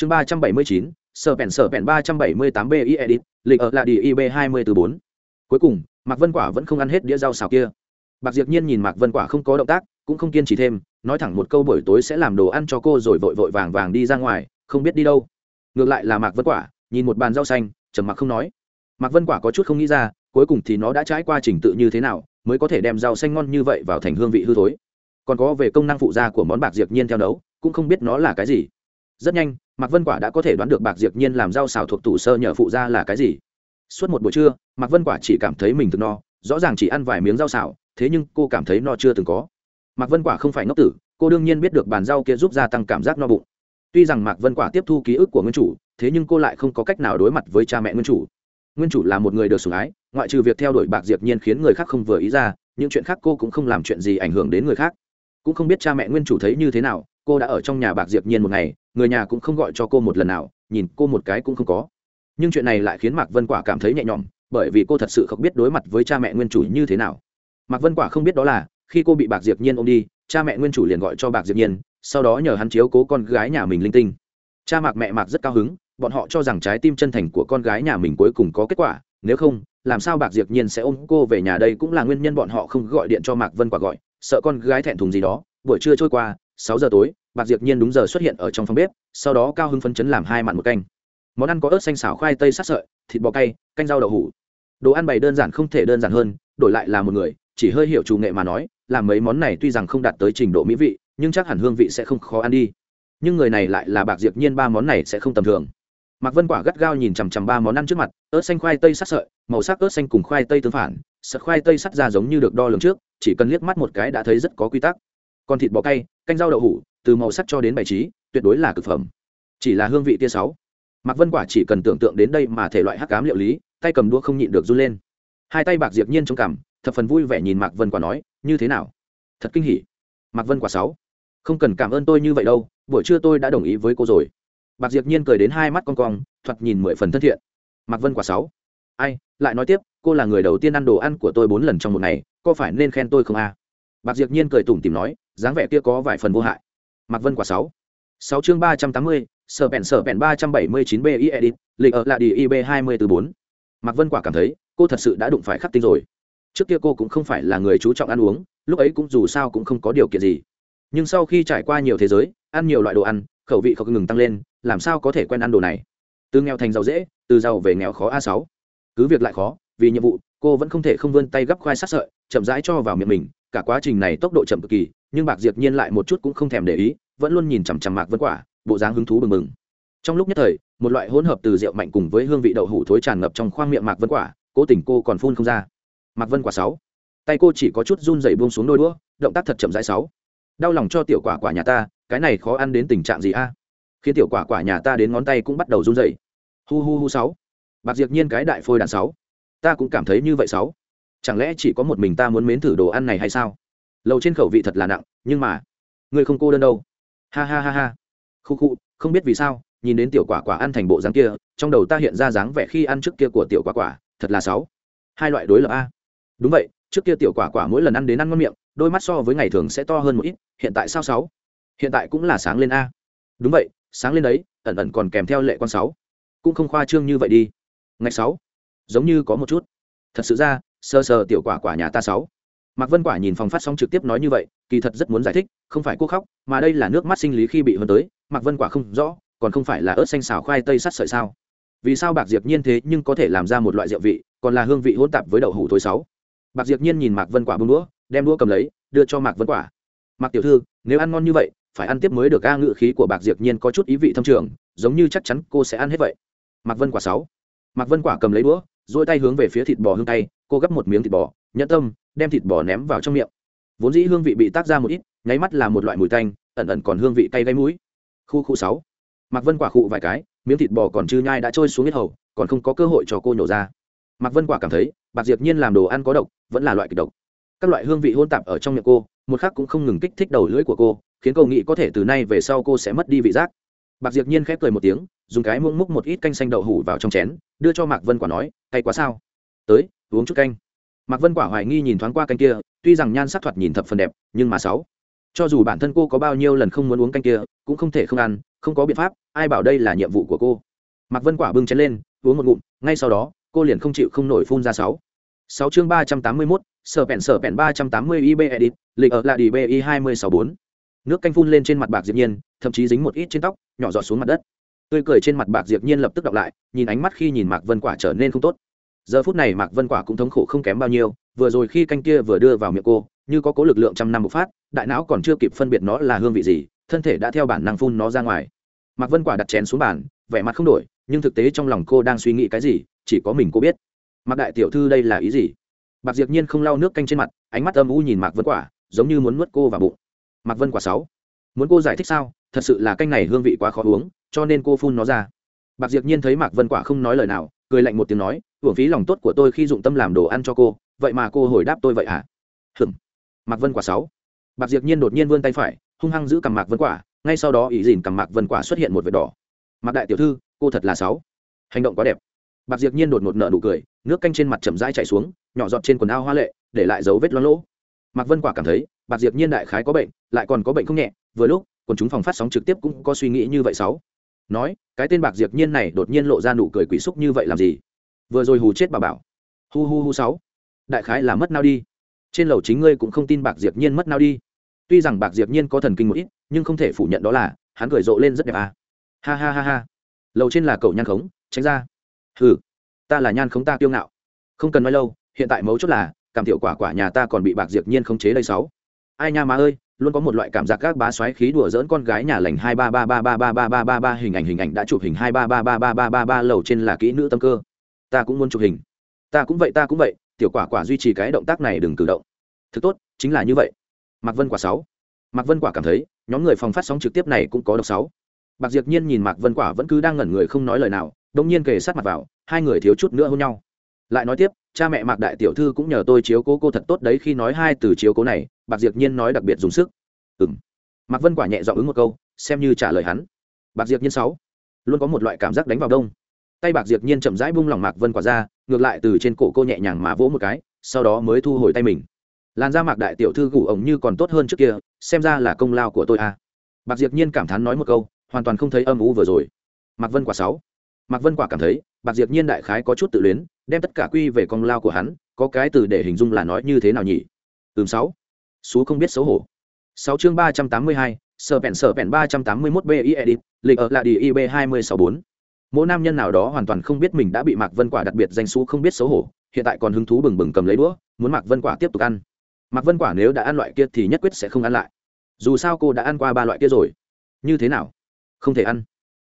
chương ba trăm bảy mươi chín, sở bèn sở bèn ba trăm bảy mươi tám b i edit, lịch ở là đi ib hai mươi từ bốn. Cuối cùng, mạc vân quả vẫn không ăn hết đĩa rau xào kia. Bạc diệp nhiên nhìn mạc vân quả không có động tác, cũng không kiên trì thêm, nói thẳng một câu buổi tối sẽ làm đồ ăn cho cô rồi vội vội vàng vàng đi ra ngoài, không biết đi đâu. Ngược lại là mạc vân quả, nhìn một bàn rau xanh, trầm mặc không nói. Mạc vân quả có chút không nghĩ ra, cuối cùng thì nó đã trải qua trình tự như thế nào, mới có thể đem rau xanh ngon như vậy vào thành hương vị hư thối. Còn có về công năng phụ gia của món bạc diệp nhiên theo nấu, cũng không biết nó là cái gì rất nhanh, mạc vân quả đã có thể đoán được bạc diệp nhiên làm rau xào thuộc tủ sơ nhờ phụ gia là cái gì. Suốt một buổi trưa, mạc vân quả chỉ cảm thấy mình thực no, rõ ràng chỉ ăn vài miếng rau xào, thế nhưng cô cảm thấy no chưa từng có. Mạc vân quả không phải ngốc tử, cô đương nhiên biết được bàn rau kia giúp gia tăng cảm giác no bụng. Tuy rằng mạc vân quả tiếp thu ký ức của nguyên chủ, thế nhưng cô lại không có cách nào đối mặt với cha mẹ nguyên chủ. Nguyên chủ là một người được sủng ái, ngoại trừ việc theo đuổi bạc diệp nhiên khiến người khác không vừa ý ra, những chuyện khác cô cũng không làm chuyện gì ảnh hưởng đến người khác. Cũng không biết cha mẹ nguyên chủ thấy như thế nào, cô đã ở trong nhà bạc diệp nhiên một ngày người nhà cũng không gọi cho cô một lần nào, nhìn cô một cái cũng không có. Nhưng chuyện này lại khiến mạc vân quả cảm thấy nhẹ nhõm, bởi vì cô thật sự không biết đối mặt với cha mẹ nguyên chủ như thế nào. Mạc vân quả không biết đó là, khi cô bị bạc diệp nhiên ôm đi, cha mẹ nguyên chủ liền gọi cho bạc diệp nhiên, sau đó nhờ hắn chiếu cố con gái nhà mình linh tinh. Cha mạc mẹ mạc rất cao hứng, bọn họ cho rằng trái tim chân thành của con gái nhà mình cuối cùng có kết quả, nếu không, làm sao bạc diệp nhiên sẽ ôm cô về nhà đây cũng là nguyên nhân bọn họ không gọi điện cho mạc vân quả gọi, sợ con gái thẹn thùng gì đó, buổi trưa trôi qua sáu giờ tối, bạc diệp nhiên đúng giờ xuất hiện ở trong phòng bếp, sau đó cao hứng phấn chấn làm hai mặn một canh. Món ăn có ớt xanh xào khoai tây sát sợi, thịt bò cay, canh rau đậu hủ. Đồ ăn bày đơn giản không thể đơn giản hơn, đổi lại là một người, chỉ hơi hiểu chủ nghệ mà nói, làm mấy món này tuy rằng không đạt tới trình độ mỹ vị, nhưng chắc hẳn hương vị sẽ không khó ăn đi. Nhưng người này lại là bạc diệp nhiên ba món này sẽ không tầm thường. Mạc vân quả gắt gao nhìn chằm chằm ba món ăn trước mặt, ớt xanh khoai tây sắt sợi, màu sắc ớt xanh cùng khoai tây tương phản, sợi khoai tây sắt ra giống như được đo lường trước, chỉ cần liếc mắt một cái đã thấy rất có quy tắc còn thịt bò cay, canh rau đậu hủ, từ màu sắc cho đến bài trí, tuyệt đối là cực phẩm. Chỉ là hương vị tia sáu. Mạc vân quả chỉ cần tưởng tượng đến đây mà thể loại hắc cám liệu lý, tay cầm đũa không nhịn được run lên. Hai tay bạc diệp nhiên trong cằm, thập phần vui vẻ nhìn mạc vân quả nói, như thế nào? Thật kinh hỉ. Mạc vân quả sáu. Không cần cảm ơn tôi như vậy đâu, buổi trưa tôi đã đồng ý với cô rồi. Bạc diệp nhiên cười đến hai mắt con cong, thoạt nhìn mười phần thân thiện. Mạc vân quả sáu. Ai, lại nói tiếp, cô là người đầu tiên ăn đồ ăn của tôi bốn lần trong một ngày, có phải nên khen tôi không a? À? bạc diệp nhiên cười tủm tỉm nói dáng vẻ kia có vài phần vô hại. Mạc vân quả sáu. Sáu chương ba trăm tám mươi, sở bèn sở bèn ba trăm bảy mươi chín bi edit lịch ở lại đi ib hai mươi từ bốn. Mạc vân quả cảm thấy, cô thật sự đã đụng phải khắc tinh rồi. Trước kia cô cũng không phải là người chú trọng ăn uống, lúc ấy cũng dù sao cũng không có điều kiện gì. Nhưng sau khi trải qua nhiều thế giới, ăn nhiều loại đồ ăn, khẩu vị không ngừng tăng lên, làm sao có thể quen ăn đồ này? Từ nghèo thành giàu dễ, từ giàu về nghèo khó a sáu. Cứ việc lại khó, vì nhiệm vụ, cô vẫn không thể không vươn tay gấp khoai sát sợi, chậm rãi cho vào miệng mình cả quá trình này tốc độ chậm cực kỳ, nhưng bạc diệp nhiên lại một chút cũng không thèm để ý, vẫn luôn nhìn chằm chằm mạc vân quả, bộ dáng hứng thú bừng bừng. Trong lúc nhất thời, một loại hỗn hợp từ rượu mạnh cùng với hương vị đậu hủ thối tràn ngập trong khoang miệng mạc vân quả, cố tình cô còn phun không ra. Mạc vân quả sáu. Tay cô chỉ có chút run rẩy buông xuống đôi đũa, động tác thật chậm rãi sáu. Đau lòng cho tiểu quả quả nhà ta, cái này khó ăn đến tình trạng gì a? Khiến tiểu quả quả nhà ta đến ngón tay cũng bắt đầu run rẩy. Hu hu hu sáu. Bạc diệp nhiên cái đại phôi đàn sáu. Ta cũng cảm thấy như vậy sáu chẳng lẽ chỉ có một mình ta muốn mến thử đồ ăn này hay sao? Lầu trên khẩu vị thật là nặng, nhưng mà, ngươi không cô đơn đâu. Ha ha ha ha. Khu khu, không biết vì sao, nhìn đến tiểu quả quả ăn thành bộ dáng kia, trong đầu ta hiện ra dáng vẻ khi ăn trước kia của tiểu quả quả, thật là sáu hai loại đối lập a. Đúng vậy, trước kia tiểu quả quả mỗi lần ăn đến ăn ngon miệng, đôi mắt so với ngày thường sẽ to hơn một ít, hiện tại sao sáu hiện tại cũng là sáng lên a. Đúng vậy, sáng lên đấy, ẩn ẩn còn kèm theo lệ quan sáu. Cũng không khoa trương như vậy đi. Ngày sáu, giống như có một chút. Thật sự ra sơ sơ tiểu quả quả nhà ta sáu. Mạc vân quả nhìn phòng phát sóng trực tiếp nói như vậy, kỳ thật rất muốn giải thích, không phải cô khóc, mà đây là nước mắt sinh lý khi bị hơn tới, mạc vân quả không rõ, còn không phải là ớt xanh xào khoai tây sắt sợi sao? Vì sao bạc diệp nhiên thế nhưng có thể làm ra một loại rượu vị, còn là hương vị hỗn tạp với đậu hủ thối sáu? Bạc diệp nhiên nhìn mạc vân quả bưng đũa, đem đũa cầm lấy, đưa cho mạc vân quả. Mạc tiểu thư, nếu ăn ngon như vậy, phải ăn tiếp mới được, A, ngự khí của bạc diệp nhiên có chút ý vị thâm trường, giống như chắc chắn cô sẽ ăn hết vậy. Mạc vân quả sáu. Mạc vân quả cầm lấy đũa dỗi tay hướng về phía thịt bò hương tay, cô gấp một miếng thịt bò, nhẫn tâm, đem thịt bò ném vào trong miệng. Vốn dĩ hương vị bị tác ra một ít, nháy mắt là một loại mùi tanh, ẩn ẩn còn hương vị cay gáy mũi. Khu khu sáu. Mạc vân quả khụ vài cái, miếng thịt bò còn chưa nhai đã trôi xuống hết hầu, còn không có cơ hội cho cô nhổ ra. Mạc vân quả cảm thấy, bạc diệp nhiên làm đồ ăn có độc, vẫn là loại kịch độc. Các loại hương vị hôn tạp ở trong miệng cô, một khắc cũng không ngừng kích thích đầu lưỡi của cô, khiến cô nghĩ có thể từ nay về sau cô sẽ mất đi vị giác. Bạc diệp nhiên khép cười một tiếng dùng cái muỗng múc một ít canh xanh đậu hủ vào trong chén, đưa cho mạc vân quả nói, cay quá sao? Tới, uống chút canh. Mạc vân quả hoài nghi nhìn thoáng qua canh kia, tuy rằng nhan sắc thoạt nhìn thập phần đẹp, nhưng mà sáu. Cho dù bản thân cô có bao nhiêu lần không muốn uống canh kia, cũng không thể không ăn, không có biện pháp, ai bảo đây là nhiệm vụ của cô. Mạc vân quả bưng chén lên, uống một ngụm, ngay sau đó, cô liền không chịu không nổi phun ra sáu. Sáu chương ba trăm tám mươi mốt, sở bẹn sở bẹn ba trăm tám mươi ib edit, lịch ở lại đi bi hai mươi sáu bốn. Nước canh phun lên trên mặt bạc diệp nhiên, thậm chí dính một ít trên tóc, nhỏ giọt xuống mặt đất tươi cười trên mặt bạc diệp nhiên lập tức đọc lại, nhìn ánh mắt khi nhìn mạc vân quả trở nên không tốt. Giờ phút này mạc vân quả cũng thống khổ không kém bao nhiêu, vừa rồi khi canh kia vừa đưa vào miệng cô, như có cố lực lượng trăm năm bộc phát, đại não còn chưa kịp phân biệt nó là hương vị gì, thân thể đã theo bản năng phun nó ra ngoài. Mạc vân quả đặt chén xuống bàn, vẻ mặt không đổi, nhưng thực tế trong lòng cô đang suy nghĩ cái gì, chỉ có mình cô biết. Mạc đại tiểu thư đây là ý gì? Bạc diệp nhiên không lau nước canh trên mặt, ánh mắt âm u nhìn mạc vân quả, giống như muốn nuốt cô vào bụng. Mạc vân quả sáu, muốn cô giải thích sao? Thật sự là canh này hương vị quá khó uống cho nên cô phun nó ra. Bạc diệp nhiên thấy mạc vân quả không nói lời nào, cười lạnh một tiếng nói, hưởng phí lòng tốt của tôi khi dụng tâm làm đồ ăn cho cô, vậy mà cô hồi đáp tôi vậy hả? Hừm mạc vân quả sáu. Bạc diệp nhiên đột nhiên vươn tay phải, hung hăng giữ cầm mạc vân quả, ngay sau đó ý dìn cầm mạc vân quả xuất hiện một vệt đỏ. Mạc đại tiểu thư, cô thật là sáu. Hành động quá đẹp. Bạc diệp nhiên đột ngột nở nụ cười, nước canh trên mặt chậm rãi chảy xuống, nhỏ giọt trên quần áo hoa lệ, để lại dấu vết loang lỗ. Mạc vân quả cảm thấy, bạc diệp nhiên đại khái có bệnh, lại còn có bệnh không nhẹ, vừa lúc, quần chúng phòng phát sóng trực tiếp cũng có suy nghĩ như vậy sáu nói, cái tên bạc diệp nhiên này đột nhiên lộ ra nụ cười quỷ xúc như vậy làm gì? Vừa rồi hù chết bà bảo. Hu hu hu sáu. Đại khái là mất nao đi. Trên lầu chính ngươi cũng không tin bạc diệp nhiên mất nao đi. Tuy rằng bạc diệp nhiên có thần kinh một ít, nhưng không thể phủ nhận đó là, hắn cười rộ lên rất đẹp à. Ha ha ha ha. Lầu trên là cậu nhan khống, tránh ra. Hừ, ta là nhan khống ta kiêu ngạo. Không cần nói lâu, hiện tại mấu chốt là, cảm tiểu quả quả nhà ta còn bị bạc diệp nhiên khống chế đây sáu. Ai nha má ơi luôn có một loại cảm giác các bá xoáy khí đùa dỡn con gái nhà lành hai ba ba ba ba ba ba ba ba ba hình ảnh hình ảnh đã chụp hình hai ba ba ba ba ba ba ba lầu trên là kỹ nữ tâm cơ ta cũng muốn chụp hình ta cũng vậy ta cũng vậy tiểu quả quả duy trì cái động tác này đừng cử động thực tốt chính là như vậy mạc vân quả sáu mạc vân quả cảm thấy nhóm người phòng phát sóng trực tiếp này cũng có độc sáu bạc diệp nhiên nhìn mạc vân quả vẫn cứ đang ngẩn người không nói lời nào đông nhiên kề sát mặt vào hai người thiếu chút nữa hôn nhau lại nói tiếp, cha mẹ mạc đại tiểu thư cũng nhờ tôi chiếu cố cô thật tốt đấy, khi nói hai từ chiếu cố này, bạc diệp nhiên nói đặc biệt dùng sức. Ừm. Mạc vân quả nhẹ dọ ứng một câu, xem như trả lời hắn. Bạc diệp nhiên sáu. Luôn có một loại cảm giác đánh vào đông. Tay bạc diệp nhiên chậm rãi buông lỏng mạc vân quả ra, ngược lại từ trên cổ cô nhẹ nhàng mà vỗ một cái, sau đó mới thu hồi tay mình. Làn da mạc đại tiểu thư gủ ổng như còn tốt hơn trước kia, xem ra là công lao của tôi à. Bạc diệp nhiên cảm thán nói một câu, hoàn toàn không thấy âm u vừa rồi. Mạc vân quả sáu. Mạc vân quả cảm thấy, bạc diệp nhiên đại khái có chút tự luyến đem tất cả quy về công lao của hắn, có cái từ để hình dung là nói như thế nào nhỉ? Ừm, sáu. Số không biết xấu hổ. Sáu chương ba trăm tám mươi hai, sở bẹn sở bẹn ba trăm tám mươi mốt bi edit, lịch ở là đi ib hai mươi sáu bốn. Mỗi nam nhân nào đó hoàn toàn không biết mình đã bị mạc vân quả đặc biệt danh số không biết xấu hổ, hiện tại còn hứng thú bừng bừng cầm lấy đũa, muốn mạc vân quả tiếp tục ăn. Mạc vân quả nếu đã ăn loại kia thì nhất quyết sẽ không ăn lại. Dù sao cô đã ăn qua ba loại kia rồi. Như thế nào? Không thể ăn.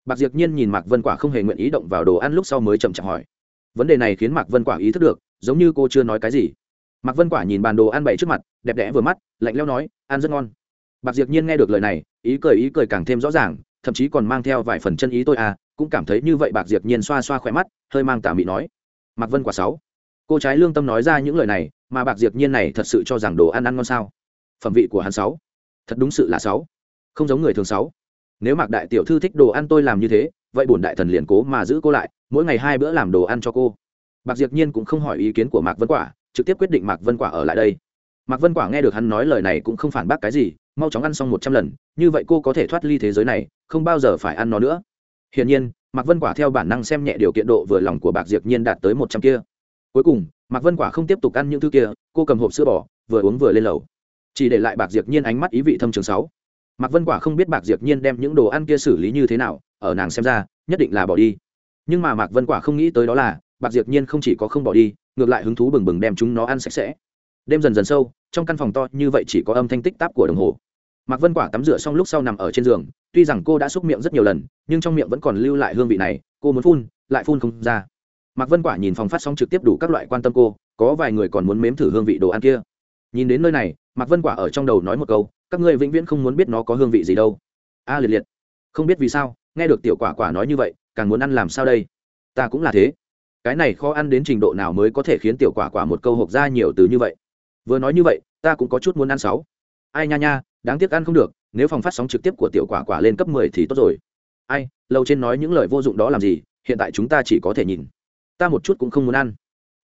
Bạc diệp nhiên nhìn mạc vân quả không hề nguyện ý động vào đồ ăn lúc sau mới chậm chậm hỏi vấn đề này khiến mạc vân quả ý thức được, giống như cô chưa nói cái gì. Mạc vân quả nhìn bàn đồ ăn bày trước mặt, đẹp đẽ vừa mắt, lạnh leo nói, ăn rất ngon. Bạc diệp nhiên nghe được lời này, ý cười ý cười càng thêm rõ ràng, thậm chí còn mang theo vài phần chân ý tôi à cũng cảm thấy như vậy bạc diệp nhiên xoa xoa khỏe mắt, hơi mang tà mị nói, mạc vân quả sáu, cô trái lương tâm nói ra những lời này, mà bạc diệp nhiên này thật sự cho rằng đồ ăn ăn ngon sao? Phẩm vị của hắn sáu, thật đúng sự là sáu, không giống người thường sáu. Nếu mạc đại tiểu thư thích đồ ăn tôi làm như thế, vậy bổn đại thần liền cố mà giữ cô lại mỗi ngày hai bữa làm đồ ăn cho cô. Bạc diệp nhiên cũng không hỏi ý kiến của mạc vân quả, trực tiếp quyết định mạc vân quả ở lại đây. Mạc vân quả nghe được hắn nói lời này cũng không phản bác cái gì, mau chóng ăn xong một trăm lần, như vậy cô có thể thoát ly thế giới này, không bao giờ phải ăn nó nữa. Hiển nhiên, mạc vân quả theo bản năng xem nhẹ điều kiện độ vừa lòng của bạc diệp nhiên đạt tới một trăm kia. Cuối cùng, mạc vân quả không tiếp tục ăn những thứ kia, cô cầm hộp sữa bò, vừa uống vừa lên lầu. Chỉ để lại bạc diệp nhiên ánh mắt ý vị thâm trường sáu. Mạc vân quả không biết bạc diệp nhiên đem những đồ ăn kia xử lý như thế nào, ở nàng xem ra, nhất định là bỏ đi nhưng mà mạc vân quả không nghĩ tới đó là, bạc diệp nhiên không chỉ có không bỏ đi, ngược lại hứng thú bừng bừng đem chúng nó ăn sạch sẽ. Đêm dần dần sâu, trong căn phòng to như vậy chỉ có âm thanh tích táp của đồng hồ. Mạc vân quả tắm rửa xong lúc sau nằm ở trên giường, tuy rằng cô đã xúc miệng rất nhiều lần, nhưng trong miệng vẫn còn lưu lại hương vị này, cô muốn phun, lại phun không ra. Mạc vân quả nhìn phòng phát sóng trực tiếp đủ các loại quan tâm cô, có vài người còn muốn nếm thử hương vị đồ ăn kia. Nhìn đến nơi này, mạc vân quả ở trong đầu nói một câu, các ngươi vĩnh viễn không muốn biết nó có hương vị gì đâu. A liệt liệt. Không biết vì sao, nghe được tiểu quả quả nói như vậy càng muốn ăn làm sao đây? Ta cũng là thế. Cái này khó ăn đến trình độ nào mới có thể khiến tiểu quả quả một câu hộp ra nhiều từ như vậy? Vừa nói như vậy, ta cũng có chút muốn ăn sáu. Ai nha nha, đáng tiếc ăn không được, nếu phòng phát sóng trực tiếp của tiểu quả quả lên cấp mười thì tốt rồi. Ai, lâu trên nói những lời vô dụng đó làm gì, hiện tại chúng ta chỉ có thể nhìn. Ta một chút cũng không muốn ăn.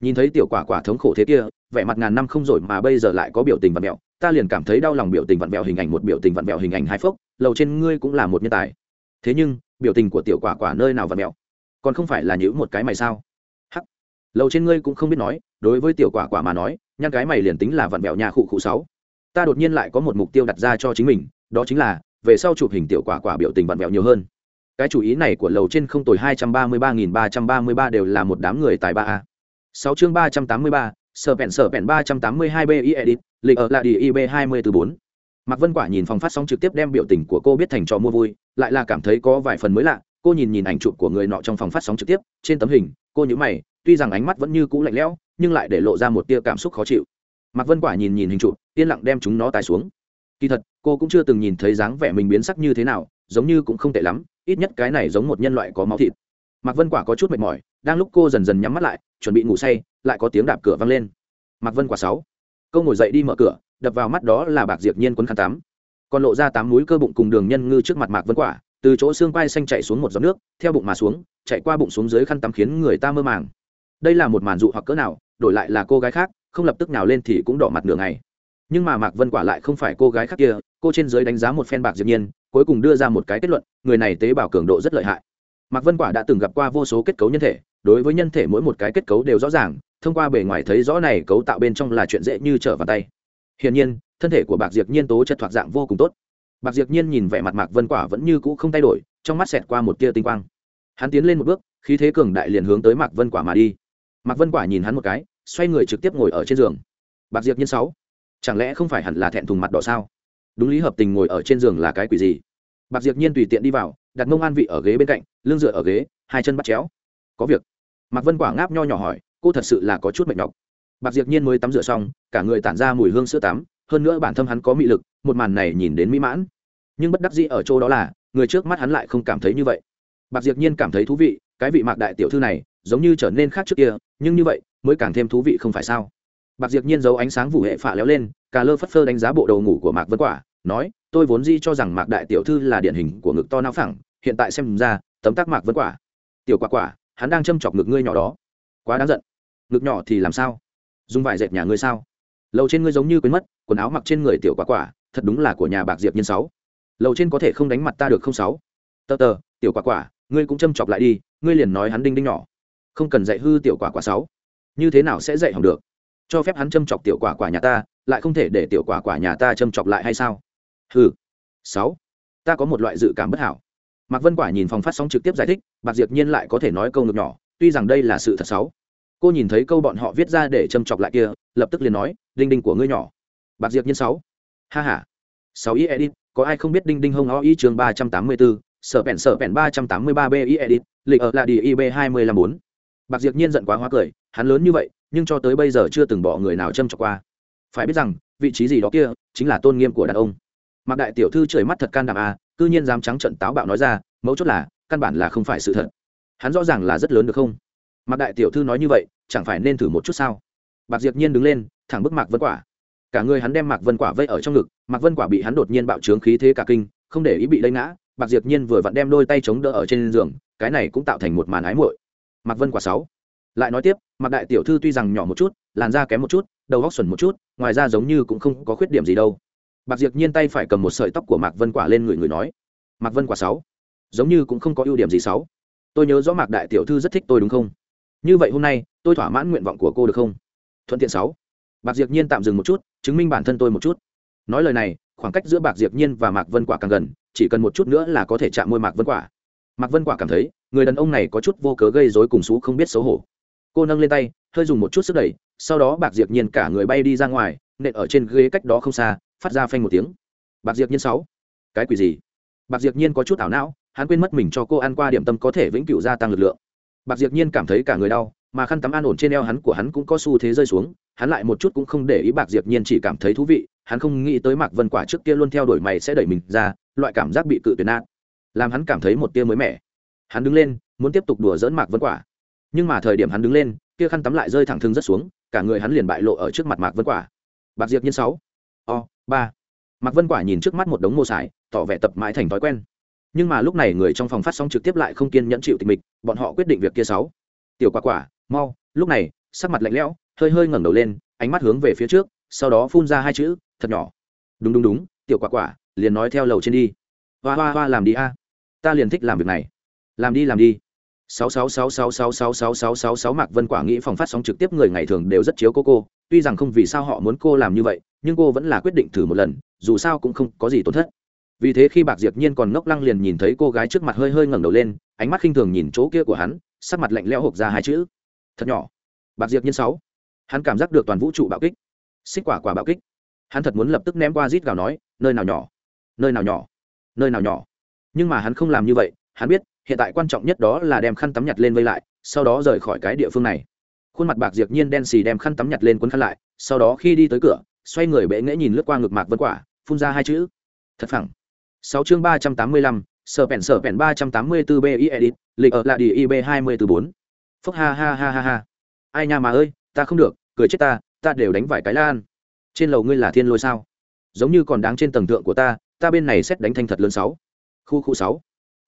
Nhìn thấy tiểu quả quả thống khổ thế kia, vẻ mặt ngàn năm không rồi mà bây giờ lại có biểu tình vặn vẹo, ta liền cảm thấy đau lòng biểu tình vặn vẹo hình ảnh một, biểu tình vặn vẹo hình ảnh hai phốc lầu trên ngươi cũng là một nhân tài. Thế nhưng biểu tình của tiểu quả quả nơi nào và mẹo. Còn không phải là những một cái mày sao? Hắc. Lầu trên ngươi cũng không biết nói, đối với tiểu quả quả mà nói, nhăn cái mày liền tính là vặn vẹo nhà khụ khụ sáu. Ta đột nhiên lại có một mục tiêu đặt ra cho chính mình, đó chính là, về sau chụp hình tiểu quả quả biểu tình vặn vẹo nhiều hơn. Cái chủ ý này của lầu trên không tồi hai trăm ba mươi ba nghìn ba trăm ba mươi ba đều là một đám người tài ba a. Sáu chương ba trăm tám mươi ba sở bẹn sở bẹn ba trăm tám mươi hai b i edit, lịch ở là đi ib hai mươi từ bốn. Mạc vân quả nhìn phòng phát sóng trực tiếp đem biểu tình của cô biết thành trò mua vui lại là cảm thấy có vài phần mới lạ, cô nhìn nhìn ảnh chụp của người nọ trong phòng phát sóng trực tiếp, trên tấm hình, cô nhữ mày, tuy rằng ánh mắt vẫn như cũ lạnh lẽo, nhưng lại để lộ ra một tia cảm xúc khó chịu. Mạc vân quả nhìn nhìn hình chụp, yên lặng đem chúng nó tài xuống. Kỳ thật, cô cũng chưa từng nhìn thấy dáng vẻ mình biến sắc như thế nào, giống như cũng không tệ lắm, ít nhất cái này giống một nhân loại có máu thịt. Mạc vân quả có chút mệt mỏi, đang lúc cô dần dần nhắm mắt lại, chuẩn bị ngủ say, lại có tiếng đạp cửa vang lên. Mạc vân quả sáu câu ngồi dậy đi mở cửa, đập vào mắt đó là bạc diệp nhiên quấn khăn tắm còn lộ ra tám núi cơ bụng cùng đường nhân ngư trước mặt mạc vân quả, từ chỗ xương quai xanh chạy xuống một giọt nước, theo bụng mà xuống, chạy qua bụng xuống dưới khăn tắm khiến người ta mơ màng. Đây là một màn dụ hoặc cỡ nào, đổi lại là cô gái khác, không lập tức nào lên thì cũng đỏ mặt nửa ngày. Nhưng mà mạc vân quả lại không phải cô gái khác kia, cô trên dưới đánh giá một phen bạc diệp nhiên, cuối cùng đưa ra một cái kết luận, người này tế bào cường độ rất lợi hại. Mạc vân quả đã từng gặp qua vô số kết cấu nhân thể, đối với nhân thể mỗi một cái kết cấu đều rõ ràng, thông qua bề ngoài thấy rõ này cấu tạo bên trong là chuyện dễ như trở vào tay hiển nhiên, thân thể của bạc diệp nhiên tố chất thoạt dạng vô cùng tốt. Bạc diệp nhiên nhìn vẻ mặt mạc vân quả vẫn như cũ không thay đổi, trong mắt xẹt qua một tia tinh quang. Hắn tiến lên một bước, khí thế cường đại liền hướng tới mạc vân quả mà đi. Mạc vân quả nhìn hắn một cái, xoay người trực tiếp ngồi ở trên giường. Bạc diệp nhiên sáu, chẳng lẽ không phải hẳn là thẹn thùng mặt đỏ sao? Đúng lý hợp tình ngồi ở trên giường là cái quỷ gì? Bạc diệp nhiên tùy tiện đi vào, đặt mông an vị ở ghế bên cạnh, lưng dựa ở ghế, hai chân bắt chéo. Có việc. Mạc vân quả ngáp nho nhỏ hỏi, cô thật sự là có chút mệt nhọc bạc diệp nhiên mới tắm rửa xong, cả người tản ra mùi hương sữa tắm, hơn nữa bản thân hắn có mị lực, một màn này nhìn đến mỹ mãn. Nhưng bất đắc dĩ ở chỗ đó là, người trước mắt hắn lại không cảm thấy như vậy. Bạc diệp nhiên cảm thấy thú vị, cái vị mạc đại tiểu thư này, giống như trở nên khác trước kia, nhưng như vậy, mới càng thêm thú vị không phải sao? Bạc diệp nhiên giấu ánh sáng vụ hệ phạ léo lên, cà lơ phất phơ đánh giá bộ đầu ngủ của mạc vân quả, nói, tôi vốn di cho rằng mạc đại tiểu thư là điển hình của ngực to não phẳng, hiện tại xem ra, tấm tác mạc vân quả. Tiểu quả quả, hắn đang châm chọc ngực ngươi nhỏ đó. Quá đáng giận. Ngực nhỏ thì làm sao? Dùng vải dệt nhà ngươi sao? Lầu trên ngươi giống như quên mất, quần áo mặc trên người tiểu quả quả, thật đúng là của nhà bạc diệp nhân sáu. Lầu trên có thể không đánh mặt ta được không sáu? Tờ tờ, tiểu quả quả, ngươi cũng châm chọc lại đi, ngươi liền nói hắn đinh đinh nhỏ. Không cần dạy hư tiểu quả quả sáu. Như thế nào sẽ dạy hỏng được? Cho phép hắn châm chọc tiểu quả quả nhà ta, lại không thể để tiểu quả quả nhà ta châm chọc lại hay sao? Hừ. Sáu. Ta có một loại dự cảm bất hảo. Mạc vân quả nhìn phòng phát sóng trực tiếp giải thích, bạc diệp nhiên lại có thể nói câu ngược nhỏ, tuy rằng đây là sự thật xấu cô nhìn thấy câu bọn họ viết ra để châm chọc lại kia, lập tức liền nói, đinh đinh của ngươi nhỏ. Bạc diệp nhân sáu. Ha ha. Sáu ý edit, có ai không biết đinh đinh hông o y chương ba trăm tám mươi bốn sở bèn sở bèn ba trăm tám mươi ba b ý edit, lịch ở là đi ib hai mươi năm bốn. Bạc diệp nhiên giận quá hóa cười, hắn lớn như vậy, nhưng cho tới bây giờ chưa từng bỏ người nào châm chọc qua. Phải biết rằng, vị trí gì đó kia, chính là tôn nghiêm của đàn ông. Mặc đại tiểu thư trời mắt thật can đảm à cư nhiên dám trắng trận táo bạo nói ra, mấu chốt là, căn bản là không phải sự thật. Hắn rõ ràng là rất lớn được không? Mạc đại tiểu thư nói như vậy, chẳng phải nên thử một chút sao? Bạc diệp nhiên đứng lên, thẳng bức mạc vân quả. Cả người hắn đem mạc vân quả vây ở trong ngực, mạc vân quả bị hắn đột nhiên bạo trướng khí thế cả kinh, không để ý bị lây ngã, bạc diệp nhiên vừa vặn đem đôi tay chống đỡ ở trên giường, cái này cũng tạo thành một màn ái muội. Mạc vân quả sáu. Lại nói tiếp, mạc đại tiểu thư tuy rằng nhỏ một chút, làn da kém một chút, đầu góc xuẩn một chút, ngoài ra giống như cũng không có khuyết điểm gì đâu. Bạc diệp nhiên tay phải cầm một sợi tóc của mạc vân quả lên người người nói, mạc vân quả sáu, giống như cũng không có ưu điểm gì sáu. Tôi nhớ rõ mạc đại tiểu thư rất thích tôi đúng không? Như vậy hôm nay, tôi thỏa mãn nguyện vọng của cô được không? Thuận tiện sáu. Bạc diệp nhiên tạm dừng một chút, chứng minh bản thân tôi một chút. Nói lời này, khoảng cách giữa bạc diệp nhiên và mạc vân quả càng gần, chỉ cần một chút nữa là có thể chạm môi mạc vân quả. Mạc vân quả cảm thấy, người đàn ông này có chút vô cớ gây rối cùng xú không biết xấu hổ. Cô nâng lên tay, hơi dùng một chút sức đẩy, sau đó bạc diệp nhiên cả người bay đi ra ngoài, nện ở trên ghế cách đó không xa, phát ra phanh một tiếng. Bạc diệp nhiên sáu. Cái quỷ gì? Bạc diệp nhiên có chút ảo não, hắn quên mất mình cho cô ăn qua điểm tâm có thể vĩnh cửu gia tăng lực lượng bạc diệp nhiên cảm thấy cả người đau, mà khăn tắm an ổn trên eo hắn của hắn cũng có xu thế rơi xuống, hắn lại một chút cũng không để ý bạc diệp nhiên chỉ cảm thấy thú vị, hắn không nghĩ tới mạc vân quả trước kia luôn theo đuổi mày sẽ đẩy mình ra, loại cảm giác bị cự tuyệt nát, làm hắn cảm thấy một tia mới mẻ. Hắn đứng lên, muốn tiếp tục đùa dỡn mạc vân quả. Nhưng mà thời điểm hắn đứng lên, kia khăn tắm lại rơi thẳng thừng rất xuống, cả người hắn liền bại lộ ở trước mặt mạc vân quả. Bạc diệp nhiên sáu, o, ba. Mạc vân quả nhìn trước mắt một đống mô sải, tỏ vẻ tập mãi thành thói quen nhưng mà lúc này người trong phòng phát sóng trực tiếp lại không kiên nhẫn chịu tịch mịch bọn họ quyết định việc kia sáu. Tiểu quả quả mau lúc này sắc mặt lạnh lẽo hơi hơi ngẩng đầu lên ánh mắt hướng về phía trước sau đó phun ra hai chữ thật nhỏ. Đúng đúng đúng tiểu quả quả liền nói theo lầu trên đi. Hoa hoa hoa làm đi a. Ta liền thích làm việc này. Làm đi làm đi. 66666666666 Mạc Vân Quả nghĩ phòng phát sóng trực tiếp người ngày thường đều rất chiếu cô cô, tuy rằng không vì sao họ muốn cô làm như vậy, nhưng cô vẫn là quyết định thử một lần, dù sao cũng không có gì tổn thất vì thế khi bạc diệp nhiên còn ngốc lăng liền nhìn thấy cô gái trước mặt hơi hơi ngẩng đầu lên, ánh mắt khinh thường nhìn chỗ kia của hắn, sắc mặt lạnh lẽo hộc ra hai chữ. Thật nhỏ. Bạc diệp nhiên sáu. Hắn cảm giác được toàn vũ trụ bạo kích. Xích quả quả bạo kích. Hắn thật muốn lập tức ném qua rít gào nói, nơi nào nhỏ? Nơi nào nhỏ? Nơi nào nhỏ? Nhưng mà hắn không làm như vậy, hắn biết, hiện tại quan trọng nhất đó là đem khăn tắm nhặt lên vây lại, sau đó rời khỏi cái địa phương này. Khuôn mặt bạc diệp nhiên đen xì đem khăn tắm nhặt lên quấn khăn lại, sau đó khi đi tới cửa, xoay người bệ nghễ nhìn lướt qua ngực mạc vân quả, phun ra hai chữ. Thật phẳng sáu chương ba trăm tám mươi lăm, sở bèn sở bèn ba trăm tám mươi bi edit, lịch ở là đi ib hai mươi từ bốn. Ha ha ha ha ha. Ai nha mà ơi, ta không được, cười chết ta ta đều đánh vài cái lan. Trên lầu ngươi là thiên lôi sao? Giống như còn đáng trên tầng thượng của ta ta bên này xét đánh thanh thật lớn sáu. Khu khu sáu.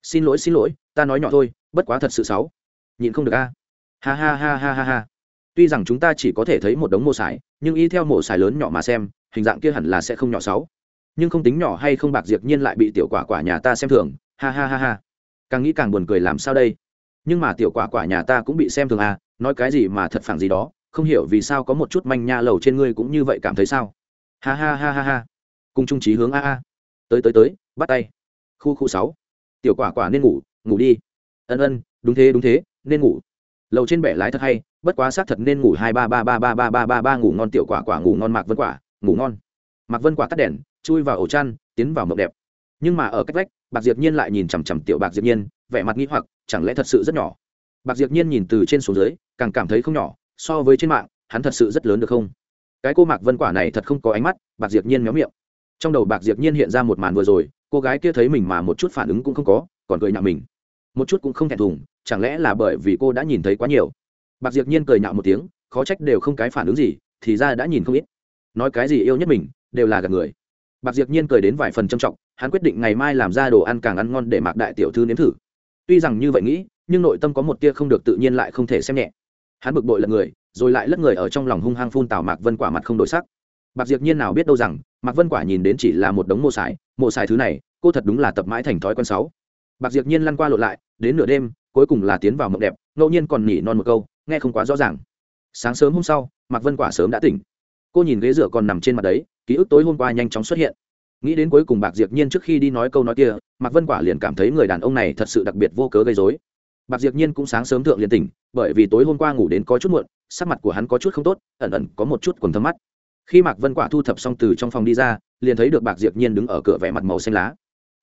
Xin lỗi xin lỗi, ta nói nhỏ thôi, bất quá thật sự sáu. Nhìn không được a. Ha ha ha ha ha ha. Tuy rằng chúng ta chỉ có thể thấy một đống mô sải, nhưng y theo mộ sải lớn nhỏ mà xem, hình dạng kia hẳn là sẽ không nhỏ sáu nhưng không tính nhỏ hay không bạc diệt nhiên lại bị tiểu quả quả nhà ta xem thường, ha ha ha ha. Càng nghĩ càng buồn cười làm sao đây? Nhưng mà tiểu quả quả nhà ta cũng bị xem thường à nói cái gì mà thật phẳng gì đó, không hiểu vì sao có một chút manh nha lầu trên ngươi cũng như vậy cảm thấy sao? Ha ha ha ha ha. Cùng trung trí hướng a a. Tới tới tới, bắt tay. Khu khu sáu. Tiểu quả quả nên ngủ ngủ đi. Ân ân, đúng thế đúng thế, nên ngủ. Lầu trên bẻ lái thật hay, bất quá xác thật nên ngủ hai ba ba ba ba ba ba ba ba ngủ ngon tiểu quả quả, ngủ ngon mạc vân quả, ngủ ngon. Mạc vân quả tắt đèn chui vào ổ chăn, tiến vào mộng đẹp. Nhưng mà ở cách vách, bạc diệp nhiên lại nhìn chằm chằm tiểu bạc diệp nhiên, vẻ mặt nghi hoặc, chẳng lẽ thật sự rất nhỏ? Bạc diệp nhiên nhìn từ trên xuống dưới, càng cảm thấy không nhỏ, so với trên mạng, hắn thật sự rất lớn được không? Cái cô mạc vân quả này thật không có ánh mắt, bạc diệp nhiên méo miệng. Trong đầu bạc diệp nhiên hiện ra một màn vừa rồi, cô gái kia thấy mình mà một chút phản ứng cũng không có, còn cười nhạo mình. Một chút cũng không thẹn thùng, chẳng lẽ là bởi vì cô đã nhìn thấy quá nhiều? Bạc diệp nhiên cười nhạo một tiếng, khó trách đều không cái phản ứng gì, thì ra đã nhìn không ít. Nói cái gì yêu nhất mình, đều là gạt người bạc diệp nhiên cười đến vài phần trầm trọng, hắn quyết định ngày mai làm ra đồ ăn càng ăn ngon để mạc đại tiểu thư nếm thử. Tuy rằng như vậy nghĩ, nhưng nội tâm có một tia không được tự nhiên lại không thể xem nhẹ. Hắn bực bội lật người, rồi lại lất người ở trong lòng hung hăng phun tào mạc vân quả mặt không đổi sắc. Bạc diệp nhiên nào biết đâu rằng, mạc vân quả nhìn đến chỉ là một đống mô sải mô sải thứ này, cô thật đúng là tập mãi thành thói quen sáu bạc diệp nhiên lăn qua lộn lại, đến nửa đêm, cuối cùng là tiến vào mộng đẹp, ngẫu nhiên còn nhỉ non một câu, nghe không quá rõ ràng. Sáng sớm hôm sau, mạc vân quả sớm đã tỉnh cô nhìn ghế rửa còn nằm trên mặt đấy, ký ức tối hôm qua nhanh chóng xuất hiện. Nghĩ đến cuối cùng bạc diệp nhiên trước khi đi nói câu nói kia, mạc vân quả liền cảm thấy người đàn ông này thật sự đặc biệt vô cớ gây rối. Bạc diệp nhiên cũng sáng sớm thượng liền tỉnh, bởi vì tối hôm qua ngủ đến có chút muộn, sắc mặt của hắn có chút không tốt, ẩn ẩn có một chút quần thâm mắt. Khi mạc vân quả thu thập xong từ trong phòng đi ra, liền thấy được bạc diệp nhiên đứng ở cửa vẻ mặt màu xanh lá.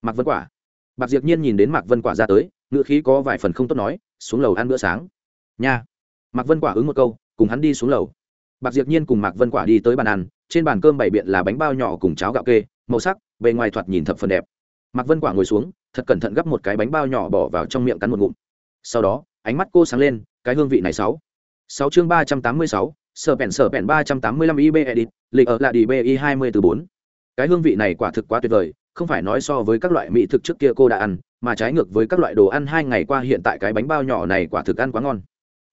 Mạc vân quả. Bạc diệp nhiên nhìn đến mạc vân quả ra tới ngựa khí có vài phần không tốt nói, xuống lầu ăn bữa sáng. Nha. Mạc vân quả ứng một câu, cùng hắn đi xuống lầu bạc diệp nhiên cùng mạc vân quả đi tới bàn ăn, trên bàn cơm bày biện là bánh bao nhỏ cùng cháo gạo kê, màu sắc, bề ngoài thoạt nhìn thập phần đẹp. Mạc vân quả ngồi xuống, thật cẩn thận gấp một cái bánh bao nhỏ bỏ vào trong miệng cắn một ngụm. Sau đó, ánh mắt cô sáng lên, cái hương vị này sáu. Sáu chương ba trăm tám mươi sáu, sở bèn sở bèn ba trăm tám mươi lăm ib edit lịch ở là đi bi hai mươi từ bốn. Cái hương vị này quả thực quá tuyệt vời, không phải nói so với các loại mỹ thực trước kia cô đã ăn, mà trái ngược với các loại đồ ăn hai ngày qua hiện tại cái bánh bao nhỏ này quả thực ăn quá ngon.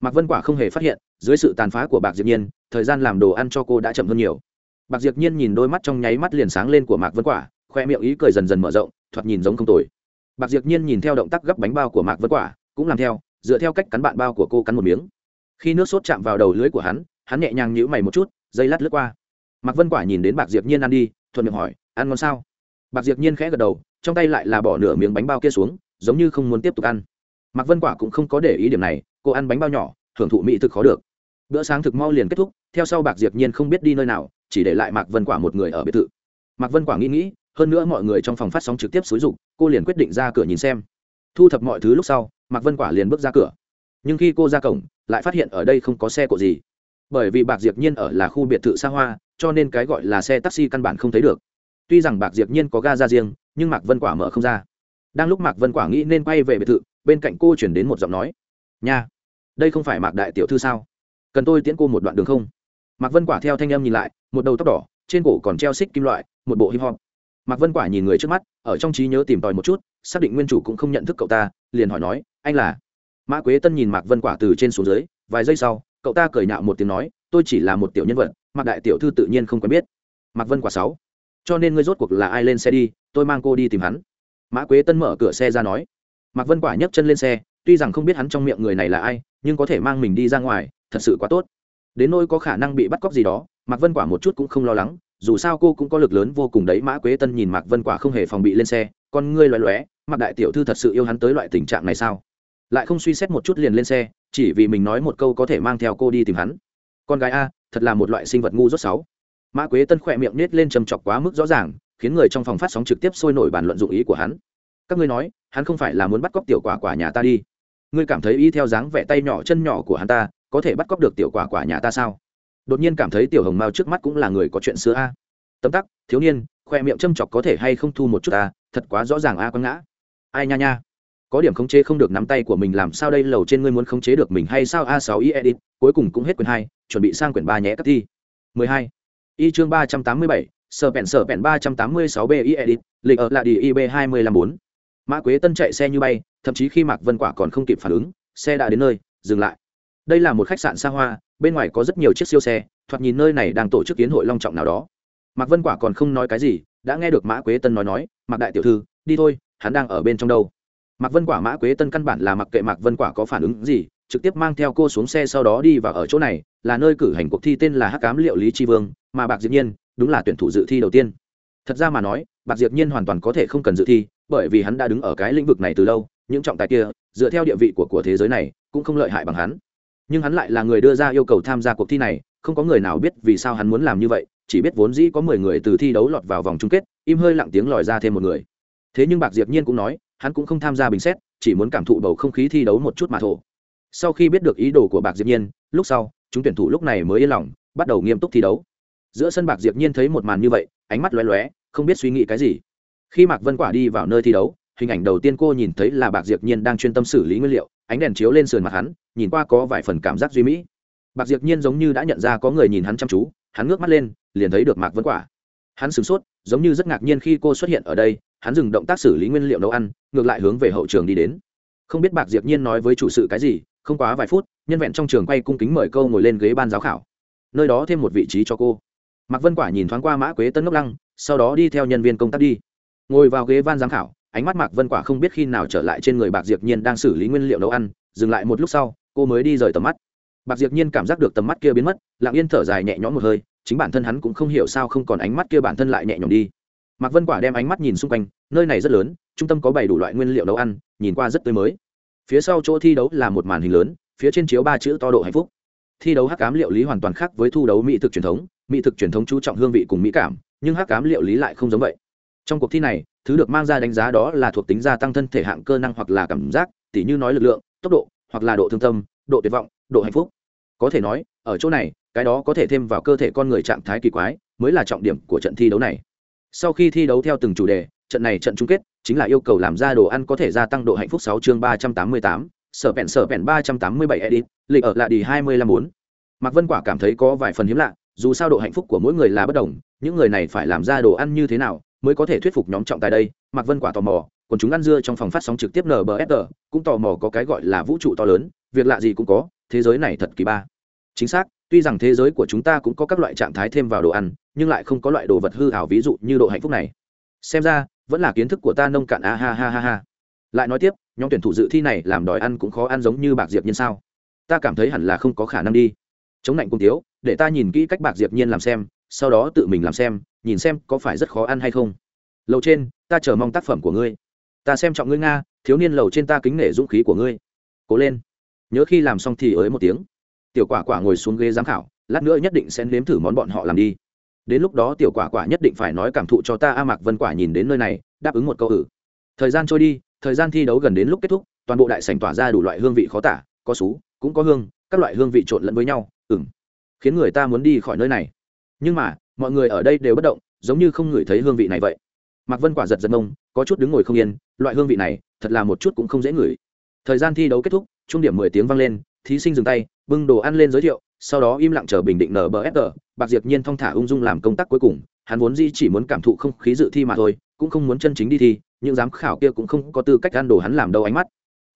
Mạc vân quả không hề phát hiện, dưới sự tàn phá của bạc diệp nhiên thời gian làm đồ ăn cho cô đã chậm hơn nhiều. Bạc diệp nhiên nhìn đôi mắt trong nháy mắt liền sáng lên của mạc vân quả, khoe miệng ý cười dần dần mở rộng, thoạt nhìn giống không tồi. Bạc diệp nhiên nhìn theo động tác gấp bánh bao của mạc vân quả, cũng làm theo, dựa theo cách cắn bạn bao của cô cắn một miếng. Khi nước sốt chạm vào đầu lưới của hắn hắn nhẹ nhàng nhíu mày một chút, dây lát lướt qua. Mạc vân quả nhìn đến bạc diệp nhiên ăn đi, thuận miệng hỏi, ăn ngon sao? Bạc diệp nhiên khẽ gật đầu, trong tay lại là bỏ nửa miếng bánh bao kia xuống, giống như không muốn tiếp tục ăn. Mạc vân quả cũng không có để ý điểm này, cô ăn bánh bao nhỏ, hưởng thụ mỹ thực khó được bữa sáng thực mau liền kết thúc, theo sau bạc diệp nhiên không biết đi nơi nào, chỉ để lại mạc vân quả một người ở biệt thự. Mạc vân quả nghĩ nghĩ, hơn nữa mọi người trong phòng phát sóng trực tiếp xúi dục, cô liền quyết định ra cửa nhìn xem. Thu thập mọi thứ lúc sau, mạc vân quả liền bước ra cửa. Nhưng khi cô ra cổng, lại phát hiện ở đây không có xe cộ gì. Bởi vì bạc diệp nhiên ở là khu biệt thự xa hoa, cho nên cái gọi là xe taxi căn bản không thấy được. Tuy rằng bạc diệp nhiên có ga ra riêng, nhưng mạc vân quả mở không ra. Đang lúc mạc vân quả nghĩ nên quay về biệt thự, bên cạnh cô chuyển đến một giọng nói. Nha, đây không phải mạc đại tiểu thư sao? Cần tôi tiễn cô một đoạn đường không? Mạc vân quả theo thanh em nhìn lại, một đầu tóc đỏ, trên cổ còn treo xích kim loại, một bộ hip hop. Mạc vân quả nhìn người trước mắt, ở trong trí nhớ tìm tòi một chút, xác định nguyên chủ cũng không nhận thức cậu ta, liền hỏi nói, anh là? Mã quế tân nhìn mạc vân quả từ trên xuống dưới, vài giây sau, cậu ta cười nhạo một tiếng nói, tôi chỉ là một tiểu nhân vật, mạc đại tiểu thư tự nhiên không quen biết. Mạc vân quả sáu. Cho nên ngươi rốt cuộc là ai lên xe đi? Tôi mang cô đi tìm hắn. Mã quế tân mở cửa xe ra nói. Mạc vân quả nhấc chân lên xe, tuy rằng không biết hắn trong miệng người này là ai, nhưng có thể mang mình đi ra ngoài thật sự quá tốt. Đến nỗi có khả năng bị bắt cóc gì đó, mạc vân quả một chút cũng không lo lắng, dù sao cô cũng có lực lớn vô cùng đấy, mã quế tân nhìn mạc vân quả không hề phòng bị lên xe, con ngươi loé loé mặc đại tiểu thư thật sự yêu hắn tới loại tình trạng này sao? Lại không suy xét một chút liền lên xe, chỉ vì mình nói một câu có thể mang theo cô đi tìm hắn. Con gái a, thật là một loại sinh vật ngu rốt sáu. Mã quế tân khỏe miệng nết lên trầm chọc quá mức rõ ràng, khiến người trong phòng phát sóng trực tiếp sôi nổi bàn luận dụng ý của hắn. Các ngươi nói, hắn không phải là muốn bắt cóc tiểu quả quả nhà ta đi. Ngươi cảm thấy y theo dáng vẻ tay nhỏ chân nhỏ của hắn ta có thể bắt cóc được tiểu quả quả nhà ta sao? Đột nhiên cảm thấy tiểu hồng mao trước mắt cũng là người có chuyện xưa a. Tấm tắc thiếu niên khoe miệng châm chọc có thể hay không thu một chút ta thật quá rõ ràng a à quăng ngã. Ai nha nha. Có điểm khống chế không được nắm tay của mình làm sao đây lầu trên ngươi muốn khống chế được mình hay sao? A sáu i edit cuối cùng cũng hết quyển hai chuẩn bị sang quyển ba nhé các thi. 12. y chương 387, sở bẹn sở bẹn 386 b i edit lịch ở là đi ib 254. mã quế tân chạy xe như bay thậm chí khi mạc vân quả còn không kịp phản ứng xe đã đến nơi dừng lại đây là một khách sạn xa hoa, bên ngoài có rất nhiều chiếc siêu xe, thoạt nhìn nơi này đang tổ chức kiến hội long trọng nào đó. Mạc vân quả còn không nói cái gì, đã nghe được mã quế tân nói nói, mạc đại tiểu thư, đi thôi, hắn đang ở bên trong đâu. Mạc vân quả, mã quế tân căn bản là mặc kệ mạc vân quả có phản ứng gì, trực tiếp mang theo cô xuống xe sau đó đi vào ở chỗ này, là nơi cử hành cuộc thi tên là hắc cám liệu lý tri vương, mà bạc diệp nhiên đúng là tuyển thủ dự thi đầu tiên. Thật ra mà nói, bạc diệp nhiên hoàn toàn có thể không cần dự thi, bởi vì hắn đã đứng ở cái lĩnh vực này từ lâu, những trọng tài kia, dựa theo địa vị của của thế giới này, cũng không lợi hại bằng hắn nhưng hắn lại là người đưa ra yêu cầu tham gia cuộc thi này, không có người nào biết vì sao hắn muốn làm như vậy, chỉ biết vốn dĩ có mười người từ thi đấu lọt vào vòng chung kết, im hơi lặng tiếng lòi ra thêm một người. Thế nhưng bạc diệp nhiên cũng nói, hắn cũng không tham gia bình xét, chỉ muốn cảm thụ bầu không khí thi đấu một chút mà thổ sau khi biết được ý đồ của bạc diệp nhiên, lúc sau, chúng tuyển thủ lúc này mới yên lòng, bắt đầu nghiêm túc thi đấu. Giữa sân bạc diệp nhiên thấy một màn như vậy, ánh mắt lóe lóe, không biết suy nghĩ cái gì. Khi mạc vân quả đi vào nơi thi đấu hình ảnh đầu tiên cô nhìn thấy là bạc diệp nhiên đang chuyên tâm xử lý nguyên liệu, ánh đèn chiếu lên sườn mặt hắn, nhìn qua có vài phần cảm giác duy mỹ. Bạc diệp nhiên giống như đã nhận ra có người nhìn hắn chăm chú, hắn ngước mắt lên, liền thấy được mạc vân quả. Hắn sửng sốt, giống như rất ngạc nhiên khi cô xuất hiện ở đây, hắn dừng động tác xử lý nguyên liệu nấu ăn, ngược lại hướng về hậu trường đi đến. Không biết bạc diệp nhiên nói với chủ sự cái gì, không quá vài phút, nhân vẹn trong trường quay cung kính mời câu ngồi lên ghế ban giáo khảo. Nơi đó thêm một vị trí cho cô. Mạc vân quả nhìn thoáng qua mã quế tân ngốc lăng, sau đó đi theo nhân viên công tác đi. Ngồi vào ghế ban giám khảo ánh mắt mạc vân quả không biết khi nào trở lại trên người bạc diệp nhiên đang xử lý nguyên liệu nấu ăn, dừng lại một lúc sau, cô mới đi rời tầm mắt. Bạc diệp nhiên cảm giác được tầm mắt kia biến mất, lặng yên thở dài nhẹ nhõm một hơi, chính bản thân hắn cũng không hiểu sao không còn ánh mắt kia bản thân lại nhẹ nhõm đi. Mạc vân quả đem ánh mắt nhìn xung quanh, nơi này rất lớn, trung tâm có bảy đủ loại nguyên liệu nấu ăn, nhìn qua rất tươi mới. Phía sau chỗ thi đấu là một màn hình lớn, phía trên chiếu ba chữ to độ hạnh phúc. Thi đấu hắc cám liệu lý hoàn toàn khác với thu đấu mỹ thực truyền thống, mỹ thực truyền thống chú trọng hương vị cùng mỹ cảm, nhưng hắc cám liệu lý lại không giống vậy. Trong cuộc thi này thứ được mang ra đánh giá đó là thuộc tính gia tăng thân thể hạng cơ năng hoặc là cảm giác, tỉ như nói lực lượng, tốc độ, hoặc là độ thương tâm, độ tuyệt vọng, độ hạnh phúc. Có thể nói, ở chỗ này, cái đó có thể thêm vào cơ thể con người trạng thái kỳ quái, mới là trọng điểm của trận thi đấu này. Sau khi thi đấu theo từng chủ đề, trận này trận chung kết chính là yêu cầu làm ra đồ ăn có thể gia tăng độ hạnh phúc sáu chương ba trăm tám mươi tám, sở bẹn sở bẹn ba trăm tám mươi bảy edit, lịch ở lại đi hai mươi lăm bốn. Mạc vân quả cảm thấy có vài phần hiếm lạ, dù sao độ hạnh phúc của mỗi người là bất đồng, những người này phải làm ra đồ ăn như thế nào mới có thể thuyết phục nhóm trọng tài đây, mạc vân quả tò mò, còn chúng ăn dưa trong phòng phát sóng trực tiếp nbsr cũng tò mò có cái gọi là vũ trụ to lớn, việc lạ gì cũng có, thế giới này thật kỳ ba. Chính xác, tuy rằng thế giới của chúng ta cũng có các loại trạng thái thêm vào đồ ăn, nhưng lại không có loại đồ vật hư hảo ví dụ như độ hạnh phúc này. Xem ra, vẫn là kiến thức của ta nông cạn a ha ha ha ha. Lại nói tiếp, nhóm tuyển thủ dự thi này làm đòi ăn cũng khó ăn giống như bạc diệp nhiên sao? Ta cảm thấy hẳn là không có khả năng đi. Chống lạnh cung tiếu để ta nhìn kỹ cách bạc diệp nhiên làm xem sau đó tự mình làm xem, nhìn xem có phải rất khó ăn hay không. Lầu trên, ta chờ mong tác phẩm của ngươi. Ta xem trọng ngươi nga, thiếu niên lầu trên ta kính nể dũng khí của ngươi. Cố lên. Nhớ khi làm xong thì ới một tiếng. Tiểu quả quả ngồi xuống ghế giám khảo, lát nữa nhất định sẽ nếm thử món bọn họ làm đi. Đến lúc đó tiểu quả quả nhất định phải nói cảm thụ cho ta a mạc vân quả nhìn đến nơi này, đáp ứng một câu ử thời gian trôi đi, thời gian thi đấu gần đến lúc kết thúc, toàn bộ đại sảnh tỏa ra đủ loại hương vị khó tả, có xú, cũng có hương, các loại hương vị trộn lẫn với nhau ừng khiến người ta muốn đi khỏi nơi này nhưng mà, mọi người ở đây đều bất động, giống như không ngửi thấy hương vị này vậy. Mạc vân quả giật giật mông, có chút đứng ngồi không yên, loại hương vị này, thật là một chút cũng không dễ ngửi. Thời gian thi đấu kết thúc, trung điểm mười tiếng vang lên, thí sinh dừng tay, bưng đồ ăn lên giới thiệu, sau đó im lặng chờ bình định nở bờ ép bạc diệp nhiên thong thả ung dung làm công tác cuối cùng, hắn vốn di chỉ muốn cảm thụ không khí dự thi mà thôi, cũng không muốn chân chính đi thi nhưng giám khảo kia cũng không có tư cách ăn đồ hắn làm đâu ánh mắt.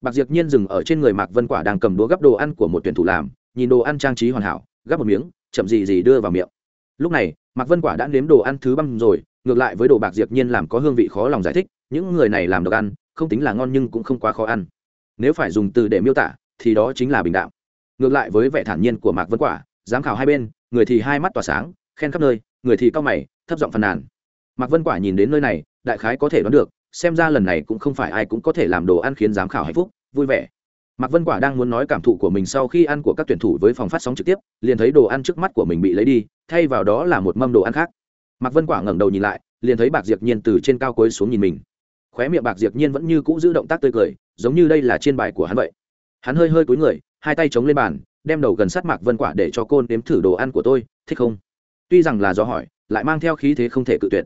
Bạc diệp nhiên dừng ở trên người mạc vân quả đang cầm đũa gắp đồ ăn của một tuyển thủ làm, nhìn đồ ăn trang trí hoàn hảo, gắp một miếng, chậm gì gì đưa vào miệng lúc này, mạc vân quả đã nếm đồ ăn thứ băm rồi, ngược lại với đồ bạc diệp nhiên làm có hương vị khó lòng giải thích, những người này làm được ăn, không tính là ngon nhưng cũng không quá khó ăn. Nếu phải dùng từ để miêu tả, thì đó chính là bình đạo ngược lại với vẻ thản nhiên của mạc vân quả, giám khảo hai bên, người thì hai mắt tỏa sáng, khen khắp nơi, người thì cao mày, thấp giọng phàn nàn. Mạc vân quả nhìn đến nơi này, đại khái có thể đoán được, xem ra lần này cũng không phải ai cũng có thể làm đồ ăn khiến giám khảo hạnh phúc, vui vẻ mạc vân quả đang muốn nói cảm thụ của mình sau khi ăn của các tuyển thủ với phòng phát sóng trực tiếp, liền thấy đồ ăn trước mắt của mình bị lấy đi, thay vào đó là một mâm đồ ăn khác. Mạc vân quả ngẩng đầu nhìn lại, liền thấy bạc diệp nhiên từ trên cao cúi xuống nhìn mình. Khóe miệng bạc diệp nhiên vẫn như cũ giữ động tác tươi cười, giống như đây là trên bài của hắn vậy. Hắn hơi hơi cúi người, hai tay chống lên bàn, đem đầu gần sát mạc vân quả để cho cô nếm thử đồ ăn của tôi, thích không? Tuy rằng là do hỏi, lại mang theo khí thế không thể cự tuyệt.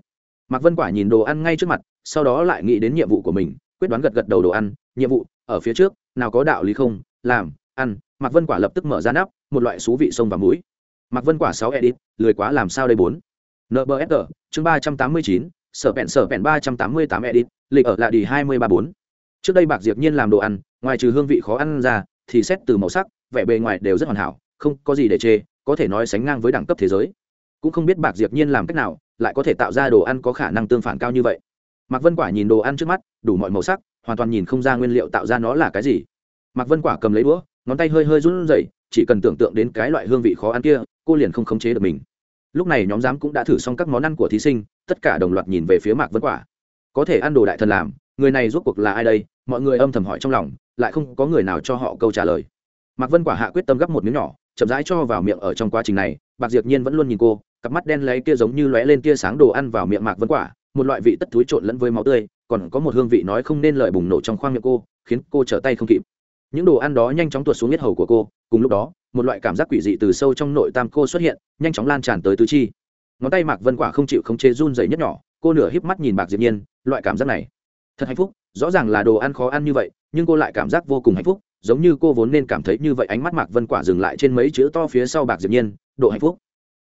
Mạc vân quả nhìn đồ ăn ngay trước mặt, sau đó lại nghĩ đến nhiệm vụ của mình, quyết đoán gật gật đầu đồ ăn, nhiệm vụ ở phía trước, nào có đạo lý không, làm, ăn, mạc vân quả lập tức mở ra nắp, một loại xú vị sông và mũi. Mạc vân quả sáu edit, lười quá làm sao đây bốn? Nbfr chương ba trăm tám mươi chín, sở bẹn sở bẹn ba trăm tám mươi tám edit, lịch ở lại đi hai mươi ba bốn. Trước đây bạc diệp nhiên làm đồ ăn, ngoài trừ hương vị khó ăn ra, thì xét từ màu sắc, vẻ bề ngoài đều rất hoàn hảo, không có gì để chê, có thể nói sánh ngang với đẳng cấp thế giới. Cũng không biết bạc diệp nhiên làm cách nào, lại có thể tạo ra đồ ăn có khả năng tương phản cao như vậy. Mạc vân quả nhìn đồ ăn trước mắt, đủ mọi màu sắc hoàn toàn nhìn không ra nguyên liệu tạo ra nó là cái gì. Mạc vân quả cầm lấy đũa, ngón tay hơi hơi run rẩy, chỉ cần tưởng tượng đến cái loại hương vị khó ăn kia, cô liền không khống chế được mình. Lúc này nhóm giám cũng đã thử xong các món ăn của thí sinh, tất cả đồng loạt nhìn về phía mạc vân quả. Có thể ăn đồ đại thần làm, người này rốt cuộc là ai đây? Mọi người âm thầm hỏi trong lòng, lại không có người nào cho họ câu trả lời. Mạc vân quả hạ quyết tâm gắp một miếng nhỏ, chậm rãi cho vào miệng ở trong quá trình này, bạc diệp nhiên vẫn luôn nhìn cô, cặp mắt đen lấy kia giống như lóe lên tia sáng đồ ăn vào miệng mạc vân quả, một loại vị tất túi trộn lẫn với máu tươi còn có một hương vị nói không nên lời bùng nổ trong khoang miệng cô, khiến cô trở tay không kịp. Những đồ ăn đó nhanh chóng tuột xuống nhất hầu của cô. Cùng lúc đó, một loại cảm giác quỷ dị từ sâu trong nội tam cô xuất hiện, nhanh chóng lan tràn tới tứ chi. Ngón tay mạc vân quả không chịu không chế run dày nhất nhỏ, cô nửa híp mắt nhìn bạc diệp nhiên, loại cảm giác này. Thật hạnh phúc, rõ ràng là đồ ăn khó ăn như vậy, nhưng cô lại cảm giác vô cùng hạnh phúc, giống như cô vốn nên cảm thấy như vậy ánh mắt mạc vân quả dừng lại trên mấy chữ to phía sau bạc diệp nhiên độ hạnh phúc.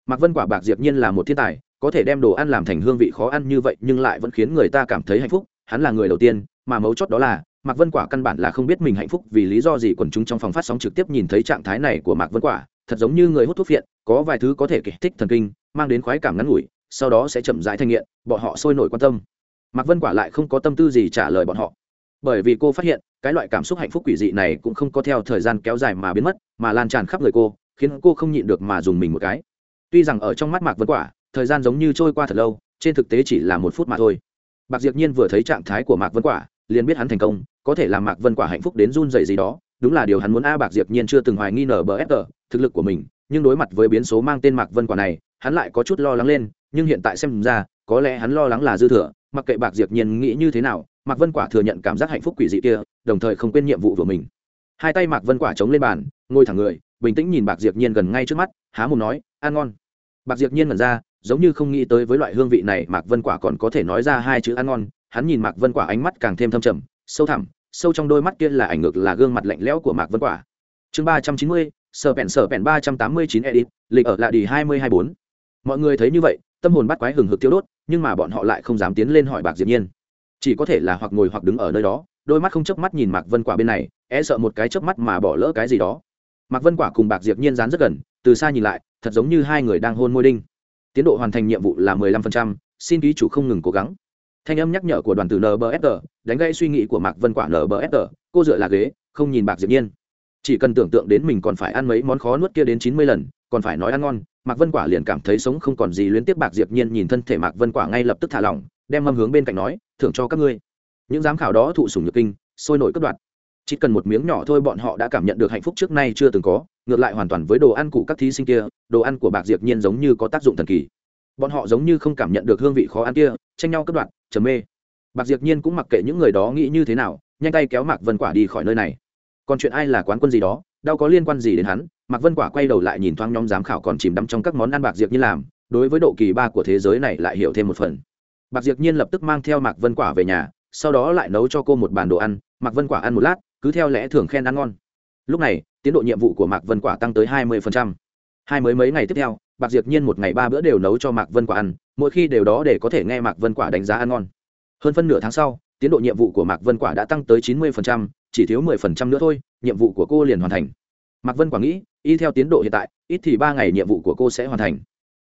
Mạc vân quả bạc diệp nhiên là một thiên tài, có thể đem đồ ăn làm thành hương vị khó ăn như vậy, nhưng lại vẫn khiến người ta cảm thấy hạnh phúc hắn là người đầu tiên, mà mấu chốt đó là, mạc vân quả căn bản là không biết mình hạnh phúc vì lý do gì quần chúng trong phòng phát sóng trực tiếp nhìn thấy trạng thái này của mạc vân quả, thật giống như người hút thuốc phiện, có vài thứ có thể kích thích thần kinh, mang đến khoái cảm ngắn ngủi, sau đó sẽ chậm rãi thanh nghiện, bọn họ sôi nổi quan tâm. Mạc vân quả lại không có tâm tư gì trả lời bọn họ. Bởi vì cô phát hiện, cái loại cảm xúc hạnh phúc quỷ dị này cũng không có theo thời gian kéo dài mà biến mất, mà lan tràn khắp người cô, khiến cô không nhịn được mà dùng mình một cái. Tuy rằng ở trong mắt mạc vân quả, thời gian giống như trôi qua thật lâu, trên thực tế chỉ là một phút mà thôi bạc diệp nhiên vừa thấy trạng thái của mạc vân quả, liền biết hắn thành công, có thể làm mạc vân quả hạnh phúc đến run rẩy gì đó, đúng là điều hắn muốn a bạc diệp nhiên chưa từng hoài nghi nở bờ ép thực lực của mình, nhưng đối mặt với biến số mang tên mạc vân quả này, hắn lại có chút lo lắng lên, nhưng hiện tại xem ra, có lẽ hắn lo lắng là dư thừa, mặc kệ bạc diệp nhiên nghĩ như thế nào, mạc vân quả thừa nhận cảm giác hạnh phúc quỷ dị kia, đồng thời không quên nhiệm vụ của mình. Hai tay mạc vân quả chống lên bàn, ngồi thẳng người, bình tĩnh nhìn bạc diệp nhiên gần ngay trước mắt, há mồm nói, ăn ngon. Bạc diệp nhiên ngẩn ra giống như không nghĩ tới với loại hương vị này, mạc vân quả còn có thể nói ra hai chữ ăn ngon. Hắn nhìn mạc vân quả ánh mắt càng thêm thâm trầm, sâu thẳm, sâu trong đôi mắt kia là ảnh ngược là gương mặt lạnh lẽo của mạc vân quả. Chương ba trăm chín mươi, sở bẹn sở bẹn ba trăm tám mươi chín edit, lịch ở lạ đi hai mươi hai bốn. Mọi người thấy như vậy, tâm hồn bắt quái hừng hực tiêu đốt, nhưng mà bọn họ lại không dám tiến lên hỏi bạc diệp nhiên. Chỉ có thể là hoặc ngồi hoặc đứng ở nơi đó, đôi mắt không chớp mắt nhìn mạc vân quả bên này e sợ một cái chớp mắt mà bỏ lỡ cái gì đó. Mạc vân quả cùng bạc diệp nhiên dán rất gần, từ xa nhìn lại, thật giống như hai người đang hôn môi đinh tiến độ hoàn thành nhiệm vụ là mười lăm phần trăm, xin ký chủ không ngừng cố gắng. Thanh âm nhắc nhở của đoàn từ nbfr đánh gây suy nghĩ của mạc vân quả nbfr cô dựa là ghế, không nhìn bạc diệp nhiên. Chỉ cần tưởng tượng đến mình còn phải ăn mấy món khó nuốt kia đến chín mươi lần, còn phải nói ăn ngon, mạc vân quả liền cảm thấy sống không còn gì Luyến tiếp bạc diệp nhiên nhìn thân thể mạc vân quả ngay lập tức thả lỏng, đem mâm hướng bên cạnh nói, thưởng cho các ngươi. Những giám khảo đó thụ sủng nhược kinh, sôi nổi cất đoạt. Chỉ cần một miếng nhỏ thôi bọn họ đã cảm nhận được hạnh phúc trước nay chưa từng có ngược lại hoàn toàn với đồ ăn của các thí sinh kia, đồ ăn của bạc diệp nhiên giống như có tác dụng thần kỳ. Bọn họ giống như không cảm nhận được hương vị khó ăn kia, tranh nhau cất đoạt, trầm mê. Bạc diệp nhiên cũng mặc kệ những người đó nghĩ như thế nào, nhanh tay kéo mạc vân quả đi khỏi nơi này. Còn chuyện ai là quán quân gì đó, đâu có liên quan gì đến hắn. Mạc vân quả quay đầu lại nhìn thoáng nhóm giám khảo còn chìm đắm trong các món ăn bạc diệp nhiên làm, đối với độ kỳ ba của thế giới này lại hiểu thêm một phần. Bạc diệp nhiên lập tức mang theo mạc vân quả về nhà, sau đó lại nấu cho cô một bàn đồ ăn. Mạc vân quả ăn một lát, cứ theo lẽ thường khen ăn ngon. Lúc này tiến độ nhiệm vụ của mạc vân quả tăng tới hai mươi hai mới mấy ngày tiếp theo, bạc diệp nhiên một ngày ba bữa đều nấu cho mạc vân quả ăn, mỗi khi đều đó để có thể nghe mạc vân quả đánh giá ăn ngon. Hơn phân nửa tháng sau, tiến độ nhiệm vụ của mạc vân quả đã tăng tới chín mươi chỉ thiếu mười phần trăm nữa thôi, nhiệm vụ của cô liền hoàn thành. Mạc vân quả nghĩ, y theo tiến độ hiện tại, ít thì ba ngày nhiệm vụ của cô sẽ hoàn thành.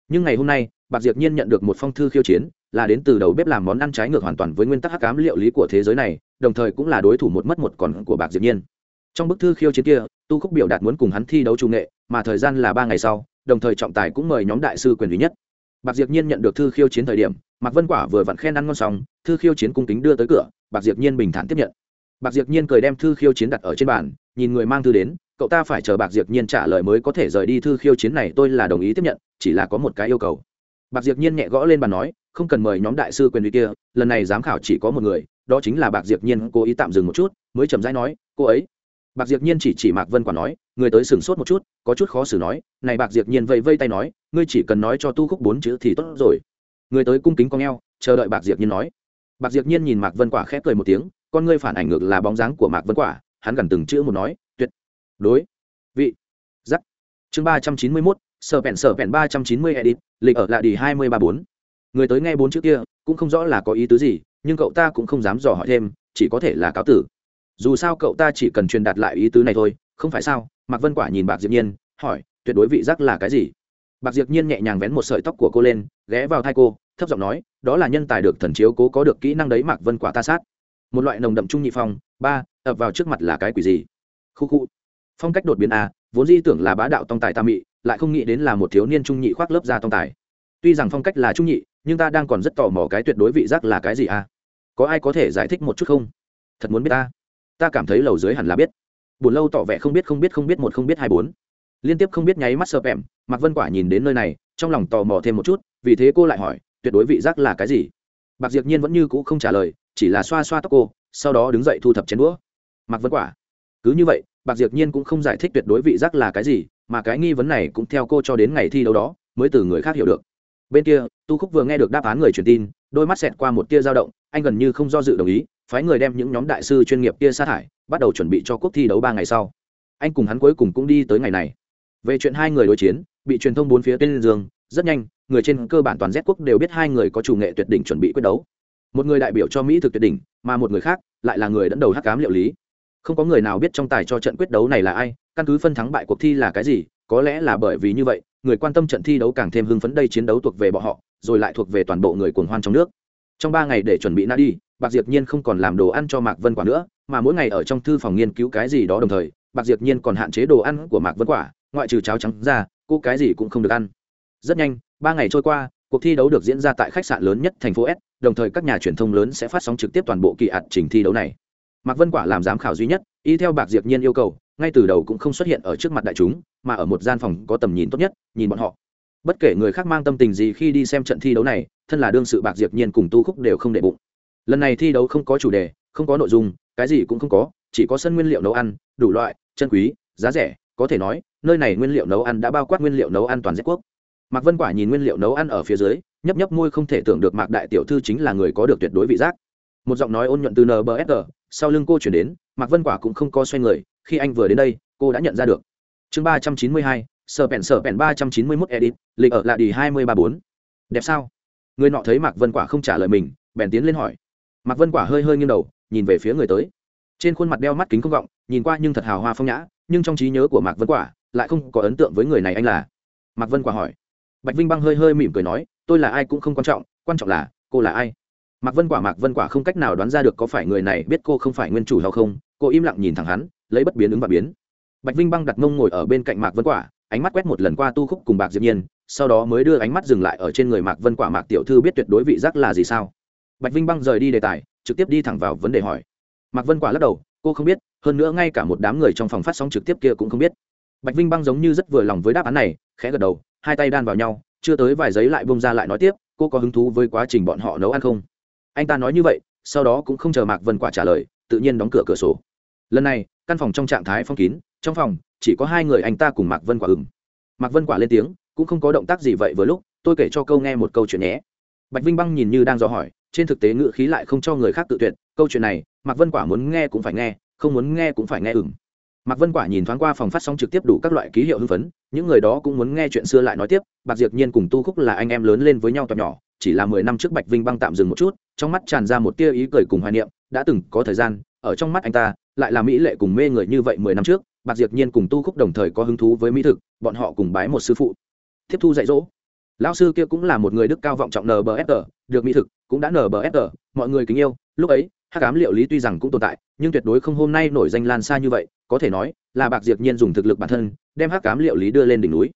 Nhưng ngày hôm nay, bạc diệp nhiên nhận được một phong thư khiêu chiến, là đến từ đầu bếp làm món ăn trái ngược hoàn toàn với nguyên tắc hắc ám liệu lý của thế giới này, đồng thời cũng là đối thủ một mất một còn của bạc diệp nhiên trong bức thư khiêu chiến kia, tu khúc biểu đạt muốn cùng hắn thi đấu trung nghệ, mà thời gian là ba ngày sau, đồng thời trọng tài cũng mời nhóm đại sư quyền lý nhất. Bạc diệp nhiên nhận được thư khiêu chiến thời điểm, mạc vân quả vừa vặn khen ăn ngon xong, thư khiêu chiến cung kính đưa tới cửa, bạc diệp nhiên bình thản tiếp nhận. Bạc diệp nhiên cười đem thư khiêu chiến đặt ở trên bàn, nhìn người mang thư đến, cậu ta phải chờ bạc diệp nhiên trả lời mới có thể rời đi thư khiêu chiến này, tôi là đồng ý tiếp nhận, chỉ là có một cái yêu cầu. Bạc diệp nhiên nhẹ gõ lên bàn nói, không cần mời nhóm đại sư quyền uy kia, lần này giám khảo chỉ có một người, đó chính là bạc diệp nhiên cố ý tạm dừng một chút, mới chậm rãi nói, cô ấy bạc diệp nhiên chỉ chỉ mạc vân quả nói, người tới sửng sốt một chút, có chút khó xử nói, này bạc diệp nhiên vây vây tay nói, ngươi chỉ cần nói cho tu khúc bốn chữ thì tốt rồi. Người tới cung kính con eo, chờ đợi bạc diệp nhiên nói. Bạc diệp nhiên nhìn mạc vân quả khẽ cười một tiếng, con ngươi phản ảnh ngược là bóng dáng của mạc vân quả, hắn gần từng chữ một nói, tuyệt đối. Vị. Giắc chương ba trăm chín mươi mốt, sở vẹn sở vẹn ba trăm chín mươi edit, lịch ở lại đi hai mươi ba bốn. Người tới nghe bốn chữ kia, cũng không rõ là có ý tứ gì, nhưng cậu ta cũng không dám dò hỏi thêm, chỉ có thể là cáo tử dù sao cậu ta chỉ cần truyền đạt lại ý tứ này thôi, không phải sao? Mạc vân quả nhìn bạc diệp nhiên, hỏi, tuyệt đối vị giác là cái gì? Bạc diệp nhiên nhẹ nhàng vén một sợi tóc của cô lên, ghé vào thai cô, thấp giọng nói, đó là nhân tài được thần chiếu cố có được kỹ năng đấy mạc vân quả ta sát. Một loại nồng đậm trung nhị phong, ba, ập vào trước mặt là cái quỷ gì? Khu khu. Phong cách đột biến a, vốn di tưởng là bá đạo tông tài tam mị, lại không nghĩ đến là một thiếu niên trung nhị khoác lớp ra tông tài. Tuy rằng phong cách là trung nhị, nhưng ta đang còn rất tò mò cái tuyệt đối vị giác là cái gì a. Có ai có thể giải thích một chút không? Thật muốn biết ta ta cảm thấy lầu dưới hẳn là biết. Buồn lâu tỏ vẻ không biết không biết không biết một, không biết hai bốn. Liên tiếp không biết nháy mắt sơ pèm mạc vân quả nhìn đến nơi này, trong lòng tò mò thêm một chút, vì thế cô lại hỏi, tuyệt đối vị giác là cái gì? Bạc diệp nhiên vẫn như cũ không trả lời, chỉ là xoa xoa tóc cô, sau đó đứng dậy thu thập chén đũa. Mạc vân quả, cứ như vậy, bạc diệp nhiên cũng không giải thích tuyệt đối vị giác là cái gì, mà cái nghi vấn này cũng theo cô cho đến ngày thi đấu đó, mới từ người khác hiểu được. Bên kia, tu khúc vừa nghe được đáp án người truyền tin, đôi mắt xẹt qua một tia dao động, anh gần như không do dự đồng ý phái người đem những nhóm đại sư chuyên nghiệp kia sát hại, bắt đầu chuẩn bị cho quốc thi đấu ba ngày sau. Anh cùng hắn cuối cùng cũng đi tới ngày này. Về chuyện hai người đối chiến, bị truyền thông bốn phía tên dương, rất nhanh, người trên cơ bản toàn z quốc đều biết hai người có chủ nghệ tuyệt đỉnh chuẩn bị quyết đấu. Một người đại biểu cho mỹ thực tuyệt đỉnh, mà một người khác lại là người dẫn đầu hắc cám liệu lý. Không có người nào biết trong tài cho trận quyết đấu này là ai, căn cứ phân thắng bại cuộc thi là cái gì, có lẽ là bởi vì như vậy, người quan tâm trận thi đấu càng thêm hưng phấn đây chiến đấu thuộc về bọn họ, rồi lại thuộc về toàn bộ người cuồng hoan trong nước. Trong ba ngày để chuẩn bị na đi bạc diệp nhiên không còn làm đồ ăn cho mạc vân quả nữa, mà mỗi ngày ở trong thư phòng nghiên cứu cái gì đó đồng thời, bạc diệp nhiên còn hạn chế đồ ăn của mạc vân quả, ngoại trừ cháo trắng ra, cô cái gì cũng không được ăn. Rất nhanh, ba ngày trôi qua, cuộc thi đấu được diễn ra tại khách sạn lớn nhất thành phố s, đồng thời các nhà truyền thông lớn sẽ phát sóng trực tiếp toàn bộ kỳ ạt trình thi đấu này. Mạc vân quả làm giám khảo duy nhất, y theo bạc diệp nhiên yêu cầu, ngay từ đầu cũng không xuất hiện ở trước mặt đại chúng, mà ở một gian phòng có tầm nhìn tốt nhất, nhìn bọn họ. Bất kể người khác mang tâm tình gì khi đi xem trận thi đấu này, thân là đương sự bạc diệp nhiên cùng tu khúc đều không để bụng lần này thi đấu không có chủ đề, không có nội dung, cái gì cũng không có, chỉ có sân nguyên liệu nấu ăn, đủ loại, chân quý, giá rẻ, có thể nói, nơi này nguyên liệu nấu ăn đã bao quát nguyên liệu nấu ăn toàn dép quốc. Mạc vân quả nhìn nguyên liệu nấu ăn ở phía dưới, nhấp nhấp môi không thể tưởng được mạc đại tiểu thư chính là người có được tuyệt đối vị giác. Một giọng nói ôn nhuận từ nbsg sau lưng cô chuyển đến, mạc vân quả cũng không co xoay người, khi anh vừa đến đây, cô đã nhận ra được. Chương ba trăm chín mươi hai, sở pèn sở pèn ba trăm chín mươi mốt edit, lịch ở lại đi hai mươi ba bốn. Đẹp sao? Người nọ thấy mạc vân quả không trả lời mình, bèn tiến lên hỏi mạc vân quả hơi hơi nghiêng đầu, nhìn về phía người tới. Trên khuôn mặt đeo mắt kính công vọng, nhìn qua nhưng thật hào hoa phong nhã, nhưng trong trí nhớ của mạc vân quả lại không có ấn tượng với người này anh là. Mạc vân quả hỏi. Bạch vinh băng hơi hơi mỉm cười nói, tôi là ai cũng không quan trọng quan trọng là, cô là ai? Mạc vân quả, mạc vân quả không cách nào đoán ra được có phải người này biết cô không phải nguyên chủ hay không, cô im lặng nhìn thẳng hắn, lấy bất biến ứng và biến. Bạch vinh băng đặt mông ngồi ở bên cạnh mạc vân quả, ánh mắt quét một lần qua tu khúc cùng bạc diệp nhiên, sau đó mới đưa ánh mắt dừng lại ở trên người mạc vân quả. Mạc tiểu thư biết tuyệt đối vị giác là gì sao? Bạch vinh băng rời đi đề tài, trực tiếp đi thẳng vào vấn đề hỏi. Mạc vân quả lắc đầu, cô không biết, hơn nữa ngay cả một đám người trong phòng phát sóng trực tiếp kia cũng không biết. Bạch vinh băng giống như rất vừa lòng với đáp án này, khẽ gật đầu, hai tay đan vào nhau, chưa tới vài giấy lại bông ra lại nói tiếp, cô có hứng thú với quá trình bọn họ nấu ăn không? Anh ta nói như vậy, sau đó cũng không chờ mạc vân quả trả lời, tự nhiên đóng cửa cửa sổ. Lần này, căn phòng trong trạng thái phong kín, trong phòng, chỉ có hai người anh ta cùng mạc vân quả ừng mạc vân quả lên tiếng, cũng không có động tác gì vậy vừa lúc, tôi kể cho câu nghe một câu chuyện nhé. Bạch vinh băng nhìn như đang dò hỏi trên thực tế ngữ khí lại không cho người khác tự tuyệt, câu chuyện này, mạc vân quả muốn nghe cũng phải nghe, không muốn nghe cũng phải nghe ừng mạc vân quả nhìn thoáng qua phòng phát sóng trực tiếp đủ các loại ký hiệu hưng phấn, những người đó cũng muốn nghe chuyện xưa lại nói tiếp, bạc diệp nhiên cùng tu khúc là anh em lớn lên với nhau tọt nhỏ, chỉ là mười năm trước bạch vinh băng tạm dừng một chút, trong mắt tràn ra một tia ý cười cùng hoài niệm, đã từng có thời gian, ở trong mắt anh ta, lại là mỹ lệ cùng mê người như vậy mười năm trước, bạc diệp nhiên cùng tu khúc đồng thời có hứng thú với mỹ thực, bọn họ cùng bái một sư phụ. Tiếp thu dạy dỗ lão sư kia cũng là một người đức cao vọng trọng nbfr được mỹ thực, cũng đã nbfr mọi người kính yêu. Lúc ấy hát cám liệu lý tuy rằng cũng tồn tại, nhưng tuyệt đối không hôm nay nổi danh lan xa như vậy, có thể nói là bạc diệp nhiên dùng thực lực bản thân, đem hát cám liệu lý đưa lên đỉnh núi.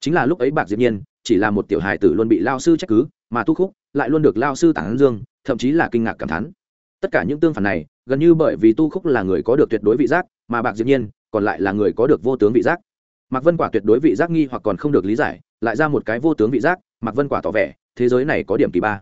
Chính là lúc ấy bạc diệp nhiên chỉ là một tiểu hài tử luôn bị lao sư trách cứ, mà tu khúc lại luôn được lao sư tản dương, thậm chí là kinh ngạc cảm thán. Tất cả những tương phản này, gần như bởi vì tu khúc là người có được tuyệt đối vị giác, mà bạc diệp nhiên còn lại là người có được vô tướng vị giác. Mạc vân quả tuyệt đối vị giác nghi hoặc còn không được lý giải lại ra một cái vô tướng vị giác, mạc vân quả tỏ vẻ, thế giới này có điểm kỳ ba.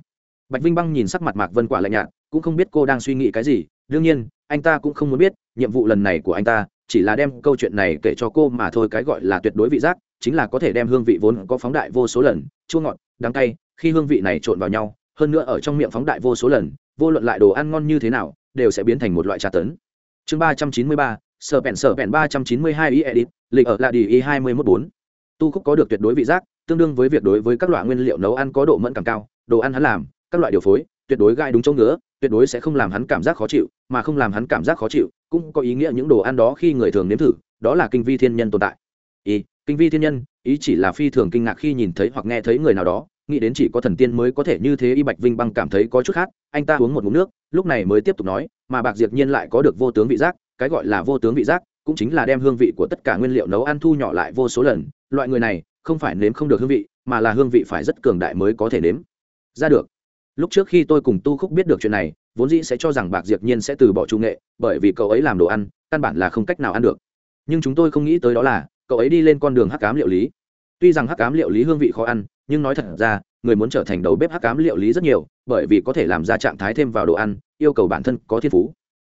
Bạch vinh băng nhìn sắc mặt mạc vân quả lạnh nhạt, cũng không biết cô đang suy nghĩ cái gì, đương nhiên, anh ta cũng không muốn biết, nhiệm vụ lần này của anh ta, chỉ là đem câu chuyện này kể cho cô mà thôi, cái gọi là tuyệt đối vị giác, chính là có thể đem hương vị vốn có phóng đại vô số lần, chua ngọt, đắng cay, khi hương vị này trộn vào nhau, hơn nữa ở trong miệng phóng đại vô số lần, vô luận lại đồ ăn ngon như thế nào, đều sẽ biến thành một loại trà tấn. Chương ba trăm chín mươi ba, sở bèn sở bèn ba trăm chín mươi hai ý edit, lịch ở là đi y hai mươi mốt bốn. Tu khúc có được tuyệt đối vị giác tương đương với việc đối với các loại nguyên liệu nấu ăn có độ mẫn cảm cao, đồ ăn hắn làm, các loại điều phối, tuyệt đối gai đúng chỗ ngứa, tuyệt đối sẽ không làm hắn cảm giác khó chịu, mà không làm hắn cảm giác khó chịu cũng có ý nghĩa những đồ ăn đó khi người thường nếm thử, đó là kinh vi thiên nhân tồn tại. Ý, kinh vi thiên nhân, ý chỉ là phi thường kinh ngạc khi nhìn thấy hoặc nghe thấy người nào đó, nghĩ đến chỉ có thần tiên mới có thể như thế y bạch vinh băng cảm thấy có chút khác, anh ta uống một ngụm nước, lúc này mới tiếp tục nói, mà bạc diệp nhiên lại có được vô tướng vị giác, cái gọi là vô tướng vị giác cũng chính là đem hương vị của tất cả nguyên liệu nấu ăn thu nhỏ lại vô số lần, loại người này không phải nếm không được hương vị, mà là hương vị phải rất cường đại mới có thể nếm. Ra được. Lúc trước khi tôi cùng tu khúc biết được chuyện này, vốn dĩ sẽ cho rằng bạc diệp nhiên sẽ từ bỏ trung nghệ, bởi vì cậu ấy làm đồ ăn, căn bản là không cách nào ăn được. Nhưng chúng tôi không nghĩ tới đó là, cậu ấy đi lên con đường hắc cám liệu lý. Tuy rằng hắc cám liệu lý hương vị khó ăn, nhưng nói thật ra, người muốn trở thành đầu bếp hắc cám liệu lý rất nhiều, bởi vì có thể làm ra trạng thái thêm vào đồ ăn, yêu cầu bản thân có thiên phú.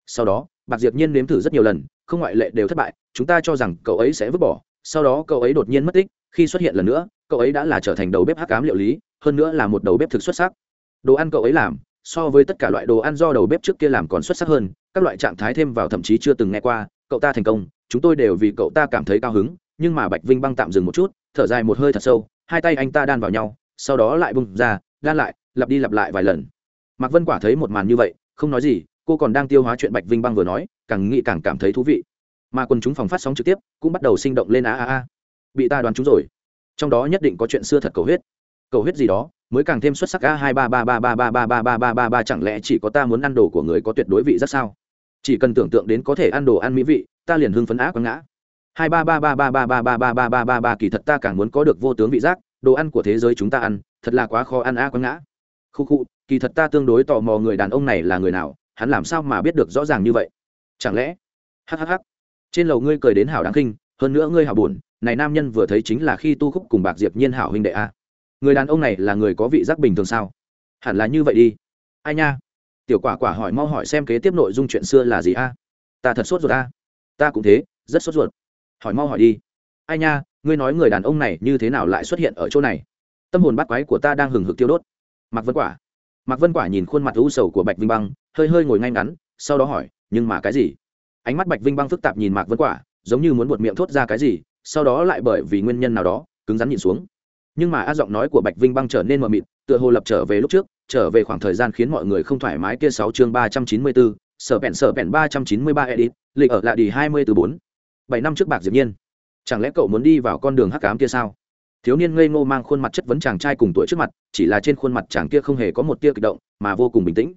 Sau đó, bạc diệp nhiên nếm thử rất nhiều lần, không ngoại lệ đều thất bại, chúng ta cho rằng cậu ấy sẽ vứt bỏ, sau đó cậu ấy đột nhiên mất tích khi xuất hiện lần nữa, cậu ấy đã là trở thành đầu bếp hắc cám liệu lý, hơn nữa là một đầu bếp thực xuất sắc. Đồ ăn cậu ấy làm, so với tất cả loại đồ ăn do đầu bếp trước kia làm còn xuất sắc hơn, các loại trạng thái thêm vào thậm chí chưa từng nghe qua, cậu ta thành công, chúng tôi đều vì cậu ta cảm thấy cao hứng, nhưng mà bạch vinh băng tạm dừng một chút, thở dài một hơi thật sâu, hai tay anh ta đan vào nhau, sau đó lại bung ra, đan lại, lặp đi lặp lại vài lần. Mạc vân quả thấy một màn như vậy, không nói gì, cô còn đang tiêu hóa chuyện bạch vinh băng vừa nói, càng nghĩ càng cảm thấy thú vị. Mà quần chúng phòng phát sóng trực tiếp cũng bắt đầu sinh động lên a a a bị ta đoán chúng rồi trong đó nhất định có chuyện xưa thật cầu huyết cầu huyết gì đó mới càng thêm xuất sắc a hai ba ba ba ba ba ba ba ba ba ba ba chẳng lẽ chỉ có ta muốn ăn đồ của người có tuyệt đối vị rất sao chỉ cần tưởng tượng đến có thể ăn đồ ăn mỹ vị ta liền hưng phấn ác quăng ngã hai ba ba ba ba ba ba ba ba ba ba ba ba kỳ thật ta càng muốn có được vô tướng vị giác đồ ăn của thế giới chúng ta ăn thật là quá khó ăn ác quăng ngã khu khu kỳ thật ta tương đối tò mò người đàn ông này là người nào hắn làm sao mà biết được rõ ràng như vậy chẳng lẽ hhh trên lầu ngươi cười đến hảo đáng kinh hơn nữa ngươi hảo buồn này nam nhân vừa thấy chính là khi tu khúc cùng bạc diệp nhiên hảo huynh đệ a. Người đàn ông này là người có vị giác bình thường sao? Hẳn là như vậy đi. Ai nha? Tiểu quả quả hỏi mau hỏi xem kế tiếp nội dung chuyện xưa là gì a. Ta thật sốt ruột a. Ta cũng thế, rất sốt ruột. Hỏi mau hỏi đi. Ai nha, ngươi nói người đàn ông này như thế nào lại xuất hiện ở chỗ này? Tâm hồn bắt quái của ta đang hừng hực tiêu đốt. Mạc vân quả. Mạc vân quả nhìn khuôn mặt u sầu của bạch vinh băng, hơi hơi ngồi ngay ngắn, sau đó hỏi, nhưng mà cái gì? Ánh mắt bạch vinh băng phức tạp nhìn mạc vân quả, giống như muốn buột miệng thốt ra cái gì sau đó lại bởi vì nguyên nhân nào đó, cứng rắn nhìn xuống. Nhưng mà a giọng nói của bạch vinh băng trở nên mờ mịt, tựa hồ lập trở về lúc trước, trở về khoảng thời gian khiến mọi người không thoải mái kia sáu chương ba trăm chín mươi bốn, sở bẹn sở bẹn ba trăm chín mươi ba edit, lịch ở lại đi hai mươi từ bốn. Bảy năm trước bạc diệp nhiên. Chẳng lẽ cậu muốn đi vào con đường hắc cám kia sao? Thiếu niên ngây ngô mang khuôn mặt chất vấn chàng trai cùng tuổi trước mặt, chỉ là trên khuôn mặt chàng kia không hề có một tia kịch động, mà vô cùng bình tĩnh.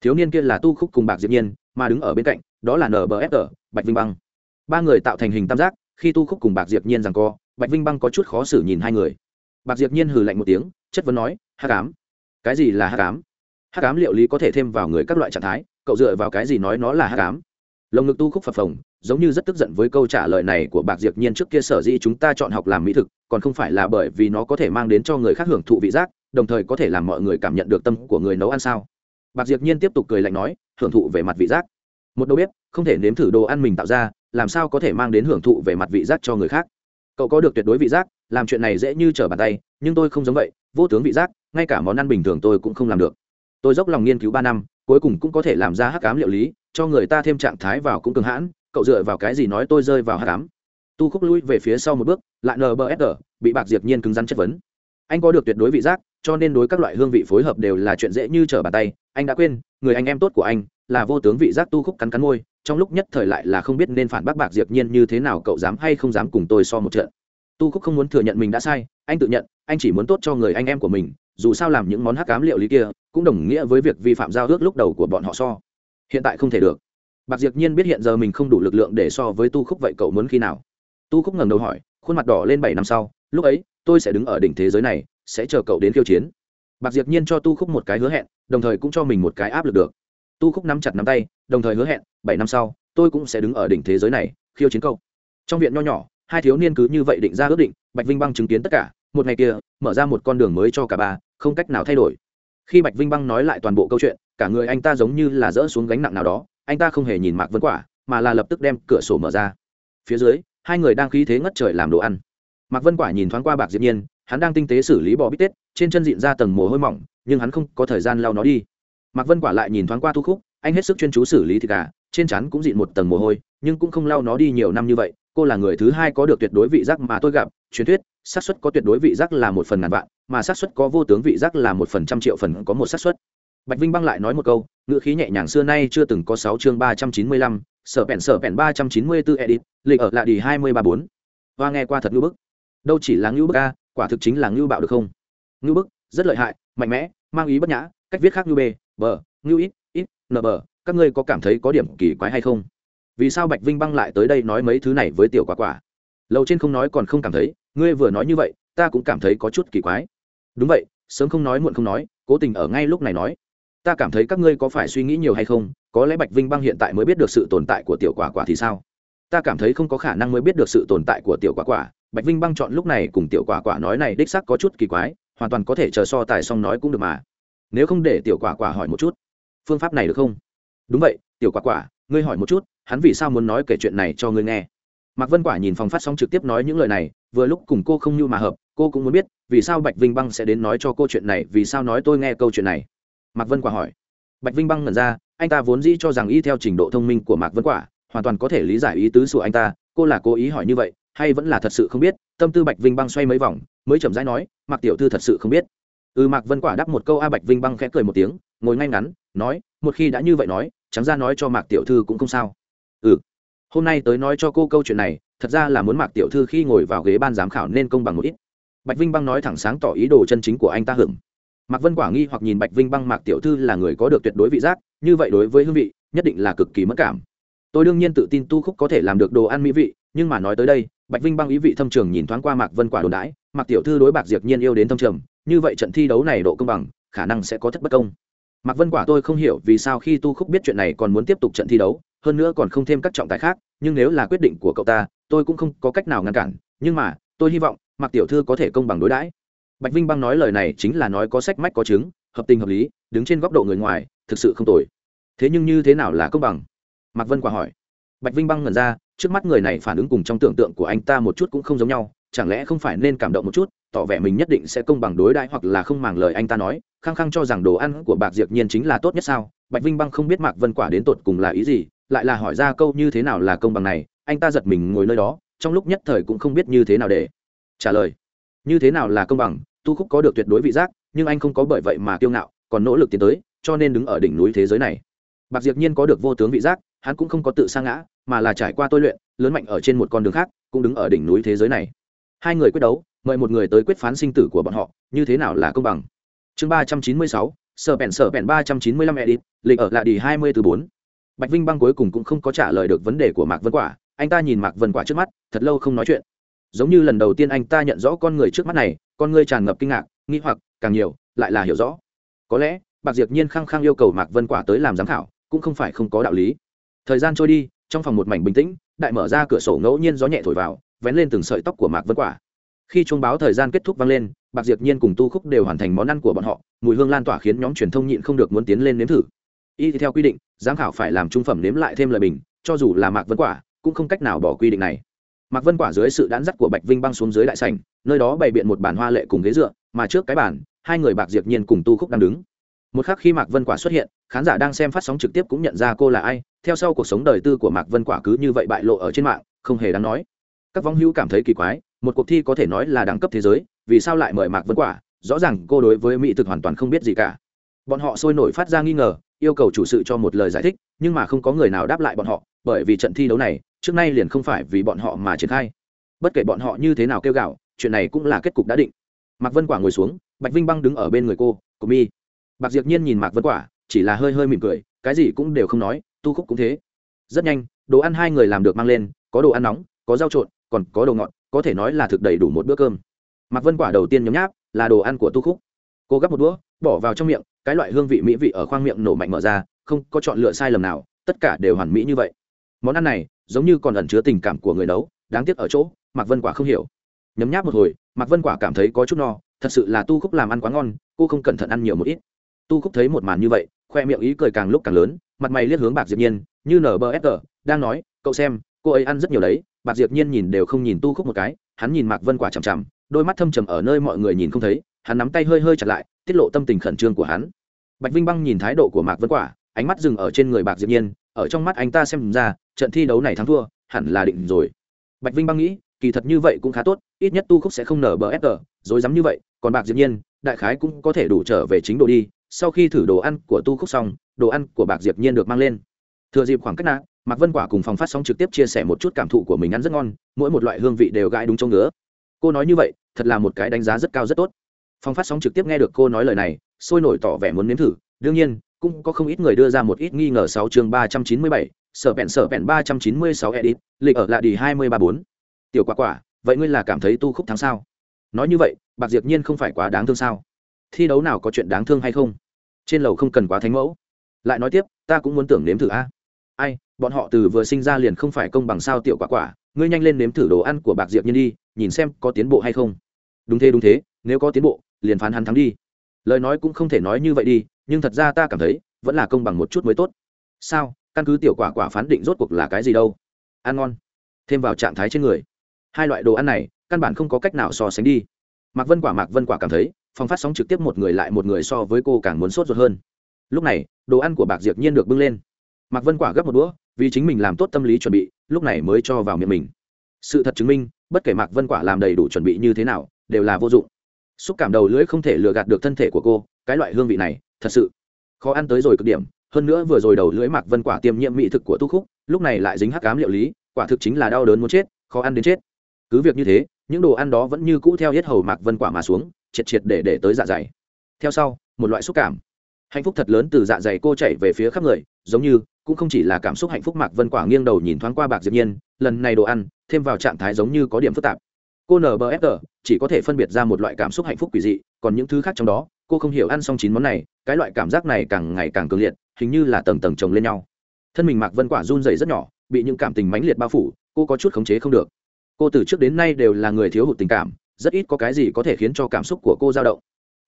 Thiếu niên kia là tu khúc cùng bạc diệp nhiên, mà đứng ở bên cạnh, đó là nbfr bạch vinh băng. Ba người tạo thành hình tam giác khi tu khúc cùng bạc diệp nhiên rằng co, bạch vinh băng có chút khó xử nhìn hai người. Bạc diệp nhiên hừ lạnh một tiếng, chất vấn nói hát cám cái gì là hát cám hát cám liệu lý có thể thêm vào người các loại trạng thái, cậu dựa vào cái gì nói nó là hát cám lồng ngực tu khúc phập phồng, giống như rất tức giận với câu trả lời này của bạc diệp nhiên trước kia sở dĩ chúng ta chọn học làm mỹ thực, còn không phải là bởi vì nó có thể mang đến cho người khác hưởng thụ vị giác, đồng thời có thể làm mọi người cảm nhận được tâm của người nấu ăn sao? Bạc diệp nhiên tiếp tục cười lạnh nói, hưởng thụ về mặt vị giác. Một đầu bếp, không thể nếm thử đồ ăn mình tạo ra làm sao có thể mang đến hưởng thụ về mặt vị giác cho người khác? Cậu có được tuyệt đối vị giác, làm chuyện này dễ như trở bàn tay, nhưng tôi không giống vậy, vô tướng vị giác, ngay cả món ăn bình thường tôi cũng không làm được. Tôi dốc lòng nghiên cứu ba năm, cuối cùng cũng có thể làm ra hắc cám liệu lý, cho người ta thêm trạng thái vào cũng cường hãn, cậu dựa vào cái gì nói tôi rơi vào hắc cám tu khúc lui về phía sau một bước, lại nbsg bị bạc diệp nhiên cứng rắn chất vấn. Anh có được tuyệt đối vị giác, cho nên đối các loại hương vị phối hợp đều là chuyện dễ như trở bàn tay. Anh đã quên, người anh em tốt của anh là vô tướng vị giác tu khúc cắn cắn môi trong lúc nhất thời lại là không biết nên phản bác bạc diệp nhiên như thế nào, cậu dám hay không dám cùng tôi so một trận. Tu khúc không muốn thừa nhận mình đã sai, anh tự nhận, anh chỉ muốn tốt cho người anh em của mình, dù sao làm những món hắc cám liệu lý kia, cũng đồng nghĩa với việc vi phạm giao ước lúc đầu của bọn họ so. Hiện tại không thể được. Bạc diệp nhiên biết hiện giờ mình không đủ lực lượng để so với tu khúc, vậy cậu muốn khi nào? Tu khúc ngẩng đầu hỏi, khuôn mặt đỏ lên bảy năm sau, lúc ấy, tôi sẽ đứng ở đỉnh thế giới này, sẽ chờ cậu đến khiêu chiến. Bạc diệp nhiên cho tu khúc một cái hứa hẹn, đồng thời cũng cho mình một cái áp lực được tu khúc nắm chặt nắm tay, đồng thời hứa hẹn, bảy năm sau, tôi cũng sẽ đứng ở đỉnh thế giới này, khiêu chiến cậu. Trong viện nho nhỏ, hai thiếu niên cứ như vậy định ra ước định, bạch vinh băng chứng kiến tất cả, một ngày kia, mở ra một con đường mới cho cả ba, không cách nào thay đổi. Khi bạch vinh băng nói lại toàn bộ câu chuyện, cả người anh ta giống như là dỡ xuống gánh nặng nào đó, anh ta không hề nhìn mạc vấn quả, mà là lập tức đem cửa sổ mở ra. Phía dưới, hai người đang khí thế ngất trời làm đồ ăn. Mạc vân quả nhìn thoáng qua bạc diệp nhiên, hắn đang tinh tế xử lý bò bít tết, trên chân dịn ra tầng mồ hôi mỏng, nhưng hắn không có thời gian lau nó đi mạc vân quả lại nhìn thoáng qua thu khúc, anh hết sức chuyên chú xử lý thịt gà, trên chắn cũng dịn một tầng mồ hôi, nhưng cũng không lau nó đi nhiều năm như vậy, cô là người thứ hai có được tuyệt đối vị giác mà tôi gặp, truyền thuyết, xác suất có tuyệt đối vị giác là một phần ngàn vạn, mà xác suất có vô tướng vị giác là một phần trăm triệu phần có một xác suất. Bạch vinh băng lại nói một câu, ngữ khí nhẹ nhàng xưa nay chưa từng có sáu chương ba trăm chín mươi lăm, sở bèn sở bèn ba trăm chín mươi bốn edit, lịch ở lại đi hai mươi ba bốn. Hoa nghe qua thật ngữ bức. Đâu chỉ là ngữ bức a, quả thực chính là ngữ bạo được không? Ngữ bức, rất lợi hại, mạnh mẽ, mang ý bất nhã, cách viết khác ngữ b bờ, ngưu ít ít, nờ bờ, các ngươi có cảm thấy có điểm kỳ quái hay không? Vì sao bạch vinh băng lại tới đây nói mấy thứ này với tiểu quả quả? Lầu trên không nói còn không cảm thấy, ngươi vừa nói như vậy, ta cũng cảm thấy có chút kỳ quái. Đúng vậy, sớm không nói muộn không nói, cố tình ở ngay lúc này nói. Ta cảm thấy các ngươi có phải suy nghĩ nhiều hay không? Có lẽ bạch vinh băng hiện tại mới biết được sự tồn tại của tiểu quả quả thì sao? Ta cảm thấy không có khả năng mới biết được sự tồn tại của tiểu quả quả. Bạch vinh băng chọn lúc này cùng tiểu quả quả nói này đích sắc có chút kỳ quái, hoàn toàn có thể chờ so tài xong nói cũng được mà nếu không để tiểu quả quả hỏi một chút, phương pháp này được không? Đúng vậy, tiểu quả quả, ngươi hỏi một chút, hắn vì sao muốn nói kể chuyện này cho ngươi nghe? Mạc vân quả nhìn phòng phát sóng trực tiếp nói những lời này, vừa lúc cùng cô không như mà hợp, cô cũng muốn biết, vì sao bạch vinh băng sẽ đến nói cho cô chuyện này, vì sao nói tôi nghe câu chuyện này? Mạc vân quả hỏi. Bạch vinh băng ngẩn ra, anh ta vốn dĩ cho rằng y theo trình độ thông minh của mạc vân quả, hoàn toàn có thể lý giải ý tứ của anh ta, cô là cố ý hỏi như vậy, hay vẫn là thật sự không biết? Tâm tư bạch vinh băng xoay mấy vòng, mới chậm rãi nói, mạc tiểu thư thật sự không biết ừ mạc vân quả đáp một câu a bạch vinh băng khẽ cười một tiếng, ngồi ngay ngắn, nói, một khi đã như vậy nói trắng ra nói cho mạc tiểu thư cũng không sao. Ừ. Hôm nay tới nói cho cô câu chuyện này, thật ra là muốn mạc tiểu thư khi ngồi vào ghế ban giám khảo nên công bằng một ít. Bạch vinh băng nói thẳng sáng tỏ ý đồ chân chính của anh ta hưởng. Mạc vân quả nghi hoặc nhìn bạch vinh băng mạc tiểu thư là người có được tuyệt đối vị giác, như vậy đối với hương vị, nhất định là cực kỳ mất cảm. Tôi đương nhiên tự tin tu khúc có thể làm được đồ ăn mỹ vị, nhưng mà nói tới đây, bạch vinh băng ý vị thâm trường nhìn thoáng qua mạc vân quả đồn đãi, mạc tiểu thư đối bạc diệp nhiên yêu đến thâm trường như vậy trận thi đấu này độ công bằng, khả năng sẽ có thất bất công. Mạc vân quả tôi không hiểu vì sao khi tu khúc biết chuyện này còn muốn tiếp tục trận thi đấu, hơn nữa còn không thêm các trọng tài khác, nhưng nếu là quyết định của cậu ta, tôi cũng không có cách nào ngăn cản, nhưng mà, tôi hy vọng, mạc tiểu thư có thể công bằng đối đãi. Bạch vinh băng nói lời này chính là nói có sách mách có chứng, hợp tình hợp lý, đứng trên góc độ người ngoài, thực sự không tồi. Thế nhưng như thế nào là công bằng? Mạc vân quả hỏi. Bạch vinh băng ngẩn ra, trước mắt người này phản ứng cùng trong tưởng tượng của anh ta một chút cũng không giống nhau, chẳng lẽ không phải nên cảm động một chút? Tỏ vẻ mình nhất định sẽ công bằng đối đãi hoặc là không màng lời anh ta nói. Khăng khăng cho rằng đồ ăn của bạc diệp nhiên chính là tốt nhất sao? Bạch vinh băng không biết mạc vân quả đến tột cùng là ý gì, lại là hỏi ra câu như thế nào là công bằng này. Anh ta giật mình ngồi nơi đó, trong lúc nhất thời cũng không biết như thế nào để trả lời. Như thế nào là công bằng? Tu khúc có được tuyệt đối vị giác, nhưng anh không có bởi vậy mà kiêu ngạo, còn nỗ lực tiến tới, cho nên đứng ở đỉnh núi thế giới này. Bạc diệp nhiên có được vô tướng vị giác, hắn cũng không có tự sa ngã, mà là trải qua tôi luyện, lớn mạnh ở trên một con đường khác, cũng đứng ở đỉnh núi thế giới này. Hai người quyết đấu mời một người tới quyết phán sinh tử của bọn họ, như thế nào là công bằng? Chương ba trăm chín mươi sáu, sở bèn sở bèn ba trăm chín mươi lăm edit, lịch ở lại đi hai mươi từ bốn. Bạch vinh băng cuối cùng cũng không có trả lời được vấn đề của mạc vân quả, anh ta nhìn mạc vân quả trước mắt, thật lâu không nói chuyện. Giống như lần đầu tiên anh ta nhận rõ con người trước mắt này, con người tràn ngập kinh ngạc, nghi hoặc, càng nhiều, lại là hiểu rõ. Có lẽ, bạc diệp nhiên khăng khăng yêu cầu mạc vân quả tới làm giám khảo, cũng không phải không có đạo lý. Thời gian trôi đi, trong phòng một mảnh bình tĩnh, đại mở ra cửa sổ ngẫu nhiên gió nhẹ thổi vào, vén lên từng sợi tóc của mạc vân quả khi chuông báo thời gian kết thúc vang lên, bạc diệp nhiên cùng tu khúc đều hoàn thành món ăn của bọn họ, mùi hương lan tỏa khiến nhóm truyền thông nhịn không được muốn tiến lên nếm thử. Y theo quy định, giám khảo phải làm trung phẩm nếm lại thêm lời bình, cho dù là mạc vân quả, cũng không cách nào bỏ quy định này. Mạc vân quả dưới sự đán dắt của bạch vinh băng xuống dưới đại sảnh, nơi đó bày biện một bàn hoa lệ cùng ghế dựa, mà trước cái bàn, hai người bạc diệp nhiên cùng tu khúc đang đứng. Một khắc khi mạc vân quả xuất hiện, khán giả đang xem phát sóng trực tiếp cũng nhận ra cô là ai, theo sau cuộc sống đời tư của mạc vân quả cứ như vậy bại lộ ở trên mạng, không hề đáng nói. Các vong hữu cảm thấy kỳ quái một cuộc thi có thể nói là đẳng cấp thế giới, vì sao lại mời mạc vân quả? Rõ ràng cô đối với mỹ thực hoàn toàn không biết gì cả. Bọn họ sôi nổi phát ra nghi ngờ, yêu cầu chủ sự cho một lời giải thích, nhưng mà không có người nào đáp lại bọn họ, bởi vì trận thi đấu này, trước nay liền không phải vì bọn họ mà triển khai. Bất kể bọn họ như thế nào kêu gạo, chuyện này cũng là kết cục đã định. Mạc vân quả ngồi xuống, bạch vinh băng đứng ở bên người cô cô mi. Bạc diệp nhiên nhìn mạc vân quả, chỉ là hơi hơi mỉm cười, cái gì cũng đều không nói, tu khúc cũng thế. Rất nhanh, đồ ăn hai người làm được mang lên, có đồ ăn nóng, có rau trộn, còn có đồ ngọt có thể nói là thực đầy đủ một bữa cơm. Mạc vân quả đầu tiên nhấm nháp, là đồ ăn của tu khúc. Cô gắp một đũa, bỏ vào trong miệng, cái loại hương vị mỹ vị ở khoang miệng nổ mạnh mở ra, không có chọn lựa sai lầm nào, tất cả đều hoàn mỹ như vậy. Món ăn này, giống như còn ẩn chứa tình cảm của người nấu, đáng tiếc ở chỗ, mạc vân quả không hiểu. Nhấm nháp một hồi, mạc vân quả cảm thấy có chút no, thật sự là tu khúc làm ăn quá ngon, cô không cẩn thận ăn nhiều một ít. Tu khúc thấy một màn như vậy, khoe miệng ý cười càng lúc càng lớn, mặt mày liếc hướng bạc diệp nhiên, như nở bờ ép đang nói, cậu xem, cô ấy ăn rất nhiều đấy bạc diệp nhiên nhìn đều không nhìn tu khúc một cái, hắn nhìn mạc vân quả chằm chằm, đôi mắt thâm trầm ở nơi mọi người nhìn không thấy, hắn nắm tay hơi hơi chặt lại, tiết lộ tâm tình khẩn trương của hắn. Bạch vinh băng nhìn thái độ của mạc vân quả, ánh mắt dừng ở trên người bạc diệp nhiên, ở trong mắt anh ta xem ra, trận thi đấu này thắng thua, hẳn là định rồi. Bạch vinh băng nghĩ, kỳ thật như vậy cũng khá tốt, ít nhất tu khúc sẽ không nở bờ ép rồi dám như vậy, còn bạc diệp nhiên, đại khái cũng có thể đủ trở về chính đồ đi, sau khi thử đồ ăn của tu khúc xong, đồ ăn của bạc diệp nhiên được mang lên. Thừa dịp khoảng cách nạ mạc vân quả cùng phòng phát sóng trực tiếp chia sẻ một chút cảm thụ của mình ăn rất ngon, mỗi một loại hương vị đều gãi đúng chỗ ngứa. Cô nói như vậy, thật là một cái đánh giá rất cao rất tốt. Phòng phát sóng trực tiếp nghe được cô nói lời này, sôi nổi tỏ vẻ muốn nếm thử. Đương nhiên, cũng có không ít người đưa ra một ít nghi ngờ sáu chương ba trăm chín mươi bảy, sở bẹn sở bẹn ba trăm chín mươi sáu edit, lịch ở lại đi hai mươi ba bốn. Tiểu quả quả, vậy ngươi là cảm thấy tu khúc thắng sao? Nói như vậy, bạc diệp nhiên không phải quá đáng thương sao? Thi đấu nào có chuyện đáng thương hay không? Trên lầu không cần quá thánh mẫu. Lại nói tiếp, ta cũng muốn tưởng nếm thử a. Ai bọn họ từ vừa sinh ra liền không phải công bằng sao tiểu quả quả, ngươi nhanh lên nếm thử đồ ăn của bạc diệp nhiên đi, nhìn xem có tiến bộ hay không. Đúng thế đúng thế, nếu có tiến bộ, liền phán hắn thắng đi. Lời nói cũng không thể nói như vậy đi, nhưng thật ra ta cảm thấy, vẫn là công bằng một chút mới tốt. Sao? Căn cứ tiểu quả quả phán định rốt cuộc là cái gì đâu? Ăn ngon. Thêm vào trạng thái trên người. Hai loại đồ ăn này, căn bản không có cách nào so sánh đi. Mạc vân quả, mạc vân quả cảm thấy, phòng phát sóng trực tiếp một người lại một người so với cô càng muốn sốt ruột hơn. Lúc này, đồ ăn của bạc diệp nhiên được bưng lên mạc vân quả gấp một đũa, vì chính mình làm tốt tâm lý chuẩn bị, lúc này mới cho vào miệng mình. Sự thật chứng minh, bất kể mạc vân quả làm đầy đủ chuẩn bị như thế nào, đều là vô dụng. Xúc cảm đầu lưỡi không thể lừa gạt được thân thể của cô, cái loại hương vị này, thật sự khó ăn tới rồi cực điểm. Hơn nữa vừa rồi đầu lưỡi mạc vân quả tiêm nhiễm mỹ thực của tu khúc, lúc này lại dính hắc cám liệu lý, quả thực chính là đau đớn muốn chết, khó ăn đến chết. Cứ việc như thế, những đồ ăn đó vẫn như cũ theo hết hầu mạc vân quả mà xuống, triệt triệt để để tới dạ dày. Theo sau, một loại xúc cảm hạnh phúc thật lớn từ dạ dày cô chạy về phía khắp người, giống như, cũng không chỉ là cảm xúc hạnh phúc mạc vân quả nghiêng đầu nhìn thoáng qua bạc diệp nhiên, lần này đồ ăn, thêm vào trạng thái giống như có điểm phức tạp. Cô nbfr chỉ có thể phân biệt ra một loại cảm xúc hạnh phúc quỷ dị, còn những thứ khác trong đó, cô không hiểu ăn xong chín món này, cái loại cảm giác này càng ngày càng cường liệt, hình như là tầng tầng chồng lên nhau. Thân mình mạc vân quả run rẩy rất nhỏ, bị những cảm tình mãnh liệt bao phủ, cô có chút khống chế không được. Cô từ trước đến nay đều là người thiếu hụt tình cảm, rất ít có cái gì có thể khiến cho cảm xúc của cô dao động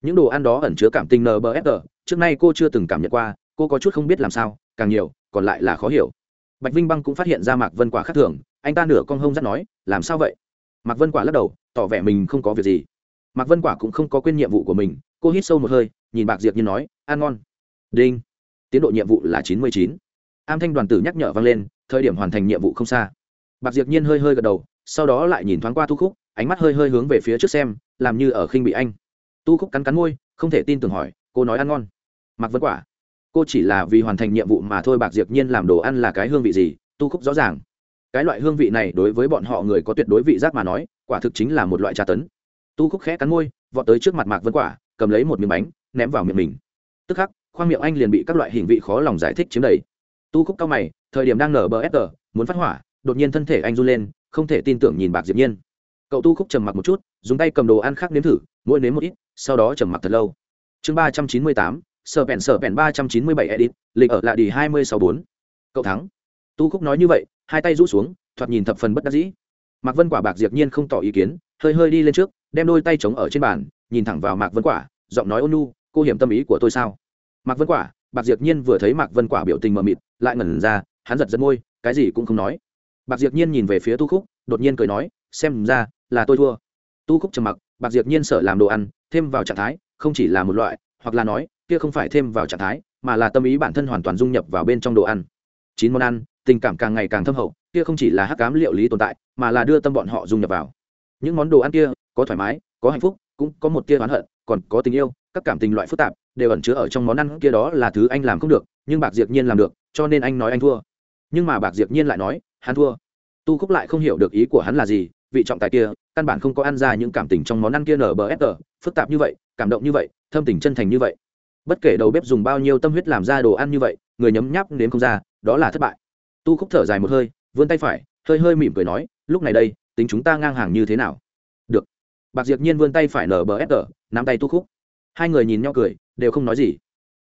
những đồ ăn đó ẩn chứa cảm tình nbfr trước nay cô chưa từng cảm nhận qua, cô có chút không biết làm sao, càng nhiều, còn lại là khó hiểu. Bạch vinh băng cũng phát hiện ra mạc vân quả khác thường, anh ta nửa con hông dắt nói, làm sao vậy? Mạc vân quả lắc đầu, tỏ vẻ mình không có việc gì. Mạc vân quả cũng không có quên nhiệm vụ của mình, cô hít sâu một hơi, nhìn bạc diệp như nói, ăn ngon. Đinh. Tiến độ nhiệm vụ là chín mươi chín. Am thanh đoàn tử nhắc nhở vang lên, thời điểm hoàn thành nhiệm vụ không xa. Bạc diệp nhiên hơi hơi gật đầu, sau đó lại nhìn thoáng qua thu khúc, ánh mắt hơi hơi hướng về phía trước xem, làm như ở khinh bị anh tu khúc cắn cắn môi, không thể tin tưởng hỏi, cô nói ăn ngon. Mặc vân quả. Cô chỉ là vì hoàn thành nhiệm vụ mà thôi, bạc diệp nhiên làm đồ ăn là cái hương vị gì? Tu khúc rõ ràng. Cái loại hương vị này đối với bọn họ người có tuyệt đối vị giác mà nói, quả thực chính là một loại trà tấn. Tu khúc khẽ cắn môi, vọt tới trước mặt mạc vân quả, cầm lấy một miếng bánh, ném vào miệng mình. Tức khắc, khoang miệng anh liền bị các loại hình vị khó lòng giải thích chiếm đầy. Tu khúc cao mày, thời điểm đang nở bờ ép tờ, muốn phát hỏa, đột nhiên thân thể anh run lên, không thể tin tưởng nhìn bạc diệp nhiên. Cậu tu khúc trầm mặc một chút, dùng tay cầm đồ ăn khác nếm thử, mỗi nếm một ít sau đó trầm mặc thật lâu. Chương ba trăm chín mươi tám, sở bèn sở bèn ba trăm chín mươi bảy edit, lịch ở lại đi hai mươi sáu bốn. Cậu thắng. Tu khúc nói như vậy, hai tay rũ xuống, thoạt nhìn thập phần bất đắc dĩ. Mạc vân quả bạc diệp nhiên không tỏ ý kiến, hơi hơi đi lên trước, đem đôi tay chống ở trên bàn, nhìn thẳng vào mạc vân quả, giọng nói ôn nhu, cô hiểu tâm ý của tôi sao? Mạc vân quả, bạc diệp nhiên vừa thấy mạc vân quả biểu tình mờ mịt, lại ngẩn ra, hắn giật giật môi, cái gì cũng không nói. Bạc diệp nhiên nhìn về phía tu khúc, đột nhiên cười nói, xem ra là tôi thua. Tu khúc trầm mặc bạc diệp nhiên sở làm đồ ăn, thêm vào trạng thái, không chỉ là một loại, hoặc là nói, kia không phải thêm vào trạng thái, mà là tâm ý bản thân hoàn toàn dung nhập vào bên trong đồ ăn. Chín món ăn, tình cảm càng ngày càng thâm hậu, kia không chỉ là hắc cám liệu lý tồn tại, mà là đưa tâm bọn họ dung nhập vào. Những món đồ ăn kia, có thoải mái, có hạnh phúc, cũng có một tia oán hận, còn có tình yêu, các cảm tình loại phức tạp, đều ẩn chứa ở trong món ăn kia đó là thứ anh làm không được, nhưng bạc diệp nhiên làm được, cho nên anh nói anh thua. Nhưng mà bạc diệp nhiên lại nói, hắn thua. Tu khúc lại không hiểu được ý của hắn là gì vị trọng tài kia, căn bản không có ăn ra những cảm tình trong món ăn kia nở bờ ép phức tạp như vậy, cảm động như vậy, thâm tình chân thành như vậy. Bất kể đầu bếp dùng bao nhiêu tâm huyết làm ra đồ ăn như vậy, người nhấm nháp đến không ra, đó là thất bại. Tu khúc thở dài một hơi, vươn tay phải, hơi hơi mỉm cười nói, lúc này đây, tính chúng ta ngang hàng như thế nào? Được. Bạc diệp nhiên vươn tay phải nở bờ ép nắm tay tu khúc. Hai người nhìn nhau cười, đều không nói gì.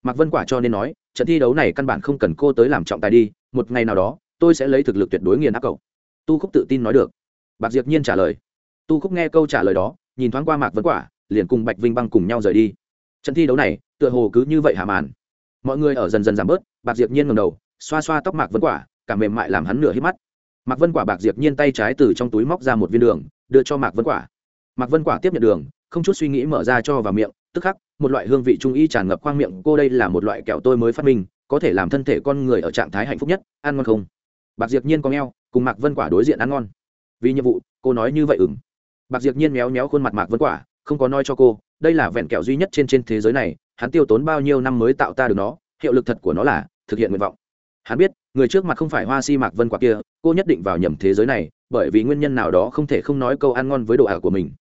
Mạc vân quả cho nên nói, trận thi đấu này căn bản không cần cô tới làm trọng tài đi, một ngày nào đó, tôi sẽ lấy thực lực tuyệt đối nghiền áp cậu. Tu khúc tự tin nói được bạc diệp nhiên trả lời. Tu khúc nghe câu trả lời đó, nhìn thoáng qua mạc vấn quả, liền cùng bạch vinh băng cùng nhau rời đi. Trận thi đấu này, tựa hồ cứ như vậy hả màn. Mọi người ở dần dần giảm bớt, bạc diệp nhiên ngầm đầu, xoa xoa tóc mạc vấn quả, cả mềm mại làm hắn nửa hít mắt. Mạc vân quả bạc diệp nhiên tay trái từ trong túi móc ra một viên đường, đưa cho mạc vân quả. Mạc vân quả tiếp nhận đường, không chút suy nghĩ mở ra cho vào miệng, tức khắc, một loại hương vị trung y tràn ngập khoang miệng, cô đây là một loại kẹo tôi mới phát minh, có thể làm thân thể con người ở trạng thái hạnh phúc nhất, ăn ngon không? Bạc diệp nhiên có ngheo cùng mạc vân quả đối diện ăn ngon vì nhiệm vụ, cô nói như vậy ừng bạc diệp nhiên méo méo khuôn mặt mạc vân quả, không có nói cho cô, đây là vẹn kẹo duy nhất trên trên thế giới này, hắn tiêu tốn bao nhiêu năm mới tạo ta được nó, hiệu lực thật của nó là thực hiện nguyện vọng. Hắn biết, người trước mặt không phải hoa si mạc vân quả kia, cô nhất định vào nhầm thế giới này, bởi vì nguyên nhân nào đó không thể không nói câu ăn ngon với đồ ảo của mình.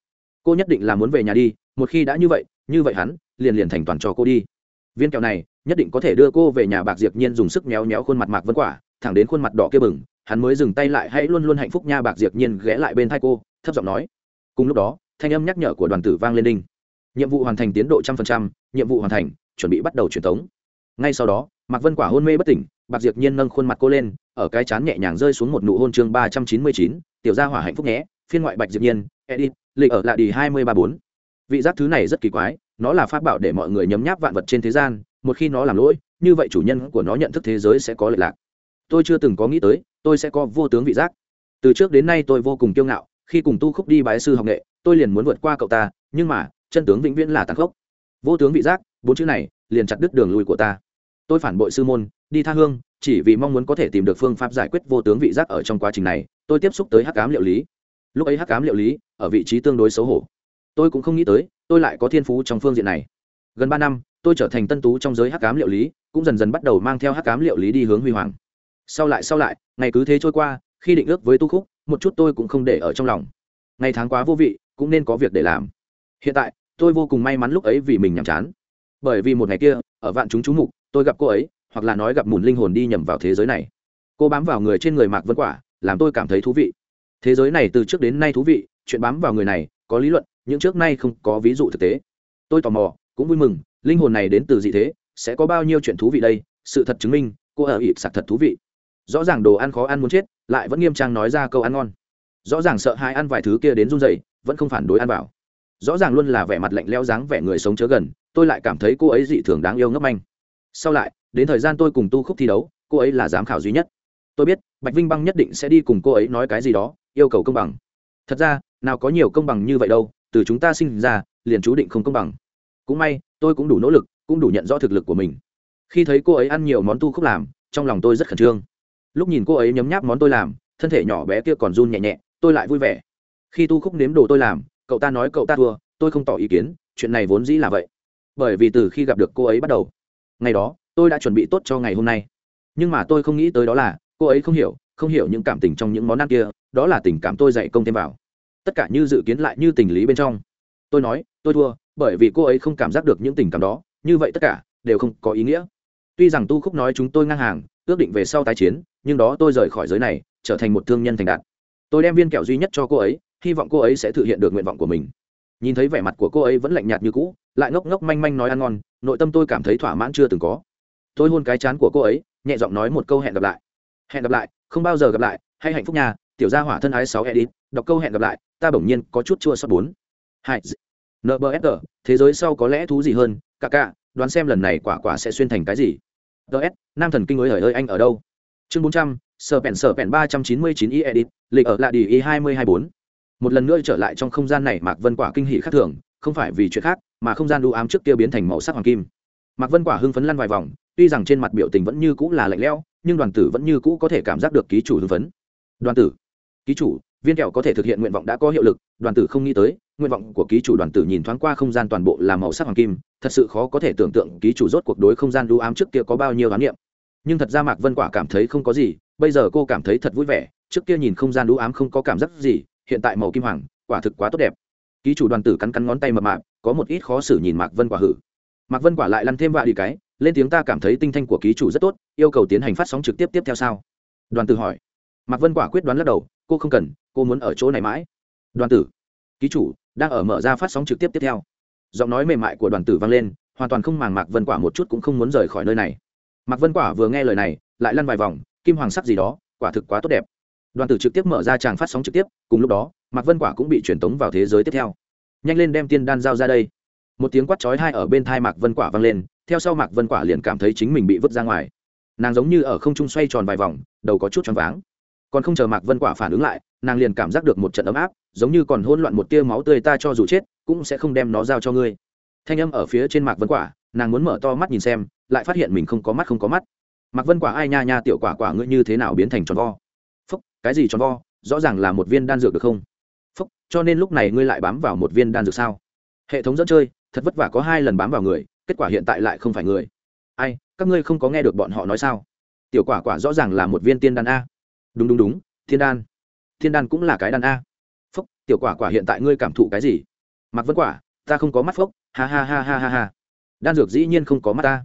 Cô nhất định là muốn về nhà đi, một khi đã như vậy như vậy hắn, liền liền thành toàn cho cô đi. Viên kẹo này, nhất định có thể đưa cô về nhà bạc diệp nhiên dùng sức méo méo khuôn mặt mạc vân quả, thẳng đến khuôn mặt đỏ kia bừng hắn mới dừng tay lại hãy luôn luôn hạnh phúc nha, bạc diệp nhiên ghé lại bên thai cô, thấp giọng nói. Cùng lúc đó, thanh âm nhắc nhở của đoàn tử vang lên đinh. Nhiệm vụ hoàn thành tiến độ trăm phần trăm, nhiệm vụ hoàn thành, chuẩn bị bắt đầu truyền tống. Ngay sau đó, mạc vân quả hôn mê bất tỉnh, bạc diệp nhiên nâng khuôn mặt cô lên, ở cái chán nhẹ nhàng rơi xuống một nụ hôn chương ba trăm chín mươi chín, tiểu gia hỏa hạnh phúc nhé, phiên ngoại bạch diệp nhiên, edit, lịch ở lạ đi hai mươi ba bốn. Vị giác thứ này rất kỳ quái, nó là pháp bảo để mọi người nhấm nháp vạn vật trên thế gian, một khi nó làm lỗi, như vậy chủ nhân của nó nhận thức thế giới sẽ có lệch lạc. Tôi chưa từng có nghĩ tới tôi sẽ có vô tướng vị giác. Từ trước đến nay tôi vô cùng kiêu ngạo, khi cùng tu khúc đi bái sư học nghệ, tôi liền muốn vượt qua cậu ta, nhưng mà, chân tướng vĩnh viễn là tàn khốc. Vô tướng vị giác, bốn chữ này, liền chặt đứt đường lui của ta. Tôi phản bội sư môn, đi tha hương, chỉ vì mong muốn có thể tìm được phương pháp giải quyết vô tướng vị giác ở trong quá trình này, tôi tiếp xúc tới hắc cám liệu lý. Lúc ấy hắc cám liệu lý, ở vị trí tương đối xấu hổ. Tôi cũng không nghĩ tới, tôi lại có thiên phú trong phương diện này. Gần ba năm, tôi trở thành tân tú trong giới hắc cám liệu lý, cũng dần dần bắt đầu mang theo hắc cám liệu lý đi hướng huy hoàng sau lại sau lại, ngày cứ thế trôi qua, khi định ước với tu khúc, một chút tôi cũng không để ở trong lòng. Ngày tháng quá vô vị, cũng nên có việc để làm. Hiện tại, tôi vô cùng may mắn lúc ấy vì mình nhàm chán. Bởi vì một ngày kia, ở vạn chúng chú mục, tôi gặp cô ấy, hoặc là nói gặp mùn linh hồn đi nhầm vào thế giới này. Cô bám vào người trên người mạc vân quả, làm tôi cảm thấy thú vị. Thế giới này từ trước đến nay thú vị, chuyện bám vào người này, có lý luận nhưng trước nay không có ví dụ thực tế. Tôi tò mò, cũng vui mừng, linh hồn này đến từ dị thế, sẽ có bao nhiêu chuyện thú vị đây? Sự thật chứng minh, cô ở ịp sạc thật thú vị rõ ràng đồ ăn khó ăn muốn chết, lại vẫn nghiêm trang nói ra câu ăn ngon. Rõ ràng sợ hai ăn vài thứ kia đến run rẩy, vẫn không phản đối ăn vào. Rõ ràng luôn là vẻ mặt lạnh leo dáng vẻ người sống chớ gần, tôi lại cảm thấy cô ấy dị thường đáng yêu ngấp anh sau lại, đến thời gian tôi cùng tu khúc thi đấu, cô ấy là giám khảo duy nhất. Tôi biết, bạch vinh băng nhất định sẽ đi cùng cô ấy nói cái gì đó, yêu cầu công bằng. Thật ra, nào có nhiều công bằng như vậy đâu, từ chúng ta sinh ra, liền chú định không công bằng. Cũng may, tôi cũng đủ nỗ lực, cũng đủ nhận rõ thực lực của mình. Khi thấy cô ấy ăn nhiều món tu khúc làm, trong lòng tôi rất khẩn trương lúc nhìn cô ấy nhấm nháp món tôi làm, thân thể nhỏ bé kia còn run nhẹ nhẹ, tôi lại vui vẻ. Khi tu khúc nếm đồ tôi làm, cậu ta nói cậu ta thua, tôi không tỏ ý kiến, chuyện này vốn dĩ là vậy. Bởi vì từ khi gặp được cô ấy bắt đầu, ngày đó, tôi đã chuẩn bị tốt cho ngày hôm nay. Nhưng mà tôi không nghĩ tới đó là, cô ấy không hiểu không hiểu những cảm tình trong những món ăn kia, đó là tình cảm tôi dạy công thêm vào. Tất cả như dự kiến lại như tình lý bên trong. Tôi nói, tôi thua, bởi vì cô ấy không cảm giác được những tình cảm đó, như vậy tất cả đều không có ý nghĩa. Tuy rằng tu khúc nói chúng tôi ngang hàng, ước định về sau tái chiến nhưng đó tôi rời khỏi giới này, trở thành một thương nhân thành đạt. Tôi đem viên kẹo duy nhất cho cô ấy, hy vọng cô ấy sẽ thực hiện được nguyện vọng của mình. Nhìn thấy vẻ mặt của cô ấy vẫn lạnh nhạt như cũ, lại ngốc ngốc manh manh nói ăn ngon, nội tâm tôi cảm thấy thỏa mãn chưa từng có. Tôi hôn cái chán của cô ấy, nhẹ giọng nói một câu hẹn gặp lại. Hẹn gặp lại, không bao giờ gặp lại, hay hạnh phúc nhà tiểu gia hỏa thân ái sáu edit đọc câu hẹn gặp lại, ta bỗng nhiên có chút chua xót bốn. Hai nbsg thế giới sau có lẽ thú gì hơn, cả cả, đoán xem lần này quả quả sẽ xuyên thành cái gì. Ts nam thần kinh ối hời ơi, anh ở đâu? Chương bốn trăm, sở pèn sở pèn ba trăm chín mươi chín i edit, lịch ở lại đi i hai mươi hai bốn. Một lần nữa trở lại trong không gian này, mạc vân quả kinh hỷ khác thường, không phải vì chuyện khác, mà không gian đu ám trước kia biến thành màu sắc hoàng kim. Mạc vân quả hưng phấn lăn vài vòng, tuy rằng trên mặt biểu tình vẫn như cũ là lạnh lẽo, nhưng đoàn tử vẫn như cũ có thể cảm giác được ký chủ hưng phấn. Đoàn tử, ký chủ, viên kẹo có thể thực hiện nguyện vọng đã có hiệu lực, đoàn tử không nghĩ tới, nguyện vọng của ký chủ đoàn tử nhìn thoáng qua không gian toàn bộ là màu sắc hoàng kim, thật sự khó có thể tưởng tượng ký chủ rốt cuộc đối không gian đu ám trước kia có bao nhiêu ám niệm nhưng thật ra mạc vân quả cảm thấy không có gì, bây giờ cô cảm thấy thật vui vẻ, trước kia nhìn không gian đũ ám không có cảm giác gì, hiện tại màu kim hoàng, quả thực quá tốt đẹp. Ký chủ đoàn tử cắn cắn ngón tay mập mạp, có một ít khó xử nhìn mạc vân quả hử. Mạc vân quả lại lăn thêm vạ đi cái, lên tiếng ta cảm thấy tinh thanh của ký chủ rất tốt, yêu cầu tiến hành phát sóng trực tiếp tiếp theo sao? Đoàn tử hỏi. Mạc vân quả quyết đoán lắc đầu, cô không cần, cô muốn ở chỗ này mãi. Đoàn tử. Ký chủ, đang ở mở ra phát sóng trực tiếp tiếp theo. Giọng nói mềm mại của đoàn tử vang lên, hoàn toàn không màng mạc vân quả một chút cũng không muốn rời khỏi nơi này mạc vân quả vừa nghe lời này, lại lăn vài vòng, kim hoàng sắc gì đó, quả thực quá tốt đẹp. Đoàn tử trực tiếp mở ra tràng phát sóng trực tiếp, cùng lúc đó, mạc vân quả cũng bị truyền tống vào thế giới tiếp theo. Nhanh lên đem tiên đan giao ra đây. Một tiếng quát chói hai ở bên thai mạc vân quả vang lên, theo sau mạc vân quả liền cảm thấy chính mình bị vứt ra ngoài. Nàng giống như ở không trung xoay tròn vài vòng, đầu có chút choáng váng. Còn không chờ mạc vân quả phản ứng lại, nàng liền cảm giác được một trận ấm áp, giống như còn hôn loạn một tia máu tươi ta cho dù chết, cũng sẽ không đem nó giao cho ngươi. Thanh âm ở phía trên mạc vân quả, nàng muốn mở to mắt nhìn xem lại phát hiện mình không có mắt không có mắt. Mạc vân quả ai nha nha tiểu quả quả ngươi như thế nào biến thành tròn vo? Phúc, cái gì tròn vo? Rõ ràng là một viên đan dược được không? Phúc, cho nên lúc này ngươi lại bám vào một viên đan dược sao? Hệ thống dẫn chơi, thật vất vả có hai lần bám vào người, kết quả hiện tại lại không phải người. Ai, các ngươi không có nghe được bọn họ nói sao? Tiểu quả quả rõ ràng là một viên tiên đan a. Đúng đúng đúng, thiên đan. Thiên đan cũng là cái đan a. Phúc, tiểu quả quả hiện tại ngươi cảm thụ cái gì? Mặc vân quả, ta không có mắt phúc. Ha ha ha ha ha ha. Đan dược dĩ nhiên không có mắt ta.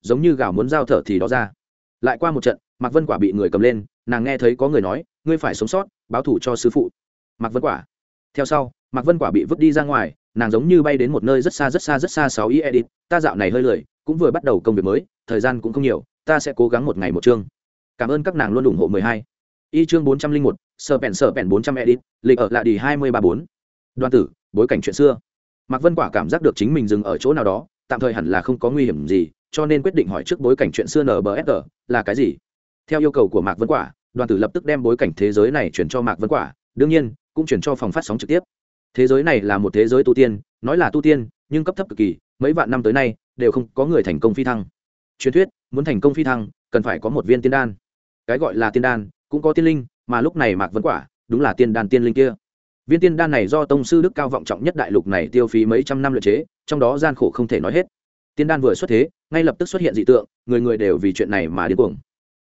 giống như gạo muốn giao thở thì đó ra. Lại qua một trận, mạc vân quả bị người cầm lên, nàng nghe thấy có người nói, ngươi phải sống sót, báo thủ cho sư phụ. Mạc vân quả. Theo sau, mạc vân quả bị vứt đi ra ngoài, nàng giống như bay đến một nơi rất xa rất xa rất xa sáu ý edit ta dạo này hơi lười, cũng vừa bắt đầu công việc mới, thời gian cũng không nhiều, ta sẽ cố gắng một ngày một chương. Cảm ơn các nàng luôn ủng hộ mười hai. Y chương bốn trăm linh một sờ bèn sờ bèn bốn trăm edit lịch ở lại đi hai mươi ba bốn. Đoan tử, bối cảnh chuyện xưa. Mạc vân quả cảm giác được chính mình dừng ở chỗ nào đó, tạm thời hẳn là không có nguy hiểm gì cho nên quyết định hỏi trước bối cảnh chuyện xưa nbsg là cái gì. Theo yêu cầu của mạc vân quả, đoàn tử lập tức đem bối cảnh thế giới này chuyển cho mạc vân quả, đương nhiên, cũng chuyển cho phòng phát sóng trực tiếp. Thế giới này là một thế giới tu tiên, nói là tu tiên, nhưng cấp thấp cực kỳ, mấy vạn năm tới nay, đều không có người thành công phi thăng. Truyền thuyết, muốn thành công phi thăng, cần phải có một viên tiên đan. Cái gọi là tiên đan, cũng có tiên linh, mà lúc này mạc vân quả, đúng là tiên đan tiên linh kia. Viên tiên đan này do tông sư đức cao vọng trọng nhất đại lục này tiêu phí mấy trăm năm luyện chế, trong đó gian khổ không thể nói hết tiên đan vừa xuất thế, ngay lập tức xuất hiện dị tượng, người người đều vì chuyện này mà điên cuồng.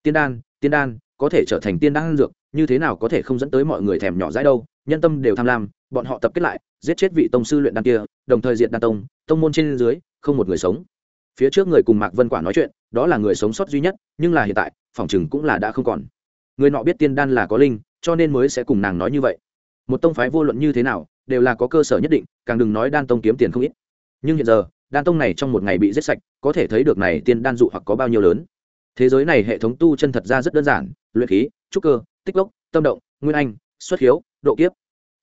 Tiên đan tiên đan, có thể trở thành tiên đan dược, như thế nào có thể không dẫn tới mọi người thèm nhỏ dãi đâu, nhân tâm đều tham lam, bọn họ tập kết lại, giết chết vị tông sư luyện đan kia, đồng thời diện đan tông tông môn trên dưới, không một người sống. Phía trước người cùng mạc vân quả nói chuyện, đó là người sống sót duy nhất, nhưng là hiện tại, phòng chừng cũng là đã không còn. Người nọ biết tiên đan là có linh, cho nên mới sẽ cùng nàng nói như vậy. Một tông phái vô luận như thế nào, đều là có cơ sở nhất định, càng đừng nói đan tông kiếm tiền không ít. Nhưng hiện giờ đan tông này trong một ngày bị giết sạch, có thể thấy được này tiên đan dụ hoặc có bao nhiêu lớn. Thế giới này hệ thống tu chân thật ra rất đơn giản, luyện khí, trúc cơ, tích lốc, tâm động, nguyên anh, xuất hiếu, độ kiếp.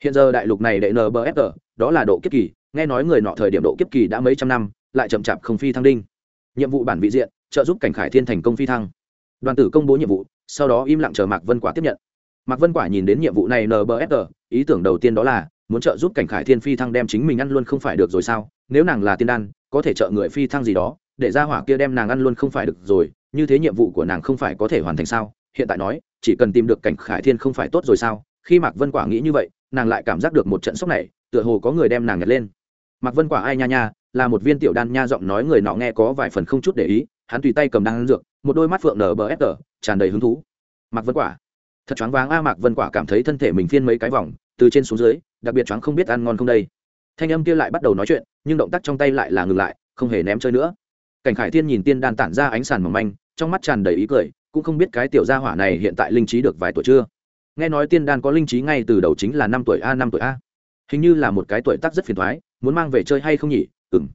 Hiện giờ đại lục này đệ nbfg đó là độ kiếp kỳ, nghe nói người nọ thời điểm độ kiếp kỳ đã mấy trăm năm, lại chậm chạp không phi thăng đinh. Nhiệm vụ bản vị diện, trợ giúp cảnh khải thiên thành công phi thăng. Đoàn tử công bố nhiệm vụ, sau đó im lặng chờ mạc vân quả tiếp nhận. Mạc vân quả nhìn đến nhiệm vụ này nbfg ý tưởng đầu tiên đó là muốn trợ giúp cảnh khải thiên phi thăng đem chính mình ăn luôn không phải được rồi sao? Nếu nàng là tiên đan có thể trợ người phi thăng gì đó, để ra hỏa kia đem nàng ăn luôn không phải được rồi, như thế nhiệm vụ của nàng không phải có thể hoàn thành sao? Hiện tại nói, chỉ cần tìm được cảnh khải thiên không phải tốt rồi sao? Khi mạc vân quả nghĩ như vậy, nàng lại cảm giác được một trận sốc này, tựa hồ có người đem nàng nhặt lên. Mạc vân quả ai nha nha, là một viên tiểu đan nha giọng nói người nọ nghe có vài phần không chút để ý, hắn tùy tay cầm đan dược, một đôi mắt phượng nở bờ ép tờ, tràn đầy hứng thú. Mạc vân quả. Thật choáng váng a, mạc vân quả cảm thấy thân thể mình phiên mấy cái vòng, từ trên xuống dưới, đặc biệt choáng không biết ăn ngon không đây thanh âm kia lại bắt đầu nói chuyện, nhưng động tác trong tay lại là ngừng lại, không hề ném chơi nữa. Cảnh khải thiên nhìn tiên đan tản ra ánh sàn mỏng manh, trong mắt tràn đầy ý cười, cũng không biết cái tiểu gia hỏa này hiện tại linh trí được vài tuổi chưa. Nghe nói tiên đan có linh trí ngay từ đầu chính là năm tuổi a, năm tuổi a. Hình như là một cái tuổi tác rất phiền thoái muốn mang về chơi hay không nhỉ? Ừng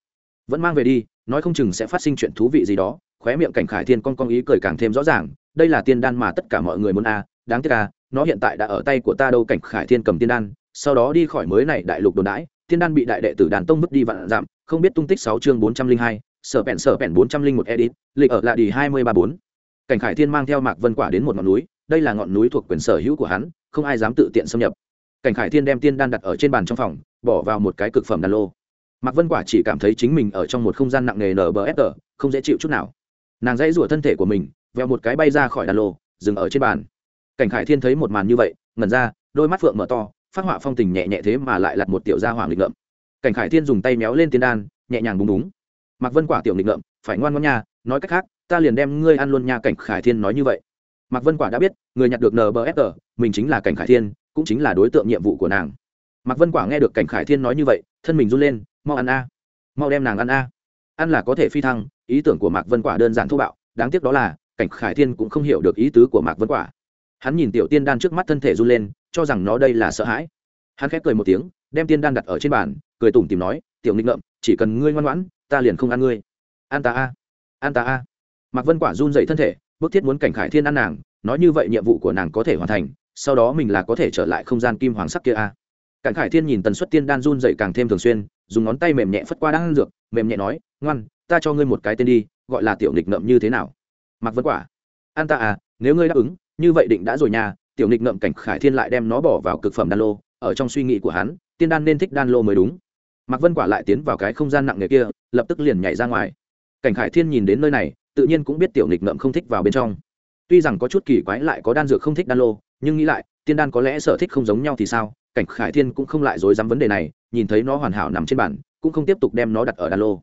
vẫn mang về đi, nói không chừng sẽ phát sinh chuyện thú vị gì đó. Khóe miệng cảnh khải thiên con con ý cười càng thêm rõ ràng, đây là tiên đan mà tất cả mọi người muốn a, đáng tiếc a, nó hiện tại đã ở tay của ta đâu. Cảnh khải thiên cầm tiên đan, sau đó đi khỏi mới này đại lục đồn đãi tiên đan bị đại đệ tử đàn tông vứt đi vạn giảm, không biết tung tích sáu chương bốn trăm linh hai, sở bẹn sở bẹn bốn trăm linh một edit, lịch ở lại đi hai mươi ba bốn. Cảnh khải thiên mang theo mạc vân quả đến một ngọn núi, đây là ngọn núi thuộc quyền sở hữu của hắn, không ai dám tự tiện xâm nhập. Cảnh khải thiên đem tiên đan đặt ở trên bàn trong phòng, bỏ vào một cái cực phẩm đàn lô. Mạc vân quả chỉ cảm thấy chính mình ở trong một không gian nặng nề nbfr không dễ chịu chút nào. Nàng dãy rủa thân thể của mình, veo một cái bay ra khỏi đàn lô, dừng ở trên bàn. Cảnh khải thiên thấy một màn như vậy, ngẩn ra, đôi mắt phượng mở to phát họa phong tình nhẹ nhẹ thế mà lại lặt một tiểu gia hoàng lịch ngợm. Cảnh khải thiên dùng tay méo lên tiên đan, nhẹ nhàng búng búng. Mạc vân quả tiểu lịch ngợm, phải ngoan ngoan nha, nói cách khác, ta liền đem ngươi ăn luôn nha, cảnh khải thiên nói như vậy. Mạc vân quả đã biết, người nhặt được nbfg mình chính là cảnh khải thiên, cũng chính là đối tượng nhiệm vụ của nàng. Mạc vân quả nghe được cảnh khải thiên nói như vậy, thân mình run lên, mau ăn a, mau đem nàng ăn a. Ăn là có thể phi thăng, ý tưởng của mạc vân quả đơn giản thô bạo, đáng tiếc đó là, cảnh khải thiên cũng không hiểu được ý tứ của mạc vân quả. Hắn nhìn tiểu tiên đan trước mắt thân thể run lên cho rằng nó đây là sợ hãi. Hắn khép cười một tiếng, đem tiên đan đặt ở trên bàn, cười tủm tìm nói, tiểu nghịch ngợm, chỉ cần ngươi ngoan ngoãn, ta liền không ăn ngươi. An ta a, an ta a. Mạc vân quả run dậy thân thể, bức thiết muốn cảnh khải thiên ăn nàng, nói như vậy nhiệm vụ của nàng có thể hoàn thành, sau đó mình là có thể trở lại không gian kim hoàng sắc kia a. Cảnh khải thiên nhìn tần suất tiên đan run dậy càng thêm thường xuyên, dùng ngón tay mềm nhẹ phất qua đan dược, mềm nhẹ nói, ngoan, ta cho ngươi một cái tên đi, gọi là tiểu nghịch ngợm như thế nào? Mạc vân quả, an ta à nếu ngươi đáp ứng, như vậy định đã rồi nha tiểu nghịch ngậm cảnh khải thiên lại đem nó bỏ vào cực phẩm đan lô, ở trong suy nghĩ của hắn, tiên đan nên thích đan lô mới đúng. Mạc vân quả lại tiến vào cái không gian nặng nề kia, lập tức liền nhảy ra ngoài. Cảnh khải thiên nhìn đến nơi này, tự nhiên cũng biết tiểu nghịch ngậm không thích vào bên trong. Tuy rằng có chút kỳ quái lại có đan dược không thích đan lô, nhưng nghĩ lại, tiên đan có lẽ sở thích không giống nhau thì sao? Cảnh khải thiên cũng không lại dối dám vấn đề này, nhìn thấy nó hoàn hảo nằm trên bàn, cũng không tiếp tục đem nó đặt ở đan lô.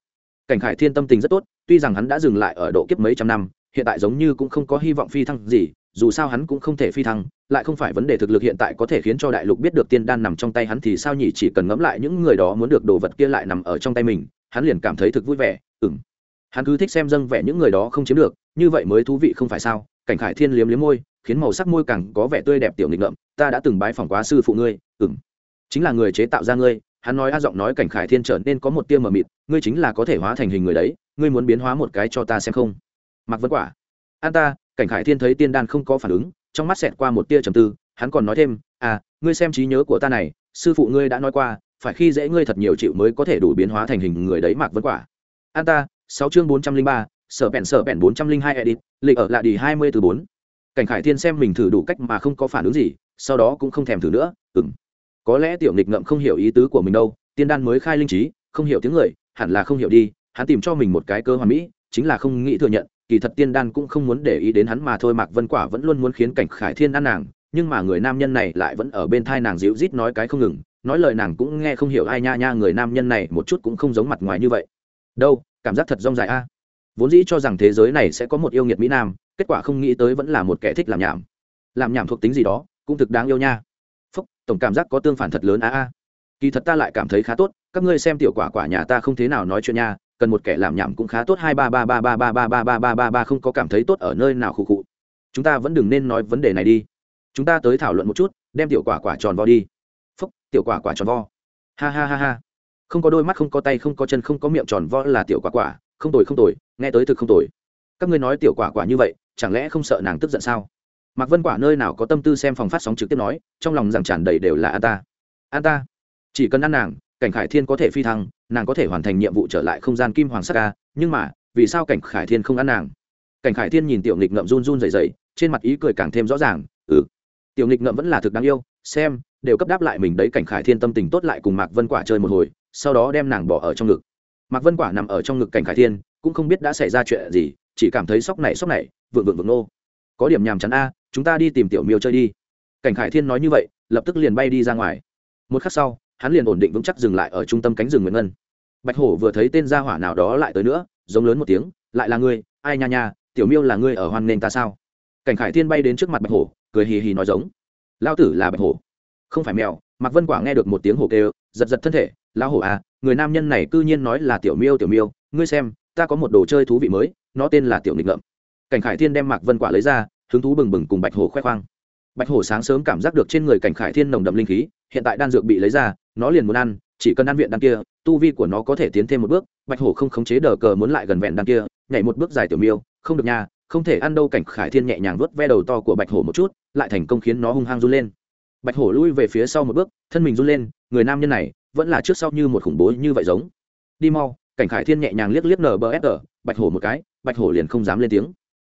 Cảnh khải thiên tâm tình rất tốt, tuy rằng hắn đã dừng lại ở độ kiếp mấy trăm năm, hiện tại giống như cũng không có hy vọng phi thăng gì dù sao hắn cũng không thể phi thăng, lại không phải vấn đề thực lực hiện tại có thể khiến cho đại lục biết được tiên đan nằm trong tay hắn thì sao nhỉ? Chỉ cần ngẫm lại những người đó muốn được đồ vật kia lại nằm ở trong tay mình, hắn liền cảm thấy thực vui vẻ ừng hắn cứ thích xem dâng vẻ những người đó không chiếm được, như vậy mới thú vị không phải sao? Cảnh khải thiên liếm liếm môi, khiến màu sắc môi càng có vẻ tươi đẹp tiểu nghịch ngợm, ta đã từng bái phỏng quá sư phụ ngươi ừng chính là người chế tạo ra ngươi. Hắn nói a giọng nói cảnh khải thiên trở nên có một tia mờ mịt, ngươi chính là có thể hóa thành hình người đấy, ngươi muốn biến hóa một cái cho ta xem không? Mặc vân quả, an ta cảnh khải thiên thấy tiên đan không có phản ứng, trong mắt xẹt qua một tia trầm tư, hắn còn nói thêm à ngươi xem trí nhớ của ta này, sư phụ ngươi đã nói qua, phải khi dễ ngươi thật nhiều chịu mới có thể đủ biến hóa thành hình người đấy mạc vân quả. An ta, sáu chương bốn trăm linh ba, sở bèn sở bèn bốn trăm linh hai edit, lịch ở lạ đi hai mươi từ bốn. Cảnh khải thiên xem mình thử đủ cách mà không có phản ứng gì, sau đó cũng không thèm thử nữa ừng có lẽ tiểu nghịch ngậm không hiểu ý tứ của mình đâu, tiên đan mới khai linh trí, không hiểu tiếng người, hẳn là không hiểu đi, hắn tìm cho mình một cái cơ hoàn mỹ, chính là không nghĩ thừa nhận kỳ thật tiên đan cũng không muốn để ý đến hắn mà thôi, mạc vân quả vẫn luôn muốn khiến cảnh khải thiên ăn nàng, nhưng mà người nam nhân này lại vẫn ở bên thai nàng dịu rít nói cái không ngừng, nói lời nàng cũng nghe không hiểu, ai nha nha, người nam nhân này một chút cũng không giống mặt ngoài như vậy. Đâu, cảm giác thật rong dài a. Vốn dĩ cho rằng thế giới này sẽ có một yêu nghiệt mỹ nam, kết quả không nghĩ tới vẫn là một kẻ thích làm nhảm. Làm nhảm thuộc tính gì đó, cũng thực đáng yêu nha. Phúc, tổng cảm giác có tương phản thật lớn a a. Kỳ thật ta lại cảm thấy khá tốt, các ngươi xem tiểu quả quả nhà ta không thế nào nói chuyện nha cần một kẻ làm nhảm cũng khá tốt hai ba ba ba ba ba ba ba ba ba ba ba không có cảm thấy tốt ở nơi nào khụ khụ chúng ta vẫn đừng nên nói vấn đề này đi chúng ta tới thảo luận một chút đem tiểu quả quả tròn vo đi phúc tiểu quả quả tròn vo ha ha ha ha không có đôi mắt không có tay không có chân không có miệng tròn vo là tiểu quả quả không tồi không tồi nghe tới thực không tồi các ngươi nói tiểu quả quả như vậy chẳng lẽ không sợ nàng tức giận sao mạc vân quả nơi nào có tâm tư xem phòng phát sóng trực tiếp nói trong lòng rằng tràn đầy đều là an ta an ta chỉ cần ăn nàng cảnh khải thiên có thể phi thăng, nàng có thể hoàn thành nhiệm vụ trở lại không gian kim hoàng sắc ca nhưng mà, vì sao cảnh khải thiên không ăn nàng? Cảnh khải thiên nhìn tiểu nghịch ngậm run run dày dày trên mặt ý cười càng thêm rõ ràng ừ. Tiểu nghịch ngậm vẫn là thực đáng yêu, xem, đều cấp đáp lại mình đấy, cảnh khải thiên tâm tình tốt lại cùng mạc vân quả chơi một hồi, sau đó đem nàng bỏ ở trong ngực. Mạc vân quả nằm ở trong ngực cảnh khải thiên, cũng không biết đã xảy ra chuyện gì, chỉ cảm thấy sốc này sốc này, vượng vượng vượng nô. Có điểm nhàm chán a, chúng ta đi tìm tiểu miêu chơi đi. Cảnh khải thiên nói như vậy, lập tức liền bay đi ra ngoài. Một khắc sau hắn liền ổn định vững chắc dừng lại ở trung tâm cánh rừng nguyễn ngân. Bạch hổ vừa thấy tên gia hỏa nào đó lại tới nữa, giống lớn một tiếng, lại là ngươi, ai nha nha, tiểu miêu là ngươi ở hoan nghênh ta sao? Cảnh khải thiên bay đến trước mặt bạch hổ, cười hì hì nói giống lao tử là bạch hổ. Không phải mèo, mạc vân quả nghe được một tiếng hổ kêu, giật giật thân thể lao hổ à người nam nhân này cư nhiên nói là tiểu miêu tiểu miêu, ngươi xem, ta có một đồ chơi thú vị mới, nó tên là tiểu nghịch ngợm. Cảnh khải thiên đem mạc vân quả lấy ra, hứng thú bừng bừng cùng bạch hổ khoe khoang. Bạch hổ sáng sớm cảm giác được trên người cảnh khải thiên nồng đậm linh khí hiện tại đan dược bị lấy ra, nó liền muốn ăn, chỉ cần ăn viện đan kia, tu vi của nó có thể tiến thêm một bước, bạch hổ không khống chế đờ cờ muốn lại gần vẹn đan kia, nhảy một bước dài tiểu miêu, không được nha, không thể ăn đâu, cảnh khải thiên nhẹ nhàng vớt ve đầu to của bạch hổ một chút, lại thành công khiến nó hung hăng run lên. Bạch hổ lui về phía sau một bước, thân mình run lên, người nam nhân này vẫn là trước sau như một khủng bố như vậy giống. Đi mau, cảnh khải thiên nhẹ nhàng liếc liếc nở bờ ép ở bạch hổ một cái, bạch hổ liền không dám lên tiếng.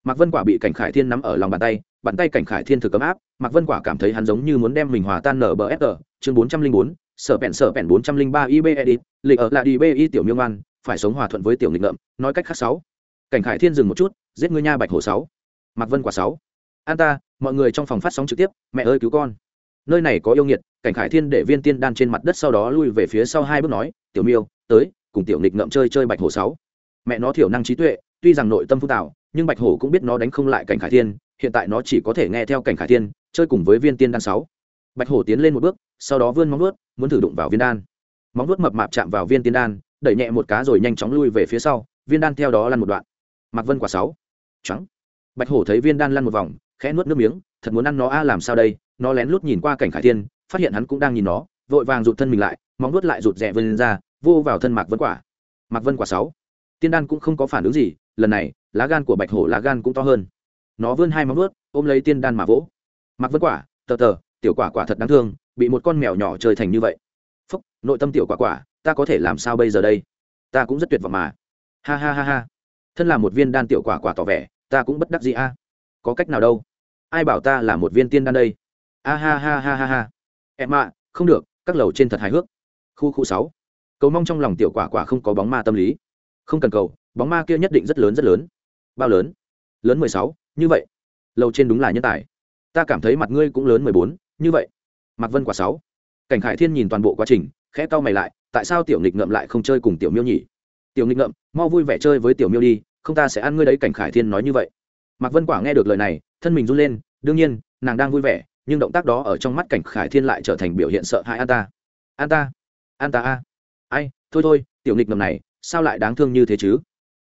Mạc vân quả bị cảnh khải thiên nắm ở lòng bàn tay bàn tay cảnh khải thiên thực ấm áp, mạc vân quả cảm thấy hắn giống như muốn đem mình hòa tan nở bờ ép chương bốn trăm linh bốn, sở bẹn sở bẹn bốn trăm linh ba ib edit lịch ở là đi bi tiểu miêu ngoan, phải sống hòa thuận với tiểu nghịch ngợm, nói cách khác sáu. Cảnh khải thiên dừng một chút, giết ngươi nha bạch hổ sáu. Mạc vân quả sáu. An ta, mọi người trong phòng phát sóng trực tiếp, mẹ ơi cứu con. Nơi này có yêu nghiệt, cảnh khải thiên để viên tiên đan trên mặt đất sau đó lui về phía sau hai bước nói, tiểu miêu, tới, cùng tiểu nghịch ngậm chơi chơi bạch hổ sáu. Mẹ nó thiểu năng trí tuệ, tuy rằng nội tâm phú tạo nhưng bạch hổ cũng biết nó đánh không lại cảnh khải thiên hiện tại nó chỉ có thể nghe theo cảnh khải thiên, chơi cùng với viên tiên đan sáu. Bạch hổ tiến lên một bước, sau đó vươn móng vuốt, muốn thử đụng vào viên đan. Móng vuốt mập mạp chạm vào viên tiên đan, đẩy nhẹ một cá rồi nhanh chóng lui về phía sau, viên đan theo đó lăn một đoạn. Mặc vân quả sáu. Trắng bạch hổ thấy viên đan lăn một vòng, khẽ nuốt nước miếng, thật muốn ăn nó a, làm sao đây? Nó lén lút nhìn qua cảnh khải thiên, phát hiện hắn cũng đang nhìn nó, vội vàng rụt thân mình lại, móng nuốt lại rụt rè vươn ra, vô vào thân mạc vân quả. Mạc vân quả sáu. Tiên đan cũng không có phản ứng gì, lần này, lá gan của bạch hổ lá gan cũng to hơn nó vươn hai móng nuốt ôm lấy tiên đan mà vỗ. Mạc vân quả, tờ tờ, tiểu quả quả thật đáng thương, bị một con mèo nhỏ chơi thành như vậy. Phúc, nội tâm tiểu quả quả, ta có thể làm sao bây giờ đây? Ta cũng rất tuyệt vọng mà. Ha ha ha ha. Thân là một viên đan tiểu quả quả tỏ vẻ, ta cũng bất đắc gì a. Có cách nào đâu? Ai bảo ta là một viên tiên đan đây? A ha ha ha ha ha. Em ạ, không được, các lầu trên thật hài hước. Khu khu sáu. Cầu mong trong lòng tiểu quả quả không có bóng ma tâm lý. Không cần cầu, bóng ma kia nhất định rất lớn rất lớn. Bao lớn? Lớn mười sáu như vậy lầu trên đúng là nhân tài. Ta cảm thấy mặt ngươi cũng lớn mười bốn, như vậy. Mặc vân quả sáu. Cảnh khải thiên nhìn toàn bộ quá trình, khẽ cau mày lại, tại sao tiểu nghịch ngậm lại không chơi cùng tiểu miêu nhỉ? Tiểu nghịch ngậm, mau vui vẻ chơi với tiểu miêu đi, không ta sẽ ăn ngươi đấy, cảnh khải thiên nói như vậy. Mạc vân quả nghe được lời này, thân mình run lên, đương nhiên, nàng đang vui vẻ, nhưng động tác đó ở trong mắt cảnh khải thiên lại trở thành biểu hiện sợ hãi an ta. An ta? An ta a? Ai? Thôi thôi, tiểu nghịch ngầm này, sao lại đáng thương như thế chứ?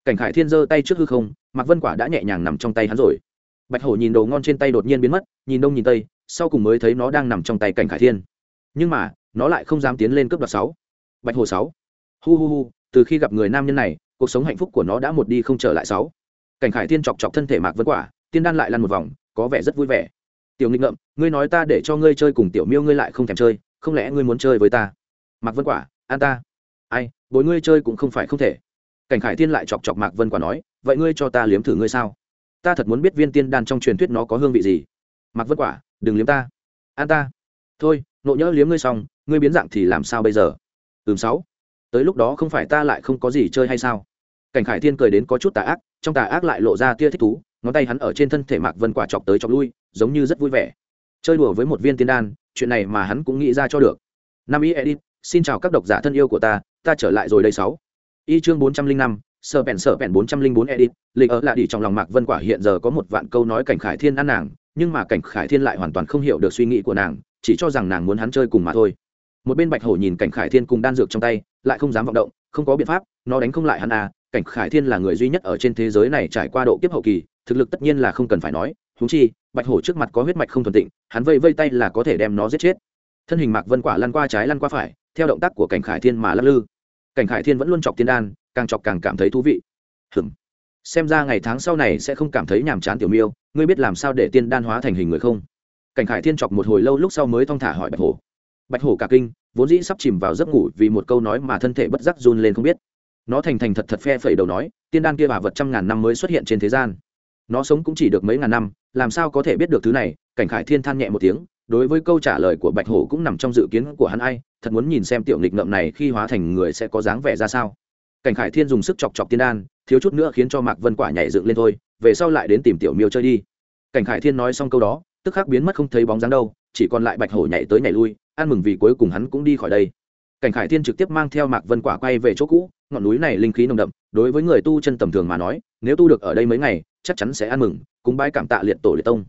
Cảnh khải thiên giơ tay trước hư không, mạc vân quả đã nhẹ nhàng nằm trong tay hắn rồi. Bạch hổ nhìn đồ ngon trên tay đột nhiên biến mất, nhìn đông nhìn tây, sau cùng mới thấy nó đang nằm trong tay cảnh khải thiên. Nhưng mà, nó lại không dám tiến lên cướp đoạt sáu. Bạch hổ sáu. Hu hu hu, từ khi gặp người nam nhân này, cuộc sống hạnh phúc của nó đã một đi không trở lại sáu. Cảnh khải thiên chọc chọc thân thể mạc vân quả, tiên đan lại lăn một vòng, có vẻ rất vui vẻ. Tiểu nghịch ngậm ngươi nói ta để cho ngươi chơi cùng tiểu miêu ngươi lại không thèm chơi, không lẽ ngươi muốn chơi với ta? Mạc vân quả, an ta. Ai, bồi ngươi chơi cũng không phải không thể cảnh khải thiên lại chọc chọc mạc vân quả nói, vậy ngươi cho ta liếm thử ngươi sao? Ta thật muốn biết viên tiên đan trong truyền thuyết nó có hương vị gì. Mạc vân quả, đừng liếm ta an ta. Thôi, nộ nhỡ liếm ngươi xong, ngươi biến dạng thì làm sao bây giờ? Ừm, sáu. Tới lúc đó không phải ta lại không có gì chơi hay sao? Cảnh khải thiên cười đến có chút tà ác, trong tà ác lại lộ ra tia thích thú, ngón tay hắn ở trên thân thể mạc vân quả chọc tới chọc lui, giống như rất vui vẻ. Chơi đùa với một viên tiên đan, chuyện này mà hắn cũng nghĩ ra cho được. Năm ý edit xin chào các độc giả thân yêu của ta ta trở lại rồi đây, sáu y chương bốn trăm linh năm sợ bèn sở bèn bốn trăm linh bốn edit, lịch ở lại đi trong lòng mạc vân quả hiện giờ có một vạn câu nói cảnh khải thiên ăn nàng, nhưng mà cảnh khải thiên lại hoàn toàn không hiểu được suy nghĩ của nàng, chỉ cho rằng nàng muốn hắn chơi cùng mà thôi. Một bên bạch hổ nhìn cảnh khải thiên cùng đan dược trong tay, lại không dám vọng động, không có biện pháp, nó đánh không lại hắn à cảnh khải thiên là người duy nhất ở trên thế giới này trải qua độ kiếp hậu kỳ, thực lực tất nhiên là không cần phải nói, huống chi, bạch hổ trước mặt có huyết mạch không thuần tịnh, hắn vây vây tay là có thể đem nó giết chết. Thân hình mạc vân quả lăn qua trái lăn qua phải, theo động tác của cảnh khải thiên mà lắc lư cảnh khải thiên vẫn luôn chọc tiên đan, càng chọc càng cảm thấy thú vị. Hừng xem ra ngày tháng sau này sẽ không cảm thấy nhàm chán tiểu miêu, ngươi biết làm sao để tiên đan hóa thành hình người không? Cảnh khải thiên chọc một hồi lâu lúc sau mới thong thả hỏi bạch hổ. Bạch hổ cả kinh, vốn dĩ sắp chìm vào giấc ngủ vì một câu nói mà thân thể bất giác run lên không biết. Nó thành thành thật thật phe phẩy đầu nói, tiên đan kia bà vật trăm ngàn năm mới xuất hiện trên thế gian. Nó sống cũng chỉ được mấy ngàn năm, làm sao có thể biết được thứ này? Cảnh khải thiên than nhẹ một tiếng đối với câu trả lời của bạch hổ cũng nằm trong dự kiến của hắn ai, thật muốn nhìn xem tiểu nghịch ngợm này khi hóa thành người sẽ có dáng vẻ ra sao. Cảnh khải thiên dùng sức chọc chọc tiên đan, thiếu chút nữa khiến cho mạc vân quả nhảy dựng lên thôi, về sau lại đến tìm tiểu miêu chơi đi. Cảnh khải thiên nói xong câu đó, tức khắc biến mất không thấy bóng dáng đâu, chỉ còn lại bạch hổ nhảy tới nhảy lui, ăn mừng vì cuối cùng hắn cũng đi khỏi đây. Cảnh khải thiên trực tiếp mang theo mạc vân quả quay về chỗ cũ, ngọn núi này linh khí nồng đậm, đối với người tu chân tầm thường mà nói, nếu tu được ở đây mấy ngày, chắc chắn sẽ ăn mừng, cúng bái cảm tạ liệt tổ liệt tông.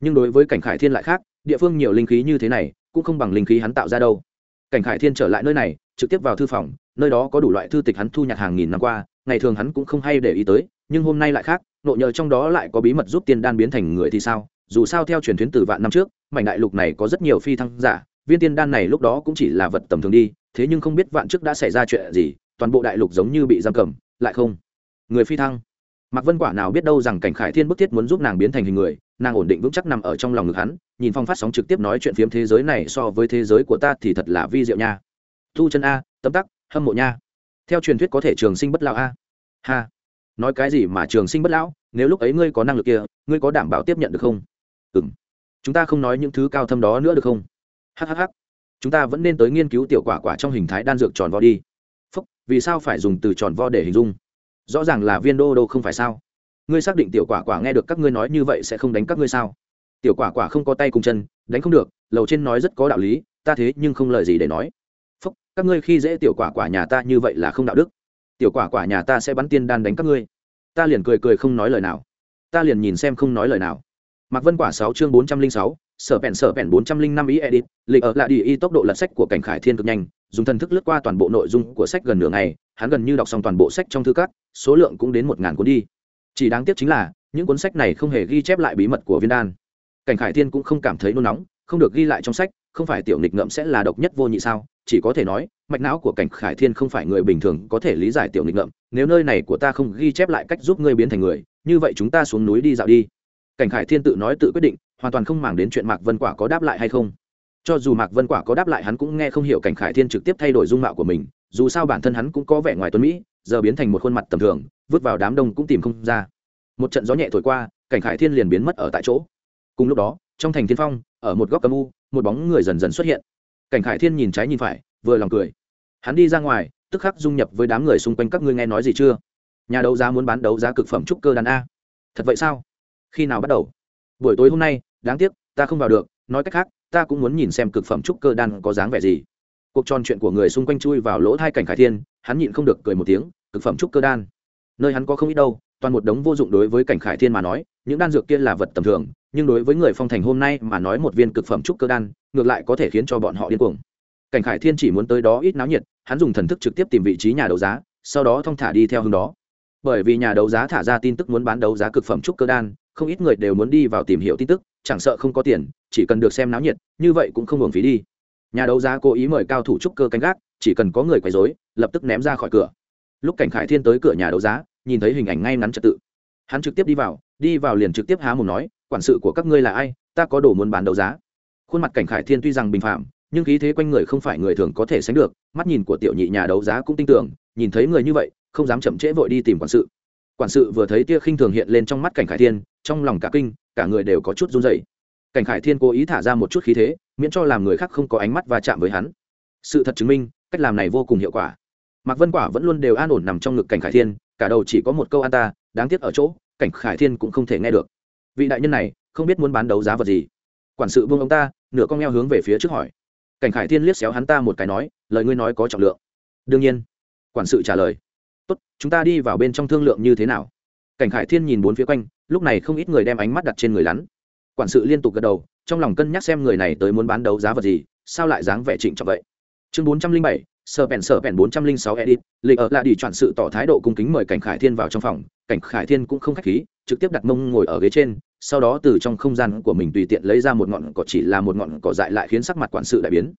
Nhưng đối với cảnh khải thiên lại khác địa phương nhiều linh khí như thế này, cũng không bằng linh khí hắn tạo ra đâu. Cảnh khải thiên trở lại nơi này, trực tiếp vào thư phòng, nơi đó có đủ loại thư tịch hắn thu nhặt hàng nghìn năm qua, ngày thường hắn cũng không hay để ý tới, nhưng hôm nay lại khác, nội nhờ trong đó lại có bí mật giúp tiên đan biến thành người thì sao? Dù sao theo truyền thuyết từ vạn năm trước, mảnh đại lục này có rất nhiều phi thăng giả, viên tiên đan này lúc đó cũng chỉ là vật tầm thường đi, thế nhưng không biết vạn trước đã xảy ra chuyện gì, toàn bộ đại lục giống như bị giam cầm, lại không. Người phi thăng. Mạc vân quả nào biết đâu rằng cảnh khải thiên bức thiết muốn giúp nàng biến thành hình người nàng ổn định vững chắc nằm ở trong lòng ngực hắn, nhìn phong phát sóng trực tiếp nói chuyện phiếm thế giới này so với thế giới của ta thì thật là vi diệu nha. Thu chân a tấm tắc, hâm mộ nha. Theo truyền thuyết có thể trường sinh bất lão a. Ha. Nói cái gì mà trường sinh bất lão, nếu lúc ấy ngươi có năng lực kia, ngươi có đảm bảo tiếp nhận được không? Ừ m chúng ta không nói những thứ cao thâm đó nữa được không? Hhh chúng ta vẫn nên tới nghiên cứu tiểu quả quả trong hình thái đan dược tròn vo đi. Phúc, vì sao phải dùng từ tròn vo để hình dung? Rõ ràng là viên đô đô không phải sao? Ngươi xác định tiểu quả quả nghe được các ngươi nói như vậy sẽ không đánh các ngươi sao? Tiểu quả quả không có tay cùng chân, đánh không được, lầu trên nói rất có đạo lý, ta thế nhưng không lời gì để nói. Phúc, các ngươi khi dễ tiểu quả quả nhà ta như vậy là không đạo đức. Tiểu quả quả nhà ta sẽ bắn tiên đan đánh các ngươi. Ta liền cười cười không nói lời nào. Ta liền nhìn xem không nói lời nào. Mạc vân quả sáu chương bốn trăm linh sáu, sở bèn sở bèn bốn trăm linh năm ý edit, lịch ở lại đi y tốc độ lật sách của cảnh khải thiên cực nhanh, dùng thần thức lướt qua toàn bộ nội dung của sách gần nửa ngày, hắn gần như đọc xong toàn bộ sách trong thư cát số lượng cũng đến một ngàn cuốn đi chỉ đáng tiếc chính là, những cuốn sách này không hề ghi chép lại bí mật của viên đan. Cảnh khải thiên cũng không cảm thấy nôn nóng, không được ghi lại trong sách, không phải tiểu nghịch ngợm sẽ là độc nhất vô nhị sao? Chỉ có thể nói, mạch não của cảnh khải thiên không phải người bình thường có thể lý giải tiểu nghịch ngợm. Nếu nơi này của ta không ghi chép lại cách giúp ngươi biến thành người, như vậy chúng ta xuống núi đi dạo đi. Cảnh khải thiên tự nói tự quyết định, hoàn toàn không màng đến chuyện mạc vân quả có đáp lại hay không. Cho dù mạc vân quả có đáp lại hắn cũng nghe không hiểu cảnh khải thiên trực tiếp thay đổi dung mạo của mình, dù sao bản thân hắn cũng có vẻ ngoài tuấn mỹ giờ biến thành một khuôn mặt tầm thường, vứt vào đám đông cũng tìm không ra. Một trận gió nhẹ thổi qua, cảnh khải thiên liền biến mất ở tại chỗ. Cùng lúc đó, trong thành thiên phong, ở một góc âm u, một bóng người dần dần xuất hiện. Cảnh khải thiên nhìn trái nhìn phải, vừa lòng cười. Hắn đi ra ngoài, tức khắc dung nhập với đám người xung quanh các ngươi nghe nói gì chưa? Nhà đấu giá muốn bán đấu giá cực phẩm trúc cơ đàn a. Thật vậy sao? Khi nào bắt đầu? Buổi tối hôm nay, đáng tiếc, ta không vào được, nói cách khác, ta cũng muốn nhìn xem cực phẩm trúc cơ đan có dáng vẻ gì cuộc tròn chuyện của người xung quanh chui vào lỗ thai cảnh khải thiên, hắn nhịn không được cười một tiếng cực phẩm trúc cơ đan. Nơi hắn có không ít đâu, toàn một đống vô dụng đối với cảnh khải thiên mà nói, những đan dược kia là vật tầm thường, nhưng đối với người phong thành hôm nay mà nói một viên cực phẩm trúc cơ đan, ngược lại có thể khiến cho bọn họ điên cuồng. Cảnh khải thiên chỉ muốn tới đó ít náo nhiệt, hắn dùng thần thức trực tiếp tìm vị trí nhà đấu giá, sau đó thong thả đi theo hướng đó. Bởi vì nhà đấu giá thả ra tin tức muốn bán đấu giá cực phẩm trúc cơ đan, không ít người đều muốn đi vào tìm hiểu tin tức, chẳng sợ không có tiền, chỉ cần được xem náo nhiệt, như vậy cũng không hưởng phí đi nhà đấu giá cố ý mời cao thủ trúc cơ canh gác, chỉ cần có người quấy rối, lập tức ném ra khỏi cửa. Lúc cảnh khải thiên tới cửa nhà đấu giá, nhìn thấy hình ảnh ngay ngắn trật tự. Hắn trực tiếp đi vào đi vào liền trực tiếp há mồm nói, quản sự của các ngươi là ai? Ta có đồ muốn bán đấu giá. Khuôn mặt cảnh khải thiên tuy rằng bình phạm nhưng khí thế quanh người không phải người thường có thể sánh được, mắt nhìn của tiểu nhị nhà đấu giá cũng tin tưởng, nhìn thấy người như vậy, không dám chậm trễ vội đi tìm quản sự. Quản sự vừa thấy tia khinh thường hiện lên trong mắt cảnh khải thiên, trong lòng cả kinh, cả người đều có chút run dày cảnh khải thiên cố ý thả ra một chút khí thế miễn cho làm người khác không có ánh mắt và chạm với hắn. Sự thật chứng minh, cách làm này vô cùng hiệu quả. Mạc vân quả vẫn luôn đều an ổn nằm trong ngực cảnh khải thiên, cả đầu chỉ có một câu an ta, đáng tiếc ở chỗ, cảnh khải thiên cũng không thể nghe được. Vị đại nhân này, không biết muốn bán đấu giá vật gì. Quản sự buông ông ta, nửa con ngheo hướng về phía trước hỏi. Cảnh khải thiên liếc xéo hắn ta một cái nói, lời ngươi nói có trọng lượng. Đương nhiên. Quản sự trả lời. Tốt, chúng ta đi vào bên trong thương lượng như thế nào? Cảnh khải thiên nhìn bốn phía quanh, lúc này không ít người đem ánh mắt đặt trên người lắn. Quản sự liên tục gật đầu trong lòng cân nhắc xem người này tới muốn bán đấu giá vật gì, sao lại dáng vẻ trịnh trọng vậy? Chương bốn trăm linh bảy, sở pèn sở pèn bốn trăm linh sáu edit, lịch ở lại đi chọn sự tỏ thái độ cung kính mời cảnh khải thiên vào trong phòng. Cảnh khải thiên cũng không khách khí, trực tiếp đặt mông ngồi ở ghế trên, sau đó từ trong không gian của mình tùy tiện lấy ra một ngọn cỏ chỉ là một ngọn cỏ dại lại khiến sắc mặt quản sự đại biến.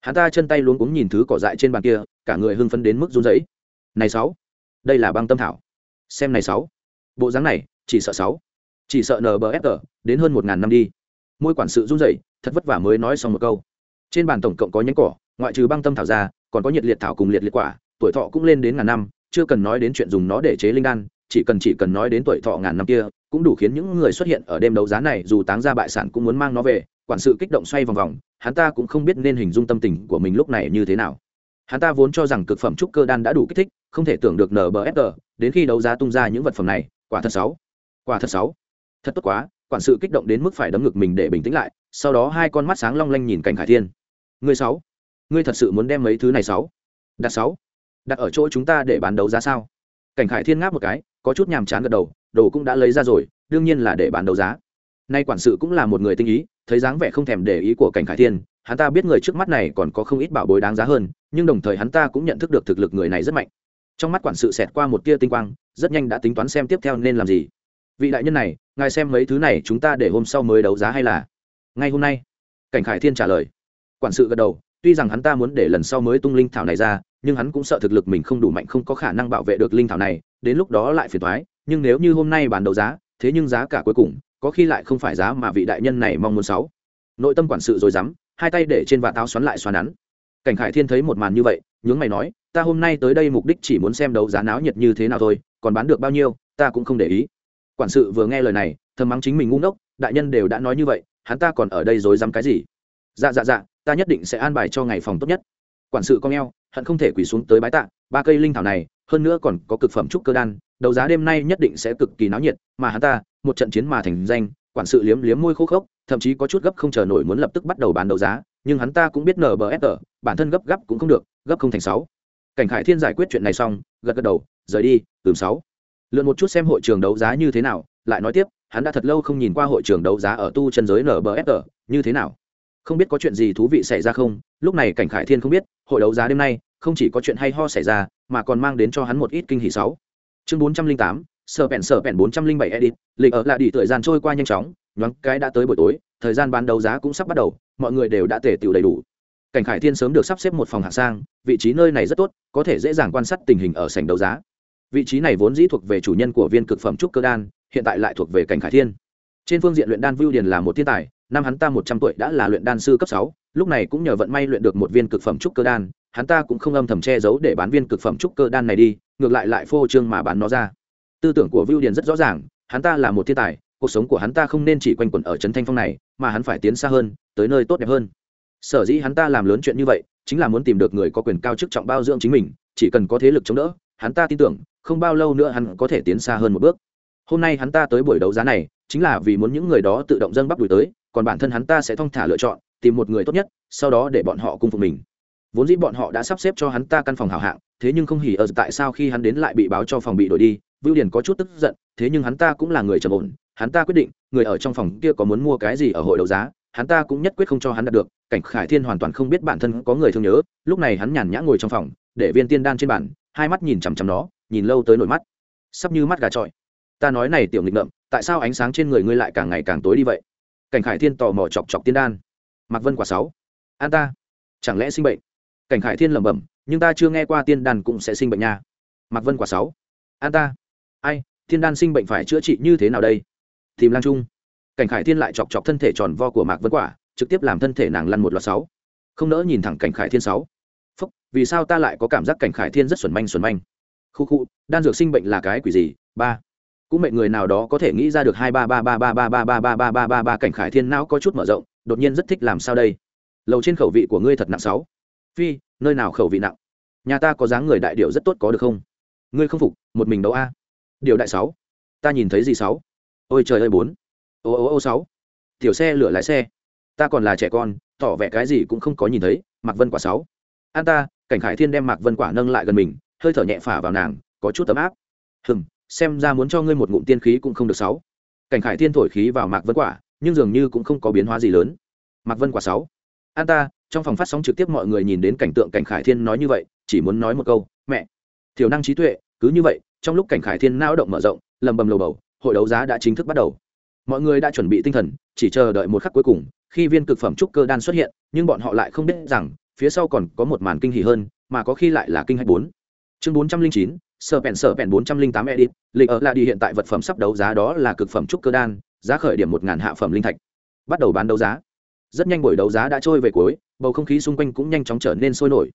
Hắn ta chân tay luống cuống nhìn thứ cỏ dại trên bàn kia, cả người hưng phấn đến mức run rẩy. Này sáu, đây là băng tâm thảo. Xem này sáu. Bộ dáng này, chỉ sợ sáu. Chỉ sợ nbfg đến hơn một ngàn năm đi môi quản sự run rẩy, thật vất vả mới nói xong một câu. Trên bàn tổng cộng có nhánh cỏ, ngoại trừ băng tâm thảo ra, còn có nhiệt liệt thảo cùng liệt liệt quả, tuổi thọ cũng lên đến ngàn năm, chưa cần nói đến chuyện dùng nó để chế linh đan, chỉ cần chỉ cần nói đến tuổi thọ ngàn năm kia, cũng đủ khiến những người xuất hiện ở đêm đấu giá này dù táng ra bại sản cũng muốn mang nó về, quản sự kích động xoay vòng vòng, hắn ta cũng không biết nên hình dung tâm tình của mình lúc này như thế nào. Hắn ta vốn cho rằng cực phẩm trúc cơ đan đã đủ kích thích, không thể tưởng được nbfg đến khi đấu giá tung ra những vật phẩm này, quả thật sáu, quả thật sáu, thật tốt quá quản sự kích động đến mức phải đấm ngực mình để bình tĩnh lại, sau đó hai con mắt sáng long lanh nhìn cảnh khải thiên. Người sáu, ngươi thật sự muốn đem mấy thứ này sáu? Đặt sáu. Đặt ở chỗ chúng ta để bán đấu giá sao? Cảnh khải thiên ngáp một cái, có chút nhàm chán gật đầu, đồ cũng đã lấy ra rồi, đương nhiên là để bán đấu giá. Nay quản sự cũng là một người tinh ý, thấy dáng vẻ không thèm để ý của cảnh khải thiên, hắn ta biết người trước mắt này còn có không ít bảo bối đáng giá hơn, nhưng đồng thời hắn ta cũng nhận thức được thực lực người này rất mạnh. Trong mắt quản sự xẹt qua một tia tinh quang, rất nhanh đã tính toán xem tiếp theo nên làm gì vị đại nhân này, ngài xem mấy thứ này chúng ta để hôm sau mới đấu giá hay là? Ngay hôm nay. Cảnh khải thiên trả lời. Quản sự gật đầu, tuy rằng hắn ta muốn để lần sau mới tung linh thảo này ra, nhưng hắn cũng sợ thực lực mình không đủ mạnh không có khả năng bảo vệ được linh thảo này, đến lúc đó lại phiền thoái nhưng nếu như hôm nay bán đấu giá, thế nhưng giá cả cuối cùng, có khi lại không phải giá mà vị đại nhân này mong muốn sáu. Nội tâm quản sự rồi dám hai tay để trên vạt áo xoắn lại xoắn nắn cảnh khải thiên thấy một màn như vậy, nhướng mày nói, ta hôm nay tới đây mục đích chỉ muốn xem đấu giá náo nhiệt như thế nào thôi, còn bán được bao nhiêu, ta cũng không để ý quản sự vừa nghe lời này, thầm mắng chính mình ngu ngốc, đại nhân đều đã nói như vậy, hắn ta còn ở đây dối dám cái gì? Dạ dạ dạ ta nhất định sẽ an bài cho ngày phòng tốt nhất. Quản sự con eo, hận không thể quỳ xuống tới bái tạ, ba cây linh thảo này, hơn nữa còn có cực phẩm trúc cơ đan, đấu giá đêm nay nhất định sẽ cực kỳ náo nhiệt, mà hắn ta, một trận chiến mà thành danh, quản sự liếm liếm môi khô khốc, thậm chí có chút gấp không chờ nổi muốn lập tức bắt đầu bán đấu giá, nhưng hắn ta cũng biết nở bờ ép tờ bản thân gấp gấp cũng không được, gấp không thành sáu. Cảnh khải thiên giải quyết chuyện này xong, gật gật đầu, rời đi ừm sáu lượn một chút xem hội trường đấu giá như thế nào, lại nói tiếp, hắn đã thật lâu không nhìn qua hội trường đấu giá ở tu chân giới nở bờ ép như thế nào? Không biết có chuyện gì thú vị xảy ra không? Lúc này cảnh khải thiên không biết, hội đấu giá đêm nay, không chỉ có chuyện hay ho xảy ra, mà còn mang đến cho hắn một ít kinh hỷ sáu. Chương bốn trăm linh tám, sở bèn sở bèn bốn trăm linh bảy edit, lịch ở lại đi thời gian trôi qua nhanh chóng, nhoáng cái đã tới buổi tối, thời gian bán đấu giá cũng sắp bắt đầu, mọi người đều đã tề tựu đầy đủ. Cảnh khải thiên sớm được sắp xếp một phòng hạng sang, vị trí nơi này rất tốt, có thể dễ dàng quan sát tình hình ở sảnh đấu giá vị trí này vốn dĩ thuộc về chủ nhân của viên cực phẩm trúc cơ đan, hiện tại lại thuộc về cảnh khải thiên. Trên phương diện luyện đan vưu điền là một thiên tài, năm hắn ta một trăm tuổi đã là luyện đan sư cấp sáu, lúc này cũng nhờ vận may luyện được một viên cực phẩm trúc cơ đan, hắn ta cũng không âm thầm che giấu để bán viên cực phẩm trúc cơ đan này đi, ngược lại lại phô trương mà bán nó ra. Tư tưởng của vưu điền rất rõ ràng, hắn ta là một thiên tài, cuộc sống của hắn ta không nên chỉ quanh quẩn ở trấn thanh phong này, mà hắn phải tiến xa hơn, tới nơi tốt đẹp hơn. Sở dĩ hắn ta làm lớn chuyện như vậy, chính là muốn tìm được người có quyền cao chức trọng bao dưỡng chính mình, chỉ cần có thế lực chống đỡ hắn ta tin tưởng, không bao lâu nữa hắn có thể tiến xa hơn một bước. Hôm nay hắn ta tới buổi đấu giá này, chính là vì muốn những người đó tự động dâng bắp đuổi tới, còn bản thân hắn ta sẽ thong thả lựa chọn, tìm một người tốt nhất, sau đó để bọn họ cung phục mình. Vốn dĩ bọn họ đã sắp xếp cho hắn ta căn phòng hảo hạng, thế nhưng không hỉ ở tại sao khi hắn đến lại bị báo cho phòng bị đổi đi, vưu điền có chút tức giận, thế nhưng hắn ta cũng là người trầm ổn, hắn ta quyết định, người ở trong phòng kia có muốn mua cái gì ở hội đấu giá, hắn ta cũng nhất quyết không cho hắn đạt được, cảnh khải thiên hoàn toàn không biết bản thân có người thương nhớ, lúc này hắn nhàn nhã ngồi trong phòng, để viên tiên đan trên bàn hai mắt nhìn chằm chằm nó, nhìn lâu tới nổi mắt. Sắp như mắt gà trọi. Ta nói này tiểu nghịch ngợm, tại sao ánh sáng trên người ngươi lại càng ngày càng tối đi vậy? Cảnh khải thiên tò mò chọc chọc tiên đan. Mạc vân quả sáu. An ta. Chẳng lẽ sinh bệnh? Cảnh khải thiên lẩm bẩm, nhưng ta chưa nghe qua tiên đan cũng sẽ sinh bệnh nha. Mạc vân quả sáu. An ta. Ai, tiên đan sinh bệnh phải chữa trị như thế nào đây? Tìm lang trung. Cảnh khải thiên lại chọc chọc thân thể tròn vo của mạc vân quả, trực tiếp làm thân thể nàng lăn một loạt sáu. Không nỡ nhìn thẳng cảnh khải thiên sáu vì sao ta lại có cảm giác cảnh khải thiên rất xuẩn manh xuẩn manh khu khu đan dược sinh bệnh là cái quỷ gì ba cũng mệnh người nào đó có thể nghĩ ra được hai ba ba ba ba ba ba ba ba ba ba ba ba cảnh khải thiên não có chút mở rộng đột nhiên rất thích làm sao đây lầu trên khẩu vị của ngươi thật nặng sáu phi nơi nào khẩu vị nặng nhà ta có dáng người đại điệu rất tốt có được không ngươi không phục một mình đấu a điều đại sáu ta nhìn thấy gì sáu ôi trời ơi bốn ô ô ô sáu tiểu xe lửa lái xe ta còn là trẻ con tỏ vẻ cái gì cũng không có nhìn thấy mặc vân quả sáu an ta, cảnh khải thiên đem mạc vân quả nâng lại gần mình, hơi thở nhẹ phả vào nàng, có chút ấm áp. Hừng xem ra muốn cho ngươi một ngụm tiên khí cũng không được sáu. Cảnh khải thiên thổi khí vào mạc vân quả, nhưng dường như cũng không có biến hóa gì lớn. Mạc vân quả sáu. An ta, trong phòng phát sóng trực tiếp mọi người nhìn đến cảnh tượng cảnh khải thiên nói như vậy, chỉ muốn nói một câu, mẹ thiểu năng trí tuệ, cứ như vậy, trong lúc cảnh khải thiên nao động mở rộng, lầm bầm lầu bầu, hội đấu giá đã chính thức bắt đầu. Mọi người đã chuẩn bị tinh thần, chỉ chờ đợi một khắc cuối cùng, khi viên cực phẩm trúc cơ đan xuất hiện, nhưng bọn họ lại không biết rằng phía sau còn có một màn kinh hỉ hơn, mà có khi lại là kinh hạch bốn. Chương bốn trăm linh chín, sở bèn sở bèn bốn trăm linh tám edit, lịch ở là đi hiện tại vật phẩm sắp đấu giá đó là cực phẩm trúc cơ đan, giá khởi điểm một ngàn hạ phẩm linh thạch. Bắt đầu bán đấu giá. Rất nhanh buổi đấu giá đã trôi về cuối, bầu không khí xung quanh cũng nhanh chóng trở nên sôi nổi.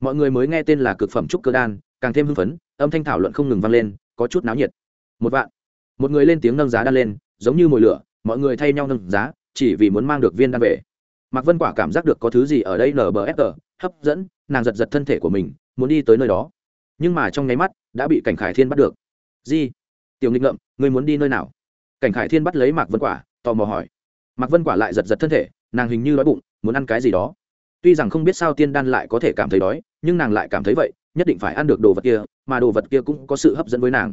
Mọi người mới nghe tên là cực phẩm trúc cơ đan, càng thêm hưng phấn, âm thanh thảo luận không ngừng vang lên, có chút náo nhiệt. Một vạn. Một người lên tiếng nâng giá đan lên, giống như mồi lửa, mọi người thay nhau nâng giá, chỉ vì muốn mang được viên đan về mạc vân quả cảm giác được có thứ gì ở đây nbfg hấp dẫn nàng giật giật thân thể của mình muốn đi tới nơi đó. Nhưng mà trong nháy mắt đã bị cảnh khải thiên bắt được. Di tiểu nghịch Ngậm, người muốn đi nơi nào? Cảnh khải thiên bắt lấy mạc vân quả tò mò hỏi. Mạc vân quả lại giật giật thân thể nàng hình như đói bụng muốn ăn cái gì đó. Tuy rằng không biết sao tiên đan lại có thể cảm thấy đói nhưng nàng lại cảm thấy vậy nhất định phải ăn được đồ vật kia mà đồ vật kia cũng có sự hấp dẫn với nàng.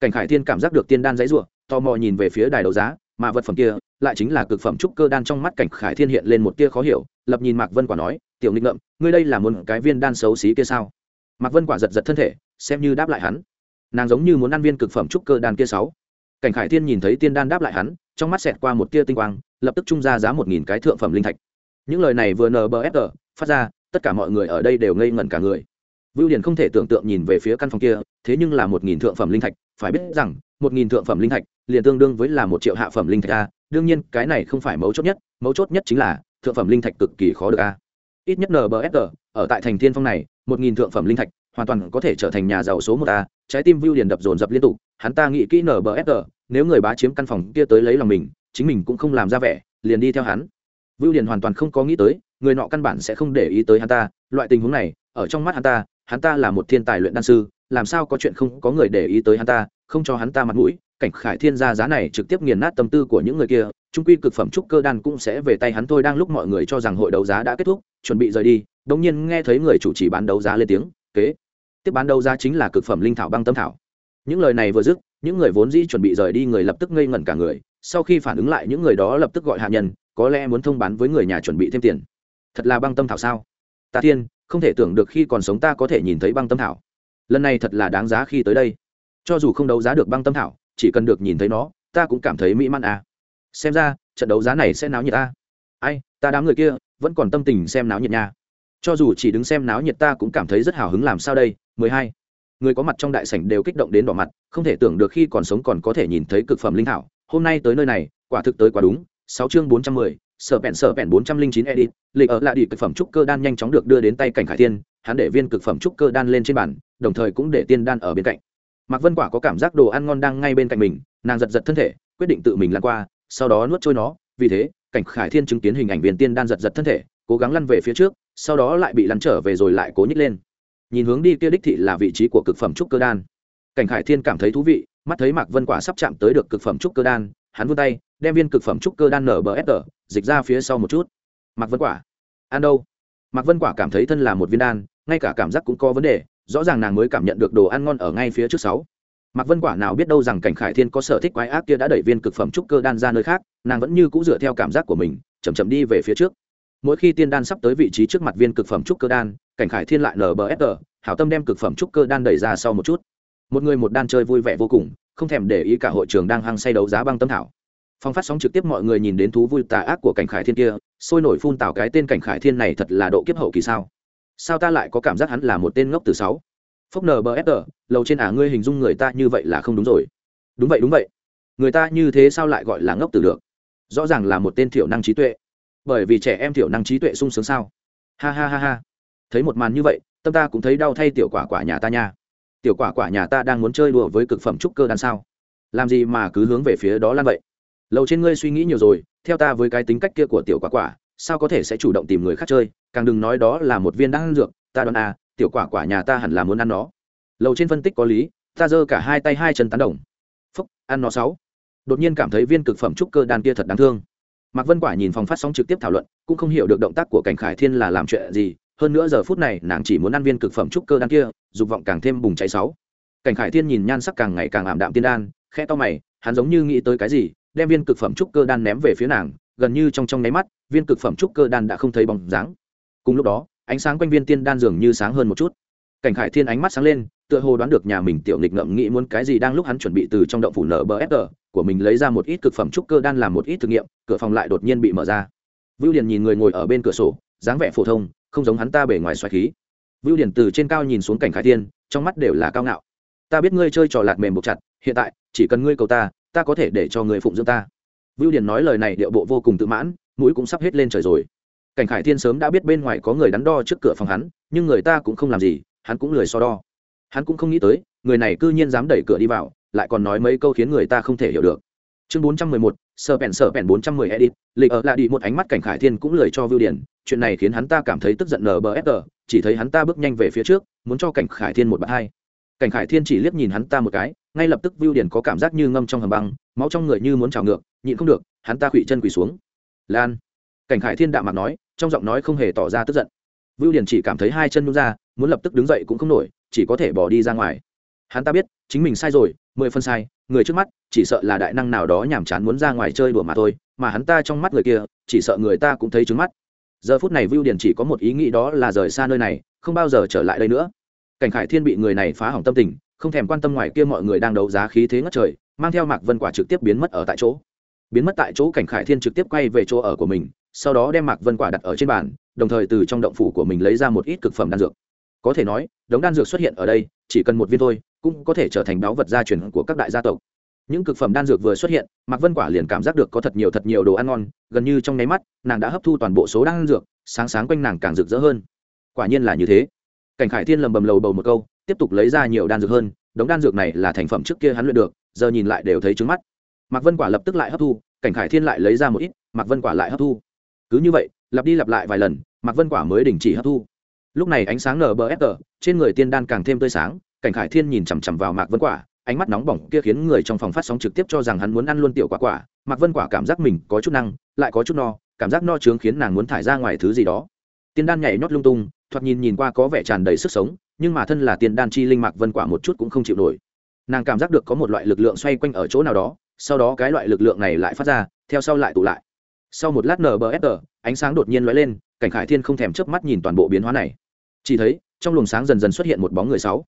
Cảnh khải thiên cảm giác được tiên đan dãy ruộng tò mò nhìn về phía đài đấu giá mà vật phẩm kia lại chính là cực phẩm trúc cơ đan trong mắt cảnh khải thiên hiện lên một tia khó hiểu, lập nhìn mạc vân quả nói, tiểu nghịch ngợm, ngươi đây là một cái viên đan xấu xí kia sao? Mạc vân quả giật giật thân thể, xem như đáp lại hắn. Nàng giống như muốn ăn viên cực phẩm trúc cơ đan kia sáu. Cảnh khải thiên nhìn thấy tiên đan đáp lại hắn, trong mắt xẹt qua một tia tinh quang, lập tức trung ra giá một nghìn cái thượng phẩm linh thạch. Những lời này vừa nbsg phát ra, tất cả mọi người ở đây đều ngây ngẩn cả người. Vưu điền không thể tưởng tượng nhìn về phía căn phòng kia, thế nhưng là một nghìn thượng phẩm linh thạch, phải biết rằng một nghìn thượng phẩm linh thạch, liền tương đương với là một triệu hạ phẩm linh thạch a. Đương nhiên, cái này không phải mấu chốt nhất, mấu chốt nhất chính là thượng phẩm linh thạch cực kỳ khó được a. Ít nhất nbsg ở tại thành thiên phong này, một nghìn thượng phẩm linh thạch hoàn toàn có thể trở thành nhà giàu số một a. Trái tim view điền đập dồn dập liên tục, hắn ta nghĩ kỹ nbsg nếu người bá chiếm căn phòng kia tới lấy lòng mình, chính mình cũng không làm ra vẻ, liền đi theo hắn. Vưu điền hoàn toàn không có nghĩ tới, người nọ căn bản sẽ không để ý tới hắn ta. Loại tình huống này, ở trong mắt hắn ta hắn ta là một thiên tài luyện đan sư, làm sao có chuyện không có người để ý tới hắn ta? Không cho hắn ta mặt mũi, cảnh khải thiên ra giá này trực tiếp nghiền nát tâm tư của những người kia, trung quy cực phẩm trúc cơ đan cũng sẽ về tay hắn thôi, đang lúc mọi người cho rằng hội đấu giá đã kết thúc, chuẩn bị rời đi, đống nhiên nghe thấy người chủ trì bán đấu giá lên tiếng, kế. Tiếp bán đấu giá chính là cực phẩm linh thảo băng tâm thảo. Những lời này vừa dứt, những người vốn dĩ chuẩn bị rời đi người lập tức ngây ngẩn cả người, sau khi phản ứng lại những người đó lập tức gọi hạ nhân, có lẽ muốn thông bán với người nhà chuẩn bị thêm tiền. Thật là băng tâm thảo sao? Ta thiên, không thể tưởng được khi còn sống ta có thể nhìn thấy băng tâm thảo. Lần này thật là đáng giá khi tới đây cho dù không đấu giá được băng tâm thảo, chỉ cần được nhìn thấy nó, ta cũng cảm thấy mỹ mãn à. xem ra, trận đấu giá này sẽ náo nhiệt ta. Ai, ta đám người kia, vẫn còn tâm tình xem náo nhiệt nha. Cho dù chỉ đứng xem náo nhiệt ta cũng cảm thấy rất hào hứng làm sao đây, mười hai. Người có mặt trong đại sảnh đều kích động đến đỏ mặt, không thể tưởng được khi còn sống còn có thể nhìn thấy cực phẩm linh thảo. Hôm nay tới nơi này, quả thực tới quá đúng, sáu chương bốn trăm mười, sở bẹn sở bẹn bốn trăm linh chín edit, lịch ở lại đi cực phẩm trúc cơ đan nhanh chóng được đưa đến tay cảnh khải thiên, hắn để viên cực phẩm trúc cơ đan lên trên bàn, đồng thời cũng để tiên đan ở bên cạnh mạc vân quả có cảm giác đồ ăn ngon đang ngay bên cạnh mình, nàng giật giật thân thể, quyết định tự mình lăn qua, sau đó nuốt trôi nó. Vì thế, cảnh khải thiên chứng kiến hình ảnh viên tiên đan giật giật thân thể, cố gắng lăn về phía trước, sau đó lại bị lăn trở về rồi lại cố nhích lên. Nhìn hướng đi kia đích thị là vị trí của cực phẩm trúc cơ đan. Cảnh khải thiên cảm thấy thú vị, mắt thấy mạc vân quả sắp chạm tới được cực phẩm trúc cơ đan, hắn vươn tay, đem viên cực phẩm trúc cơ đan nở bờ ép tờ, dịch ra phía sau một chút. Mạc vân quả, ăn đâu? Mạc vân quả cảm thấy thân là một viên đan, ngay cả cảm giác cũng có vấn đề rõ ràng nàng mới cảm nhận được đồ ăn ngon ở ngay phía trước sáu. Mạc vân quả nào biết đâu rằng cảnh khải thiên có sở thích quái ác kia đã đẩy viên cực phẩm trúc cơ đan ra nơi khác, nàng vẫn như cũ dựa theo cảm giác của mình, chậm chậm đi về phía trước. Mỗi khi tiên đan sắp tới vị trí trước mặt viên cực phẩm trúc cơ đan, cảnh khải thiên lại lờ bờ ép tờ hảo tâm đem cực phẩm trúc cơ đan đẩy ra sau một chút. Một người một đan chơi vui vẻ vô cùng, không thèm để ý cả hội trường đang hăng say đấu giá băng tâm thảo. Phong phát sóng trực tiếp mọi người nhìn đến thú vui tà ác của cảnh khải thiên kia, sôi nổi phun tào cái tên cảnh khải thiên này thật là độ kiếp hậu kỳ sao? Sao ta lại có cảm giác hắn là một tên ngốc từ sáu? Phốc nờ bờ ép lầu trên à ngươi hình dung người ta như vậy là không đúng rồi. Đúng vậy đúng vậy. Người ta như thế sao lại gọi là ngốc từ được? Rõ ràng là một tên thiểu năng trí tuệ. Bởi vì trẻ em thiểu năng trí tuệ sung sướng sao? Ha ha ha ha. Thấy một màn như vậy, tâm ta cũng thấy đau thay tiểu quả quả nhà ta nha. Tiểu quả quả nhà ta đang muốn chơi đùa với cực phẩm trúc cơ đan sao? Làm gì mà cứ hướng về phía đó lan vậy? Lầu trên ngươi suy nghĩ nhiều rồi, theo ta với cái tính cách kia của tiểu quả quả sao có thể sẽ chủ động tìm người khác chơi? Càng đừng nói đó là một viên đan dược, ta đoán à tiểu quả quả nhà ta hẳn là muốn ăn nó. Lầu trên phân tích có lý, ta giơ cả hai tay hai chân tán đồng. Phúc, ăn nó sáu. Đột nhiên cảm thấy viên cực phẩm trúc cơ đan kia thật đáng thương. Mạc vân quả nhìn phòng phát sóng trực tiếp thảo luận, cũng không hiểu được động tác của cảnh khải thiên là làm chuyện gì, hơn nữa giờ phút này nàng chỉ muốn ăn viên cực phẩm trúc cơ đan kia, dục vọng càng thêm bùng cháy sáu. Cảnh khải thiên nhìn nhan sắc càng ngày càng ảm đạm tiên đan khe to mày, hắn giống như nghĩ tới cái gì, đem viên cực phẩm trúc cơ đan ném về phía nàng gần như trong trong nháy mắt, viên cực phẩm trúc cơ đan đã không thấy bóng dáng. Cùng lúc đó, ánh sáng quanh viên tiên đan dường như sáng hơn một chút. Cảnh khải thiên ánh mắt sáng lên, tựa hồ đoán được nhà mình tiểu nghịch ngậm nghĩ muốn cái gì đang lúc hắn chuẩn bị từ trong động phủ nở bờ fg của mình lấy ra một ít cực phẩm trúc cơ đan làm một ít thử nghiệm, cửa phòng lại đột nhiên bị mở ra. Vưu điền nhìn người ngồi ở bên cửa sổ, dáng vẻ phổ thông, không giống hắn ta bề ngoài xoáy khí. Vưu điền từ trên cao nhìn xuống cảnh khải thiên, trong mắt đều là cao ngạo. Ta biết ngươi chơi trò lạt mềm buộc chặt, hiện tại chỉ cần ngươi cầu ta ta có thể để cho ngươi phụng dưỡng ta vưu điền nói lời này điệu bộ vô cùng tự mãn, mũi cũng sắp hết lên trời rồi. Cảnh khải thiên sớm đã biết bên ngoài có người đắn đo trước cửa phòng hắn, nhưng người ta cũng không làm gì, hắn cũng lười so đo. Hắn cũng không nghĩ tới, người này c ư nhiên dám đẩy cửa đi vào, lại còn nói mấy câu khiến người ta không thể hiểu được. Chương bốn trăm mười một, sơ pèn sơ pèn bốn trăm mười edit, lịch ở lại đi một ánh mắt cảnh khải thiên cũng lười cho vưu điển chuyện này khiến hắn ta cảm thấy tức giận nờ bờ ép chỉ thấy hắn ta bước nhanh về phía trước, muốn cho cảnh khải thiên một bạt hai cảnh khải thiên chỉ liếc nhìn hắn ta một cái, ngay lập tức vưu điển có cảm giác như ngâm trong hầm băng, máu trong người như muốn trào ngược, nhịn không được, hắn ta quỵ chân quỳ xuống. Lan. Cảnh khải thiên đạm mặt nói, trong giọng nói không hề tỏ ra tức giận. Vưu điển chỉ cảm thấy hai chân nhún ra, muốn lập tức đứng dậy cũng không nổi, chỉ có thể bỏ đi ra ngoài. Hắn ta biết, chính mình sai rồi, mười phân sai, người trước mắt, chỉ sợ là đại năng nào đó nhàm chán muốn ra ngoài chơi đùa mà thôi, mà hắn ta trong mắt người kia, chỉ sợ người ta cũng thấy trứng mắt. Giờ phút này vưu điển chỉ có một ý nghĩ đó là rời xa nơi này, không bao giờ trở lại đây nữa cảnh khải thiên bị người này phá hỏng tâm tình, không thèm quan tâm ngoài kia mọi người đang đấu giá khí thế ngất trời, mang theo mạc vân quả trực tiếp biến mất ở tại chỗ. Biến mất tại chỗ cảnh khải thiên trực tiếp quay về chỗ ở của mình, sau đó đem mạc vân quả đặt ở trên bàn, đồng thời từ trong động phủ của mình lấy ra một ít cực phẩm đan dược. Có thể nói, đống đan dược xuất hiện ở đây, chỉ cần một viên thôi, cũng có thể trở thành báu vật gia truyền của các đại gia tộc. Những cực phẩm đan dược vừa xuất hiện, mạc vân quả liền cảm giác được có thật nhiều thật nhiều đồ ăn ngon, gần như trong nháy mắt, nàng đã hấp thu toàn bộ số đan dược, sáng sáng quanh nàng càng rực rỡ hơn. Quả nhiên là như thế cảnh khải thiên lầm bầm lầu bầu một câu, tiếp tục lấy ra nhiều đan dược hơn, đống đan dược này là thành phẩm trước kia hắn luyện được, giờ nhìn lại đều thấy trứng mắt. Mạc vân quả lập tức lại hấp thu, cảnh khải thiên lại lấy ra một ít, mạc vân quả lại hấp thu. Cứ như vậy, lặp đi lặp lại vài lần, mạc vân quả mới đình chỉ hấp thu. Lúc này ánh sáng nbfr trên người tiên đan càng thêm tươi sáng, cảnh khải thiên nhìn chằm chằm vào mạc vân quả, ánh mắt nóng bỏng kia khiến người trong phòng phát sóng trực tiếp cho rằng hắn muốn ăn luôn tiểu quả quả. Mạc vân quả cảm giác mình có chút năng, lại có chút no, cảm giác no trướng khiến nàng muốn thải ra ngoài thứ gì đó. Tiên đan nhảy nhót lung tung thoạt nhìn nhìn qua có vẻ tràn đầy sức sống nhưng mà thân là tiền đan chi linh mạc vân quả một chút cũng không chịu nổi nàng cảm giác được có một loại lực lượng xoay quanh ở chỗ nào đó sau đó cái loại lực lượng này lại phát ra theo sau lại tụ lại sau một lát nbsr, ánh sáng đột nhiên lóe lên cảnh khải thiên không thèm chớp mắt nhìn toàn bộ biến hóa này chỉ thấy trong luồng sáng dần dần xuất hiện một bóng người sáu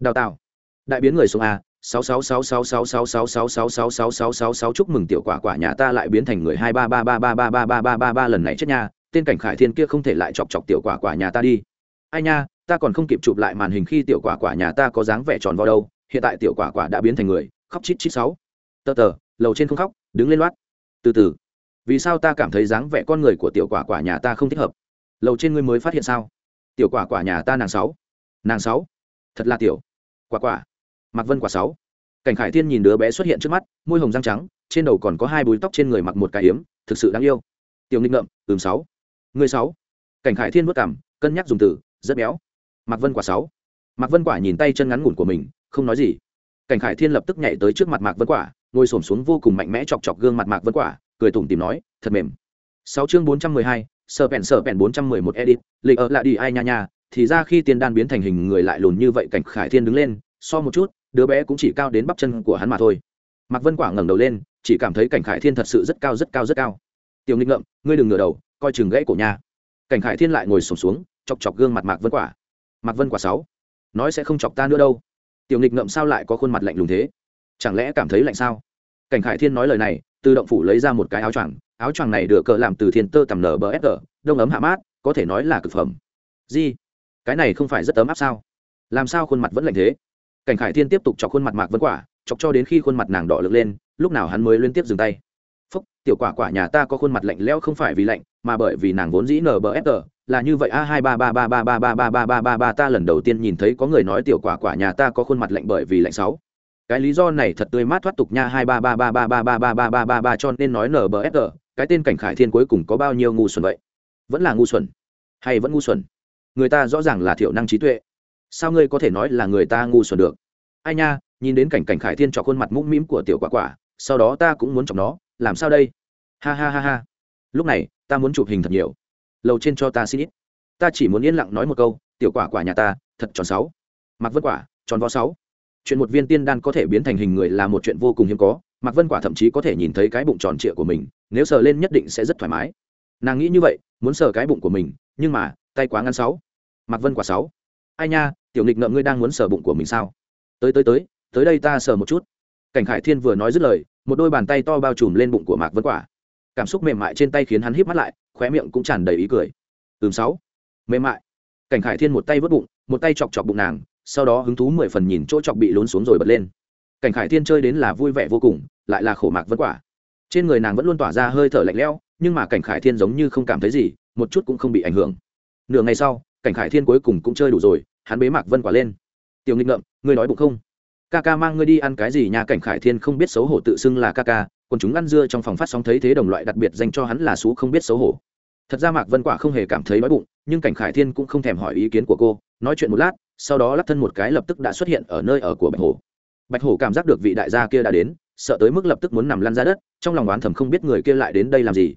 đào tạo đại biến người số a sáu sáu sáu sáu sáu sáu sáu sáu sáu sáu sáu sáu sáu sáu chúc mừng tiểu quả quả nhà ta lại biến thành người hai ba ba ba ba ba ba ba ba ba ba lần này chết nha tên cảnh khải thiên kia không thể lại chọc chọc tiểu quả quả nhà ta đi. Ai nha, ta còn không kịp chụp lại màn hình khi tiểu quả quả nhà ta có dáng vẻ tròn vào đâu, hiện tại tiểu quả quả đã biến thành người, khóc chít chít sáu. Tờ tờ, lầu trên không khóc, đứng lên loát. Từ từ, vì sao ta cảm thấy dáng vẻ con người của tiểu quả quả nhà ta không thích hợp? Lầu trên ngươi mới phát hiện sao? Tiểu quả quả nhà ta nàng sáu. Nàng sáu? Thật là tiểu. Quả quả. Mặc vân quả sáu. Cảnh khải thiên nhìn đứa bé xuất hiện trước mắt, môi hồng răng trắng, trên đầu còn có hai búi tóc trên người mặc một cái hiếm thực sự đáng yêu. Tiểu nghịch ngợm, ừm sáu người sáu. Cảnh khải thiên vất cảm cân nhắc dùng từ, rất béo. Mặc vân quả sáu. Mặc vân quả nhìn tay chân ngắn ngủn của mình, không nói gì. Cảnh khải thiên lập tức nhảy tới trước mặt mạc vân quả, ngồi xổm xuống vô cùng mạnh mẽ chọc chọc gương mặt mạc vân quả, cười tủm tìm nói, thật mềm. Sáu chương bốn trăm mười hai sợ bèn sờ bèn bốn trăm mười một edit, lịch ở lại đi ai nha nha, thì ra khi tiên đan biến thành hình người lại lùn như vậy, cảnh khải thiên đứng lên, so một chút, đứa bé cũng chỉ cao đến bắp chân của hắn mà thôi. Mạc vân quả ngẩng đầu lên, chỉ cảm thấy cảnh khải thiên thật sự rất cao rất cao rất cao. Tiểu nghịch ngợm, ngươi đừng ngửa đầu coi chừng gãy cổ nhà cảnh khải thiên lại ngồi sổm xuống, chọc chọc gương mặt mạc vân quả. Mạc vân quả sáu, nói sẽ không chọc ta nữa đâu. Tiểu nghịch ngậm sao lại có khuôn mặt lạnh lùng thế? Chẳng lẽ cảm thấy lạnh sao? Cảnh khải thiên nói lời này, từ động phủ lấy ra một cái áo choàng. Áo choàng này được cờ làm từ thiên tơ tầm nở bờ ép đông ấm hạ mát, có thể nói là cực phẩm. Gì? cái này không phải rất ấm áp sao? Làm sao khuôn mặt vẫn lạnh thế? Cảnh khải thiên tiếp tục chọc khuôn mặt mạc vân quả, chọc cho đến khi khuôn mặt nàng đỏ lực lên, lúc nào hắn mới liên tiếp dừng tay tiểu quả quả nhà ta có khuôn mặt lạnh lẽo không phải vì lạnh mà bởi vì nàng vốn dĩ nở bờ sg là như vậy a hai ba ba ba ba ba ba ba ba ba ba ba ta lần đầu tiên nhìn thấy có người nói tiểu quả quả nhà ta có khuôn mặt lạnh bởi vì lạnh sáu cái lý do này thật tươi mát thoát tục nha hai ba ba ba ba ba ba ba ba ba ba ba cho nên nói nbsg cái tên cảnh khải thiên cuối cùng có bao nhiêu ngu xuẩn vậy vẫn là ngu xuẩn hay vẫn ngu xuẩn người ta rõ ràng là thiểu năng trí tuệ sao ngươi có thể nói là người ta ngu xuẩn được ai nha nhìn đến cảnh cảnh khải thiên cho khuôn mặt mũm mĩm của tiểu quả quả sau đó ta cũng muốn chọc nó làm sao đây ha ha ha ha. Lúc này, ta muốn chụp hình thật nhiều. Lầu trên cho ta xin ít. Ta chỉ muốn yên lặng nói một câu, tiểu quả quả nhà ta, thật tròn sáu. Mặc vất quả, tròn vo sáu. Chuyện một viên tiên đan có thể biến thành hình người là một chuyện vô cùng hiếm có. Mạc vân quả thậm chí có thể nhìn thấy cái bụng tròn trịa của mình, nếu sờ lên nhất định sẽ rất thoải mái. Nàng nghĩ như vậy, muốn sờ cái bụng của mình, nhưng mà, tay quá ngăn sáu. Mạc vân quả sáu. Ai nha, tiểu nghịch ngợm ngươi đang muốn sờ bụng của mình sao? Tới tới tới tới đây ta sờ một chút. Cảnh khải thiên vừa nói dứt lời, một đôi bàn tay to bao trùm lên bụng của mạc vân quả cảm xúc mềm mại trên tay khiến hắn híp mắt lại, khóe miệng cũng tràn đầy ý cười. Ừm, sáu. Mềm mại. Cảnh khải thiên một tay vớt bụng, một tay chọc chọc bụng nàng, sau đó hứng thú mười phần nhìn chỗ chọc bị lún xuống rồi bật lên. Cảnh khải thiên chơi đến là vui vẻ vô cùng, lại là khổ mạc vất quả. Trên người nàng vẫn luôn tỏa ra hơi thở lạnh lẽo, nhưng mà cảnh khải thiên giống như không cảm thấy gì, một chút cũng không bị ảnh hưởng. Nửa ngày sau, cảnh khải thiên cuối cùng cũng chơi đủ rồi, hắn bế mạc vân quả lên. Tiểu nghịch ngậm ngươi nói bụng không? Ca ca mang ngươi đi ăn cái gì nhà cảnh khải thiên không biết xấu hổ tự xưng là ca ca còn chúng ăn dưa trong phòng phát sóng thấy thế đồng loại đặc biệt dành cho hắn là xú không biết xấu hổ. Thật ra mạc vân quả không hề cảm thấy đói bụng, nhưng cảnh khải thiên cũng không thèm hỏi ý kiến của cô, nói chuyện một lát, sau đó lắc thân một cái lập tức đã xuất hiện ở nơi ở của bạch hổ. Bạch hổ cảm giác được vị đại gia kia đã đến, sợ tới mức lập tức muốn nằm lăn ra đất, trong lòng oán thầm không biết người kia lại đến đây làm gì.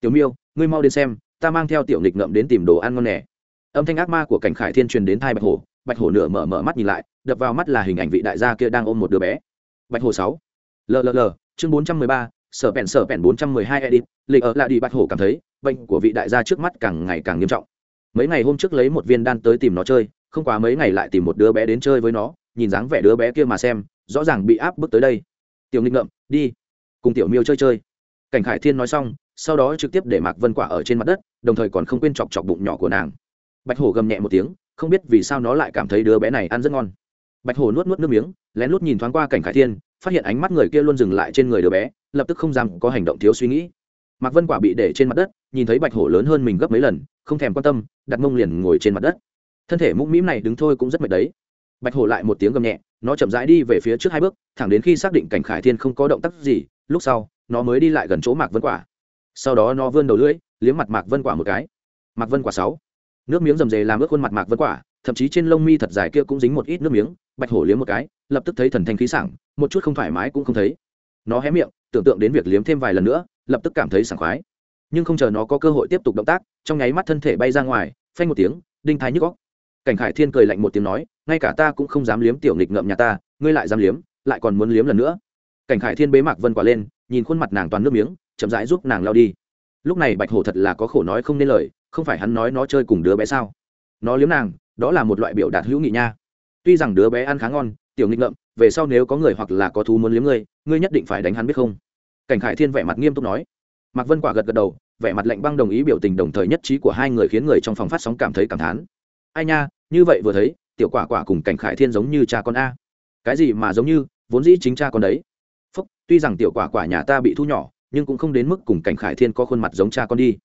Tiểu miêu, ngươi mau đến xem, ta mang theo tiểu nghịch ngậm đến tìm đồ ăn ngon nẻ âm thanh ác ma của cảnh khải thiên truyền đến thai bạch hổ bạch hổ nửa mở mở mắt nhìn lại, đập vào mắt là hình ảnh vị đại gia kia đang ôm một đứa bé. Bạch hổ sáu, lờ lờ lờ trăm mười ba, sở bèn sở bèn bốn trăm mười hai edit, lịch ở lại đi bạch hổ cảm thấy, bệnh của vị đại gia trước mắt càng ngày càng nghiêm trọng. Mấy ngày hôm trước lấy một viên đan tới tìm nó chơi, không quá mấy ngày lại tìm một đứa bé đến chơi với nó, nhìn dáng vẻ đứa bé kia mà xem, rõ ràng bị áp bức tới đây. Tiểu Ninh ngậm đi. Cùng tiểu miêu chơi chơi. Cảnh khải thiên nói xong, sau đó trực tiếp để mạc vân quả ở trên mặt đất, đồng thời còn không quên chọc chọc bụng nhỏ của nàng. Bạch hổ gầm nhẹ một tiếng, không biết vì sao nó lại cảm thấy đứa bé này ăn rất ngon. Bạch hổ nuốt nuốt nước miếng, lén lút nhìn thoáng qua cảnh khải thiên phát hiện ánh mắt người kia luôn dừng lại trên người đứa bé, lập tức không dám có hành động thiếu suy nghĩ. Mạc vân quả bị để trên mặt đất, nhìn thấy bạch hổ lớn hơn mình gấp mấy lần, không thèm quan tâm, đặt mông liền ngồi trên mặt đất. Thân thể mũm mĩm này đứng thôi cũng rất mệt đấy. Bạch hổ lại một tiếng gầm nhẹ, nó chậm rãi đi về phía trước hai bước, thẳng đến khi xác định cảnh khải thiên không có động tác gì, lúc sau, nó mới đi lại gần chỗ mạc vân quả. Sau đó nó vươn đầu lưỡi, liếm mặt mạc vân quả một cái. Mạc vân quả sáu. Nước miếng rầm rề làm ướt khuôn mặt mạc vân quả thậm chí trên lông mi thật dài kia cũng dính một ít nước miếng, bạch hổ liếm một cái, lập tức thấy thần thanh khí sảng, một chút không thoải mái cũng không thấy. Nó hé miệng, tưởng tượng đến việc liếm thêm vài lần nữa, lập tức cảm thấy sảng khoái. Nhưng không chờ nó có cơ hội tiếp tục động tác, trong nháy mắt thân thể bay ra ngoài, phanh một tiếng, đinh thái nhức góc cảnh khải thiên cười lạnh một tiếng nói, ngay cả ta cũng không dám liếm tiểu nghịch ngợm nhà ta, ngươi lại dám liếm, lại còn muốn liếm lần nữa. Cảnh khải thiên bế mạc vân quả lên, nhìn khuôn mặt nàng toàn nước miếng, chậm rãi giúp nàng lao đi. Lúc này bạch hổ thật là có khổ nói không nên lời, không phải hắn nói nó chơi cùng đứa bé sao? Nó liếm nàng đó là một loại biểu đạt hữu nghị nha. Tuy rằng đứa bé ăn khá ngon, tiểu nghịch ngợm, về sau nếu có người hoặc là có thú muốn liếm ngươi ngươi nhất định phải đánh hắn biết không? Cảnh khải thiên vẻ mặt nghiêm túc nói. Mạc vân quả gật gật đầu, vẻ mặt lạnh băng đồng ý biểu tình đồng thời nhất trí của hai người khiến người trong phòng phát sóng cảm thấy cảm thán. Ai nha, như vậy vừa thấy, tiểu quả quả cùng cảnh khải thiên giống như cha con a. Cái gì mà giống như, vốn dĩ chính cha con đấy. Phúc, tuy rằng tiểu quả quả nhà ta bị thu nhỏ, nhưng cũng không đến mức cùng cảnh khải thiên có khuôn mặt giống cha con đi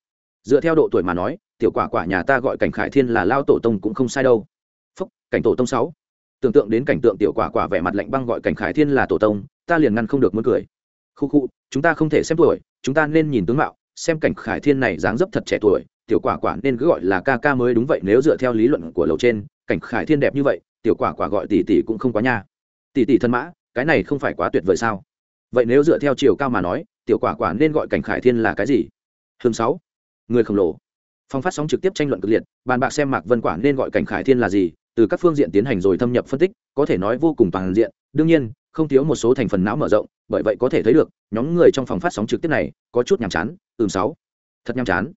dựa theo độ tuổi mà nói, tiểu quả quả nhà ta gọi cảnh khải thiên là lao tổ tông cũng không sai đâu. Phúc, cảnh tổ tông sáu. Tưởng tượng đến cảnh tượng tiểu quả quả vẻ mặt lạnh băng gọi cảnh khải thiên là tổ tông, ta liền ngăn không được muốn cười. Khu khu, chúng ta không thể xem tuổi, chúng ta nên nhìn tướng mạo, xem cảnh khải thiên này dáng dấp thật trẻ tuổi, tiểu quả quả nên cứ gọi là ca ca mới đúng vậy nếu dựa theo lý luận của lầu trên, cảnh khải thiên đẹp như vậy, tiểu quả quả gọi tỷ tỷ cũng không quá nha. Tỷ tỷ thân mã, cái này không phải quá tuyệt vời sao? Vậy nếu dựa theo chiều cao mà nói, tiểu quả quả nên gọi cảnh khải thiên là cái gì? Hương sáu người khổng lồ. Phong phát sóng trực tiếp tranh luận cực liệt, bàn bạc xem mạc vân quả nên gọi cảnh khải thiên là gì, từ các phương diện tiến hành rồi thâm nhập phân tích, có thể nói vô cùng toàn diện. Đương nhiên, không thiếu một số thành phần não mở rộng, bởi vậy có thể thấy được, nhóm người trong phòng phát sóng trực tiếp này có chút nhàm chán. Ừm, sáu. Thật nhàm chán.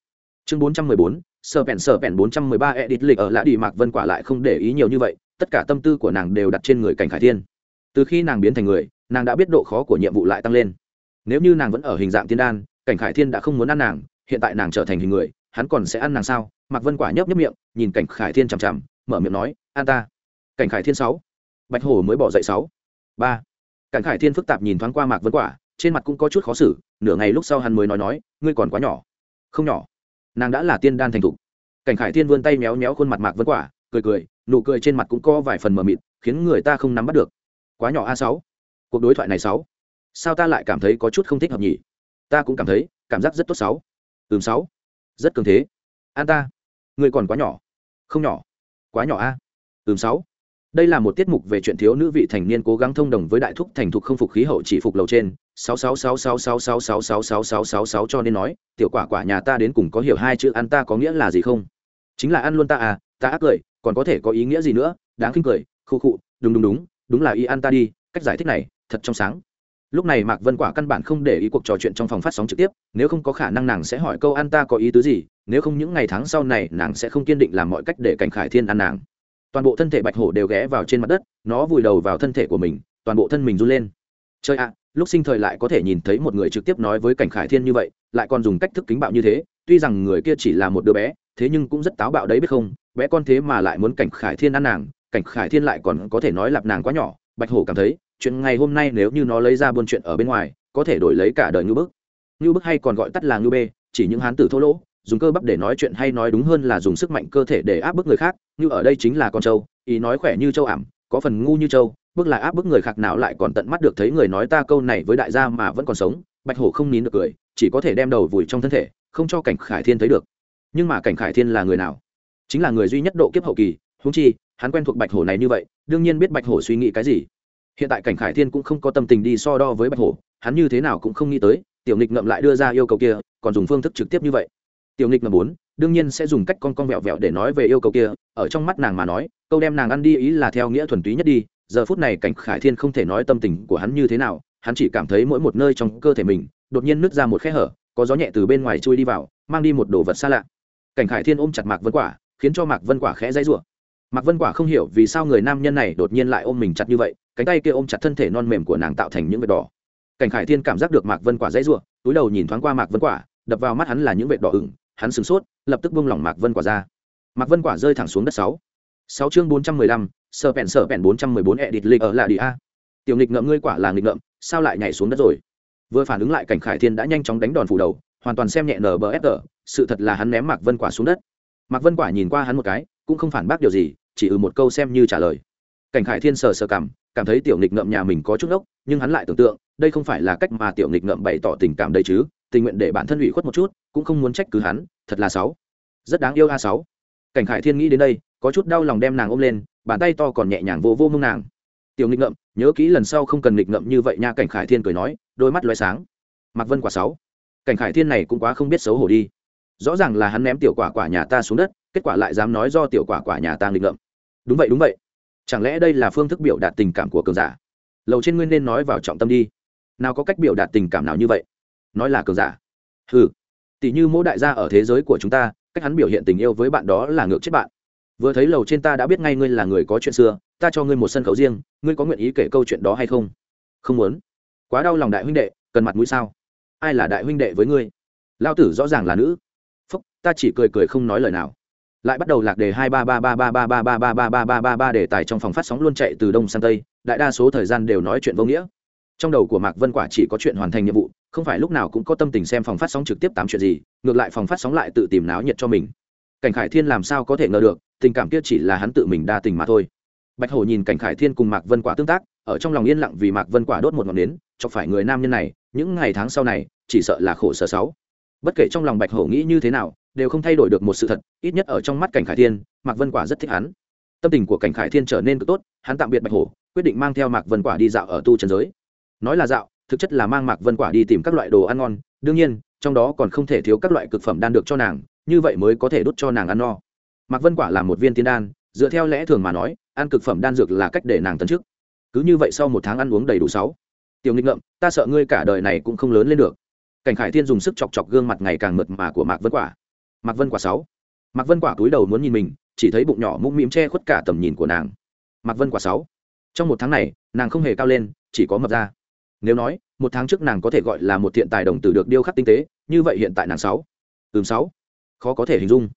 Chương bốn trăm mười bốn sở bèn sở bèn bốn trăm mười ba edit lịch ở lã đi mạc vân quả lại không để ý nhiều như vậy, tất cả tâm tư của nàng đều đặt trên người cảnh khải thiên. Từ khi nàng biến thành người, nàng đã biết độ khó của nhiệm vụ lại tăng lên. Nếu như nàng vẫn ở hình dạng tiên đan, cảnh khải thiên đã không muốn ăn nàng hiện tại nàng trở thành hình người, hắn còn sẽ ăn nàng sao? Mạc vân quả nhấp nhấp miệng, nhìn cảnh khải thiên chằm chằm, mở miệng nói, an ta. Cảnh khải thiên sáu. Bạch hổ mới bỏ dậy sáu. Ba. Cảnh khải thiên phức tạp nhìn thoáng qua mạc vân quả, trên mặt cũng có chút khó xử, nửa ngày lúc sau hắn mới nói nói, ngươi còn quá nhỏ. Không nhỏ. Nàng đã là tiên đan thành thục. Cảnh khải thiên vươn tay méo méo khuôn mặt mạc vân quả, cười cười, nụ cười trên mặt cũng có vài phần mờ mịt, khiến người ta không nắm bắt được. Quá nhỏ a sáu. Cuộc đối thoại này sáu. Sao ta lại cảm thấy có chút không thích hợp nhỉ? Ta cũng cảm thấy, cảm giác rất tốt sáu ừm sáu rất cường thế an ta ngươi còn quá nhỏ không nhỏ quá nhỏ a ừm sáu đây là một tiết mục về chuyện thiếu nữ vị thành niên cố gắng thông đồng với đại thúc thành thục không phục khí hậu chỉ phục lầu trên sáu sáu sáu sáu sáu sáu sáu sáu sáu sáu sáu sáu cho nên nói tiểu quả quả nhà ta đến cùng có hiểu hai chữ ăn ta có nghĩa là gì không chính là ăn luôn ta à ta ác cười còn có thể có ý nghĩa gì nữa đáng khinh cười khu khụ đúng đúng đúng đúng là y ăn ta đi cách giải thích này thật trong sáng lúc này mạc vân quả căn bản không để ý cuộc trò chuyện trong phòng phát sóng trực tiếp, nếu không có khả năng nàng sẽ hỏi câu ăn ta có ý tứ gì, nếu không những ngày tháng sau này nàng sẽ không kiên định làm mọi cách để cảnh khải thiên ăn nàng. Toàn bộ thân thể bạch hổ đều ghé vào trên mặt đất, nó vùi đầu vào thân thể của mình, toàn bộ thân mình run lên. Chơi ạ, lúc sinh thời lại có thể nhìn thấy một người trực tiếp nói với cảnh khải thiên như vậy, lại còn dùng cách thức kính bạo như thế, tuy rằng người kia chỉ là một đứa bé, thế nhưng cũng rất táo bạo đấy biết không, bé con thế mà lại muốn cảnh khải thiên ăn nàng, cảnh khải thiên lại còn có thể nói lặp nàng quá nhỏ, bạch hổ cảm thấy chuyện ngày hôm nay nếu như nó lấy ra buôn chuyện ở bên ngoài, có thể đổi lấy cả đời ngưu bức. Ngưu bức hay còn gọi tắt là ngưu bê, chỉ những hán tử thô lỗ, dùng cơ bắp để nói chuyện hay nói đúng hơn là dùng sức mạnh cơ thể để áp bức người khác. Như ở đây chính là con trâu, ý nói khỏe như trâu ảm, có phần ngu như trâu, bức là áp bức người khác nào lại còn tận mắt được thấy người nói ta câu này với đại gia mà vẫn còn sống. Bạch hổ không nín được cười, chỉ có thể đem đầu vùi trong thân thể, không cho cảnh khải thiên thấy được. Nhưng mà cảnh khải thiên là người nào? Chính là người duy nhất độ kiếp hậu kỳ húng chi, hắn quen thuộc bạch hổ này như vậy, đương nhiên biết bạch hổ suy nghĩ cái gì hiện tại cảnh khải thiên cũng không có tâm tình đi so đo với bạch hổ, hắn như thế nào cũng không nghĩ tới, tiểu nịch ngậm lại đưa ra yêu cầu kia, còn dùng phương thức trực tiếp như vậy. Tiểu nịch ngậm bốn đương nhiên sẽ dùng cách con con vẹo vẹo để nói về yêu cầu kia, ở trong mắt nàng mà nói, câu đem nàng ăn đi ý là theo nghĩa thuần túy nhất đi, giờ phút này cảnh khải thiên không thể nói tâm tình của hắn như thế nào, hắn chỉ cảm thấy mỗi một nơi trong cơ thể mình, đột nhiên nứt ra một khe hở, có gió nhẹ từ bên ngoài chui đi vào, mang đi một đồ vật xa lạ. Cảnh khải thiên ôm chặt mạc vân quả, khiến cho mạc vân quả khẽ dãy rủa mạc vân quả không hiểu vì sao người nam nhân này đột nhiên lại ôm mình chặt như vậy, cánh tay kia ôm chặt thân thể non mềm của nàng tạo thành những vệt đỏ. Cảnh khải thiên cảm giác được mạc vân quả dãy rủa, túi đầu nhìn thoáng qua mạc vân quả, đập vào mắt hắn là những vệt đỏ ửng, hắn sửng sốt, lập tức buông lỏng mạc vân quả ra. Mạc vân quả rơi thẳng xuống đất sáu. Sáu chương bốn trăm mười lăm sợ bèn sợ bèn bốn trăm mười bốn e địt lịch ở là đi a. Tiểu nghịch ngợm ngươi quả là nghịch ngợm, sao lại nhảy xuống đất rồi? Vừa phản ứng lại cảnh khải thiên đã nhanh chóng đánh đòn phủ đầu, hoàn toàn xem nhẹ nở bờ ép sự thật là hắn ném mạc vân quả xuống đất. Mạc vân quả nhìn qua hắn một cái, cũng không phản bác điều gì chỉ ừ một câu xem như trả lời. Cảnh khải thiên sờ sờ cảm cảm thấy tiểu nghịch Ngậm nhà mình có chút ốc nhưng hắn lại tưởng tượng, đây không phải là cách mà tiểu nghịch Ngậm bày tỏ tình cảm đây chứ, tình nguyện để bản thân ủy khuất một chút, cũng không muốn trách cứ hắn, thật là xấu. Rất đáng yêu a sáu cảnh khải thiên nghĩ đến đây, có chút đau lòng đem nàng ôm lên, bàn tay to còn nhẹ nhàng vô vô mông nàng. Tiểu nghịch ngậm nhớ kỹ lần sau không cần nghịch ngậm như vậy nha, cảnh khải thiên cười nói, đôi mắt loay sáng. Mặc vân quả sáu cảnh khải thiên này cũng quá không biết xấu hổ đi. Rõ ràng là hắn ném tiểu quả quả nhà ta xuống đất kết quả lại dám nói do tiểu quả quả nhà ta nghịch ngợm đúng vậy đúng vậy. Chẳng lẽ đây là phương thức biểu đạt tình cảm của cường giả? Lầu trên nguyên nên nói vào trọng tâm đi. Nào có cách biểu đạt tình cảm nào như vậy? Nói là cường giả. Ừ tỷ như mỗi đại gia ở thế giới của chúng ta, cách hắn biểu hiện tình yêu với bạn đó là ngược chết bạn. Vừa thấy lầu trên ta đã biết ngay ngươi là người có chuyện xưa, ta cho ngươi một sân khấu riêng, ngươi có nguyện ý kể câu chuyện đó hay không? Không muốn. Quá đau lòng đại huynh đệ, cần mặt mũi sao? Ai là đại huynh đệ với ngươi? Lao tử rõ ràng là nữ. Phúc, ta chỉ cười cười không nói lời nào lại bắt đầu lạc đề hai ba ba ba ba ba ba ba ba ba ba ba ba ba đề tài trong phòng phát sóng luôn chạy từ đông sang tây đại đa số thời gian đều nói chuyện vô nghĩa trong đầu của mạc vân quả chỉ có chuyện hoàn thành nhiệm vụ không phải lúc nào cũng có tâm tình xem phòng phát sóng trực tiếp tám chuyện gì ngược lại phòng phát sóng lại tự tìm náo nhiệt cho mình cảnh khải thiên làm sao có thể ngờ được tình cảm kia chỉ là hắn tự mình đa tình mà thôi bạch hổ nhìn cảnh khải thiên cùng mạc vân quả tương tác ở trong lòng yên lặng vì mạc vân quả đốt một ngọn nến chọc phải người nam nhân này những ngày tháng sau này chỉ sợ là khổ sở sáu bất kể trong lòng bạch hổ nghĩ như thế nào đều không thay đổi được một sự thật, ít nhất ở trong mắt cảnh khải thiên, mạc vân quả rất thích hắn. Tâm tình của cảnh khải thiên trở nên cực tốt, hắn tạm biệt bạch hổ, quyết định mang theo mạc vân quả đi dạo ở tu trần giới. Nói là dạo, thực chất là mang mạc vân quả đi tìm các loại đồ ăn ngon, đương nhiên, trong đó còn không thể thiếu các loại cực phẩm đan được cho nàng, như vậy mới có thể đốt cho nàng ăn no. Mạc vân quả là một viên tiên đan, dựa theo lẽ thường mà nói, ăn cực phẩm đan dược là cách để nàng tấn chức. Cứ như vậy sau một tháng ăn uống đầy đủ sáu. Tiểu nghịch ngợm, ta sợ ngươi cả đời này cũng không lớn lên được. Cảnh khải thiên dùng sức chọc chọc gương mặt ngày càng mượt mà của mạc vân quả mạc vân quả sáu. Mạc vân quả túi đầu muốn nhìn mình, chỉ thấy bụng nhỏ mũm mĩm che khuất cả tầm nhìn của nàng. Mạc vân quả sáu. Trong một tháng này, nàng không hề cao lên, chỉ có mập ra nếu nói, một tháng trước nàng có thể gọi là một thiện tài đồng tử được điêu khắc tinh tế, như vậy hiện tại nàng sáu. Ừm, sáu. Khó có thể hình dung.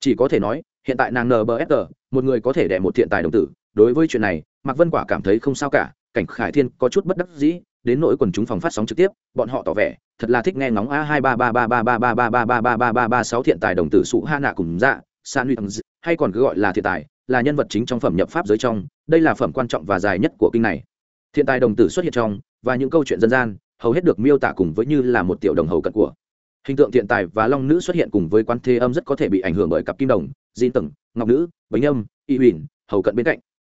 Chỉ có thể nói, hiện tại nàng nbsg một người có thể đẻ một thiện tài đồng tử. Đối với chuyện này, mạc vân quả cảm thấy không sao cả, cảnh khải thiên có chút bất đắc dĩ đến nỗi quần chúng phòng phát sóng trực tiếp bọn họ tỏ vẻ thật là thích nghe ngóng a hai ba ba ba ba ba ba ba ba ba ba ba ba ba sáu thiện tài đồng tử sụ ha nạ cùng dạ san huy hay còn cứ gọi là thiện tài là nhân vật chính trong phẩm nhập pháp giới trong đây là phẩm quan trọng và dài nhất của kinh này thiện tài đồng tử xuất hiện trong và những câu chuyện dân gian hầu hết được miêu tả cùng với như là một tiểu đồng hầu cận của hình tượng thiện tài và long nữ xuất hiện cùng với quan thế âm rất có thể bị ảnh hưởng bởi cặp kim đồng di tầng ngọc nữ bánh âm y huỳnh hầu cận bên cạnh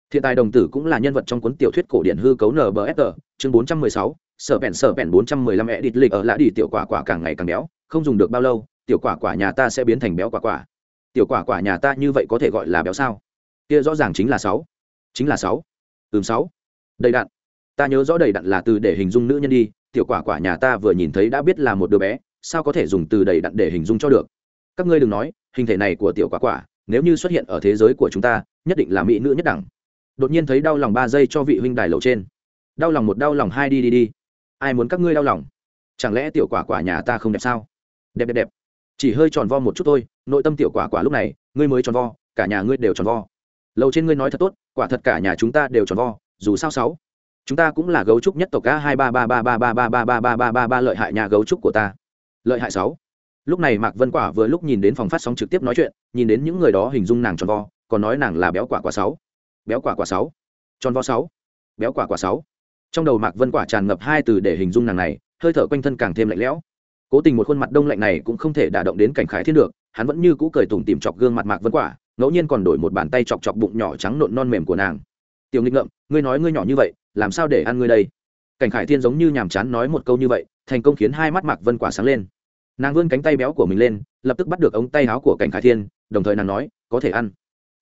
thiện tài đồng tử cũng là nhân vật trong cuốn tiểu thuyết cổ điển hư cấu nbsg chương bốn trăm mười sáu, sở bèn sở bèn bốn trăm địt lịch ở lạ đi tiểu quả quả càng ngày càng béo, không dùng được bao lâu, tiểu quả quả nhà ta sẽ biến thành béo quả quả. Tiểu quả quả nhà ta như vậy có thể gọi là béo sao? Kia rõ ràng chính là sáu. Chính là sáu. Ừm, sáu. Đầy đặn. Ta nhớ rõ đầy đặn là từ để hình dung nữ nhân đi, tiểu quả quả nhà ta vừa nhìn thấy đã biết là một đứa bé, sao có thể dùng từ đầy đặn để hình dung cho được? Các ngươi đừng nói, hình thể này của tiểu quả quả, nếu như xuất hiện ở thế giới của chúng ta, nhất định là mỹ nữ nhất đẳng. Đột nhiên thấy đau lòng ba giây cho vị huynh đài lầu trên đau lòng một đau lòng hai đi đi đi ai muốn các ngươi đau lòng chẳng lẽ tiểu quả quả nhà ta không đẹp sao đẹp đẹp đẹp chỉ hơi tròn vo một chút thôi nội tâm tiểu quả quả lúc này ngươi mới tròn vo cả nhà ngươi đều tròn vo lâu trên ngươi nói thật tốt quả thật cả nhà chúng ta đều tròn vo dù sao sáu chúng ta cũng là gấu trúc nhất tộc a hai ba ba ba ba ba ba ba ba ba ba ba ba lợi hại nhà gấu trúc của ta lợi hại sáu lúc này mạc vân quả vừa lúc nhìn đến phòng phát sóng trực tiếp nói chuyện nhìn đến những người đó hình dung nàng tròn vo còn nói nàng là béo quả quả sáu béo quả quả sáu tròn vo sáu béo quả quả sáu trong đầu mạc vân quả tràn ngập hai từ để hình dung nàng này, hơi thở quanh thân càng thêm lạnh lẽo. Cố tình một khuôn mặt đông lạnh này cũng không thể đả động đến cảnh khải thiên được, hắn vẫn như cũ cười tủm tìm chọc gương mặt mạc vân quả, ngẫu nhiên còn đổi một bàn tay chọc chọc bụng nhỏ trắng nộn non mềm của nàng. Tiểu nghịch ngợm, ngươi nói ngươi nhỏ như vậy, làm sao để ăn ngươi đây? Cảnh khải thiên giống như nhàm chán nói một câu như vậy, thành công khiến hai mắt mạc vân quả sáng lên. Nàng vươn cánh tay béo của mình lên, lập tức bắt được ống tay áo của cảnh khải thiên, đồng thời nàng nói, có thể ăn.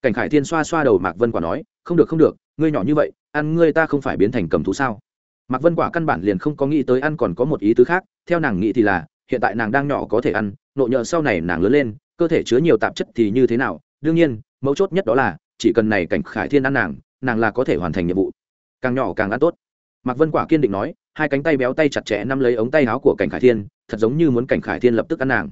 Cảnh khải thiên xoa xoa đầu mạc vân quả nói, không được không được ngươi nhỏ như vậy, ăn ngươi ta không phải biến thành cầm thú sao? Mạc vân quả căn bản liền không có nghĩ tới ăn còn có một ý tứ khác, theo nàng nghĩ thì là, hiện tại nàng đang nhỏ có thể ăn, nộ nhờ sau này nàng lớn lên, cơ thể chứa nhiều tạp chất thì như thế nào? Đương nhiên, mấu chốt nhất đó là, chỉ cần này cảnh khải thiên ăn nàng nàng là có thể hoàn thành nhiệm vụ. Càng nhỏ càng ăn tốt. Mạc vân quả kiên định nói, hai cánh tay béo tay chặt chẽ nắm lấy ống tay áo của cảnh khải thiên, thật giống như muốn cảnh khải thiên lập tức ăn nàng.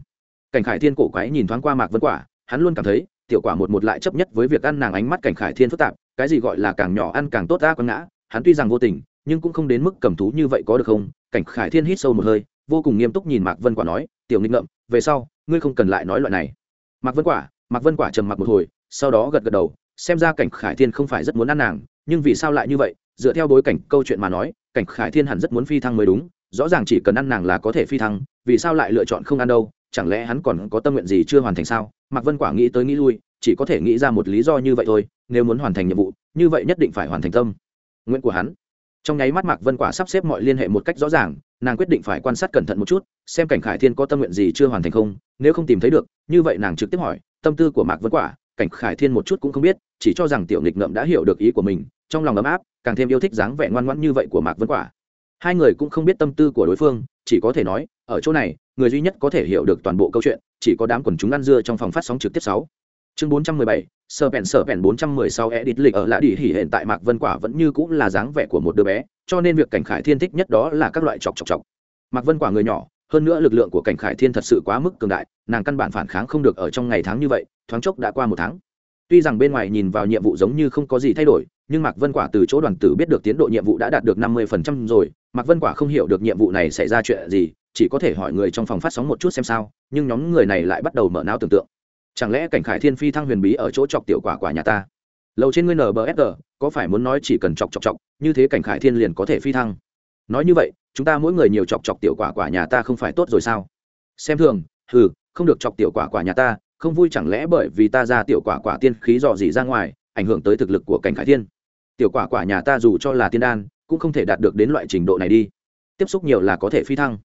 Cảnh khải thiên cổ quái nhìn thoáng qua mạc vân quả, hắn luôn cảm thấy, tiểu quả một một lại chấp nhất với việc ăn nàng ánh mắt cảnh khải thiên phức tạp cái gì gọi là càng nhỏ ăn càng tốt ta quăng ngã, hắn tuy rằng vô tình, nhưng cũng không đến mức cầm thú như vậy có được không? Cảnh khải thiên hít sâu một hơi, vô cùng nghiêm túc nhìn mạc vân quả nói, tiểu nghịch ngậm về sau, ngươi không cần lại nói loại này. Mạc vân quả, mạc vân quả trầm mặc một hồi, sau đó gật gật đầu, xem ra cảnh khải thiên không phải rất muốn ăn nàng, nhưng vì sao lại như vậy? Dựa theo bối cảnh câu chuyện mà nói, cảnh khải thiên hẳn rất muốn phi thăng mới đúng, rõ ràng chỉ cần ăn nàng là có thể phi thăng, vì sao lại lựa chọn không ăn đâu? Chẳng lẽ hắn còn có tâm nguyện gì chưa hoàn thành sao? Mạc vân quả nghĩ tới nghĩ lui chỉ có thể nghĩ ra một lý do như vậy thôi, nếu muốn hoàn thành nhiệm vụ, như vậy nhất định phải hoàn thành tâm. Nguyện của hắn. Trong nháy mắt mạc vân quả sắp xếp mọi liên hệ một cách rõ ràng, nàng quyết định phải quan sát cẩn thận một chút, xem cảnh khải thiên có tâm nguyện gì chưa hoàn thành không, nếu không tìm thấy được, như vậy nàng trực tiếp hỏi, tâm tư của mạc vân quả, cảnh khải thiên một chút cũng không biết, chỉ cho rằng tiểu nghịch ngậm đã hiểu được ý của mình, trong lòng ấm áp, càng thêm yêu thích dáng vẻ ngoan ngoãn như vậy của mạc vân quả. Hai người cũng không biết tâm tư của đối phương, chỉ có thể nói, ở chỗ này, người duy nhất có thể hiểu được toàn bộ câu chuyện, chỉ có đám quần chúng ăn dưa trong phòng phát sóng trực tiếp sáu chương bốn trăm mười bảy sở bèn sở bèn bốn trăm mười sáu edit lịch ở lạ đi hỉ hiện tại mạc vân quả vẫn như cũng là dáng vẻ của một đứa bé, cho nên việc cảnh khải thiên thích nhất đó là các loại chọc chọc chọc. Mạc vân quả người nhỏ, hơn nữa lực lượng của cảnh khải thiên thật sự quá mức cường đại, nàng căn bản phản kháng không được ở trong ngày tháng như vậy, thoáng chốc đã qua một tháng. Tuy rằng bên ngoài nhìn vào nhiệm vụ giống như không có gì thay đổi, nhưng mạc vân quả từ chỗ đoàn tử biết được tiến độ nhiệm vụ đã đạt được năm mươi phần trăm rồi, mạc vân quả không hiểu được nhiệm vụ này xảy ra chuyện gì, chỉ có thể hỏi người trong phòng phát sóng một chút xem sao, nhưng nhóm người này lại bắt đầu mở não tưởng tượng chẳng lẽ cảnh khải thiên phi thăng huyền bí ở chỗ chọc tiểu quả quả nhà ta? Lầu trên ngươi nbsg có phải muốn nói chỉ cần chọc chọc chọc, như thế cảnh khải thiên liền có thể phi thăng? Nói như vậy, chúng ta mỗi người nhiều chọc chọc tiểu quả quả nhà ta không phải tốt rồi sao? Xem thường, hừ, không được chọc tiểu quả quả nhà ta, không vui chẳng lẽ bởi vì ta ra tiểu quả quả tiên khí dò dỉ ra ngoài, ảnh hưởng tới thực lực của cảnh khải thiên? Tiểu quả quả nhà ta dù cho là tiên đan, cũng không thể đạt được đến loại trình độ này đi. Tiếp xúc nhiều là có thể phi thăng.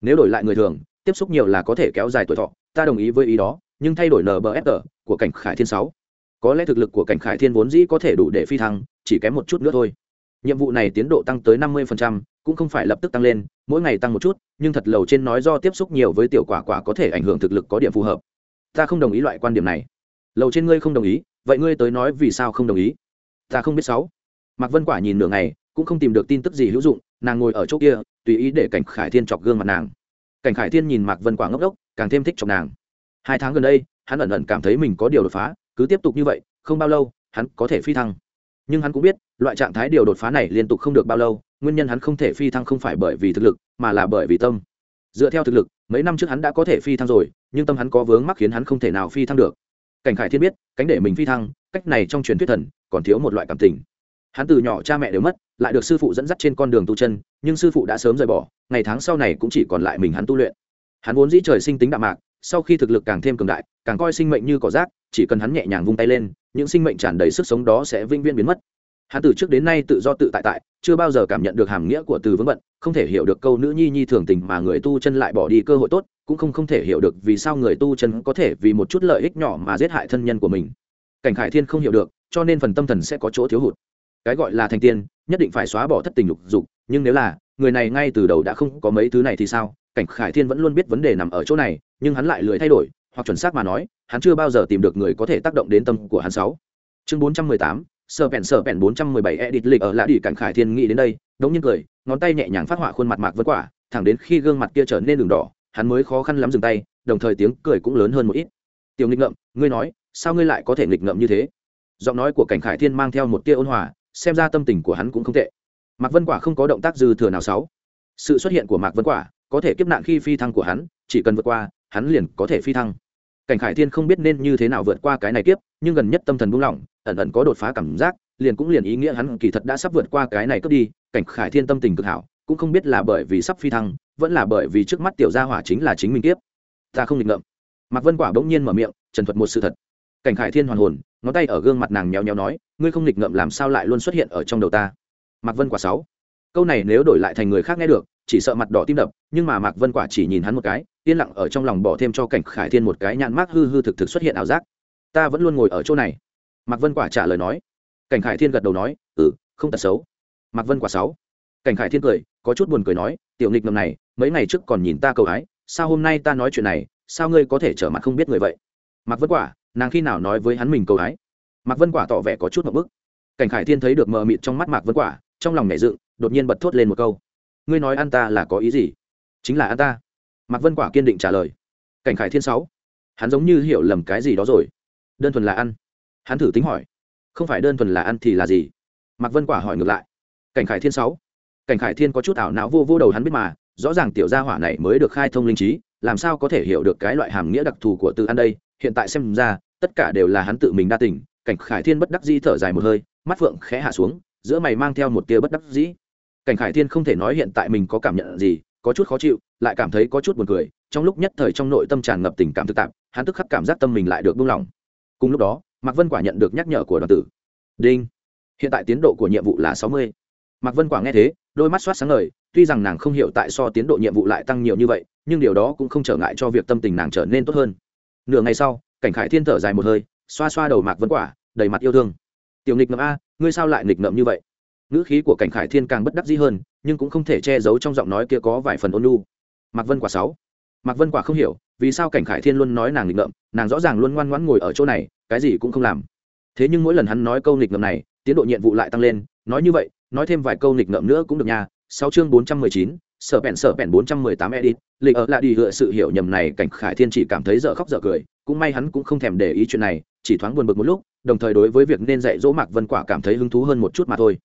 Nếu đổi lại người thường, tiếp xúc nhiều là có thể kéo dài tuổi thọ, ta đồng ý với ý đó nhưng thay đổi nbfr của cảnh khải thiên sáu. Có lẽ thực lực của cảnh khải thiên vốn dĩ có thể đủ để phi thăng, chỉ kém một chút nữa thôi. Nhiệm vụ này tiến độ tăng tới năm mươi cũng không phải lập tức tăng lên, mỗi ngày tăng một chút, nhưng thật lầu trên nói do tiếp xúc nhiều với tiểu quả quả có thể ảnh hưởng thực lực có điểm phù hợp. Ta không đồng ý loại quan điểm này. Lầu trên ngươi không đồng ý, vậy ngươi tới nói vì sao không đồng ý? Ta không biết sáu. Mạc vân quả nhìn nửa ngày, cũng không tìm được tin tức gì hữu dụng, nàng ngồi ở chỗ kia, tùy ý để cảnh khải thiên chọc gương mặt nàng. Cảnh khải thiên nhìn mạc vân quả ngốc đốc càng thêm thích chọc nàng hai tháng gần đây, hắn ẩn ẩn cảm thấy mình có điều đột phá, cứ tiếp tục như vậy, không bao lâu, hắn có thể phi thăng. Nhưng hắn cũng biết, loại trạng thái điều đột phá này liên tục không được bao lâu, nguyên nhân hắn không thể phi thăng không phải bởi vì thực lực, mà là bởi vì tâm. Dựa theo thực lực, mấy năm trước hắn đã có thể phi thăng rồi, nhưng tâm hắn có vướng mắc khiến hắn không thể nào phi thăng được. Cảnh khải thiên biết, cánh để mình phi thăng, cách này trong truyền thuyết thần, còn thiếu một loại cảm tình. Hắn từ nhỏ cha mẹ đều mất, lại được sư phụ dẫn dắt trên con đường tu chân, nhưng sư phụ đã sớm rời bỏ, ngày tháng sau này cũng chỉ còn lại mình hắn tu luyện. Hắn vốn dĩ trời sinh tính đạm mạc sau khi thực lực càng thêm cường đại, càng coi sinh mệnh như cỏ rác, chỉ cần hắn nhẹ nhàng vung tay lên, những sinh mệnh tràn đầy sức sống đó sẽ vĩnh viễn biến mất. Hắn từ trước đến nay tự do tự tại tại, chưa bao giờ cảm nhận được hàm nghĩa của từ vững bận, không thể hiểu được câu nữ nhi nhi thường tình mà người tu chân lại bỏ đi cơ hội tốt, cũng không không thể hiểu được vì sao người tu chân có thể vì một chút lợi ích nhỏ mà giết hại thân nhân của mình. Cảnh khải thiên không hiểu được, cho nên phần tâm thần sẽ có chỗ thiếu hụt cái gọi là thành tiên, nhất định phải xóa bỏ thất tình lục dục, nhưng nếu là, người này ngay từ đầu đã không có mấy thứ này thì sao? Cảnh khải thiên vẫn luôn biết vấn đề nằm ở chỗ này, nhưng hắn lại lười thay đổi, hoặc chuẩn xác mà nói, hắn chưa bao giờ tìm được người có thể tác động đến tâm của hắn sáu. Chương bốn trăm mười tám sơ pèn sơ pèn bốn trăm mười bảy edit lịch ở lạ đi cảnh khải thiên nghĩ đến đây, đống nhiên cười, ngón tay nhẹ nhàng phát họa khuôn mặt mạc vân quả, thẳng đến khi gương mặt kia trở nên đường đỏ, hắn mới khó khăn lắm dừng tay, đồng thời tiếng cười cũng lớn hơn một ít. Tiểu nghịch ngợm, ngươi nói, sao ngươi lại có thể nghịch ngợm như thế? Giọng nói của cảnh khải thiên mang theo một tia ôn hòa xem ra tâm tình của hắn cũng không tệ. Mạc vân quả không có động tác dư thừa nào sáu sự xuất hiện của mạc vân quả có thể kiếp nạn khi phi thăng của hắn, chỉ cần vượt qua, hắn liền có thể phi thăng. Cảnh khải thiên không biết nên như thế nào vượt qua cái này kiếp, nhưng gần nhất tâm thần buông lỏng, ẩn ẩn có đột phá cảm giác, liền cũng liền ý nghĩa hắn kỳ thật đã sắp vượt qua cái này cướp đi. Cảnh khải thiên tâm tình cực hảo, cũng không biết là bởi vì sắp phi thăng, vẫn là bởi vì trước mắt tiểu gia hỏa chính là chính mình kiếp. Ta không định ngậm mạc vân quả bỗng nhiên mở miệng, trần thuật một sự thật. Cảnh khải thiên hoàn hồn ngón tay ở gương mặt nàng nhéo nhéo nói, ngươi không nghịch ngậm làm sao lại luôn xuất hiện ở trong đầu ta? Mạc vân quả sáu. Câu này nếu đổi lại thành người khác nghe được, chỉ sợ mặt đỏ tim đập, nhưng mà mạc vân quả chỉ nhìn hắn một cái, yên lặng ở trong lòng bỏ thêm cho cảnh khải thiên một cái nhãn mác hư hư thực thực xuất hiện ảo giác. Ta vẫn luôn ngồi ở chỗ này. Mạc vân quả trả lời nói. Cảnh khải thiên gật đầu nói ừ không tật xấu. Mạc vân quả sáu. Cảnh khải thiên cười, có chút buồn cười nói, tiểu nghịch ngầm này, mấy ngày trước còn nhìn ta cầu ái sao hôm nay ta nói chuyện này, sao ngươi có thể trở mặt không biết người vậy? Mạc vân quả nàng khi nào nói với hắn mình cầu hái? Mạc vân quả tỏ vẻ có chút một bức. Cảnh khải thiên thấy được mờ mịt trong mắt mạc vân quả, trong lòng nhảy dựng, đột nhiên bật thốt lên một câu. Ngươi nói ăn ta là có ý gì? Chính là ăn ta. Mạc vân quả kiên định trả lời. Cảnh khải thiên sáu. Hắn giống như hiểu lầm cái gì đó rồi. Đơn thuần là ăn. Hắn thử tính hỏi. Không phải đơn thuần là ăn thì là gì? Mạc vân quả hỏi ngược lại. Cảnh khải thiên sáu. Cảnh khải thiên có chút ảo não vô vô đầu hắn biết mà, rõ ràng tiểu gia hỏa này mới được khai thông linh trí, làm sao có thể hiểu được cái loại hàm nghĩa đặc thù của từ ăn đây? Hiện tại xem ra, tất cả đều là hắn tự mình đa tình, cảnh khải thiên bất đắc dĩ thở dài một hơi, mắt phượng khẽ hạ xuống, giữa mày mang theo một tia bất đắc dĩ. Cảnh khải thiên không thể nói hiện tại mình có cảm nhận gì, có chút khó chịu, lại cảm thấy có chút buồn cười, trong lúc nhất thời trong nội tâm tràn ngập tình cảm thực tạp hắn tức khắc cảm giác tâm mình lại được buông lỏng. Cùng lúc đó, mạc vân quả nhận được nhắc nhở của đoàn tử. Đinh, hiện tại tiến độ của nhiệm vụ là sáu mươi. Mạc vân quả nghe thế, đôi mắt soát sáng ngời, tuy rằng nàng không hiểu tại sao tiến độ nhiệm vụ lại tăng nhiều như vậy, nhưng điều đó cũng không trở ngại cho việc tâm tình nàng trở nên tốt hơn nửa ngày sau, cảnh khải thiên thở dài một hơi, xoa xoa đầu mạc vân quả, đầy mặt yêu thương. Tiểu nghịch ngợm a, ngươi sao lại nghịch ngợm như vậy? Ngữ khí của cảnh khải thiên càng bất đắc dĩ hơn, nhưng cũng không thể che giấu trong giọng nói kia có vài phần ôn lu mạc vân quả sáu. Mạc vân quả không hiểu, vì sao cảnh khải thiên luôn nói nàng nghịch ngợm nàng rõ ràng luôn ngoan ngoãn ngồi ở chỗ này, cái gì cũng không làm. Thế nhưng mỗi lần hắn nói câu nghịch ngợm này, tiến độ nhiệm vụ lại tăng lên, nói như vậy, nói thêm vài câu nghịch ngợm nữa cũng được nha. Sáu chương bốn trăm mười chín sở bẹn sở bẹn bốn trăm mười tám edit lịch ở lại đi hựa sự hiểu nhầm này cảnh khải thiên chỉ cảm thấy dở khóc dở cười, cũng may hắn cũng không thèm để ý chuyện này, chỉ thoáng buồn bực một lúc, đồng thời đối với việc nên dạy dỗ mạc vân quả cảm thấy hứng thú hơn một chút mà thôi.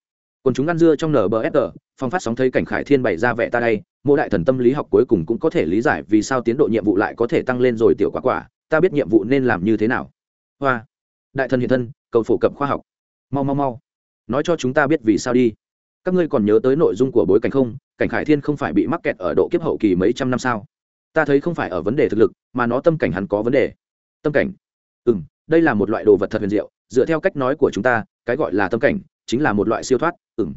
Còn chúng ăn dưa trong nbfr phong phát sóng thấy cảnh khải thiên bày ra vẻ ta đây, mỗi đại thần tâm lý học cuối cùng cũng có thể lý giải vì sao tiến độ nhiệm vụ lại có thể tăng lên rồi tiểu quả quả, ta biết nhiệm vụ nên làm như thế nào. Hoa. Đại thần hiện thân, cầu phổ cập khoa học. Mau mau mau. Nói cho chúng ta biết vì sao đi các ngươi còn nhớ tới nội dung của bối cảnh không? Cảnh khải thiên không phải bị mắc kẹt ở độ kiếp hậu kỳ mấy trăm năm sao? Ta thấy không phải ở vấn đề thực lực, mà nó tâm cảnh hắn có vấn đề. Tâm cảnh? Ừ m đây là một loại đồ vật thật huyền diệu, dựa theo cách nói của chúng ta, cái gọi là tâm cảnh chính là một loại siêu thoát. Ừ m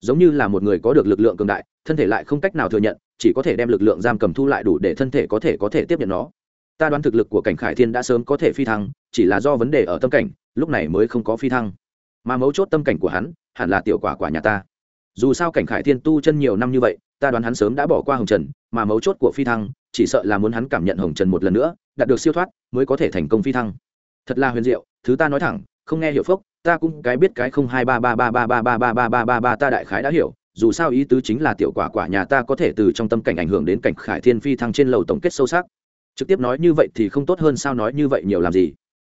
giống như là một người có được lực lượng cường đại, thân thể lại không cách nào thừa nhận, chỉ có thể đem lực lượng giam cầm thu lại đủ để thân thể có thể có thể tiếp nhận nó. Ta đoán thực lực của cảnh khải thiên đã sớm có thể phi thăng, chỉ là do vấn đề ở tâm cảnh, lúc này mới không có phi thăng. Mà mấu chốt tâm cảnh của hắn, hẳn là tiểu quả quả nhà ta dù sao cảnh khải thiên tu chân nhiều năm như vậy ta đoán hắn sớm đã bỏ qua hồng trần mà mấu chốt của phi thăng chỉ sợ là muốn hắn cảm nhận hồng trần một lần nữa đạt được siêu thoát mới có thể thành công phi thăng thật là huyền diệu thứ ta nói thẳng không nghe hiểu phốc ta cũng cái biết cái không hai ba ba ba ba ba ba ba ba ba ba ba ta đại khái đã hiểu dù sao ý tứ chính là tiểu quả quả nhà ta có thể từ trong tâm cảnh ảnh hưởng đến cảnh khải thiên phi thăng trên lầu tổng kết sâu sắc trực tiếp nói như vậy thì không tốt hơn sao nói như vậy nhiều làm gì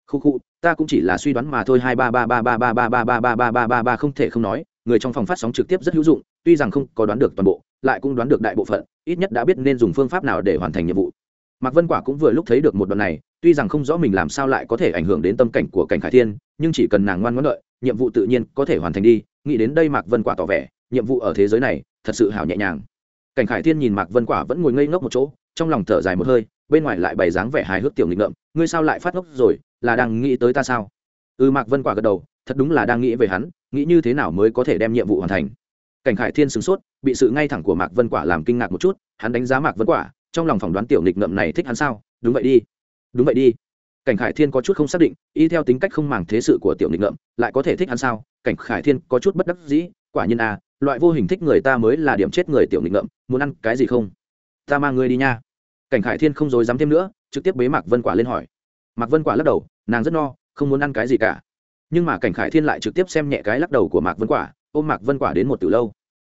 khu khu ta cũng chỉ là suy đoán mà thôi hai ba ba ba ba ba ba ba ba ba ba ba ba ba không thể không nói người trong phòng phát sóng trực tiếp rất hữu dụng, tuy rằng không có đoán được toàn bộ, lại cũng đoán được đại bộ phận, ít nhất đã biết nên dùng phương pháp nào để hoàn thành nhiệm vụ. Mạc vân quả cũng vừa lúc thấy được một đoạn này, tuy rằng không rõ mình làm sao lại có thể ảnh hưởng đến tâm cảnh của cảnh khải thiên, nhưng chỉ cần nàng ngoan ngoãn đợi, nhiệm vụ tự nhiên có thể hoàn thành đi, nghĩ đến đây mạc vân quả tỏ vẻ, nhiệm vụ ở thế giới này, thật sự hảo nhẹ nhàng. Cảnh khải thiên nhìn mạc vân quả vẫn ngồi ngây ngốc một chỗ, trong lòng thở dài một hơi, bên ngoài lại bày dáng vẻ hài hước tiểu nghịch ngợm, ngươi sao lại phát ngốc rồi, là đang nghĩ tới ta sao? Ừ mạc vân quả gật đầu thật đúng là đang nghĩ về hắn, nghĩ như thế nào mới có thể đem nhiệm vụ hoàn thành. Cảnh khải thiên sửng sốt, bị sự ngay thẳng của mạc vân quả làm kinh ngạc một chút, hắn đánh giá mạc vân quả, trong lòng phỏng đoán tiểu nghịch ngợm này thích hắn sao? Đúng vậy đi. Đúng vậy đi. Cảnh khải thiên có chút không xác định, y theo tính cách không màng thế sự của tiểu nghịch ngợm lại có thể thích hắn sao? Cảnh khải thiên có chút bất đắc dĩ, quả nhiên à loại vô hình thích người ta mới là điểm chết người tiểu nghịch ngợm muốn ăn cái gì không? Ta mang ngươi đi nha. Cảnh khải thiên không dối dám thêm nữa, trực tiếp bế mạc vân quả lên hỏi. Mạc vân quả lắc đầu, nàng rất no, không muốn ăn cái gì cả nhưng mà cảnh khải thiên lại trực tiếp xem nhẹ cái lắc đầu của mạc vân quả, ôm mạc vân quả đến một từ lâu.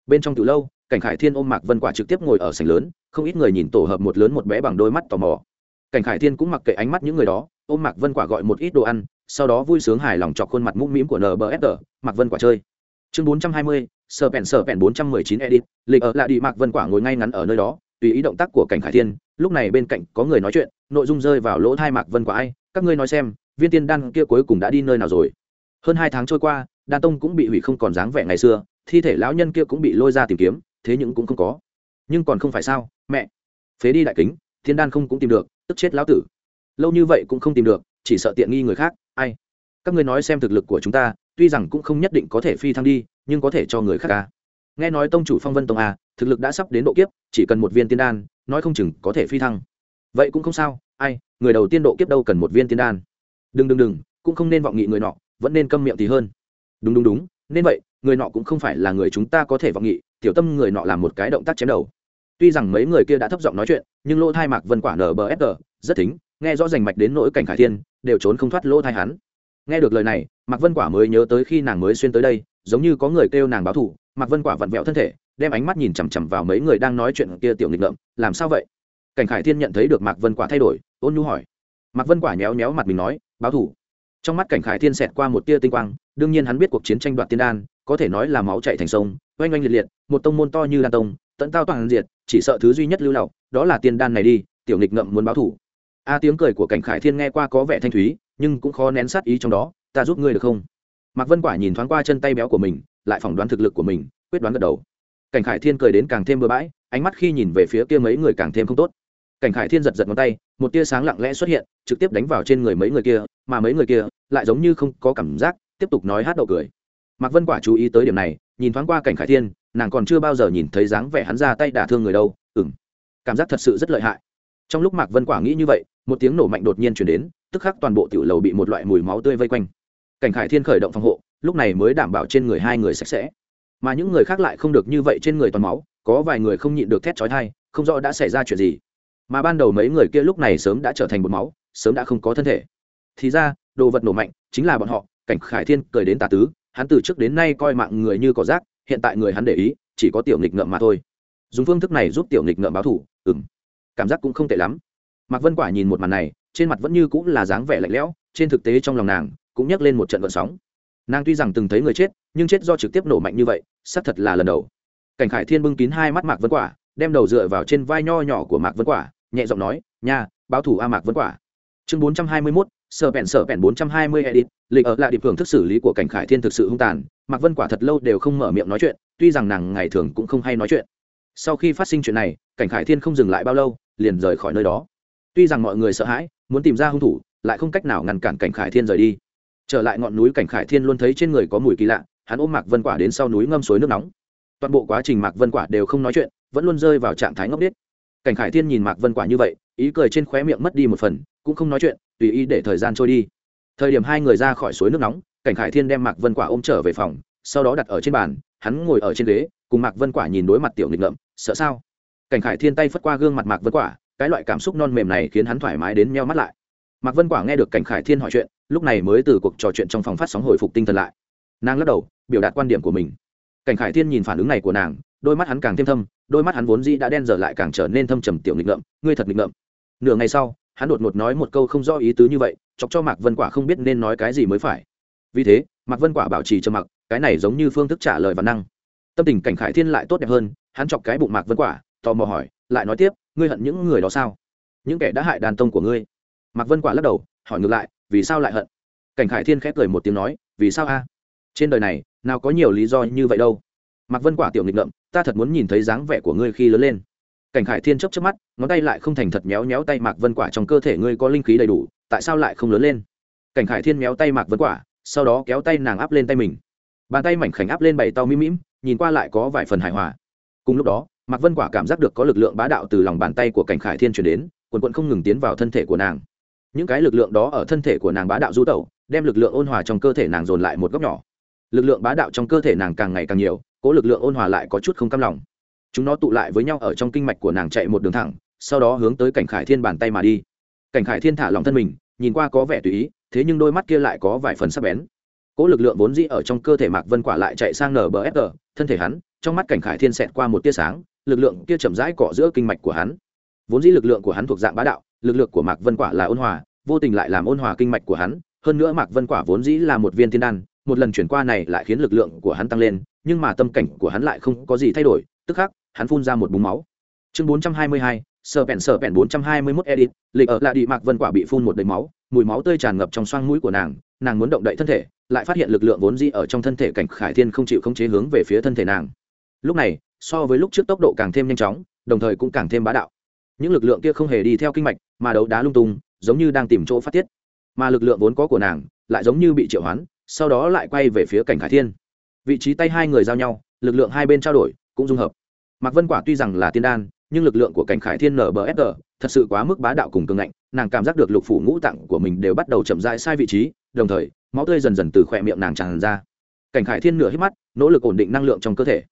Bên trong từ lâu, cảnh khải thiên ôm mạc vân quả trực tiếp ngồi ở sảnh lớn, không ít người nhìn tổ hợp một lớn một bé bằng đôi mắt tò mò. Cảnh khải thiên cũng mặc kệ ánh mắt những người đó, ôm mạc vân quả gọi một ít đồ ăn, sau đó vui sướng hài lòng chọc khuôn mặt mũm mĩm của nbfr mạc vân quả chơi. Chương bốn trăm hai mươi sờ pèn sờ pèn bốn trăm mười chín edit, lịch ở lại đi mạc vân quả ngồi ngay ngắn ở nơi đó, tùy ý động tác của cảnh khải thiên, lúc này bên cạnh có người nói chuyện, nội dung rơi vào lỗ thai mạc vân quả ai, các ngươi nói xem, viên tiên đan kia cuối cùng đã đi nơi nào rồi? Hơn hai tháng trôi qua đan tông cũng bị hủy không còn dáng vẻ ngày xưa thi thể lão nhân kia cũng bị lôi ra tìm kiếm thế nhưng cũng không có. Nhưng còn không phải sao mẹ. Phế đi đại kính thiên đan không cũng tìm được tức chết lão tử. Lâu như vậy cũng không tìm được chỉ sợ tiện nghi người khác ai? Các ngươi nói xem thực lực của chúng ta tuy rằng cũng không nhất định có thể phi thăng đi nhưng có thể cho người khác ca nghe nói tông chủ phong vân tông à, thực lực đã sắp đến độ kiếp chỉ cần một viên tiên đan nói không chừng có thể phi thăng. Vậy cũng không sao ai người đầu tiên độ kiếp đâu cần một viên tiên đan. Đừng đừng đừng cũng không nên vọng nghị người nọ vẫn nên câm miệng thì hơn. Đúng đúng đúng, nên vậy, người nọ cũng không phải là người chúng ta có thể vọng nghị, tiểu tâm người nọ làm một cái động tác chém đầu. Tuy rằng mấy người kia đã thấp giọng nói chuyện, nhưng lỗ thai mạc vân quả nở bờ sg rất thính, nghe rõ rành mạch đến nỗi cảnh khải thiên, đều trốn không thoát lỗ thai hắn. Nghe được lời này, mạc vân quả mới nhớ tới khi nàng mới xuyên tới đây, giống như có người kêu nàng báo thủ mạc vân quả vặn vẹo thân thể, đem ánh mắt nhìn chằm chằm vào mấy người đang nói chuyện kia tiểu nghịch ngợm, làm sao vậy? Cảnh khải thiên nhận thấy được mạc vân quả thay đổi, ôn nhu hỏi. Mạc vân quả nhéo nhéo mặt mình nói, báo thủ trong mắt cảnh khải thiên xẹt qua một tia tinh quang, đương nhiên hắn biết cuộc chiến tranh đoạt tiên đan, có thể nói là máu chạy thành sông, oanh oanh liệt liệt, một tông môn to như đan tông, tận tao toàn diệt, chỉ sợ thứ duy nhất lưu lậu, đó là tiên đan này đi, tiểu nghịch ngậm muốn báo thủ. A à, tiếng cười của cảnh khải thiên nghe qua có vẻ thanh thúy, nhưng cũng khó nén sát ý trong đó, ta giúp ngươi được không? Mạc vân quả nhìn thoáng qua chân tay béo của mình, lại phỏng đoán thực lực của mình, quyết đoán gật đầu. Cảnh khải thiên cười đến càng thêm bừa bãi, ánh mắt khi nhìn về phía kia mấy người càng thêm không tốt. Cảnh khải thiên giật giật ngón tay một tia sáng lặng lẽ xuất hiện, trực tiếp đánh vào trên người mấy người kia, mà mấy người kia lại giống như không có cảm giác, tiếp tục nói hát đậu cười. Mạc vân quả chú ý tới điểm này, nhìn thoáng qua cảnh khải thiên, nàng còn chưa bao giờ nhìn thấy dáng vẻ hắn ra tay đả thương người đâu ừng cảm giác thật sự rất lợi hại. Trong lúc mạc vân quả nghĩ như vậy, một tiếng nổ mạnh đột nhiên chuyển đến, tức khắc toàn bộ tiểu lầu bị một loại mùi máu tươi vây quanh. Cảnh khải thiên khởi động phòng hộ, lúc này mới đảm bảo trên người hai người sạch sẽ. Mà những người khác lại không được như vậy trên người toàn máu, có vài người không nhịn được thét chói thai không rõ đã xảy ra chuyện gì mà ban đầu mấy người kia lúc này sớm đã trở thành bột máu, sớm đã không có thân thể. Thì ra, đồ vật nổ mạnh chính là bọn họ, cảnh khải thiên cười đến tà tứ, hắn từ trước đến nay coi mạng người như cỏ rác, hiện tại người hắn để ý, chỉ có tiểu nghịch ngợm mà thôi. Dùng phương thức này giúp tiểu nghịch ngợm báo thủ ừng cảm giác cũng không tệ lắm. Mạc vân quả nhìn một màn này, trên mặt vẫn như cũng là dáng vẻ lạnh lẽo, trên thực tế trong lòng nàng cũng nhắc lên một trận vận sóng. Nàng tuy rằng từng thấy người chết, nhưng chết do trực tiếp nổ mạnh như vậy, xác thật là lần đầu. Cảnh khải thiên bưng kín hai mắt mạc vân quả đem đầu dựa vào trên vai nho nhỏ của mạc vân quả, nhẹ giọng nói, nha, báo thủ a mạc vân quả. Chương bốn trăm hai mươi mốt, sở bẹn sở bẹn bốn trăm hai mươi edit, lịch ở lại điệp hưởng thức xử lý của cảnh khải thiên thực sự hung tàn, mạc vân quả thật lâu đều không mở miệng nói chuyện, tuy rằng nàng ngày thường cũng không hay nói chuyện. Sau khi phát sinh chuyện này, cảnh khải thiên không dừng lại bao lâu, liền rời khỏi nơi đó. Tuy rằng mọi người sợ hãi, muốn tìm ra hung thủ, lại không cách nào ngăn cản cảnh khải thiên rời đi. Trở lại ngọn núi cảnh khải thiên luôn thấy trên người có mùi kỳ lạ, hắn ôm mạc vân quả đến sau núi ngâm suối nước nóng. Toàn bộ quá trình mạc vân quả đều không nói chuyện vẫn luôn rơi vào trạng thái ngốc nghếch. Cảnh khải thiên nhìn mạc vân quả như vậy, ý cười trên khóe miệng mất đi một phần, cũng không nói chuyện, tùy ý để thời gian trôi đi. Thời điểm hai người ra khỏi suối nước nóng, cảnh khải thiên đem mạc vân quả ôm trở về phòng, sau đó đặt ở trên bàn, hắn ngồi ở trên ghế, cùng mạc vân quả nhìn đối mặt tiểu nghịch ngợm, sợ sao? Cảnh khải thiên tay phất qua gương mặt mạc vân quả, cái loại cảm xúc non mềm này khiến hắn thoải mái đến meo mắt lại. Mạc vân quả nghe được cảnh khải thiên hỏi chuyện, lúc này mới từ cuộc trò chuyện trong phòng phát sóng hồi phục tinh thần lại. Nàng lắc đầu, biểu đạt quan điểm của mình. Cảnh khải thiên nhìn phản ứng này của nàng đôi mắt hắn càng thêm thâm, đôi mắt hắn vốn dĩ đã đen dở lại càng trở nên thâm trầm tiểu nghịch ngợm, ngươi thật nghịch ngợm. Nửa ngày sau, hắn đột ngột nói một câu không rõ ý tứ như vậy, chọc cho mạc vân quả không biết nên nói cái gì mới phải. Vì thế, mạc vân quả bảo trì trầm mặc, cái này giống như phương thức trả lời văn năng. Tâm tình cảnh khải thiên lại tốt đẹp hơn, hắn chọc cái bụng mạc vân quả, tò mò hỏi, lại nói tiếp, ngươi hận những người đó sao? Những kẻ đã hại đàn tông của ngươi. Mạc vân quả lắc đầu, hỏi ngược lại, vì sao lại hận? Cảnh khải thiên khép cười một tiếng nói, vì sao a? Trên đời này, nào có nhiều lý do như vậy đâu mạc vân quả tiểu nghịch ngợm, ta thật muốn nhìn thấy dáng vẻ của ngươi khi lớn lên. Cảnh khải thiên chấp chấp mắt, ngón tay lại không thành thật méo méo tay mạc vân quả trong cơ thể ngươi có linh khí đầy đủ, tại sao lại không lớn lên? Cảnh khải thiên méo tay mạc vân quả, sau đó kéo tay nàng áp lên tay mình. Bàn tay mảnh khảnh áp lên bảy tàu mím mĩm nhìn qua lại có vài phần hài hòa. Cùng lúc đó, mạc vân quả cảm giác được có lực lượng bá đạo từ lòng bàn tay của cảnh khải thiên chuyển đến, quần quận không ngừng tiến vào thân thể của nàng. Những cái lực lượng đó ở thân thể của nàng bá đạo du tẩu, đem lực lượng ôn hòa trong cơ thể nàng dồn lại một góc nhỏ. Lực lượng bá đạo trong cơ thể nàng càng ngày càng nhiều cố lực lượng ôn hòa lại có chút không cam lòng. Chúng nó tụ lại với nhau ở trong kinh mạch của nàng chạy một đường thẳng, sau đó hướng tới cảnh khải thiên bàn tay mà đi. Cảnh khải thiên thả lòng thân mình, nhìn qua có vẻ tùy ý, thế nhưng đôi mắt kia lại có vài phần sắc bén. Cố lực lượng vốn dĩ ở trong cơ thể mạc vân quả lại chạy sang nbfg thân thể hắn, trong mắt cảnh khải thiên xẹt qua một tia sáng, lực lượng kia chậm rãi cọ giữa kinh mạch của hắn. Vốn dĩ lực lượng của hắn thuộc dạng bá đạo, lực lượng của mạc vân quả là ôn hòa, vô tình lại làm ôn hòa kinh mạch của hắn, hơn nữa mạc vân quả vốn dĩ là một viên thiên đan, một lần chuyển qua này lại khiến lực lượng của hắn tăng lên nhưng mà tâm cảnh của hắn lại không có gì thay đổi, tức khắc, hắn phun ra một búng máu. Chương bốn trăm hai mươi hai sờ bẹn sờ bẹn bốn trăm hai mươi mốt edit, lịch ở lại đi mạc vân quả bị phun một đầy máu, mùi máu tươi tràn ngập trong xoang mũi của nàng nàng muốn động đậy thân thể, lại phát hiện lực lượng vốn dĩ ở trong thân thể cảnh khải thiên không chịu khống chế hướng về phía thân thể nàng. Lúc này, so với lúc trước tốc độ càng thêm nhanh chóng, đồng thời cũng càng thêm bá đạo. Những lực lượng kia không hề đi theo kinh mạch, mà đấu đá lung tung, giống như đang tìm chỗ phát tiết. Mà lực lượng vốn có của nàng, lại giống như bị triệu hoán, sau đó lại quay về phía cảnh khải thiên vị trí tay hai người giao nhau, lực lượng hai bên trao đổi cũng dung hợp. Mạc vân quả tuy rằng là tiên đan, nhưng lực lượng của cảnh khải thiên nbsg thật sự quá mức bá đạo cùng cường ngạnh, nàng cảm giác được lục phủ ngũ tạng của mình đều bắt đầu chậm rãi sai vị trí, đồng thời, máu tươi dần dần từ khỏe miệng nàng tràn ra. Cảnh khải thiên nửa hít mắt, nỗ lực ổn định năng lượng trong cơ thể.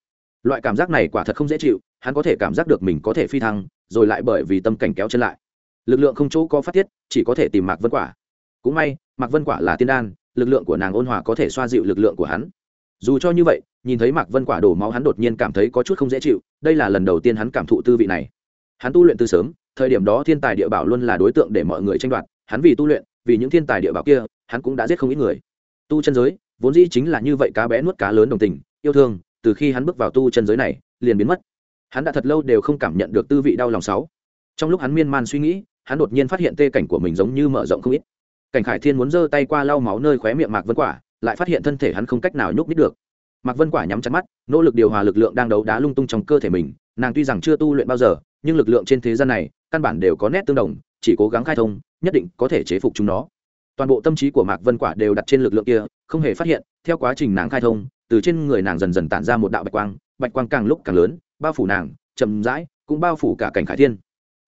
Loại cảm giác này quả thật không dễ chịu, hắn có thể cảm giác được mình có thể phi thăng, rồi lại bởi vì tâm cảnh kéo chân lại. Lực lượng không chỗ có phát tiết, chỉ có thể tìm mạc vân quả. Cũng may, mạc vân quả là tiên đan, lực lượng của nàng ôn hòa có thể xoa dịu lực lượng của hắn dù cho như vậy, nhìn thấy mạc vân quả đổ máu hắn đột nhiên cảm thấy có chút không dễ chịu, đây là lần đầu tiên hắn cảm thụ tư vị này. Hắn tu luyện từ sớm, thời điểm đó thiên tài địa bảo luôn là đối tượng để mọi người tranh đoạt, hắn vì tu luyện, vì những thiên tài địa bảo kia, hắn cũng đã giết không ít người. Tu chân giới, vốn dĩ chính là như vậy cá bé nuốt cá lớn đồng tình, yêu thương, từ khi hắn bước vào tu chân giới này, liền biến mất. Hắn đã thật lâu đều không cảm nhận được tư vị đau lòng sáu. Trong lúc hắn miên man suy nghĩ, hắn đột nhiên phát hiện tê cảnh của mình giống như mở rộng không ít. Cảnh khải thiên muốn giơ tay qua lau máu nơi khóe miệng mạc vân quả lại phát hiện thân thể hắn không cách nào nhúc nít được. Mạc vân quả nhắm chặt mắt, nỗ lực điều hòa lực lượng đang đấu đá lung tung trong cơ thể mình, nàng tuy rằng chưa tu luyện bao giờ, nhưng lực lượng trên thế gian này, căn bản đều có nét tương đồng, chỉ cố gắng khai thông, nhất định có thể chế phục chúng nó. Toàn bộ tâm trí của mạc vân quả đều đặt trên lực lượng kia, không hề phát hiện, theo quá trình nàng khai thông, từ trên người nàng dần dần tản ra một đạo bạch quang bạch quang càng lúc càng lớn, bao phủ nàng, chậm rãi, cũng bao phủ cả cảnh khải thiên.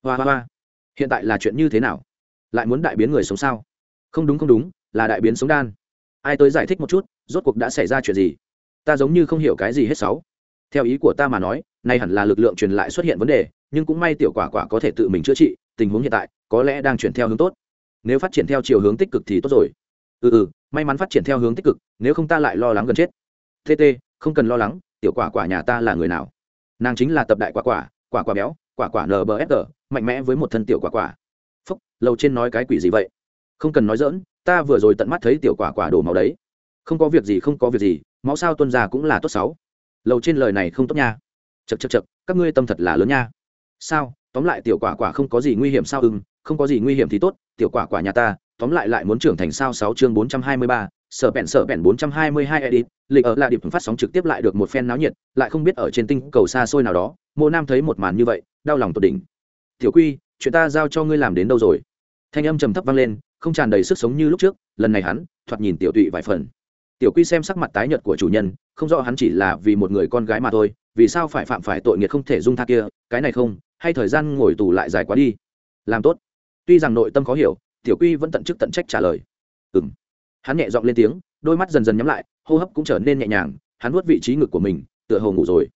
Hoa hoa hoa, hiện tại là chuyện như thế nào? Lại muốn đại biến người sống sao? Không đúng không đúng, là đại biến sống đan ai tới giải thích một chút, rốt cuộc đã xảy ra chuyện gì? Ta giống như không hiểu cái gì hết sáu. Theo ý của ta mà nói, nay hẳn là lực lượng truyền lại xuất hiện vấn đề, nhưng cũng may tiểu quả quả có thể tự mình chữa trị, tình huống hiện tại có lẽ đang chuyển theo hướng tốt. Nếu phát triển theo chiều hướng tích cực thì tốt rồi. Ừ ừ may mắn phát triển theo hướng tích cực, nếu không ta lại lo lắng gần chết. Tt không cần lo lắng, tiểu quả quả nhà ta là người nào? Nàng chính là tập đại quả quả quả quả béo, quả quả nbsg mạnh mẽ với một thân tiểu quả quả. Phúc, lâu trên nói cái quỷ gì vậy? Không cần nói dỡn ta vừa rồi tận mắt thấy tiểu quả quả đổ máu đấy. Không có việc gì, không có việc gì, máu sao tuân ra cũng là tốt sáu lầu trên lời này không tốt nha. Chật chật chật các ngươi tâm thật là lớn nha. Sao? Tóm lại tiểu quả quả không có gì nguy hiểm sao? Ưng không có gì nguy hiểm thì tốt, tiểu quả quả nhà ta, tóm lại lại muốn trưởng thành sao? Sáu chương bốn trăm hai mươi ba, sở bẹn sở bẹn bốn trăm hai mươi hai edit lịch ở là điểm phát sóng trực tiếp lại được một phen náo nhiệt, lại không biết ở trên tinh cầu xa xôi nào đó, mộ nam thấy một màn như vậy, đau lòng tột đỉnh. Tiểu quy, chuyện ta giao cho ngươi làm đến đâu rồi? Thanh âm trầm thấp vang lên không tràn đầy sức sống như lúc trước, lần này hắn, thoạt nhìn tiểu tụy vài phần. Tiểu quy xem sắc mặt tái nhợt của chủ nhân, không rõ hắn chỉ là vì một người con gái mà thôi, vì sao phải phạm phải tội nghiệt không thể dung tha kia, cái này không, hay thời gian ngồi tù lại dài quá đi. Làm tốt. Tuy rằng nội tâm khó hiểu, tiểu quy vẫn tận chức tận trách trả lời. Ừ m hắn nhẹ giọng lên tiếng, đôi mắt dần dần nhắm lại, hô hấp cũng trở nên nhẹ nhàng, hắn nuốt vị trí ngực của mình, tựa hồ ngủ rồi.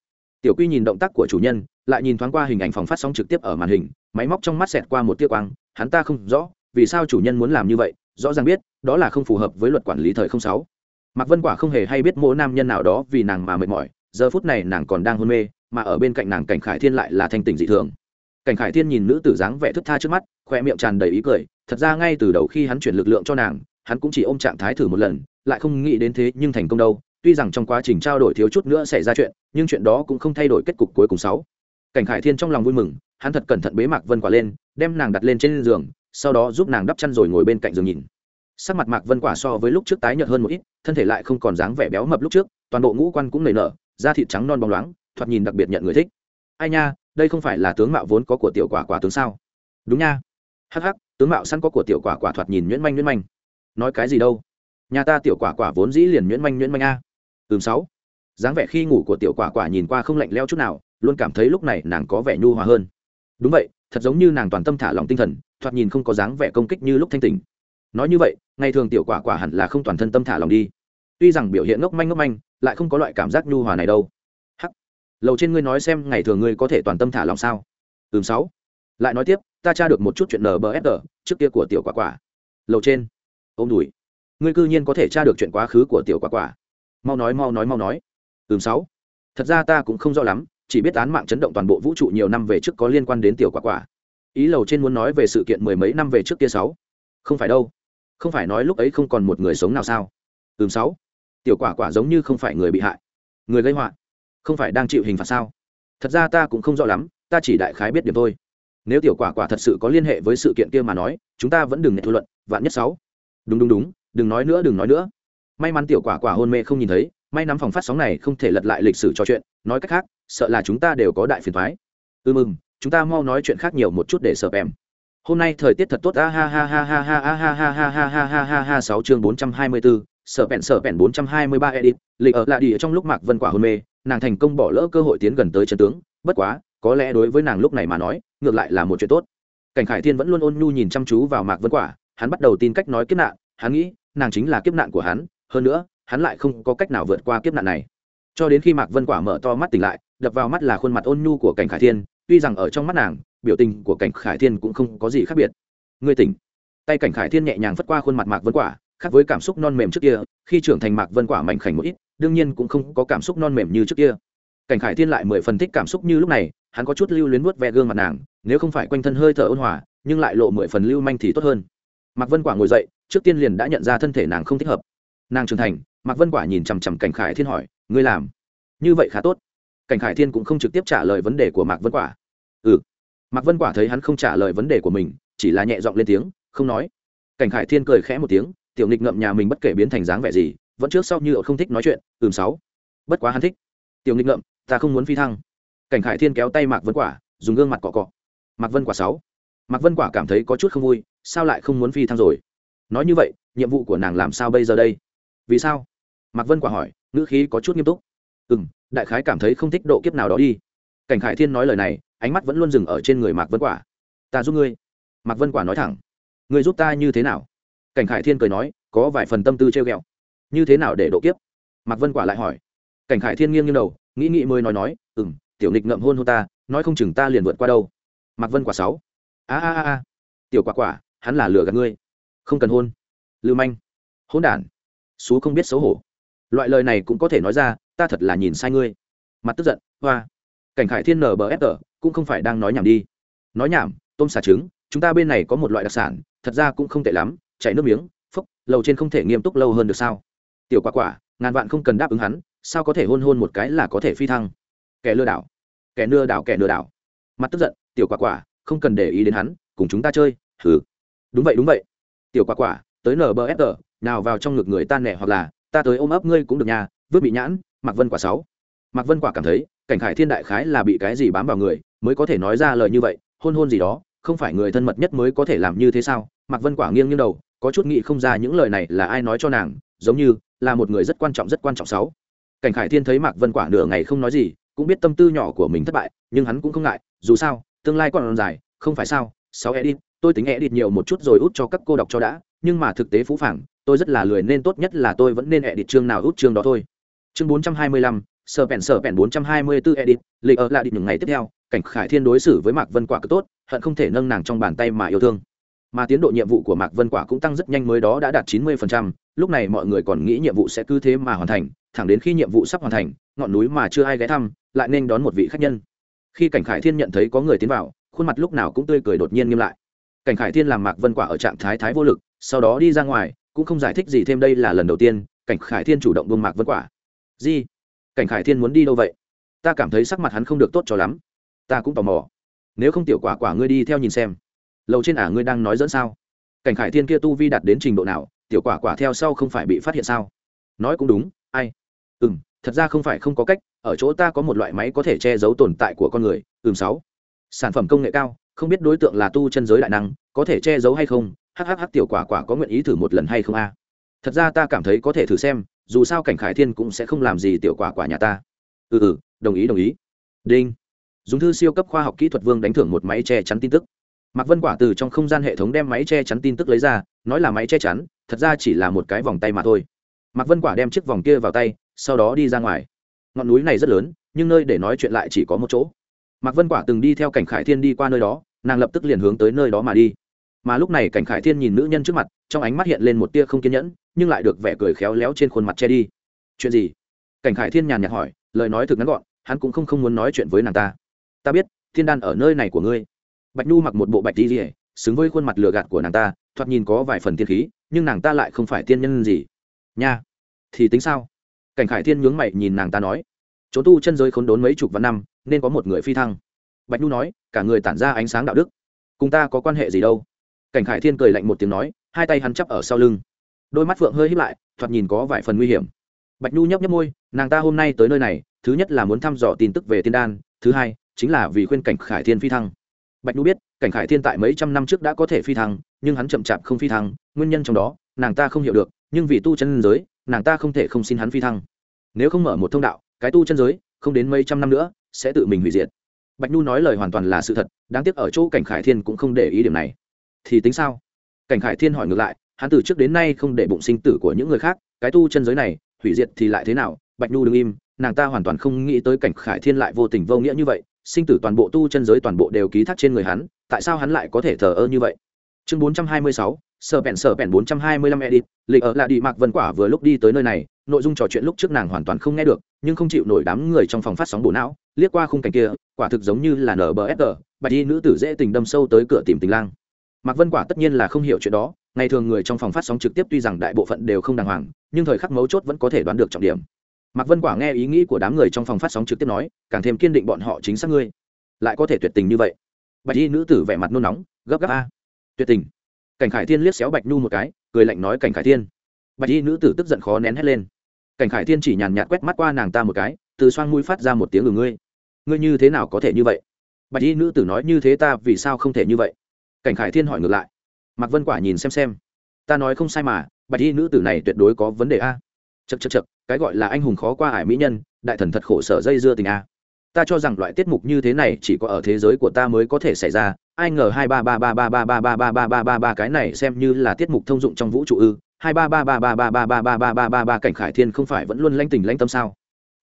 Tiểu quy nhìn động tác của chủ nhân, lại nhìn thoáng qua hình ảnh phòng phát sóng trực tiếp ở màn hình, máy móc trong mắt xẹt qua một tia quang, hắn ta không rõ vì sao chủ nhân muốn làm như vậy, rõ ràng biết, đó là không phù hợp với luật quản lý thời không sáu. Mạc vân quả không hề hay biết mỗi nam nhân nào đó vì nàng mà mệt mỏi, giờ phút này nàng còn đang hôn mê, mà ở bên cạnh nàng cảnh khải thiên lại là thanh tỉnh dị thường. Cảnh khải thiên nhìn nữ tử dáng vẻ thức tha trước mắt khoe miệng tràn đầy ý cười, thật ra ngay từ đầu khi hắn chuyển lực lượng cho nàng, hắn cũng chỉ ôm trạng thái thử một lần, lại không nghĩ đến thế nhưng thành công đâu, tuy rằng trong quá trình trao đổi thiếu chút nữa xảy ra chuyện, nhưng chuyện đó cũng không thay đổi kết cục cuối cùng sáu. Cảnh khải thiên trong lòng vui mừng, hắn thật cẩn thận bế mạc vân quả lên, đem nàng đặt lên trên giường sau đó giúp nàng đắp chăn rồi ngồi bên cạnh giường nhìn. Sắc mặt mạc vân quả so với lúc trước tái nhợt hơn một ít, thân thể lại không còn dáng vẻ béo mập lúc trước, toàn bộ ngũ quan cũng nảy nở, da thịt trắng non bóng loáng, thoạt nhìn đặc biệt nhận người thích. Ai nha, đây không phải là tướng mạo vốn có của tiểu quả quả tướng sao? Đúng nha. Hắc hắc, tướng mạo sẵn có của tiểu quả quả thoạt nhìn nhuyễn manh nhuyễn manh. Nói cái gì đâu? Nhà ta tiểu quả quả vốn dĩ liền nhuyễn manh nhuyễn manh a. Ừm, sáu. Dáng vẻ khi ngủ của tiểu quả quả nhìn qua không lạnh leo chút nào, luôn cảm thấy lúc này nàng có vẻ nhu hòa hơn. Đúng vậy, thật giống như nàng toàn tâm thả lòng tinh thần thoạt nhìn không có dáng vẻ công kích như lúc thanh tỉnh. Nói như vậy, ngày thường tiểu quả quả hẳn là không toàn thân tâm thả lòng đi. Tuy rằng biểu hiện ngốc manh ngốc manh, lại không có loại cảm giác nhu hòa này đâu. Hắc. Lầu trên ngươi nói xem ngày thường ngươi có thể toàn tâm thả lòng sao? Ừm, sáu. Lại nói tiếp, ta tra được một chút chuyện nbsg trước kia của tiểu quả quả. Lầu trên. Ôm đùi. Ngươi cư nhiên có thể tra được chuyện quá khứ của tiểu quả quả. Mau nói mau nói mau nói. Ừm, sáu. Thật ra ta cũng không rõ lắm, chỉ biết án mạng chấn động toàn bộ vũ trụ nhiều năm về trước có liên quan đến tiểu quả quả ý lầu trên muốn nói về sự kiện mười mấy năm về trước kia sáu. Không phải đâu. Không phải nói lúc ấy không còn một người sống nào sao? Ừm, sáu. Tiểu quả quả giống như không phải người bị hại. Người gây họa. Không phải đang chịu hình phạt sao? Thật ra ta cũng không rõ lắm, ta chỉ đại khái biết điểm thôi. Nếu tiểu quả quả thật sự có liên hệ với sự kiện kia mà nói, chúng ta vẫn đừng nhận thua luận, vạn nhất sáu. Đúng đúng đúng, đừng nói nữa, đừng nói nữa. May mắn tiểu quả quả hôn mê không nhìn thấy, may nắm phòng phát sóng này không thể lật lại lịch sử trò chuyện, nói cách khác, sợ là chúng ta đều có đại phiền thoái ư mừng chúng ta mau nói chuyện khác nhiều một chút để sợ em. Hôm nay thời tiết thật tốt. A ha ha ha ha ha ha ha ha ha ha ha ha ha ha, sáu chương bốn trăm hai mươi bốn sở bẹn sở bẹn bốn trăm hai mươi ba edit. Lịch ở lại đi trong lúc mạc vân quả hôn mê, nàng thành công bỏ lỡ cơ hội tiến gần tới chân tướng. Bất quá, có lẽ đối với nàng lúc này mà nói, ngược lại là một chuyện tốt. Cảnh khải thiên vẫn luôn ôn nhu nhìn chăm chú vào mạc vân quả, hắn bắt đầu tin cách nói kiếp nạn. Hắn nghĩ, nàng chính là kiếp nạn của hắn, hơn nữa, hắn lại không có cách nào vượt qua kiếp nạn này. Cho đến khi mạc vân quả mở to mắt tỉnh lại, đập vào mắt là khuôn mặt ôn nhu của cảnh khải thiên tuy rằng ở trong mắt nàng, biểu tình của cảnh khải thiên cũng không có gì khác biệt. Người tỉnh. Tay cảnh khải thiên nhẹ nhàng phất qua khuôn mặt mạc vân quả, khác với cảm xúc non mềm trước kia, khi trưởng thành mạc vân quả mạnh khảnh một ít, đương nhiên cũng không có cảm xúc non mềm như trước kia. Cảnh khải thiên lại mười phần thích cảm xúc như lúc này, hắn có chút lưu luyến vuốt ve gương mặt nàng, nếu không phải quanh thân hơi thở ôn hòa, nhưng lại lộ mười phần lưu manh thì tốt hơn. Mạc vân quả ngồi dậy, trước tiên liền đã nhận ra thân thể nàng không thích hợp. Nàng trưởng thành, mạc vân quả nhìn chằm chằm cảnh khải thiên hỏi, ngươi làm? Như vậy khá tốt cảnh khải thiên cũng không trực tiếp trả lời vấn đề của mạc vân quả. Ừ. Mạc vân quả thấy hắn không trả lời vấn đề của mình, chỉ là nhẹ giọng lên tiếng, không nói. Cảnh khải thiên cười khẽ một tiếng, tiểu nghịch ngậm nhà mình bất kể biến thành dáng vẻ gì, vẫn trước sau như ở không thích nói chuyện, ừm sáu. Bất quá hắn thích. Tiểu nghịch ngậm, ta không muốn phi thăng. Cảnh khải thiên kéo tay mạc vân quả, dùng gương mặt cọ cọ. Mạc vân quả sáu. Mạc vân quả cảm thấy có chút không vui, sao lại không muốn phi thăng rồi? Nói như vậy, nhiệm vụ của nàng làm sao bây giờ đây? Vì sao? Mạc vân quả hỏi, ngữ khí có chút nghiêm túc. Ừ m đại khái cảm thấy không thích độ kiếp nào đó đi. Cảnh khải thiên nói lời này, ánh mắt vẫn luôn dừng ở trên người mạc vân quả. Ta giúp ngươi. Mạc vân quả nói thẳng. Ngươi giúp ta như thế nào? Cảnh khải thiên cười nói, có vài phần tâm tư treo g ẹ o như thế nào để độ kiếp? Mạc vân quả lại hỏi. Cảnh khải thiên nghiêng như đầu, nghĩ nghĩ mới nói nói ừ m tiểu nịch ngậm hôn hôn ta, nói không chừng ta liền vượt qua đâu. Mạc vân quả sáu. A a a a. Tiểu quả quả, hắn là lừa gạt ngươi. Không cần hôn. Lưu manh. Hôn đản. Xú không biết xấu hổ loại lời này cũng có thể nói ra, ta thật là nhìn sai ngươi. Mặt tức giận, hoa. Cảnh khải thiên nở bờ ép tờ cũng không phải đang nói nhảm đi. Nói nhảm, tôm xà trứng, chúng ta bên này có một loại đặc sản, thật ra cũng không tệ lắm, chảy nước miếng phúc lầu trên không thể nghiêm túc lâu hơn được sao? Tiểu quả quả, ngàn vạn không cần đáp ứng hắn, sao có thể hôn hôn một cái là có thể phi thăng? Kẻ lừa đảo. Kẻ lừa đảo, kẻ lừa đảo. Mặt tức giận, tiểu quả quả, không cần để ý đến hắn, cùng chúng ta chơi thử đúng vậy đúng vậy. Tiểu quả quả, tới nở bờ ép tờ nào vào trong ngực người ta nẻ hoặc là ta tới ôm ấp ngươi cũng được nhà vứt bị nhãn mặc vân quả sáu. Mặc vân quả cảm thấy, cảnh khải thiên đại khái là bị cái gì bám vào người, mới có thể nói ra lời như vậy, hôn hôn gì đó, không phải người thân mật nhất mới có thể làm như thế sao? Mặc vân quả nghiêng nghiêng đầu, có chút nghĩ không ra những lời này là ai nói cho nàng, giống như là một người rất quan trọng rất quan trọng sáu. Cảnh khải thiên thấy mạc vân quả nửa ngày không nói gì, cũng biết tâm tư nhỏ của mình thất bại, nhưng hắn cũng không ngại, dù sao, tương lai còn dài, không phải sao? Sáu edit tôi tính edit nhiều một chút rồi út cho các cô đọc cho đã, nhưng mà thực tế phú phảng tôi rất là lười nên tốt nhất là tôi vẫn nên edit chương nào út chương đó thôi. Chương bốn trăm hai mươi lăm sở pèn sở pèn bốn trăm hai mươi 424 edit, lịch ở lại định những ngày tiếp theo, cảnh khải thiên đối xử với mạc vân quả cực tốt, hận không thể nâng nàng trong bàn tay mà yêu thương. Mà tiến độ nhiệm vụ của mạc vân quả cũng tăng rất nhanh mới đó đã đạt chín mươi phần trăm. lúc này mọi người còn nghĩ nhiệm vụ sẽ cứ thế mà hoàn thành, thẳng đến khi nhiệm vụ sắp hoàn thành, ngọn núi mà chưa ai ghé thăm, lại nên đón một vị khách nhân. Khi cảnh khải thiên nhận thấy có người tiến vào, khuôn mặt lúc nào cũng tươi cười đột nhiên nghiêm lại. Cảnh khải thiên làm mạc vân quả ở trạng thái thái vô lực, sau đó đi ra ngoài cũng không giải thích gì thêm đây là lần đầu tiên, cảnh khải thiên chủ động buông mạc vân quả. Gì? Cảnh khải thiên muốn đi đâu vậy? Ta cảm thấy sắc mặt hắn không được tốt cho lắm. Ta cũng tò mò. Nếu không tiểu quả quả ngươi đi theo nhìn xem. Lầu trên ả ngươi đang nói dẫn sao? Cảnh khải thiên kia tu vi đạt đến trình độ nào, tiểu quả quả theo sau không phải bị phát hiện sao? Nói cũng đúng, ai? Ừ m thật ra không phải không có cách, ở chỗ ta có một loại máy có thể che giấu tồn tại của con người. Ừm, sáu. Sản phẩm công nghệ cao, không biết đối tượng là tu chân giới đại năng, có thể che giấu hay không hhh tiểu quả quả có nguyện ý thử một lần hay không a? Thật ra ta cảm thấy có thể thử xem, dù sao cảnh khải thiên cũng sẽ không làm gì tiểu quả quả nhà ta. Ừ ừ đồng ý đồng ý. Đinh. Dùng thư siêu cấp khoa học kỹ thuật vương đánh thưởng một máy che chắn tin tức. Mạc vân quả từ trong không gian hệ thống đem máy che chắn tin tức lấy ra, nói là máy che chắn, thật ra chỉ là một cái vòng tay mà thôi. Mạc vân quả đem chiếc vòng kia vào tay, sau đó đi ra ngoài. Ngọn núi này rất lớn, nhưng nơi để nói chuyện lại chỉ có một chỗ. Mạc vân quả từng đi theo cảnh khải thiên đi qua nơi đó, nàng lập tức liền hướng tới nơi đó mà đi mà lúc này cảnh khải thiên nhìn nữ nhân trước mặt, trong ánh mắt hiện lên một tia không kiên nhẫn, nhưng lại được vẻ cười khéo léo trên khuôn mặt che đi. Chuyện gì? Cảnh khải thiên nhàn nhạt hỏi, lời nói thực ngắn gọn, hắn cũng không không muốn nói chuyện với nàng ta. Ta biết, thiên đan ở nơi này của ngươi. Bạch nhu mặc một bộ bạch đi rỉa xứng với khuôn mặt lừa gạt của nàng ta, thoạt nhìn có vài phần tiên khí, nhưng nàng ta lại không phải tiên nhân gì. Nha, thì tính sao? Cảnh khải thiên nhướng mày nhìn nàng ta nói. Chỗ tu chân giới khốn đốn mấy chục vạn năm, nên có một người phi thăng. Bạch nhu nói, cả người tản ra ánh sáng đạo đức. Cùng ta có quan hệ gì đâu? Cảnh khải thiên cười lạnh một tiếng nói, hai tay hắn chắp ở sau lưng. Đôi mắt phượng hơi hít lại, thoạt nhìn có vài phần nguy hiểm. Bạch nhu nhấp nhấp môi, nàng ta hôm nay tới nơi này, thứ nhất là muốn thăm dò tin tức về tiên đan, thứ hai, chính là vì khuyên cảnh khải thiên phi thăng. Bạch nhu biết, cảnh khải thiên tại mấy trăm năm trước đã có thể phi thăng, nhưng hắn chậm chạp không phi thăng, nguyên nhân trong đó, nàng ta không hiểu được, nhưng vì tu chân giới, nàng ta không thể không xin hắn phi thăng. Nếu không mở một thông đạo, cái tu chân giới, không đến mấy trăm năm nữa, sẽ tự mình hủy diệt. Bạch nhu nói lời hoàn toàn là sự thật, đáng tiếc ở chỗ cảnh khải thiên cũng không để ý điểm này thì tính sao? Cảnh khải thiên hỏi ngược lại, hắn từ trước đến nay không để bụng sinh tử của những người khác, cái tu chân giới này, hủy diệt thì lại thế nào? Bạch nhu đ ứ n g im, nàng ta hoàn toàn không nghĩ tới cảnh khải thiên lại vô tình vô nghĩa như vậy, sinh tử toàn bộ tu chân giới toàn bộ đều ký thác trên người hắn, tại sao hắn lại có thể thờ ơ như vậy? Chương bốn trăm hai mươi sáu, sở bẹn sở bẹn bốn trăm hai mươi lăm edit, lịch ở là đi mạc vân quả vừa lúc đi tới nơi này, nội dung trò chuyện lúc trước nàng hoàn toàn không nghe được, nhưng không chịu nổi đám người trong phòng phát sóng bộ não, liếc qua khung cảnh kia, quả thực giống như là nở bờ ép bạch y nữ tử dễ tình đâm sâu tới cửa tìm tình lang mạc vân quả tất nhiên là không hiểu chuyện đó, ngày thường người trong phòng phát sóng trực tiếp tuy rằng đại bộ phận đều không đàng hoàng, nhưng thời khắc mấu chốt vẫn có thể đoán được trọng điểm. Mạc vân quả nghe ý nghĩ của đám người trong phòng phát sóng trực tiếp nói, càng thêm kiên định bọn họ chính xác ngươi. Lại có thể tuyệt tình như vậy. Bạch y nữ tử vẻ mặt nôn nóng, gấp gáp a. Tuyệt tình. Cảnh khải thiên liếc xéo bạch nhu một cái, cười lạnh nói cảnh khải thiên. Bạch y nữ tử tức giận khó nén hét lên. Cảnh khải thiên chỉ nhàn nhạt quét mắt qua nàng ta một cái, từ xoang mũi phát ra một tiếng ngừng ngươi. Ngươi như thế nào có thể như vậy? Bạch y nữ tử nói như thế ta vì sao không thể như vậy? Cảnh khải thiên hỏi ngược lại mạc vân quả nhìn xem xem ta nói không sai mà bạch y nữ tử này tuyệt đối có vấn đề a chật chật chật cái gọi là anh hùng khó qua ải mỹ nhân đại thần thật khổ sở dây dưa tình a ta cho rằng loại tiết mục như thế này chỉ có ở thế giới của ta mới có thể xảy ra ai ngờ hai ba ba ba ba ba ba ba ba ba ba ba ba cái này xem như là tiết mục thông dụng trong vũ trụ ư hai ba ba ba ba ba ba ba ba ba ba ba ba cảnh khải thiên không phải vẫn luôn lanh tình lanh tâm sao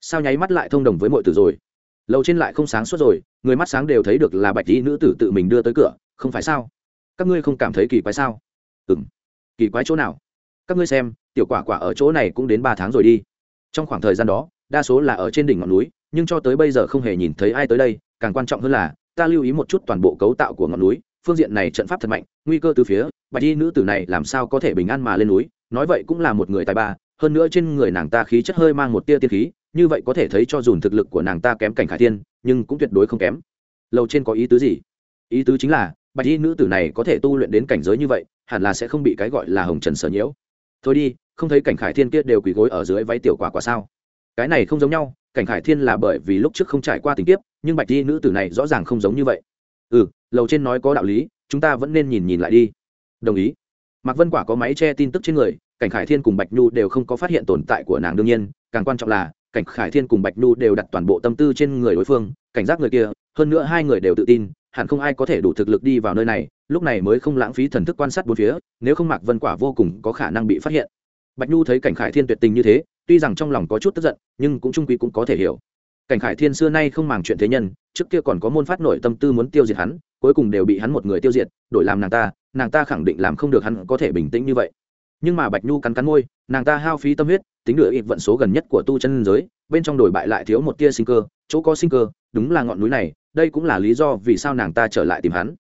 sao nháy mắt lại thông đồng với mọi tử rồi lầu trên lại không sáng suốt rồi, người mắt sáng đều thấy được là bạch y nữ tử tự mình đưa tới cửa, không phải sao? Các ngươi không cảm thấy kỳ quái sao? Ừ m kỳ quái chỗ nào? Các ngươi xem, tiểu quả quả ở chỗ này cũng đến ba tháng rồi đi. Trong khoảng thời gian đó, đa số là ở trên đỉnh ngọn núi, nhưng cho tới bây giờ không hề nhìn thấy ai tới đây, càng quan trọng hơn là, ta lưu ý một chút toàn bộ cấu tạo của ngọn núi, phương diện này trận pháp thật mạnh, nguy cơ từ phía bạch y nữ tử này làm sao có thể bình an mà lên núi, nói vậy cũng là một người tài ba, hơn nữa trên người nàng ta khí chất hơi mang một tia tiên khí như vậy có thể thấy cho dùn thực lực của nàng ta kém cảnh khải thiên, nhưng cũng tuyệt đối không kém. Lầu trên có ý tứ gì? Ý tứ chính là, bạch y nữ tử này có thể tu luyện đến cảnh giới như vậy, hẳn là sẽ không bị cái gọi là hồng trần sở nhiễu. Thôi đi, không thấy cảnh khải thiên kia đều quỳ gối ở dưới váy tiểu quả quả sao? Cái này không giống nhau, cảnh khải thiên là bởi vì lúc trước không trải qua tình kiếp, nhưng bạch y nữ tử này rõ ràng không giống như vậy. Ừ lầu trên nói có đạo lý, chúng ta vẫn nên nhìn nhìn lại đi. Đồng ý. Mạc vân quả có máy che tin tức trên người, cảnh khải thiên cùng bạch nhu đều không có phát hiện tồn tại của nàng đương nhiên, càng quan trọng là cảnh khải thiên cùng bạch nhu đều đặt toàn bộ tâm tư trên người đối phương, cảnh giác người kia, hơn nữa hai người đều tự tin, hẳn không ai có thể đủ thực lực đi vào nơi này, lúc này mới không lãng phí thần thức quan sát bốn phía, nếu không mạc vân quả vô cùng có khả năng bị phát hiện. Bạch nhu thấy cảnh khải thiên tuyệt tình như thế, tuy rằng trong lòng có chút tức giận, nhưng cũng trung quy cũng có thể hiểu. Cảnh khải thiên xưa nay không màng chuyện thế nhân, trước kia còn có môn phát nổi tâm tư muốn tiêu diệt hắn, cuối cùng đều bị hắn một người tiêu diệt, đổi làm nàng ta nàng ta khẳng định làm không được hắn có thể bình tĩnh như vậy. Nhưng mà bạch nhu cắn cắn môi, nàng ta hao phí tâm huyết tính được ít vận số gần nhất của tu chân giới, bên trong đổi bại lại thiếu một tia sinh cơ, chỗ có sinh cơ, đúng là ngọn núi này, đây cũng là lý do vì sao nàng ta trở lại tìm hắn.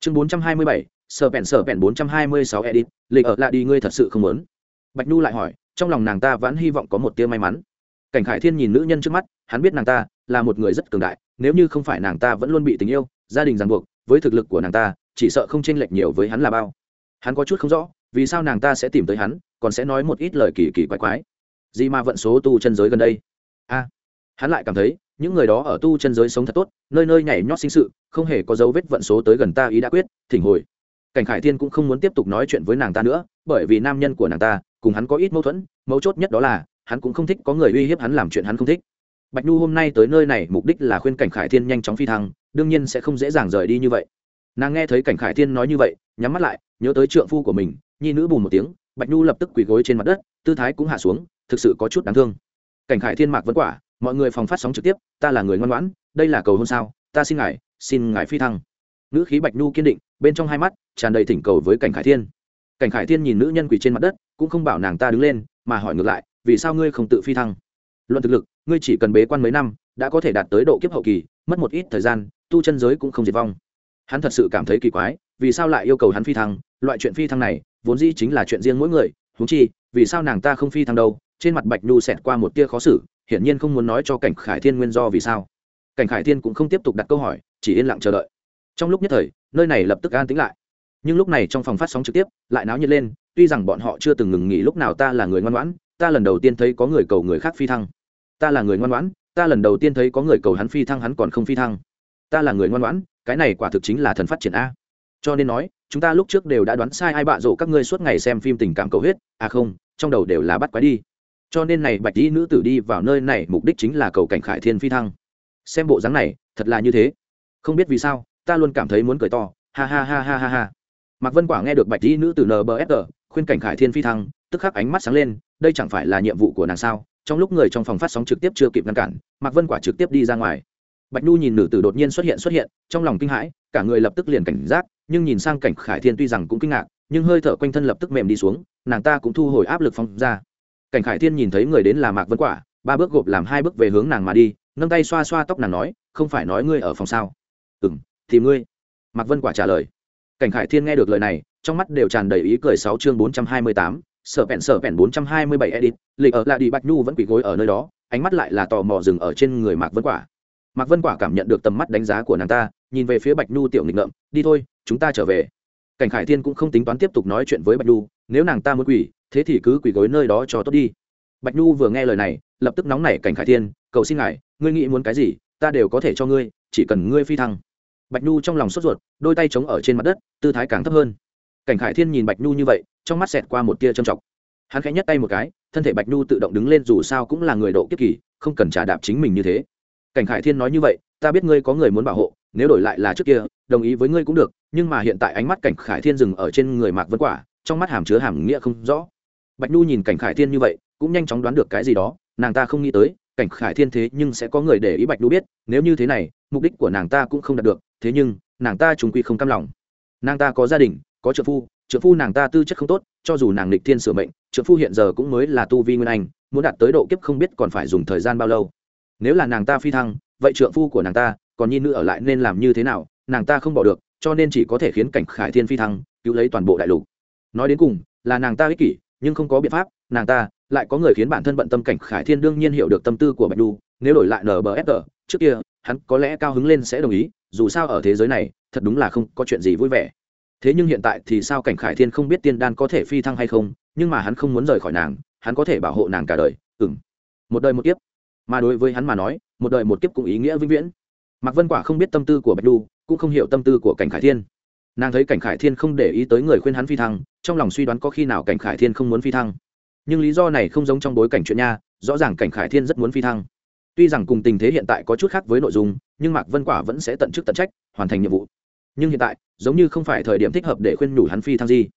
Chương bốn trăm hai mươi bảy, sở bẹn sở bẹn bốn trăm hai mươi sáu edit, lịch ở lại đi, ngươi thật sự không muốn? Bạch nhu lại hỏi, trong lòng nàng ta vẫn hy vọng có một tia may mắn. Cảnh khải thiên nhìn nữ nhân trước mắt, hắn biết nàng ta là một người rất cường đại, nếu như không phải nàng ta vẫn luôn bị tình yêu, gia đình ràng buộc, với thực lực của nàng ta, chỉ sợ không chênh lệch nhiều với hắn là bao. Hắn có chút không rõ, vì sao nàng ta sẽ tìm tới hắn, còn sẽ nói một ít lời kỳ kỳ quái quái gì mà vận số tu chân giới gần đây? A, hắn lại cảm thấy, những người đó ở tu chân giới sống thật tốt, nơi nơi nhảy nhót sinh sự, không hề có dấu vết vận số tới gần ta ý đã quyết, thỉnh hồi. Cảnh khải thiên cũng không muốn tiếp tục nói chuyện với nàng ta nữa, bởi vì nam nhân của nàng ta, cùng hắn có ít mâu thuẫn, mấu chốt nhất đó là, hắn cũng không thích có người uy hiếp hắn làm chuyện hắn không thích. Bạch nhu hôm nay tới nơi này, mục đích là khuyên cảnh khải thiên nhanh chóng phi thăng, đương nhiên sẽ không dễ dàng rời đi như vậy. Nàng nghe thấy cảnh khải thiên nói như vậy, nhắm mắt lại, nhớ tới trượng phu của mình, nhi nữ bùn một tiếng, bạch nhu lập tức quỳ gối trên mặt đất, tư thái cũng hạ xuống thực sự có chút đáng thương. Cảnh khải thiên mạc vẫn quả, mọi người phòng phát sóng trực tiếp, ta là người ngoan ngoãn, đây là cầu hôn sao, ta xin ngài xin ngài phi thăng. Nữ khí bạch nhu kiên định, bên trong hai mắt tràn đầy thỉnh cầu với cảnh khải thiên. Cảnh khải thiên nhìn nữ nhân quỳ trên mặt đất, cũng không bảo nàng ta đứng lên, mà hỏi ngược lại, vì sao ngươi không tự phi thăng? Luận thực lực, ngươi chỉ cần bế quan mấy năm, đã có thể đạt tới độ kiếp hậu kỳ, mất một ít thời gian, tu chân giới cũng không diệt vong. Hắn thật sự cảm thấy kỳ quái, vì sao lại yêu cầu hắn phi thăng? Loại chuyện phi thăng này, vốn dĩ chính là chuyện riêng mỗi người, huống chi, vì sao nàng ta không phi thăng đâu? Trên mặt bạch nhu xẹt qua một tia khó xử, hiển nhiên không muốn nói cho cảnh khải thiên nguyên do vì sao. Cảnh khải thiên cũng không tiếp tục đặt câu hỏi, chỉ yên lặng chờ đợi. Trong lúc nhất thời, nơi này lập tức an tĩnh lại. Nhưng lúc này trong phòng phát sóng trực tiếp, lại náo nhiệt lên, tuy rằng bọn họ chưa từng ngừng nghỉ lúc nào ta là người ngoan ngoãn, ta lần đầu tiên thấy có người cầu người khác phi thăng. Ta là người ngoan ngoãn, ta lần đầu tiên thấy có người cầu hắn phi thăng hắn còn không phi thăng. Ta là người ngoan ngoãn, cái này quả thực chính là thần phát triển a. Cho nên nói, chúng ta lúc trước đều đã đoán sai ai bạ rộ các ngươi suốt ngày xem phim tình cảm cầu huyết. À không, trong đầu đều là bắt quái đi cho nên này bạch y nữ tử đi vào nơi này, mục đích chính là cầu cảnh khải thiên phi thăng. Xem bộ dáng này, thật là như thế. Không biết vì sao, ta luôn cảm thấy muốn cười to. Ha ha ha ha ha ha. Mạc vân quả nghe được bạch y nữ tử nbfg khuyên cảnh khải thiên phi thăng, tức khắc ánh mắt sáng lên, đây chẳng phải là nhiệm vụ của nàng sao? Trong lúc người trong phòng phát sóng trực tiếp chưa kịp ngăn cản, mạc vân quả trực tiếp đi ra ngoài. Bạch nhu nhìn nữ tử đột nhiên xuất hiện xuất hiện, trong lòng kinh hãi, cả người lập tức liền cảnh giác, nhưng nhìn sang cảnh khải thiên tuy rằng cũng kinh ngạc, nhưng hơi thở quanh thân lập tức mềm đi xuống, nàng ta cũng thu hồi áp lực phong ra cảnh khải thiên nhìn thấy người đến là mạc vân quả, ba bước gộp làm hai bước về hướng nàng mà đi, nâng tay xoa xoa tóc nàng nói, không phải nói ngươi ở phòng sao? Ừ m thì ngươi. Mạc vân quả trả lời. Cảnh khải thiên nghe được lời này, trong mắt đều tràn đầy ý cười sáu chương bốn trăm hai mươi tám sở vẹn sở vẹn bốn trăm hai mươi bảy edit, lịch ở lại đi bạch nhu vẫn quỳ gối ở nơi đó, ánh mắt lại là tò mò dừng ở trên người mạc vân quả. Mạc vân quả cảm nhận được tầm mắt đánh giá của nàng ta, nhìn về phía bạch nhu tiểu nghịch ngợm, đi thôi, chúng ta trở về cảnh khải thiên cũng không tính toán tiếp tục nói chuyện với bạch nhu, nếu nàng ta muốn quỳ, thế thì cứ quỳ gối nơi đó cho tốt đi. Bạch nhu vừa nghe lời này, lập tức nóng nảy cảnh khải thiên, cầu xin ngài, ngươi nghĩ muốn cái gì, ta đều có thể cho ngươi, chỉ cần ngươi phi thăng. Bạch nhu trong lòng sốt ruột, đôi tay chống ở trên mặt đất, tư thái càng thấp hơn. Cảnh khải thiên nhìn bạch nhu như vậy, trong mắt xẹt qua một tia trầm trọng hắn khẽ nhấc tay một cái, thân thể bạch nhu tự động đứng lên dù sao cũng là người độ kiếp kỳ, không cần trả đạp chính mình như thế. Cảnh khải thiên nói như vậy, ta biết ngươi có người muốn bảo hộ nếu đổi lại là trước kia, đồng ý với ngươi cũng được, nhưng mà hiện tại ánh mắt cảnh khải thiên dừng ở trên người mạc vân quả, trong mắt hàm chứa hàm nghĩa không rõ. Bạch nhu nhìn cảnh khải thiên như vậy, cũng nhanh chóng đoán được cái gì đó, nàng ta không nghĩ tới, cảnh khải thiên thế nhưng sẽ có người để ý bạch nhu biết, nếu như thế này, mục đích của nàng ta cũng không đạt được, thế nhưng, nàng ta chúng quy không cam lòng. Nàng ta có gia đình, có trợ phu trợ phu nàng ta tư chất không tốt, cho dù nàng lịch thiên sửa mệnh, trợ phu hiện giờ cũng mới là tu vi nguyên anh, muốn đạt tới độ kiếp không biết còn phải dùng thời gian bao lâu. Nếu là nàng ta phi thăng, vậy trợ phu của nàng ta còn nhi nữ ở lại nên làm như thế nào, nàng ta không bỏ được, cho nên chỉ có thể khiến cảnh khải thiên phi thăng, cứu lấy toàn bộ đại lục. Nói đến cùng, là nàng ta ích kỷ, nhưng không có biện pháp, nàng ta lại có người khiến bản thân bận tâm cảnh khải thiên đương nhiên hiểu được tâm tư của bạch đu nếu đổi lại nbfg trước kia, hắn có lẽ cao hứng lên sẽ đồng ý, dù sao ở thế giới này, thật đúng là không có chuyện gì vui vẻ. Thế nhưng hiện tại thì sao cảnh khải thiên không biết tiên đan có thể phi thăng hay không, nhưng mà hắn không muốn rời khỏi nàng, hắn có thể bảo hộ nàng cả đời ừng một đời một kiếp. Mà đối với hắn mà nói, một đời một kiếp cũng ý nghĩa vĩnh viễn mạc vân quả không biết tâm tư của bạch lu cũng không hiểu tâm tư của cảnh khải thiên. Nàng thấy cảnh khải thiên không để ý tới người khuyên hắn phi thăng, trong lòng suy đoán có khi nào cảnh khải thiên không muốn phi thăng. Nhưng lý do này không giống trong bối cảnh chuyện nha, rõ ràng cảnh khải thiên rất muốn phi thăng. Tuy rằng cùng tình thế hiện tại có chút khác với nội dung, nhưng mạc vân quả vẫn sẽ tận chức tận trách, hoàn thành nhiệm vụ. Nhưng hiện tại, giống như không phải thời điểm thích hợp để khuyên nhủ hắn phi thăng gì.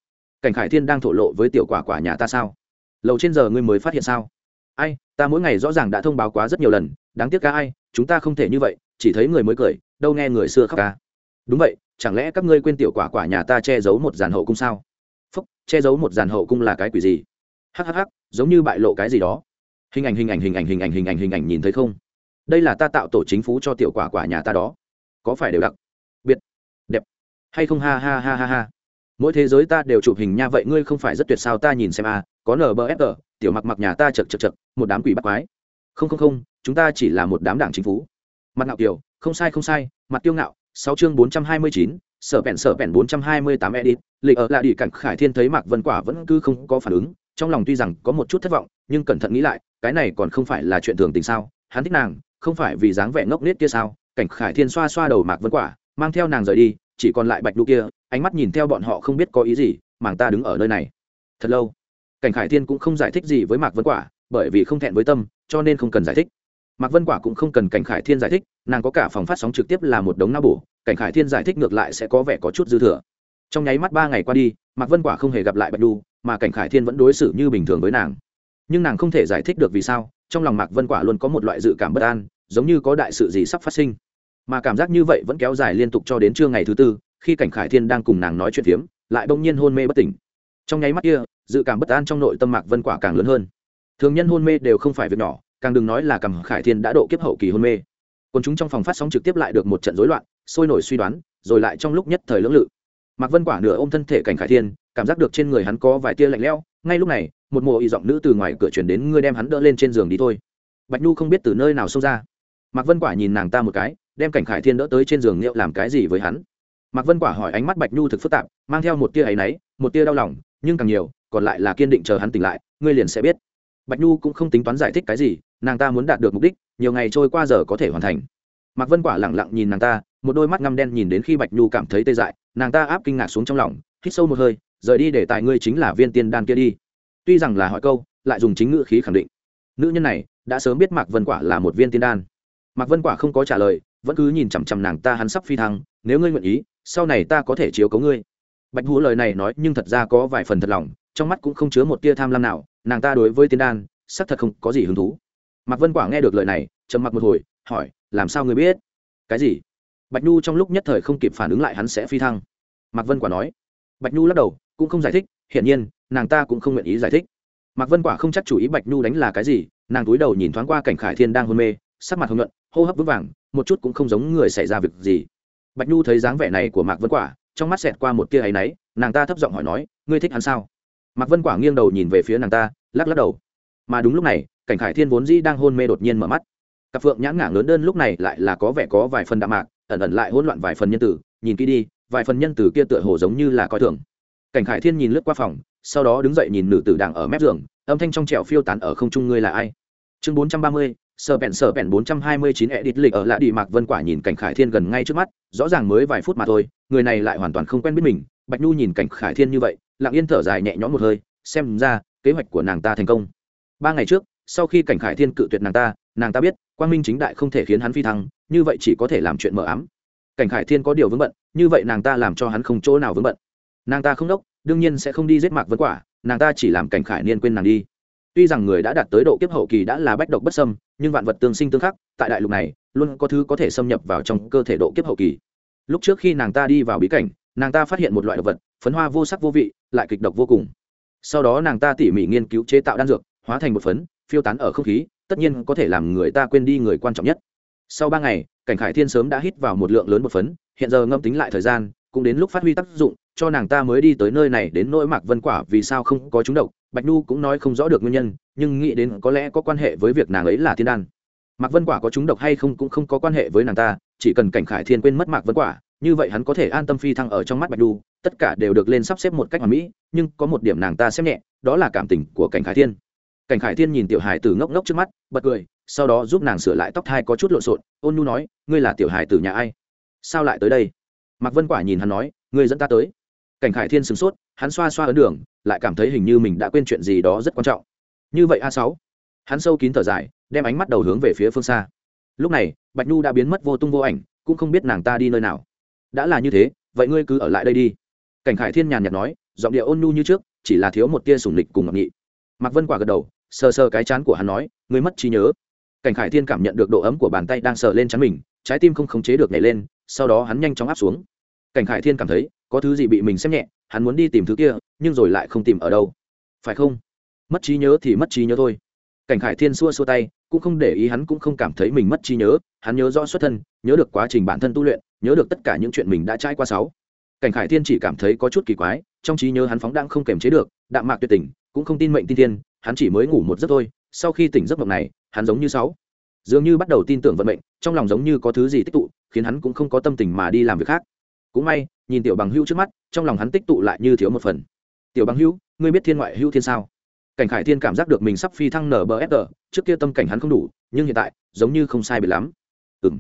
Cảnh khải thiên đang thổ lộ với tiểu quả quả nhà ta sao? Lầu trên giờ ngươi mới phát hiện sao? Ai ta mỗi ngày rõ ràng đã thông báo quá rất nhiều lần đáng tiếc ca ai chúng ta không thể như vậy chỉ thấy người mới cười đâu nghe người xưa khóc ca đúng vậy chẳng lẽ các ngươi quên tiểu quả quả nhà ta che giấu một dàn hậu cung sao? Phúc che giấu một dàn hậu cung là cái quỷ gì? Hhh giống như bại lộ cái gì đó. Hình ảnh hình ảnh hình ảnh hình ảnh hình ảnh hình ảnh nhìn thấy không? Đây là ta tạo tổ chính phủ cho tiểu quả quả nhà ta đó. Có phải đều đặc? Biệt đẹp hay không? Ha ha ha ha ha. Mỗi thế giới ta đều chụp hình nha vậy ngươi không phải rất tuyệt sao? Ta nhìn xem a à, có nbfg tiểu mặc mặc nhà ta chật chật chật, một đám quỷ bắt quái. Không không không, chúng ta chỉ là một đám đảng chính phủ. Mặt ngạo kiều không sai không sai, mặt tiêu ngạo, sáu chương bốn trăm hai mươi chín, sở bèn sở bèn bốn trăm hai mươi tám edit, lịch ở là đi cảnh khải thiên thấy mạc vân quả vẫn cứ không có phản ứng, trong lòng tuy rằng có một chút thất vọng, nhưng cẩn thận nghĩ lại, cái này còn không phải là chuyện thường tình sao, hắn thích nàng, không phải vì dáng vẻ ngốc nết kia sao? Cảnh khải thiên xoa xoa đầu mạc vân quả, mang theo nàng rời đi, chỉ còn lại bạch đu kia, ánh mắt nhìn theo bọn họ không biết có ý gì, màng ta đứng ở nơi này. Thật lâu cảnh khải thiên cũng không giải thích gì với mạc vân quả, bởi vì không thẹn với tâm, cho nên không cần giải thích. Mạc vân quả cũng không cần cảnh khải thiên giải thích, nàng có cả phòng phát sóng trực tiếp là một đống não bổ, cảnh khải thiên giải thích ngược lại sẽ có vẻ có chút dư thừa. Trong nháy mắt ba ngày qua đi, mạc vân quả không hề gặp lại bạch đu mà cảnh khải thiên vẫn đối xử như bình thường với nàng. Nhưng nàng không thể giải thích được vì sao, trong lòng mạc vân quả luôn có một loại dự cảm bất an, giống như có đại sự gì sắp phát sinh. Mà cảm giác như vậy vẫn kéo dài liên tục cho đến trưa ngày thứ tư, khi cảnh khải thiên đang cùng nàng nói chuyện phiếm, lại bỗng nhiên hôn mê bất tỉnh. Trong nháy mắt kia dự cảm bất an trong nội tâm mạc vân quả càng lớn hơn. Thường nhân hôn mê đều không phải việc nhỏ, càng đừng nói là cầm khải thiên đã độ kiếp hậu kỳ hôn mê. Còn chúng trong phòng phát sóng trực tiếp lại được một trận rối loạn, sôi nổi suy đoán, rồi lại trong lúc nhất thời lưỡng lự. Mạc vân quả nửa ôm thân thể cảnh khải thiên, cảm giác được trên người hắn có vài tia lạnh lẽo, ngay lúc này, một mùa y giọng nữ từ ngoài cửa chuyển đến, ngươi đem hắn đỡ lên trên giường đi thôi. Bạch nhu không biết từ nơi nào xông ra. Mạc vân quả nhìn nàng ta một cái, đem cảnh khải thiên đỡ tới trên giường liệu làm cái gì với hắn. Mạc vân quả hỏi ánh mắt bạch nhu thực phức tạp, mang theo một tia áy náy, một tia đau lòng, nhưng càng nhiều còn lại là kiên định chờ hắn tỉnh lại, ngươi liền sẽ biết. Bạch nhu cũng không tính toán giải thích cái gì, nàng ta muốn đạt được mục đích, nhiều ngày trôi qua giờ có thể hoàn thành. Mạc vân quả lẳng lặng nhìn nàng ta, một đôi mắt ngăm đen nhìn đến khi bạch nhu cảm thấy tê dại, nàng ta áp kinh ngạc xuống trong lòng, hít sâu một hơi, rời đi để tài ngươi chính là viên tiên đan kia đi. Tuy rằng là hỏi câu, lại dùng chính ngữ khí khẳng định. Nữ nhân này, đã sớm biết mạc vân quả là một viên tiên đan. Mạc vân quả không có trả lời, vẫn cứ nhìn chằm chằm nàng ta hắn sắp phi thăng, nếu ngươi nguyện ý, sau này ta có thể chiếu cấu ngươi. Bạch hú lời này nói nhưng thật ra có vài phần thật lòng trong mắt cũng không chứa một tia tham lam nào, nàng ta đối với tiên đan, xác thật không có gì hứng thú. Mạc vân quả nghe được lời này, trầm mặc một hồi, hỏi, làm sao ngươi biết? Cái gì? Bạch nhu trong lúc nhất thời không kịp phản ứng lại hắn sẽ phi thăng. Mạc vân quả nói. Bạch nhu lắc đầu, cũng không giải thích, hiển nhiên, nàng ta cũng không nguyện ý giải thích. Mạc vân quả không chắc chủ ý bạch nhu đánh là cái gì, nàng túi đầu nhìn thoáng qua cảnh khải thiên đang hôn mê, sắc mặt hồng nhuận, hô hấp vững vàng, một chút cũng không giống người xảy ra việc gì. Bạch nhu thấy dáng vẻ này của mạc vân quả trong mắt xẹt qua một tia áy náy, nàng ta thấp giọng hỏi nói, ngươi thích hắn sao? Mạc vân quả nghiêng đầu nhìn về phía nàng ta, lắc lắc đầu. Mà đúng lúc này, cảnh khải thiên vốn dĩ đang hôn mê đột nhiên mở mắt. Cặp phượng nhãn ngả lớn đơn lúc này lại là có vẻ có vài phần đạm mạc, ẩn ẩn lại hỗn loạn vài phần nhân tử, nhìn kỹ đi, vài phần nhân tử kia tựa hồ giống như là coi thường. Cảnh khải thiên nhìn lướt qua phòng, sau đó đứng dậy nhìn nữ tử đang ở mép giường, âm thanh trong trẻo phiêu tán ở không trung ngươi là ai? Chương bốn trăm ba mươi sờ bẹn sờ bẹn bốn trăm hai mươi chín, edit lịch ở lạ đi mạc vân quả nhìn cảnh khải thiên gần ngay trước mắt, rõ ràng mới vài phút mà thôi, người này lại hoàn toàn không quen biết mình. Bạch nhu nhìn cảnh khải thiên như vậy lặng yên thở dài nhẹ nhõm một hơi, xem ra, kế hoạch của nàng ta thành công. Ba ngày trước, sau khi cảnh khải thiên cự tuyệt nàng ta nàng ta biết, quang minh chính đại không thể khiến hắn phi thăng, như vậy chỉ có thể làm chuyện mờ ám. Cảnh khải thiên có điều vướng bận, như vậy nàng ta làm cho hắn không chỗ nào vướng bận. Nàng ta không đốc, đương nhiên sẽ không đi giết mạc vấn quả, nàng ta chỉ làm cảnh khải niên quên nàng đi. Tuy rằng người đã đạt tới độ kiếp hậu kỳ đã là bách độc bất sâm nhưng vạn vật tương sinh tương khắc, tại đại lục này, luôn có thứ có thể xâm nhập vào trong cơ thể độ kiếp hậu kỳ. Lúc trước khi nàng ta đi vào bí cảnh, nàng ta phát hiện một loại độc vật phấn hoa vô sắc vô vị, lại kịch độc vô cùng. Sau đó nàng ta tỉ mỉ nghiên cứu chế tạo đan dược, hóa thành một phấn, phiêu tán ở không khí, tất nhiên có thể làm người ta quên đi người quan trọng nhất. Sau ba ngày, cảnh khải thiên sớm đã hít vào một lượng lớn một phấn, hiện giờ ngâm tính lại thời gian, cũng đến lúc phát huy tác dụng, cho nàng ta mới đi tới nơi này đến nỗi mạc vân quả vì sao không có chúng độc. Bạch nu cũng nói không rõ được nguyên nhân, nhưng nghĩ đến có lẽ có quan hệ với việc nàng ấy là thiên đan. Mạc vân quả có chúng độc hay không cũng không có quan hệ với nàng ta, chỉ cần cảnh khải thiên quên mất mạc vân quả, như vậy hắn có thể an tâm phi thăng ở trong mắt bạch nu tất cả đều được lên sắp xếp một cách hoàn mỹ, nhưng có một điểm nàng ta xem nhẹ, đó là cảm tình của cảnh khải thiên. Cảnh khải thiên nhìn tiểu hải tử ngốc ngốc trước mắt, bật cười, sau đó giúp nàng sửa lại tóc thai có chút lộn xộn, ôn nhu nói, ngươi là tiểu hải tử nhà ai? Sao lại tới đây? Mạc vân quả nhìn hắn nói, ngươi dẫn ta tới. Cảnh khải thiên sửng sốt, hắn xoa xoa ấn đường, lại cảm thấy hình như mình đã quên chuyện gì đó rất quan trọng. Như vậy a sáu. Hắn sâu kín thở dài, đem ánh mắt đầu hướng về phía phương xa. Lúc này, bạch nhu đã biến mất vô tung vô ảnh, cũng không biết nàng ta đi nơi nào. Đã là như thế, vậy ngươi cứ ở lại đây đi cảnh khải thiên nhàn nhạt nói, giọng địa ôn nhu như trước, chỉ là thiếu một tia sủng lịch cùng ngọc nghị. Mạc vân quả gật đầu, sờ sờ cái chán của hắn nói, người mất trí nhớ. Cảnh khải thiên cảm nhận được độ ấm của bàn tay đang sờ lên chắn mình, trái tim không khống chế được nhảy lên, sau đó hắn nhanh chóng áp xuống. Cảnh khải thiên cảm thấy, có thứ gì bị mình xem nhẹ, hắn muốn đi tìm thứ kia, nhưng rồi lại không tìm ở đâu. Phải không? Mất trí nhớ thì mất trí nhớ thôi. Cảnh khải thiên xua xua tay, cũng không để ý hắn cũng không cảm thấy mình mất trí nhớ, hắn nhớ rõ xuất thân, nhớ được quá trình bản thân tu luyện, nhớ được tất cả những chuyện mình đã trải qua sáu cảnh khải thiên chỉ cảm thấy có chút kỳ quái, trong trí nhớ hắn phóng đang không kềm chế được, đạm mạc tuyệt tình, cũng không tin mệnh tin thiên, hắn chỉ mới ngủ một giấc thôi, sau khi tỉnh giấc mộng này, hắn giống như sáu. Dường như bắt đầu tin tưởng vận mệnh, trong lòng giống như có thứ gì tích tụ, khiến hắn cũng không có tâm tình mà đi làm việc khác. Cũng may, nhìn tiểu bằng hữu trước mắt, trong lòng hắn tích tụ lại như thiếu một phần. Tiểu bằng hữu, ngươi biết thiên ngoại hữu thiên sao? Cảnh khải thiên cảm giác được mình sắp phi thăng nở bờ ép trước kia tâm cảnh hắn không đủ, nhưng hiện tại, giống như không sai biệt lắm. Ừng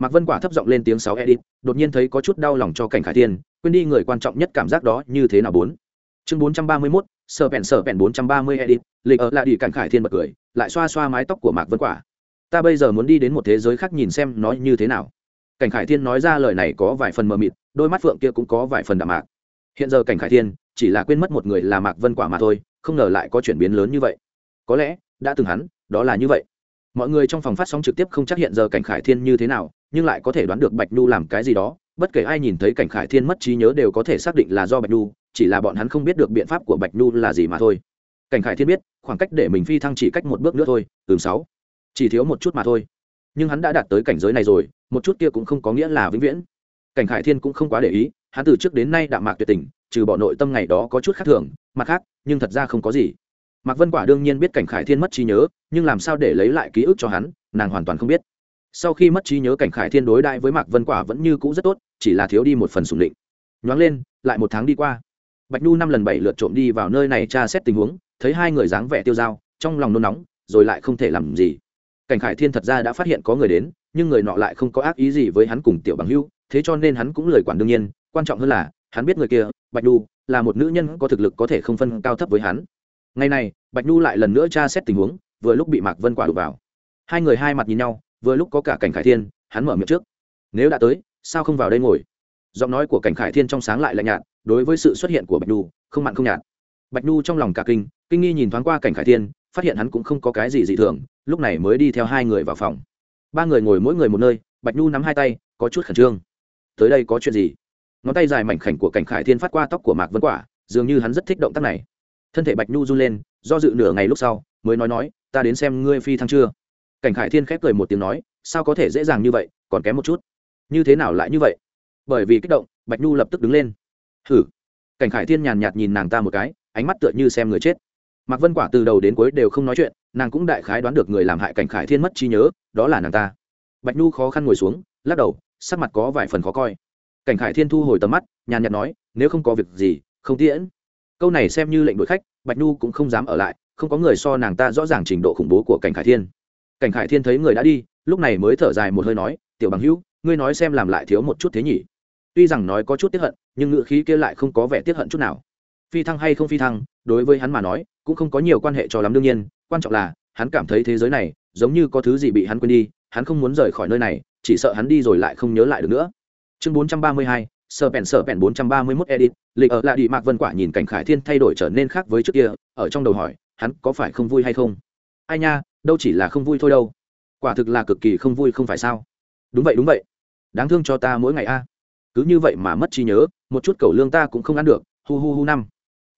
mạc vân quả thấp giọng lên tiếng sáu edit đột nhiên thấy có chút đau lòng cho cảnh khải thiên, quên đi người quan trọng nhất cảm giác đó như thế nào bốn. Chương bốn trăm ba mươi mốt sờ bèn sờ bèn bốn trăm ba mươi edit lịch ở lại đi cảnh khải thiên bật cười, lại xoa xoa mái tóc của mạc vân quả. Ta bây giờ muốn đi đến một thế giới khác nhìn xem nó như thế nào. Cảnh khải thiên nói ra lời này có vài phần mờ mịt, đôi mắt phượng kia cũng có vài phần đạm mạc. Hiện giờ cảnh khải thiên, chỉ là quên mất một người là mạc vân quả mà thôi, không ngờ lại có chuyển biến lớn như vậy. Có lẽ, đã từng hắn, đó là như vậy. Mọi người trong phòng phát sóng trực tiếp không chắc hiện giờ cảnh khải thiên như thế nào nhưng lại có thể đoán được bạch nhu làm cái gì đó. Bất kể ai nhìn thấy cảnh khải thiên mất trí nhớ đều có thể xác định là do bạch nhu, chỉ là bọn hắn không biết được biện pháp của bạch nhu là gì mà thôi. Cảnh khải thiên biết, khoảng cách để mình phi thăng chỉ cách một bước nữa thôi, ừm, sáu. Chỉ thiếu một chút mà thôi. Nhưng hắn đã đạt tới cảnh giới này rồi, một chút kia cũng không có nghĩa là vĩnh viễn. Cảnh khải thiên cũng không quá để ý, hắn từ trước đến nay đạm mạc tuyệt tình, trừ bỏ nội tâm ngày đó có chút khác thường, mặt khác, nhưng thật ra không có gì. Mạc vân quả đương nhiên biết cảnh khải thiên mất trí nhớ, nhưng làm sao để lấy lại ký ức cho hắn, nàng hoàn toàn không biết sau khi mất trí nhớ cảnh khải thiên đối đại với mạc vân quả vẫn như cũ rất tốt, chỉ là thiếu đi một phần sủng định. Nhoáng lên, lại một tháng đi qua. Bạch nhu năm lần bảy lượt trộm đi vào nơi này tra xét tình huống, thấy hai người dáng vẻ tiêu dao, trong lòng nôn nóng, rồi lại không thể làm gì. Cảnh khải thiên thật ra đã phát hiện có người đến, nhưng người nọ lại không có ác ý gì với hắn cùng tiểu bằng hưu, thế cho nên hắn cũng lời quản đương nhiên, quan trọng hơn là, hắn biết người kia, bạch nhu, là một nữ nhân có thực lực có thể không phân cao thấp với hắn. Ngày này, bạch nhu lại lần nữa tra xét tình huống, vừa lúc bị mạc vân quả đụt vào. Hai người hai mặt nhìn nhau vừa lúc có cả cảnh khải thiên, hắn mở miệng trước. Nếu đã tới, sao không vào đây ngồi? Giọng nói của cảnh khải thiên trong sáng lại lạnh nhạt, đối với sự xuất hiện của bạch nhu, không mặn không nhạt. Bạch nhu trong lòng cả kinh kinh nghi nhìn thoáng qua cảnh khải thiên, phát hiện hắn cũng không có cái gì dị thường, lúc này mới đi theo hai người vào phòng. Ba người ngồi mỗi người một nơi, bạch nhu nắm hai tay, có chút khẩn trương. Tới đây có chuyện gì? Ngón tay dài mảnh khảnh của cảnh khải thiên phát qua tóc của mạc vân quả, dường như hắn rất thích động tác này. Thân thể bạch nhu run lên, do dự nửa ngày lúc sau, mới nói nói, ta đến xem ngươi phi thăng chưa? Cảnh khải thiên khép cười một tiếng nói, sao có thể dễ dàng như vậy, còn kém một chút. Như thế nào lại như vậy? Bởi vì kích động. Bạch nhu lập tức đứng lên. Hử? Cảnh khải thiên nhàn nhạt nhìn nàng ta một cái, ánh mắt tựa như xem người chết. Mạc vân quả từ đầu đến cuối đều không nói chuyện, nàng cũng đại khái đoán được người làm hại cảnh khải thiên mất trí nhớ, đó là nàng ta. Bạch nhu khó khăn ngồi xuống, lắc đầu, sắc mặt có vài phần khó coi. Cảnh khải thiên thu hồi tầm mắt, nhàn nhạt nói, nếu không có việc gì, không tiễn. Câu này xem như lệnh đội khách, bạch nhu cũng không dám ở lại, không có người so nàng ta rõ ràng trình độ khủng bố của cảnh khải thiên cảnh khải thiên thấy người đã đi lúc này mới thở dài một hơi nói tiểu bằng hữu ngươi nói xem làm lại thiếu một chút thế nhỉ? Tuy rằng nói có chút tiếp hận nhưng ngữ khí kia lại không có vẻ tiếp hận chút nào. Phi thăng hay không phi thăng đối với hắn mà nói cũng không có nhiều quan hệ cho lắm đương nhiên quan trọng là hắn cảm thấy thế giới này giống như có thứ gì bị hắn quên đi hắn không muốn rời khỏi nơi này chỉ sợ hắn đi rồi lại không nhớ lại được nữa. Chương 432, sờ trăm sờ mươi 431 edit lịch ở lại đi mạc vân quả nhìn cảnh khải thiên thay đổi trở nên khác với trước kia ở trong đầu hỏi hắn có phải không vui hay không? Ai nha đâu chỉ là không vui thôi đâu. Quả thực là cực kỳ không vui không phải sao? Đúng vậy đúng vậy. Đáng thương cho ta mỗi ngày a. Cứ như vậy mà mất trí nhớ, một chút cầu lương ta cũng không ăn được, hu hu hu năm.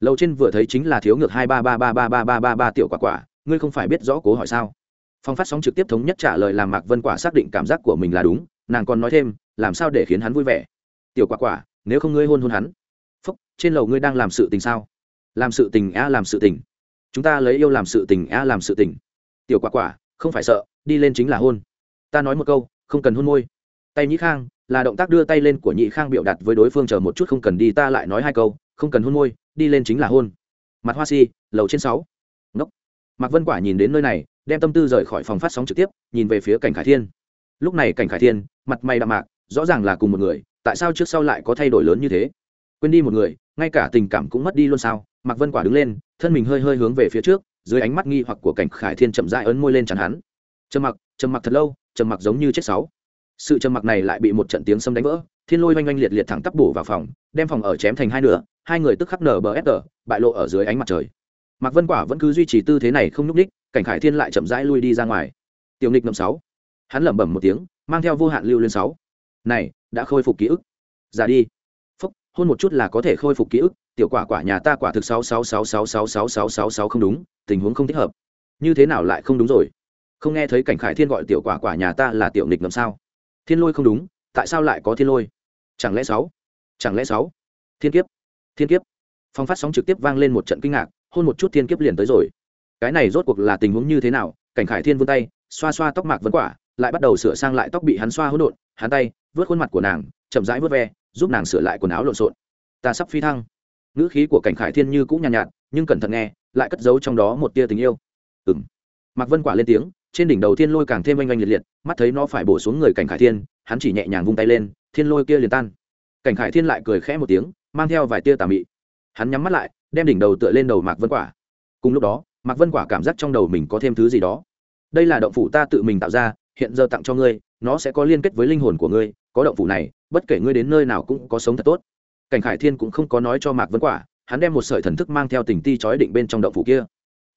Lầu trên vừa thấy chính là thiếu ngược hai ba ba ba ba ba ba ba ba tiểu quả quả, ngươi không phải biết rõ cố hỏi sao? Phong phát sóng trực tiếp thống nhất trả lời làm mạc vân quả xác định cảm giác của mình là đúng, nàng còn nói thêm, làm sao để khiến hắn vui vẻ? Tiểu quả quả, nếu không ngươi hôn hôn hắn. Phúc, trên lầu ngươi đang làm sự tình sao? Làm sự tình a làm sự tình. Chúng ta lấy yêu làm sự tình a làm sự tình tiểu quả quả, không phải sợ, đi lên chính là hôn. Ta nói một câu, không cần hôn môi. Tay nhĩ khang, là động tác đưa tay lên của nhị khang biểu đạt với đối phương chờ một chút không cần đi, ta lại nói hai câu, không cần hôn môi, đi lên chính là hôn. Mặt hoa si, lầu trên sáu. Ngốc. Mạc vân quả nhìn đến nơi này, đem tâm tư rời khỏi phòng phát sóng trực tiếp, nhìn về phía cảnh khải thiên. Lúc này cảnh khải thiên, mặt mày đạm mạc, rõ ràng là cùng một người, tại sao trước sau lại có thay đổi lớn như thế? Quên đi một người, ngay cả tình cảm cũng mất đi luôn sao? Mạc vân quả đứng lên, thân mình hơi hơi hướng về phía trước dưới ánh mắt nghi hoặc của cảnh khải thiên chậm dại ấn môi lên chắn hắn. Trầm mặc trầm mặc thật lâu, trầm mặc giống như chết sáu. Sự trầm mặc này lại bị một trận tiếng sâm đánh vỡ, thiên lôi oanh oanh liệt liệt thẳng tắp bổ vào phòng, đem phòng ở chém thành hai nửa, hai người tức khắc nở bờ ép tờ, bại lộ ở dưới ánh mặt trời. Mạc vân quả vẫn cứ duy trì tư thế này không nhúc ních cảnh khải thiên lại chậm rãi lui đi ra ngoài. Tiểu nghịch ngầm sáu. Hắn lẩm bẩm một tiếng, mang theo vô hạn lưu lên sáu. Này, đã khôi phục ký ức. Ra đi. Phúc, hôn một chút là có thể khôi phục ký ức, tiểu quả quả nhà ta quả thực sáu sáu sáu sáu sáu sáu sáu sáu sáu không đúng tình huống không thích hợp. Như thế nào lại không đúng rồi? Không nghe thấy cảnh khải thiên gọi tiểu quả quả nhà ta là tiểu nghịch ngầm sao? Thiên lôi không đúng tại sao lại có thiên lôi? Chẳng lẽ sáu? Chẳng lẽ sáu? Thiên kiếp! Thiên kiếp! Phong phát sóng trực tiếp vang lên một trận kinh ngạc hôn một chút thiên kiếp liền tới rồi. Cái này rốt cuộc là tình huống như thế nào? Cảnh khải thiên vươn tay xoa xoa tóc mạc vấn quả lại bắt đầu sửa sang lại tóc bị hắn xoa hỗn độn hắn tay vớt khuôn mặt của nàng chậm rãi vớt ve giúp nàng sửa lại quần áo lộn xộn. Ta sắp phi thăng. Ngữ khí của cảnh khải thiên như cũng nhàn nhạt, nhạt nhưng cẩn thận nghe lại cất giấu trong đó một tia tình yêu. Ừ m mạc vân quả lên tiếng, trên đỉnh đầu thiên lôi càng thêm oanh oanh liệt liệt, mắt thấy nó phải bổ xuống người cảnh khải thiên, hắn chỉ nhẹ nhàng vung tay lên, thiên lôi kia liền tan. Cảnh khải thiên lại cười khẽ một tiếng, mang theo vài tia tà mị. Hắn nhắm mắt lại, đem đỉnh đầu tựa lên đầu mạc vân quả. Cùng lúc đó, mạc vân quả cảm giác trong đầu mình có thêm thứ gì đó. Đây là động phủ ta tự mình tạo ra, hiện giờ tặng cho ngươi, nó sẽ có liên kết với linh hồn của ngươi, có động phủ này, bất kể ngươi đến nơi nào cũng có sống thật tốt. Cảnh khải thiên cũng không có nói cho mạc vân quả hắn đem một sợi thần thức mang theo tình ti trói định bên trong động phủ kia.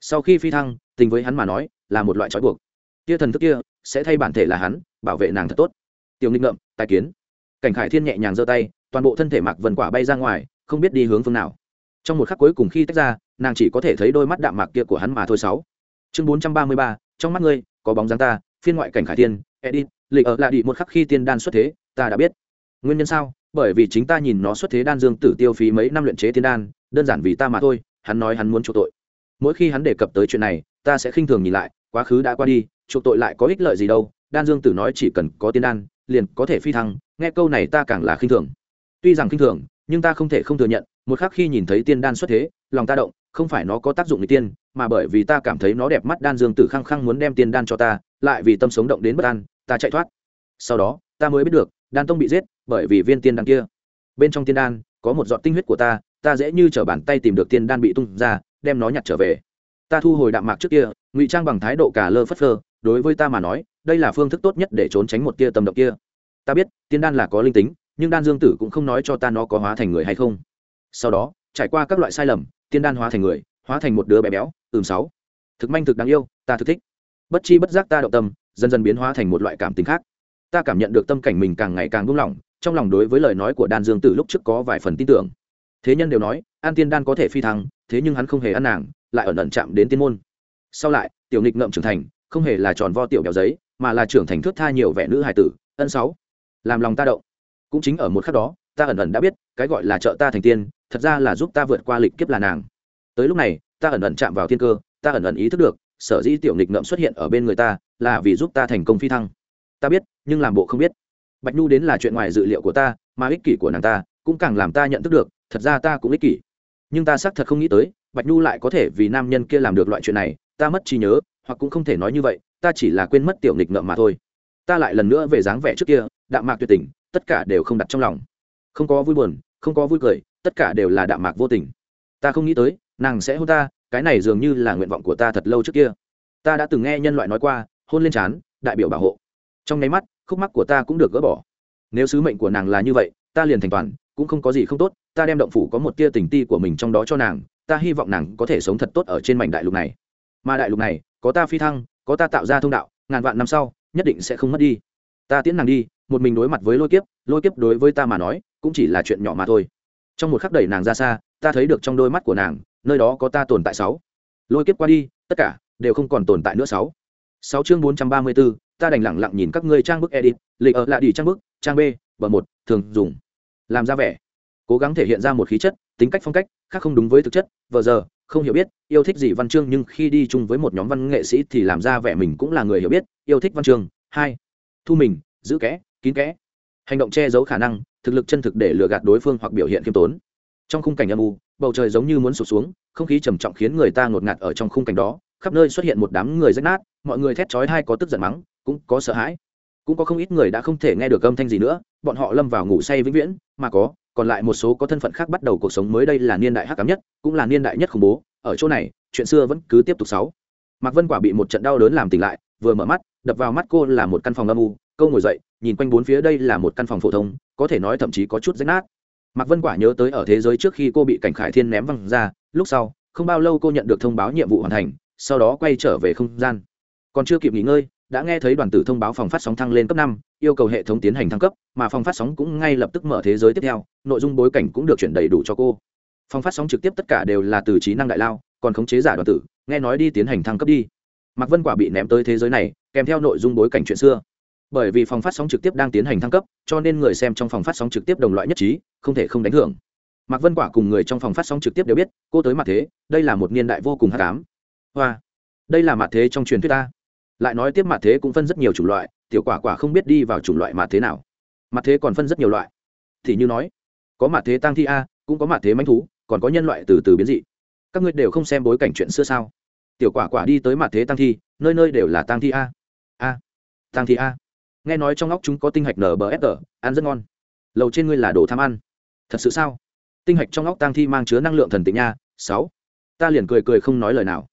Sau khi phi thăng, tình với hắn mà nói, là một loại trói buộc. Kia thần thức kia sẽ thay bản thể là hắn, bảo vệ nàng thật tốt. Tiểu nghịch ngợm, tài kiến. Cảnh khải thiên nhẹ nhàng giơ tay, toàn bộ thân thể mạc vần quả bay ra ngoài, không biết đi hướng phương nào. Trong một khắc cuối cùng khi tách ra, nàng chỉ có thể thấy đôi mắt đạm mạc kia của hắn mà thôi sáu. Chương bốn trăm ba mươi ba, trong mắt ngươi, có bóng dáng ta, phiên ngoại cảnh khải thiên edit lịch ở lại đi một khắc khi tiên đan xuất thế, ta đã biết. Nguyên nhân sao? Bởi vì chính ta nhìn nó xuất thế đan dương tử tiêu phí mấy năm luyện chế tiên đan, đơn giản vì ta mà thôi, hắn nói hắn muốn chuộc tội. Mỗi khi hắn đề cập tới chuyện này, ta sẽ khinh thường nhìn lại, quá khứ đã qua đi, chuộc tội lại có ích lợi gì đâu, đan dương tử nói chỉ cần có tiên đan, liền có thể phi thăng, nghe câu này ta càng là khinh thường. Tuy rằng khinh thường, nhưng ta không thể không thừa nhận, một khắc khi nhìn thấy tiên đan xuất thế, lòng ta động, không phải nó có tác dụng n tiên, mà bởi vì ta cảm thấy nó đẹp mắt đan dương tử khăng khăng muốn đem tiên đan cho ta, lại vì tâm sống động đến bất an, ta chạy thoát. Sau đó, ta mới biết được đan tông bị giết, bởi vì viên tiên đan kia. Bên trong tiên đan, có một giọt tinh huyết của ta ta dễ như t r ở bàn tay tìm được tiên đan bị tung ra, đem nó nhặt trở về. Ta thu hồi đạm mạc trước kia, ngụy trang bằng thái độ cả lơ phất lơ đối với ta mà nói, đây là phương thức tốt nhất để trốn tránh một tia tầm độc kia. Ta biết, tiên đan là có linh tính, nhưng đan dương tử cũng không nói cho ta nó có hóa thành người hay không. Sau đó, trải qua các loại sai lầm, tiên đan hóa thành người, hóa thành một đứa bé béo, ừm sáu. Thực manh thực đáng yêu, ta thực thích. Bất chi bất giác ta động tâm, dần dần biến hóa thành một loại cảm tính khác ta cảm nhận được tâm cảnh mình càng ngày càng buông lỏng, trong lòng đối với lời nói của đan dương tử lúc trước có vài phần tin tưởng. Thế nhân đều nói, an tiên đan có thể phi thăng, thế nhưng hắn không hề ăn nàng, lại ẩn ẩn chạm đến tiên môn. Sau lại, tiểu nghịch ngậm trưởng thành, không hề là tròn vo tiểu béo giấy, mà là trưởng thành thước tha nhiều vẻ nữ hài tử, ân sáu. Làm lòng ta động. Cũng chính ở một khắc đó, ta ẩn ẩn đã biết, cái gọi là trợ ta thành tiên, thật ra là giúp ta vượt qua lịch kiếp là nàng. Tới lúc này, ta ẩn ẩn chạm vào thiên cơ, ta ẩn ẩn ý thức được, sở dĩ tiểu nghịch ngậm xuất hiện ở bên người ta, là vì giúp ta thành công phi thăng ta biết, nhưng làm bộ không biết. Bạch nhu đến là chuyện ngoài dự liệu của ta, mà ích kỷ của nàng ta cũng càng làm ta nhận thức được, thật ra ta cũng ích kỷ. Nhưng ta xác thật không nghĩ tới, bạch nhu lại có thể vì nam nhân kia làm được loại chuyện này, ta mất trí nhớ, hoặc cũng không thể nói như vậy, ta chỉ là quên mất tiểu nghịch ngợm mà thôi. Ta lại lần nữa về dáng vẻ trước kia, đạm mạc tuyệt tình, tất cả đều không đặt trong lòng. Không có vui buồn, không có vui cười, tất cả đều là đạm mạc vô tình. Ta không nghĩ tới, nàng sẽ hôn ta, cái này dường như là nguyện vọng của ta thật lâu trước kia. Ta đã từng nghe nhân loại nói qua, hôn lên trán đại biểu bảo hộ trong nháy mắt, khúc mắc của ta cũng được gỡ bỏ. Nếu sứ mệnh của nàng là như vậy, ta liền thành toàn, cũng không có gì không tốt, ta đem động phủ có một tia tình ti của mình trong đó cho nàng, ta hy vọng nàng có thể sống thật tốt ở trên mảnh đại lục này. Mà đại lục này, có ta phi thăng, có ta tạo ra thông đạo, ngàn vạn năm sau, nhất định sẽ không mất đi. Ta tiễn nàng đi, một mình đối mặt với lôi kiếp lôi kiếp đối với ta mà nói, cũng chỉ là chuyện nhỏ mà thôi. Trong một khắc đẩy nàng ra xa, ta thấy được trong đôi mắt của nàng, nơi đó có ta tồn tại sáu. Lôi kiếp qua đi, tất cả đều không còn tồn tại nữa sáu sáu chương bốn trăm ba mươi bốn ta đành lẳng lặng nhìn các ngươi trang bức edit, lịch ở lại đi trang bức, trang b, bờ một, thường dùng. Làm ra vẻ. Cố gắng thể hiện ra một khí chất, tính cách phong cách, khác không đúng với thực chất, vờ giờ, không hiểu biết, yêu thích gì văn chương nhưng khi đi chung với một nhóm văn nghệ sĩ thì làm ra vẻ mình cũng là người hiểu biết, yêu thích văn chương. Hai, thu mình, giữ kẽ, kín kẽ. Hành động che giấu khả năng, thực lực chân thực để lừa gạt đối phương hoặc biểu hiện khiêm tốn. Trong khung cảnh âm u, bầu trời giống như muốn sụp xuống, không khí trầm trọng khiến người ta ngột ngạt ở trong khung cảnh đó, khắp nơi xuất hiện một đám người rách nát mọi người thét chói hay có tức giận mắng, cũng có sợ hãi. Cũng có không ít người đã không thể nghe được âm thanh gì nữa, bọn họ lâm vào ngủ say vĩnh viễn, mà có, còn lại một số có thân phận khác bắt đầu cuộc sống mới đây là niên đại hắc cám nhất, cũng là niên đại nhất khủng bố. Ở chỗ này, chuyện xưa vẫn cứ tiếp tục sáu. Mạc vân quả bị một trận đau đớn làm tỉnh lại, vừa mở mắt, đập vào mắt cô là một căn phòng âm u câu ngồi dậy, nhìn quanh bốn phía đây là một căn phòng phổ thông, có thể nói thậm chí có chút rách nát. Mạc vân quả nhớ tới ở thế giới trước khi cô bị cảnh khải thiên ném văng ra, lúc sau, không bao lâu cô nhận được thông báo nhiệm vụ hoàn thành, sau đó quay trở về không gian còn chưa kịp nghỉ ngơi, đã nghe thấy đoàn tử thông báo phòng phát sóng thăng lên cấp năm, yêu cầu hệ thống tiến hành thăng cấp, mà phòng phát sóng cũng ngay lập tức mở thế giới tiếp theo, nội dung bối cảnh cũng được chuyển đầy đủ cho cô. Phòng phát sóng trực tiếp tất cả đều là từ trí năng đại lao, còn khống chế giả đoàn tử, nghe nói đi tiến hành thăng cấp đi. Mạc vân quả bị ném tới thế giới này, kèm theo nội dung bối cảnh chuyện xưa. Bởi vì phòng phát sóng trực tiếp đang tiến hành thăng cấp, cho nên người xem trong phòng phát sóng trực tiếp đồng loại nhất trí, không thể không đánh hưởng mạc vân quả cùng người trong phòng phát sóng trực tiếp đều biết, cô tới mặt thế, đây là một niên đại vô cùng hát cám hoa, đây là mặt thế trong truyền thuyết ta lại nói tiếp mặt thế cũng phân rất nhiều chủng loại, tiểu quả quả không biết đi vào chủng loại mặt thế nào. Mặt thế còn phân rất nhiều loại. Thì như nói, có mặt thế tăng thi a, cũng có mặt thế manh thú, còn có nhân loại từ từ biến dị. Các ngươi đều không xem bối cảnh chuyện xưa sao? Tiểu quả quả đi tới mặt thế tăng thi, nơi nơi đều là tăng thi a. A tăng thi a. Nghe nói trong óc chúng có tinh hạch nbsg ăn rất ngon. Lầu trên ngươi là đồ tham ăn. Thật sự sao? Tinh hạch trong óc tăng thi mang chứa năng lượng thần tịnh nha sáu. Ta liền cười cười không nói lời nào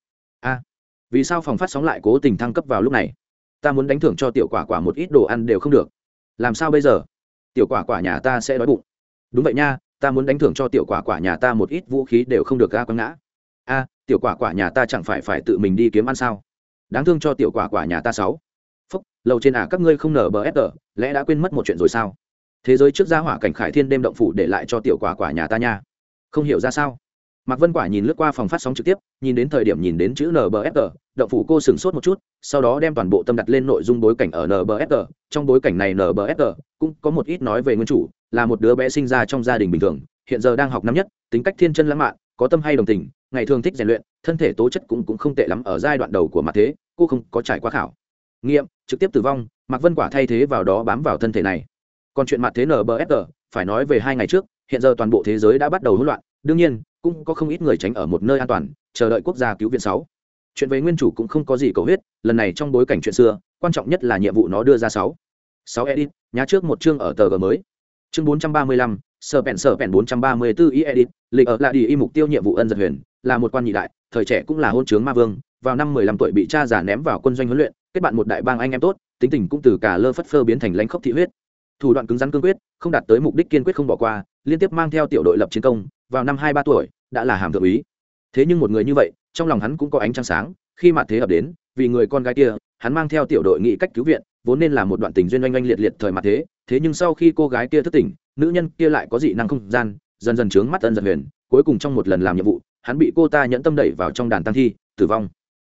vì sao phòng phát sóng lại cố tình thăng cấp vào lúc này? Ta muốn đánh thưởng cho tiểu quả quả một ít đồ ăn đều không được. Làm sao bây giờ? Tiểu quả quả nhà ta sẽ đói bụng. Đúng vậy nha, ta muốn đánh thưởng cho tiểu quả quả nhà ta một ít vũ khí đều không được ga quăng ngã. A, tiểu quả quả nhà ta chẳng phải phải tự mình đi kiếm ăn sao? Đáng thương cho tiểu quả quả nhà ta sáu. Phúc, lầu trên à các ngươi không nở bờ ép tờ, lẽ đã quên mất một chuyện rồi sao? Thế giới trước gia hỏa cảnh khải thiên đêm động phủ để lại cho tiểu quả quả nhà ta nha. Không hiểu ra sao? Mạc vân quả nhìn lướt qua phòng phát sóng trực tiếp, nhìn đến thời điểm nhìn đến chữ nbfg động phủ cô sửng sốt một chút, sau đó đem toàn bộ tâm đặt lên nội dung bối cảnh ở nbfg trong bối cảnh này nbfg cũng có một ít nói về nguyên chủ, là một đứa bé sinh ra trong gia đình bình thường, hiện giờ đang học năm nhất, tính cách thiên chân lãng mạn, có tâm hay đồng tình, ngày thường thích rèn luyện, thân thể tố chất cũng cũng không tệ lắm ở giai đoạn đầu của mặt thế, cô không có trải qua khảo. Nghiệm, trực tiếp tử vong, mạc vân quả thay thế vào đó bám vào thân thể này. Còn chuyện mặt thế nbfg phải nói về hai ngày trước, hiện giờ toàn bộ thế giới đã bắt đầu hỗn loạn đương nhiên, cũng có không ít người tránh ở một nơi an toàn, chờ đợi quốc gia cứu viện sáu. Chuyện với nguyên chủ cũng không có gì cầu huyết, lần này trong bối cảnh chuyện xưa, quan trọng nhất là nhiệm vụ nó đưa ra sáu. Sáu edit, nhá trước một chương ở tờ g mới. Chương bốn trăm ba mươi lăm sở bèn sở bèn bốn trăm ba mươi 434 edit, lịch ở là đi y mục tiêu nhiệm vụ ân giật huyền, là một quan nhị đại, thời trẻ cũng là hôn trướng ma vương, vào năm mười lăm tuổi bị cha già ném vào quân doanh huấn luyện, kết bạn một đại bang anh em tốt, tính tình cũng từ cả lơ phất phơ biến thành lãnh khốc thị huyết. Thủ đoạn cứng rắn cương quyết, không đạt tới mục đích kiên quyết không bỏ qua, liên tiếp mang theo tiểu đội lập chiến công vào năm hai ba tuổi, đã là hàm thượng úy. Thế nhưng một người như vậy, trong lòng hắn cũng có ánh trăng sáng, khi mặt thế ập đến, vì người con gái kia, hắn mang theo tiểu đội nghị cách cứu viện, vốn nên là một đoạn tình duyên oanh oanh liệt liệt thời mặt thế thế nhưng sau khi cô gái kia thức tỉnh, nữ nhân kia lại có dị năng không gian, dần dần trướng mắt ân dần huyền, cuối cùng trong một lần làm nhiệm vụ, hắn bị cô ta nhẫn tâm đẩy vào trong đàn tăng thi, tử vong.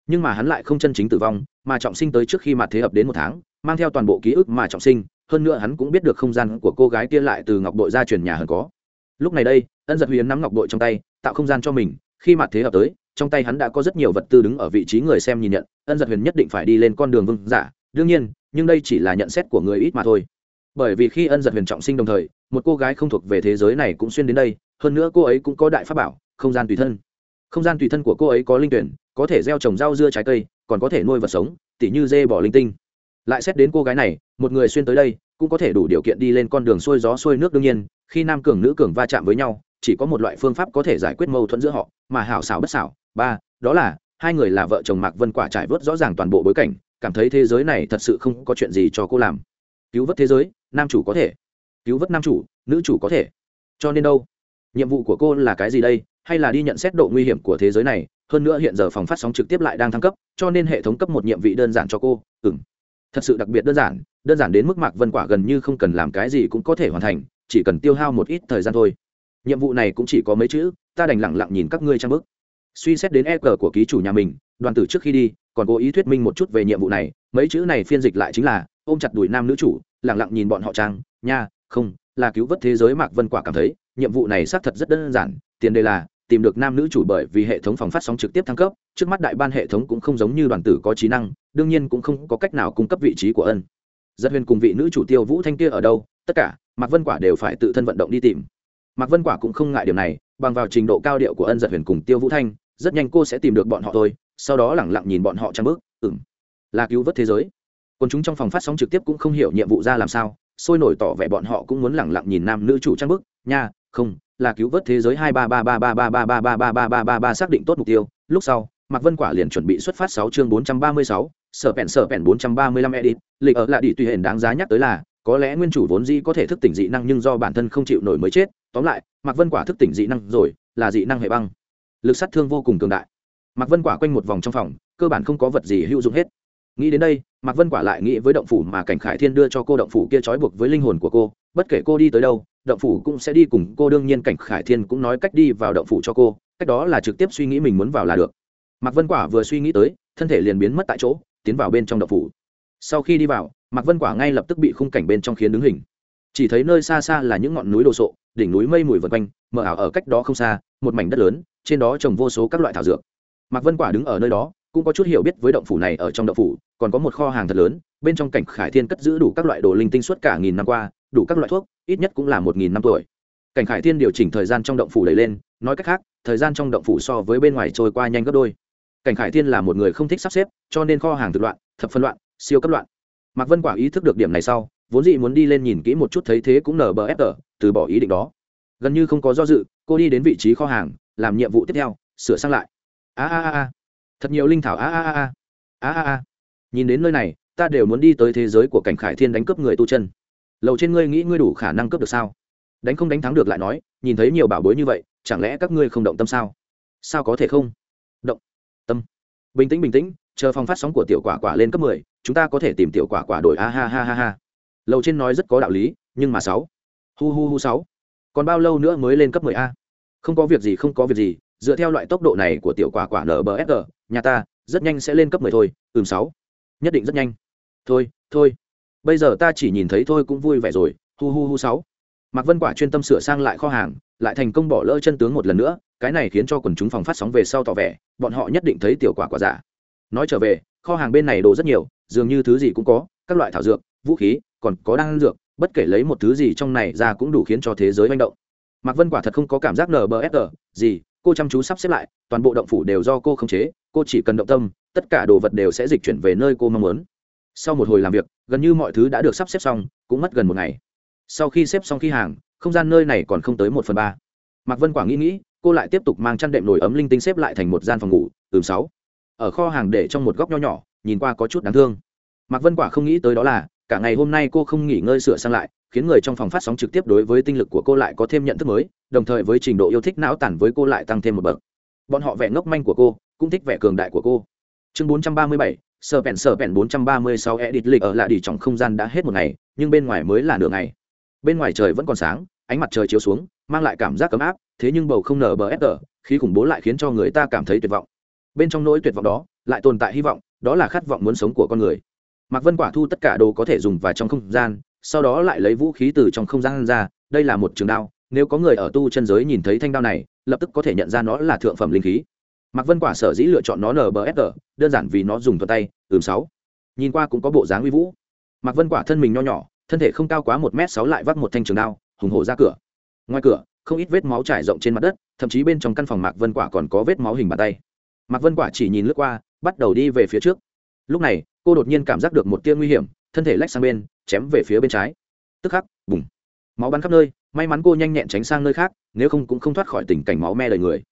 Nhưng mà hắn lại không chân chính tử vong, mà trọng sinh tới trước khi mặt thế ập đến một tháng, mang theo toàn bộ ký ức mà trọng sinh, hơn nữa hắn cũng biết được không gian của cô gái kia lại từ ngọc bội ra truyền nhà hơn có. Lúc này đây ân giật huyền nắm ngọc bội trong tay, tạo không gian cho mình, khi mặt thế hợp tới, trong tay hắn đã có rất nhiều vật tư đứng ở vị trí người xem nhìn nhận, ân giật huyền nhất định phải đi lên con đường vương giả, đương nhiên, nhưng đây chỉ là nhận xét của người ít mà thôi. Bởi vì khi ân giật huyền trọng sinh đồng thời, một cô gái không thuộc về thế giới này cũng xuyên đến đây, hơn nữa cô ấy cũng có đại pháp bảo, không gian tùy thân. Không gian tùy thân của cô ấy có linh tuyển, có thể gieo trồng rau dưa trái cây, còn có thể nuôi vật sống, tỉ như dê bỏ linh tinh. Lại xét đến cô gái này, một người xuyên tới đây, cũng có thể đủ điều kiện đi lên con đường xuôi gió xuôi nước đương nhiên, khi nam cường nữ cường va chạm với nhau chỉ có một loại phương pháp có thể giải quyết mâu thuẫn giữa họ, mà hảo xảo bất xảo, ba, đó là, hai người là vợ chồng mạc vân quả trải vớt rõ ràng toàn bộ bối cảnh, cảm thấy thế giới này thật sự không có chuyện gì cho cô làm. Cứu vớt thế giới, nam chủ có thể. Cứu vớt nam chủ, nữ chủ có thể. Cho nên đâu? Nhiệm vụ của cô là cái gì đây? Hay là đi nhận xét độ nguy hiểm của thế giới này? Hơn nữa hiện giờ phòng phát sóng trực tiếp lại đang thăng cấp, cho nên hệ thống cấp một nhiệm vị đơn giản cho cô. Ừ m thật sự đặc biệt đơn giản đơn giản đến mức mạc vân quả gần như không cần làm cái gì cũng có thể hoàn thành, chỉ cần tiêu hao một ít thời gian thôi nhiệm vụ này cũng chỉ có mấy chữ, ta đành lẳng lặng nhìn các ngươi trang bức. Suy xét đến e cờ của ký chủ nhà mình, đoàn tử trước khi đi, còn cố ý thuyết minh một chút về nhiệm vụ này, mấy chữ này phiên dịch lại chính là, ôm chặt đùi nam nữ chủ lẳng lặng nhìn bọn họ trang, nha, không, là cứu vớt thế giới mạc vân quả cảm thấy, nhiệm vụ này xác thật rất đơn giản, tiền đề là, tìm được nam nữ chủ bởi vì hệ thống phòng phát sóng trực tiếp thăng cấp, trước mắt đại ban hệ thống cũng không giống như đoàn tử có trí năng, đương nhiên cũng không có cách nào cung cấp vị trí của ân. Dân huyền cùng vị nữ chủ tiêu vũ thanh kia ở đâu, tất cả, mạc vân quả đều phải tự thân vận động đi tìm mạc vân quả cũng không ngại điều này bằng vào trình độ cao điệu của ân giật huyền cùng tiêu vũ thanh rất nhanh cô sẽ tìm được bọn họ thôi sau đó lẳng lặng nhìn bọn họ trang bước ừng là cứu vớt thế giới còn chúng trong phòng phát sóng trực tiếp cũng không hiểu nhiệm vụ ra làm sao sôi nổi tỏ vẻ bọn họ cũng muốn lẳng lặng nhìn nam nữ chủ trang bức nha không là cứu vớt thế giới hai ba ba ba ba ba ba ba ba ba ba ba ba ba xác định tốt mục tiêu lúc sau mạc vân quả liền chuẩn bị xuất phát sáu chương bốn trăm ba mươi sáu sở pèn sở pèn bốn trăm ba mươi lăm edit lịch ở lại đi tùy hển đáng giá nhắc tới là có lẽ nguyên chủ vốn dĩ có thể thức tỉnh dị năng nhưng do bản thân không chịu nổi mới chết. Tóm lại, mạc vân quả thức tỉnh dị năng rồi, là dị năng hệ băng. Lực sát thương vô cùng cường đại. Mạc vân quả quanh một vòng trong phòng, cơ bản không có vật gì hữu dụng hết. Nghĩ đến đây, mạc vân quả lại nghĩ với động phủ mà cảnh khải thiên đưa cho cô động phủ kia trói buộc với linh hồn của cô. Bất kể cô đi tới đâu, động phủ cũng sẽ đi cùng cô. Đương nhiên cảnh khải thiên cũng nói cách đi vào động phủ cho cô. Cách đó là trực tiếp suy nghĩ mình muốn vào là được. Mạc vân quả vừa suy nghĩ tới, thân thể liền biến mất tại chỗ, tiến vào bên trong động phủ. Sau khi đi vào mạc vân quả ngay lập tức bị khung cảnh bên trong khiến đứng hình. Chỉ thấy nơi xa xa là những ngọn núi đồ sộ, đỉnh núi mây mùi vân quanh, mờ ảo ở cách đó không xa, một mảnh đất lớn, trên đó trồng vô số các loại thảo dược. Mạc vân quả đứng ở nơi đó, cũng có chút hiểu biết với động phủ này ở trong động phủ, còn có một kho hàng thật lớn, bên trong cảnh khải thiên cất giữ đủ các loại đồ linh tinh suốt cả nghìn năm qua, đủ các loại thuốc, ít nhất cũng là một nghìn năm tuổi. Cảnh khải thiên điều chỉnh thời gian trong động phủ đẩy lên, nói cách khác, thời gian trong động phủ so với bên ngoài trôi qua nhanh gấp đôi. Cảnh khải thiên là một người không thích sắp xếp, cho nên kho hàng thực loạn, thập phân loạn, siêu cấp loạn mạc vân quả ý thức được điểm này sau, vốn dĩ muốn đi lên nhìn kỹ một chút thấy thế cũng nở bờ ép tờ, từ bỏ ý định đó. Gần như không có do dự, cô đi đến vị trí kho hàng, làm nhiệm vụ tiếp theo, sửa sang lại. A a a a. Thật nhiều linh thảo, a a a a. A a nhìn đến nơi này, ta đều muốn đi tới thế giới của cảnh khải thiên đánh cướp người tu chân. Lầu trên ngươi nghĩ ngươi đủ khả năng cướp được sao? Đánh không đánh thắng được lại nói, nhìn thấy nhiều bảo bối như vậy, chẳng lẽ các ngươi không động tâm sao? Sao có thể không? Động. Tâm. Bình tĩnh bình tĩnh, chờ phòng phát sóng của tiểu quả quả lên cấp mười chúng ta có thể tìm tiểu quả quả đổi a, ha ha ha ha. Lầu trên nói rất có đạo lý, nhưng mà sáu. Hu hu hu, sáu. Còn bao lâu nữa mới lên cấp mười a? Không có việc gì, không có việc gì. Dựa theo loại tốc độ này của tiểu quả quả nbsg nhà ta rất nhanh sẽ lên cấp mười thôi. Ừm, sáu. Nhất định rất nhanh. Thôi thôi. Bây giờ ta chỉ nhìn thấy thôi cũng vui vẻ rồi. Hu hu hu, sáu. Mạc vân quả chuyên tâm sửa sang lại kho hàng, lại thành công bỏ lỡ chân tướng một lần nữa. Cái này khiến cho quần chúng phòng phát sóng về sau tỏ vẻ, bọn họ nhất định thấy tiểu quả quả giả. Nói trở về, kho hàng bên này đồ rất nhiều dường như thứ gì cũng có, các loại thảo dược, vũ khí, còn có đan dược, bất kể lấy một thứ gì trong này ra cũng đủ khiến cho thế giới manh động. Mạc vân quả thật không có cảm giác nbsg gì, cô chăm chú sắp xếp lại, toàn bộ động phủ đều do cô khống chế, cô chỉ cần động tâm, tất cả đồ vật đều sẽ dịch chuyển về nơi cô mong muốn. Sau một hồi làm việc, gần như mọi thứ đã được sắp xếp xong, cũng mất gần một ngày. Sau khi xếp xong khi hàng, không gian nơi này còn không tới một phần ba. Mạc vân quả nghĩ nghĩ, cô lại tiếp tục mang chăn đệm nồi ấm linh tinh xếp lại thành một gian phòng ngủ, ừm, sáu. Ở kho hàng để trong một góc nho nhỏ nhìn qua có chút đáng thương. Mạc vân quả không nghĩ tới đó là cả ngày hôm nay cô không nghỉ ngơi sửa sang lại khiến người trong phòng phát sóng trực tiếp đối với tinh lực của cô lại có thêm nhận thức mới đồng thời với trình độ yêu thích não tản với cô lại tăng thêm một bậc. Bọn họ vẻ ngốc manh của cô cũng thích vẻ cường đại của cô. Chương 437, sờ vẹn sờ vẹn 436 edit lịch ở lại đi trong không gian đã hết một ngày nhưng bên ngoài mới là nửa ngày. Bên ngoài trời vẫn còn sáng ánh mặt trời chiếu xuống mang lại cảm giác ấm áp thế nhưng bầu không nở bờ ép khí khủng bố lại khiến cho người ta cảm thấy tuyệt vọng. Bên trong nỗi tuyệt vọng đó lại tồn tại hy vọng đó là khát vọng muốn sống của con người. Mạc vân quả thu tất cả đồ có thể dùng vào trong không gian, sau đó lại lấy vũ khí từ trong không gian ra, đây là một trường đao, nếu có người ở tu chân giới nhìn thấy thanh đao này, lập tức có thể nhận ra nó là thượng phẩm linh khí. Mạc vân quả sở dĩ lựa chọn nó nbsg đơn giản vì nó dùng thuận tay, ừm, sáu. Nhìn qua cũng có bộ dáng uy vũ. Mạc vân quả thân mình nho nhỏ, thân thể không cao quá một m sáu lại vác một thanh trường đao, hùng hổ ra cửa. Ngoài cửa, không ít vết máu trải rộng trên mặt đất, thậm chí bên trong căn phòng mạc vân quả còn có vết máu hình bàn tay. Mạc vân quả chỉ nhìn lướt qua bắt đầu đi về phía trước. Lúc này, cô đột nhiên cảm giác được một tia nguy hiểm, thân thể lách sang bên, chém về phía bên trái. Tức khắc, bùng. Máu bắn khắp nơi, may mắn cô nhanh nhẹn tránh sang nơi khác, nếu không cũng không thoát khỏi tình cảnh máu me lời người.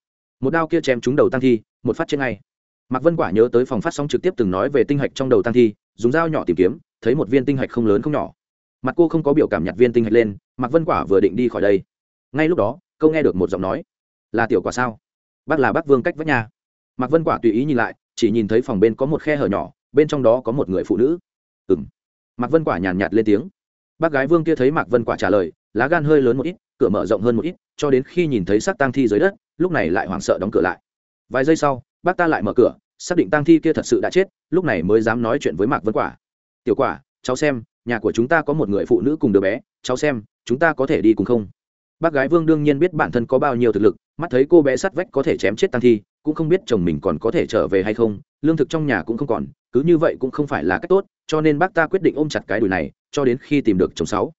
Một đao kia chém trúng đầu tăng thi, một phát trên ngay. Mạc vân quả nhớ tới phòng phát sóng trực tiếp từng nói về tinh hạch trong đầu tăng thi, dùng dao nhỏ tìm kiếm, thấy một viên tinh hạch không lớn không nhỏ. Mặt cô không có biểu cảm nhặt viên tinh hạch lên, mạc vân quả vừa định đi khỏi đây. Ngay lúc đó câu nghe được một giọng nói. Là tiểu quả sao? Bác là bác vương cách vách nhà mạc vân quả tùy ý nhìn lại chỉ nhìn thấy phòng bên có một khe hở nhỏ, bên trong đó có một người phụ nữ. Ừng mạc vân quả nhàn nhạt lên tiếng. Bác gái vương kia thấy mạc vân quả trả lời, lá gan hơi lớn một ít, cửa mở rộng hơn một ít, cho đến khi nhìn thấy xác tang thi dưới đất, lúc này lại hoảng sợ đóng cửa lại. Vài giây sau, bác ta lại mở cửa, xác định tang thi kia thật sự đã chết, lúc này mới dám nói chuyện với mạc vân quả. Tiểu quả, cháu xem, nhà của chúng ta có một người phụ nữ cùng đứa bé, cháu xem, chúng ta có thể đi cùng không? Bác gái vương đương nhiên biết bản thân có bao nhiêu thực lực, mắt thấy cô bé sắt vách có thể chém chết tăng thi cũng không biết chồng mình còn có thể trở về hay không, lương thực trong nhà cũng không còn, cứ như vậy cũng không phải là cách tốt, cho nên bác ta quyết định ôm chặt cái đùi này, cho đến khi tìm được chồng sáu.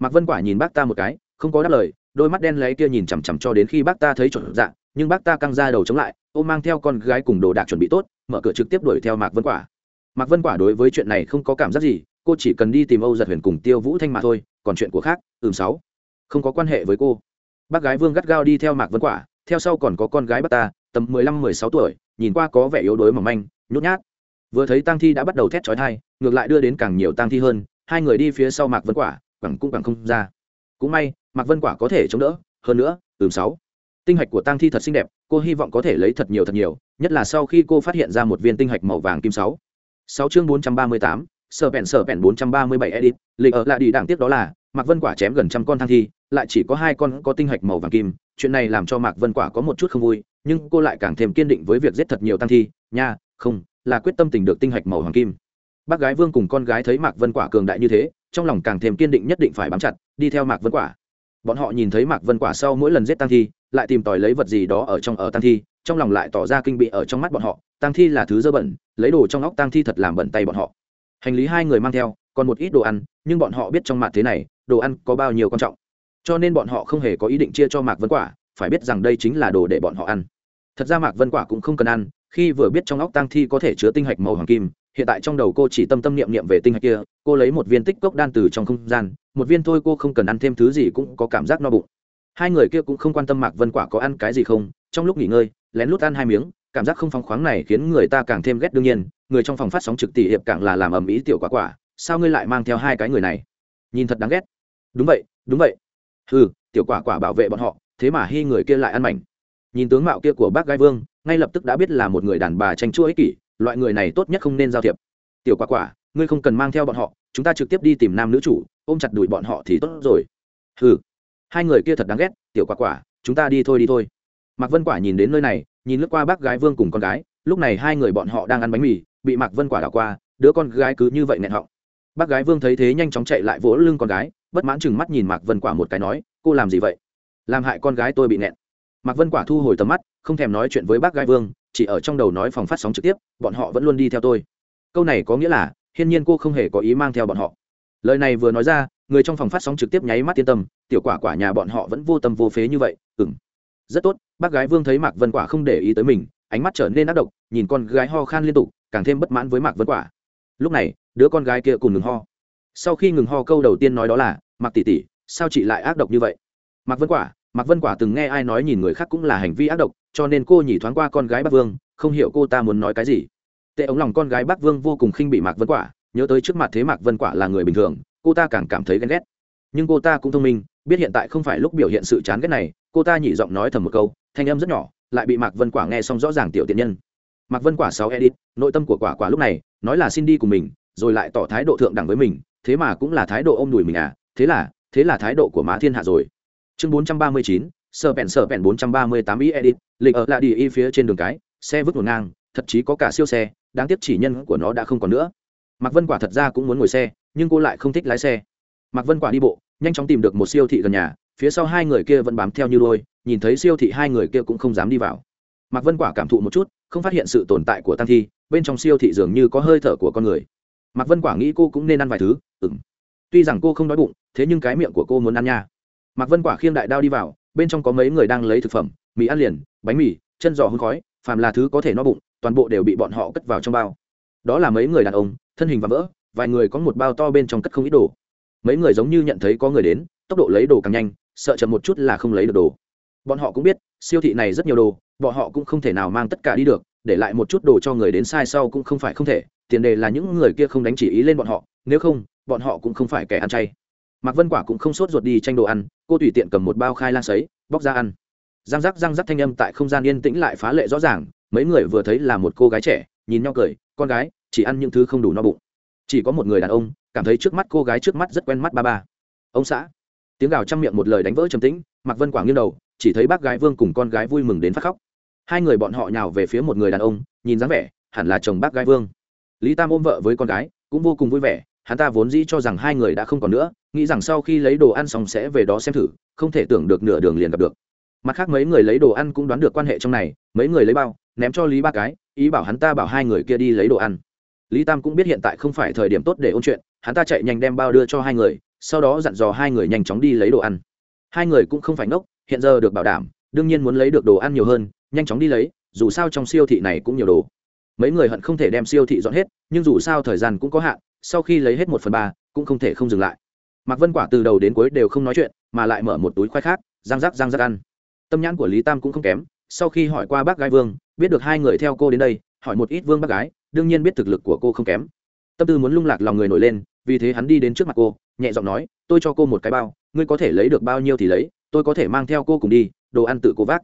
Mạc vân quả nhìn bác ta một cái, không có đáp lời, đôi mắt đen lấy kia nhìn chằm chằm cho đến khi bác ta thấy chuẩn dạng nhưng bác ta căng ra đầu chống lại ôm mang theo con gái cùng đồ đạc chuẩn bị tốt, mở cửa trực tiếp đuổi theo mạc vân quả. Mạc vân quả đối với chuyện này không có cảm giác gì, cô chỉ cần đi tìm âu giật huyền cùng tiêu vũ thanh mà thôi, còn chuyện của khác, ừm, sáu. Không có quan hệ với cô. Bác gái vương gắt gao đi theo mạc vân quả, theo sau còn có con gái bác ta tầm mười lăm, mười sáu tuổi, nhìn qua có vẻ yếu đuối mỏng manh, nhút nhát. Vừa thấy tang thi đã bắt đầu thét chói thai ngược lại đưa đến càng nhiều tang thi hơn, hai người đi phía sau mạc vân quả, quẳng cũng càng không ra. Cũng may, mạc vân quả có thể chống đỡ, hơn nữa, ừm, sáu. Tinh hạch của tang thi thật xinh đẹp, cô hy vọng có thể lấy thật nhiều thật nhiều, nhất là sau khi cô phát hiện ra một viên tinh hạch màu vàng kim sáu. Sáu chương bốn trăm ba mươi tám sở vẹn sở vẹn bốn trăm ba mươi bảy edit lịch ở lại đi đảng tiếp đó là, mạc vân quả chém gần trăm con thang thi, lại chỉ có hai con có tinh hạch màu vàng kim, chuyện này làm cho mạc vân quả có một chút không vui nhưng cô lại càng thêm kiên định với việc giết thật nhiều tăng thi, nha, không, là quyết tâm tình được tinh hạch màu hoàng kim. Bác gái vương cùng con gái thấy mạc vân quả cường đại như thế, trong lòng càng thêm kiên định nhất định phải bám chặt, đi theo mạc vân quả. Bọn họ nhìn thấy mạc vân quả sau mỗi lần giết tăng thi, lại tìm tòi lấy vật gì đó ở trong ở tăng thi, trong lòng lại tỏ ra kinh bị ở trong mắt bọn họ, tăng thi là thứ dơ bẩn, lấy đồ trong óc tăng thi thật làm bẩn tay bọn họ. Hành lý hai người mang theo, còn một ít đồ ăn, nhưng bọn họ biết trong mặt thế này, đồ ăn có bao nhiêu quan trọng. Cho nên bọn họ không hề có ý định chia cho mạc vân quả, phải biết rằng đây chính là đồ để bọn họ ăn thật ra mạc vân quả cũng không cần ăn, khi vừa biết trong óc tăng thi có thể chứa tinh hạch màu hoàng kim, hiện tại trong đầu cô chỉ tâm tâm niệm niệm về tinh hạch kia, cô lấy một viên tích cốc đan từ trong không gian, một viên thôi cô không cần ăn thêm thứ gì cũng có cảm giác no bụng. Hai người kia cũng không quan tâm mạc vân quả có ăn cái gì không, trong lúc nghỉ ngơi, lén lút ăn hai miếng, cảm giác không phóng khoáng này khiến người ta càng thêm ghét đương nhiên, người trong phòng phát sóng trực tỷ hiệp càng là làm ầm ĩ tiểu quả quả, sao ngươi lại mang theo hai cái người này? Nhìn thật đáng ghét. Đúng vậy đúng vậy. Ừ tiểu quả quả bảo vệ bọn họ, thế mà hy người kia lại ăn mảnh nhìn tướng mạo kia của bác gái vương, ngay lập tức đã biết là một người đàn bà tranh chua ích kỷ, loại người này tốt nhất không nên giao thiệp. Tiểu quả quả, ngươi không cần mang theo bọn họ, chúng ta trực tiếp đi tìm nam nữ chủ, ôm chặt đuổi bọn họ thì tốt rồi. Ừ hai người kia thật đáng ghét, tiểu quả quả, chúng ta đi thôi đi thôi. Mạc vân quả nhìn đến nơi này, nhìn lướt qua bác gái vương cùng con gái, lúc này hai người bọn họ đang ăn bánh mì, bị mạc vân quả đảo qua, đứa con gái cứ như vậy nghẹn họng. Bác gái vương thấy thế nhanh chóng chạy lại vỗ lưng con gái, bất mãn chừng mắt nhìn mạc vân quả một cái nói, cô làm gì vậy? Làm hại con gái tôi bị nẹn mạc vân quả thu hồi tầm mắt, không thèm nói chuyện với bác gái vương, chỉ ở trong đầu nói phòng phát sóng trực tiếp, bọn họ vẫn luôn đi theo tôi. Câu này có nghĩa là, hiên nhiên cô không hề có ý mang theo bọn họ. Lời này vừa nói ra, người trong phòng phát sóng trực tiếp nháy mắt yên tâm, tiểu quả quả nhà bọn họ vẫn vô tâm vô phế như vậy ừng rất tốt, bác gái vương thấy mạc vân quả không để ý tới mình, ánh mắt trở nên ác độc, nhìn con gái ho khan liên tục, càng thêm bất mãn với mạc vân quả. Lúc này, đứa con gái kia cùng ngừng ho. Sau khi ngừng ho câu đầu tiên nói đó là, mạc tỷ tỷ, sao chị lại ác độc như vậy? Mạc vân quả mạc vân quả từng nghe ai nói nhìn người khác cũng là hành vi ác độc, cho nên cô nhỉ thoáng qua con gái bắc vương, không hiểu cô ta muốn nói cái gì. Tệ ống lòng con gái bắc vương vô cùng khinh bị mạc vân quả, nhớ tới trước mặt thế mạc vân quả là người bình thường, cô ta càng cảm thấy ghen ghét. Nhưng cô ta cũng thông minh, biết hiện tại không phải lúc biểu hiện sự chán ghét này, cô ta nhị giọng nói thầm một câu, thanh âm rất nhỏ, lại bị mạc vân quả nghe xong rõ ràng tiểu tiện nhân. Mạc vân quả sáu edit nội tâm của quả quả lúc này, nói là xin đi cùng mình, rồi lại tỏ thái độ thượng đẳng với mình, thế mà cũng là thái độ ôm đùi mình à thế là thế là thái độ của má thiên hạ rồi chương bốn trăm ba mươi chín, sờ bèn sờ bèn bốn trăm ba mươi tám edit, lịch ở lại đi y phía trên đường cái, xe vứt ngổn ngang, thậm chí có cả siêu xe, đáng tiếc chỉ nhân của nó đã không còn nữa. Mạc vân quả thật ra cũng muốn ngồi xe, nhưng cô lại không thích lái xe. Mạc vân quả đi bộ, nhanh chóng tìm được một siêu thị gần nhà, phía sau hai người kia vẫn bám theo như đôi nhìn thấy siêu thị hai người kia cũng không dám đi vào. Mạc vân quả cảm thụ một chút, không phát hiện sự tồn tại của tăng thi, bên trong siêu thị dường như có hơi thở của con người. Mạc vân quả nghĩ cô cũng nên ăn vài thứ ừng tuy rằng cô không đói bụng, thế nhưng cái miệng của cô muốn ăn nha mạc vân quả khiêng đại đao đi vào, bên trong có mấy người đang lấy thực phẩm, mì ăn liền, bánh mì, chân giò hương khói, phàm là thứ có thể no bụng, toàn bộ đều bị bọn họ cất vào trong bao. Đó là mấy người đàn ông, thân hình và vỡ, vài người có một bao to bên trong cất không ít đồ. Mấy người giống như nhận thấy có người đến, tốc độ lấy đồ càng nhanh, sợ chậm một chút là không lấy được đồ. Bọn họ cũng biết, siêu thị này rất nhiều đồ, bọn họ cũng không thể nào mang tất cả đi được, để lại một chút đồ cho người đến sai sau cũng không phải không thể, tiền đề là những người kia không đánh chỉ ý lên bọn họ, nếu không, bọn họ cũng không phải kẻ ăn chay mạc vân quả cũng không sốt ruột đi tranh đồ ăn, cô tùy tiện cầm một bao khai lang sấy, bóc ra ăn. Răng rắc răng rắc thanh âm tại không gian yên tĩnh lại phá lệ rõ ràng, mấy người vừa thấy là một cô gái trẻ, nhìn nhau cười, con gái, chỉ ăn những thứ không đủ no bụng. Chỉ có một người đàn ông, cảm thấy trước mắt cô gái trước mắt rất quen mắt ba ba. Ông xã. Tiếng gào trong miệng một lời đánh vỡ trầm tĩnh, mạc vân quả nghiêng đầu, chỉ thấy bác gái vương cùng con gái vui mừng đến phát khóc. Hai người bọn họ nhào về phía một người đàn ông, nhìn dáng vẻ, hẳn là chồng bác gái vương. Lý tam ôm vợ với con gái, cũng vô cùng vui vẻ hắn ta vốn dĩ cho rằng hai người đã không còn nữa, nghĩ rằng sau khi lấy đồ ăn xong sẽ về đó xem thử, không thể tưởng được nửa đường liền gặp được. Mặt khác mấy người lấy đồ ăn cũng đoán được quan hệ trong này, mấy người lấy bao, ném cho lý ba cái, ý bảo hắn ta bảo hai người kia đi lấy đồ ăn. Lý tam cũng biết hiện tại không phải thời điểm tốt để ôn chuyện, hắn ta chạy nhanh đem bao đưa cho hai người, sau đó dặn dò hai người nhanh chóng đi lấy đồ ăn. Hai người cũng không phải ngốc, hiện giờ được bảo đảm, đương nhiên muốn lấy được đồ ăn nhiều hơn, nhanh chóng đi lấy, dù sao trong siêu thị này cũng nhiều đồ. Mấy người hận không thể đem siêu thị dọn hết, nhưng dù sao thời gian cũng có hạn sau khi lấy hết một phần ba, cũng không thể không dừng lại. Mạc vân quả từ đầu đến cuối đều không nói chuyện, mà lại mở một túi khoai khác, răng rắc răng rắc ăn. Tâm nhãn của lý tam cũng không kém, sau khi hỏi qua bác gái vương, biết được hai người theo cô đến đây, hỏi một ít vương bác gái, đương nhiên biết thực lực của cô không kém. Tâm tư muốn lung lạc lòng người nổi lên, vì thế hắn đi đến trước mặt cô, nhẹ giọng nói, tôi cho cô một cái bao, ngươi có thể lấy được bao nhiêu thì lấy, tôi có thể mang theo cô cùng đi, đồ ăn tự cô vác.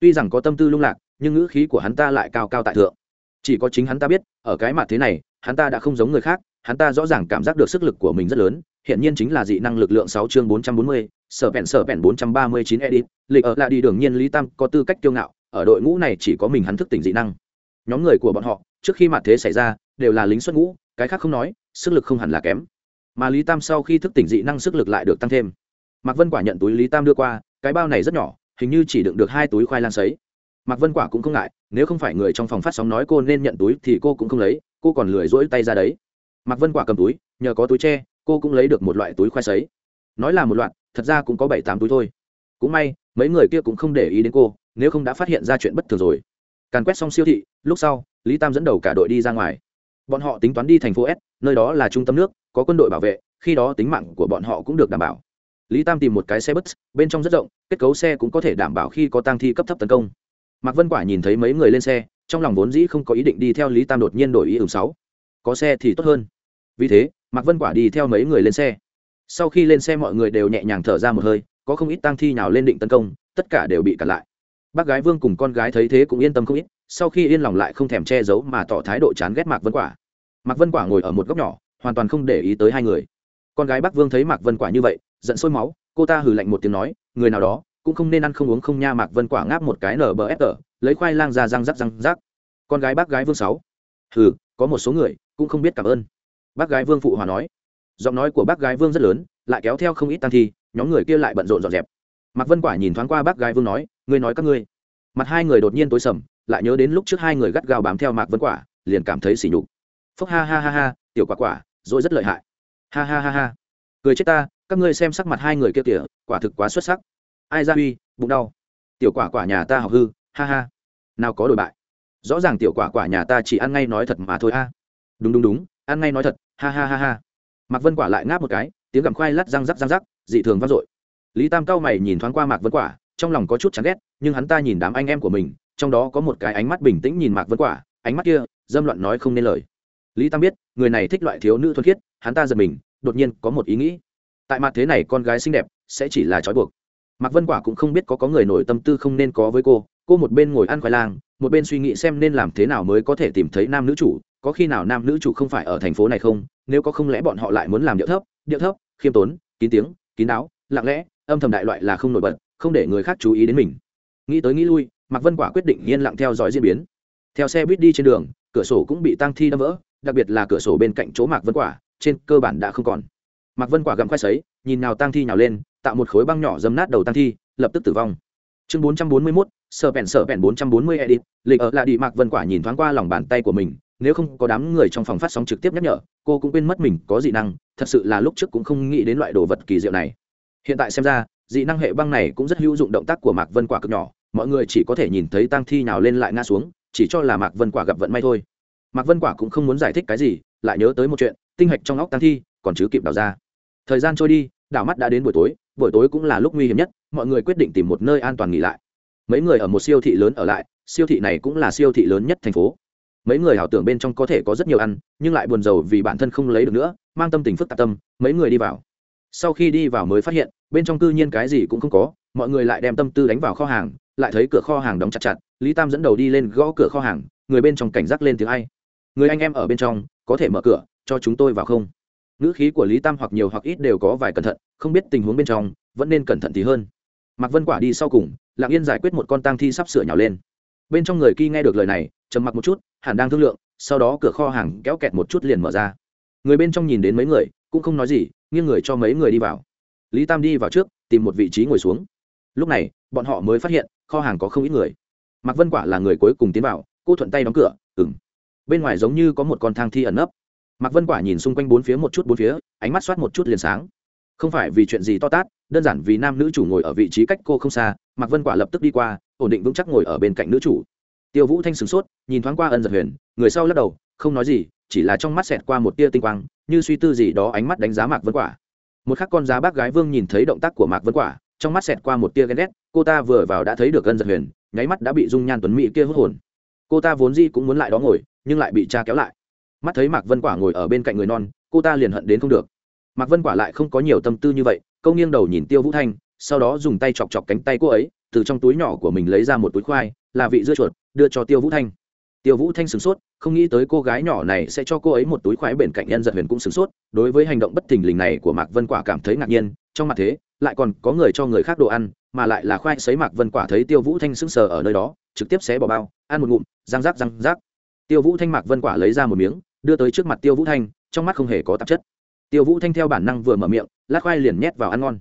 Tuy rằng có tâm tư lung lạc, nhưng ngữ khí của hắn ta lại cao cao tại thượng. Chỉ có chính hắn ta biết, ở cái mặt thế này, hắn ta đã không giống người khác hắn ta rõ ràng cảm giác được sức lực của mình rất lớn, hiện nhiên chính là dị năng lực lượng sáu chương bốn trăm bốn mươi, sở vẹn sở vẹn bốn trăm ba mươi chín edit, lịch ở lại đi đường nhiên lý tam có tư cách kiêu ngạo, ở đội ngũ này chỉ có mình hắn thức tỉnh dị năng. Nhóm người của bọn họ, trước khi mặt thế xảy ra, đều là lính xuất ngũ, cái khác không nói, sức lực không hẳn là kém. Mà lý tam sau khi thức tỉnh dị năng sức lực lại được tăng thêm. Mạc vân quả nhận túi lý tam đưa qua, cái bao này rất nhỏ, hình như chỉ đựng được hai túi khoai lang sấy. Mạc vân quả cũng không ngại, nếu không phải người trong phòng phát sóng nói cô nên nhận túi thì cô cũng không lấy, cô còn lười rỗi tay ra đấy mạc vân quả cầm túi, nhờ có túi tre cô cũng lấy được một loại túi khoai sấy. Nói là một loạt, thật ra cũng có bảy tám túi thôi. Cũng may, mấy người kia cũng không để ý đến cô, nếu không đã phát hiện ra chuyện bất thường rồi. Càn quét xong siêu thị, lúc sau, lý tam dẫn đầu cả đội đi ra ngoài. Bọn họ tính toán đi thành phố s, nơi đó là trung tâm nước, có quân đội bảo vệ, khi đó tính mạng của bọn họ cũng được đảm bảo. Lý tam tìm một cái xe bus, bên trong rất rộng, kết cấu xe cũng có thể đảm bảo khi có tăng thi cấp thấp tấn công. Mạc vân quả nhìn thấy mấy người lên xe, trong lòng vốn dĩ không có ý định đi theo lý tam đột nhiên đổi ý ứng sáu có xe thì tốt hơn. Vì thế, mạc vân quả đi theo mấy người lên xe. Sau khi lên xe mọi người đều nhẹ nhàng thở ra một hơi, có không ít tăng thi nào lên định tấn công, tất cả đều bị cản lại. Bác gái vương cùng con gái thấy thế cũng yên tâm không ít, sau khi yên lòng lại không thèm che giấu mà tỏ thái độ chán ghét mạc vân quả. Mạc vân quả ngồi ở một góc nhỏ, hoàn toàn không để ý tới hai người. Con gái bác vương thấy mạc vân quả như vậy, giận sôi máu, cô ta hừ lạnh một tiếng nói, người nào đó, cũng không nên ăn không uống không nha. Mạc vân quả ngáp một cái nở bờ ép tờ lấy khoai lang ra răng rắc răng rác con gái bác gái vương sáu, hừ, có một số người cũng không biết cảm ơn. Bác gái vương phụ hòa nói. Giọng nói của bác gái vương rất lớn, lại kéo theo không ít tăng thi, nhóm người kia lại bận rộn dọn dẹp. Mạc vân quả nhìn thoáng qua bác gái vương nói, ngươi nói các ngươi. Mặt hai người đột nhiên tối sầm, lại nhớ đến lúc trước hai người gắt gao bám theo mạc vân quả, liền cảm thấy sỉ nhục. Phúc ha ha ha ha, tiểu quả quả, rồi rất lợi hại. Ha ha ha ha. Cười chết ta, các ngươi xem sắc mặt hai người kia kìa, quả thực quá xuất sắc. Ai ra uy, bụng đau. Tiểu quả quả nhà ta học hư, ha ha. Nào có đổi bại. Rõ ràng tiểu quả quả nhà ta chỉ ăn ngay nói thật mà thôi a đúng đúng đúng, ăn ngay nói thật, ha ha ha ha. Mạc vân quả lại ngáp một cái, tiếng gặm khoai lát răng rắc răng rắc, dị thường vang dội. Lý tam cao mày nhìn thoáng qua mạc vân quả, trong lòng có chút chán ghét, nhưng hắn ta nhìn đám anh em của mình, trong đó có một cái ánh mắt bình tĩnh nhìn mạc vân quả, ánh mắt kia, dâm loạn nói không nên lời. Lý tam biết, người này thích loại thiếu nữ thuần khiết, hắn ta giật mình, đột nhiên có một ý nghĩ. Tại mặt thế này con gái xinh đẹp, sẽ chỉ là trói buộc. Mạc vân quả cũng không biết có có người nổi tâm tư không nên có với cô cô một bên ngồi ăn khoai lang, một bên suy nghĩ xem nên làm thế nào mới có thể tìm thấy nam nữ chủ có khi nào nam nữ chủ không phải ở thành phố này không? Nếu có không lẽ bọn họ lại muốn làm điệu thấp? Điệu thấp, khiêm tốn, kín tiếng, kín đáo, lặng lẽ, âm thầm đại loại là không nổi bật, không để người khác chú ý đến mình. Nghĩ tới nghĩ lui, mạc vân quả quyết định yên lặng theo dõi diễn biến. Theo xe buýt đi trên đường, cửa sổ cũng bị tăng thi đâm vỡ, đặc biệt là cửa sổ bên cạnh chỗ mạc vân quả, trên cơ bản đã không còn. Mạc vân quả gặm khoai sấy, nhìn nào tăng thi nhào lên, tạo một khối băng nhỏ dấm nát đầu tăng thi, lập tức tử vong. Chương bốn trăm bốn mươi mốt sợ bèn sợ bèn bốn trăm bốn mươi edit lịch ở lại đi mạc vân quả nhìn thoáng qua lòng bàn tay của mình nếu không có đám người trong phòng phát sóng trực tiếp nhắc nhở, cô cũng quên mất mình có dị năng, thật sự là lúc trước cũng không nghĩ đến loại đồ vật kỳ diệu này. Hiện tại xem ra, dị năng hệ băng này cũng rất hữu dụng động tác của mạc vân quả cực nhỏ, mọi người chỉ có thể nhìn thấy tăng thi nào lên lại ngã xuống, chỉ cho là mạc vân quả gặp vận may thôi. Mạc vân quả cũng không muốn giải thích cái gì, lại nhớ tới một chuyện, tinh hạch trong óc tăng thi còn chứ kịp đào ra. Thời gian trôi đi, đảo mắt đã đến buổi tối buổi tối cũng là lúc nguy hiểm nhất, mọi người quyết định tìm một nơi an toàn nghỉ lại. Mấy người ở một siêu thị lớn ở lại, siêu thị này cũng là siêu thị lớn nhất thành phố mấy người ảo tưởng bên trong có thể có rất nhiều ăn, nhưng lại buồn rầu vì bản thân không lấy được nữa, mang tâm tình phức tạp tâm, mấy người đi vào. Sau khi đi vào mới phát hiện, bên trong cư nhiên cái gì cũng không có, mọi người lại đem tâm tư đánh vào kho hàng, lại thấy cửa kho hàng đóng chặt chặt, lý tam dẫn đầu đi lên gõ cửa kho hàng, người bên trong cảnh giác lên tiếng ai. Người anh em ở bên trong, có thể mở cửa, cho chúng tôi vào không? Ngữ khí của lý tam hoặc nhiều hoặc ít đều có vài cẩn thận, không biết tình huống bên trong, vẫn nên cẩn thận thì hơn. Mạc vân quả đi sau cùng, lặng yên giải quyết một con tang thi sắp sửa nhào lên. Bên trong người kia nghe được lời này, trầm mặc một chút hẳn đang thương lượng, sau đó cửa kho hàng kéo kẹt một chút liền mở ra. Người bên trong nhìn đến mấy người, cũng không nói gì, nghiêng người cho mấy người đi vào. Lý tam đi vào trước, tìm một vị trí ngồi xuống. Lúc này, bọn họ mới phát hiện, kho hàng có không ít người. Mạc vân quả là người cuối cùng tiến vào, cô thuận tay đóng cửa ừng bên ngoài giống như có một con thang thi ẩn nấp. Mạc vân quả nhìn xung quanh bốn phía một chút bốn phía, ánh mắt soát một chút liền sáng. Không phải vì chuyện gì to tát, đơn giản vì nam nữ chủ ngồi ở vị trí cách cô không xa, mạc vân quả lập tức đi qua, ổn định vững chắc ngồi ở bên cạnh nữ chủ tiêu vũ thanh sửng sốt, nhìn thoáng qua ân giật huyền, người sau lắc đầu, không nói gì, chỉ là trong mắt xẹt qua một tia tinh quang, như suy tư gì đó ánh mắt đánh giá mạc vân quả. Một khắc con giá bác gái vương nhìn thấy động tác của mạc vân quả, trong mắt xẹt qua một tia ghen ghét, cô ta vừa vào đã thấy được ân giật huyền, nháy mắt đã bị dung nhan tuấn mỹ kia hút hồn. Cô ta vốn di cũng muốn lại đó ngồi, nhưng lại bị cha kéo lại. Mắt thấy mạc vân quả ngồi ở bên cạnh người non, cô ta liền hận đến không được. Mạc vân quả lại không có nhiều tâm tư như vậy, câu nghiêng đầu nhìn tiêu vũ thanh, sau đó dùng tay chọc chọc cánh tay cô ấy, từ trong túi nhỏ của mình lấy ra một túi khoai, là vị dưa chuột đưa cho tiêu vũ thanh. Tiêu vũ thanh sửng sốt, không nghĩ tới cô gái nhỏ này sẽ cho cô ấy một túi khoái bên cạnh nhân giật huyền cũng sửng sốt, đối với hành động bất thình lình này của mạc vân quả cảm thấy ngạc nhiên, trong mặt thế, lại còn có người cho người khác đồ ăn, mà lại là khoai sấy mạc vân quả thấy tiêu vũ thanh sững sờ ở nơi đó, trực tiếp xé bỏ bao, ăn một ngụm, răng rác răng rác tiêu vũ thanh mạc vân quả lấy ra một miếng, đưa tới trước mặt tiêu vũ thanh, trong mắt không hề có tạp chất. Tiêu vũ thanh theo bản năng vừa mở miệng, lát khoai liền nhét vào ăn ngon.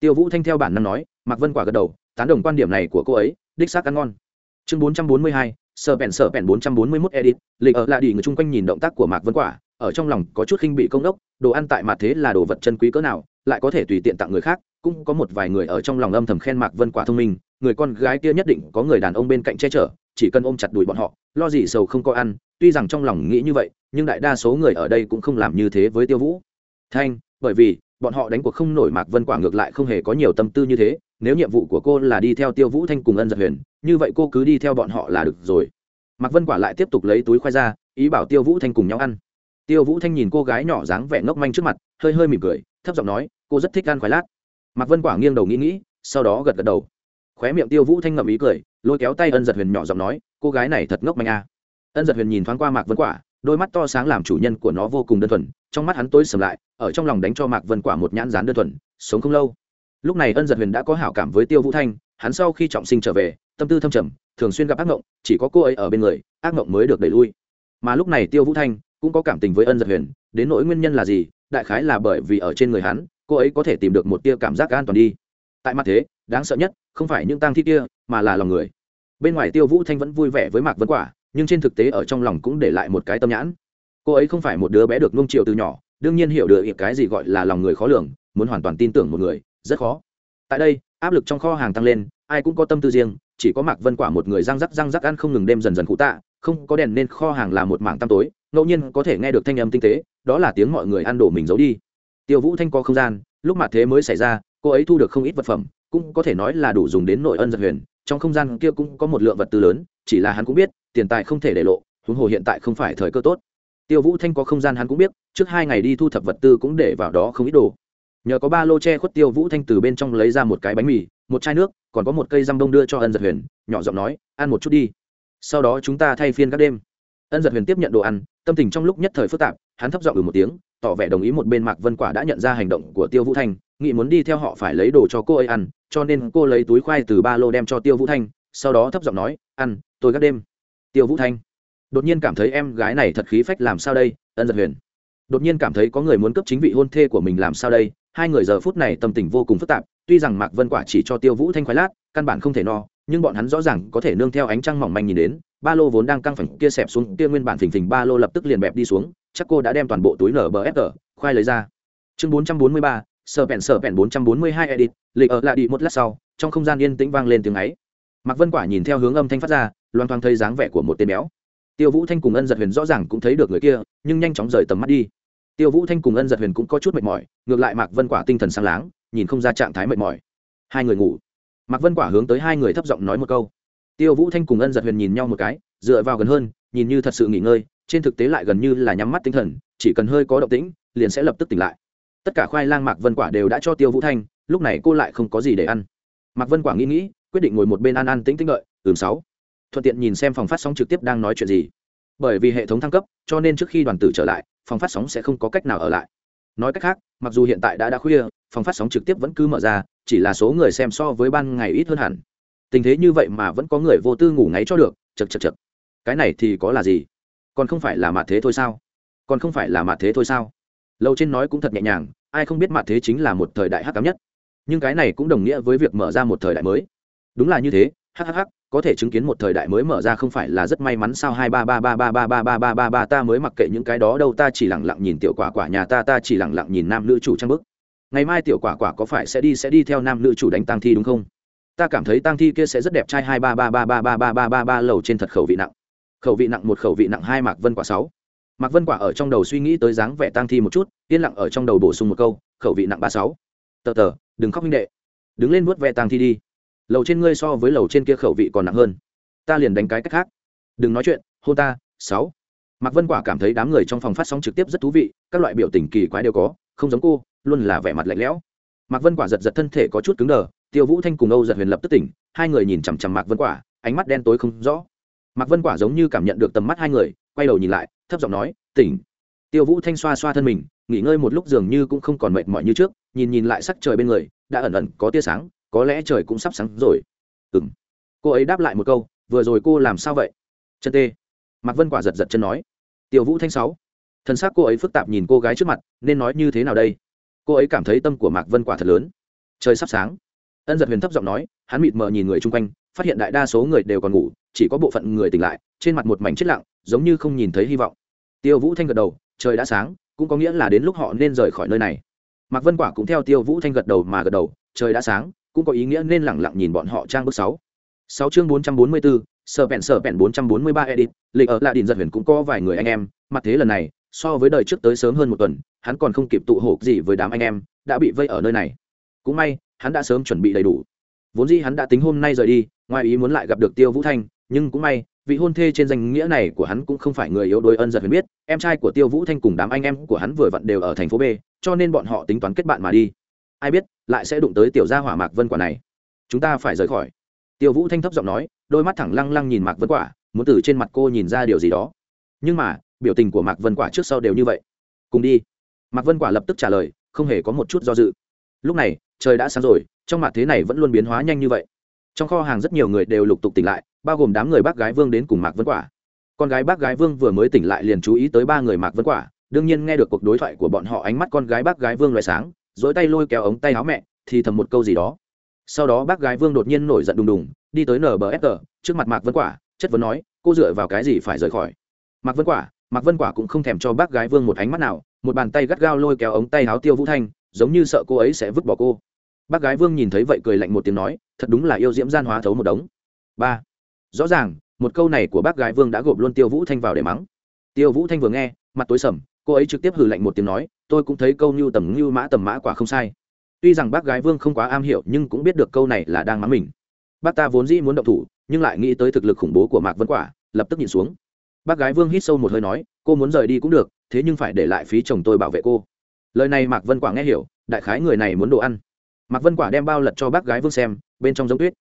Tiêu vũ thanh theo bản năng nói, mạc vân quả gật đầu, tán đồng quan điểm này của cô ấy, đích xác ăn ngon chương bốn trăm bốn mươi hai sợ bèn sợ bèn bốn trăm bốn mươi mốt edit, lịch ở là đi người chung quanh nhìn động tác của mạc vân quả, ở trong lòng có chút khinh bị công đốc, đồ ăn tại mặt thế là đồ vật chân quý cỡ nào, lại có thể tùy tiện tặng người khác, cũng có một vài người ở trong lòng âm thầm khen mạc vân quả thông minh, người con gái kia nhất định có người đàn ông bên cạnh che chở, chỉ cần ôm chặt đùi bọn họ, lo gì sầu không có ăn, tuy rằng trong lòng nghĩ như vậy, nhưng đại đa số người ở đây cũng không làm như thế với tiêu vũ. Thanh, bởi vì bọn họ đánh cuộc không nổi mạc vân quả ngược lại không hề có nhiều tâm tư như thế, nếu nhiệm vụ của cô là đi theo tiêu vũ thanh cùng ân giật huyền, như vậy cô cứ đi theo bọn họ là được rồi. Mạc vân quả lại tiếp tục lấy túi khoai ra, ý bảo tiêu vũ thanh cùng nhau ăn. Tiêu vũ thanh nhìn cô gái nhỏ dáng vẻ ngốc manh trước mặt, hơi hơi mỉm cười, thấp giọng nói, cô rất thích ăn khoai lát. Mạc vân quả nghiêng đầu nghĩ nghĩ, sau đó gật gật đầu. Khóe miệng tiêu vũ thanh ngậm ý cười, lôi kéo tay ân giật huyền nhỏ giọng nói, cô gái này thật ngốc manh à? ân giật huyền nhìn thoáng qua mạc vân quả đôi mắt to sáng làm chủ nhân của nó vô cùng đơn thuần, trong mắt hắn tối sầm lại, ở trong lòng đánh cho mạc vân quả một nhãn rán đơn thuần, sống không lâu. Lúc này ân giật huyền đã có hảo cảm với tiêu vũ thanh, hắn sau khi trọng sinh trở về, tâm tư thâm trầm, thường xuyên gặp ác mộng, chỉ có cô ấy ở bên người, ác mộng mới được đẩy lui. Mà lúc này tiêu vũ thanh cũng có cảm tình với ân giật huyền, đến nỗi nguyên nhân là gì, đại khái là bởi vì ở trên người hắn, cô ấy có thể tìm được một tia cảm giác an toàn đi. Tại mặt thế, đáng sợ nhất không phải những tang thi kia, mà là lòng người. Bên ngoài tiêu vũ thanh vẫn vui vẻ với mạc vân quả nhưng trên thực tế ở trong lòng cũng để lại một cái tâm nhãn. Cô ấy không phải một đứa bé được nung chiều từ nhỏ, đương nhiên hiểu được cái gì gọi là lòng người khó lường, muốn hoàn toàn tin tưởng một người, rất khó. Tại đây, áp lực trong kho hàng tăng lên, ai cũng có tâm tư riêng, chỉ có mạc vân quả một người răng rắc răng rắc ăn không ngừng đêm dần dần cụ tạ, không có đèn nên kho hàng là một mảng tăm tối, ngẫu nhiên có thể nghe được thanh âm tinh tế, đó là tiếng mọi người ăn đổ mình giấu đi. Tiêu vũ thanh có không gian, lúc mà thế mới xảy ra, cô ấy thu được không ít vật phẩm, cũng có thể nói là đủ dùng đến nội ân giật huyền, trong không gian kia cũng có một lượng vật tư lớn, chỉ là hắn cũng biết tiền tài không thể để lộ, huống hồ hiện tại không phải thời cơ tốt. Tiêu vũ thanh có không gian hắn cũng biết, trước hai ngày đi thu thập vật tư cũng để vào đó không ít đồ. Nhờ có ba lô che khuất tiêu vũ thanh từ bên trong lấy ra một cái bánh mì, một chai nước, còn có một cây răm đông đưa cho ân giật huyền, nhỏ giọng nói, ăn một chút đi. Sau đó chúng ta thay phiên các đêm. Ân giật huyền tiếp nhận đồ ăn, tâm tình trong lúc nhất thời phức tạp, hắn thấp giọng ừ một tiếng, tỏ vẻ đồng ý một bên mạc vân quả đã nhận ra hành động của tiêu vũ thanh, nghĩ muốn đi theo họ phải lấy đồ cho cô ấy ăn, cho nên cô lấy túi khoai từ ba lô đem cho tiêu vũ thanh, sau đó thấp giọng nói, ăn, tôi gác đêm tiêu vũ thanh. Đột nhiên cảm thấy em gái này thật khí phách làm sao đây, ân giật huyền. Đột nhiên cảm thấy có người muốn cấp chính vị hôn thê của mình làm sao đây, hai người giờ phút này tâm tình vô cùng phức tạp, tuy rằng mạc vân quả chỉ cho tiêu vũ thanh khoái lát, căn bản không thể no, nhưng bọn hắn rõ ràng có thể nương theo ánh trăng mỏng manh nhìn đến, ba lô vốn đang căng phẳng kia xẹp xuống, kia nguyên bản phình phình ba lô lập tức liền bẹp đi xuống, chắc cô đã đem toàn bộ túi nở bờ ép khoai lấy ra. Chương bốn trăm bốn mươi ba sở bèn sở bèn bốn trăm bốn mươi hai edit, lịch ở lại đi một lát sau, trong không gian yên tĩnh vang lên tiếng ấy mạc vân quả nhìn theo hướng âm thanh phát ra loan thoang thấy dáng vẻ của một tên béo. Tiêu vũ thanh cùng ân giật huyền rõ ràng cũng thấy được người kia, nhưng nhanh chóng rời tầm mắt đi. Tiêu vũ thanh cùng ân giật huyền cũng có chút mệt mỏi, ngược lại mạc vân quả tinh thần sáng láng, nhìn không ra trạng thái mệt mỏi. Hai người ngủ. Mạc vân quả hướng tới hai người thấp giọng nói một câu. Tiêu vũ thanh cùng ân giật huyền nhìn nhau một cái, dựa vào gần hơn, nhìn như thật sự nghỉ ngơi, trên thực tế lại gần như là nhắm mắt tinh thần, chỉ cần hơi có động tĩnh, liền sẽ lập tức tỉnh lại. Tất cả khoai lang mạc vân quả đều đã cho tiêu vũ thanh, lúc này cô lại không có gì để ăn. Mạc vân quả nghĩ nghĩ quyết định ngồi một bên an an tĩnh tĩnh đợi, ừm, sáu. Thuận tiện nhìn xem phòng phát sóng trực tiếp đang nói chuyện gì. Bởi vì hệ thống thăng cấp, cho nên trước khi đoàn tử trở lại, phòng phát sóng sẽ không có cách nào ở lại. Nói cách khác, mặc dù hiện tại đã đã khuya, phòng phát sóng trực tiếp vẫn cứ mở ra, chỉ là số người xem so với ban ngày ít hơn hẳn. Tình thế như vậy mà vẫn có người vô tư ngủ ngáy cho được chật chật chật cái này thì có là gì? Còn không phải là mạ thế thôi sao? Còn không phải là mạ thế thôi sao? Lâu trên nói cũng thật nhẹ nhàng, ai không biết mạ thế chính là một thời đại hắc cám nhất. Nhưng cái này cũng đồng nghĩa với việc mở ra một thời đại mới đúng là như thế hhh có thể chứng kiến một thời đại mới mở ra không phải là rất may mắn sao hai ba ba ba ba ba ba ba ba ba ba ta mới mặc kệ những cái đó đâu ta chỉ lẳng lặng nhìn tiểu quả quả nhà ta ta chỉ lẳng lặng nhìn nam nữ chủ trang bức ngày mai tiểu quả quả có phải sẽ đi sẽ đi theo nam nữ chủ đánh tang thi đúng không ta cảm thấy tang thi kia sẽ rất đẹp trai hai ba ba ba ba ba ba ba ba ba lầu trên thật khẩu vị nặng khẩu vị nặng một khẩu vị nặng hai mạc vân quả sáu mạc vân quả ở trong đầu suy nghĩ tới dáng vẻ tang thi một chút yên lặng ở trong đầu bổ sung một câu khẩu vị nặng ba sáu tờ tờ đừng khóc minh đệ đứng lên vuốt ve tang thi đi lầu trên ngươi so với lầu trên kia khẩu vị còn nặng hơn. Ta liền đánh cái cách khác. Đừng nói chuyện hô ta, sáu. Mạc vân quả cảm thấy đám người trong phòng phát sóng trực tiếp rất thú vị, các loại biểu tình kỳ quái đều có, không giống cô, luôn là vẻ mặt lạnh lẽo. Mạc vân quả giật giật thân thể có chút cứng đờ, tiêu vũ thanh cùng âu giật huyền lập tức tỉnh, hai người nhìn chằm chằm mạc vân quả, ánh mắt đen tối không rõ. Mạc vân quả giống như cảm nhận được tầm mắt hai người, quay đầu nhìn lại, thấp giọng nói, tỉnh. Tiêu vũ thanh xoa xoa thân mình, nghỉ ngơi một lúc dường như cũng không còn mệt mỏi như trước, nhìn nhìn lại sắc trời bên người, đã ẩn ẩn có tia sáng có lẽ trời cũng sắp sáng rồi. Ừng cô ấy đáp lại một câu, vừa rồi cô làm sao vậy? Chân tê. Mạc vân quả giật giật chân nói, Tiểu vũ thanh sáu. Thân xác cô ấy phức tạp nhìn cô gái trước mặt, nên nói như thế nào đây? Cô ấy cảm thấy tâm của mạc vân quả thật lớn. Trời sắp sáng. Ân giật huyền thấp giọng nói, hắn mịt mờ nhìn người chung quanh, phát hiện đại đa số người đều còn ngủ, chỉ có bộ phận người tỉnh lại, trên mặt một mảnh chết lặng, giống như không nhìn thấy hy vọng. Tiêu vũ thanh gật đầu, trời đã sáng, cũng có nghĩa là đến lúc họ nên rời khỏi nơi này. Mạc vân quả cũng theo tiêu vũ thanh gật đầu mà gật đầu, trời đã sáng cũng có ý nghĩa nên lẳng lặng nhìn bọn họ trang bước sáu. Sáu chương bốn trăm bốn mươi bốn, sở vẹn sở vẹn bốn trăm bốn mươi ba edit, lịch ở lại đình giật huyền cũng có vài người anh em, mặt thế lần này, so với đời trước tới sớm hơn một tuần, hắn còn không kịp tụ hộp gì với đám anh em, đã bị vây ở nơi này. Cũng may, hắn đã sớm chuẩn bị đầy đủ. Vốn dĩ hắn đã tính hôm nay rời đi, ngoài ý muốn lại gặp được tiêu vũ thanh, nhưng cũng may, vị hôn thê trên danh nghĩa này của hắn cũng không phải người yếu đuối ân giật huyền biết, em trai của tiêu vũ thanh cùng đám anh em của hắn vừa vặn đều ở thành phố b, cho nên bọn họ tính toán kết bạn mà đi ai biết, lại sẽ đụng tới tiểu gia hỏa mạc vân quả này. Chúng ta phải rời khỏi. Tiêu vũ thanh thấp giọng nói, đôi mắt thẳng lăng lăng nhìn mạc vân quả, muốn từ trên mặt cô nhìn ra điều gì đó. Nhưng mà, biểu tình của mạc vân quả trước sau đều như vậy. Cùng đi. Mạc vân quả lập tức trả lời, không hề có một chút do dự. Lúc này, trời đã sáng rồi, trong mặt thế này vẫn luôn biến hóa nhanh như vậy. Trong kho hàng rất nhiều người đều lục tục tỉnh lại, bao gồm đám người bác gái vương đến cùng mạc vân quả. Con gái bác gái vương vừa mới tỉnh lại liền chú ý tới ba người mạc vân quả, đương nhiên nghe được cuộc đối thoại của bọn họ, ánh mắt con gái bác gái vương loại sáng dối tay lôi kéo ống tay áo mẹ, thì thầm một câu gì đó. Sau đó bác gái vương đột nhiên nổi giận đùng đùng, đi tới nbfg trước mặt mạc vân quả, chất vấn nói, cô dựa vào cái gì phải rời khỏi? Mạc vân quả, mạc vân quả cũng không thèm cho bác gái vương một ánh mắt nào, một bàn tay gắt gao lôi kéo ống tay áo tiêu vũ thanh, giống như sợ cô ấy sẽ vứt bỏ cô. Bác gái vương nhìn thấy vậy cười lạnh một tiếng nói, thật đúng là yêu diễm gian hóa thấu một đống. Ba. Rõ ràng, một câu này của bác gái vương đã gộp luôn tiêu vũ thanh vào để mắng. Tiêu vũ thanh vừa nghe, mặt tối sầm cô ấy trực tiếp hừ lạnh một tiếng nói, tôi cũng thấy câu như tầm như mã tầm mã quả không sai. Tuy rằng bác gái vương không quá am hiểu nhưng cũng biết được câu này là đang mắng mình. Bác ta vốn dĩ muốn động thủ, nhưng lại nghĩ tới thực lực khủng bố của mạc vân quả, lập tức nhìn xuống. Bác gái vương hít sâu một hơi nói, cô muốn rời đi cũng được, thế nhưng phải để lại phí chồng tôi bảo vệ cô. Lời này mạc vân quả nghe hiểu, đại khái người này muốn đồ ăn. Mạc vân quả đem bao lật cho bác gái vương xem, bên trong giống tuyết.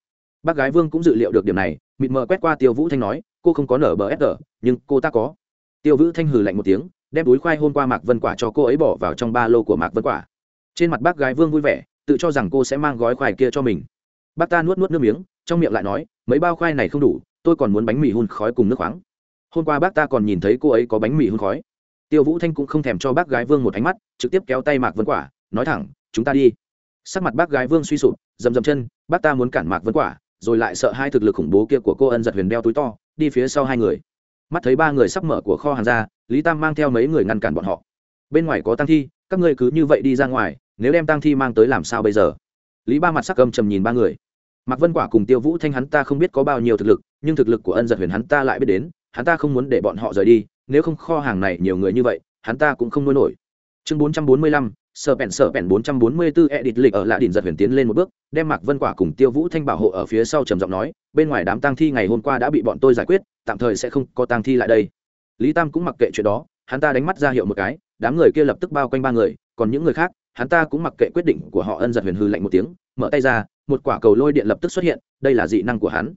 Bác gái vương cũng dự liệu được điểm này, mịt mờ quét qua tiêu vũ thanh nói, cô không có nở bờ ép nhưng cô ta có. Tiêu vũ thanh hừ lạnh một tiếng đem túi khoai hôn qua mạc vân quả cho cô ấy bỏ vào trong ba lô của mạc vân quả. Trên mặt bác gái vương vui vẻ, tự cho rằng cô sẽ mang gói khoai kia cho mình. Bác ta nuốt nuốt nước miếng, trong miệng lại nói, mấy bao khoai này không đủ, tôi còn muốn bánh mì hun khói cùng nước khoáng. Hôm qua bác ta còn nhìn thấy cô ấy có bánh mì hun khói. Tiêu vũ thanh cũng không thèm cho bác gái vương một ánh mắt, trực tiếp kéo tay mạc vân quả, nói thẳng, chúng ta đi. Sắc mặt bác gái vương suy sụp, dầm dầm chân, bác ta muốn cản mạc vân quả, rồi lại sợ hai thực lực khủng bố kia của cô ân giật huyền đeo túi to, đi phía sau hai người. Mắt thấy ba người sắp mở của kho hàng ra lý tam mang theo mấy người ngăn cản bọn họ. Bên ngoài có tăng thi, các ngươi cứ như vậy đi ra ngoài, nếu đem tăng thi mang tới làm sao bây giờ? Lý ba mặt sắc cầm trầm nhìn ba người. Mạc vân quả cùng tiêu vũ thanh hắn ta không biết có bao nhiêu thực lực, nhưng thực lực của ân giật huyền hắn ta lại biết đến, hắn ta không muốn để bọn họ rời đi, nếu không kho hàng này nhiều người như vậy, hắn ta cũng không nuôi nổi. Chương bốn trăm bốn mươi lăm, sở bèn sở bèn bốn trăm bốn mươi bốn edit lịch ở lạ đỉnh giật huyền tiến lên một bước, đem mạc vân quả cùng tiêu vũ thanh bảo hộ ở phía sau trầm giọng nói, bên ngoài đám tang thi ngày hôm qua đã bị bọn tôi giải quyết, tạm thời sẽ không có tang thi lại đây lý tam cũng mặc kệ chuyện đó, hắn ta đánh mắt ra hiệu một cái, đám người kia lập tức bao quanh ba người, còn những người khác, hắn ta cũng mặc kệ quyết định của họ ân giật huyền hư lạnh một tiếng, mở tay ra, một quả cầu lôi điện lập tức xuất hiện, đây là dị năng của hắn.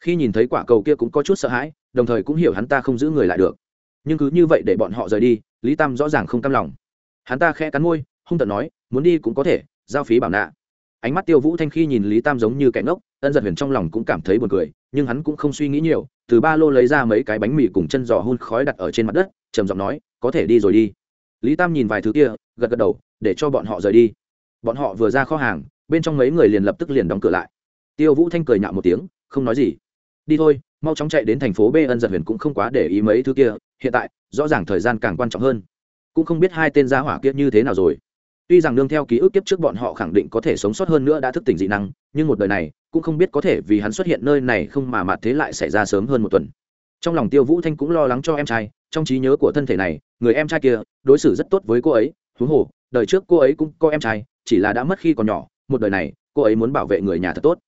Khi nhìn thấy quả cầu kia cũng có chút sợ hãi, đồng thời cũng hiểu hắn ta không giữ người lại được. Nhưng cứ như vậy để bọn họ rời đi, lý tam rõ ràng không cam lòng. Hắn ta khẽ cắn môi, hung tận nói, muốn đi cũng có thể, giao phí bảo nạ. Ánh mắt tiêu vũ thanh khi nhìn lý tam giống như kẻ ngốc, ân giật huyền trong lòng cũng cảm thấy buồn cười, nhưng hắn cũng không suy nghĩ nhiều từ ba lô lấy ra mấy cái bánh mì cùng chân giò hun khói đặt ở trên mặt đất, trầm giọng nói, có thể đi rồi đi. Lý tam nhìn vài thứ kia, gật gật đầu, để cho bọn họ rời đi. Bọn họ vừa ra kho hàng, bên trong mấy người liền lập tức liền đóng cửa lại. Tiêu vũ thanh cười nhạo một tiếng, không nói gì. Đi thôi, mau chóng chạy đến thành phố b ân giật huyền cũng không quá để ý mấy thứ kia, hiện tại, rõ ràng thời gian càng quan trọng hơn. Cũng không biết hai tên gia hỏa kia như thế nào rồi. Tuy rằng nương theo ký ức kiếp trước bọn họ khẳng định có thể sống sót hơn nữa đã thức tỉnh dị năng, nhưng một đời này cũng không biết có thể vì hắn xuất hiện nơi này không mà mặt thế lại xảy ra sớm hơn một tuần. Trong lòng tiêu vũ thanh cũng lo lắng cho em trai, trong trí nhớ của thân thể này, người em trai kia, đối xử rất tốt với cô ấy huống hồ, đời trước cô ấy cũng có em trai, chỉ là đã mất khi còn nhỏ, một đời này, cô ấy muốn bảo vệ người nhà thật tốt.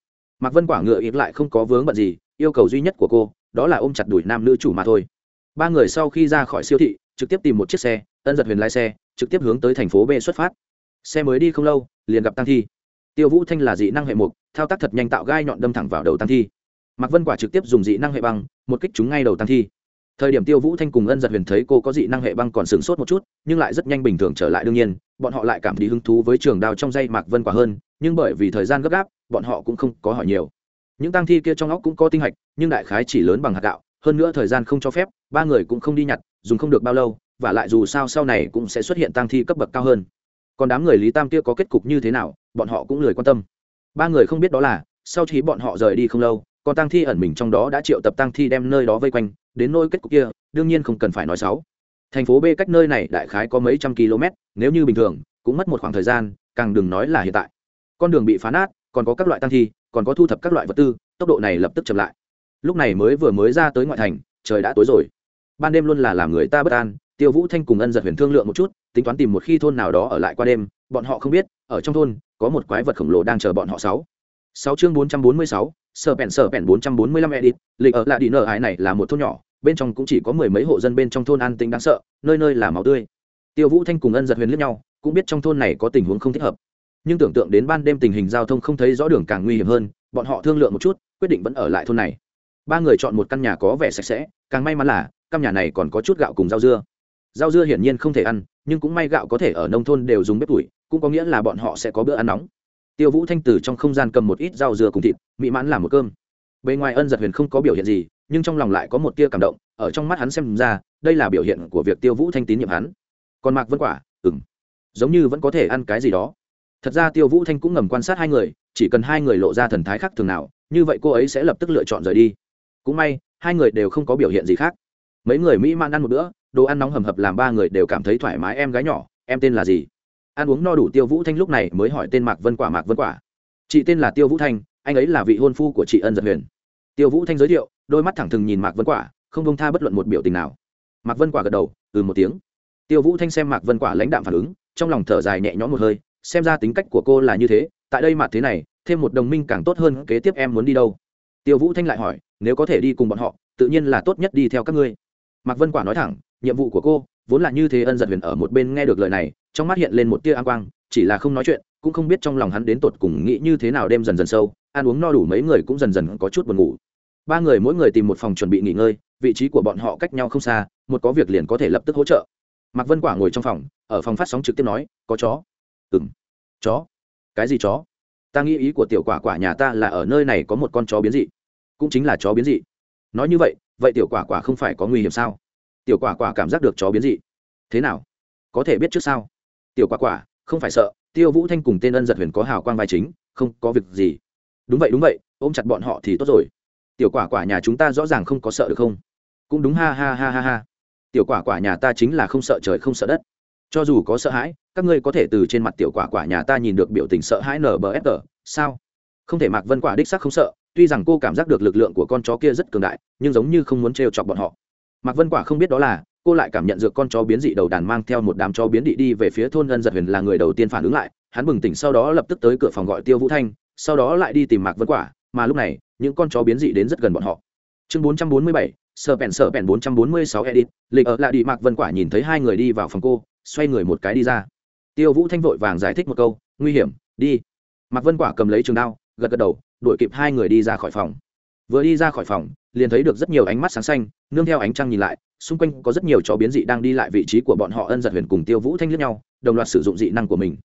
Mạc vân quả ngựa ít lại không có vướng bận gì, yêu cầu duy nhất của cô, đó là ôm chặt đuổi nam nữ chủ mà thôi. Ba người sau khi ra khỏi siêu thị, trực tiếp tìm một chiếc xe, ân giật huyền lái xe, trực tiếp hướng tới thành phố b xuất phát. Xe mới đi không lâu, liền gặp tăng thi. Tiêu vũ thanh là dị năng hệ mục thao tác thật nhanh tạo gai nhọn đâm thẳng vào đầu tăng thi. Mạc vân quả trực tiếp dùng dị năng hệ băng, một kích chúng ngay đầu tăng thi. Thời điểm tiêu vũ thanh cùng ân giật huyền thấy cô có dị năng hệ băng còn sửng sốt một chút, nhưng lại rất nhanh bình thường trở lại đương nhiên, bọn họ lại cảm thấy hứng thú với trường đao trong dây mạc vân quả hơn, nhưng bởi vì thời gian gấp gáp, bọn họ cũng không có hỏi nhiều. Những tăng thi kia trong óc cũng có tinh hạch, nhưng đại khái chỉ lớn bằng hạt gạo, hơn nữa thời gian không cho phép, ba người cũng không đi nhặt, dùng không được bao lâu, và lại dù sao sau này cũng sẽ xuất hiện tăng thi cấp bậc cao hơn. Còn đám người lý tam kia có kết cục như thế nào, bọn họ cũng lười quan tâm ba người không biết đó là, sau khi bọn họ rời đi không lâu còn tăng thi ẩn mình trong đó đã triệu tập tăng thi đem nơi đó vây quanh, đến nôi kết cục kia, đương nhiên không cần phải nói xấu. Thành phố b cách nơi này đại khái có mấy trăm km, nếu như bình thường, cũng mất một khoảng thời gian, càng đừng nói là hiện tại. Con đường bị phá nát, còn có các loại tăng thi, còn có thu thập các loại vật tư, tốc độ này lập tức chậm lại. Lúc này mới vừa mới ra tới ngoại thành, trời đã tối rồi. Ban đêm luôn là làm người ta bất an, tiêu vũ thanh cùng ân giật huyền thương lượng một chút tính toán tìm một khi thôn nào đó ở lại qua đêm, bọn họ không biết, ở trong thôn, có một quái vật khổng lồ đang chờ bọn họ sáu. Sáu chương bốn trăm bốn mươi sáu sở bèn sở bèn bốn trăm bốn mươi lăm edit, lịch ở lại đi nở ái này là một thôn nhỏ, bên trong cũng chỉ có mười mấy hộ dân bên trong thôn an tính đáng sợ, nơi nơi là máu tươi. Tiêu vũ thanh cùng ân giật huyền liếc nhau, cũng biết trong thôn này có tình huống không thích hợp. Nhưng tưởng tượng đến ban đêm tình hình giao thông không thấy rõ đường càng nguy hiểm hơn, bọn họ thương lượng một chút, quyết định vẫn ở lại thôn này. Ba người chọn một căn nhà có vẻ sạch sẽ, càng may mắn là, căn nhà này còn có chút gạo cùng rau dưa. Rau dưa hiển nhiên không thể ăn nhưng cũng may gạo có thể ở nông thôn đều dùng bếp tuổi, cũng có nghĩa là bọn họ sẽ có bữa ăn nóng. Tiêu vũ thanh từ trong không gian cầm một ít rau dừa cùng thịt, mỹ mãn làm một cơm. Bề ngoài ân giật huyền không có biểu hiện gì, nhưng trong lòng lại có một tia cảm động, ở trong mắt hắn xem ra, đây là biểu hiện của việc tiêu vũ thanh tín nhiệm hắn. Còn mạc vân quả ừng giống như vẫn có thể ăn cái gì đó. Thật ra tiêu vũ thanh cũng ngầm quan sát hai người, chỉ cần hai người lộ ra thần thái khác thường nào, như vậy cô ấy sẽ lập tức lựa chọn rời đi. Cũng may, hai người đều không có biểu hiện gì khác. Mấy người mỹ man ăn một bữa đồ ăn nóng hầm hập làm ba người đều cảm thấy thoải mái, em gái nhỏ, em tên là gì? Ăn uống no đủ tiêu vũ thanh lúc này mới hỏi tên mạc vân quả, mạc vân quả. Chị tên là tiêu vũ thanh, anh ấy là vị hôn phu của chị ân giật huyền. Tiêu vũ thanh giới thiệu, đôi mắt thẳng thừng nhìn mạc vân quả, không bông tha bất luận một biểu tình nào. Mạc vân quả gật đầu ừ một tiếng. Tiêu vũ thanh xem mạc vân quả lãnh đạm phản ứng, trong lòng thở dài nhẹ nhõm một hơi, xem ra tính cách của cô là như thế, tại đây mặt thế này, thêm một đồng minh càng tốt hơn, kế tiếp em muốn đi đâu? Tiêu vũ thanh lại hỏi, nếu có thể đi cùng bọn họ, tự nhiên là tốt nhất đi theo các ngươi. Mạc vân quả nói thẳng nhiệm vụ của cô vốn là như thế ân giật huyền ở một bên nghe được lời này, trong mắt hiện lên một tia an quang, chỉ là không nói chuyện, cũng không biết trong lòng hắn đến tột cùng nghĩ như thế nào đêm dần dần sâu, ăn uống no đủ mấy người cũng dần dần có chút buồn ngủ. Ba người mỗi người tìm một phòng chuẩn bị nghỉ ngơi, vị trí của bọn họ cách nhau không xa, một có việc liền có thể lập tức hỗ trợ. Mạc vân quả ngồi trong phòng, ở phòng phát sóng trực tiếp nói, có chó. Ừ m chó? Cái gì chó? Ta nghĩ ý của tiểu quả quả nhà ta là ở nơi này có một con chó biến dị. Cũng chính là chó biến dị. Nói như vậy vậy tiểu quả quả không phải có nguy hiểm sao? Tiểu quả quả cảm giác được chó biến dị. Thế nào? Có thể biết trước sao? Tiểu quả quả, không phải sợ, tiêu vũ thanh cùng tên ân giật huyền có hào quang vai chính, không có việc gì. Đúng vậy đúng vậy, ôm chặt bọn họ thì tốt rồi. Tiểu quả quả nhà chúng ta rõ ràng không có sợ được không? Cũng đúng, ha ha ha ha ha. Tiểu quả quả nhà ta chính là không sợ trời không sợ đất. Cho dù có sợ hãi, các ngươi có thể từ trên mặt tiểu quả quả nhà ta nhìn được biểu tình sợ hãi nở bờ sờ. sao? Không thể mạc vân quả đích sắc không sợ, tuy rằng cô cảm giác được lực lượng của con chó kia rất cường đại, nhưng giống như không muốn trêu chọc bọn họ mạc vân quả không biết đó là cô lại cảm nhận được con chó biến dị đầu đàn mang theo một đám chó biến dị đi về phía thôn ân giật huyền là người đầu tiên phản ứng lại hắn bừng tỉnh sau đó lập tức tới cửa phòng gọi tiêu vũ thanh sau đó lại đi tìm mạc vân quả mà lúc này những con chó biến dị đến rất gần bọn họ. Chương 447, sờ trăm sờ pèn 446 edit lịch ở lại đi mạc vân quả nhìn thấy hai người đi vào phòng cô xoay người một cái đi ra. Tiêu vũ thanh vội vàng giải thích một câu nguy hiểm đi. Mạc vân quả cầm lấy trường đao gật gật đầu đuổi kịp hai người đi ra khỏi phòng vừa đi ra khỏi phòng, liền thấy được rất nhiều ánh mắt sáng xanh, nương theo ánh trăng nhìn lại, xung quanh có rất nhiều chó biến dị đang đi lại vị trí của bọn họ ân giật huyền cùng tiêu vũ thanh lướt nhau, đồng loạt sử dụng dị năng của mình.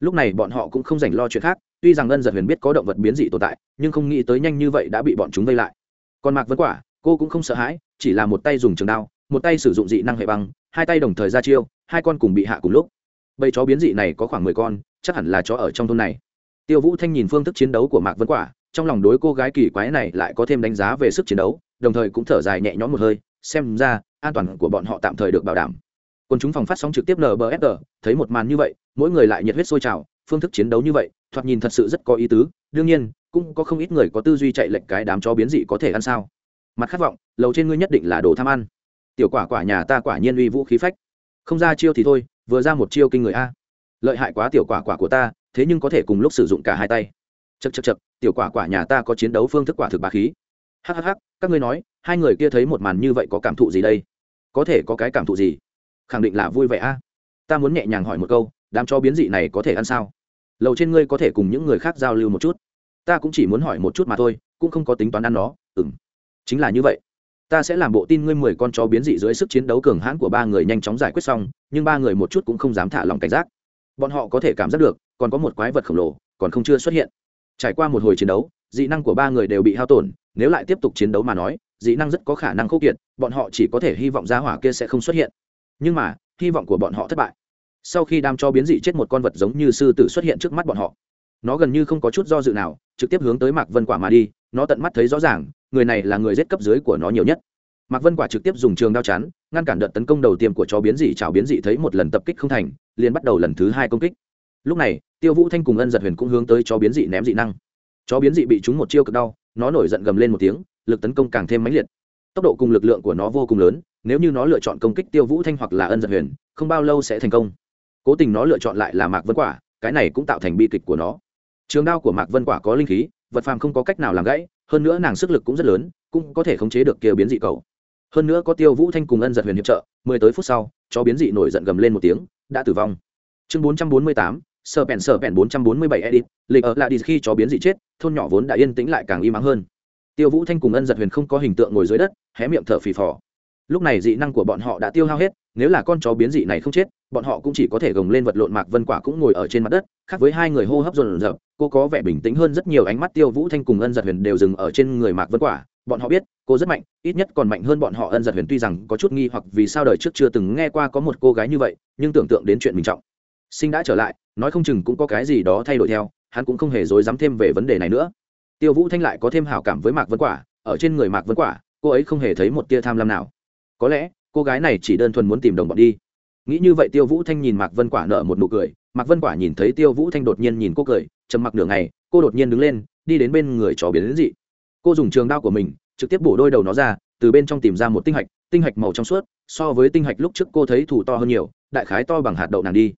Lúc này bọn họ cũng không dành lo chuyện khác, tuy rằng ân giật huyền biết có động vật biến dị tồn tại, nhưng không nghĩ tới nhanh như vậy đã bị bọn chúng vây lại. Còn mạc vân quả, cô cũng không sợ hãi, chỉ là một tay dùng trường đao, một tay sử dụng dị năng hệ băng, hai tay đồng thời ra chiêu, hai con cùng bị hạ cùng lúc. Bầy chó biến dị này có khoảng mười con, chắc hẳn là chó ở trong thôn này. Tiêu vũ thanh nhìn phương thức chiến đấu của mạc vân quả trong lòng đối cô gái kỳ quái này lại có thêm đánh giá về sức chiến đấu, đồng thời cũng thở dài nhẹ nhõm một hơi, xem ra, an toàn của bọn họ tạm thời được bảo đảm. Quân chúng phòng phát sóng trực tiếp nbsg thấy một màn như vậy, mỗi người lại nhiệt huyết sôi trào, phương thức chiến đấu như vậy, thoạt nhìn thật sự rất có ý tứ, đương nhiên, cũng có không ít người có tư duy chạy lệnh cái đám chó biến dị có thể ăn sao. Mặt khát vọng, lầu trên ngươi nhất định là đồ tham ăn. Tiểu quả quả nhà ta quả nhiên uy vũ khí phách. Không ra chiêu thì thôi, vừa ra một chiêu kinh người a. Lợi hại quá tiểu quả quả của ta, thế nhưng có thể cùng lúc sử dụng cả hai tay chật chật chật tiểu quả quả nhà ta có chiến đấu phương thức quả thực bà khí. Hhh các ngươi nói, hai người kia thấy một màn như vậy có cảm thụ gì đây? Có thể có cái cảm thụ gì? Khẳng định là vui vẻ a. Ta muốn nhẹ nhàng hỏi một câu, đám cho biến dị này có thể ăn sao? Lầu trên ngươi có thể cùng những người khác giao lưu một chút. Ta cũng chỉ muốn hỏi một chút mà thôi, cũng không có tính toán ăn nó ừng chính là như vậy. Ta sẽ làm bộ tin ngươi mười con chó biến dị dưới sức chiến đấu cường hãn của ba người nhanh chóng giải quyết xong, nhưng ba người một chút cũng không dám thả lòng cảnh giác. Bọn họ có thể cảm giác được, còn có một quái vật khổng lồ, còn không chưa xuất hiện trải qua một hồi chiến đấu, dị năng của ba người đều bị hao tổn, nếu lại tiếp tục chiến đấu mà nói, dị năng rất có khả năng khốc kiệt, bọn họ chỉ có thể hy vọng ra hỏa kia sẽ không xuất hiện. Nhưng mà, hy vọng của bọn họ thất bại. Sau khi đam cho biến dị chết một con vật giống như sư tử xuất hiện trước mắt bọn họ, nó gần như không có chút do dự nào, trực tiếp hướng tới mạc vân quả mà đi, nó tận mắt thấy rõ ràng, người này là người giết cấp dưới của nó nhiều nhất. Mạc vân quả trực tiếp dùng trường đao chắn, ngăn cản đợt tấn công đầu tiên của chó biến dị chảo biến dị thấy một lần tập kích không thành, liền bắt đầu lần thứ hai công kích lúc này, tiêu vũ thanh cùng ân giật huyền cũng hướng tới chó biến dị ném dị năng. Chó biến dị bị chúng một chiêu cực đau, nó nổi giận gầm lên một tiếng, lực tấn công càng thêm mãnh liệt. Tốc độ cùng lực lượng của nó vô cùng lớn, nếu như nó lựa chọn công kích tiêu vũ thanh hoặc là ân giật huyền, không bao lâu sẽ thành công. Cố tình nó lựa chọn lại là mạc vân quả, cái này cũng tạo thành bi kịch của nó. Trường đao của mạc vân quả có linh khí, vật phàm không có cách nào làm gãy, hơn nữa nàng sức lực cũng rất lớn, cũng có thể khống chế được kia biến dị cầu. Hơn nữa có tiêu vũ thanh cùng ân giật huyền hiệp trợ, mười tới phút sau, chó biến dị nổi giận gầm lên một tiếng, đã tử vong. Chương bốn trăm bốn mươi tám sờ pèn sờ pèn bốn trăm bốn mươi bảy edit, lịch ở lại đi khi chó biến dị chết, thôn nhỏ vốn đã yên tĩnh lại càng im ắng hơn. Tiêu vũ thanh cùng ân giật huyền không có hình tượng ngồi dưới đất, hé miệng thở phì phò. Lúc này dị năng của bọn họ đã tiêu hao hết, nếu là con chó biến dị này không chết, bọn họ cũng chỉ có thể gồng lên vật lộn mạc vân quả cũng ngồi ở trên mặt đất, khác với hai người hô hấp dồn dập cô có vẻ bình tĩnh hơn rất nhiều, ánh mắt tiêu vũ thanh cùng ân giật huyền đều dừng ở trên người mạc vân quả. Bọn họ biết, cô rất mạnh, ít nhất còn mạnh hơn bọn họ. Ân giật huyền tuy rằng có chút nghi hoặc vì sao đời trước chưa từng nghe qua có một cô gái như vậy, nhưng tưởng tượng đến chuyện mình trọng. Sinh đã trở lại nói không chừng cũng có cái gì đó thay đổi theo, hắn cũng không hề dối dám thêm về vấn đề này nữa. Tiêu vũ thanh lại có thêm hảo cảm với mạc vân quả, ở trên người mạc vân quả, cô ấy không hề thấy một tia tham lam nào. Có lẽ, cô gái này chỉ đơn thuần muốn tìm đồng bọn đi. Nghĩ như vậy tiêu vũ thanh nhìn mạc vân quả nở một nụ cười, mạc vân quả nhìn thấy tiêu vũ thanh đột nhiên nhìn cô cười, trầm mặc nửa ngày, cô đột nhiên đứng lên, đi đến bên người trò biến đến dị. Cô dùng trường đao của mình, trực tiếp bổ đôi đầu nó ra, từ bên trong tìm ra một tinh hạch tinh hạch màu trong suốt, so với tinh hạch lúc trước cô thấy thủ to hơn nhiều, đại khái to bằng hạt đậu nàng đi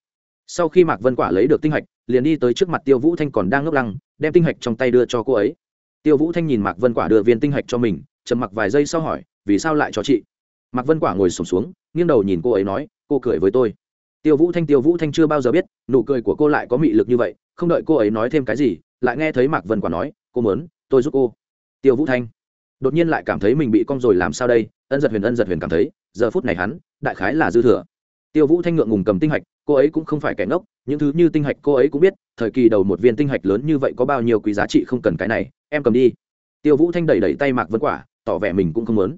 sau khi mạc vân quả lấy được tinh hạch liền đi tới trước mặt tiêu vũ thanh còn đang ngốc lăng đem tinh hạch trong tay đưa cho cô ấy. Tiêu vũ thanh nhìn mạc vân quả đưa viên tinh hạch cho mình trầm mặc vài giây sau hỏi vì sao lại cho chị? Mạc vân quả ngồi sùng xuống, xuống nghiêng đầu nhìn cô ấy nói cô cười với tôi. Tiêu vũ thanh tiêu vũ thanh chưa bao giờ biết nụ cười của cô lại có mị lực như vậy không đợi cô ấy nói thêm cái gì lại nghe thấy mạc vân quả nói cô mớn tôi giúp cô. Tiêu vũ thanh đột nhiên lại cảm thấy mình bị cong rồi làm sao đây ân giật huyền ân giật huyền cảm thấy giờ phút này hắn đại khái là dư thừa. Tiêu vũ thanh ngượng ngùng cầm tinh hạch cô ấy cũng không phải kẻ ngốc, những thứ như tinh hạch cô ấy cũng biết, thời kỳ đầu một viên tinh hạch lớn như vậy có bao nhiêu quý giá trị không cần cái này, em cầm đi. Tiêu vũ thanh đẩy đẩy tay mạc vân quả, tỏ vẻ mình cũng không muốn.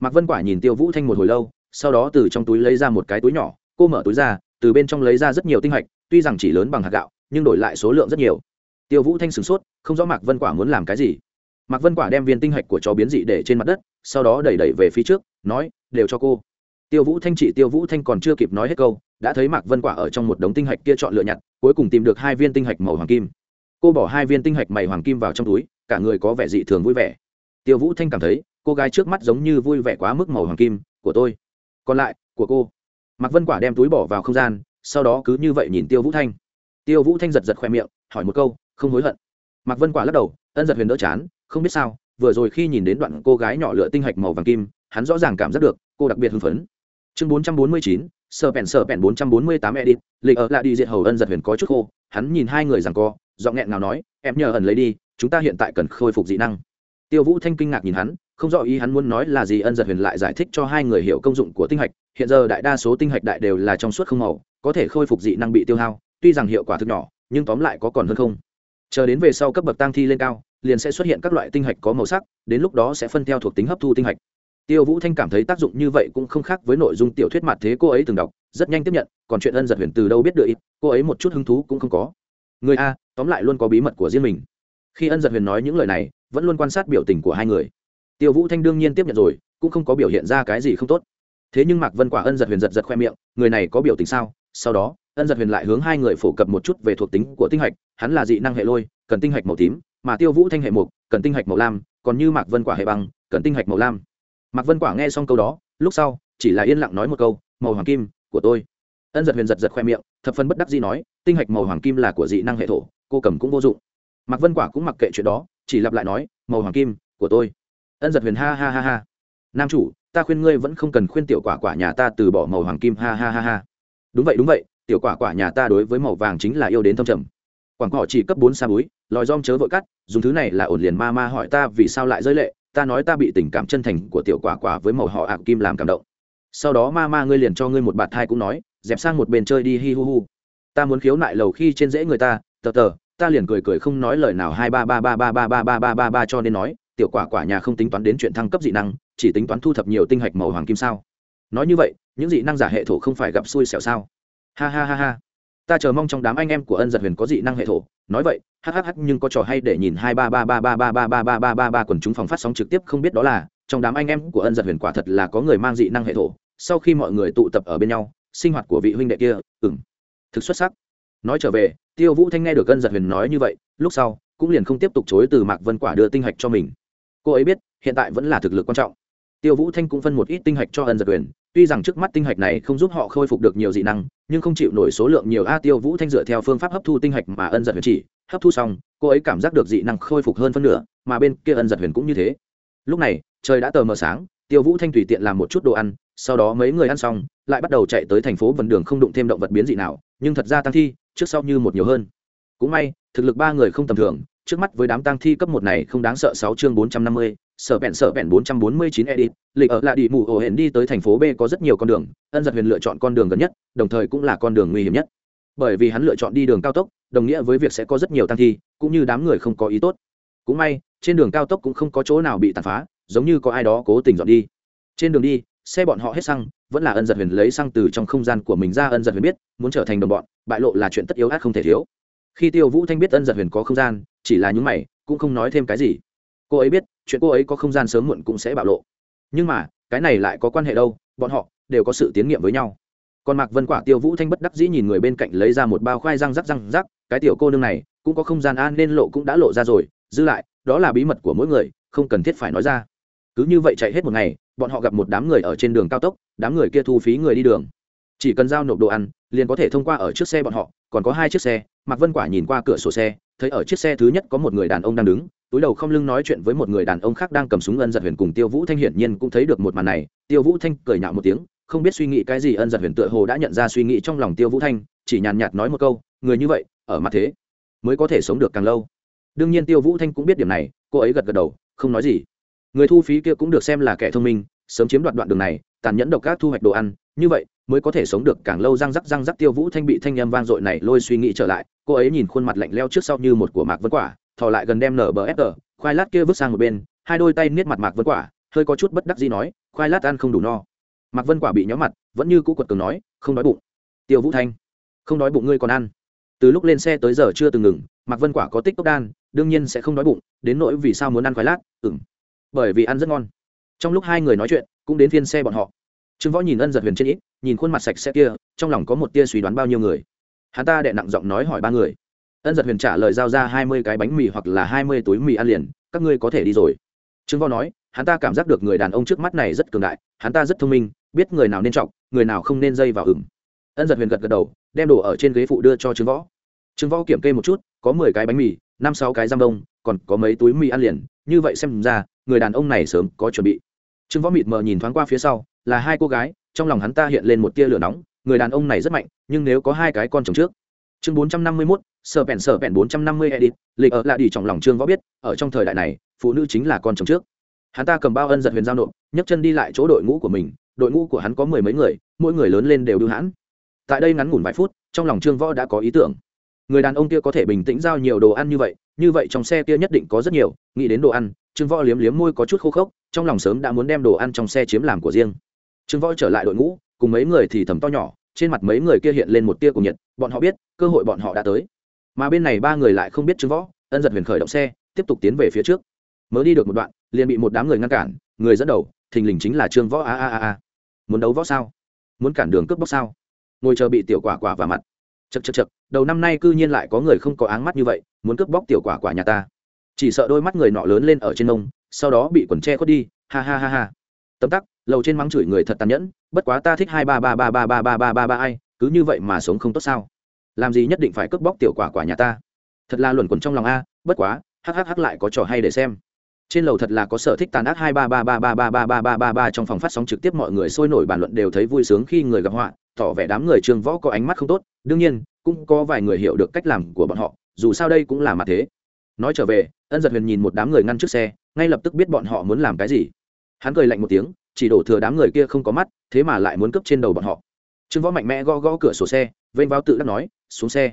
Mạc vân quả nhìn tiêu vũ thanh một hồi lâu, sau đó từ trong túi lấy ra một cái túi nhỏ, cô mở túi ra, từ bên trong lấy ra rất nhiều tinh hạch, tuy rằng chỉ lớn bằng hạt gạo, nhưng đổi lại số lượng rất nhiều. Tiêu vũ thanh sửng sốt, không rõ mạc vân quả muốn làm cái gì. Mạc vân quả đem viên tinh hạch của chó biến dị để trên mặt đất, sau đó đẩy đẩy về phía trước, nói, đều cho cô. Tiêu vũ thanh chỉ tiêu vũ thanh còn chưa kịp nói hết câu đã thấy mạc vân quả ở trong một đống tinh hạch kia chọn lựa nhặt, cuối cùng tìm được hai viên tinh hạch màu hoàng kim. Cô bỏ hai viên tinh hạch mày hoàng kim vào trong túi, cả người có vẻ dị thường vui vẻ. Tiêu vũ thanh cảm thấy, cô gái trước mắt giống như vui vẻ quá mức màu hoàng kim, của tôi. Còn lại, của cô. Mạc vân quả đem túi bỏ vào không gian, sau đó cứ như vậy nhìn tiêu vũ thanh. Tiêu vũ thanh giật giật khoe miệng, hỏi một câu, không hối hận? Mạc vân quả lắc đầu, ân giật huyền đỡ chán, không biết sao, vừa rồi khi nhìn đến đoạn cô gái nhỏ lựa tinh hạch màu vàng kim, hắn rõ ràng cảm giác được cô đặc biệt hưng phấn. Chương bốn trăm bốn mươi chín sờ pèn sờ pèn bốn trăm bốn mươi tám edit, lịch ở lại đi diệt hầu ân giật huyền có chút khô, hắn nhìn hai người rằng co, giọng nghẹn nào nói, em nhờ ẩn lấy đi, chúng ta hiện tại cần khôi phục dị năng. Tiêu vũ thanh kinh ngạc nhìn hắn, không rõ ý hắn muốn nói là gì, ân giật huyền lại giải thích cho hai người hiểu công dụng của tinh hạch. Hiện giờ đại đa số tinh hạch đại đều là trong suốt không màu, có thể khôi phục dị năng bị tiêu hao, tuy rằng hiệu quả thực nhỏ, nhưng tóm lại có còn hơn không. Chờ đến về sau cấp bậc tăng thi lên cao, liền sẽ xuất hiện các loại tinh hạch có màu sắc, đến lúc đó sẽ phân theo thuộc tính hấp thu tinh hạch tiêu vũ thanh cảm thấy tác dụng như vậy cũng không khác với nội dung tiểu thuyết mặt thế cô ấy từng đọc, rất nhanh tiếp nhận, còn chuyện ân giật huyền từ đâu biết được ít, cô ấy một chút hứng thú cũng không có. Người a, tóm lại luôn có bí mật của riêng mình. Khi ân giật huyền nói những lời này, vẫn luôn quan sát biểu tình của hai người. Tiêu vũ thanh đương nhiên tiếp nhận rồi, cũng không có biểu hiện ra cái gì không tốt. Thế nhưng mạc vân quả ân giật huyền giật giật khoe miệng, người này có biểu tình sao? Sau đó, ân giật huyền lại hướng hai người phổ cập một chút về thuộc tính của tinh hạch, hắn là dị năng hệ lôi, cần tinh hạch màu tím, mà tiêu vũ thanh hệ mục, cần tinh hạch màu lam, còn như mạc vân quả hệ băng, cần tinh hạch màu lam mạc vân quả nghe xong câu đó, lúc sau, chỉ là yên lặng nói một câu, màu hoàng kim của tôi. Ân giật huyền giật giật khoe miệng, thập phân bất đắc dĩ nói, tinh hạch màu hoàng kim là của dị năng hệ thổ, cô cầm cũng vô dụng. Mạc vân quả cũng mặc kệ chuyện đó, chỉ lặp lại nói, màu hoàng kim của tôi. Ân giật huyền ha ha ha ha. Nam chủ, ta khuyên ngươi vẫn không cần khuyên tiểu quả quả nhà ta từ bỏ màu hoàng kim, ha ha ha ha. Đúng vậy đúng vậy, tiểu quả quả nhà ta đối với màu vàng chính là yêu đến thâm trầm. Quảng cỏ chỉ cấp bốn xa búi lòi dom chớ vội cắt, dùng thứ này là ổn liền ma ma hỏi ta vì sao lại rơi lệ ta nói ta bị tình cảm chân thành của tiểu quả quả với màu họ ạc kim làm cảm động sau đó ma ma ngươi liền cho ngươi một bạt thai cũng nói dẹp sang một bên chơi đi hi hu hu ta muốn khiếu nại lầu khi trên dễ người ta tờ tờ ta liền cười cười không nói lời nào hai ba ba ba ba ba ba ba ba ba ba cho nên nói tiểu quả quả nhà không tính toán đến chuyện thăng cấp dị năng chỉ tính toán thu thập nhiều tinh hạch màu hoàng kim sao nói như vậy những dị năng giả hệ thổ không phải gặp xui xẻo sao ha ha ha ha ta chờ mong trong đám anh em của ân giật huyền có dị năng hệ thổ nói vậy hhh nhưng có trò hay để nhìn hai ba ba ba ba ba ba ba ba ba ba ba quần chúng phòng phát sóng trực tiếp không biết đó là trong đám anh em của ân giật huyền quả thật là có người mang dị năng hệ thổ sau khi mọi người tụ tập ở bên nhau sinh hoạt của vị huynh đệ kia ừng thực xuất sắc nói trở về tiêu vũ thanh nghe được ân giật huyền nói như vậy lúc sau cũng liền không tiếp tục chối từ mạc vân quả đưa tinh hạch cho mình cô ấy biết hiện tại vẫn là thực lực quan trọng tiêu vũ thanh cũng phân một ít tinh hạch cho ân giật huyền tuy rằng trước mắt tinh hạch này không giúp họ khôi phục được nhiều dị năng, nhưng không chịu nổi số lượng nhiều a tiêu vũ thanh dựa theo phương pháp hấp thu tinh hạch mà ân giật huyền chỉ, hấp thu xong, cô ấy cảm giác được dị năng khôi phục hơn phân nửa, mà bên kia ân giật huyền cũng như thế. Lúc này, trời đã tờ mờ sáng, tiêu vũ thanh tùy tiện làm một chút đồ ăn, sau đó mấy người ăn xong, lại bắt đầu chạy tới thành phố vần đường không đụng thêm động vật biến dị nào, nhưng thật ra tăng thi, trước sau như một nhiều hơn. Cũng may, thực lực ba người không tầm thường, trước mắt với đám tăng thi cấp một này không đáng sợ sáu chương bốn trăm năm mươi sở bẹn sở bẹn bốn trăm bốn mươi chín edit, lịch ở lại đi mù ổ hển đi tới thành phố b có rất nhiều con đường, ân giật huyền lựa chọn con đường gần nhất, đồng thời cũng là con đường nguy hiểm nhất. Bởi vì hắn lựa chọn đi đường cao tốc, đồng nghĩa với việc sẽ có rất nhiều tăng thi, cũng như đám người không có ý tốt. Cũng may, trên đường cao tốc cũng không có chỗ nào bị tàn phá, giống như có ai đó cố tình dọn đi. Trên đường đi, xe bọn họ hết xăng, vẫn là ân giật huyền lấy xăng từ trong không gian của mình ra ân giật huyền biết, muốn trở thành đồng bọn, bại lộ là chuyện tất yếu át không thể thiếu. Khi tiêu vũ thanh biết ân giật huyền có không gian, chỉ là những mày, cũng không nói thêm cái gì. Cô ấy biết chuyện cô ấy có không gian sớm muộn cũng sẽ bạo lộ. Nhưng mà, cái này lại có quan hệ đâu, bọn họ đều có sự tiến nghiệm với nhau. Còn mạc vân quả tiêu vũ thanh bất đắc dĩ nhìn người bên cạnh lấy ra một bao khoai răng rắc răng rắc, cái tiểu cô nương này cũng có không gian an nên lộ cũng đã lộ ra rồi dư lại, đó là bí mật của mỗi người, không cần thiết phải nói ra. Cứ như vậy chạy hết một ngày, bọn họ gặp một đám người ở trên đường cao tốc, đám người kia thu phí người đi đường. Chỉ cần giao nộp đồ ăn, liền có thể thông qua ở trước xe bọn họ, còn có hai chiếc xe, mạc vân quả nhìn qua cửa sổ xe, thấy ở chiếc xe thứ nhất có một người đàn ông đang đứng túi đầu không lưng nói chuyện với một người đàn ông khác đang cầm súng ân giật huyền cùng tiêu vũ thanh hiển nhiên cũng thấy được một màn này. Tiêu vũ thanh cười nhạo một tiếng, không biết suy nghĩ cái gì ân giật huyền tựa hồ đã nhận ra suy nghĩ trong lòng tiêu vũ thanh, chỉ nhàn nhạt nói một câu, người như vậy, ở mặt thế, mới có thể sống được càng lâu. Đương nhiên tiêu vũ thanh cũng biết điểm này, cô ấy gật gật đầu, không nói gì. Người thu phí kia cũng được xem là kẻ thông minh, sớm chiếm đoạt đoạn đường này, tàn nhẫn độc các thu hoạch đồ ăn, như vậy mới có thể sống được càng lâu. Răng rắc răng rắc, tiêu vũ thanh bị thanh âm vang dội này lôi suy nghĩ trở lại, cô ấy nhìn khuôn mặt lạnh leo trước sau như một của mạc vân quả thò lại gần đem nở bờ ép tờ khoai lát kia vứt sang một bên, hai đôi tay niết mặt mạc vân quả, hơi có chút bất đắc gì nói, khoai lát ăn không đủ no. Mạc vân quả bị nhóm mặt, vẫn như cũ quật cường nói, không đói bụng. Tiêu vũ thanh, không đói bụng ngươi còn ăn. Từ lúc lên xe tới giờ chưa từng ngừng, mạc vân quả có tích tốc đan, đương nhiên sẽ không đói bụng, đến nỗi vì sao muốn ăn khoai lát ừng bởi vì ăn rất ngon. Trong lúc hai người nói chuyện, cũng đến phiên xe bọn họ. Trương võ nhìn ân giật huyền trên ít, nhìn khuôn mặt sạch sẽ kia, trong lòng có một tia suy đoán bao nhiêu người. Hắn ta đệ nặng giọng nói hỏi ba người ân giật huyền trả lời giao ra hai mươi cái bánh mì hoặc là hai mươi túi mì ăn liền, các ngươi có thể đi rồi. Trương võ nói, hắn ta cảm giác được người đàn ông trước mắt này rất cường đại, hắn ta rất thông minh, biết người nào nên trọng người nào không nên dây vào ửng. Ân giật huyền gật gật đầu, đem đồ ở trên ghế phụ đưa cho trương võ. Trương võ kiểm kê một chút, có mười cái bánh mì, năm sáu cái giam đông, còn có mấy túi mì ăn liền, như vậy xem ra, người đàn ông này sớm có chuẩn bị. Trương võ mịt mờ nhìn thoáng qua phía sau, là hai cô gái, trong lòng hắn ta hiện lên một tia lửa nóng, người đàn ông này rất mạnh, nhưng nếu có hai cái con chồng trước chương bốn trăm năm mươi mốt, sở bèn sở bèn bốn trăm năm mươi edit, lịch ở lại đi trong lòng trương võ biết, ở trong thời đại này, phụ nữ chính là con chồng trước. Hắn ta cầm bao ân giật huyền giao nộp, nhấc chân đi lại chỗ đội ngũ của mình, đội ngũ của hắn có mười mấy người, mỗi người lớn lên đều đưa hãn. Tại đây ngắn ngủn vài phút, trong lòng trương võ đã có ý tưởng. Người đàn ông kia có thể bình tĩnh giao nhiều đồ ăn như vậy như vậy trong xe kia nhất định có rất nhiều, nghĩ đến đồ ăn, trương võ liếm liếm môi có chút khô khốc, trong lòng sớm đã muốn đem đồ ăn trong xe chiếm làm của riêng. Trương võ trở lại đội ngũ, cùng mấy người thì thầm to nhỏ, trên mặt mấy người kia hiện lên một tia cùng nhiệt bọn họ biết cơ hội bọn họ đã tới mà bên này ba người lại không biết trương võ ân giật huyền khởi động xe tiếp tục tiến về phía trước mới đi được một đoạn liền bị một đám người ngăn cản người dẫn đầu thình lình chính là trương võ a a a a muốn đấu võ sao muốn cản đường cướp bóc sao ngồi chờ bị tiểu quả quả vào mặt chật chật chật đầu năm nay cư nhiên lại có người không có áng mắt như vậy muốn cướp bóc tiểu quả quả nhà ta chỉ sợ đôi mắt người nọ lớn lên ở trên nông sau đó bị quần tre khuất đi ha ha ha ha tấm tắc lầu trên mắng chửi người thật tàn nhẫn bất quá ta thích hai ba ba ba ba ba ba ba ba ba ai cứ như vậy mà sống không tốt sao làm gì nhất định phải cướp bóc tiểu quả quả nhà ta thật là luẩn quẩn trong lòng a bất quá hhh lại có trò hay để xem trên lầu thật là có sở thích tàn ác hai ba ba ba ba ba ba ba ba ba ba trong phòng phát sóng trực tiếp mọi người sôi nổi bàn luận đều thấy vui sướng khi người gặp họa tỏ vẻ đám người trường võ có ánh mắt không tốt đương nhiên cũng có vài người hiểu được cách làm của bọn họ dù sao đây cũng là mặt thế nói trở về ân giật huyền nhìn một đám người ngăn trước xe ngay lập tức biết bọn họ muốn làm cái gì hắn cười lạnh một tiếng chỉ đổ thừa đám người kia không có mắt thế mà lại muốn cướp trên đầu bọn họ trương võ mạnh mẽ gõ gõ cửa sổ xe, vênh vào tự đắc nói, xuống xe.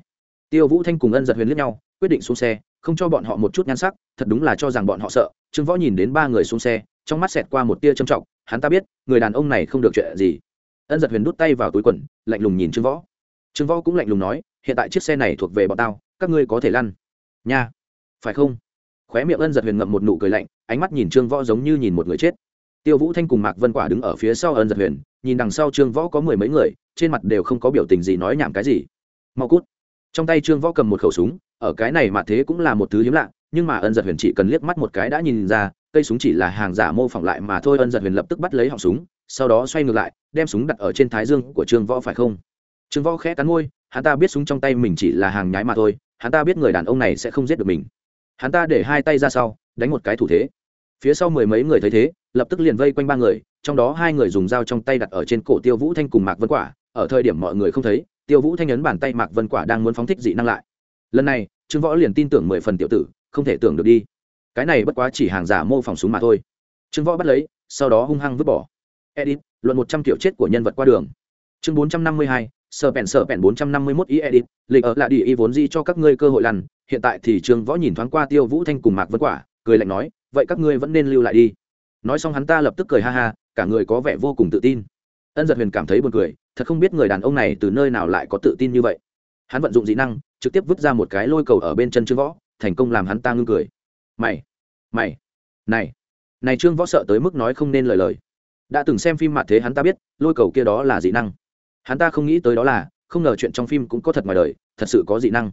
Tiêu vũ thanh cùng ân giật huyền liếc nhau, quyết định xuống xe, không cho bọn họ một chút nhan sắc, thật đúng là cho rằng bọn họ sợ. Trương võ nhìn đến ba người xuống xe, trong mắt xẹt qua một tia trầm trọng, hắn ta biết, người đàn ông này không được chuyện gì. Ân giật huyền đút tay vào túi quần, lạnh lùng nhìn trương võ. Trương võ cũng lạnh lùng nói, hiện tại chiếc xe này thuộc về bọn tao, các ngươi có thể lăn. Nha. Phải không? Khóe miệng ân giật huyền ngậm một nụ cười lạnh, ánh mắt nhìn trương võ giống như nhìn một người chết. Tiêu vũ thanh cùng mạc vân quả đứng ở phía sau ân giật huyền nhìn đằng sau trương võ có mười mấy người, trên mặt đều không có biểu tình gì nói nhảm cái gì. Mau cút. Trong tay trương võ cầm một khẩu súng, ở cái này mà thế cũng là một thứ hiếm lạ, nhưng mà ân giật huyền chỉ cần liếc mắt một cái đã nhìn ra, cây súng chỉ là hàng giả mô phỏng lại mà thôi, ân giật huyền lập tức bắt lấy họng súng, sau đó xoay ngược lại, đem súng đặt ở trên thái dương của trương võ, phải không? Trương võ khẽ cắn môi, hắn ta biết súng trong tay mình chỉ là hàng nhái mà thôi, hắn ta biết người đàn ông này sẽ không giết được mình. Hắn ta để hai tay ra sau, đánh một cái thủ thế. Phía sau mười mấy người thấy thế, lập tức liền vây quanh ba người trong đó hai người dùng dao trong tay đặt ở trên cổ tiêu vũ thanh cùng mạc vân quả. Ở thời điểm mọi người không thấy, tiêu vũ thanh nhấn bàn tay mạc vân quả đang muốn phóng thích dị năng lại. Lần này, trương võ liền tin tưởng mười phần tiểu tử, không thể tưởng được đi. Cái này bất quá chỉ hàng giả mô phỏng súng mà thôi. Trương võ bắt lấy, sau đó hung hăng vứt bỏ. Edit, luận một trăm kiểu chết của nhân vật qua đường. Chương bốn trăm năm mươi hai sở bèn sở bèn bốn trăm năm mươi mốt ý edit, lịch ở lại đi ý vốn di cho các ngươi cơ hội lăn, hiện tại thì trương võ nhìn thoáng qua tiêu vũ thanh cùng mạc vân quả, cười lạnh nói, vậy các ngươi vẫn nên lưu lại đi. Nói xong hắn ta lập tức cười ha ha cả người có vẻ vô cùng tự tin. Ân giật huyền cảm thấy buồn cười, thật không biết người đàn ông này từ nơi nào lại có tự tin như vậy. Hắn vận dụng dị năng, trực tiếp vứt ra một cái lôi cầu ở bên chân trương võ, thành công làm hắn ta ngưng cười. Mày mày, này này trương võ sợ tới mức nói không nên lời lời. Đã từng xem phim mặt thế hắn ta biết, lôi cầu kia đó là dị năng. Hắn ta không nghĩ tới đó là, không ngờ chuyện trong phim cũng có thật ngoài đời, thật sự có dị năng.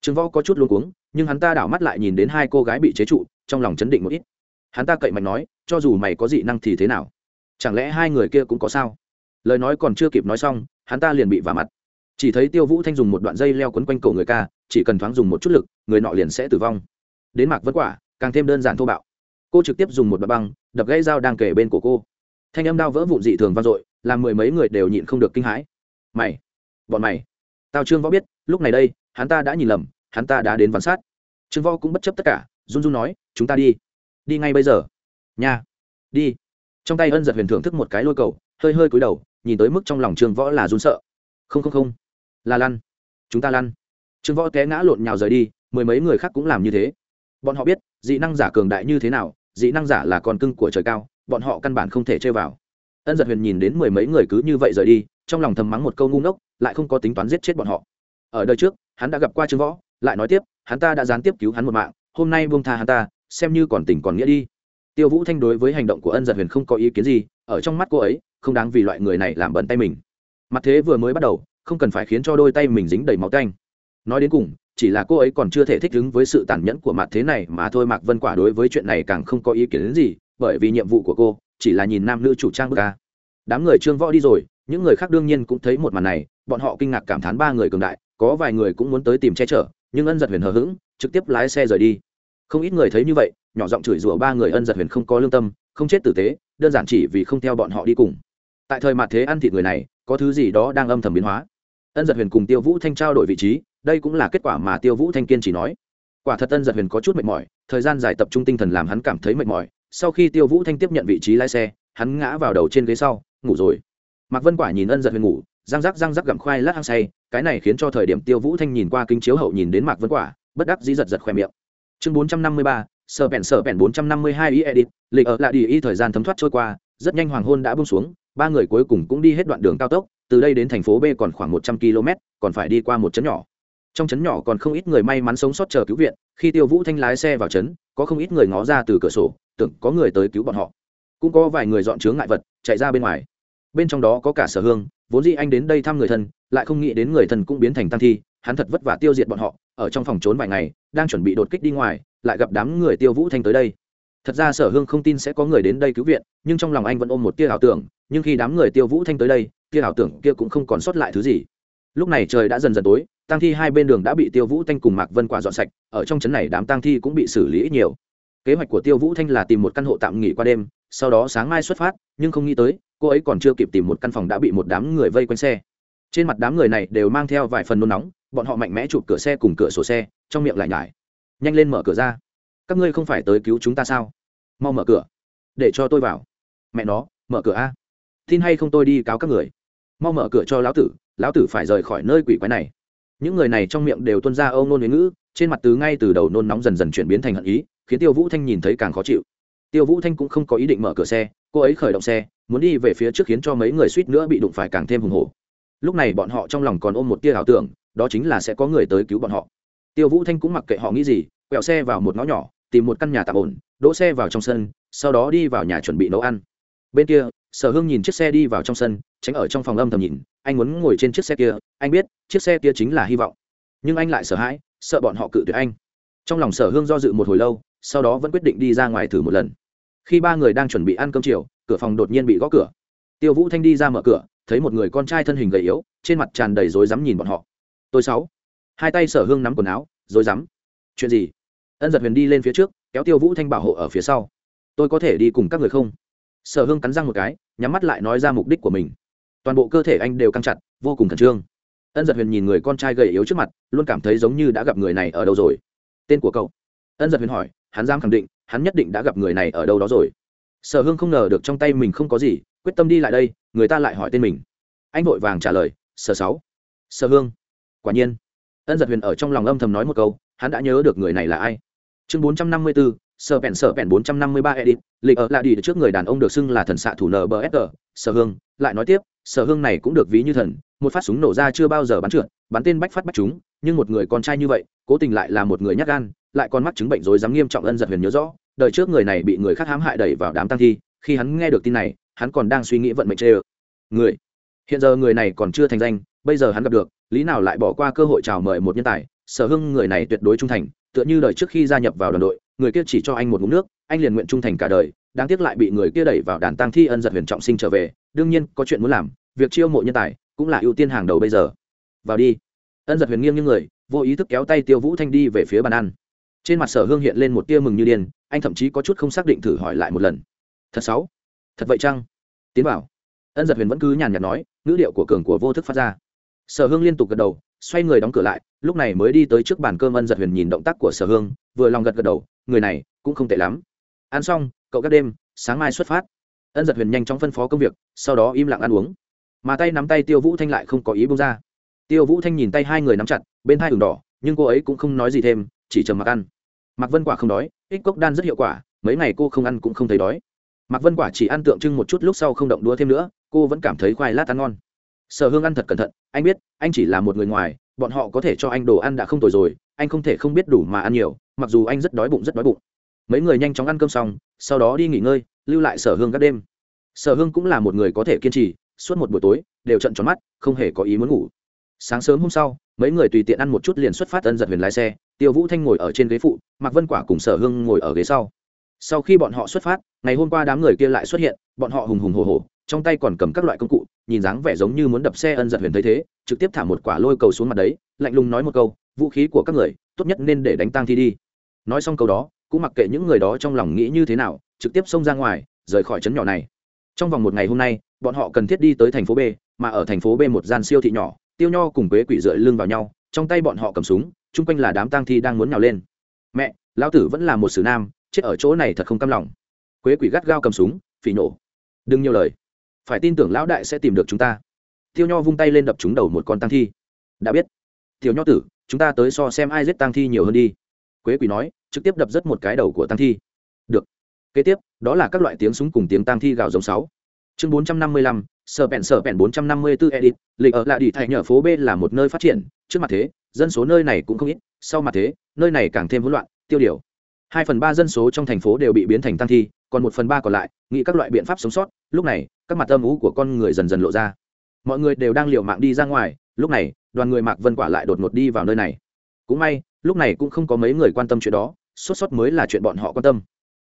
Trương võ có chút luôn cuống, nhưng hắn ta đảo mắt lại nhìn đến hai cô gái bị chế trụ, trong lòng chấn định một ít. Hắn ta cậy mạnh nói, cho dù mày có dị năng thì thế nào? Chẳng lẽ hai người kia cũng có sao? Lời nói còn chưa kịp nói xong, hắn ta liền bị vả mặt. Chỉ thấy tiêu vũ thanh dùng một đoạn dây leo quấn quanh cổ người ca, chỉ cần thoáng dùng một chút lực, người nọ liền sẽ tử vong. Đến mạc vất quả, càng thêm đơn giản thô bạo. Cô trực tiếp dùng một đoạn băng, đập gãy dao đang kể bên của cô. Thanh âm đao vỡ vụn dị thường vang dội, làm mười mấy người đều nhịn không được kinh hãi. Mày, bọn mày, tao trương võ biết, lúc này đây, hắn ta đã nhìn lầm, hắn ta đã đến văn sát. Trương võ cũng bất chấp tất cả, run run nói, chúng ta đi đi ngay bây giờ. Nha, đi trong tay ân giật huyền thưởng thức một cái lôi cầu, hơi hơi cúi đầu, nhìn tới mức trong lòng trương võ là run sợ. Không không không. Là lăn. Chúng ta lăn. Trương võ té ngã lộn nhào rời đi, mười mấy người khác cũng làm như thế. Bọn họ biết, dị năng giả cường đại như thế nào, dị năng giả là con cưng của trời cao, bọn họ căn bản không thể chơi vào. Ân giật huyền nhìn đến mười mấy người cứ như vậy rời đi, trong lòng thầm mắng một câu ngu ngốc, lại không có tính toán giết chết bọn họ. Ở đời trước, hắn đã gặp qua trương võ, lại nói tiếp, hắn ta đã gián tiếp cứu hắn một mạng, hôm nay buông tha hắn ta, xem như còn tỉnh còn nghĩa đi tiêu vũ thanh đối với hành động của ân giật huyền không có ý kiến gì, ở trong mắt cô ấy, không đáng vì loại người này làm bẩn tay mình. Mặt thế vừa mới bắt đầu, không cần phải khiến cho đôi tay mình dính đầy máu tanh. Nói đến cùng, chỉ là cô ấy còn chưa thể thích ứng với sự tàn nhẫn của mặt thế này mà thôi mạc vân quả đối với chuyện này càng không có ý kiến đến gì, bởi vì nhiệm vụ của cô chỉ là nhìn nam nữ chủ trang bức ca đám người trương võ đi rồi, những người khác đương nhiên cũng thấy một màn này, bọn họ kinh ngạc cảm thán ba người cường đại, có vài người cũng muốn tới tìm che chở, nhưng ân giật huyền hờ hững, trực tiếp lái xe rời đi không ít người thấy như vậy, nhỏ giọng chửi rủa ba người ân giật huyền không có lương tâm, không chết tử tế, đơn giản chỉ vì không theo bọn họ đi cùng. Tại thời mặt thế ăn thịt người này, có thứ gì đó đang âm thầm biến hóa. Ân giật huyền cùng tiêu vũ thanh trao đổi vị trí, đây cũng là kết quả mà tiêu vũ thanh kiên chỉ nói. Quả thật ân giật huyền có chút mệt mỏi, thời gian dài tập trung tinh thần làm hắn cảm thấy mệt mỏi, sau khi tiêu vũ thanh tiếp nhận vị trí lái xe, hắn ngã vào đầu trên ghế sau, ngủ rồi. Mạc vân quả nhìn ân giật huyền ngủ, răng rắc răng rắc gặm khoai lát hăng say, cái này khiến cho thời điểm tiêu vũ thanh nhìn qua kính chiếu hậu nhìn đến mạc vân quả, bất đắc dĩ giật giật khoe miệng chương bốn trăm năm mươi ba sở bèn sở bèn bốn trăm năm mươi hai ý edit, lịch ở lại đi y thời gian thấm thoát trôi qua, rất nhanh hoàng hôn đã bông xuống, ba người cuối cùng cũng đi hết đoạn đường cao tốc, từ đây đến thành phố b còn khoảng một trăm km còn phải đi qua một trấn nhỏ. Trong trấn nhỏ còn không ít người may mắn sống sót chờ cứu viện, khi tiêu vũ thanh lái xe vào trấn, có không ít người ngó ra từ cửa sổ, tưởng có người tới cứu bọn họ. Cũng có vài người dọn chướng ngại vật, chạy ra bên ngoài. Bên trong đó có cả sở hương, vốn dĩ anh đến đây thăm người thân, lại không nghĩ đến người thân cũng biến thành tăng thi hắn thật vất vả tiêu diệt bọn họ, ở trong phòng trốn vài ngày, đang chuẩn bị đột kích đi ngoài, lại gặp đám người tiêu vũ thanh tới đây. Thật ra sở hương không tin sẽ có người đến đây cứu viện, nhưng trong lòng anh vẫn ôm một tia ảo tưởng, nhưng khi đám người tiêu vũ thanh tới đây, tia ảo tưởng kia cũng không còn sót lại thứ gì. Lúc này trời đã dần dần tối tăng thi hai bên đường đã bị tiêu vũ thanh cùng mạc vân quả dọn sạch, ở trong trấn này đám tăng thi cũng bị xử lý ít nhiều. Kế hoạch của tiêu vũ thanh là tìm một căn hộ tạm nghỉ qua đêm, sau đó sáng mai xuất phát, nhưng không nghĩ tới, cô ấy còn chưa kịp tìm một căn phòng đã bị một đám người vây quanh xe. Trên mặt đám người này đều mang theo vài phần nôn nóng bọn họ mạnh mẽ chụp cửa xe cùng cửa sổ xe, trong miệng lại nhải. Nhanh lên mở cửa ra. Các ngươi không phải tới cứu chúng ta sao? Mau mở cửa. Để cho tôi vào. Mẹ nó, mở cửa a. Tin hay không tôi đi cáo các người. Mau mở cửa cho lão tử lão tử phải rời khỏi nơi quỷ quái này. Những người này trong miệng đều tuân ra âu nôn huế ngữ, trên mặt từ ngay từ đầu nôn nóng dần dần chuyển biến thành hận ý, khiến tiêu vũ thanh nhìn thấy càng khó chịu. Tiêu vũ thanh cũng không có ý định mở cửa xe, cô ấy khởi động xe, muốn đi về phía trước khiến cho mấy người suýt nữa bị đụng phải càng thêm hùng hổ. Lúc này bọn họ trong lòng còn ôm một tia ảo tưởng đó chính là sẽ có người tới cứu bọn họ. Tiêu vũ thanh cũng mặc kệ họ nghĩ gì, quẹo xe vào một ngõ nhỏ, tìm một căn nhà tạm ổn, đỗ xe vào trong sân, sau đó đi vào nhà chuẩn bị nấu ăn. Bên kia, sở hương nhìn chiếc xe đi vào trong sân, tránh ở trong phòng âm thầm nhìn, anh muốn ngồi trên chiếc xe kia, anh biết, chiếc xe kia chính là hy vọng. Nhưng anh lại sợ hãi, sợ bọn họ cự tuyệt anh. Trong lòng sở hương do dự một hồi lâu, sau đó vẫn quyết định đi ra ngoài thử một lần. Khi ba người đang chuẩn bị ăn cơm chiều, cửa phòng đột nhiên bị gõ cửa. Tiêu vũ thanh đi ra mở cửa, thấy một người con trai thân hình gầy yếu, trên mặt tràn đầy rối rắm nhìn bọn họ tôi sáu. Hai tay sở hương nắm quần áo, rồi rắm chuyện gì? Ân giật huyền đi lên phía trước, kéo tiêu vũ thanh bảo hộ ở phía sau. Tôi có thể đi cùng các người không? Sở hương cắn răng một cái, nhắm mắt lại nói ra mục đích của mình. Toàn bộ cơ thể anh đều căng chặt, vô cùng khẩn trương. Ân giật huyền nhìn người con trai gầy yếu trước mặt, luôn cảm thấy giống như đã gặp người này ở đâu rồi. Tên của cậu? Ân giật huyền hỏi, hắn dám khẳng định, hắn nhất định đã gặp người này ở đâu đó rồi. Sở hương không ngờ được trong tay mình không có gì, quyết tâm đi lại đây, người ta lại hỏi tên mình. Anh vội vàng trả lời, sở sáu. Sở hương quả nhiên, ân giật huyền ở trong lòng âm thầm nói một câu, hắn đã nhớ được người này là ai. Chương bốn trăm năm mươi bốn sở bèn sở bèn bốn trăm năm mươi ba edit lịch ở lại đi trước người đàn ông được xưng là thần xạ thủ nbsg sở hương, lại nói tiếp, sở hương này cũng được ví như thần, một phát súng nổ ra chưa bao giờ bắn trượt, bắn tên bách phát bách chúng, nhưng một người con trai như vậy, cố tình lại là một người nhát gan, lại còn mắc chứng bệnh rối dám nghiêm trọng ân giật huyền nhớ rõ, đời trước người này bị người khác hãm hại đẩy vào đám tăng thi, khi hắn nghe được tin này, hắn còn đang suy nghĩ vận mệnh chê ơ người, hiện giờ người này còn chưa thành danh bây giờ hắn gặp được, lý nào lại bỏ qua cơ hội chào mời một nhân tài, sở hưng người này tuyệt đối trung thành, tựa như đời trước khi gia nhập vào đoàn đội, người kia chỉ cho anh một ngụm nước, anh liền nguyện trung thành cả đời, đáng tiếc lại bị người kia đẩy vào đàn tăng thi ân giật huyền trọng sinh trở về, đương nhiên có chuyện muốn làm, việc chiêu mộ nhân tài cũng là ưu tiên hàng đầu bây giờ. Vào đi. Ân giật huyền nghiêng như người, vô ý thức kéo tay tiêu vũ thanh đi về phía bàn ăn. Trên mặt sở hương hiện lên một tia mừng như điên, anh thậm chí có chút không xác định thử hỏi lại một lần. Thật xấu. Thật vậy chăng? Tiến bảo ân giật huyền vẫn cứ nhàn nhạt nói, ngữ điệu của cường của vô thức phát ra sở hương liên tục gật đầu, xoay người đóng cửa lại, lúc này mới đi tới trước bàn cơm ân giật huyền nhìn động tác của sở hương, vừa lòng gật gật đầu, người này cũng không tệ lắm. Ăn xong, cậu các đêm, sáng mai xuất phát. Ân giật huyền nhanh chóng phân phó công việc, sau đó im lặng ăn uống. Mà tay nắm tay tiêu vũ thanh lại không có ý bông ra. Tiêu vũ thanh nhìn tay hai người nắm chặt, bên hai đường đỏ, nhưng cô ấy cũng không nói gì thêm, chỉ trầm mặc ăn Mặc vân quả không đói, ích cốc đan rất hiệu quả, mấy ngày cô không ăn cũng không thấy đói. Mặc vân quả chỉ ăn tượng trưng một chút, lúc sau không động đũa thêm nữa, cô vẫn cảm thấy khoai lát ăn ngon sở hương ăn thật cẩn thận, anh biết, anh chỉ là một người ngoài, bọn họ có thể cho anh đồ ăn đã không tồi rồi, anh không thể không biết đủ mà ăn nhiều, mặc dù anh rất đói bụng, rất đói bụng. Mấy người nhanh chóng ăn cơm xong, sau đó đi nghỉ ngơi, lưu lại sở hương các đêm. Sở hương cũng là một người có thể kiên trì, suốt một buổi tối, đều trận tròn mắt, không hề có ý muốn ngủ. Sáng sớm hôm sau, mấy người tùy tiện ăn một chút liền xuất phát ân giật huyền lái xe, tiêu vũ thanh ngồi ở trên ghế phụ, mạc vân quả cùng sở hương ngồi ở ghế sau. Sau khi bọn họ xuất phát, ngày hôm qua đám người kia lại xuất hiện, bọn họ hùng hùng hồ hồ trong tay còn cầm các loại công cụ, nhìn dáng vẻ giống như muốn đập xe ân giật huyền thấy thế, trực tiếp thả một quả lôi cầu xuống mặt đấy, lạnh lùng nói một câu, vũ khí của các người, tốt nhất nên để đánh tang thi đi. Nói xong câu đó, cũng mặc kệ những người đó trong lòng nghĩ như thế nào, trực tiếp xông ra ngoài, rời khỏi trấn nhỏ này. Trong vòng một ngày hôm nay, bọn họ cần thiết đi tới thành phố b, mà ở thành phố b một gian siêu thị nhỏ, tiêu nho cùng quế quỷ dựa lưng vào nhau, trong tay bọn họ cầm súng, chung quanh là đám tang thi đang muốn nhào lên. Mẹ, lão tử vẫn là một sử nam, chết ở chỗ này thật không cam lòng. Quế quỷ gắt gao cầm súng, phỉ nổ. Đừng nhiều lời phải tin tưởng lão đại sẽ tìm được chúng ta. Tiêu nho vung tay lên đập trúng đầu một con tang thi. Đã biết. Tiểu nho tử, chúng ta tới so xem ai giết tang thi nhiều hơn đi. Quế quỷ nói, trực tiếp đập rất một cái đầu của tang thi. Được. Kế tiếp, đó là các loại tiếng súng cùng tiếng tang thi gào giống sáu. Chương bốn trăm năm mươi lăm, sở bèn sở bèn bốn trăm năm mươi 454 edit, lịch ở lại đi thay nhờ phố b là một nơi phát triển. Trước mặt thế, dân số nơi này cũng không ít, sau mặt thế, nơi này càng thêm hỗn loạn, tiêu điều. Hai phần ba dân số trong thành phố đều bị biến thành tăng thi, còn một phần ba còn lại, nghĩ các loại biện pháp sống sót. Lúc này các mặt âm ú của con người dần dần lộ ra. Mọi người đều đang liều mạng đi ra ngoài, lúc này, đoàn người mạc vân quả lại đột ngột đi vào nơi này. Cũng may, lúc này cũng không có mấy người quan tâm chuyện đó, sốt sốt mới là chuyện bọn họ quan tâm.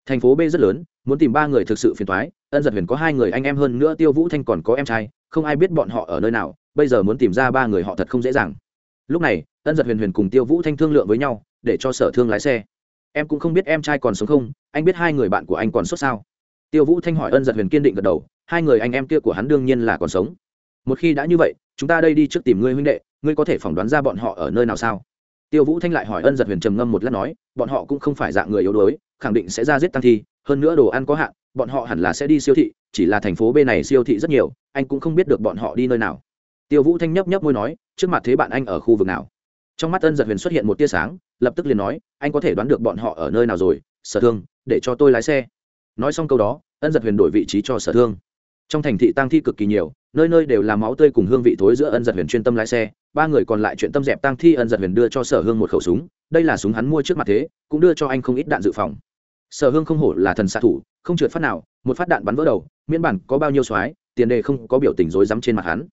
Thành phố b rất lớn, muốn tìm ba người thực sự phiền thoái ân giật huyền có hai người, anh em hơn nữa tiêu vũ thanh còn có em trai, không ai biết bọn họ ở nơi nào, bây giờ muốn tìm ra ba người họ thật không dễ dàng. Lúc này, ân giật huyền huyền cùng tiêu vũ thanh thương lượng với nhau, để cho sở thương lái xe. Em cũng không biết em trai còn sống không, anh biết hai người bạn của anh còn sốt sao? Tiêu vũ thanh hỏi ân giật huyền kiên định gật đầu, hai người anh em kia của hắn đương nhiên là còn sống. Một khi đã như vậy, chúng ta đây đi trước tìm ngươi huynh đệ, ngươi có thể phỏng đoán ra bọn họ ở nơi nào sao? Tiêu vũ thanh lại hỏi ân giật huyền trầm ngâm một lát nói, bọn họ cũng không phải dạng người yếu đuối, khẳng định sẽ ra giết tăng thi, hơn nữa đồ ăn có hạn, bọn họ hẳn là sẽ đi siêu thị, chỉ là thành phố b này siêu thị rất nhiều, anh cũng không biết được bọn họ đi nơi nào. Tiêu vũ thanh nhấp nhấp môi nói, trước mặt thế bạn anh ở khu vực nào? Trong mắt ân giật huyền xuất hiện một tia sáng, lập tức liền nói, anh có thể đoán được bọn họ ở nơi nào rồi, sở thương, để cho tôi lái xe nói xong câu đó, ân giật huyền đổi vị trí cho sở thương. Trong thành thị tăng thi cực kỳ nhiều, nơi nơi đều là máu tươi cùng hương vị thối giữa ân giật huyền chuyên tâm lái xe, ba người còn lại chuyện tâm dẹp tăng thi ân giật huyền đưa cho sở hương một khẩu súng, đây là súng hắn mua trước mặt thế, cũng đưa cho anh không ít đạn dự phòng. Sở hương không hổ là thần xạ thủ, không trượt phát nào, một phát đạn bắn vỡ đầu, miễn bản có bao nhiêu soái, tiền đề không có biểu tình rối rắm trên mặt hắn.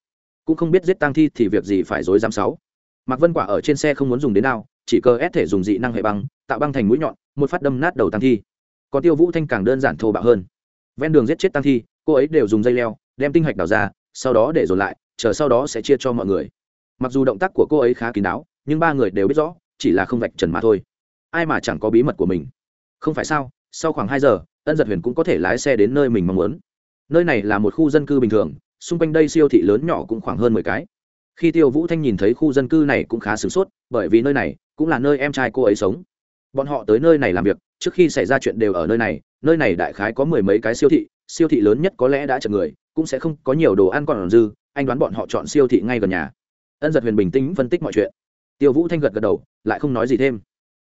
Cũng không biết giết tăng thi thì việc gì phải rối rắm sáu. Mạc vân quả ở trên xe không muốn dùng đến nào chỉ cơ ép thể dùng dị năng hệ băng, tạo băng thành mũi nhọn, một phát đâm nát đầu tăng thi còn tiêu vũ thanh càng đơn giản thô bạo hơn. Ven đường giết chết tăng thi, cô ấy đều dùng dây leo, đem tinh hạch đào ra, sau đó để dồn lại, chờ sau đó sẽ chia cho mọi người. Mặc dù động tác của cô ấy khá kín đáo, nhưng ba người đều biết rõ, chỉ là không vạch trần mà thôi. Ai mà chẳng có bí mật của mình? Không phải sao, sau khoảng hai giờ, ân giật huyền cũng có thể lái xe đến nơi mình mong muốn. Nơi này là một khu dân cư bình thường, xung quanh đây siêu thị lớn nhỏ cũng khoảng hơn mười cái. Khi tiêu vũ thanh nhìn thấy khu dân cư này cũng khá sửng sốt, bởi vì nơi này cũng là nơi em trai cô ấy sống. Bọn họ tới nơi này làm việc trước khi xảy ra chuyện đều ở nơi này nơi này đại khái có mười mấy cái siêu thị siêu thị lớn nhất có lẽ đã chật người, cũng sẽ không có nhiều đồ ăn còn dư, anh đoán bọn họ chọn siêu thị ngay gần nhà. Ân giật huyền bình tĩnh phân tích mọi chuyện. Tiêu vũ thanh gật gật đầu, lại không nói gì thêm.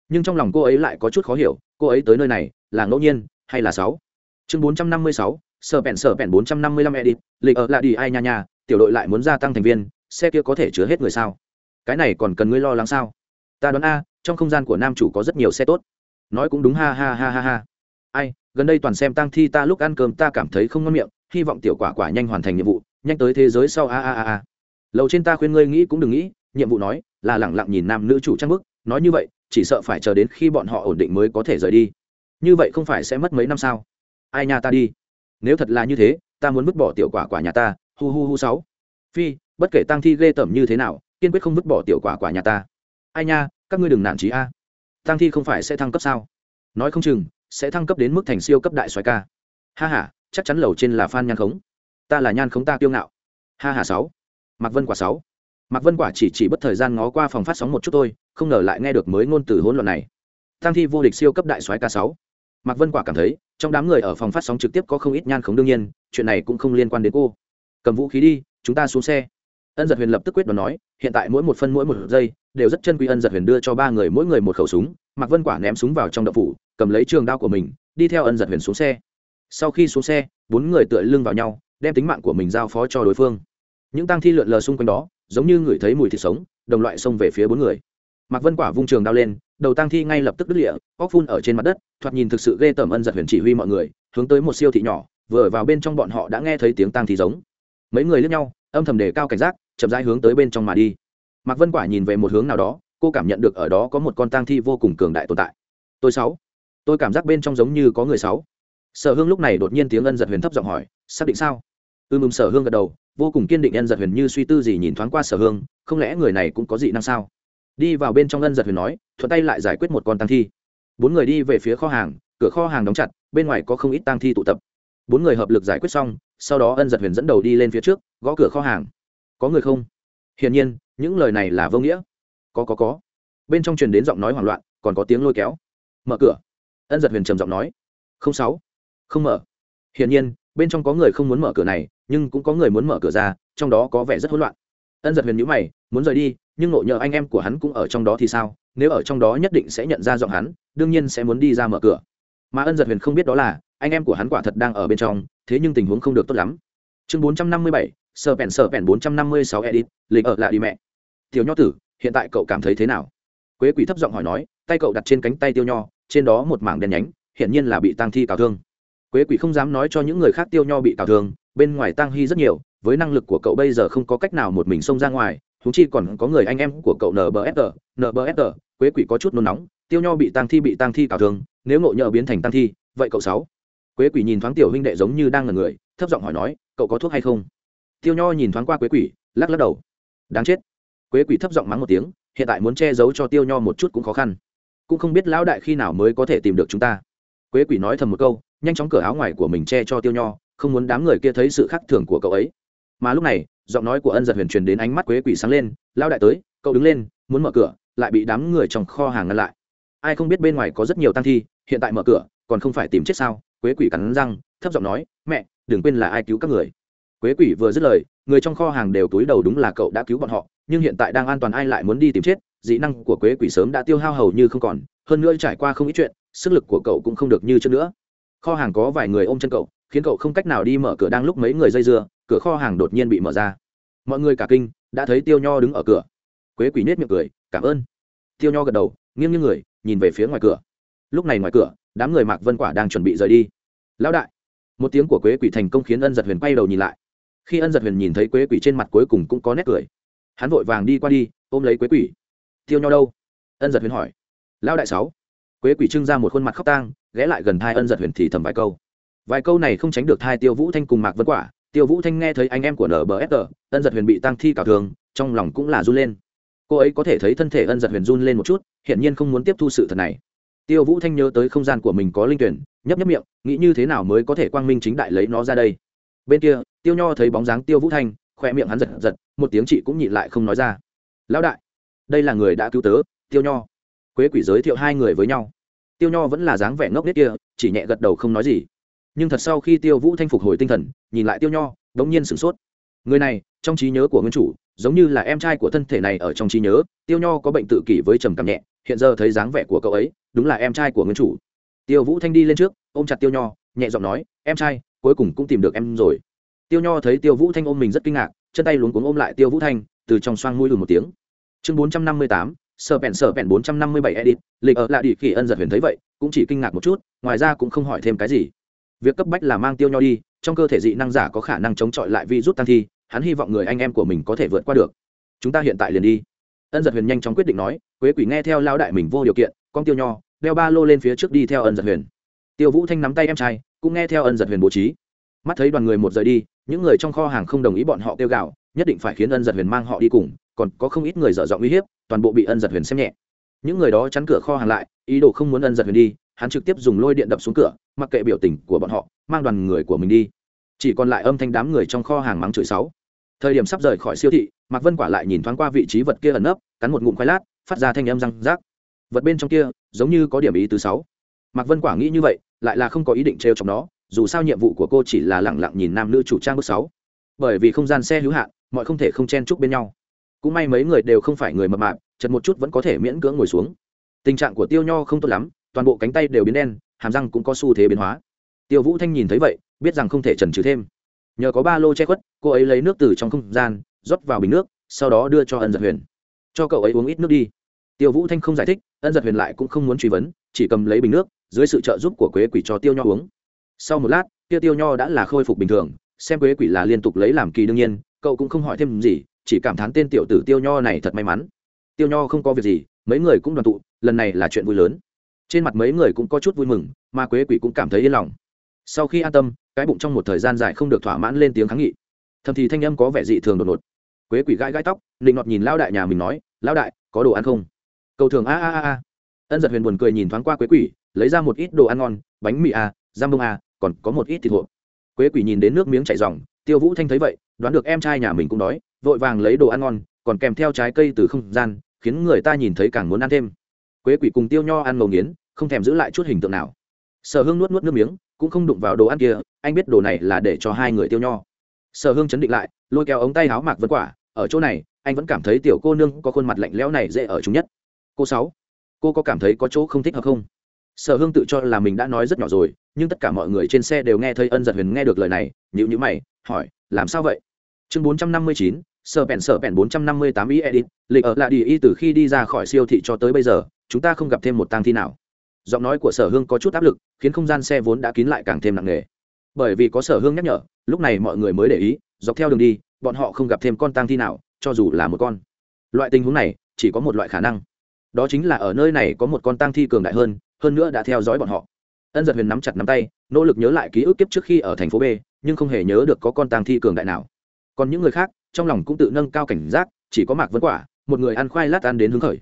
Nhưng trong lòng cô ấy lại có chút khó hiểu, cô ấy tới nơi này là ngẫu nhiên hay là sáu? Chương bốn trăm năm mươi sáu sở bèn sở bèn bốn trăm năm mươi lăm edit lịch ở lại đi ai nha nha, tiểu đội lại muốn gia tăng thành viên, xe kia có thể chứa hết người sao? Cái này còn cần ngươi lo lắng sao? Ta đoán a, trong không gian của nam chủ có rất nhiều xe tốt nói cũng đúng, ha ha ha ha ha. Ai, gần đây toàn xem tăng thi ta lúc ăn cơm ta cảm thấy không ngon miệng, hy vọng tiểu quả quả nhanh hoàn thành nhiệm vụ, nhanh tới thế giới sau, a a a a. Lầu trên ta khuyên ngươi nghĩ cũng đừng nghĩ, nhiệm vụ nói, là lẳng lặng nhìn nam nữ chủ trang bức, nói như vậy, chỉ sợ phải chờ đến khi bọn họ ổn định mới có thể rời đi. Như vậy không phải sẽ mất mấy năm sao? Ai nhà ta đi? Nếu thật là như thế, ta muốn vứt bỏ tiểu quả quả nhà ta, hu hu hu, sáu. Phi, bất kể tăng thi ghê tởm như thế nào, kiên quyết không vứt bỏ tiểu quả quả nhà ta. Ai nha, các ngươi đừng nản trí a tăng thi không phải sẽ thăng cấp sao? Nói không chừng, sẽ thăng cấp đến mức thành siêu cấp đại xoài ca. Ha h a chắc chắn lầu trên là phan nhan khống. Ta là nhan khống ta kiêu ngạo. Ha h a sáu. Mạc vân quả sáu. Mạc vân quả chỉ chỉ bất thời gian ngó qua phòng phát sóng một chút thôi, không ngờ lại nghe được mới ngôn từ hỗn loạn này. Tăng thi vô địch siêu cấp đại xoái ca sáu. Mạc vân quả cảm thấy, trong đám người ở phòng phát sóng trực tiếp có không ít nhan khống đương nhiên, chuyện này cũng không liên quan đến cô. Cầm vũ khí đi, chúng ta xuống xe. Ân giật huyền lập tức quyết đoán nói, hiện tại mỗi một phân mỗi một giây đều rất chân quý ân giật huyền đưa cho ba người mỗi người một khẩu súng, mạc vân quả ném súng vào trong đậu phủ, cầm lấy trường đao của mình, đi theo ân giật huyền xuống xe. Sau khi xuống xe, bốn người tựa lưng vào nhau, đem tính mạng của mình giao phó cho đối phương. Những tăng thi lượn lờ xung quanh đó, giống như ngửi thấy mùi thịt sống, đồng loại xông về phía bốn người. Mạc vân quả vung trường đao lên, đầu tăng thi ngay lập tức đứt lịa óc phun ở trên mặt đất, thoạt nhìn thực sự ghê tởm ân giật huyền chỉ huy mọi người, hướng tới một siêu thị nhỏ, vừa vào bên trong bọn họ đã nghe thấy tiếng tăng thi giống. Mấy người lướt nhau, âm thầm đề cao cảnh giác, chậm rãi hướng tới bên trong mà đi mạc vân quả nhìn về một hướng nào đó, cô cảm nhận được ở đó có một con tang thi vô cùng cường đại tồn tại. Tôi sáu. Tôi cảm giác bên trong giống như có người sáu. Sở hương lúc này đột nhiên tiếng ân giật huyền thấp giọng hỏi, xác định sao? Ưm mừng sở hương gật đầu, vô cùng kiên định ân giật huyền như suy tư gì nhìn thoáng qua sở hương, không lẽ người này cũng có dị năng sao? Đi vào bên trong ân giật huyền nói, thuận tay lại giải quyết một con tăng thi. Bốn người đi về phía kho hàng, cửa kho hàng đóng chặt, bên ngoài có không ít tăng thi tụ tập. Bốn người hợp lực giải quyết xong, sau đó ân giật huyền dẫn đầu đi lên phía trước, gõ cửa kho hàng. Có người không? Hiển nhiên những lời này là vô nghĩa. Có có có. Bên trong truyền đến giọng nói hoảng loạn, còn có tiếng lôi kéo. Mở cửa. Ân giật huyền trầm giọng nói. Không sáu. Không mở. Hiển nhiên, bên trong có người không muốn mở cửa này, nhưng cũng có người muốn mở cửa ra, trong đó có vẻ rất hỗn loạn. Ân giật huyền nhữ mày, muốn rời đi, nhưng nội nhờ anh em của hắn cũng ở trong đó thì sao? Nếu ở trong đó nhất định sẽ nhận ra giọng hắn, đương nhiên sẽ muốn đi ra mở cửa. Mà ân giật huyền không biết đó là, anh em của hắn quả thật đang ở bên trong, thế nhưng tình huống không được tốt lắm chương bốn trăm năm mươi bảy sở pèn sở pèn bốn trăm năm mươi sáu edit lịch ở lại đi mẹ. Tiểu nho tử, hiện tại cậu cảm thấy thế nào? Quế quỷ thấp giọng hỏi nói, tay cậu đặt trên cánh tay tiêu nho, trên đó một mảng đen nhánh, hiển nhiên là bị tăng thi cào thương. Quế quỷ không dám nói cho những người khác tiêu nho bị cào thương, bên ngoài tăng hy rất nhiều, với năng lực của cậu bây giờ không có cách nào một mình xông ra ngoài thú chi còn có người anh em của cậu nbfr nbfr quế quỷ có chút nôn nóng, tiêu nho bị tăng thi bị tăng thi cào thương, nếu ngộ nhờ biến thành tăng thi, vậy cậu sáu. Quế quỷ nhìn thoáng tiểu huynh đệ giống như đang là người, thấp giọng hỏi nói cậu có thuốc hay không? Tiêu nho nhìn thoáng qua quế quỷ, lắc lắc đầu. Đáng chết. Quế quỷ thấp giọng mắng một tiếng, hiện tại muốn che giấu cho tiêu nho một chút cũng khó khăn. Cũng không biết lão đại khi nào mới có thể tìm được chúng ta. Quế quỷ nói thầm một câu, nhanh chóng cởi áo ngoài của mình che cho tiêu nho, không muốn đám người kia thấy sự khác thường của cậu ấy. Mà lúc này, giọng nói của ân giật huyền truyền đến ánh mắt quế quỷ sáng lên lao đại tới, cậu đứng lên, muốn mở cửa, lại bị đám người trong kho hàng ngăn lại. Ai không biết bên ngoài có rất nhiều tăng thi, hiện tại mở cửa, còn không phải tìm chết sao? Quế quỷ cắn răng, thấp giọng nói, mẹ đừng quên là ai cứu các người. Quế quỷ vừa dứt lời, người trong kho hàng đều túi đầu đúng là cậu đã cứu bọn họ, nhưng hiện tại đang an toàn ai lại muốn đi tìm chết, dị năng của quế quỷ sớm đã tiêu hao hầu như không còn, hơn nữa trải qua không ít chuyện, sức lực của cậu cũng không được như trước nữa. Kho hàng có vài người ôm chân cậu, khiến cậu không cách nào đi mở cửa đang lúc mấy người dây dưa, cửa kho hàng đột nhiên bị mở ra. Mọi người cả kinh, đã thấy tiêu nho đứng ở cửa. Quế quỷ nết miệng cười, cảm ơn. Tiêu nho gật đầu, nghiêng như người, nhìn về phía ngoài cửa. Lúc này ngoài cửa, đám người mạc vân quả đang chuẩn bị rời đi. Lão đại một tiếng của quế quỷ thành công khiến ân giật huyền quay đầu nhìn lại. Khi ân giật huyền nhìn thấy quế quỷ trên mặt cuối cùng cũng có nét cười. Hắn vội vàng đi qua đi, ôm lấy quế quỷ. Tiêu nho đâu? ân giật huyền hỏi. Lão đại sáu. Quế quỷ trưng ra một khuôn mặt khóc tang, ghé lại gần thai ân giật huyền thì thầm vài câu. Vài câu này không tránh được thai tiêu vũ thanh cùng mạc vân quả. Tiêu vũ thanh nghe thấy anh em của nbsg ân giật huyền bị tăng thi cào thường, trong lòng cũng là run lên. Cô ấy có thể thấy thân thể ân giật huyền run lên một chút, hiển nhiên không muốn tiếp thu sự thật này tiêu vũ thanh nhớ tới không gian của mình có linh tuyển, nhấp nhấp miệng, nghĩ như thế nào mới có thể quang minh chính đại lấy nó ra đây. Bên kia, tiêu nho thấy bóng dáng tiêu vũ thanh khoe miệng hắn giật giật, một tiếng chị cũng nhịn lại không nói ra. Lão đại, đây là người đã cứu tớ, tiêu nho. Quế quỷ giới thiệu hai người với nhau. Tiêu nho vẫn là dáng vẻ ngốc nghếch kia, chỉ nhẹ gật đầu không nói gì. Nhưng thật sau khi tiêu vũ thanh phục hồi tinh thần, nhìn lại tiêu nho đ n g nhiên sửng sốt. Người này, trong trí nhớ của nguyên chủ giống như là em trai của thân thể này ở trong trí nhớ, tiêu nho có bệnh tự kỷ với trầm cảm nhẹ, hiện giờ thấy dáng vẻ của cậu ấy, đúng là em trai của nguyên chủ. Tiêu vũ thanh đi lên trước, ôm chặt tiêu nho, nhẹ giọng nói, em trai, cuối cùng cũng tìm được em rồi. Tiêu nho thấy tiêu vũ thanh ôm mình rất kinh ngạc, chân tay luống cuống ôm lại tiêu vũ thanh, từ trong xoang mũi lùn một tiếng. Chương bốn trăm năm mươi tám, sở bèn sở bèn bốn trăm năm mươi bảy edit, lịch ở lại địa kỳ ân giật huyền thấy vậy, cũng chỉ kinh ngạc một chút, ngoài ra cũng không hỏi thêm cái gì. Việc cấp bách là mang tiêu nho đi, trong cơ thể dị năng giả có khả năng chống chọi lại virus tăng thi hắn hy vọng người anh em của mình có thể vượt qua được. Chúng ta hiện tại liền đi. Ân giật huyền nhanh chóng quyết định nói, quế quỷ nghe theo lao đại mình vô điều kiện, con tiêu nho, đeo ba lô lên phía trước đi theo ân giật huyền. Tiêu vũ thanh nắm tay em trai, cũng nghe theo ân giật huyền bố trí. Mắt thấy đoàn người một rời đi, những người trong kho hàng không đồng ý bọn họ kêu gạo nhất định phải khiến ân giật huyền mang họ đi cùng, còn có không ít người dở dọn uy hiếp, toàn bộ bị ân giật huyền xem nhẹ. Những người đó chắn cửa kho hàng lại, ý đồ không muốn ân giật huyền đi, hắn trực tiếp dùng lôi điện đập xuống cửa, mặc kệ biểu tình của bọn họ, mang đoàn người của mình đi chỉ còn lại âm thanh đám người trong kho hàng mắng chửi sáu. Thời điểm sắp rời khỏi siêu thị, mạc vân quả lại nhìn thoáng qua vị trí vật kia ẩn nấp, cắn một ngụm khoai lát, phát ra thanh âm răng rác vật bên trong kia, giống như có điểm ý thứ sáu. Mạc vân quả nghĩ như vậy, lại là không có ý định trêu trong nó, dù sao nhiệm vụ của cô chỉ là lẳng lặng nhìn nam nữ chủ trang bước sáu. Bởi vì không gian xe hữu hạn, mọi không thể không chen chúc bên nhau. Cũng may mấy người đều không phải người mập mạp, chật một chút vẫn có thể miễn cưỡng ngồi xuống. Tình trạng của tiêu nho không tốt lắm, toàn bộ cánh tay đều biến đen, hàm răng cũng có xu thế biến hóa. Tiêu vũ thanh nhìn thấy vậy biết rằng không thể chần chừ thêm. Nhờ có ba lô che khuất, cô ấy lấy nước từ trong không gian, rót vào bình nước, sau đó đưa cho ân giật huyền. Cho cậu ấy uống ít nước đi. Tiêu vũ thanh không giải thích, ân giật huyền lại cũng không muốn truy vấn, chỉ cầm lấy bình nước, dưới sự trợ giúp của quế quỷ cho tiêu nho uống. Sau một lát, tiêu tiêu nho đã là khôi phục bình thường, xem quế quỷ là liên tục lấy làm kỳ đương nhiên, cậu cũng không hỏi thêm gì, chỉ cảm thán tên tiểu tử tiêu nho này thật may mắn. Tiêu nho không có việc gì, mấy người cũng đoàn tụ, lần này là chuyện vui lớn. Trên mặt mấy người cũng có chút vui mừng, mà quế quỷ cũng cảm thấy yên lòng. Sau khi an tâm cái bụng trong một thời gian dài không được thỏa mãn lên tiếng kháng nghị. Thầm thì thanh âm có vẻ dị thường đột ngột. Quế quỷ gãi gãi tóc định ngọt nhìn lao đại nhà mình nói lao đại, có đồ ăn không? Cầu thường a a a a. Ân giật huyền buồn cười nhìn thoáng qua quế quỷ, lấy ra một ít đồ ăn ngon, bánh mì a, giam bông a, còn có một ít thịt hộp quế quỷ nhìn đến nước miếng chảy dòng tiêu vũ thanh thấy vậy, đoán được em trai nhà mình cũng đói, vội vàng lấy đồ ăn ngon, còn kèm theo trái cây từ không gian, khiến người ta nhìn thấy càng muốn ăn thêm. Quế quỷ cùng tiêu nho ăn ngầu nghiến, không thèm giữ lại chút hình tượng nào. Sở hương nuốt nuốt nước miếng cũng không đụng vào đồ ăn kia, anh biết đồ này là để cho hai người tiêu nho. Sở hương chấn định lại, lôi kéo ống tay áo mạc vân quả, ở chỗ này, anh vẫn cảm thấy tiểu cô nương có khuôn mặt lạnh lẽo này dễ ở chúng nhất. Cô sáu, cô có cảm thấy có chỗ không thích hợp không? Sở hương tự cho là mình đã nói rất nhỏ rồi, nhưng tất cả mọi người trên xe đều nghe thấy ân giật huyền nghe được lời này nhữ nhữ mày, hỏi, làm sao vậy? Chương bốn trăm năm mươi chín, sở bèn sở bèn bốn trăm năm mươi tám ý edit, lịch ở lại đi y từ khi đi ra khỏi siêu thị cho tới bây giờ, chúng ta không gặp thêm một tang thi nào giọng nói của sở hương có chút áp lực, khiến không gian xe vốn đã kín lại càng thêm nặng nề. Bởi vì có sở hương nhắc nhở, lúc này mọi người mới để ý, dọc theo đường đi, bọn họ không gặp thêm con tang thi nào, cho dù là một con. Loại tình huống này, chỉ có một loại khả năng. Đó chính là ở nơi này có một con tang thi cường đại hơn hơn nữa đã theo dõi bọn họ. Ân giật huyền nắm chặt nắm tay, nỗ lực nhớ lại ký ức kiếp trước khi ở thành phố b, nhưng không hề nhớ được có con tang thi cường đại nào. Còn những người khác, trong lòng cũng tự nâng cao cảnh giác, chỉ có mạc vân quả, một người ăn khoai lát ăn đến hứng khởi.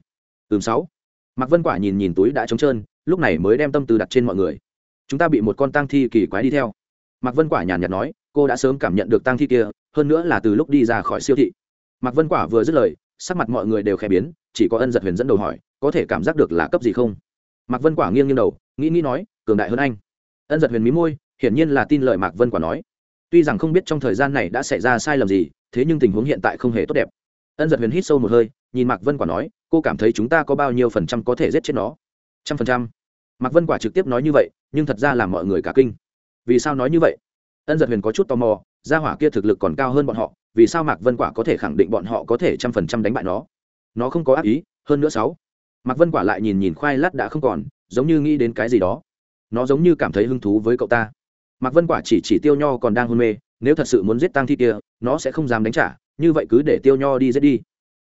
Ừm sáu. Mạc vân quả nhìn nhìn túi đã trống trơn lúc này mới đem tâm tư đặt trên mọi người. Chúng ta bị một con tang thi kỳ quái đi theo. Mạc vân quả nhàn nhạt nói, cô đã sớm cảm nhận được tang thi kia, hơn nữa là từ lúc đi ra khỏi siêu thị. Mạc vân quả vừa dứt lời, sắc mặt mọi người đều khẽ biến, chỉ có ân giật huyền dẫn đầu hỏi, có thể cảm giác được là cấp gì không? Mạc vân quả nghiêng nghiêng đầu, nghĩ nghĩ nói, cường đại hơn anh. Ân giật huyền mí môi, hiển nhiên là tin lời mạc vân quả nói. Tuy rằng không biết trong thời gian này đã xảy ra sai lầm gì, thế nhưng tình huống hiện tại không hề tốt đẹp. Ân giật huyền hít sâu một hơi, nhìn mạc vân quả nói, cô cảm thấy chúng ta có bao nhiêu phần trăm có thể giết chết nó? Trăm phần trăm. Mạc vân quả trực tiếp nói như vậy, nhưng thật ra là mọi người cả kinh. Vì sao nói như vậy? Ân giật huyền có chút tò mò, gia hỏa kia thực lực còn cao hơn bọn họ, vì sao mạc vân quả có thể khẳng định bọn họ có thể trăm phần trăm đánh bại nó? Nó không có ác ý, hơn nữa sáu. Mạc vân quả lại nhìn nhìn khoai lát đã không còn, giống như nghĩ đến cái gì đó. Nó giống như cảm thấy hứng thú với cậu ta. Mạc vân quả chỉ chỉ tiêu nho còn đang hôn mê, nếu thật sự muốn giết tăng thi kia, nó sẽ không dám đánh trả, như vậy cứ để tiêu nho đi giết đi.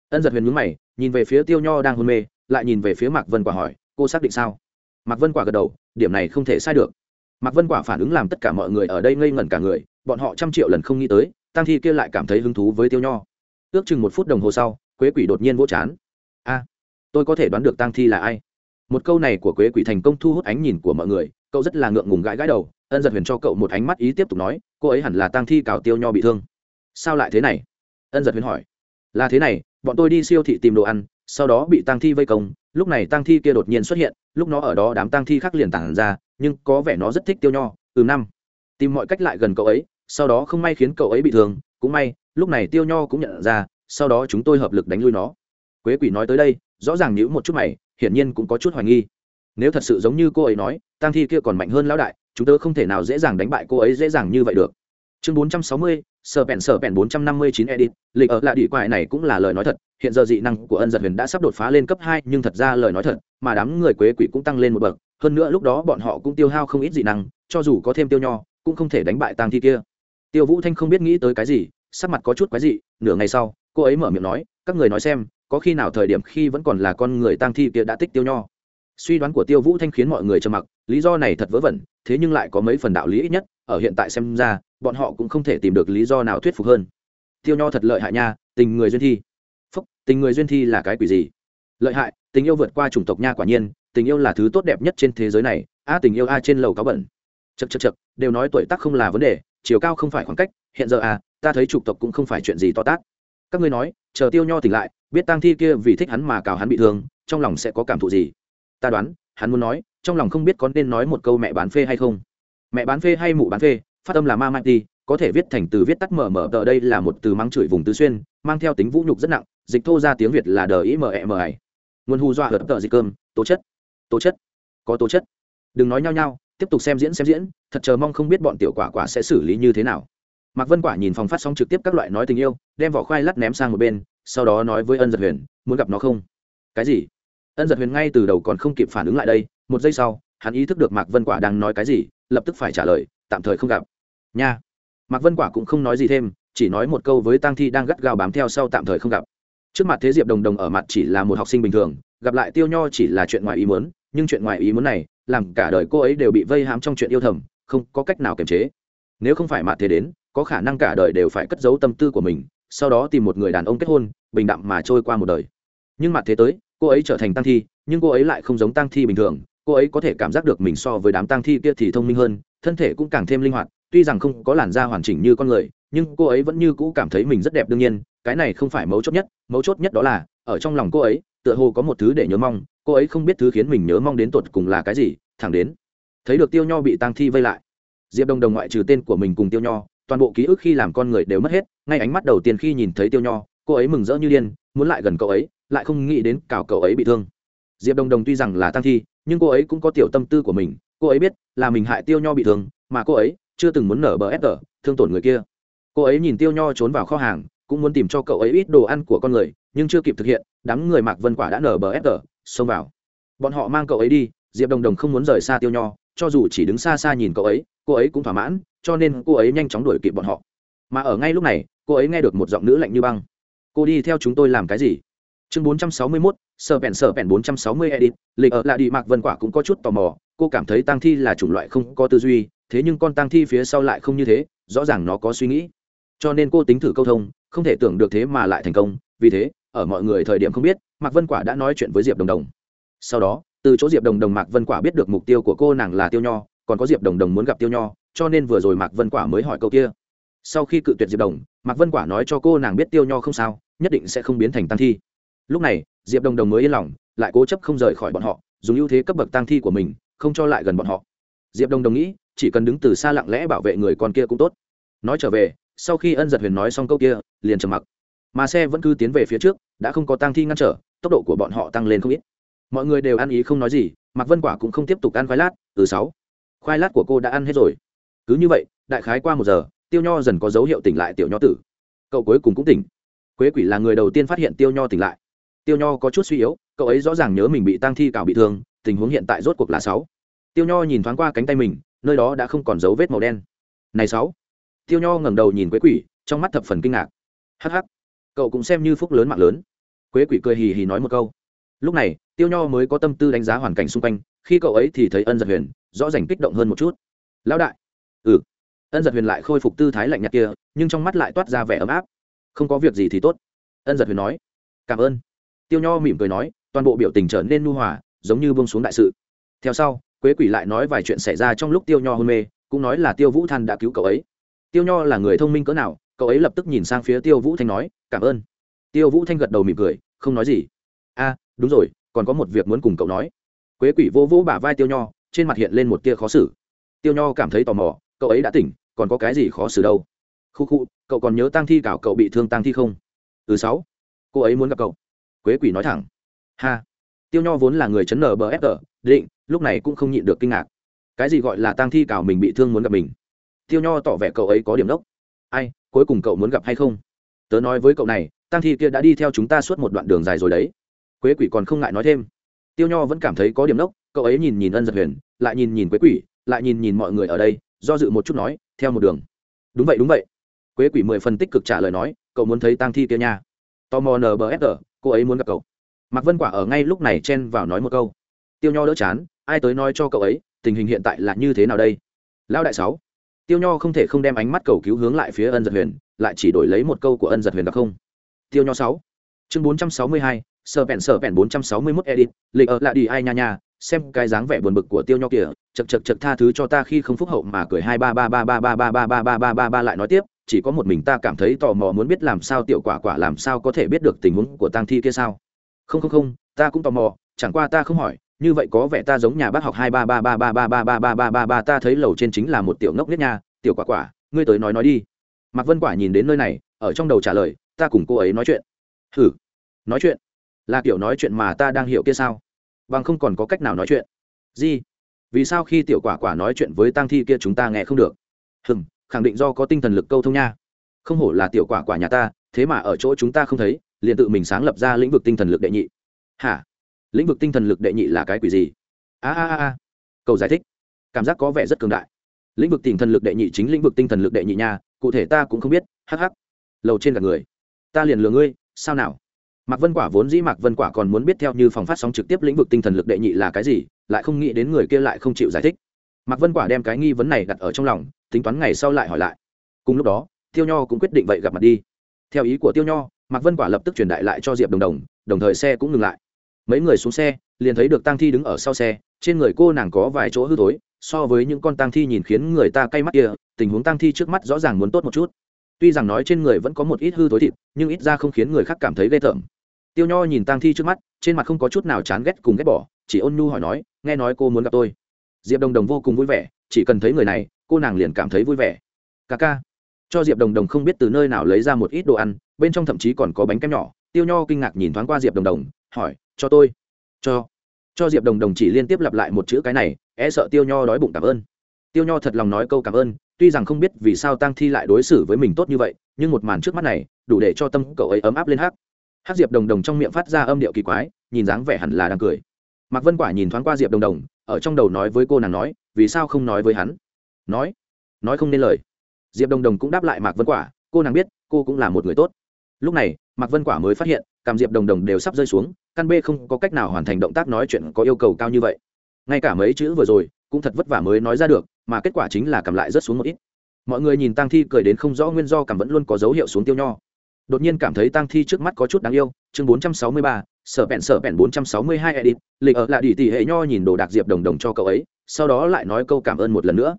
Ân giật huyền nhướng mày, nhìn về phía tiêu nho đang hôn mê, lại nhìn về phía mạc vân quả hỏi cô xác định sao? Mạc vân quả gật đầu, điểm này không thể sai được. Mạc vân quả phản ứng làm tất cả mọi người ở đây ngây ngẩn cả người, bọn họ trăm triệu lần không nghĩ tới tăng thi kia lại cảm thấy hứng thú với tiêu nho. Ước chừng một phút đồng hồ sau, quế quỷ đột nhiên vỗ chán. A, tôi có thể đoán được tăng thi là ai? Một câu này của quế quỷ thành công thu hút ánh nhìn của mọi người, cậu rất là ngượng ngùng gãi gãi đầu, ân giật huyền cho cậu một ánh mắt ý tiếp tục nói, cô ấy hẳn là tăng thi cào tiêu nho bị thương. Sao lại thế này? ân giật huyền hỏi. Là thế này, bọn tôi đi siêu thị tìm đồ ăn, sau đó bị tăng thi vây công lúc này tăng thi kia đột nhiên xuất hiện, lúc nó ở đó đám tăng thi khác liền tản ra, nhưng có vẻ nó rất thích tiêu nho từ năm. Tìm mọi cách lại gần cậu ấy, sau đó không may khiến cậu ấy bị thương, cũng may, lúc này tiêu nho cũng nhận ra, sau đó chúng tôi hợp lực đánh lui nó. Quế quỷ nói tới đây, rõ ràng nhữ một chút mày, hiển nhiên cũng có chút hoài nghi. Nếu thật sự giống như cô ấy nói tăng thi kia còn mạnh hơn lão đại, chúng tôi không thể nào dễ dàng đánh bại cô ấy dễ dàng như vậy được chương 460, sở bèn sở bèn 459 edit lịch ở lại địa quại này cũng là lời nói thật hiện giờ dị năng của ân giật huyền đã sắp đột phá lên cấp hai nhưng thật ra lời nói thật mà đám người quế quỷ cũng tăng lên một bậc hơn nữa lúc đó bọn họ cũng tiêu hao không ít dị năng cho dù có thêm tiêu nho cũng không thể đánh bại tăng thi kia. Tiêu vũ thanh không biết nghĩ tới cái gì sắc mặt có chút quái dị nửa ngày sau cô ấy mở miệng nói các người nói xem có khi nào thời điểm khi vẫn còn là con người tăng thi kia đã tích tiêu nho? Suy đoán của tiêu vũ thanh khiến mọi người trầm mặc lý do này thật vớ vẩn thế nhưng lại có mấy phần đạo lý ít nhất ở hiện tại xem ra bọn họ cũng không thể tìm được lý do nào thuyết phục hơn. Tiêu nho thật lợi hại nha, tình người duyên thi. Phúc, tình người duyên thi là cái quỷ gì? Lợi hại, tình yêu vượt qua chủng tộc nha quả nhiên, tình yêu là thứ tốt đẹp nhất trên thế giới này a tình yêu a trên lầu cáo bẩn. Chật chật chật đều nói tuổi tác không là vấn đề, chiều cao không phải khoảng cách, hiện giờ à ta thấy chủng tộc cũng không phải chuyện gì to tát. Các ngươi nói, chờ tiêu nho tỉnh lại, biết tang thi kia vì thích hắn mà cào hắn bị thương, trong lòng sẽ có cảm thụ gì? Ta đoán, hắn muốn nói, trong lòng không biết có nên nói một câu mẹ bán phê hay không. Mẹ bán phê hay mụ bán phê phát âm là ma mai ti có thể viết thành từ viết tắt mở mở tờ đây là một từ mắng chửi vùng tứ xuyên, mang theo tính vũ nhục rất nặng, dịch thô ra tiếng việt là đờ ý mờ ẹ mờ ải. Nguồn hù dọa hợp tờ dịch cơm, tố chất tố chất, có tố chất. Đừng nói nhau nhau, tiếp tục xem diễn xem diễn, thật chờ mong không biết bọn tiểu quả quả sẽ xử lý như thế nào. Mạc vân quả nhìn phòng phát sóng trực tiếp các loại nói tình yêu, đem vỏ khoai lắt ném sang một bên, sau đó nói với ân giật huyền, muốn gặp nó không? Cái gì? Ân giật huyền ngay từ đầu còn không kịp phản ứng lại đây, một giây sau, hắn ý thức được mạc vân quả đang nói cái gì, lập tức phải trả lời tạm thời không gặp. Nha. Mạc vân quả cũng không nói gì thêm, chỉ nói một câu với tang thi đang gắt gao bám theo sau tạm thời không gặp. Trước mặt thế diệp đồng đồng ở mặt chỉ là một học sinh bình thường, gặp lại tiêu nho chỉ là chuyện ngoài ý muốn, nhưng chuyện ngoài ý muốn này, làm cả đời cô ấy đều bị vây hãm trong chuyện yêu thầm, không có cách nào kiềm chế. Nếu không phải mặt thế đến, có khả năng cả đời đều phải cất giấu tâm tư của mình, sau đó tìm một người đàn ông kết hôn, bình đạm mà trôi qua một đời. Nhưng mặt thế tới, cô ấy trở thành tăng thi, nhưng cô ấy lại không giống tăng thi bình thường, cô ấy có thể cảm giác được mình so với đám tăng thi kia thì thông minh hơn thân thể cũng càng thêm linh hoạt, tuy rằng không có làn da hoàn chỉnh như con người, nhưng cô ấy vẫn như cũ cảm thấy mình rất đẹp đương nhiên, cái này không phải mấu chốt nhất, mấu chốt nhất đó là, ở trong lòng cô ấy, tựa hồ có một thứ để nhớ mong, cô ấy không biết thứ khiến mình nhớ mong đến tột cùng là cái gì, thẳng đến, thấy được tiêu nho bị tăng thi vây lại. Diệp đồng đồng ngoại trừ tên của mình cùng tiêu nho, toàn bộ ký ức khi làm con người đều mất hết, ngay ánh mắt đầu tiên khi nhìn thấy tiêu nho, cô ấy mừng rỡ như điên, muốn lại gần cậu ấy, lại không nghĩ đến cào cậu ấy bị thương. Diệp đồng đồng tuy rằng là tăng thi, nhưng cô ấy cũng có tiểu tâm tư của mình cô ấy biết là mình hại tiêu nho bị thương mà cô ấy chưa từng muốn nở bờ ép tờ thương tổn người kia. Cô ấy nhìn tiêu nho trốn vào kho hàng cũng muốn tìm cho cậu ấy ít đồ ăn của con người nhưng chưa kịp thực hiện đám người mạc vân quả đã nở bờ ép tờ xông vào. Bọn họ mang cậu ấy đi diệp đồng đồng không muốn rời xa tiêu nho cho dù chỉ đứng xa xa nhìn cậu ấy cô ấy cũng thỏa mãn cho nên cô ấy nhanh chóng đuổi kịp bọn họ. Mà ở ngay lúc này cô ấy nghe được một giọng nữ lạnh như băng. Cô đi theo chúng tôi làm cái gì? Chương 461, sờ bèn sờ bèn 460 edit lịch ở lại đi mạc vân quả cũng có chút tò mò cô cảm thấy tăng thi là chủng loại không có tư duy, thế nhưng con tăng thi phía sau lại không như thế, rõ ràng nó có suy nghĩ. Cho nên cô tính thử câu thông, không thể tưởng được thế mà lại thành công, vì thế, ở mọi người thời điểm không biết, mạc vân quả đã nói chuyện với diệp đồng đồng. Sau đó, từ chỗ diệp đồng đồng mạc vân quả biết được mục tiêu của cô nàng là tiêu nho, còn có diệp đồng đồng muốn gặp tiêu nho, cho nên vừa rồi mạc vân quả mới hỏi câu kia. Sau khi cự tuyệt diệp đồng, mạc vân quả nói cho cô nàng biết tiêu nho không sao, nhất định sẽ không biến thành tăng thi. Lúc này, diệp đồng đồng mới yên lòng, lại cố chấp không rời khỏi bọn họ, dùng ưu thế cấp bậc tăng thi của mình không cho lại gần bọn họ. Diệp Đông đồng nghĩ, chỉ cần đứng từ xa lặng lẽ bảo vệ người con kia cũng tốt. Nói trở về, sau khi ân giật huyền nói xong câu kia, liền trầm mặc. Mà xe vẫn cứ tiến về phía trước, đã không có tăng thi ngăn trở, tốc độ của bọn họ tăng lên không ít. Mọi người đều ăn ý không nói gì, mạc vân quả cũng không tiếp tục ăn khoai lát, từ sáu. Khoai lát của cô đã ăn hết rồi. Cứ như vậy, đại khái qua một giờ, tiêu nho dần có dấu hiệu tỉnh lại tiểu nho tử. Cậu cuối cùng cũng tỉnh. Quế quỷ là người đầu tiên phát hiện tiêu nho tỉnh lại. Tiêu nho có chút suy yếu, cậu ấy rõ ràng nhớ mình bị tăng thi cào bị thương, tình huống hiện tại rốt cuộc là sáu tiêu nho nhìn thoáng qua cánh tay mình, nơi đó đã không còn dấu vết màu đen. Này sáu. Tiêu nho ngẩng đầu nhìn quế quỷ, trong mắt thập phần kinh ngạc. Hắc hắc, cậu cũng xem như phúc lớn mạng lớn. Quế quỷ cười hì hì nói một câu. Lúc này, tiêu nho mới có tâm tư đánh giá hoàn cảnh xung quanh, khi cậu ấy thì thấy ân giật huyền, rõ ràng kích động hơn một chút. Lão đại. Ừ. Ân giật huyền lại khôi phục tư thái lạnh nhạt kia, nhưng trong mắt lại toát ra vẻ ấm áp. Không có việc gì thì tốt. Ân giật huyền nói. Cảm ơn. Tiêu nho mỉm cười nói, toàn bộ biểu tình trở nên nu hòa, giống như bông xuống đại sự. Theo sau quế quỷ lại nói vài chuyện xảy ra trong lúc tiêu nho hôn mê, cũng nói là tiêu vũ than đã cứu cậu ấy. Tiêu nho là người thông minh cỡ nào, cậu ấy lập tức nhìn sang phía tiêu vũ thanh nói, cảm ơn. Tiêu vũ thanh gật đầu mỉm cười, không nói gì. A, đúng rồi, còn có một việc muốn cùng cậu nói. Quế quỷ vô vũ bả vai tiêu nho, trên mặt hiện lên một tia khó xử. Tiêu nho cảm thấy tò mò, cậu ấy đã tỉnh, còn có cái gì khó xử đâu? Khu khu, cậu còn nhớ tang thi cảo cậu bị thương tang thi không? Thứ sáu. Cô ấy muốn gặp cậu. Quế quỷ nói thẳng. Ha. Tiêu nho vốn là người chấn nở bờ fg định lúc này cũng không nhịn được kinh ngạc. Cái gì gọi là tang thi cào mình bị thương muốn gặp mình? Tiêu nho tỏ vẻ cậu ấy có điểm đốc. Ai, cuối cùng cậu muốn gặp hay không? Tớ nói với cậu này, tang thi kia đã đi theo chúng ta suốt một đoạn đường dài rồi đấy. Quế quỷ còn không ngại nói thêm. Tiêu nho vẫn cảm thấy có điểm đốc, cậu ấy nhìn nhìn ân giật huyền, lại nhìn nhìn quế quỷ, lại nhìn nhìn mọi người ở đây, do dự một chút nói, theo một đường. Đúng vậy đúng vậy. Quế quỷ mười phần tích cực trả lời nói, cậu muốn thấy tang thi kia nha. Tò mò nbsr cô ấy muốn gặp cậu. Mạc vân quả ở ngay lúc này chen vào nói một câu. Tiêu nho đỡ chán ai tới nói cho cậu ấy tình hình hiện tại là như thế nào đây lão đại sáu tiêu nho không thể không đem ánh mắt cầu cứu hướng lại phía ân giật huyền lại chỉ đổi lấy một câu của ân giật huyền đặc không tiêu nho sáu chương bốn trăm sáu mươi hai sờ vẹn sờ vẹn bốn trăm sáu mươi mốt edit lịch ở lại đi ai nha nha xem cái dáng vẻ buồn bực của tiêu nho kìa chật chật chật tha thứ cho ta khi không phúc hậu mà cười hai ba ba ba ba ba ba ba ba ba ba ba ba lại nói tiếp chỉ có một mình ta cảm thấy tò mò muốn biết làm sao tiểu quả quả làm sao có thể biết được tình huống của tang thi kia sao không không không ta cũng tò mò chẳng qua ta không hỏi như vậy có vẻ ta giống nhà bác học hai ba ba ba ba ba ba ba ba ba ba ba ta thấy lầu trên chính là một tiểu ngốc nhất nha tiểu quả quả ngươi tới nói nói đi mạc vân quả nhìn đến nơi này ở trong đầu trả lời ta cùng cô ấy nói chuyện hử nói chuyện là kiểu nói chuyện mà ta đang hiểu kia sao bằng không còn có cách nào nói chuyện gì vì sao khi tiểu quả quả nói chuyện với tang thi kia chúng ta nghe không được hừm khẳng định do có tinh thần lực câu thông nha không hổ là tiểu quả quả nhà ta thế mà ở chỗ chúng ta không thấy liền tự mình sáng lập ra lĩnh vực tinh thần lực đệ nhị hả lĩnh vực tinh thần lực đệ nhị là cái quỷ gì? A a a cầu giải thích. Cảm giác có vẻ rất cường đại. Lĩnh vực tinh thần lực đệ nhị chính lĩnh vực tinh thần lực đệ nhị nha, cụ thể ta cũng không biết hh lầu trên cả người. Ta liền lừa ngươi, sao nào? Mạc vân quả vốn dĩ mạc vân quả còn muốn biết theo như phòng phát sóng trực tiếp lĩnh vực tinh thần lực đệ nhị là cái gì, lại không nghĩ đến người kia lại không chịu giải thích. Mạc vân quả đem cái nghi vấn này đặt ở trong lòng, tính toán ngày sau lại hỏi lại. Cùng lúc đó, tiêu nho cũng quyết định vậy gặp mặt đi. Theo ý của tiêu nho, mạc vân quả lập tức truyền đại lại cho diệp đồng đồng đồng thời xe cũng ngừng lại mấy người xuống xe, liền thấy được tang thi đứng ở sau xe, trên người cô nàng có vài chỗ hư tối so với những con tang thi nhìn khiến người ta cay mắt kia, tình huống tang thi trước mắt rõ ràng muốn tốt một chút. Tuy rằng nói trên người vẫn có một ít hư tối thịt, nhưng ít ra không khiến người khác cảm thấy ghê tởm. Tiêu nho nhìn tang thi trước mắt, trên mặt không có chút nào chán ghét cùng ghét bỏ, chỉ ôn nhu hỏi nói, nghe nói cô muốn gặp tôi? Diệp đồng đồng vô cùng vui vẻ, chỉ cần thấy người này, cô nàng liền cảm thấy vui vẻ. Ca ca. Cho diệp đồng đồng không biết từ nơi nào lấy ra một ít đồ ăn, bên trong thậm chí còn có bánh kem nhỏ. Tiêu nho kinh ngạc nhìn thoáng qua diệp đồng đồng hỏi, cho tôi, cho cho diệp đồng đồng chỉ liên tiếp lặp lại một chữ cái này e sợ tiêu nho đói bụng cảm ơn. Tiêu nho thật lòng nói câu cảm ơn, tuy rằng không biết vì sao tăng thi lại đối xử với mình tốt như vậy, nhưng một màn trước mắt này, đủ để cho tâm cậu ấy ấm áp lên hát hát diệp đồng đồng trong miệng phát ra âm điệu kỳ quái, nhìn dáng vẻ hẳn là đang cười. Mạc vân quả nhìn thoáng qua diệp đồng đồng, ở trong đầu nói với cô nàng nói, vì sao không nói với hắn? Nói nói không nên lời. Diệp đồng đồng cũng đáp lại mạc vân quả, cô nàng biết, cô cũng là một người tốt. Lúc này, mạc vân quả mới phát hiện cảm diệp đồng đồng đều sắp rơi xuống, căn b không có cách nào hoàn thành động tác nói chuyện có yêu cầu cao như vậy. Ngay cả mấy chữ vừa rồi, cũng thật vất vả mới nói ra được, mà kết quả chính là cầm lại rất xuống một ít. Mọi người nhìn tăng thi cười đến không rõ nguyên do cảm vẫn luôn có dấu hiệu xuống tiêu nho. Đột nhiên cảm thấy tăng thi trước mắt có chút đáng yêu, chương bốn trăm sáu mươi ba, sở bẹn sở bẹn bốn trăm sáu mươi hai edit, lịch ở lại đỉ tỷ hệ nho nhìn đồ đạc diệp đồng đồng cho cậu ấy, sau đó lại nói câu cảm ơn một lần nữa.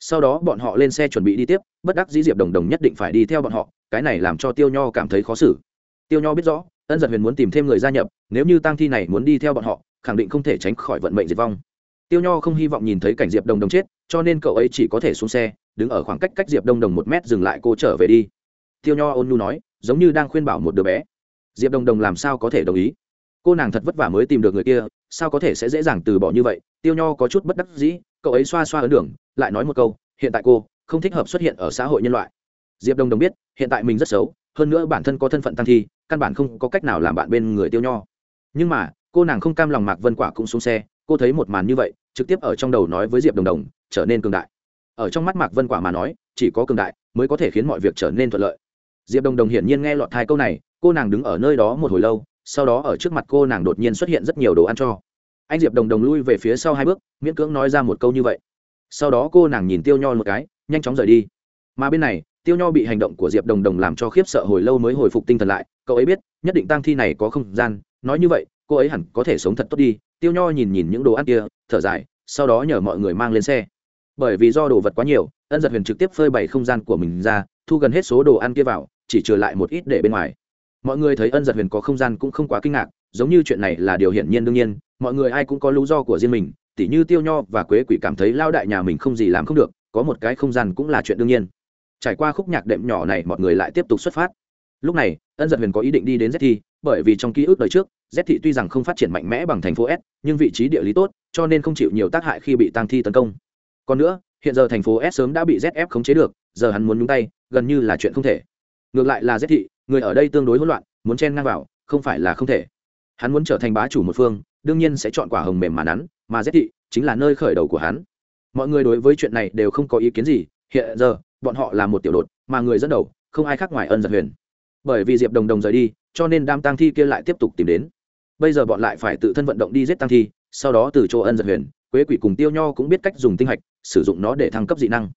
Sau đó bọn họ lên xe chuẩn bị đi tiếp, bất đắc dĩ diệp đồng đồng nhất định phải đi theo bọn họ, cái này làm cho tiêu nho cảm thấy khó xử. Tiêu nho biết rõ ân giật huyền muốn tìm thêm người gia nhập, nếu như tăng thi này muốn đi theo bọn họ, khẳng định không thể tránh khỏi vận mệnh diệt vong. Tiêu nho không hy vọng nhìn thấy cảnh diệp đồng đồng chết, cho nên cậu ấy chỉ có thể xuống xe, đứng ở khoảng cách cách diệp đông đồng một mét dừng lại cô trở về đi. Tiêu nho ôn nhu nói, giống như đang khuyên bảo một đứa bé. Diệp đồng đồng làm sao có thể đồng ý? Cô nàng thật vất vả mới tìm được người kia, sao có thể sẽ dễ dàng từ bỏ như vậy? Tiêu nho có chút bất đắc dĩ, cậu ấy xoa xoa ấn đường, lại nói một câu, hiện tại cô không thích hợp xuất hiện ở xã hội nhân loại. Diệp đồng đồng biết, hiện tại mình rất xấu, hơn nữa bản thân có thân phận tăng thi căn bản không có cách nào làm bạn bên người tiêu nho. Nhưng mà, cô nàng không cam lòng mạc vân quả cũng xuống xe, cô thấy một màn như vậy, trực tiếp ở trong đầu nói với diệp đồng đồng, trở nên cường đại. Ở trong mắt mạc vân quả mà nói, chỉ có cường đại mới có thể khiến mọi việc trở nên thuận lợi. Diệp đồng đồng hiển nhiên nghe lọt hai câu này, cô nàng đứng ở nơi đó một hồi lâu, sau đó ở trước mặt cô nàng đột nhiên xuất hiện rất nhiều đồ ăn cho. Anh diệp đồng đồng lui về phía sau hai bước, miễn cưỡng nói ra một câu như vậy. Sau đó cô nàng nhìn tiêu nho một cái, nhanh chóng rời đi. Mà bên này tiêu nho bị hành động của diệp đồng đồng làm cho khiếp sợ hồi lâu mới hồi phục tinh thần lại, cậu ấy biết, nhất định tăng thi này có không gian, nói như vậy, cô ấy hẳn có thể sống thật tốt đi. Tiêu nho nhìn nhìn những đồ ăn kia, thở dài, sau đó nhờ mọi người mang lên xe. Bởi vì do đồ vật quá nhiều, ân giật huyền trực tiếp phơi bày không gian của mình ra, thu gần hết số đồ ăn kia vào, chỉ trừ lại một ít để bên ngoài. Mọi người thấy ân giật huyền có không gian cũng không quá kinh ngạc, giống như chuyện này là điều hiển nhiên đương nhiên, mọi người ai cũng có lý do của riêng mình, tỉ như tiêu nho và quế quỷ cảm thấy lao đại nhà mình không gì làm không được, có một cái không gian cũng là chuyện đương nhiên trải qua khúc nhạc đệm nhỏ này mọi người lại tiếp tục xuất phát. Lúc này, ân giật huyền có ý định đi đến z thi, bởi vì trong ký ức đời trước, z thị tuy rằng không phát triển mạnh mẽ bằng thành phố s, nhưng vị trí địa lý tốt, cho nên không chịu nhiều tác hại khi bị tăng thi tấn công. Còn nữa, hiện giờ thành phố s sớm đã bị zf khống chế được, giờ hắn muốn nhúng tay, gần như là chuyện không thể. Ngược lại là z thị người ở đây tương đối hỗn loạn, muốn chen ngang vào, không phải là không thể. Hắn muốn trở thành bá chủ một phương, đương nhiên sẽ chọn quả hồng mềm mà nắn, mà z thị chính là nơi khởi đầu của hắn. Mọi người đối với chuyện này đều không có ý kiến gì, hiện giờ bọn họ là một tiểu đột mà người dẫn đầu không ai khác ngoài ân giật huyền. Bởi vì diệp đồng đồng rời đi cho nên đám tang thi kia lại tiếp tục tìm đến. Bây giờ bọn lại phải tự thân vận động đi giết tang thi sau đó từ chỗ ân giật huyền quế quỷ cùng tiêu nho cũng biết cách dùng tinh hạch sử dụng nó để thăng cấp dị năng.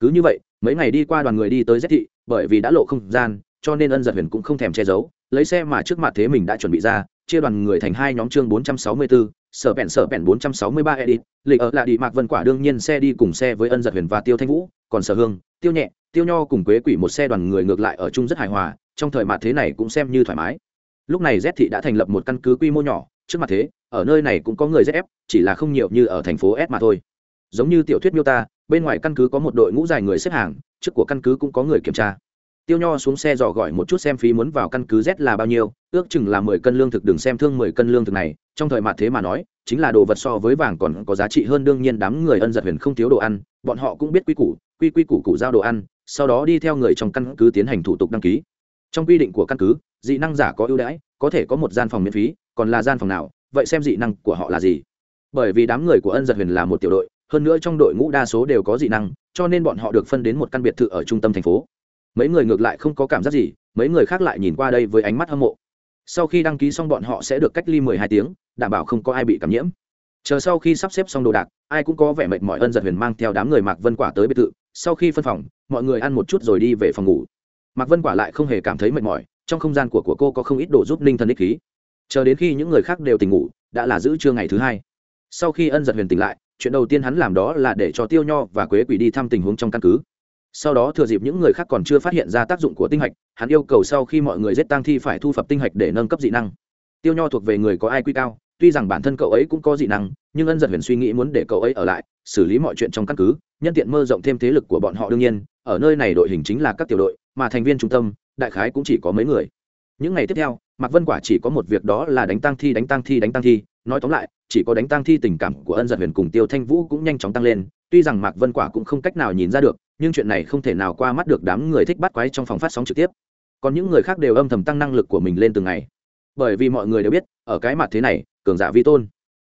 Cứ như vậy mấy ngày đi qua đoàn người đi tới giết thị bởi vì đã lộ không gian cho nên ân giật huyền cũng không thèm che giấu lấy xe mà trước mặt thế mình đã chuẩn bị ra chia đoàn người thành hai nhóm chương 464, sở bèn sở bèn 463 edit, lịch ở là đi Mạc Vân Quả đương nhiên xe đi cùng xe với Ân Giật Huyền và Tiêu Thanh Vũ, còn Sở Hương, Tiêu Nhẹ, Tiêu Nho cùng Quế Quỷ một xe đoàn người ngược lại ở chung rất hài hòa, trong thời mặt thế này cũng xem như thoải mái. Lúc này Z thị đã thành lập một căn cứ quy mô nhỏ, trước mặt thế, ở nơi này cũng có người ZF, chỉ là không nhiều như ở thành phố S mà thôi. Giống như tiểu thuyết miêu ta, bên ngoài căn cứ có một đội ngũ dài người xếp hàng, trước của căn cứ cũng có người kiểm tra tiêu nho xuống xe dò gọi một chút xem phí muốn vào căn cứ z là bao nhiêu ước chừng là mười cân lương thực đừng xem thương mười cân lương thực này trong thời mạt thế mà nói chính là đồ vật so với vàng còn có giá trị hơn đương nhiên đám người ân giật huyền không thiếu đồ ăn bọn họ cũng biết quy củ quy quy củ cụ giao đồ ăn, sau đó đi theo người trong căn cứ tiến hành thủ tục đăng ký. Trong quy định của căn cứ, dị năng giả có ưu đãi, có thể có một gian phòng miễn phí, còn là gian phòng nào, vậy xem dị năng của họ là gì. Bởi vì đám người của ân giật huyền là một tiểu đội, hơn nữa trong đội ngũ đa số đều có dị năng, cho nên bọn họ được phân đến một căn biệt thự ở trung tâm thành phố. Mấy người ngược lại không có cảm giác gì, mấy người khác lại nhìn qua đây với ánh mắt hâm mộ. Sau khi đăng ký xong bọn họ sẽ được cách ly mười hai tiếng, đảm bảo không có ai bị cảm nhiễm. Chờ sau khi sắp xếp xong đồ đạc, ai cũng có vẻ mệt mỏi ân giật huyền mang theo đám người mạc vân quả tới biệt thự sau khi phân phòng, mọi người ăn một chút rồi đi về phòng ngủ. Mạc vân quả lại không hề cảm thấy mệt mỏi, trong không gian của của cô có không ít đồ giúp ninh thần ích khí chờ đến khi những người khác đều tỉnh ngủ, đã là giữa trưa ngày thứ hai. Sau khi ân giật huyền tỉnh lại, chuyện đầu tiên hắn làm đó là để cho tiêu nho và quế quỷ đi thăm tình huống trong căn cứ. Sau đó thừa dịp những người khác còn chưa phát hiện ra tác dụng của tinh hạch, hắn yêu cầu sau khi mọi người giết tang thi phải thu thập tinh hạch để nâng cấp dị năng. Tiêu nho thuộc về người có ai quy cao, tuy rằng bản thân cậu ấy cũng có dị năng, nhưng ân giật huyền suy nghĩ muốn để cậu ấy ở lại xử lý mọi chuyện trong căn cứ, nhân tiện mơ rộng thêm thế lực của bọn họ đương nhiên, ở nơi này đội hình chính là các tiểu đội, mà thành viên trung tâm, đại khái cũng chỉ có mấy người. Những ngày tiếp theo, mạc vân quả chỉ có một việc đó là đánh tăng thi, đánh tăng thi, đánh tăng thi. Nói tóm lại, chỉ có đánh tăng thi tình cảm của ân giật huyền cùng tiêu thanh vũ cũng nhanh chóng tăng lên. Tuy rằng mạc vân quả cũng không cách nào nhìn ra được, nhưng chuyện này không thể nào qua mắt được đám người thích bắt quái trong phòng phát sóng trực tiếp. Còn những người khác đều âm thầm tăng năng lực của mình lên từng ngày. Bởi vì mọi người đều biết, ở cái mặt thế này, cường giả vi tôn.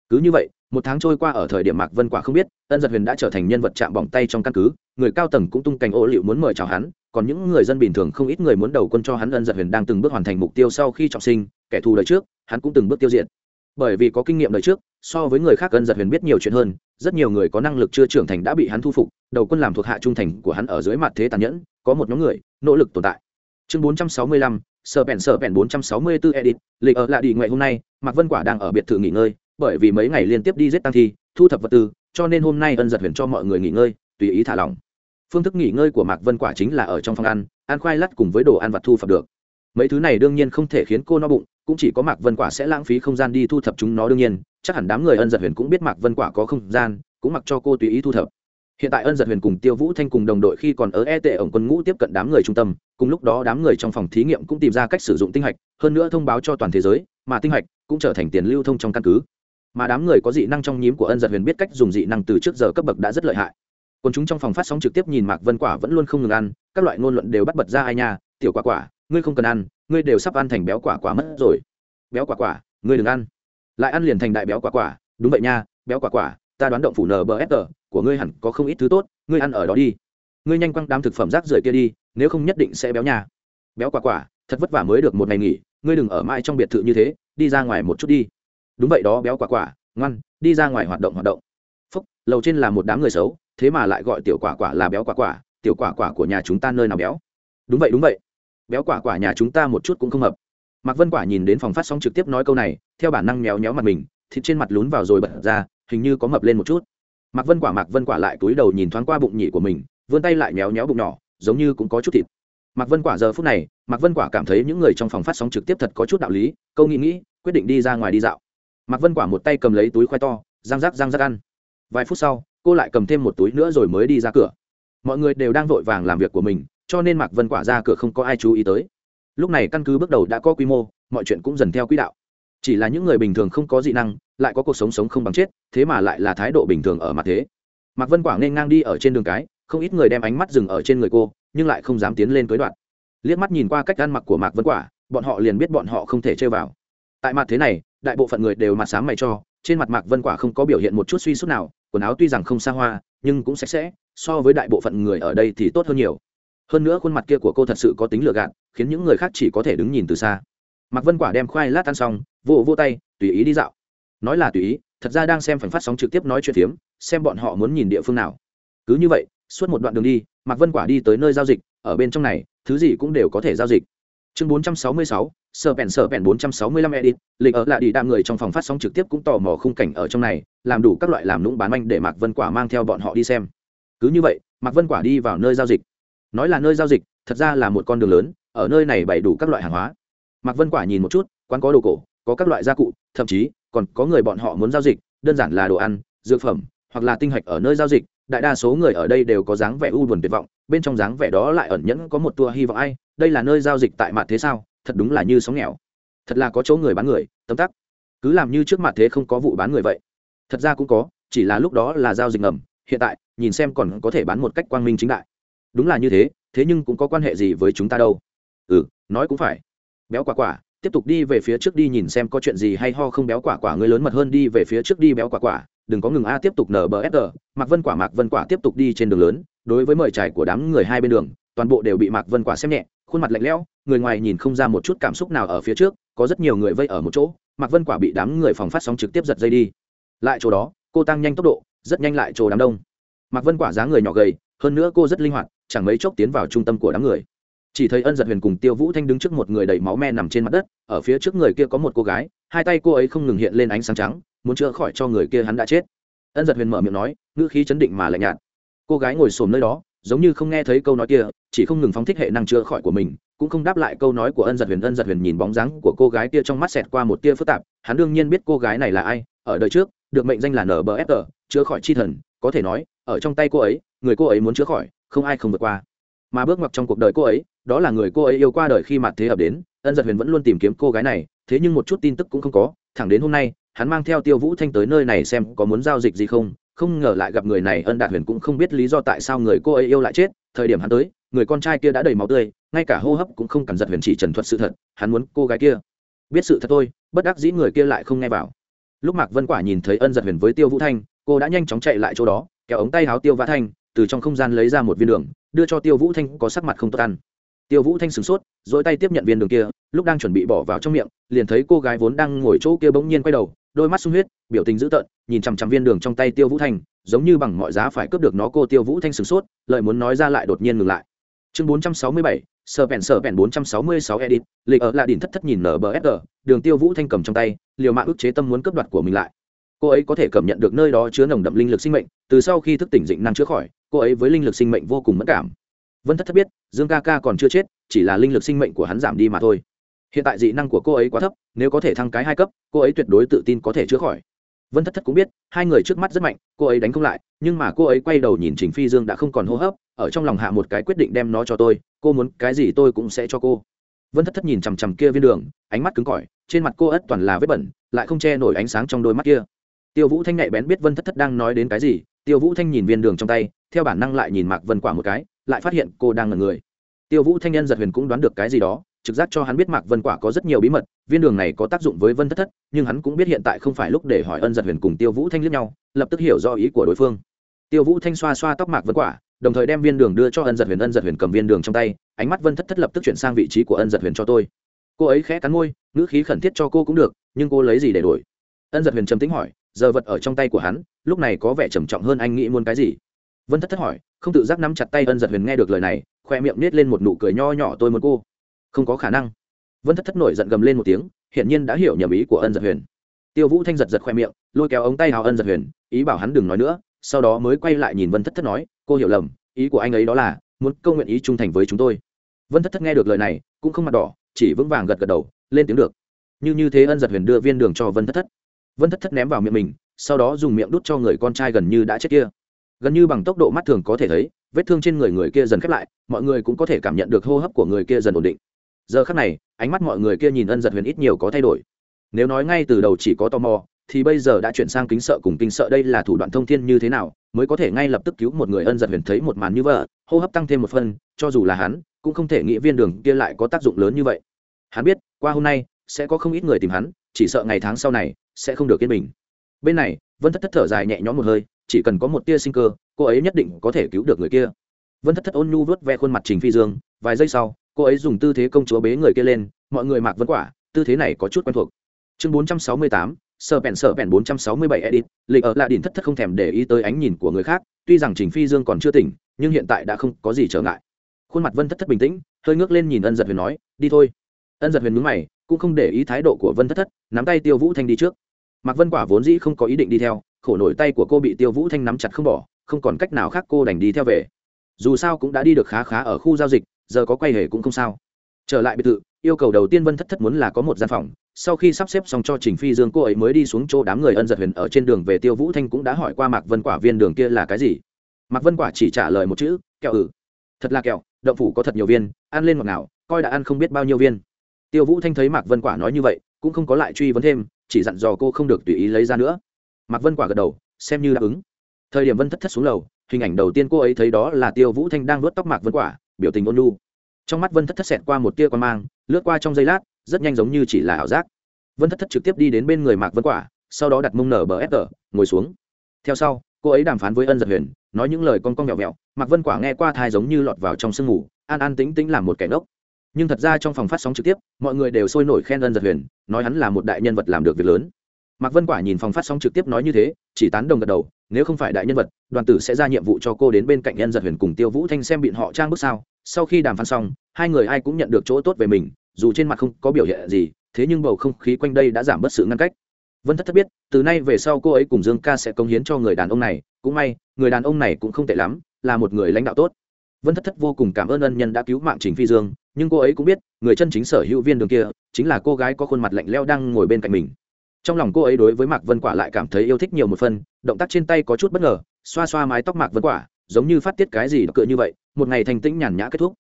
Cứ như vậy một tháng trôi qua ở thời điểm mạc vân quả không biết ân giật huyền đã trở thành nhân vật chạm bỏng tay trong căn cứ người cao tầng cũng tung cành ô liệu muốn mời chào hắn còn những người dân bình thường không ít người muốn đầu quân cho hắn ân giật huyền đang từng bước hoàn thành mục tiêu sau khi trọng sinh kẻ thù đời trước hắn cũng từng bước tiêu diệt. Bởi vì có kinh nghiệm đời trước so với người khác ân giật huyền biết nhiều chuyện hơn rất nhiều người có năng lực chưa trưởng thành đã bị hắn thu phục đầu quân làm thuộc hạ trung thành của hắn ở dưới mặt thế tàn nhẫn có một nhóm người nỗ lực tồn tại. Chương 465, sở bèn sở bèn 464 edit lịch ở lại đi ngoại hôm nay mạc vân quả đang ở biệt thự nghỉ ngơi bởi vì mấy ngày liên tiếp đi giết tăng thi, thu thập vật tư, cho nên hôm nay ân giật huyền cho mọi người nghỉ ngơi, tùy ý thả lỏng. Phương thức nghỉ ngơi của mạc vân quả chính là ở trong phòng ăn ăn khoai lát cùng với đồ ăn vặt thu thập được. Mấy thứ này đương nhiên không thể khiến cô no bụng, cũng chỉ có mạc vân quả sẽ lãng phí không gian đi thu thập chúng nó đương nhiên, chắc hẳn đám người ân giật huyền cũng biết mạc vân quả có không gian, cũng mặc cho cô tùy ý thu thập. Hiện tại ân giật huyền cùng tiêu vũ thanh cùng đồng đội khi còn ở e tệ ổng quân ngũ tiếp cận đám người trung tâm, cùng lúc đó đám người trong phòng thí nghiệm cũng tìm ra cách sử dụng tinh hạch, hơn nữa thông báo cho toàn thế giới, mà tinh hạch cũng trở thành tiền lưu thông trong căn cứ mà đám người có dị năng trong nhím của ân giật huyền biết cách dùng dị năng từ trước giờ cấp bậc đã rất lợi hại. Còn chúng trong phòng phát sóng trực tiếp nhìn mạc vân quả vẫn luôn không ngừng ăn, các loại ngôn luận đều bắt bật ra ai nha, tiểu quả quả, ngươi không cần ăn, ngươi đều sắp ăn thành béo quả quả mất rồi. Béo quả quả, ngươi đừng ăn. Lại ăn liền thành đại béo quả quả. Đúng vậy nha, béo quả quả, ta đoán động phủ nbsg của ngươi hẳn có không ít thứ tốt, ngươi ăn ở đó đi. Ngươi nhanh quăng đám thực phẩm rác rưởi kia đi, nếu không nhất định sẽ béo nha. Béo quả quả, thật vất vả mới được một ngày nghỉ, ngươi đừng ở mãi trong biệt thự như thế, đi ra ngoài một chút đi đúng vậy đó, béo quả quả, ngoan, đi ra ngoài hoạt động hoạt động. Phúc, lầu trên là một đám người xấu, thế mà lại gọi tiểu quả quả là béo quả quả, tiểu quả quả của nhà chúng ta nơi nào béo? Đúng vậy đúng vậy. Béo quả quả nhà chúng ta một chút cũng không hợp mạc vân quả nhìn đến phòng phát sóng trực tiếp nói câu này, theo bản năng méo méo mặt mình, thịt trên mặt lún vào rồi bật ra, hình như có mập lên một chút. Mạc vân quả, mạc vân quả lại túi đầu nhìn thoáng qua bụng nhỉ của mình, vươn tay lại méo méo bụng nhỏ, giống như cũng có chút thịt. Mạc vân quả giờ phút này, mạc vân quả cảm thấy những người trong phòng phát sóng trực tiếp thật có chút đạo lý, câu nghĩ nghĩ, quyết định đi ra ngoài đi dạo mạc vân quả một tay cầm lấy túi khoai to, răng rác răng rác ăn. Vài phút sau, cô lại cầm thêm một túi nữa rồi mới đi ra cửa. Mọi người đều đang vội vàng làm việc của mình, cho nên mạc vân quả ra cửa không có ai chú ý tới. Lúc này căn cứ bước đầu đã có quy mô, mọi chuyện cũng dần theo quỹ đạo. Chỉ là những người bình thường không có dị năng, lại có cuộc sống sống không bằng chết, thế mà lại là thái độ bình thường ở mặt thế. Mạc vân quả nên ngang đi ở trên đường cái, không ít người đem ánh mắt dừng ở trên người cô, nhưng lại không dám tiến lên cưới đoạn. Liếc mắt nhìn qua cách ăn mặc của mạc vân quả, bọn họ liền biết bọn họ không thể chơi vào. Tại mặt thế này đại bộ phận người đều mặt sáng mày cho trên mặt mạc vân quả không có biểu hiện một chút suy sút nào quần áo tuy rằng không xa hoa nhưng cũng sạch sẽ so với đại bộ phận người ở đây thì tốt hơn nhiều. Hơn nữa khuôn mặt kia của cô thật sự có tính lừa gạt khiến những người khác chỉ có thể đứng nhìn từ xa. Mạc vân quả đem khoai lát ăn xong vô vô tay tùy ý đi dạo. Nói là tùy ý thật ra đang xem phần phát sóng trực tiếp nói chuyện phiếm xem bọn họ muốn nhìn địa phương nào. Cứ như vậy suốt một đoạn đường đi mạc vân quả đi tới nơi giao dịch ở bên trong này thứ gì cũng đều có thể giao dịch. Chương 466, sở bèn sở bèn 465 edit, lịch ở lại đi đam người trong phòng phát sóng trực tiếp cũng tò mò khung cảnh ở trong này, làm đủ các loại làm nũng bán manh để mạc vân quả mang theo bọn họ đi xem. Cứ như vậy, mạc vân quả đi vào nơi giao dịch. Nói là nơi giao dịch, thật ra là một con đường lớn, ở nơi này bày đủ các loại hàng hóa. Mạc vân quả nhìn một chút, quán có đồ cổ, có các loại gia cụ, thậm chí, còn có người bọn họ muốn giao dịch, đơn giản là đồ ăn, dược phẩm, hoặc là tinh hạch ở nơi giao dịch. Đại đa số người ở đây đều có dáng vẻ u buồn tuyệt vọng, bên trong dáng vẻ đó lại ẩn nhẫn có một tua hy vọng ai, đây là nơi giao dịch tại mặt thế sao? Thật đúng là như sóng nghèo. Thật là có chỗ người bán người, tấm tắc. Cứ làm như trước mặt thế không có vụ bán người vậy. Thật ra cũng có, chỉ là lúc đó là giao dịch ngầm, hiện tại, nhìn xem còn có thể bán một cách quang minh chính đại. Đúng là như thế thế nhưng cũng có quan hệ gì với chúng ta đâu? Ừ nói cũng phải. Béo quả quả, tiếp tục đi về phía trước đi nhìn xem có chuyện gì hay ho không béo quả quả, người lớn mật hơn đi về phía trước đi béo quả quả. Đừng có ngừng a tiếp tục nở bờ sg mạc vân quả, mạc vân quả tiếp tục đi trên đường lớn. Đối với mời trải của đám người hai bên đường, toàn bộ đều bị mạc vân quả xem nhẹ khuôn mặt lạnh lẽo, người ngoài nhìn không ra một chút cảm xúc nào ở phía trước, có rất nhiều người vây ở một chỗ, mạc vân quả bị đám người phòng phát sóng trực tiếp giật dây đi. Lại chỗ đó, cô tăng nhanh tốc độ, rất nhanh lại chỗ đám đông. Mạc vân quả dáng người nhỏ gầy, hơn nữa cô rất linh hoạt, chẳng mấy chốc tiến vào trung tâm của đám người. Chỉ thấy ân giật huyền cùng tiêu vũ thanh đứng trước một người đầy máu me nằm trên mặt đất, ở phía trước người kia có một cô gái, hai tay cô ấy không ngừng hiện lên ánh sáng trắng, muốn chữa khỏi cho người kia hắn đã chết. Ân giật huyền mở miệng nói, ngữ khí chấn định mà lạnh nhạt. Cô gái ngồi xổm nơi đó, giống như không nghe thấy câu nói kia chỉ không ngừng phóng thích hệ năng chữa khỏi của mình, cũng không đáp lại câu nói của ân giật huyền, ân giật huyền nhìn bóng dáng của cô gái kia trong mắt xẹt qua một tia phức tạp, hắn đương nhiên biết cô gái này là ai, ở đời trước, được mệnh danh là nbsg chữa khỏi chi thần, có thể nói, ở trong tay cô ấy, người cô ấy muốn chữa khỏi, không ai không vượt qua. Mà bước ngoặt trong cuộc đời cô ấy, đó là người cô ấy yêu qua đời khi mặt thế ập đến, ân giật huyền vẫn luôn tìm kiếm cô gái này, thế nhưng một chút tin tức cũng không có, thẳng đến hôm nay, hắn mang theo tiêu vũ thanh tới nơi này xem có muốn giao dịch gì không không ngờ lại gặp người này, ân đạt huyền cũng không biết lý do tại sao người cô ấy yêu lại chết, thời điểm hắn tới người con trai kia đã đầy máu tươi, ngay cả hô hấp cũng không cần giật huyền chỉ trần thuật sự thật, hắn muốn cô gái kia. Biết sự thật thôi, bất đắc dĩ người kia lại không nghe vào. Lúc mạc vân quả nhìn thấy ân giật huyền với tiêu vũ thanh, cô đã nhanh chóng chạy lại chỗ đó, kéo ống tay háo tiêu vã thanh, từ trong không gian lấy ra một viên đường, đưa cho tiêu vũ thanh có sắc mặt không tốt ăn. Tiêu vũ thanh sửng sốt, dỗi tay tiếp nhận viên đường kia, lúc đang chuẩn bị bỏ vào trong miệng, liền thấy cô gái vốn đang ngồi chỗ kia bỗng nhiên quay đầu, đôi mắt sung huyết, biểu tình dữ tợn, nhìn chằm chằm viên đường trong tay tiêu vũ thanh, giống như bằng mọi giá phải cướp được nó, cô tiêu vũ thanh sửng sốt lợi muốn nói ra lại đột nhiên ngừng lại chương bốn trăm sáu mươi bảy sở vẹn sở vẹn bốn trăm sáu mươi sáu edit, lịch ở là đỉnh thất thất nhìn nbsg đường tiêu vũ thanh cầm trong tay, liều mạng ức chế tâm muốn cướp đoạt của mình lại. Cô ấy có thể cảm nhận được nơi đó chứa nồng đậm linh lực sinh mệnh, từ sau khi thức tỉnh dịnh năng chữa khỏi, cô ấy với linh lực sinh mệnh vô cùng mẫn cảm. Vân thất thất biết, dương ca ca còn chưa chết, chỉ là linh lực sinh mệnh của hắn giảm đi mà thôi. Hiện tại dị năng của cô ấy quá thấp, nếu có thể thăng cái hai cấp, cô ấy tuyệt đối tự tin có thể chữa khỏi. Vân thất thất cũng biết, hai người trước mắt rất mạnh, cô ấy đánh không lại, nhưng mà cô ấy quay đầu nhìn trình phi dương đã không còn hô hấp ở trong lòng hạ một cái quyết định đem nó cho tôi, cô muốn cái gì tôi cũng sẽ cho cô. Vân thất thất nhìn chằm chằm kia viên đường, ánh mắt cứng cỏi, trên mặt cô ất toàn là vết bẩn, lại không che nổi ánh sáng trong đôi mắt kia. Tiêu vũ thanh nhạy bén biết vân thất thất đang nói đến cái gì, tiêu vũ thanh nhìn viên đường trong tay, theo bản năng lại nhìn mạc vân quả một cái, lại phát hiện cô đang ngẩn người. Tiêu vũ thanh nhân giật huyền cũng đoán được cái gì đó, trực giác cho hắn biết mạc vân quả có rất nhiều bí mật, viên đường này có tác dụng với vân thất thất, nhưng hắn cũng biết hiện tại không phải lúc để hỏi ân giật huyền cùng tiêu vũ thanh liếc nhau, lập tức hiểu do ý của đối phương. Tiêu vũ thanh xoa xoa tóc mạc vân quả đồng thời đem viên đường đưa cho ân giật huyền, ân giật huyền cầm viên đường trong tay, ánh mắt vân thất thất lập tức chuyển sang vị trí của ân giật huyền cho tôi. Cô ấy khẽ cắn môi, ngữ khí khẩn thiết cho cô cũng được, nhưng cô lấy gì để đổi? Ân giật huyền trầm tính hỏi, giờ vật ở trong tay của hắn, lúc này có vẻ trầm trọng hơn anh nghĩ muốn cái gì? Vân thất thất hỏi, không tự giác nắm chặt tay ân giật huyền nghe được lời này, khoe miệng nết lên một nụ cười nho nhỏ tôi muốn cô. Không có khả năng. Vân thất thất nổi giận gầm lên một tiếng, hiển nhiên đã hiểu nhầm ý của ân giật huyền. Tiêu vũ thanh giật giật khoe miệng, lôi kéo ống tay hào ân giật huyền, ý bảo hắn đừng nói nữa sau đó mới quay lại nhìn vân thất thất nói, cô hiểu lầm, ý của anh ấy đó là muốn câu nguyện ý trung thành với chúng tôi. Vân thất thất nghe được lời này, cũng không mặt đỏ, chỉ vững vàng gật gật đầu, lên tiếng được. Như như thế ân giật huyền đưa viên đường cho vân thất thất. Vân thất thất ném vào miệng mình, sau đó dùng miệng đút cho người con trai gần như đã chết kia. Gần như bằng tốc độ mắt thường có thể thấy, vết thương trên người người kia dần khép lại, mọi người cũng có thể cảm nhận được hô hấp của người kia dần ổn định. Giờ khắc này, ánh mắt mọi người kia nhìn ân giật huyền ít nhiều có thay đổi. Nếu nói ngay từ đầu chỉ có tò mò thì bây giờ đã chuyển sang kính sợ cùng kinh sợ. Đây là thủ đoạn thông thiên như thế nào mới có thể ngay lập tức cứu một người ân giật huyền thấy một màn như vợ hô hấp tăng thêm một phân cho dù là hắn, cũng không thể nghĩ viên đường kia lại có tác dụng lớn như vậy. Hắn biết, qua hôm nay, sẽ có không ít người tìm hắn, chỉ sợ ngày tháng sau này, sẽ không được yên bình. Bên này, vân thất thất thở dài nhẹ nhõm một hơi, chỉ cần có một tia sinh cơ, cô ấy nhất định có thể cứu được người kia. Vân thất thất ôn nhu vớt ve khuôn mặt trình phi dương, vài giây sau, cô ấy dùng tư thế công chúa bế người kia lên, mọi người mặc vân quả, tư thế này có chút quen thuộc. Chương bốn trăm sáu mươi tám sợ vẹn sợ vẹn bốn trăm sáu mươi bảy edit, lịch ở lại đỉnh thất thất không thèm để ý tới ánh nhìn của người khác, tuy rằng trình phi dương còn chưa tỉnh, nhưng hiện tại đã không có gì trở ngại. Khuôn mặt vân thất thất bình tĩnh, hơi ngước lên nhìn ân giật huyền nói, đi thôi. Ân giật huyền mướn mày, cũng không để ý thái độ của vân thất thất, nắm tay tiêu vũ thanh đi trước. Mạc vân quả vốn dĩ không có ý định đi theo, khổ nổi tay của cô bị tiêu vũ thanh nắm chặt không bỏ, không còn cách nào khác cô đành đi theo về. Dù sao cũng đã đi được khá khá ở khu giao dịch, giờ có quay hề cũng không sao trở lại biệt thự, yêu cầu đầu tiên vân thất thất muốn là có một gian phòng, sau khi sắp xếp xong cho trình phi dương cô ấy mới đi xuống chỗ đám người ân giật huyền ở trên đường về tiêu vũ thanh cũng đã hỏi qua mạc vân quả viên đường kia là cái gì. Mạc vân quả chỉ trả lời một chữ, kẹo ử thật là kẹo, đậu phủ có thật nhiều viên, ăn lên ngọt nào coi đã ăn không biết bao nhiêu viên. Tiêu vũ thanh thấy mạc vân quả nói như vậy, cũng không có lại truy vấn thêm, chỉ dặn dò cô không được tùy ý lấy ra nữa. Mạc vân quả gật đầu, xem như đáp ứng. Thời điểm vân thất thất xuống lầu, hình ảnh đầu tiên cô ấy thấy đó là tiêu vũ thanh đang vớt tóc mạc vân quả, biểu tình ôn lu trong mắt vân thất thất xẹt qua một tia quan mang, lướt qua trong giây lát, rất nhanh giống như chỉ là ảo giác. Vân thất thất trực tiếp đi đến bên người mạc vân quả, sau đó đặt mông nở bờ ép tờ, ngồi xuống. Theo sau, cô ấy đàm phán với ân giật huyền, nói những lời con con mẹo mẹo mạc vân quả nghe qua thai giống như lọt vào trong sương ngủ an an tĩnh tĩnh làm một kẻ ngốc. Nhưng thật ra trong phòng phát sóng trực tiếp, mọi người đều sôi nổi khen ân giật huyền, nói hắn là một đại nhân vật làm được việc lớn mạc vân quả nhìn phòng phát sóng trực tiếp nói như thế, chỉ tán đồng gật đầu, nếu không phải đại nhân vật, đoàn tử sẽ ra nhiệm vụ cho cô đến bên cạnh nhân giật huyền cùng tiêu vũ thanh xem biện họ trang bước sao. Sau khi đàm phán xong, hai người ai cũng nhận được chỗ tốt về mình, dù trên mặt không có biểu hiện gì, thế nhưng bầu không khí quanh đây đã giảm bớt sự ngăn cách. Vân thất thất biết, từ nay về sau cô ấy cùng dương ca sẽ công hiến cho người đàn ông này, cũng may, người đàn ông này cũng không tệ lắm, là một người lãnh đạo tốt. Vân thất thất vô cùng cảm ơn ân nhân đã cứu mạng trình phi dương, nhưng cô ấy cũng biết, người chân chính sở hữu viên đường kia, chính là cô gái có khuôn mặt lạnh leo đang ngồi bên cạnh mình trong lòng cô ấy đối với mạc vân quả lại cảm thấy yêu thích nhiều một phần, động tác trên tay có chút bất ngờ, xoa xoa mái tóc mạc vân quả, giống như phát tiết cái gì cựa như vậy, một ngày thành tĩnh nhàn nhã kết thúc.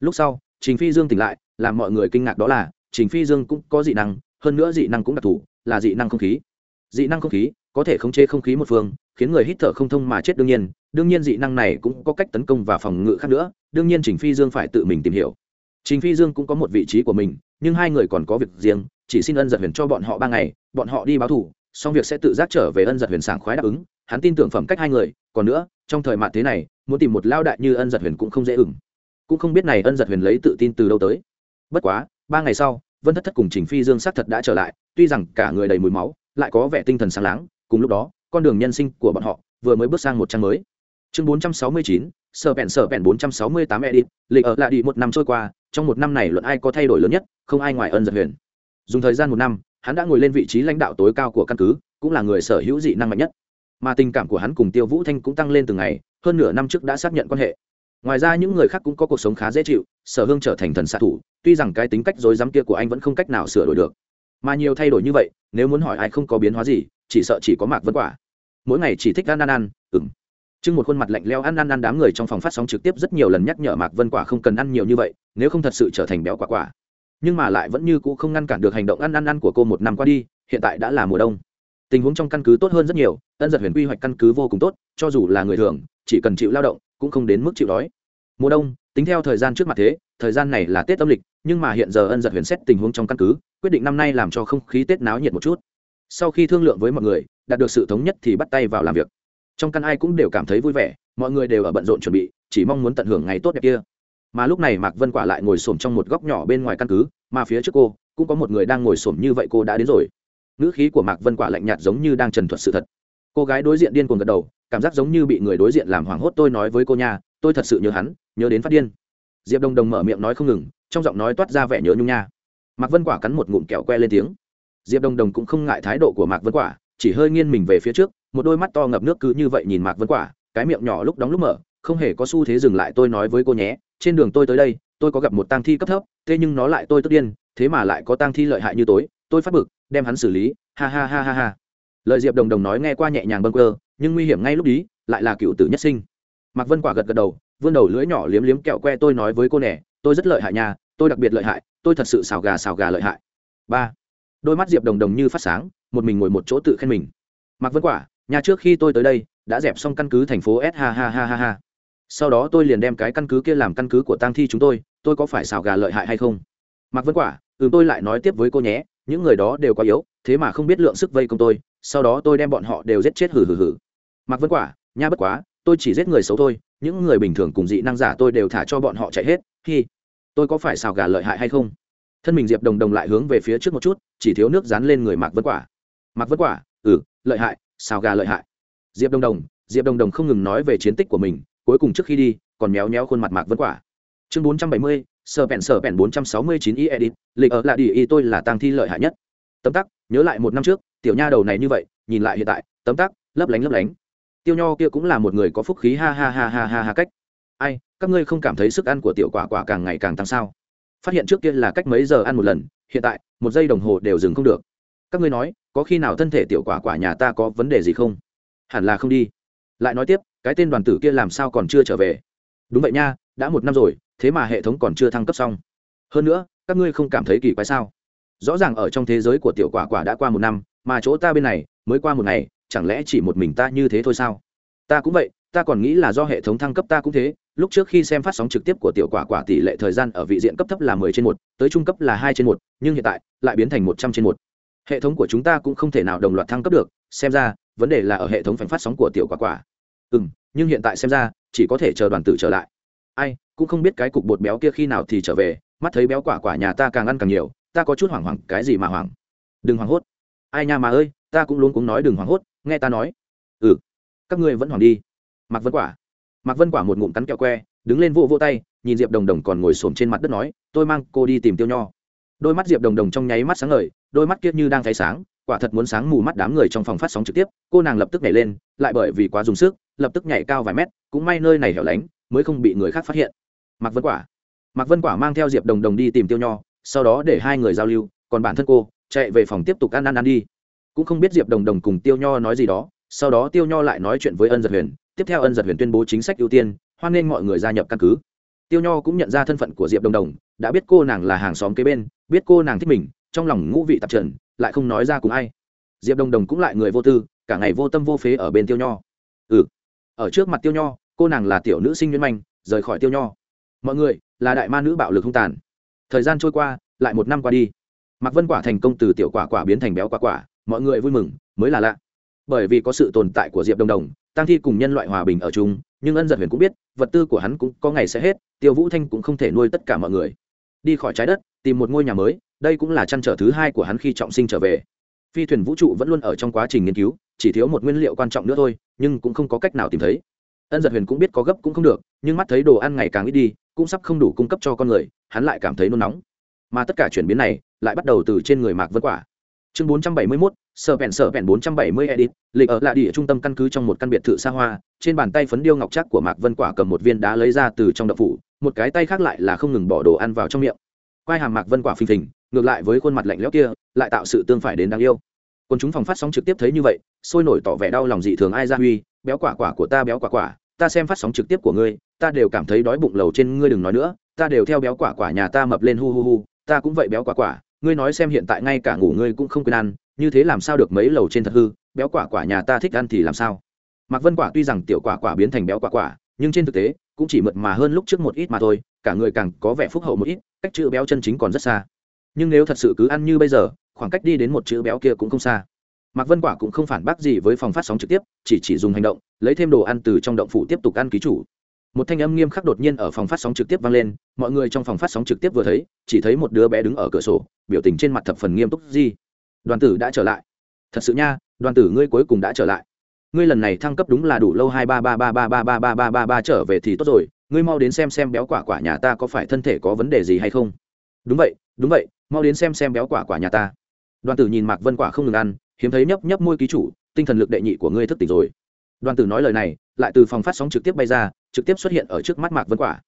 Lúc sau, trình phi dương tỉnh lại, làm mọi người kinh ngạc đó là, trình phi dương cũng có dị năng, hơn nữa dị năng cũng đặc thù, là dị năng không khí. Dị năng không khí, có thể khống chế không khí một phương, khiến người hít thở không thông mà chết đương nhiên đương nhiên dị năng này cũng có cách tấn công và phòng ngự khác nữa, đương nhiên trình phi dương phải tự mình tìm hiểu. Trình phi dương cũng có một vị trí của mình, nhưng hai người còn có việc riêng chỉ xin ân giật huyền cho bọn họ ba ngày bọn họ đi báo thủ xong việc sẽ tự giác trở về ân giật huyền sảng khoái đáp ứng hắn tin tưởng phẩm cách hai người còn nữa trong thời mạng thế này muốn tìm một lao đại như ân giật huyền cũng không dễ ửng. Cũng không biết này ân giật huyền lấy tự tin từ đâu tới. Bất quá ba ngày sau vân thất thất cùng trình phi dương xác thật đã trở lại tuy rằng cả người đầy mùi máu lại có vẻ tinh thần sáng láng cùng lúc đó con đường nhân sinh của bọn họ vừa mới bước sang một trang mới. Chương 469, sở bẹn sở bẹn 468 edit lịch ở lại đi một năm trôi qua trong một năm này luận ai có thay đổi lớn nhất không ai ngoài ân giật huyền dùng thời gian một năm, hắn đã ngồi lên vị trí lãnh đạo tối cao của căn cứ, cũng là người sở hữu dị năng mạnh nhất. Mà tình cảm của hắn cùng tiêu vũ thanh cũng tăng lên từng ngày, hơn nửa năm trước đã xác nhận quan hệ. Ngoài ra những người khác cũng có cuộc sống khá dễ chịu, sở hương trở thành thần xạ thủ, tuy rằng cái tính cách dối dám kia của anh vẫn không cách nào sửa đổi được. Mà nhiều thay đổi như vậy, nếu muốn hỏi ai không có biến hóa gì, chỉ sợ chỉ có mạc vân quả. Mỗi ngày chỉ thích ăn ăn ăn ừng chưng một khuôn mặt lạnh leo ăn ăn ăn đám người trong phòng phát sóng trực tiếp rất nhiều lần nhắc nhở mạc vân quả không cần ăn nhiều như vậy, nếu không thật sự trở thành béo quả quả nhưng mà lại vẫn như cũ không ngăn cản được hành động ăn ăn ăn của cô một năm qua đi, hiện tại đã là mùa đông. Tình huống trong căn cứ tốt hơn rất nhiều, ân giật huyền quy hoạch căn cứ vô cùng tốt, cho dù là người thường, chỉ cần chịu lao động, cũng không đến mức chịu đói. Mùa đông, tính theo thời gian trước mặt thế, thời gian này là tết âm lịch, nhưng mà hiện giờ ân giật huyền xét tình huống trong căn cứ, quyết định năm nay làm cho không khí tết náo nhiệt một chút. Sau khi thương lượng với mọi người, đạt được sự thống nhất thì bắt tay vào làm việc. Trong căn ai cũng đều cảm thấy vui vẻ, mọi người đều ở bận rộn chuẩn bị, chỉ mong muốn tận hưởng ngày tốt đẹp kia mà lúc này mạc vân quả lại ngồi xổm trong một góc nhỏ bên ngoài căn cứ, mà phía trước cô, cũng có một người đang ngồi xổm như vậy cô đã đến rồi. Ngữ khí của mạc vân quả lạnh nhạt giống như đang trần thuật sự thật. Cô gái đối diện điên cuồng gật đầu, cảm giác giống như bị người đối diện làm hoảng hốt tôi nói với cô nha, tôi thật sự nhớ hắn, nhớ đến phát điên. Diệp đồng đồng mở miệng nói không ngừng, trong giọng nói toát ra vẻ nhớ nhung nha. Mạc vân quả cắn một ngụm kẹo que lên tiếng. Diệp đồng đồng cũng không ngại thái độ của mạc vân quả, chỉ hơi nghiêng mình về phía trước, một đôi mắt to ngập nước cứ như vậy nhìn mạc vân quả, cái miệng nhỏ lúc đóng lúc mở, không hề có xu thế dừng lại tôi nói với cô nhé trên đường tôi tới đây tôi có gặp một tang thi cấp thấp thế nhưng nó lại tôi tức điên thế mà lại có tang thi lợi hại như tối tôi phát bực đem hắn xử lý ha ha ha ha ha. Lời diệp đồng đồng nói nghe qua nhẹ nhàng bâng cơ nhưng nguy hiểm ngay lúc đó lại là cựu tử nhất sinh. Mạc vân quả gật gật đầu vươn đầu lưỡi nhỏ liếm liếm kẹo que tôi nói với cô nè tôi rất lợi hại nhà, tôi đặc biệt lợi hại tôi thật sự xào gà xào gà lợi hại. Ba. Đôi mắt diệp đồng đồng như phát sáng một mình ngồi một chỗ tự khen mình. Mạc vân quả nhà trước khi tôi tới đây đã dẹp xong căn cứ thành phố s ha ha ha ha ha sau đó tôi liền đem cái căn cứ kia làm căn cứ của tang thi chúng tôi tôi có phải xào gà lợi hại hay không? Mạc vân quả ừ tôi lại nói tiếp với cô nhé, những người đó đều quá yếu, thế mà không biết lượng sức vây công tôi, sau đó tôi đem bọn họ đều giết chết hử hử hử mạc vân quả, nha bất quá, tôi chỉ giết người xấu thôi, những người bình thường cùng dị năng giả tôi đều thả cho bọn họ chạy hết khi tôi có phải xào gà lợi hại hay không? Thân mình diệp đồng đồng lại hướng về phía trước một chút, chỉ thiếu nước dán lên người mạc vân quả. Mạc vân quả ừ lợi hại, xào gà lợi hại. Diệp đồng đồng, diệp đồng đồng không ngừng nói về chiến tích của mình cuối cùng trước khi đi, còn méo méo khuôn mặt mạc vân quả. Chương bốn trăm bảy mươi sở vẹn sở vẹn bốn trăm sáu mươi chín y edit, lịch ở là đi y tôi là tăng thi lợi hại nhất. Tấm tắc, nhớ lại một năm trước, tiểu nha đầu này như vậy, nhìn lại hiện tại, tấm tắc, lấp lánh lấp lánh. Tiêu nho kia cũng là một người có phúc khí ha ha ha ha ha ha cách. Ai, các ngươi không cảm thấy sức ăn của tiểu quả quả càng ngày càng tăng sao? Phát hiện trước kia là cách mấy giờ ăn một lần, hiện tại, một giây đồng hồ đều dừng không được. Các ngươi nói, có khi nào thân thể tiểu quả quả nhà ta có vấn đề gì không? Hẳn là không đi. Lại nói tiếp cái tên đoàn tử kia làm sao còn chưa trở về? Đúng vậy nha, đã một năm rồi, thế mà hệ thống còn chưa thăng cấp xong. Hơn nữa, các ngươi không cảm thấy kỳ quái sao? Rõ ràng ở trong thế giới của tiểu quả quả đã qua một năm, mà chỗ ta bên này, mới qua một ngày, chẳng lẽ chỉ một mình ta như thế thôi sao? Ta cũng vậy, ta còn nghĩ là do hệ thống thăng cấp ta cũng thế, lúc trước khi xem phát sóng trực tiếp của tiểu quả quả tỷ lệ thời gian ở vị diện cấp thấp là mười trên một, tới trung cấp là hai trên một, nhưng hiện tại, lại biến thành một trăm trên một. Hệ thống của chúng ta cũng không thể nào đồng loạt thăng cấp được, xem ra, vấn đề là ở hệ thống phản phát sóng của tiểu quả quả ừ m nhưng hiện tại xem ra, chỉ có thể chờ đoàn tử trở lại. Ai, cũng không biết cái cục bột béo kia khi nào thì trở về, mắt thấy béo quả quả nhà ta càng ăn càng nhiều, ta có chút hoảng hoảng, cái gì mà hoảng? Đừng hoảng hốt. Ai nha mà ơi, ta cũng luôn cũng nói đừng hoảng hốt, nghe ta nói. Ừ các ngươi vẫn hoảng đi. Mặc vân quả. Mặc vân quả một ngụm cắn kẹo que, đứng lên vô vô tay, nhìn diệp đồng đồng còn ngồi xổm trên mặt đất nói, tôi mang cô đi tìm tiêu nho. Đôi mắt diệp đồng đồng trong nháy mắt sáng ngời, đôi mắt kiết như đang cháy sáng quả thật muốn sáng mù mắt đám người trong phòng phát sóng trực tiếp, cô nàng lập tức nhảy lên, lại bởi vì quá dùng sức, lập tức nhảy cao vài mét, cũng may nơi này hẻo lánh, mới không bị người khác phát hiện. Mạc vân quả. Mạc vân quả mang theo diệp đồng đồng đi tìm tiêu nho, sau đó để hai người giao lưu, còn bản thân cô, chạy về phòng tiếp tục ăn ăn ăn đi. Cũng không biết diệp đồng đồng cùng tiêu nho nói gì đó, sau đó tiêu nho lại nói chuyện với ân giật huyền. Tiếp theo ân giật huyền tuyên bố chính sách ưu tiên, hoan nghênh mọi người gia nhập căn cứ. Tiêu nho cũng nhận ra thân phận của diệp đồng đồng, đã biết cô nàng là hàng xóm kế bên, biết cô nàng thích mình, trong lòng ngũ vị tạp trần lại không nói ra cùng ai. Diệp đồng đồng cũng lại người vô tư, cả ngày vô tâm vô phế ở bên tiêu nho. Ừ ở trước mặt tiêu nho, cô nàng là tiểu nữ sinh nguyễn manh, rời khỏi tiêu nho. Mọi người, là đại ma nữ bạo lực không tàn. Thời gian trôi qua, lại một năm qua đi. Mạc vân quả thành công từ tiểu quả quả biến thành béo quả quả, mọi người vui mừng, mới là lạ. Bởi vì có sự tồn tại của diệp đồng đồng tăng thi cùng nhân loại hòa bình ở chung, nhưng ân giật huyền cũng biết, vật tư của hắn cũng có ngày sẽ hết, tiêu vũ thanh cũng không thể nuôi tất cả mọi người. Đi khỏi trái đất, tìm một ngôi nhà mới đây cũng là chăn trở thứ hai của hắn khi trọng sinh trở về. Phi thuyền vũ trụ vẫn luôn ở trong quá trình nghiên cứu chỉ thiếu một nguyên liệu quan trọng nữa thôi nhưng cũng không có cách nào tìm thấy. Ân giật huyền cũng biết có gấp cũng không được nhưng mắt thấy đồ ăn ngày càng ít đi cũng sắp không đủ cung cấp cho con người hắn lại cảm thấy nôn nóng. Mà tất cả chuyển biến này lại bắt đầu từ trên người mạc vân quả. Chương 471, sở vẹn sở vẹn 470 edit lịch ở lại địa trung tâm căn cứ trong một căn biệt thự xa hoa trên bàn tay phấn điêu ngọc chắc của mạc vân quả cầm một viên đá lấy ra từ trong đậu phủ một cái tay khác lại là không ngừng bỏ đồ ăn vào trong miệng. Quai hàm mạc vân quả phình phình ngược lại với khuôn mặt lạnh lẽo kia, lại tạo sự tương phải đến đáng yêu. Còn chúng phòng phát sóng trực tiếp thấy như vậy, sôi nổi tỏ vẻ đau lòng dị thường ai ra huy, béo quả quả của ta béo quả quả, ta xem phát sóng trực tiếp của ngươi, ta đều cảm thấy đói bụng lầu trên ngươi đừng nói nữa, ta đều theo béo quả quả nhà ta mập lên hu hu hu, ta cũng vậy béo quả quả, ngươi nói xem hiện tại ngay cả ngủ ngươi cũng không quên ăn, như thế làm sao được mấy lầu trên thật hư, béo quả quả nhà ta thích ăn thì làm sao? Mạc vân quả tuy rằng tiểu quả quả biến thành béo quả quả, nhưng trên thực tế, cũng chỉ mượt mà hơn lúc trước một ít mà thôi, cả người càng có vẻ phúc hậu một ít, cách chữ béo chân chính còn rất xa nhưng nếu thật sự cứ ăn như bây giờ khoảng cách đi đến một chữ béo kia cũng không xa mạc vân quả cũng không phản bác gì với phòng phát sóng trực tiếp chỉ chỉ dùng hành động lấy thêm đồ ăn từ trong động phủ tiếp tục ăn ký chủ một thanh âm nghiêm khắc đột nhiên ở phòng phát sóng trực tiếp vang lên mọi người trong phòng phát sóng trực tiếp vừa thấy chỉ thấy một đứa bé đứng ở cửa sổ biểu tình trên mặt thập phần nghiêm túc gì đoàn tử đã trở lại thật sự nha đoàn tử ngươi cuối cùng đã trở lại ngươi lần này thăng cấp đúng là đủ lâu hai ba ba ba ba ba ba ba ba ba ba trở về thì tốt rồi ngươi mau đến xem xem béo quả quả nhà ta có phải thân thể có vấn đề gì hay không đúng vậy đúng vậy mau đến xem xem béo quả quả nhà ta. Đoàn tử nhìn mạc vân quả không ngừng ăn, hiếm thấy nhấp nhấp môi ký chủ, tinh thần lực đệ nhị của ngươi thức tỉnh rồi. Đoàn tử nói lời này, lại từ phòng phát sóng trực tiếp bay ra, trực tiếp xuất hiện ở trước mắt mạc vân quả.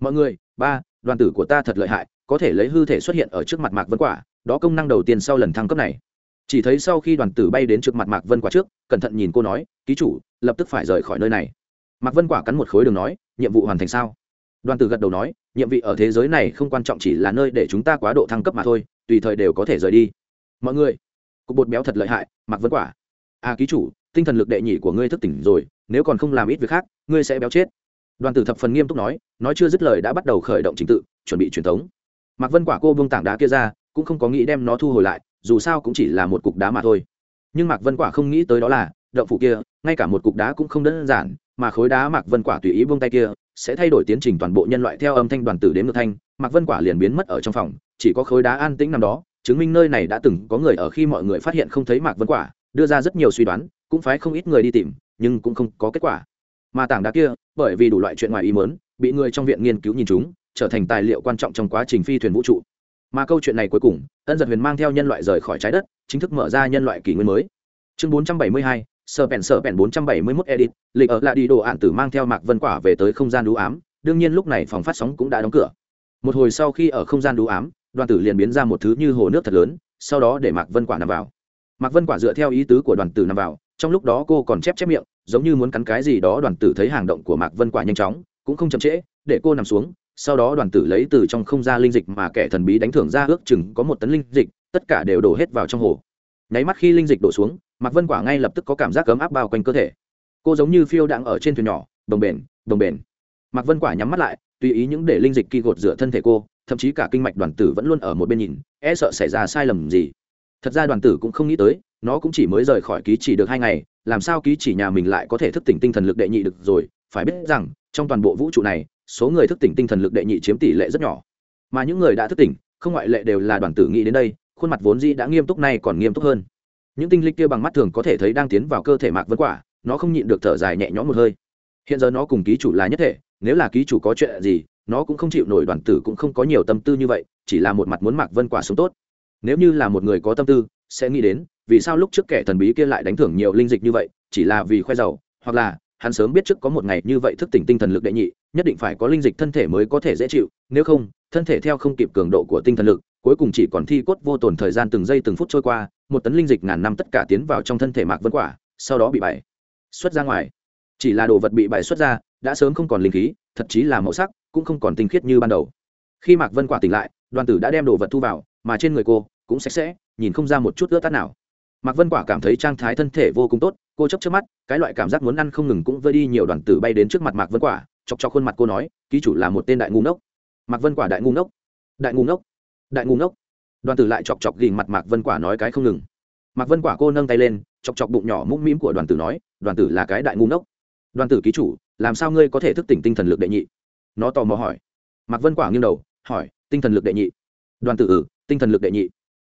Mọi người, ba, đoàn tử của ta thật lợi hại, có thể lấy hư thể xuất hiện ở trước mặt mạc vân quả, đó công năng đầu tiên sau lần thăng cấp này. Chỉ thấy sau khi đoàn tử bay đến trước mặt mạc vân quả trước, cẩn thận nhìn cô nói, ký chủ, lập tức phải rời khỏi nơi này. Mạc vân quả cắn một khối đường nói, nhiệm vụ hoàn thành sao? Đoàn tử gật đầu nói, nhiệm vụ ở thế giới này không quan trọng chỉ là nơi để chúng ta quá độ thăng cấp mà thôi, tùy thời đều có thể rời đi. Mọi người, cục bột béo thật lợi hại mạc vân quả. À ký chủ, tinh thần lực đệ nhị của ngươi thức tỉnh rồi, nếu còn không làm ít việc khác, ngươi sẽ béo chết. Đoàn tử thập phần nghiêm túc nói nói chưa dứt lời đã bắt đầu khởi động trình tự, chuẩn bị truyền thống. Mạc vân quả cô buông tảng đá kia ra, cũng không có nghĩ đem nó thu hồi lại, dù sao cũng chỉ là một cục đá mà thôi. Nhưng mạc vân quả không nghĩ tới đó là, động phủ kia, ngay cả một cục đá cũng không đơn giản, mà khối đá mạc vân quả tùy ý buông tay kia sẽ thay đổi tiến trình toàn bộ nhân loại theo âm thanh đoàn tử đến ngược thanh mạc vân quả liền biến mất ở trong phòng chỉ có khối đá an tĩnh nằm đó chứng minh nơi này đã từng có người ở khi mọi người phát hiện không thấy mạc vân quả đưa ra rất nhiều suy đoán cũng phải không ít người đi tìm nhưng cũng không có kết quả. Mà tảng đá kia bởi vì đủ loại chuyện ngoài ý mớn bị người trong viện nghiên cứu nhìn chúng trở thành tài liệu quan trọng trong quá trình phi thuyền vũ trụ. Mà câu chuyện này cuối cùng ân giật huyền mang theo nhân loại rời khỏi trái đất chính thức mở ra nhân loại kỷ nguyên mới. Chương 472, sơ pèn sơ pèn 471 edit, lịch ở lại đi đồ ạn tử mang theo mạc vân quả về tới không gian đũ ám, đương nhiên lúc này phòng phát sóng cũng đã đóng cửa. Một hồi sau khi ở không gian đũ ám, đoàn tử liền biến ra một thứ như hồ nước thật lớn, sau đó để mạc vân quả nằm vào. Mạc vân quả dựa theo ý tứ của đoàn tử nằm vào, trong lúc đó cô còn chép chép miệng, giống như muốn cắn cái gì đó đoàn tử thấy hàng động của mạc vân quả nhanh chóng, cũng không chậm trễ, để cô nằm xuống, sau đó đoàn tử lấy từ trong không gian linh dịch mà kẻ thần bí đánh thưởng ra ước chừng có một tấn linh dịch, tất cả đều đổ hết vào trong hồ nháy mắt khi linh dịch đổ xuống, mạc vân quả ngay lập tức có cảm giác cấm áp bao quanh cơ thể. Cô giống như phiêu đang ở trên thuyền nhỏ, đồng bền đồng bền. Mạc vân quả nhắm mắt lại, tùy ý những để linh dịch kỳ gột rửa thân thể cô, thậm chí cả kinh mạch đoàn tử vẫn luôn ở một bên nhìn e sợ xảy ra sai lầm gì. Thật ra đoàn tử cũng không nghĩ tới, nó cũng chỉ mới rời khỏi ký chỉ được hai ngày, làm sao ký chỉ nhà mình lại có thể thức tỉnh tinh thần lực đệ nhị được rồi, phải biết rằng, trong toàn bộ vũ trụ này, số người thức tỉnh tinh thần lực đệ nhị chiếm tỷ lệ rất nhỏ. Mà những người đã thức tỉnh, không ngoại lệ đều là đoàn tử nghĩ đến đây khuôn mặt vốn dĩ đã nghiêm túc nay còn nghiêm túc hơn. Những tinh linh kia bằng mắt thường có thể thấy đang tiến vào cơ thể mạc vân quả, nó không nhịn được thở dài nhẹ nhõm một hơi. Hiện giờ nó cùng ký chủ là nhất thể, nếu là ký chủ có chuyện gì, nó cũng không chịu nổi đoàn tử cũng không có nhiều tâm tư như vậy, chỉ là một mặt muốn mạc vân quả sống tốt. Nếu như là một người có tâm tư, sẽ nghĩ đến, vì sao lúc trước kẻ thần bí kia lại đánh thưởng nhiều linh dịch như vậy, chỉ là vì khoe giàu, hoặc là, hắn sớm biết trước có một ngày như vậy thức tỉnh tinh thần lực đệ nhị, nhất định phải có linh dịch thân thể mới có thể dễ chịu, nếu không, thân thể theo không kịp cường độ của tinh thần lực cuối cùng chỉ còn thi cốt vô tồn thời gian từng giây từng phút trôi qua, một tấn linh dịch ngàn năm tất cả tiến vào trong thân thể mạc vân quả, sau đó bị bày xuất ra ngoài. Chỉ là đồ vật bị bày xuất ra, đã sớm không còn linh khí, thậm chí là màu sắc, cũng không còn tinh khiết như ban đầu. Khi mạc vân quả tỉnh lại, đoàn tử đã đem đồ vật thu vào, mà trên người cô, cũng sạch sẽ, nhìn không ra một chút ướt tắt nào. Mạc vân quả cảm thấy trang thái thân thể vô cùng tốt, cô chấp trước mắt, cái loại cảm giác muốn ăn không ngừng cũng vơi đi, nhiều đoàn tử bay đến trước mặt mạc vân quả, chọc cho khuôn mặt cô nói, ký chủ là một tên đại ngu ngốc. Mạc vân quả đại ngu ngốc. Đại ngu ngốc đại ngu ngốc. Đoàn tử lại chọc chọc gìn mặt mạc vân quả nói cái không ngừng. Mạc vân quả cô nâng tay lên, chọc chọc bụng nhỏ mũm mĩm của đoàn tử nói, đoàn tử là cái đại ngu ngốc. Đoàn tử ký chủ, làm sao ngươi có thể thức tỉnh tinh thần lực đệ nhị? Nó tò mò hỏi. Mạc vân quả nghiêng đầu, hỏi, tinh thần lực đệ nhị? Đoàn tử ừ tinh thần lực đệ nhị.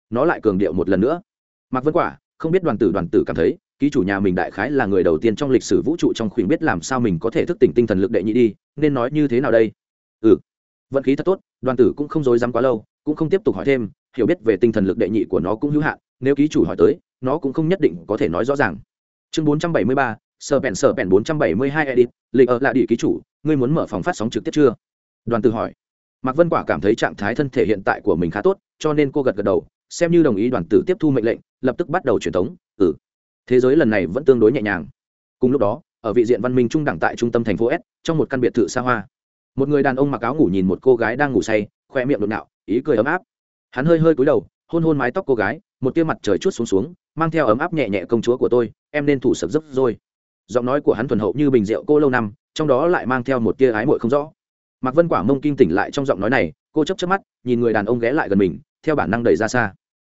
Nó lại cường điệu một lần nữa. Mạc vân quả, không biết đoàn tử đoàn tử cảm thấy, ký chủ nhà mình đại khái là người đầu tiên trong lịch sử vũ trụ trong khuyển biết làm sao mình có thể thức tỉnh tinh thần lực đệ nhị đi, nên nói như thế nào đây? Ừ vận khí thật tốt, đoàn tử cũng không dối dám quá lâu cũng không tiếp tục hỏi thêm, hiểu biết về tinh thần lực đệ nhị của nó cũng hữu hạn, nếu ký chủ hỏi tới, nó cũng không nhất định có thể nói rõ ràng. Chương bốn trăm bảy mươi ba, sở bèn sở bèn bốn trăm bảy mươi hai edit, lịch ở là địa ký chủ, ngươi muốn mở phòng phát sóng trực tiếp chưa? Đoàn tử hỏi. Mạc vân quả cảm thấy trạng thái thân thể hiện tại của mình khá tốt, cho nên cô gật gật đầu, xem như đồng ý đoàn tử tiếp thu mệnh lệnh, lập tức bắt đầu truyền thống ừ. Thế giới lần này vẫn tương đối nhẹ nhàng. Cùng lúc đó, ở vị diện văn minh trung đẳng tại trung tâm thành phố s, trong một căn biệt thự xa hoa, một người đàn ông mặc áo ngủ nhìn một cô gái đang ngủ say, khoe miệng đột nạo ý cười ấm áp. Hắn hơi hơi cúi đầu, hôn hôn mái tóc cô gái, một tia mặt trời chút xuống xuống, mang theo ấm áp nhẹ nhẹ công chúa của tôi, em nên thủ sập dấp rồi. Giọng nói của hắn thuần hậu như bình rượu cô lâu năm, trong đó lại mang theo một tia ái muội không rõ. Mạc vân quả mông kinh tỉnh lại trong giọng nói này, cô chấp chấp mắt, nhìn người đàn ông ghé lại gần mình, theo bản năng đẩy ra xa.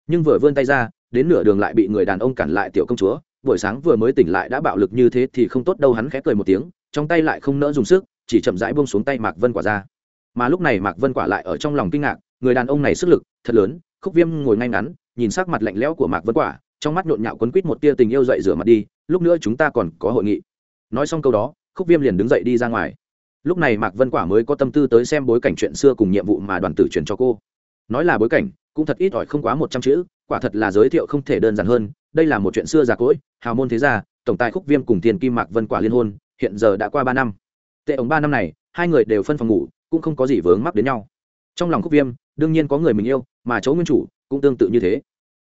Nhưng vừa vươn tay ra, đến nửa đường lại bị người đàn ông cản lại tiểu công chúa, buổi sáng vừa mới tỉnh lại đã bạo lực như thế thì không tốt đâu, hắn khẽ cười một tiếng, trong tay lại không nỡ dùng sức, chỉ chậm rãi buông xuống tay mạc vân quả ra. Mà lúc này mạc vân quả lại ở trong lòng kinh ngạc người đàn ông này sức lực thật lớn, khúc viêm ngồi ngay ngắn, nhìn sắc mặt lạnh lẽo của mạc vân quả, trong mắt nhộn nhạo quấn quít một tia tình yêu dậy rửa mặt đi, lúc nữa chúng ta còn có hội nghị. Nói xong câu đó, khúc viêm liền đứng dậy đi ra ngoài. Lúc này mạc vân quả mới có tâm tư tới xem bối cảnh chuyện xưa cùng nhiệm vụ mà đoàn tử truyền cho cô. Nói là bối cảnh, cũng thật ít ỏi không quá một trăm chữ, quả thật là giới thiệu không thể đơn giản hơn, đây là một chuyện xưa già cỗi, hào môn thế gia, tổng tài khúc viêm cùng tiền kim mạc vân quả liên hôn, hiện giờ đã qua ba năm. Tệ ống ba năm này, hai người đều phân phòng ngủ, cũng không có gì vướng mắc đến nhau trong lòng khúc viêm, đương nhiên có người mình yêu, mà chỗ nguyên chủ cũng tương tự như thế.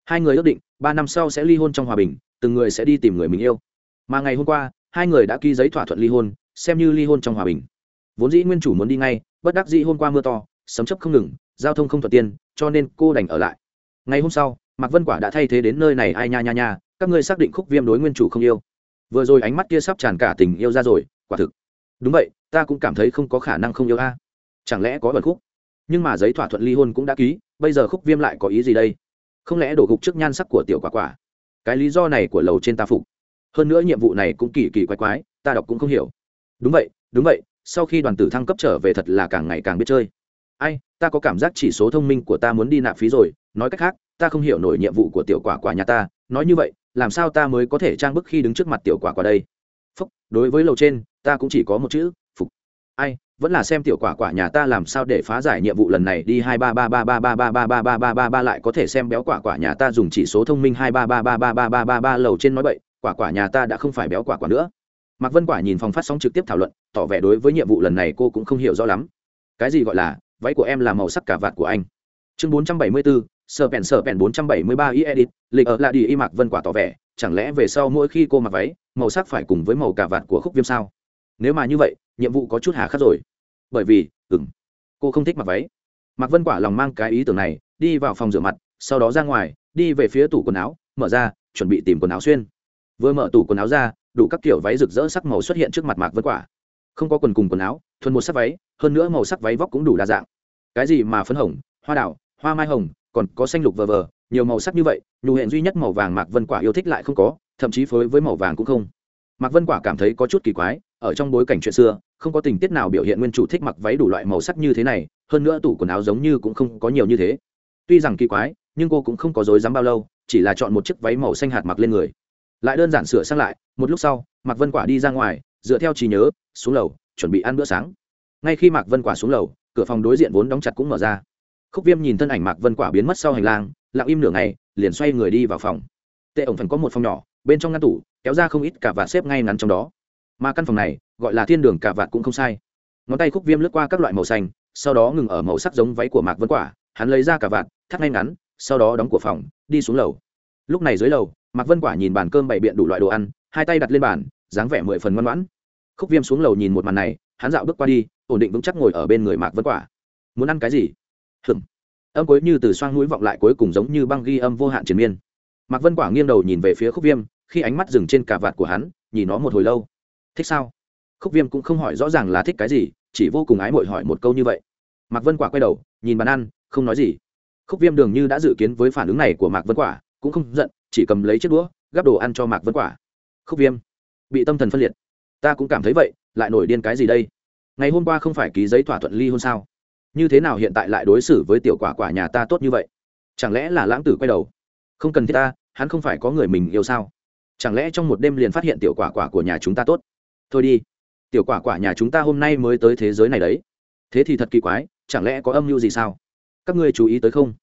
Hai người ước định, ba năm sau sẽ ly hôn trong hòa bình, từng người sẽ đi tìm người mình yêu. Mà ngày hôm qua, hai người đã ký giấy thỏa thuận ly hôn, xem như ly hôn trong hòa bình. Vốn dĩ nguyên chủ muốn đi ngay, bất đắc dĩ hôm qua mưa to, sấm chấp không ngừng, giao thông không thuận tiên cho nên cô đành ở lại. Ngày hôm sau, mạc vân quả đã thay thế đến nơi này, ai nha nha nha, các ngươi xác định khúc viêm đối nguyên chủ không yêu. Vừa rồi ánh mắt kia sắp tràn cả tình yêu ra rồi, quả thực. Đúng vậy, ta cũng cảm thấy không có khả năng không yêu a. Chẳng lẽ có bẩn khúc? Nhưng mà giấy thỏa thuận ly hôn cũng đã ký, bây giờ khúc viêm lại có ý gì đây? Không lẽ đổ gục trước nhan sắc của tiểu quả quả? Cái lý do này của lầu trên ta phục. Hơn nữa nhiệm vụ này cũng kỳ kỳ quái quái, ta đọc cũng không hiểu. Đúng vậy đúng vậy, sau khi đoàn tử thăng cấp trở về thật là càng ngày càng biết chơi. Ai, ta có cảm giác chỉ số thông minh của ta muốn đi nạp phí rồi, nói cách khác, ta không hiểu nổi nhiệm vụ của tiểu quả quả nhà ta, nói như vậy, làm sao ta mới có thể trang bức khi đứng trước mặt tiểu quả quả đây? Phúc, đối với lầu trên, ta cũng chỉ có một chữ vẫn là xem tiểu quả quả nhà ta làm sao để phá giải nhiệm vụ lần này đi hai ba ba ba ba ba ba ba ba ba ba ba ba lại có thể xem béo quả quả nhà ta dùng chỉ số thông minh hai ba ba ba ba ba ba ba ba lầu trên nói bậy quả quả nhà ta đã không phải béo quả quả nữa mạc vân quả nhìn phòng phát sóng trực tiếp thảo luận tỏ vẻ đối với nhiệm vụ lần này cô cũng không hiểu rõ lắm cái gì gọi là váy của em là màu sắc cả vạt của anh chương bốn trăm bảy mươi bốn sờ pèn pèn bốn trăm bảy mươi ba edit lịch ở là đi y mạc vân quả tỏ vẻ chẳng lẽ về sau mỗi khi cô mặc váy màu sắc phải cùng với màu cả vạt của khúc viêm sao nếu mà như vậy nhiệm vụ có chút hà khắc rồi. Bởi vì ừng cô không thích mặc váy. Mạc vân quả lòng mang cái ý tưởng này, đi vào phòng rửa mặt, sau đó ra ngoài, đi về phía tủ quần áo, mở ra, chuẩn bị tìm quần áo xuyên. Vừa mở tủ quần áo ra, đủ các kiểu váy rực rỡ sắc màu xuất hiện trước mặt mạc vân quả. Không có quần cùng quần áo, thuần một sắc váy, hơn nữa màu sắc váy vóc cũng đủ đa dạng. Cái gì mà phấn hồng, hoa đảo, hoa mai hồng, còn có xanh lục vờ vờ, nhiều màu sắc như vậy nhu hẹn duy nhất màu vàng mạc vân quả yêu thích lại không có, thậm chí phối với màu vàng cũng không. Mạc vân quả cảm thấy có chút kỳ quái ở trong bối cảnh chuyện xưa, không có tình tiết nào biểu hiện nguyên chủ thích mặc váy đủ loại màu sắc như thế này, hơn nữa tủ quần áo giống như cũng không có nhiều như thế. Tuy rằng kỳ quái, nhưng cô cũng không có dối dám bao lâu, chỉ là chọn một chiếc váy màu xanh hạt mặc lên người. Lại đơn giản sửa sang lại, một lúc sau, mạc vân quả đi ra ngoài, dựa theo trí nhớ, xuống lầu, chuẩn bị ăn bữa sáng. Ngay khi mạc vân quả xuống lầu, cửa phòng đối diện vốn đóng chặt cũng mở ra. Khúc viêm nhìn thân ảnh mạc vân quả biến mất sau hành lang, lặng im nửa ngày, liền xoay người đi vào phòng. Tệ ổng phần có một phòng nhỏ, bên trong ngăn tủ, kéo ra không ít cả vạt xếp ngay ngắn trong đó mà căn phòng này gọi là thiên đường cả vạt cũng không sai. Ngón tay khúc viêm lướt qua các loại màu xanh, sau đó ngừng ở màu sắc giống váy của mạc vân quả, hắn lấy ra cả vạt, thắt ngay ngắn, sau đó đóng cửa phòng, đi xuống lầu. Lúc này dưới lầu, mạc vân quả nhìn bàn cơm bày biện đủ loại đồ ăn, hai tay đặt lên bàn, dáng vẻ mười phần ngoan ngoãn. Khúc viêm xuống lầu nhìn một màn này, hắn dạo bước qua đi, ổn định vững chắc ngồi ở bên người mạc vân quả. Muốn ăn cái gì? Hừng âm cuối như từ xoang mũi vọng lại cuối cùng giống như băng ghi âm vô hạn triền miên. Mạc vân quả nghiêng đầu nhìn về phía khúc viêm, khi ánh mắt dừng trên cả vạt của hắn, nhìn nó một hồi lâu thích sao? Khúc viêm cũng không hỏi rõ ràng là thích cái gì, chỉ vô cùng ái mội hỏi một câu như vậy. Mạc vân quả quay đầu, nhìn bàn ăn, không nói gì. Khúc viêm dường như đã dự kiến với phản ứng này của mạc vân quả, cũng không giận, chỉ cầm lấy chiếc đũa, gắp đồ ăn cho mạc vân quả. Khúc viêm, bị tâm thần phân liệt. Ta cũng cảm thấy vậy, lại nổi điên cái gì đây? Ngày hôm qua không phải ký giấy thỏa thuận ly hôn sao? Như thế nào hiện tại lại đối xử với tiểu quả quả nhà ta tốt như vậy? Chẳng lẽ là lãng tử quay đầu? Không cần thiết ta, hắn không phải có người mình yêu sao? Chẳng lẽ trong một đêm liền phát hiện tiểu quả quả của nhà chúng ta tốt? Thôi đi. Tiểu quả quả nhà chúng ta hôm nay mới tới thế giới này đấy. Thế thì thật kỳ quái, chẳng lẽ có âm mưu gì sao? Các ngươi chú ý tới không?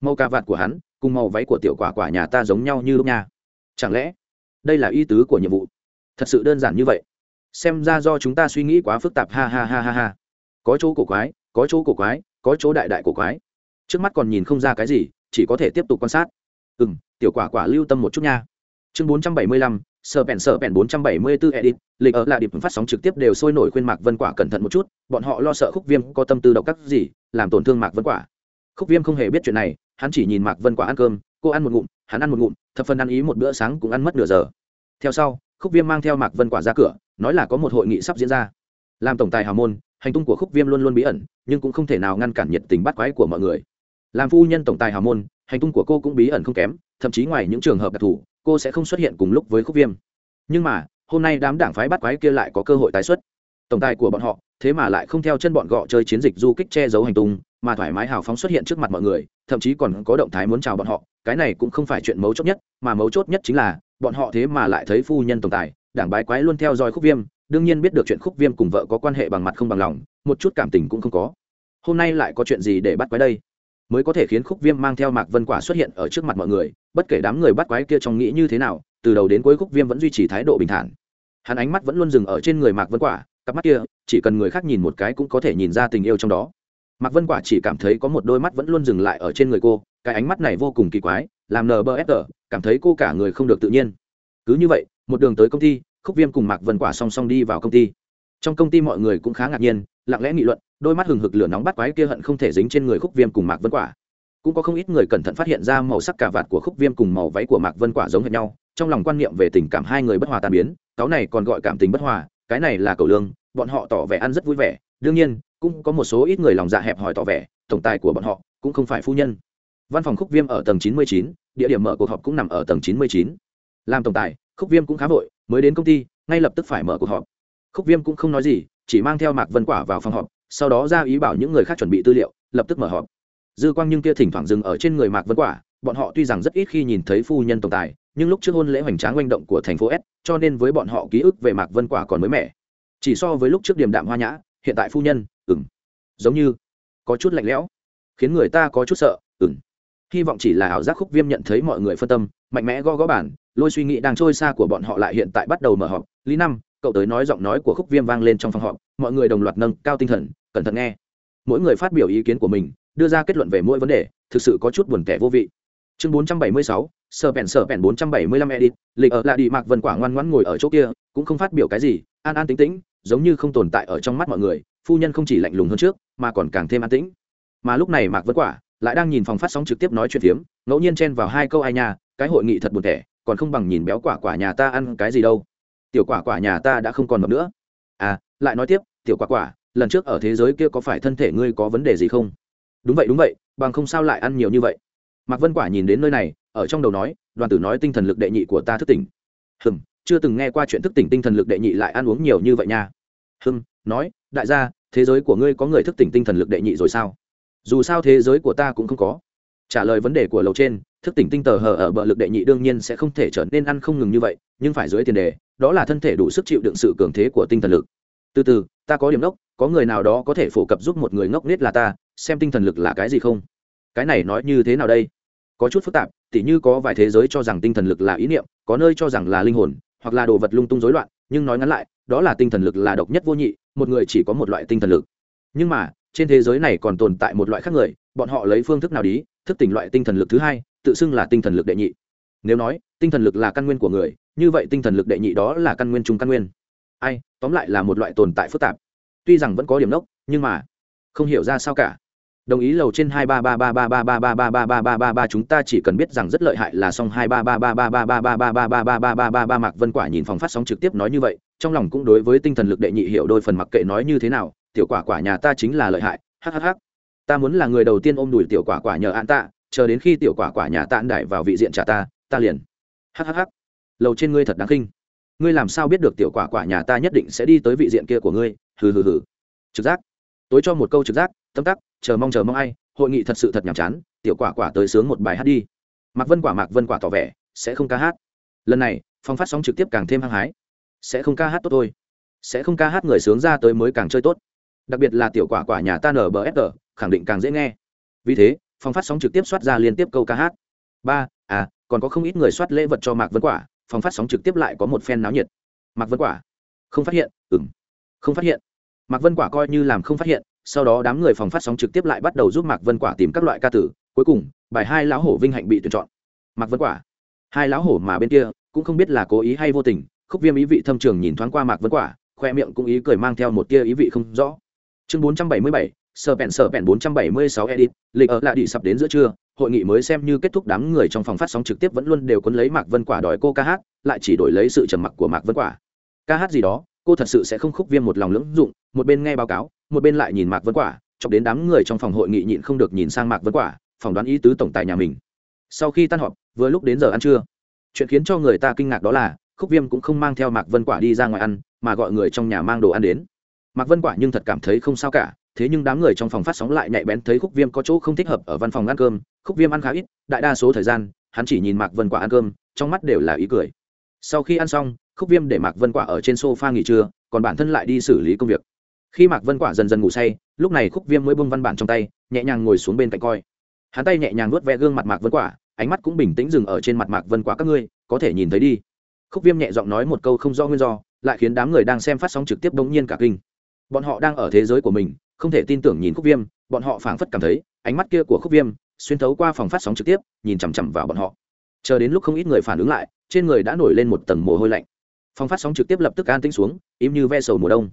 Màu cà vạt của hắn cùng màu váy của tiểu quả quả nhà ta giống nhau như lúc nha. Chẳng lẽ đây là ý tứ của nhiệm vụ? Thật sự đơn giản như vậy. Xem ra do chúng ta suy nghĩ quá phức tạp, ha ha ha ha ha. Có chỗ cổ quái, có chỗ cổ quái, có chỗ đại đại cổ quái. Trước mắt còn nhìn không ra cái gì, chỉ có thể tiếp tục quan sát. Ừ m tiểu quả quả lưu tâm một chút nha. Chương bốn trăm bảy mươi lăm sở bèn sở bèn bốn trăm bảy mươi b edit, lịch ở là điệp phát sóng trực tiếp đều sôi nổi khuyên mạc vân quả cẩn thận một chút, bọn họ lo sợ khúc viêm có tâm tư độc các gì, làm tổn thương mạc vân quả. Khúc viêm không hề biết chuyện này, hắn chỉ nhìn mạc vân quả ăn cơm, cô ăn một ngụm, hắn ăn một ngụm, thập phần ăn ý một bữa sáng cũng ăn mất nửa giờ. Theo sau, khúc viêm mang theo mạc vân quả ra cửa, nói là có một hội nghị sắp diễn ra. Làm tổng tài hào môn, hành tung của khúc viêm luôn luôn bí ẩn, nhưng cũng không thể nào ngăn cản nhiệt tình bắt quái của mọi người. Làm phu nhân tổng tài hào môn hành tung của cô cũng bí ẩn không kém, thậm chí ngoài những trường hợp đặc thù, cô sẽ không xuất hiện cùng lúc với khúc viêm. Nhưng mà, hôm nay đám đảng phái bắt quái kia lại có cơ hội tái xuất. Tổng tài của bọn họ, thế mà lại không theo chân bọn gọ chơi chiến dịch du kích che giấu hành tung, mà thoải mái hào phóng xuất hiện trước mặt mọi người, thậm chí còn có động thái muốn chào bọn họ. Cái này cũng không phải chuyện mấu chốt nhất, mà mấu chốt nhất chính là, bọn họ thế mà lại thấy phu nhân tổng tài, đảng bái quái luôn theo dõi khúc viêm, đương nhiên biết được chuyện khúc viêm cùng vợ có quan hệ bằng mặt không bằng lòng, một chút cảm tình cũng không có. Hôm nay lại có chuyện gì để bắt quái đây? Mới có thể khiến khúc viêm mang theo mạc vân quả xuất hiện ở trước mặt mọi người, bất kể đám người bắt quái kia trong nghĩ như thế nào, từ đầu đến cuối khúc viêm vẫn duy trì thái độ bình thản. Hắn ánh mắt vẫn luôn dừng ở trên người mạc vân quả, cặp mắt kia, chỉ cần người khác nhìn một cái cũng có thể nhìn ra tình yêu trong đó. Mạc vân quả chỉ cảm thấy có một đôi mắt vẫn luôn dừng lại ở trên người cô, cái ánh mắt này vô cùng kỳ quái, làm nờ bờ ép tờ, cảm thấy cô cả người không được tự nhiên. Cứ như vậy, một đường tới công ty, khúc viêm cùng mạc vân quả song song đi vào công ty trong công ty mọi người cũng khá ngạc nhiên, lặng lẽ nghị luận, đôi mắt hừng hực lửa nóng bắt quái kia hận không thể dính trên người khúc viêm cùng mạc vân quả. Cũng có không ít người cẩn thận phát hiện ra màu sắc cà vạt của khúc viêm cùng màu váy của mạc vân quả giống hệt nhau, trong lòng quan niệm về tình cảm hai người bất hòa tan biến cáo này còn gọi cảm tình bất hòa, cái này là cầu lương, bọn họ tỏ vẻ ăn rất vui vẻ. Đương nhiên, cũng có một số ít người lòng dạ hẹp hỏi tỏ vẻ, tổng tài của bọn họ cũng không phải phu nhân. Văn phòng khúc viêm ở tầng chín mươi chín, địa điểm mở cuộc họp cũng nằm ở tầng chín mươi chín. Làm tổng tài, khúc viêm cũng khá vội, mới đến công ty, ngay lập tức phải mở cuộc họp khúc viêm cũng không nói gì, chỉ mang theo mạc vân quả vào phòng họp, sau đó ra ý bảo những người khác chuẩn bị tư liệu, lập tức mở họp. Dư quang nhưng kia thỉnh thoảng dừng ở trên người mạc vân quả, bọn họ tuy rằng rất ít khi nhìn thấy phu nhân tổng tài, nhưng lúc trước hôn lễ hoành tráng oanh động của thành phố s, cho nên với bọn họ ký ức về mạc vân quả còn mới mẻ. Chỉ so với lúc trước điểm đạm hoa nhã, hiện tại phu nhân ừng giống như có chút lạnh lẽo, khiến người ta có chút sợ ừng hy vọng chỉ là ảo giác khúc viêm nhận thấy mọi người phân tâm, mạnh mẽ gõ gõ bản lôi suy nghĩ đang trôi xa của bọn họ lại hiện tại bắt đầu mở họp. Lý năm cậu tới nói giọng nói của khúc viêm vang lên trong phòng họp mọi người đồng loạt nâng cao tinh thần cẩn thận nghe. Mỗi người phát biểu ý kiến của mình đưa ra kết luận về mỗi vấn đề thực sự có chút buồn tẻ vô vị. Chương 476, sờ bèn sờ bèn 475 edit lịch ở lại đi mạc vân quả ngoan ngoãn ngồi ở chỗ kia cũng không phát biểu cái gì an an tĩnh tĩnh giống như không tồn tại ở trong mắt mọi người phu nhân không chỉ lạnh lùng hơn trước mà còn càng thêm an tĩnh. Mà lúc này mạc vân quả lại đang nhìn phòng phát sóng trực tiếp nói chuyện phiếm ngẫu nhiên chen vào hai câu ai nhà cái hội nghị thật buồn tẻ còn không bằng nhìn béo quả quả nhà ta ăn cái gì đâu tiểu quả quả nhà ta đã không còn mập nữa. À lại nói tiếp, tiểu quả quả, lần trước ở thế giới kia có phải thân thể ngươi có vấn đề gì không? Đúng vậy đúng vậy, bằng không sao lại ăn nhiều như vậy. Mạc vân quả nhìn đến nơi này, ở trong đầu nói, đoàn tử nói tinh thần lực đệ nhị của ta thức tỉnh. Hừm, chưa từng nghe qua chuyện thức tỉnh tinh thần lực đệ nhị lại ăn uống nhiều như vậy nha. Hừm, nói, đại gia, thế giới của ngươi có người thức tỉnh tinh thần lực đệ nhị rồi sao? Dù sao thế giới của ta cũng không có. Trả lời vấn đề của lầu trên thức tỉnh tinh tờ hờ ở bờ lực đệ nhị đương nhiên sẽ không thể trở nên ăn không ngừng như vậy, nhưng phải dưới tiền đề, đó là thân thể đủ sức chịu đựng sự cường thế của tinh thần lực. Từ từ, ta có điểm đốc, có người nào đó có thể phổ cập giúp một người ngốc nết là ta, xem tinh thần lực là cái gì không? Cái này nói như thế nào đây? Có chút phức tạp, tỉ như có vài thế giới cho rằng tinh thần lực là ý niệm, có nơi cho rằng là linh hồn, hoặc là đồ vật lung tung rối loạn, nhưng nói ngắn lại, đó là tinh thần lực là độc nhất vô nhị, một người chỉ có một loại tinh thần lực. Nhưng mà, trên thế giới này còn tồn tại một loại khác người, bọn họ lấy phương thức nào đi? Thức tỉnh loại tinh thần lực thứ hai tự xưng là tinh thần lực đệ nhị nếu nói tinh thần lực là căn nguyên của người như vậy tinh thần lực đệ nhị đó là căn nguyên trung căn nguyên ai tóm lại là một loại tồn tại phức tạp tuy rằng vẫn có điểm nốc nhưng mà không hiểu ra sao cả đồng ý lầu trên hai ba ba ba ba ba ba ba ba ba ba ba ba ba chúng ta chỉ cần biết rằng rất lợi hại là xong hai ba ba ba ba ba ba ba ba ba ba ba ba ba ba ba mạc vân quả nhìn phòng phát sóng trực tiếp nói như vậy trong lòng cũng đối với tinh thần lực đệ nhị hiểu đôi phần mặc kệ nói như thế nào tiểu quả quả nhà ta chính là lợi hại hhh ta muốn là người đầu tiên ôm đùi tiểu quả quả nhờ an tạ chờ đến khi tiểu quả quả nhà tạn đại vào vị diện trả ta ta liền. Hhh lầu trên ngươi thật đáng khinh ngươi làm sao biết được tiểu quả quả nhà ta nhất định sẽ đi tới vị diện kia của ngươi? Hừ hừ hừ. Trực giác. Tối cho một câu trực giác, tâm tắc, chờ mong chờ mong ai, hội nghị thật sự thật nhàm chán, tiểu quả quả tới sướng một bài hát đi. Mạc vân quả mạc vân quả tỏ vẻ, sẽ không ca hát. Lần này, phong phát sóng trực tiếp càng thêm hăng hái. Sẽ không ca hát tốt thôi. Sẽ không ca hát người sướng ra tới mới càng chơi tốt. Đặc biệt là tiểu quả quả nhà ta nở bờ ép khẳng định càng dễ nghe. Vì thế Phòng phát sóng trực tiếp soát ra liên tiếp câu ca hát. Ba à còn có không ít người soát lễ vật cho mạc vân quả Phòng phát sóng trực tiếp lại có một phen náo nhiệt. Mạc vân quả, không phát hiện ừng không phát hiện. Mạc vân quả coi như làm không phát hiện, sau đó đám người phòng phát sóng trực tiếp lại bắt đầu giúp mạc vân quả tìm các loại ca tử. Cuối cùng, bài hai lão hổ vinh hạnh bị tuyển chọn. Mạc vân quả, hai lão hổ mà bên kia, cũng không biết là cố ý hay vô tình, khúc viêm ý vị thâm trường nhìn thoáng qua mạc vân quả, khoe miệng cũng ý cười mang theo một tia ý vị không rõ. Chương bốn trăm bảy mươi bảy sở bẹn sở bẹn bốn trăm bảy mươi sáu edit, lịch ở lại đi sắp đến giữa trưa, hội nghị mới xem như kết thúc đám người trong phòng phát sóng trực tiếp vẫn luôn đều cuốn lấy mạc vân quả đòi cô ca hát, lại chỉ đổi lấy sự trầm mặc của mạc vân quả. Ca hát gì đó, cô thật sự sẽ không khúc viêm một lòng lưỡng dụng, một bên nghe báo cáo, một bên lại nhìn mạc vân quả, chọc đến đám người trong phòng hội nghị nhịn không được nhìn sang mạc vân quả, phỏng đoán ý tứ tổng tài nhà mình. Sau khi tan họp, vừa lúc đến giờ ăn trưa, chuyện khiến cho người ta kinh ngạc đó là, khúc viêm cũng không mang theo mạc vân quả đi ra ngoài ăn, mà gọi người trong nhà mang đồ ăn đến. Mạc vân quả nhưng thật cảm thấy không sao cả thế nhưng đám người trong phòng phát sóng lại nhạy bén thấy khúc viêm có chỗ không thích hợp ở văn phòng ăn cơm, khúc viêm ăn khá ít, đại đa số thời gian, hắn chỉ nhìn mạc vân quả ăn cơm, trong mắt đều là ý cười. Sau khi ăn xong, khúc viêm để mạc vân quả ở trên s o f a nghỉ trưa, còn bản thân lại đi xử lý công việc. Khi mạc vân quả dần dần ngủ say, lúc này khúc viêm mới bưng văn bản trong tay, nhẹ nhàng ngồi xuống bên cạnh coi. Hắn tay nhẹ nhàng nuốt ve gương mặt mạc vân quả, ánh mắt cũng bình tĩnh dừng ở trên mặt mạc vân quả các ngươi, có thể nhìn thấy đi. Khúc viêm nhẹ giọng nói một câu không do nguyên do, lại khiến đám người đang xem phát sóng trực tiếp bỗng nhiên cả kinh. Bọn họ đang ở thế giới của mình không thể tin tưởng nhìn khúc viêm, bọn họ phảng phất cảm thấy, ánh mắt kia của khúc viêm, xuyên thấu qua phòng phát sóng trực tiếp, nhìn chằm chằm vào bọn họ. Chờ đến lúc không ít người phản ứng lại, trên người đã nổi lên một tầng mồ hôi lạnh. Phòng phát sóng trực tiếp lập tức an tĩnh xuống, im như ve sầu mùa đông.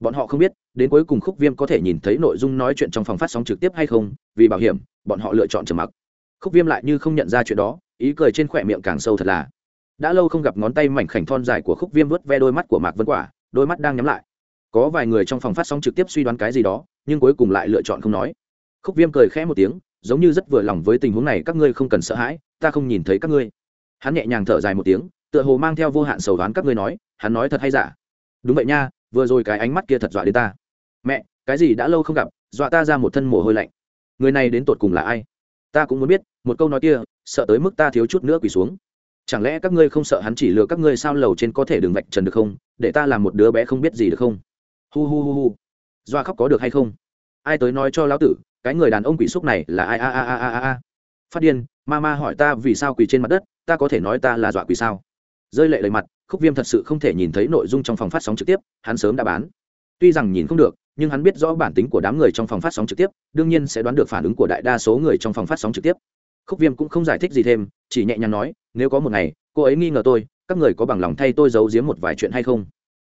Bọn họ không biết, đến cuối cùng khúc viêm có thể nhìn thấy nội dung nói chuyện trong phòng phát sóng trực tiếp hay không, vì bảo hiểm, bọn họ lựa chọn trầm mặc. Khúc viêm lại như không nhận ra chuyện đó, ý cười trên khỏe miệng càng sâu thật là. Đã lâu không gặp ngón tay mảnh khảnh thon dài của khúc viêm vớt ve đôi mắt của mạc vân quả, đôi mắt đang nhắm lại có vài người trong phòng phát sóng trực tiếp suy đoán cái gì đó, nhưng cuối cùng lại lựa chọn không nói. Khúc viêm cười khẽ một tiếng, giống như rất vừa lòng với tình huống này, các ngươi không cần sợ hãi, ta không nhìn thấy các ngươi. Hắn nhẹ nhàng thở dài một tiếng, tựa hồ mang theo vô hạn sầu đoán các ngươi nói, hắn nói thật hay giả? Đúng vậy nha, vừa rồi cái ánh mắt kia thật dọa đến ta. Mẹ, cái gì đã lâu không gặp, dọa ta ra một thân mồ hôi lạnh. Người này đến tột cùng là ai? Ta cũng muốn biết, một câu nói kia, sợ tới mức ta thiếu chút nữa quỳ xuống. Chẳng lẽ các ngươi không sợ hắn chỉ lừa các ngươi sao lầu trên có thể đường vạch trần được không? Để ta làm một đứa bé không biết gì được không? Hu hu hu hu. Doa khóc có được hay không? Ai tới nói cho lão tử, cái người đàn ông quỷ xúc này là ai, a a a a a a. Phát điên, ma ma hỏi ta vì sao quỳ trên mặt đất, ta có thể nói ta là dọa quỳ sao? Rơi lệ lời mặt, khúc viêm thật sự không thể nhìn thấy nội dung trong phòng phát sóng trực tiếp, hắn sớm đã bán. Tuy rằng nhìn không được, nhưng hắn biết rõ bản tính của đám người trong phòng phát sóng trực tiếp, đương nhiên sẽ đoán được phản ứng của đại đa số người trong phòng phát sóng trực tiếp. Khúc viêm cũng không giải thích gì thêm, chỉ nhẹ nhàng nói, nếu có một ngày, cô ấy nghi ngờ tôi, các người có bằng lòng thay tôi giấu giếm một vài chuyện hay không?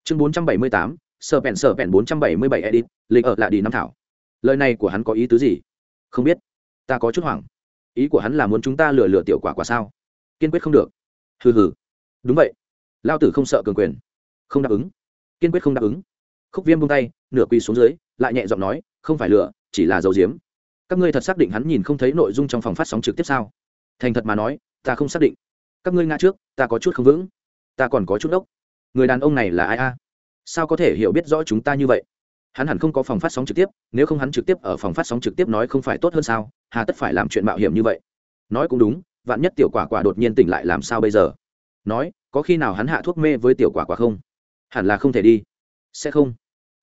Chương bốn trăm bảy mươi tám sở bèn sở bèn bốn trăm bảy mươi bảy edit, lịch ở lại đi năm thảo. Lời này của hắn có ý tứ gì? Không biết. Ta có chút hoảng. Ý của hắn là muốn chúng ta lừa lừa tiểu quả quả sao? Kiên quyết không được. Hừ hừ. Đúng vậy. Lao tử không sợ cường quyền. Không đáp ứng. Kiên quyết không đáp ứng. Khúc viêm bung tay, nửa quỳ xuống dưới, lại nhẹ giọng nói, không phải lừa, chỉ là dầu diếm các ngươi thật xác định hắn nhìn không thấy nội dung trong phòng phát sóng trực tiếp sao? Thành thật mà nói, ta không xác định. Các ngươi ngã trước, ta có chút không vững. Ta còn có chút ốc. Người đàn ông này là ai a? Sao có thể hiểu biết rõ chúng ta như vậy? Hắn hẳn không có phòng phát sóng trực tiếp, nếu không hắn trực tiếp ở phòng phát sóng trực tiếp nói không phải tốt hơn sao? Hà tất phải làm chuyện mạo hiểm như vậy. Nói cũng đúng, vạn nhất tiểu quả quả đột nhiên tỉnh lại làm sao bây giờ? Nói, có khi nào hắn hạ thuốc mê với tiểu quả quả không? Hẳn là không thể đi. Sẽ không.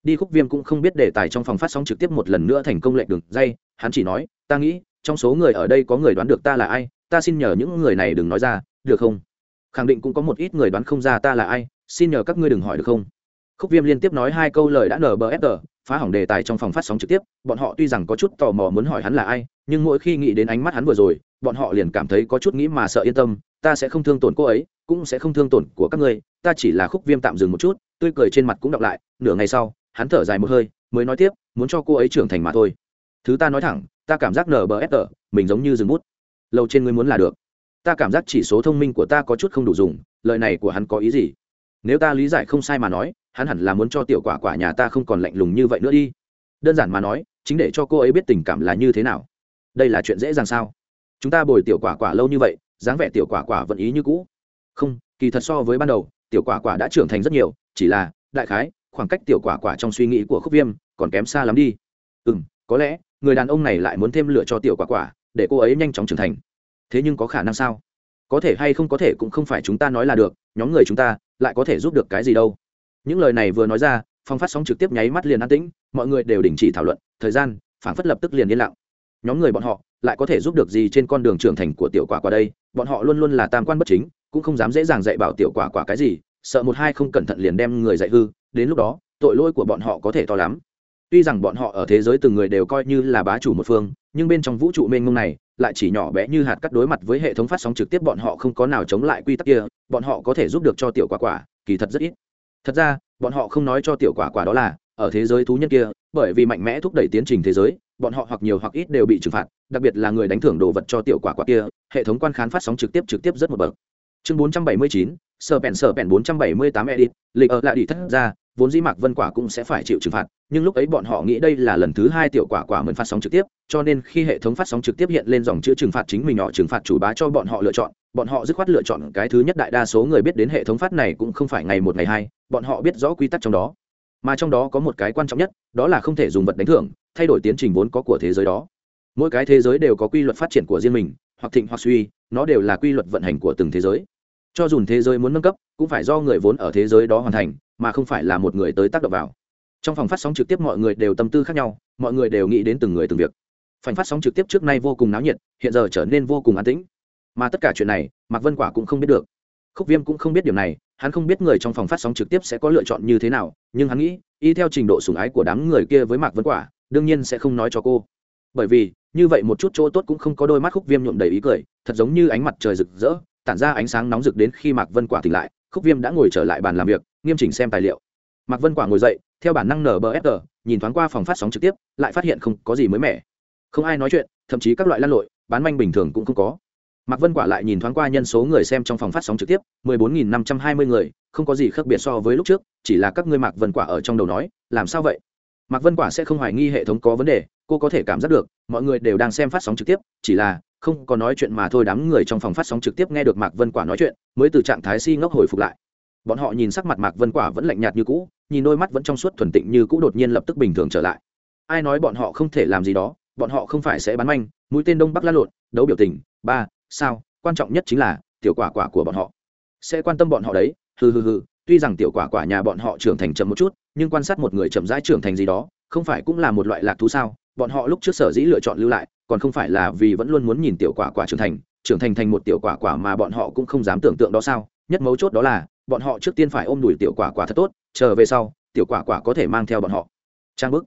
Đi khúc viêm cũng không biết đề tài trong phòng phát sóng trực tiếp một lần nữa thành công lệnh đường dây. Hắn chỉ nói, ta nghĩ, trong số người ở đây có người đoán được ta là ai, ta xin nhờ những người này đừng nói ra, được không? Khẳng định cũng có một ít người đoán không ra ta là ai, xin nhờ các ngươi đừng hỏi được không? Khúc viêm liên tiếp nói hai câu lời đã nở bờ ép tờ, phá hỏng đề tài trong phòng phát sóng trực tiếp, bọn họ tuy rằng có chút tò mò muốn hỏi hắn là ai, nhưng mỗi khi nghĩ đến ánh mắt hắn vừa rồi, bọn họ liền cảm thấy có chút nghĩ mà sợ yên tâm, ta sẽ không thương tổn cô ấy, cũng sẽ không thương tổn của các ngươi, ta chỉ là khúc viêm tạm dừng một chút, tươi cười trên mặt cũng đọc lại, nửa ngày sau, hắn thở dài một hơi, mới nói tiếp, muốn cho cô ấy trưởng thành mà thôi. Thứ ta nói thẳng, ta cảm giác nở bờ ép tờ, mình giống như rừng bút. Lâu trên ngươi muốn là được. Ta cảm giác chỉ số thông minh của ta có chút không đủ dùng, lời này của hắn có ý gì? Nếu ta lý giải không sai mà nói hắn hẳn là muốn cho tiểu quả quả nhà ta không còn lạnh lùng như vậy nữa đi. Đơn giản mà nói, chính để cho cô ấy biết tình cảm là như thế nào. Đây là chuyện dễ dàng sao? Chúng ta bồi tiểu quả quả lâu như vậy, dáng vẻ tiểu quả quả vẫn ý như cũ. Không, kỳ thật so với ban đầu, tiểu quả quả đã trưởng thành rất nhiều, chỉ là, đại khái, khoảng cách tiểu quả quả trong suy nghĩ của khúc viêm còn kém xa lắm đi. Ừ m có lẽ, người đàn ông này lại muốn thêm lựa cho tiểu quả quả, để cô ấy nhanh chóng trưởng thành. Thế nhưng có khả năng sao? Có thể hay không có thể cũng không phải chúng ta nói là được, nhóm người chúng ta lại có thể giúp được cái gì đâu những lời này vừa nói ra phong phát sóng trực tiếp nháy mắt liền an tĩnh, mọi người đều đình chỉ thảo luận, thời gian phản phất lập tức liền yên lặng. Nhóm người bọn họ lại có thể giúp được gì trên con đường trưởng thành của tiểu quả quả đây? Bọn họ luôn luôn là tam quan bất chính, cũng không dám dễ dàng dạy bảo tiểu quả quả cái gì, sợ một hai không cẩn thận liền đem người dạy hư, đến lúc đó, tội lỗi của bọn họ có thể to lắm. Tuy rằng bọn họ ở thế giới từng người đều coi như là bá chủ một phương, nhưng bên trong vũ trụ mênh mông này lại chỉ nhỏ bé như hạt cắt đối mặt với hệ thống phát sóng trực tiếp bọn họ không có nào chống lại quy tắc kia, bọn họ có thể giúp được cho tiểu quả quả, kỳ thật rất ít thật ra bọn họ không nói cho tiểu quả quả đó là ở thế giới thú nhân kia bởi vì mạnh mẽ thúc đẩy tiến trình thế giới bọn họ hoặc nhiều hoặc ít đều bị trừng phạt đặc biệt là người đánh thưởng đồ vật cho tiểu quả quả kia hệ thống quan khán phát sóng trực tiếp trực tiếp rất một bậc. Chương 479, sở bèn sở bèn 478 edit lịch ở lại đi thất ra vốn dĩ mạc vân quả cũng sẽ phải chịu trừng phạt, nhưng lúc ấy bọn họ nghĩ đây là lần thứ hai tiểu quả quả mượn phát sóng trực tiếp, cho nên khi hệ thống phát sóng trực tiếp hiện lên dòng chữ trừng phạt chính mình họ trừng phạt chủ bá cho bọn họ lựa chọn, bọn họ dứt khoát lựa chọn cái thứ nhất đại đa số người biết đến hệ thống phát này cũng không phải ngày một ngày hai, bọn họ biết rõ quy tắc trong đó. Mà trong đó có một cái quan trọng nhất, đó là không thể dùng vật đánh thưởng, thay đổi tiến trình vốn có của thế giới đó. Mỗi cái thế giới đều có quy luật phát triển của riêng mình, hoặc thịnh hoặc suy, nó đều là quy luật vận hành của từng thế giới. Cho dù thế giới muốn nâng cấp, cũng phải do người vốn ở thế giới đó hoàn thành mà không phải là một người tới tác động vào. Trong phòng phát sóng trực tiếp mọi người đều tâm tư khác nhau, mọi người đều nghĩ đến từng người từng việc. Phành phát sóng trực tiếp trước nay vô cùng náo nhiệt, hiện giờ trở nên vô cùng an tĩnh. Mà tất cả chuyện này, mạc vân quả cũng không biết được. Khúc viêm cũng không biết điều này, hắn không biết người trong phòng phát sóng trực tiếp sẽ có lựa chọn như thế nào, nhưng hắn nghĩ, y theo trình độ sủng ái của đám người kia với mạc vân quả, đương nhiên sẽ không nói cho cô. Bởi vì, như vậy một chút chỗ tốt cũng không có đôi mắt khúc viêm nhuộm đầy ý cười, thật giống như ánh mặt trời rực rỡ, tản ra ánh sáng nóng rực đến khi mạc vân quả tỉnh lại khúc viêm đã ngồi trở lại bàn làm việc, nghiêm chỉnh xem tài liệu. Mạc vân quả ngồi dậy, theo bản năng nở bờ fg nhìn thoáng qua phòng phát sóng trực tiếp, lại phát hiện không có gì mới mẻ. Không ai nói chuyện, thậm chí các loại lăn lội, bán manh bình thường cũng không có. Mạc vân quả lại nhìn thoáng qua nhân số người xem trong phòng phát sóng trực tiếp, mười bốn nghìn năm trăm hai mươi người, không có gì khác biệt so với lúc trước, chỉ là các ngươi mạc vân quả ở trong đầu nói, làm sao vậy? Mạc vân quả sẽ không hoài nghi hệ thống có vấn đề, cô có thể cảm giác được, mọi người đều đang xem phát sóng trực tiếp, chỉ là không có nói chuyện mà thôi, đám người trong phòng phát sóng trực tiếp nghe được mạc vân quả nói chuyện, mới từ trạng thái si ngốc hồi phục lại. Bọn họ nhìn sắc mặt mạc vân quả vẫn lạnh nhạt như cũ, nhìn đôi mắt vẫn trong suốt thuần tịnh như cũ đột nhiên lập tức bình thường trở lại. Ai nói bọn họ không thể làm gì đó, bọn họ không phải sẽ bắn manh, mũi tên đông bắc la lộn, đấu biểu tình, ba, sao, quan trọng nhất chính là tiểu quả quả của bọn họ. Sẽ quan tâm bọn họ đấy, hừ hừ hừ, tuy rằng tiểu quả quả nhà bọn họ trưởng thành chậm một chút, nhưng quan sát một người chậm rãi trưởng thành gì đó, không phải cũng là một loại lạc thú sao? Bọn họ lúc trước sở dĩ lựa chọn lưu lại còn không phải là vì vẫn luôn muốn nhìn tiểu quả quả trưởng thành trưởng thành thành một tiểu quả quả mà bọn họ cũng không dám tưởng tượng đó sao? Nhất mấu chốt đó là, bọn họ trước tiên phải ôm đùi tiểu quả quả thật tốt, chờ về sau, tiểu quả quả có thể mang theo bọn họ. Trang bức.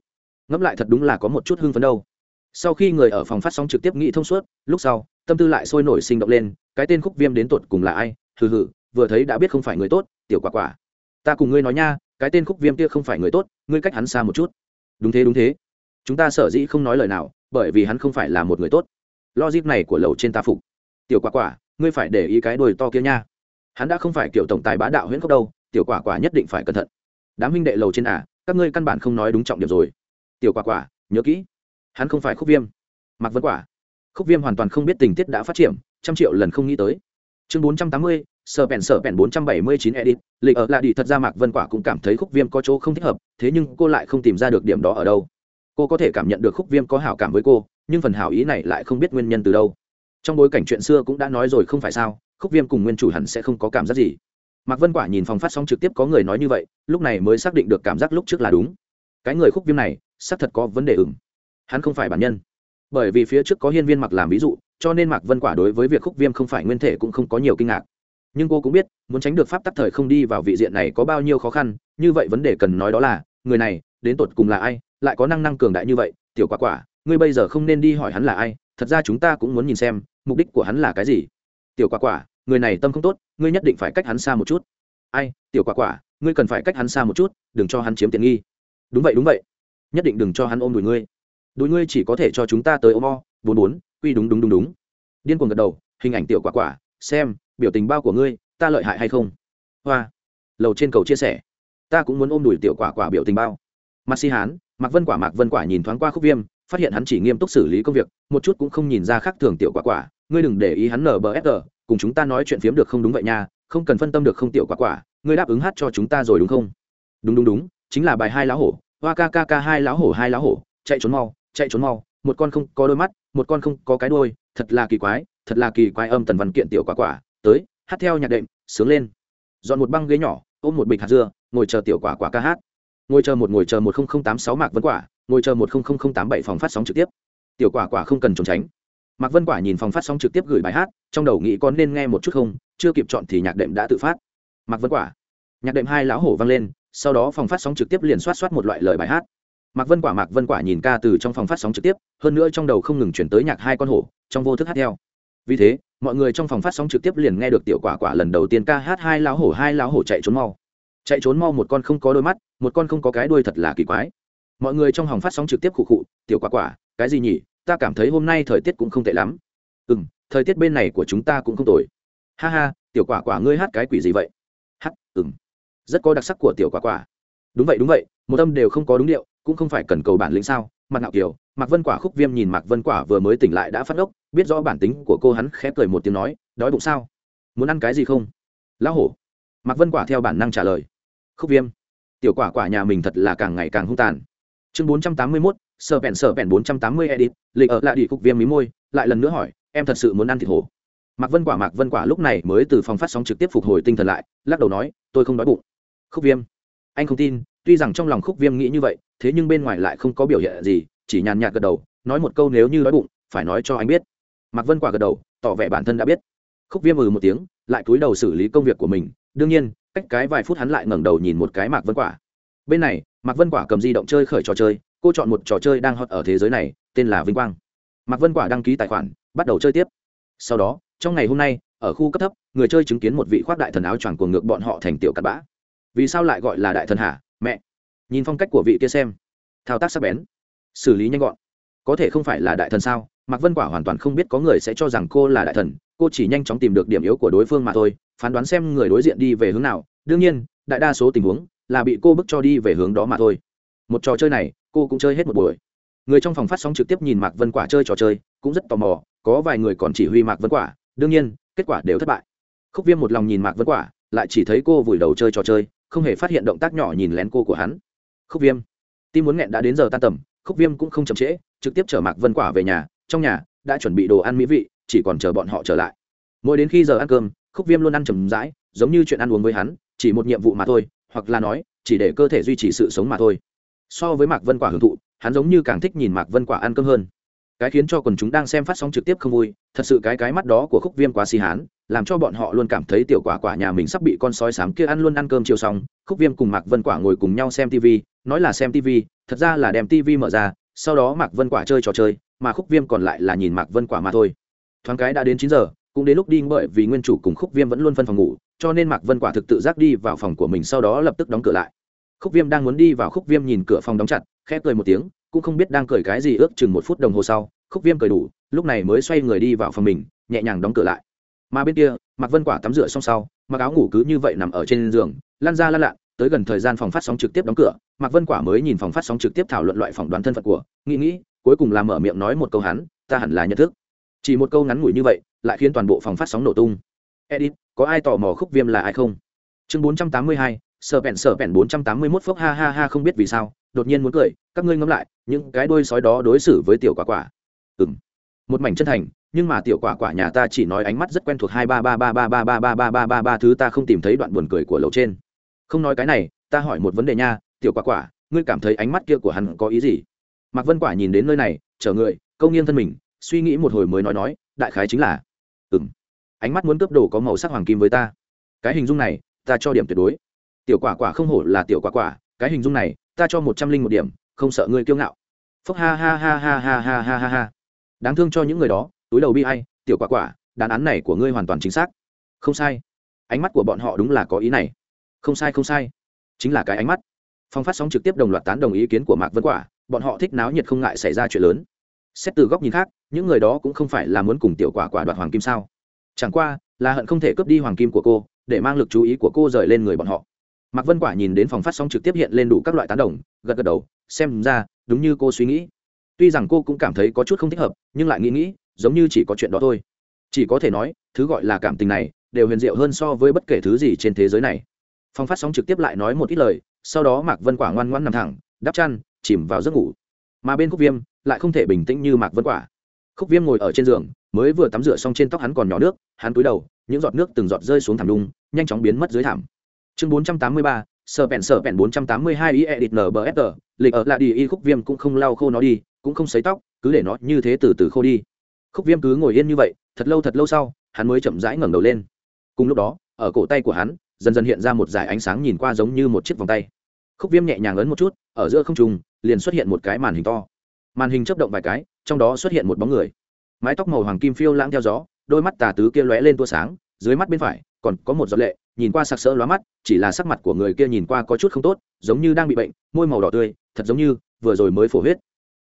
Ngẫm lại thật đúng là có một chút hưng phấn đâu. Sau khi người ở phòng phát sóng trực tiếp nghĩ thông suốt, lúc sau, tâm tư lại sôi nổi sinh động lên, cái tên khúc viêm đến tột cùng là ai? Hừ hừ, vừa thấy đã biết không phải người tốt, tiểu quả quả. Ta cùng ngươi nói nha, cái tên khúc viêm kia không phải người tốt, ngươi cách hắn xa một chút. Đúng thế đúng thế. Chúng ta sở dĩ không nói lời nào bởi vì hắn không phải là một người tốt. Logic này của lầu trên ta phục. Tiểu quả quả, ngươi phải để ý cái đồi to kia nha. Hắn đã không phải kiểu tổng tài bá đạo huyễn cốc đâu, tiểu quả quả nhất định phải cẩn thận. Đám huynh đệ lầu trên à các ngươi căn bản không nói đúng trọng điểm rồi. Tiểu quả quả, nhớ kỹ, hắn không phải khúc viêm. Mặc vân quả, khúc viêm hoàn toàn không biết tình tiết đã phát triển, trăm triệu lần không nghĩ tới. Chương bốn trăm tám mươi sở bèn sở bèn bốn trăm bảy mươi chín edit, lịch ở là đi thật ra mạc vân quả cũng cảm thấy khúc viêm có chỗ không thích hợp, thế nhưng cô lại không tìm ra được điểm đó ở đâu cô có thể cảm nhận được khúc viêm có hảo cảm với cô, nhưng phần hảo ý này lại không biết nguyên nhân từ đâu. Trong bối cảnh chuyện xưa cũng đã nói rồi không phải sao, khúc viêm cùng nguyên chủ hẳn sẽ không có cảm giác gì. Mạc vân quả nhìn phòng phát sóng trực tiếp có người nói như vậy, lúc này mới xác định được cảm giác lúc trước là đúng. Cái người khúc viêm này, xác thật có vấn đề ửng. Hắn không phải bản nhân. Bởi vì phía trước có hiên viên mặc làm ví dụ, cho nên mạc vân quả đối với việc khúc viêm không phải nguyên thể cũng không có nhiều kinh ngạc. Nhưng cô cũng biết, muốn tránh được pháp tắc thời không đi vào vị diện này có bao nhiêu khó khăn, như vậy vấn đề cần nói đó là, người này, đến tột cùng là ai? Lại có năng năng cường đại như vậy, tiểu quả quả, ngươi bây giờ không nên đi hỏi hắn là ai, thật ra chúng ta cũng muốn nhìn xem, mục đích của hắn là cái gì. Tiểu quả quả, người này tâm không tốt, ngươi nhất định phải cách hắn xa một chút. Ai, tiểu quả quả, ngươi cần phải cách hắn xa một chút, đừng cho hắn chiếm tiện nghi. Đúng vậy đúng vậy. Nhất định đừng cho hắn ôm đùi ngươi. Đùi ngươi chỉ có thể cho chúng ta tới ôm o, bốn bốn, quy đúng đúng đúng đúng. Điên cuồng gật đầu, hình ảnh tiểu quả quả, xem, biểu tình bao của ngươi, ta lợi hại hay không? Hoa. Lầu trên cầu chia sẻ. Ta cũng muốn ôm đùi tiểu quả quả biểu tình bao mặt si hán, mạc vân quả, mạc vân quả nhìn thoáng qua khúc viêm, phát hiện hắn chỉ nghiêm túc xử lý công việc, một chút cũng không nhìn ra khác thường tiểu quả quả. Ngươi đừng để ý hắn nở bờ sờ cùng chúng ta nói chuyện phiếm được không đúng vậy nha, không cần phân tâm được không tiểu quả quả. Ngươi đáp ứng hát cho chúng ta rồi đúng không? Đúng đúng đúng, chính là bài hai lá hổ. Hoa ca ca ca hai lá hổ, hai lá hổ. Chạy trốn mau, chạy trốn mau. Một con không có đôi mắt, một con không có cái đôi thật là kỳ quái, thật là kỳ quái âm tần văn kiện tiểu quả quả. Tới, hát theo nhạc đệm, sướng lên. Dọn một băng ghế nhỏ, ôm một bịch hạt dưa, ngồi chờ tiểu quả quả ca hát ngồi chờ một ngồi chờ một nghìn tám sáu mạc vân quả, ngồi chờ một nghìn tám bảy phòng phát sóng trực tiếp. Tiểu quả quả không cần trốn tránh. Mạc vân quả nhìn phòng phát sóng trực tiếp gửi bài hát, trong đầu nghĩ con nên nghe một chút không, chưa kịp chọn thì nhạc đệm đã tự phát. Mạc vân quả. Nhạc đệm hai lão hổ vang lên, sau đó phòng phát sóng trực tiếp liền soát soát một loại lời bài hát. Mạc vân quả, mạc vân quả nhìn ca từ trong phòng phát sóng trực tiếp, hơn nữa trong đầu không ngừng chuyển tới nhạc hai con hổ, trong vô thức hát theo. Vì thế, mọi người trong phòng phát sóng trực tiếp liền nghe được tiểu quả quả lần đầu tiên ca hát hai lão hổ, hai lão hổ chạy trốn mau chạy trốn mau một con không có đôi mắt, một con không có cái đuôi thật là kỳ quái. Mọi người trong hòng phát sóng trực tiếp khụ khụ, tiểu quả quả, cái gì nhỉ? Ta cảm thấy hôm nay thời tiết cũng không tệ lắm. Ừ m thời tiết bên này của chúng ta cũng không tồi. Ha ha, tiểu quả quả ngươi hát cái quỷ gì vậy? Hát ừ m rất có đặc sắc của tiểu quả quả. Đúng vậy đúng vậy, một âm đều không có đúng điệu, cũng không phải cần cầu bản lĩnh sao? Mặt ngạo kiều mạc vân quả khúc viêm nhìn mạc vân quả vừa mới tỉnh lại đã phát ốc, biết rõ bản tính của cô hắn khẽ cười một tiếng nói, đói bụng sao? Muốn ăn cái gì không? Lão hổ. Mạc vân quả theo bản năng trả lời khúc viêm. Tiểu quả quả nhà mình thật là càng ngày càng hung tàn. Chương bốn trăm tám mươi mốt sợ bèn sợ bèn bốn trăm tám mươi edit, lịch ở lại đi khúc viêm mí môi, lại lần nữa hỏi, em thật sự muốn ăn thịt hổ? Mạc vân quả, mạc vân quả lúc này mới từ phòng phát sóng trực tiếp phục hồi tinh thần lại, lắc đầu nói, tôi không đói bụng. Khúc viêm? Anh không tin, tuy rằng trong lòng khúc viêm nghĩ như vậy, thế nhưng bên ngoài lại không có biểu hiện gì, chỉ nhàn nhạt gật đầu, nói một câu nếu như đói bụng, phải nói cho anh biết. Mạc vân quả gật đầu, tỏ vẻ bản thân đã biết. Khúc viêm ừ một tiếng, lại cúi đầu xử lý công việc của mình. Đương nhiên cách cái vài phút hắn lại ngẩng đầu nhìn một cái mạc vân quả. Bên này, mạc vân quả cầm di động chơi khởi trò chơi, cô chọn một trò chơi đang hot ở thế giới này, tên là vinh quang. Mạc vân quả đăng ký tài khoản, bắt đầu chơi tiếp. Sau đó, trong ngày hôm nay, ở khu cấp thấp, người chơi chứng kiến một vị khoác đại thần áo choàng cuồng ngược bọn họ thành tiểu cặn bã. Vì sao lại gọi là đại thần hả, mẹ? Nhìn phong cách của vị kia xem. Thao tác sắc bén. Xử lý nhanh gọn. Có thể không phải là đại thần sao? Mạc vân quả hoàn toàn không biết có người sẽ cho rằng cô là đại thần cô chỉ nhanh chóng tìm được điểm yếu của đối phương mà thôi, phán đoán xem người đối diện đi về hướng nào. Đương nhiên, đại đa số tình huống là bị cô bức cho đi về hướng đó mà thôi. Một trò chơi này, cô cũng chơi hết một buổi. Người trong phòng phát sóng trực tiếp nhìn mạc vân quả chơi trò chơi, cũng rất tò mò, có vài người còn chỉ huy mạc vân quả, đương nhiên, kết quả đều thất bại. Khúc viêm một lòng nhìn mạc vân quả, lại chỉ thấy cô vùi đầu chơi trò chơi, không hề phát hiện động tác nhỏ nhìn lén cô của hắn. Khúc viêm, tim muốn nghẹn đã đến giờ tan tầm, khúc viêm cũng không chậm trễ, trực tiếp chở mạc vân quả về nhà, trong nhà đã chuẩn bị đồ ăn mỹ vị chỉ còn chờ bọn họ trở lại. Mỗi đến khi giờ ăn cơm, khúc viêm luôn ăn chầm rãi, giống như chuyện ăn uống với hắn, chỉ một nhiệm vụ mà thôi, hoặc là nói, chỉ để cơ thể duy trì sự sống mà thôi. So với mạc vân quả hưởng thụ, hắn giống như càng thích nhìn mạc vân quả ăn cơm hơn. Cái khiến cho quần chúng đang xem phát sóng trực tiếp không vui, thật sự cái cái mắt đó của khúc viêm quá xì hán, làm cho bọn họ luôn cảm thấy tiểu quả quả nhà mình sắp bị con sói sám kia ăn luôn ăn cơm chiều xong, khúc viêm cùng mạc vân quả ngồi cùng nhau xem tv nói là xem tv thật ra là đem tv mở ra, sau đó mạc vân quả chơi trò chơi, mà khúc viêm còn lại là nhìn mạc vân quả mà thôi thoáng cái đã đến chín giờ, cũng đến lúc đi bởi vì nguyên chủ cùng khúc viêm vẫn luôn phân phòng ngủ, cho nên mạc vân quả thực tự giác đi vào phòng của mình sau đó lập tức đóng cửa lại. Khúc viêm đang muốn đi vào, khúc viêm nhìn cửa phòng đóng chặt, khẽ cười một tiếng, cũng không biết đang cười cái gì ước chừng một phút đồng hồ sau, khúc viêm cười đủ, lúc này mới xoay người đi vào phòng mình, nhẹ nhàng đóng cửa lại. Mà bên kia, mạc vân quả tắm rửa xong sau, mặc áo ngủ cứ như vậy nằm ở trên giường lan ra lan lại tới gần thời gian phòng phát sóng trực tiếp đóng cửa, mạc vân quả mới nhìn phòng phát sóng trực tiếp thảo luận loại phỏng đoán thân phận của, nghĩ nghĩ, cuối cùng là mở miệng nói một câu hắn, ta hẳn là nhận thức chỉ một câu ngắn ngủi như vậy lại khiến toàn bộ phòng phát sóng nổ tung edit có ai tò mò khúc viêm là ai không chương bốn trăm tám mươi hai sợ bẹn sợ bẹn bốn trăm tám mươi mốt phốc ha ha ha không biết vì sao đột nhiên muốn cười các ngươi ngẫm lại những cái đôi sói đó đối xử với tiểu quả quả ừng một mảnh chân thành nhưng mà tiểu quả quả nhà ta chỉ nói ánh mắt rất quen thuộc hai ba ba ba ba ba ba ba ba ba ba ba thứ ta không tìm thấy đoạn buồn cười của lầu trên không nói cái này ta hỏi một vấn đề nha tiểu quả quả ngươi cảm thấy ánh mắt kia của hắn có ý gì mạc vân quả nhìn đến nơi này chở người câu nghiêng thân mình suy nghĩ một hồi mới nói nói, đại khái chính là ừng ánh mắt muốn cướp đồ có màu sắc hoàng kim với ta. Cái hình dung này, ta cho điểm tuyệt đối. Tiểu quả quả không hổ là tiểu quả quả, cái hình dung này, ta cho một trăm linh một điểm, không sợ ngươi kiêu ngạo. Phúc ha ha ha ha ha ha ha ha ha. Đáng thương cho những người đó, túi đầu bi hay tiểu quả quả, đàn án này của ngươi hoàn toàn chính xác. Không sai. Ánh mắt của bọn họ đúng là có ý này. Không sai không sai. Chính là cái ánh mắt. Phong phát sóng trực tiếp đồng loạt tán đồng ý kiến của mạc vân quả, bọn họ thích náo nhiệt không ngại xảy ra chuyện lớn xét từ góc nhìn khác, những người đó cũng không phải là muốn cùng tiểu quả quả đoạt hoàng kim sao? Chẳng qua, là hận không thể cướp đi hoàng kim của cô, để mang lực chú ý của cô rời lên người bọn họ. Mạc vân quả nhìn đến phòng phát sóng trực tiếp hiện lên đủ các loại tán đồng, gật gật đầu, xem ra, đúng như cô suy nghĩ. Tuy rằng cô cũng cảm thấy có chút không thích hợp, nhưng lại nghĩ nghĩ, giống như chỉ có chuyện đó thôi. Chỉ có thể nói, thứ gọi là cảm tình này, đều huyền diệu hơn so với bất kể thứ gì trên thế giới này. Phòng phát sóng trực tiếp lại nói một ít lời, sau đó mạc vân quả ngoan ngoan nằm thẳng, đắp chăn, chìm vào giấc ngủ. Mà bên khúc viêm lại không thể bình tĩnh như mạc vân quả. Khúc viêm ngồi ở trên giường, mới vừa tắm rửa xong trên tóc hắn còn nhỏ nước, hắn túi đầu, những giọt nước từng giọt rơi xuống thảm đung, nhanh chóng biến mất dưới thảm. Chương bốn trăm tám mươi ba sợ bèn sợ bèn bốn trăm tám mươi hai ý edit nbfr lịch ở lại đi y khúc viêm cũng không lau khô nó đi, cũng không xấy tóc, cứ để nó như thế từ từ khô đi. Khúc viêm cứ ngồi yên như vậy, thật lâu thật lâu sau, hắn mới chậm rãi ngẩng đầu lên. Cùng lúc đó, ở cổ tay của hắn, dần dần hiện ra một dải ánh sáng nhìn qua giống như một chiếc vòng tay. Khúc viêm nhẹ nhàng ấn một chút, ở giữa không trùng liền xuất hiện một cái màn hình to màn hình chấp động vài cái, trong đó xuất hiện một bóng người. Mái tóc màu hoàng kim phiêu lãng theo gió, đôi mắt tà tứ kia lóe lên tua sáng, dưới mắt bên phải, còn có một giọt lệ, nhìn qua sặc sỡ lóa mắt, chỉ là sắc mặt của người kia nhìn qua có chút không tốt, giống như đang bị bệnh, môi màu đỏ tươi, thật giống như vừa rồi mới phổ huyết.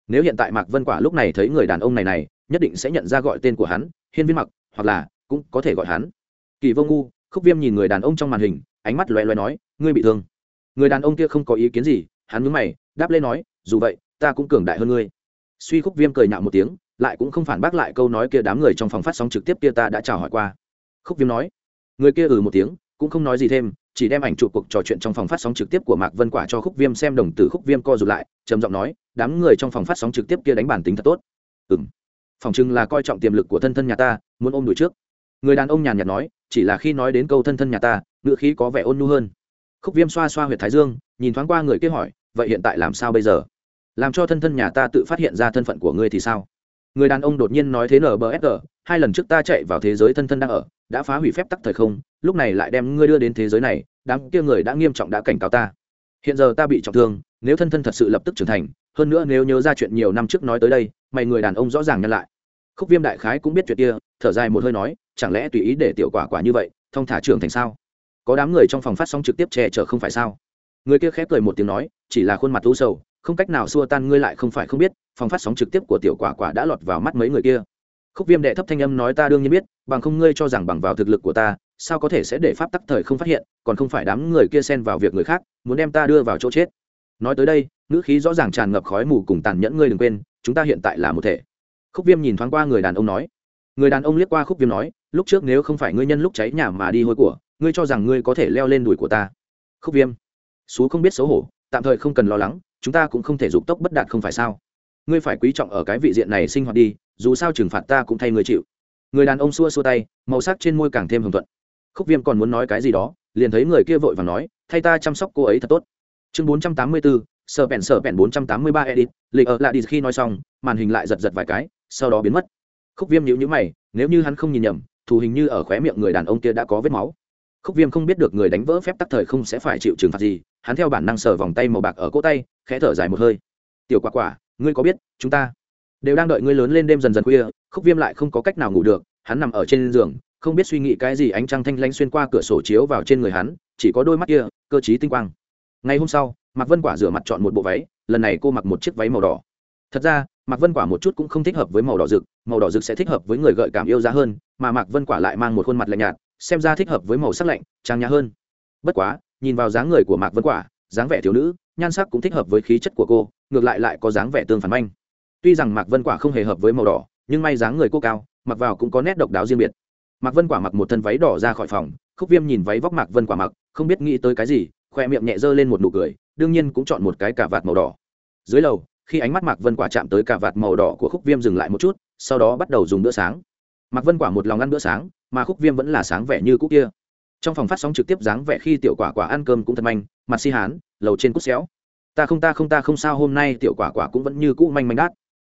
Nếu hiện tại mạc vân quả lúc này thấy người đàn ông này này, nhất định sẽ nhận ra gọi tên của hắn, hiên viên mặc, hoặc là cũng có thể gọi hắn. Kỳ vô ngu, khúc viêm nhìn người đàn ông trong màn hình, ánh mắt loé loé nói, ngươi bị thương. Người đàn ông kia không có ý kiến gì, hắn nhớ mày, đáp lên nói, dù vậy, ta cũng cường đại hơn ngươi suy khúc viêm cười nhạo một tiếng, lại cũng không phản bác lại câu nói kia đám người trong phòng phát sóng trực tiếp kia ta đã chào hỏi qua. Khúc viêm nói, người kia ừ một tiếng, cũng không nói gì thêm, chỉ đem ảnh chụp cuộc trò chuyện trong phòng phát sóng trực tiếp của mạc vân quả cho khúc viêm xem đồng tử khúc viêm co rụt lại, trầm giọng nói, đám người trong phòng phát sóng trực tiếp kia đánh bản tính thật tốt. Ừ m phòng chừng là coi trọng tiềm lực của thân thân nhà ta, muốn ôm đuổi trước. Người đàn ông nhàn nhạt nói, chỉ là khi nói đến câu thân thân nhà ta, ngựa khí có vẻ ôn nhu hơn. Khúc viêm xoa xoa h u y ệ t thái dương, nhìn thoáng qua người kia hỏi, vậy hiện tại làm sao bây giờ? Làm cho thân thân nhà ta tự phát hiện ra thân phận của ngươi thì sao? Người đàn ông đột nhiên nói thế nbsg hai lần trước ta chạy vào thế giới thân thân đang ở, đã phá hủy phép tắc thời không, lúc này lại đem ngươi đưa đến thế giới này, đám kia người đã nghiêm trọng đã cảnh cáo ta. Hiện giờ ta bị trọng thương, nếu thân thân thật sự lập tức trưởng thành, hơn nữa nếu nhớ ra chuyện nhiều năm trước nói tới đây, mày người đàn ông rõ ràng nhân lại. Khúc viêm đại khái cũng biết chuyện kia, thở dài một hơi nói, chẳng lẽ tùy ý để tiểu quả quả như vậy, thông thả trưởng thành sao? Có đám người trong phòng phát sóng trực tiếp che chở không phải sao? Người kia khép cười một tiếng nói, chỉ là khuôn mặt u sầu không cách nào xua tan ngươi lại không phải không biết, phòng phát sóng trực tiếp của tiểu quả quả đã lọt vào mắt mấy người kia. Khúc viêm đệ thấp thanh âm nói ta đương nhiên biết, bằng không ngươi cho rằng bằng vào thực lực của ta, sao có thể sẽ để pháp tắc thời không phát hiện, còn không phải đám người kia xen vào việc người khác, muốn đem ta đưa vào chỗ chết. Nói tới đây, ngữ khí rõ ràng tràn ngập khói mù cùng tàn nhẫn ngươi đừng quên, chúng ta hiện tại là một thể. Khúc viêm nhìn thoáng qua người đàn ông nói. Người đàn ông liếc qua khúc viêm nói, lúc trước nếu không phải ngươi nhân lúc cháy nhà mà đi hôi của, ngươi cho rằng ngươi có thể leo lên đùi của ta. Khúc viêm. Xú không biết xấu hổ, tạm thời không cần lo lắng chúng ta cũng không thể dục tốc bất đạt không phải sao? Ngươi phải quý trọng ở cái vị diện này sinh hoạt đi, dù sao trừng phạt ta cũng thay ngươi chịu. Người đàn ông xua xua tay, màu sắc trên môi càng thêm hồng thuận. Khúc viêm còn muốn nói cái gì đó, liền thấy người kia vội và nói, thay ta chăm sóc cô ấy thật tốt. Chương bốn trăm tám mươi bốn sợ bèn sợ bèn bốn trăm tám mươi ba edit lịch ở ờ lại đi khi nói xong, màn hình lại giật giật vài cái, sau đó biến mất. Khúc viêm nhữ nhữ mày, nếu như hắn không nhìn nhầm thù hình như ở khóe miệng người đàn ông kia đã có vết máu khúc viêm không biết được người đánh vỡ phép tắc thời không sẽ phải chịu trừng phạt gì, hắn theo bản năng sờ vòng tay màu bạc ở cỗ tay, khẽ thở dài một hơi. Tiểu quả quả, ngươi có biết, chúng ta đều đang đợi ngươi lớn lên đêm dần dần khuya. Khúc viêm lại không có cách nào ngủ được, hắn nằm ở trên giường, không biết suy nghĩ cái gì, ánh trăng thanh lanh xuyên qua cửa sổ chiếu vào trên người hắn, chỉ có đôi mắt kia, cơ t tinh quang. Ngày hôm sau, mạc vân quả rửa mặt chọn một bộ váy, lần này cô mặc một chiếc váy màu đỏ. Thật ra, mạc vân quả một chút cũng không thích hợp với màu đỏ rực, màu đỏ rực sẽ thích hợp với người gợi cảm yêu giá hơn, mà mạc vân quả lại mang một khuôn mặt lạnh nhạt xem ra thích hợp với màu sắc lạnh, trang nhã hơn. Bất quá, nhìn vào dáng người của mạc vân quả, dáng vẻ thiếu nữ, nhan sắc cũng thích hợp với khí chất của cô, ngược lại lại có dáng vẻ tương phản manh. Tuy rằng mạc vân quả không hề hợp với màu đỏ, nhưng may dáng người cô cao, mặc vào cũng có nét độc đáo riêng biệt. Mạc vân quả mặc một thân váy đỏ ra khỏi phòng, khúc viêm nhìn váy vóc mạc vân quả mặc, không biết nghĩ tới cái gì, khoe miệng nhẹ dơ lên một nụ cười, đương nhiên cũng chọn một cái cà vạt màu đỏ. Dưới lầu, khi ánh mắt mạc vân quả chạm tới cà vạt màu đỏ của khúc viêm dừng lại một chút, sau đó bắt đầu dùng bữa sáng. Mạc vân quả một lòng ăn bữa sáng mà khúc viêm vẫn là sáng vẻ như cũ kia. Trong phòng phát sóng trực tiếp dáng vẻ khi tiểu quả quả ăn cơm cũng thật manh, mặt si hán, lầu trên cút xéo. Ta không ta không ta không sao, hôm nay tiểu quả quả cũng vẫn như cũ manh manh đát.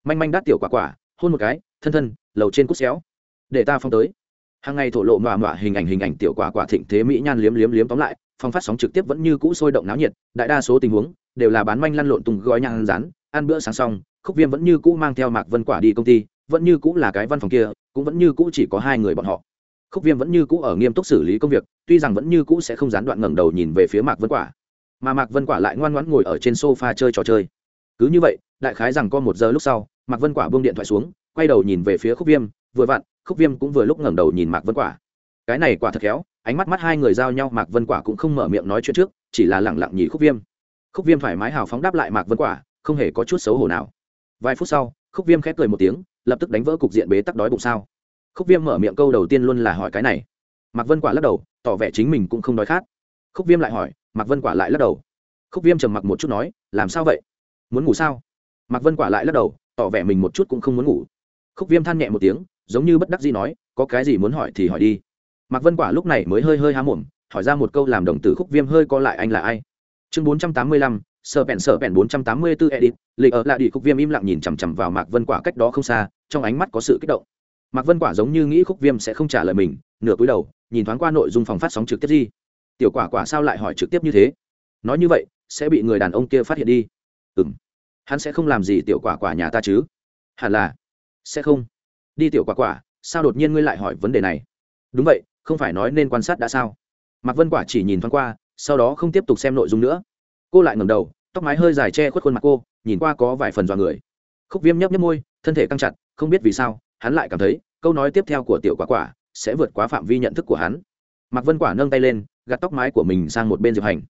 Manh manh đát tiểu quả quả, hôn một cái, thân thân, lầu trên cút xéo. Để ta phong tới. Hàng ngày thổ lộ mọa mọa hình ảnh hình ảnh tiểu quả quả thịnh thế mỹ nhan liếm liếm liếm tóm lại phong phát sóng trực tiếp vẫn như cũ sôi động náo nhiệt, đại đa số tình huống đều là bán manh lăn lộn tùng gói nhang rán, ăn bữa sáng xong, khúc viêm vẫn như cũ mang theo mạc vân quả đi công ty, vẫn như cũ là cái văn phòng kia, cũng vẫn như cũ chỉ có hai người bọn họ khúc viêm vẫn như cũ ở nghiêm túc xử lý công việc, tuy rằng vẫn như cũ sẽ không gián đoạn ngẩng đầu nhìn về phía mạc vân quả. Mà mạc vân quả lại ngoan ngoãn ngồi ở trên sofa chơi trò chơi. Cứ như vậy, đại khái rằng có một giờ lúc sau, mạc vân quả buông điện thoại xuống, quay đầu nhìn về phía khúc viêm, vừa vặn, khúc viêm cũng vừa lúc ngẩng đầu nhìn mạc vân quả. Cái này quả thật khéo, ánh mắt mắt hai người giao nhau, mạc vân quả cũng không mở miệng nói chuyện trước, chỉ là lẳng lặng nhì khúc viêm. Khúc viêm thoải mái hào phóng đáp lại mạc vân quả, không hề có chút xấu hổ nào. Vài phút sau, khúc viêm khép cười một tiếng, lập tức đánh vỡ cục diện bế tắc đói bụng sao khúc viêm mở miệng câu đầu tiên luôn là hỏi cái này. Mạc vân quả lắc đầu, tỏ vẻ chính mình cũng không đói khát. Khúc viêm lại hỏi, mạc vân quả lại lắc đầu. Khúc viêm trầm mặc một chút nói, làm sao vậy? Muốn ngủ sao? Mạc vân quả lại lắc đầu, tỏ vẻ mình một chút cũng không muốn ngủ. Khúc viêm than nhẹ một tiếng, giống như bất đắc gì nói, có cái gì muốn hỏi thì hỏi đi. Mạc vân quả lúc này mới hơi hơi há mồm, hỏi ra một câu làm đồng tử khúc viêm hơi co lại anh là ai. Chương bốn trăm tám mươi lăm sợ bẹn sợ bẹn bốn trăm tám mươi b ố edit, lịch ở lại đi khúc viêm im lặng nhìn chằm chằm vào mạc vân quả cách đó không xa, trong ánh mắt có sự kích động mạc vân quả giống như nghĩ khúc viêm sẽ không trả lời mình, nửa cúi đầu, nhìn thoáng qua nội dung phòng phát sóng trực tiếp gì. Tiểu quả quả sao lại hỏi trực tiếp như thế? Nói như vậy, sẽ bị người đàn ông kia phát hiện đi. Ừ m hắn sẽ không làm gì tiểu quả quả nhà ta chứ? Hẳn là. Sẽ không. Đi tiểu quả quả, sao đột nhiên ngươi lại hỏi vấn đề này? Đúng vậy, không phải nói nên quan sát đã sao? Mạc vân quả chỉ nhìn thoáng qua, sau đó không tiếp tục xem nội dung nữa. Cô lại ngầm đầu, tóc mái hơi dài che khuất khuôn mặt cô, nhìn qua có vài phần dọa người. Khúc viêm nhấp nhấp môi, thân thể căng chặt, không biết vì sao hắn lại cảm thấy, câu nói tiếp theo của tiểu quả quả sẽ vượt quá phạm vi nhận thức của hắn. Mạc vân quả nâng tay lên, gạt tóc mái của mình sang một bên diệp hành.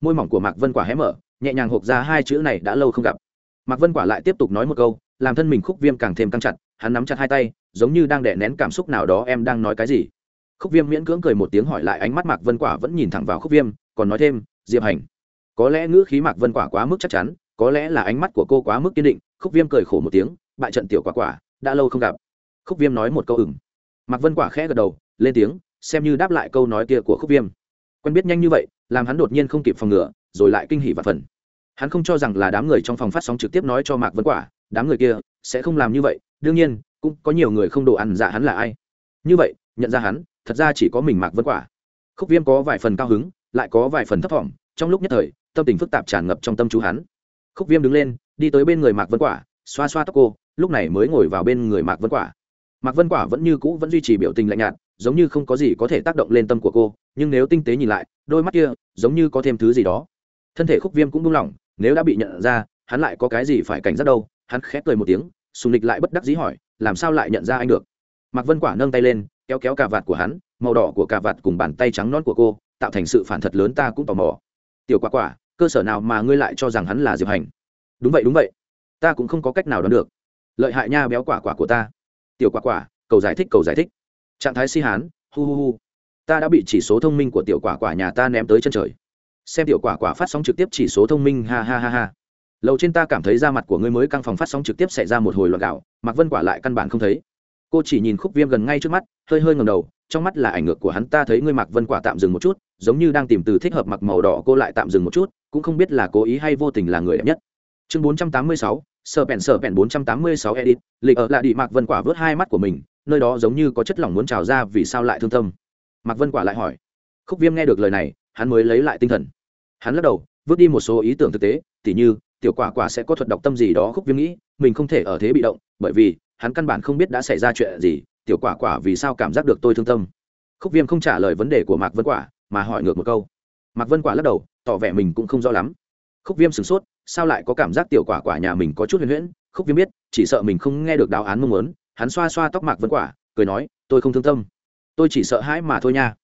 Môi mỏng của mạc vân quả hé mở, nhẹ nhàng hộp ra hai chữ này đã lâu không gặp. Mạc vân quả lại tiếp tục nói một câu, làm thân mình khúc viêm càng thêm căng chặt, hắn nắm chặt hai tay, giống như đang đè nén cảm xúc nào đó, em đang nói cái gì? Khúc viêm miễn cưỡng cười một tiếng hỏi lại ánh mắt mạc vân quả vẫn nhìn thẳng vào khúc viêm, còn nói thêm, diệp hành, có lẽ ngữ khí mạc vân quả quá mức chắc chắn, có lẽ là ánh mắt của cô quá mức kiên định. Khúc viêm cười khổ một tiếng, bại trận tiểu quả quả, đã lâu không gặp khúc viêm nói một câu ừng mạc vân quả khẽ gật đầu, lên tiếng, xem như đáp lại câu nói kia của khúc viêm. Quen biết nhanh như vậy, làm hắn đột nhiên không kịp phòng ngừa, rồi lại kinh hỉ và phần. Hắn không cho rằng là đám người trong phòng phát sóng trực tiếp nói cho mạc vân quả, đám người kia sẽ không làm như vậy, đương nhiên, cũng có nhiều người không đồ ăn dạ hắn là ai. Như vậy, nhận ra hắn, thật ra chỉ có mình mạc vân quả. Khúc viêm có vài phần cao hứng, lại có vài phần thấp thỏm, trong lúc nhất thời, tâm tình phức tạp tràn ngập trong tâm chú hắn. Khúc viêm đứng lên, đi tới bên người mạc vân quả, xoa xoa tóc cô, lúc này mới ngồi vào bên người mạc vân quả mạc vân quả vẫn như cũ vẫn duy trì biểu tình lạnh nhạt, giống như không có gì có thể tác động lên tâm của cô, nhưng nếu tinh tế nhìn lại, đôi mắt kia giống như có thêm thứ gì đó. Thân thể khúc viêm cũng buông lỏng, nếu đã bị nhận ra, hắn lại có cái gì phải cảnh giác đâu? Hắn khép cười một tiếng, sùng lịch lại bất đắc dĩ hỏi, làm sao lại nhận ra anh được? Mạc vân quả nâng tay lên, kéo kéo cà vạt của hắn, màu đỏ của cà vạt cùng bàn tay trắng non của cô, tạo thành sự phản thật lớn ta cũng tò mò. Tiểu quả quả, cơ sở nào mà ngươi lại cho rằng hắn là diệp hành? Đúng vậy đúng vậy. Ta cũng không có cách nào đoán được. Lợi hại nha béo quả quả của ta tiểu quả quả, cầu giải thích, cầu giải thích. Trạng thái si hán, hu hu hu. Ta đã bị chỉ số thông minh của tiểu quả quả nhà ta ném tới chân trời. Xem tiểu quả quả phát sóng trực tiếp chỉ số thông minh, ha ha ha ha. Lầu trên ta cảm thấy da mặt của ngươi mới căng phòng phát sóng trực tiếp xảy ra một hồi loạn gạo mặc vân quả lại căn bản không thấy. Cô chỉ nhìn khúc viêm gần ngay trước mắt, hơi hơi ngầm đầu, trong mắt là ảnh ngược của hắn, ta thấy ngươi mặc vân quả tạm dừng một chút, giống như đang tìm từ thích hợp mặc màu đỏ, cô lại tạm dừng một chút, cũng không biết là cố ý hay vô tình là người đẹp nhất. Chương bốn trăm tám mươi sáu sợ bèn sợ bèn bốn trăm tám mươi sáu edit, lịch ở lại đi mạc vân quả vớt hai mắt của mình, nơi đó giống như có chất lỏng muốn trào ra vì sao lại thương tâm. Mạc vân quả lại hỏi. Khúc viêm nghe được lời này, hắn mới lấy lại tinh thần. Hắn lắc đầu, vứt đi một số ý tưởng thực tế, tỉ như, tiểu quả quả sẽ có thuật đọc tâm gì đó khúc viêm nghĩ, mình không thể ở thế bị động, bởi vì, hắn căn bản không biết đã xảy ra chuyện gì, tiểu quả quả vì sao cảm giác được tôi thương tâm. Khúc viêm không trả lời vấn đề của mạc vân quả, mà hỏi ngược một câu. Mạc vân quả lắc đầu, tỏ vẻ mình cũng không rõ lắm. Khúc viêm sửng sốt sao lại có cảm giác tiểu quả quả nhà mình có chút huyền huyễn? Khúc viêm biết, chỉ sợ mình không nghe được đáo án mong muốn, hắn xoa xoa tóc mạc vân quả, cười nói, tôi không thương tâm. Tôi chỉ sợ hãi mà thôi nha.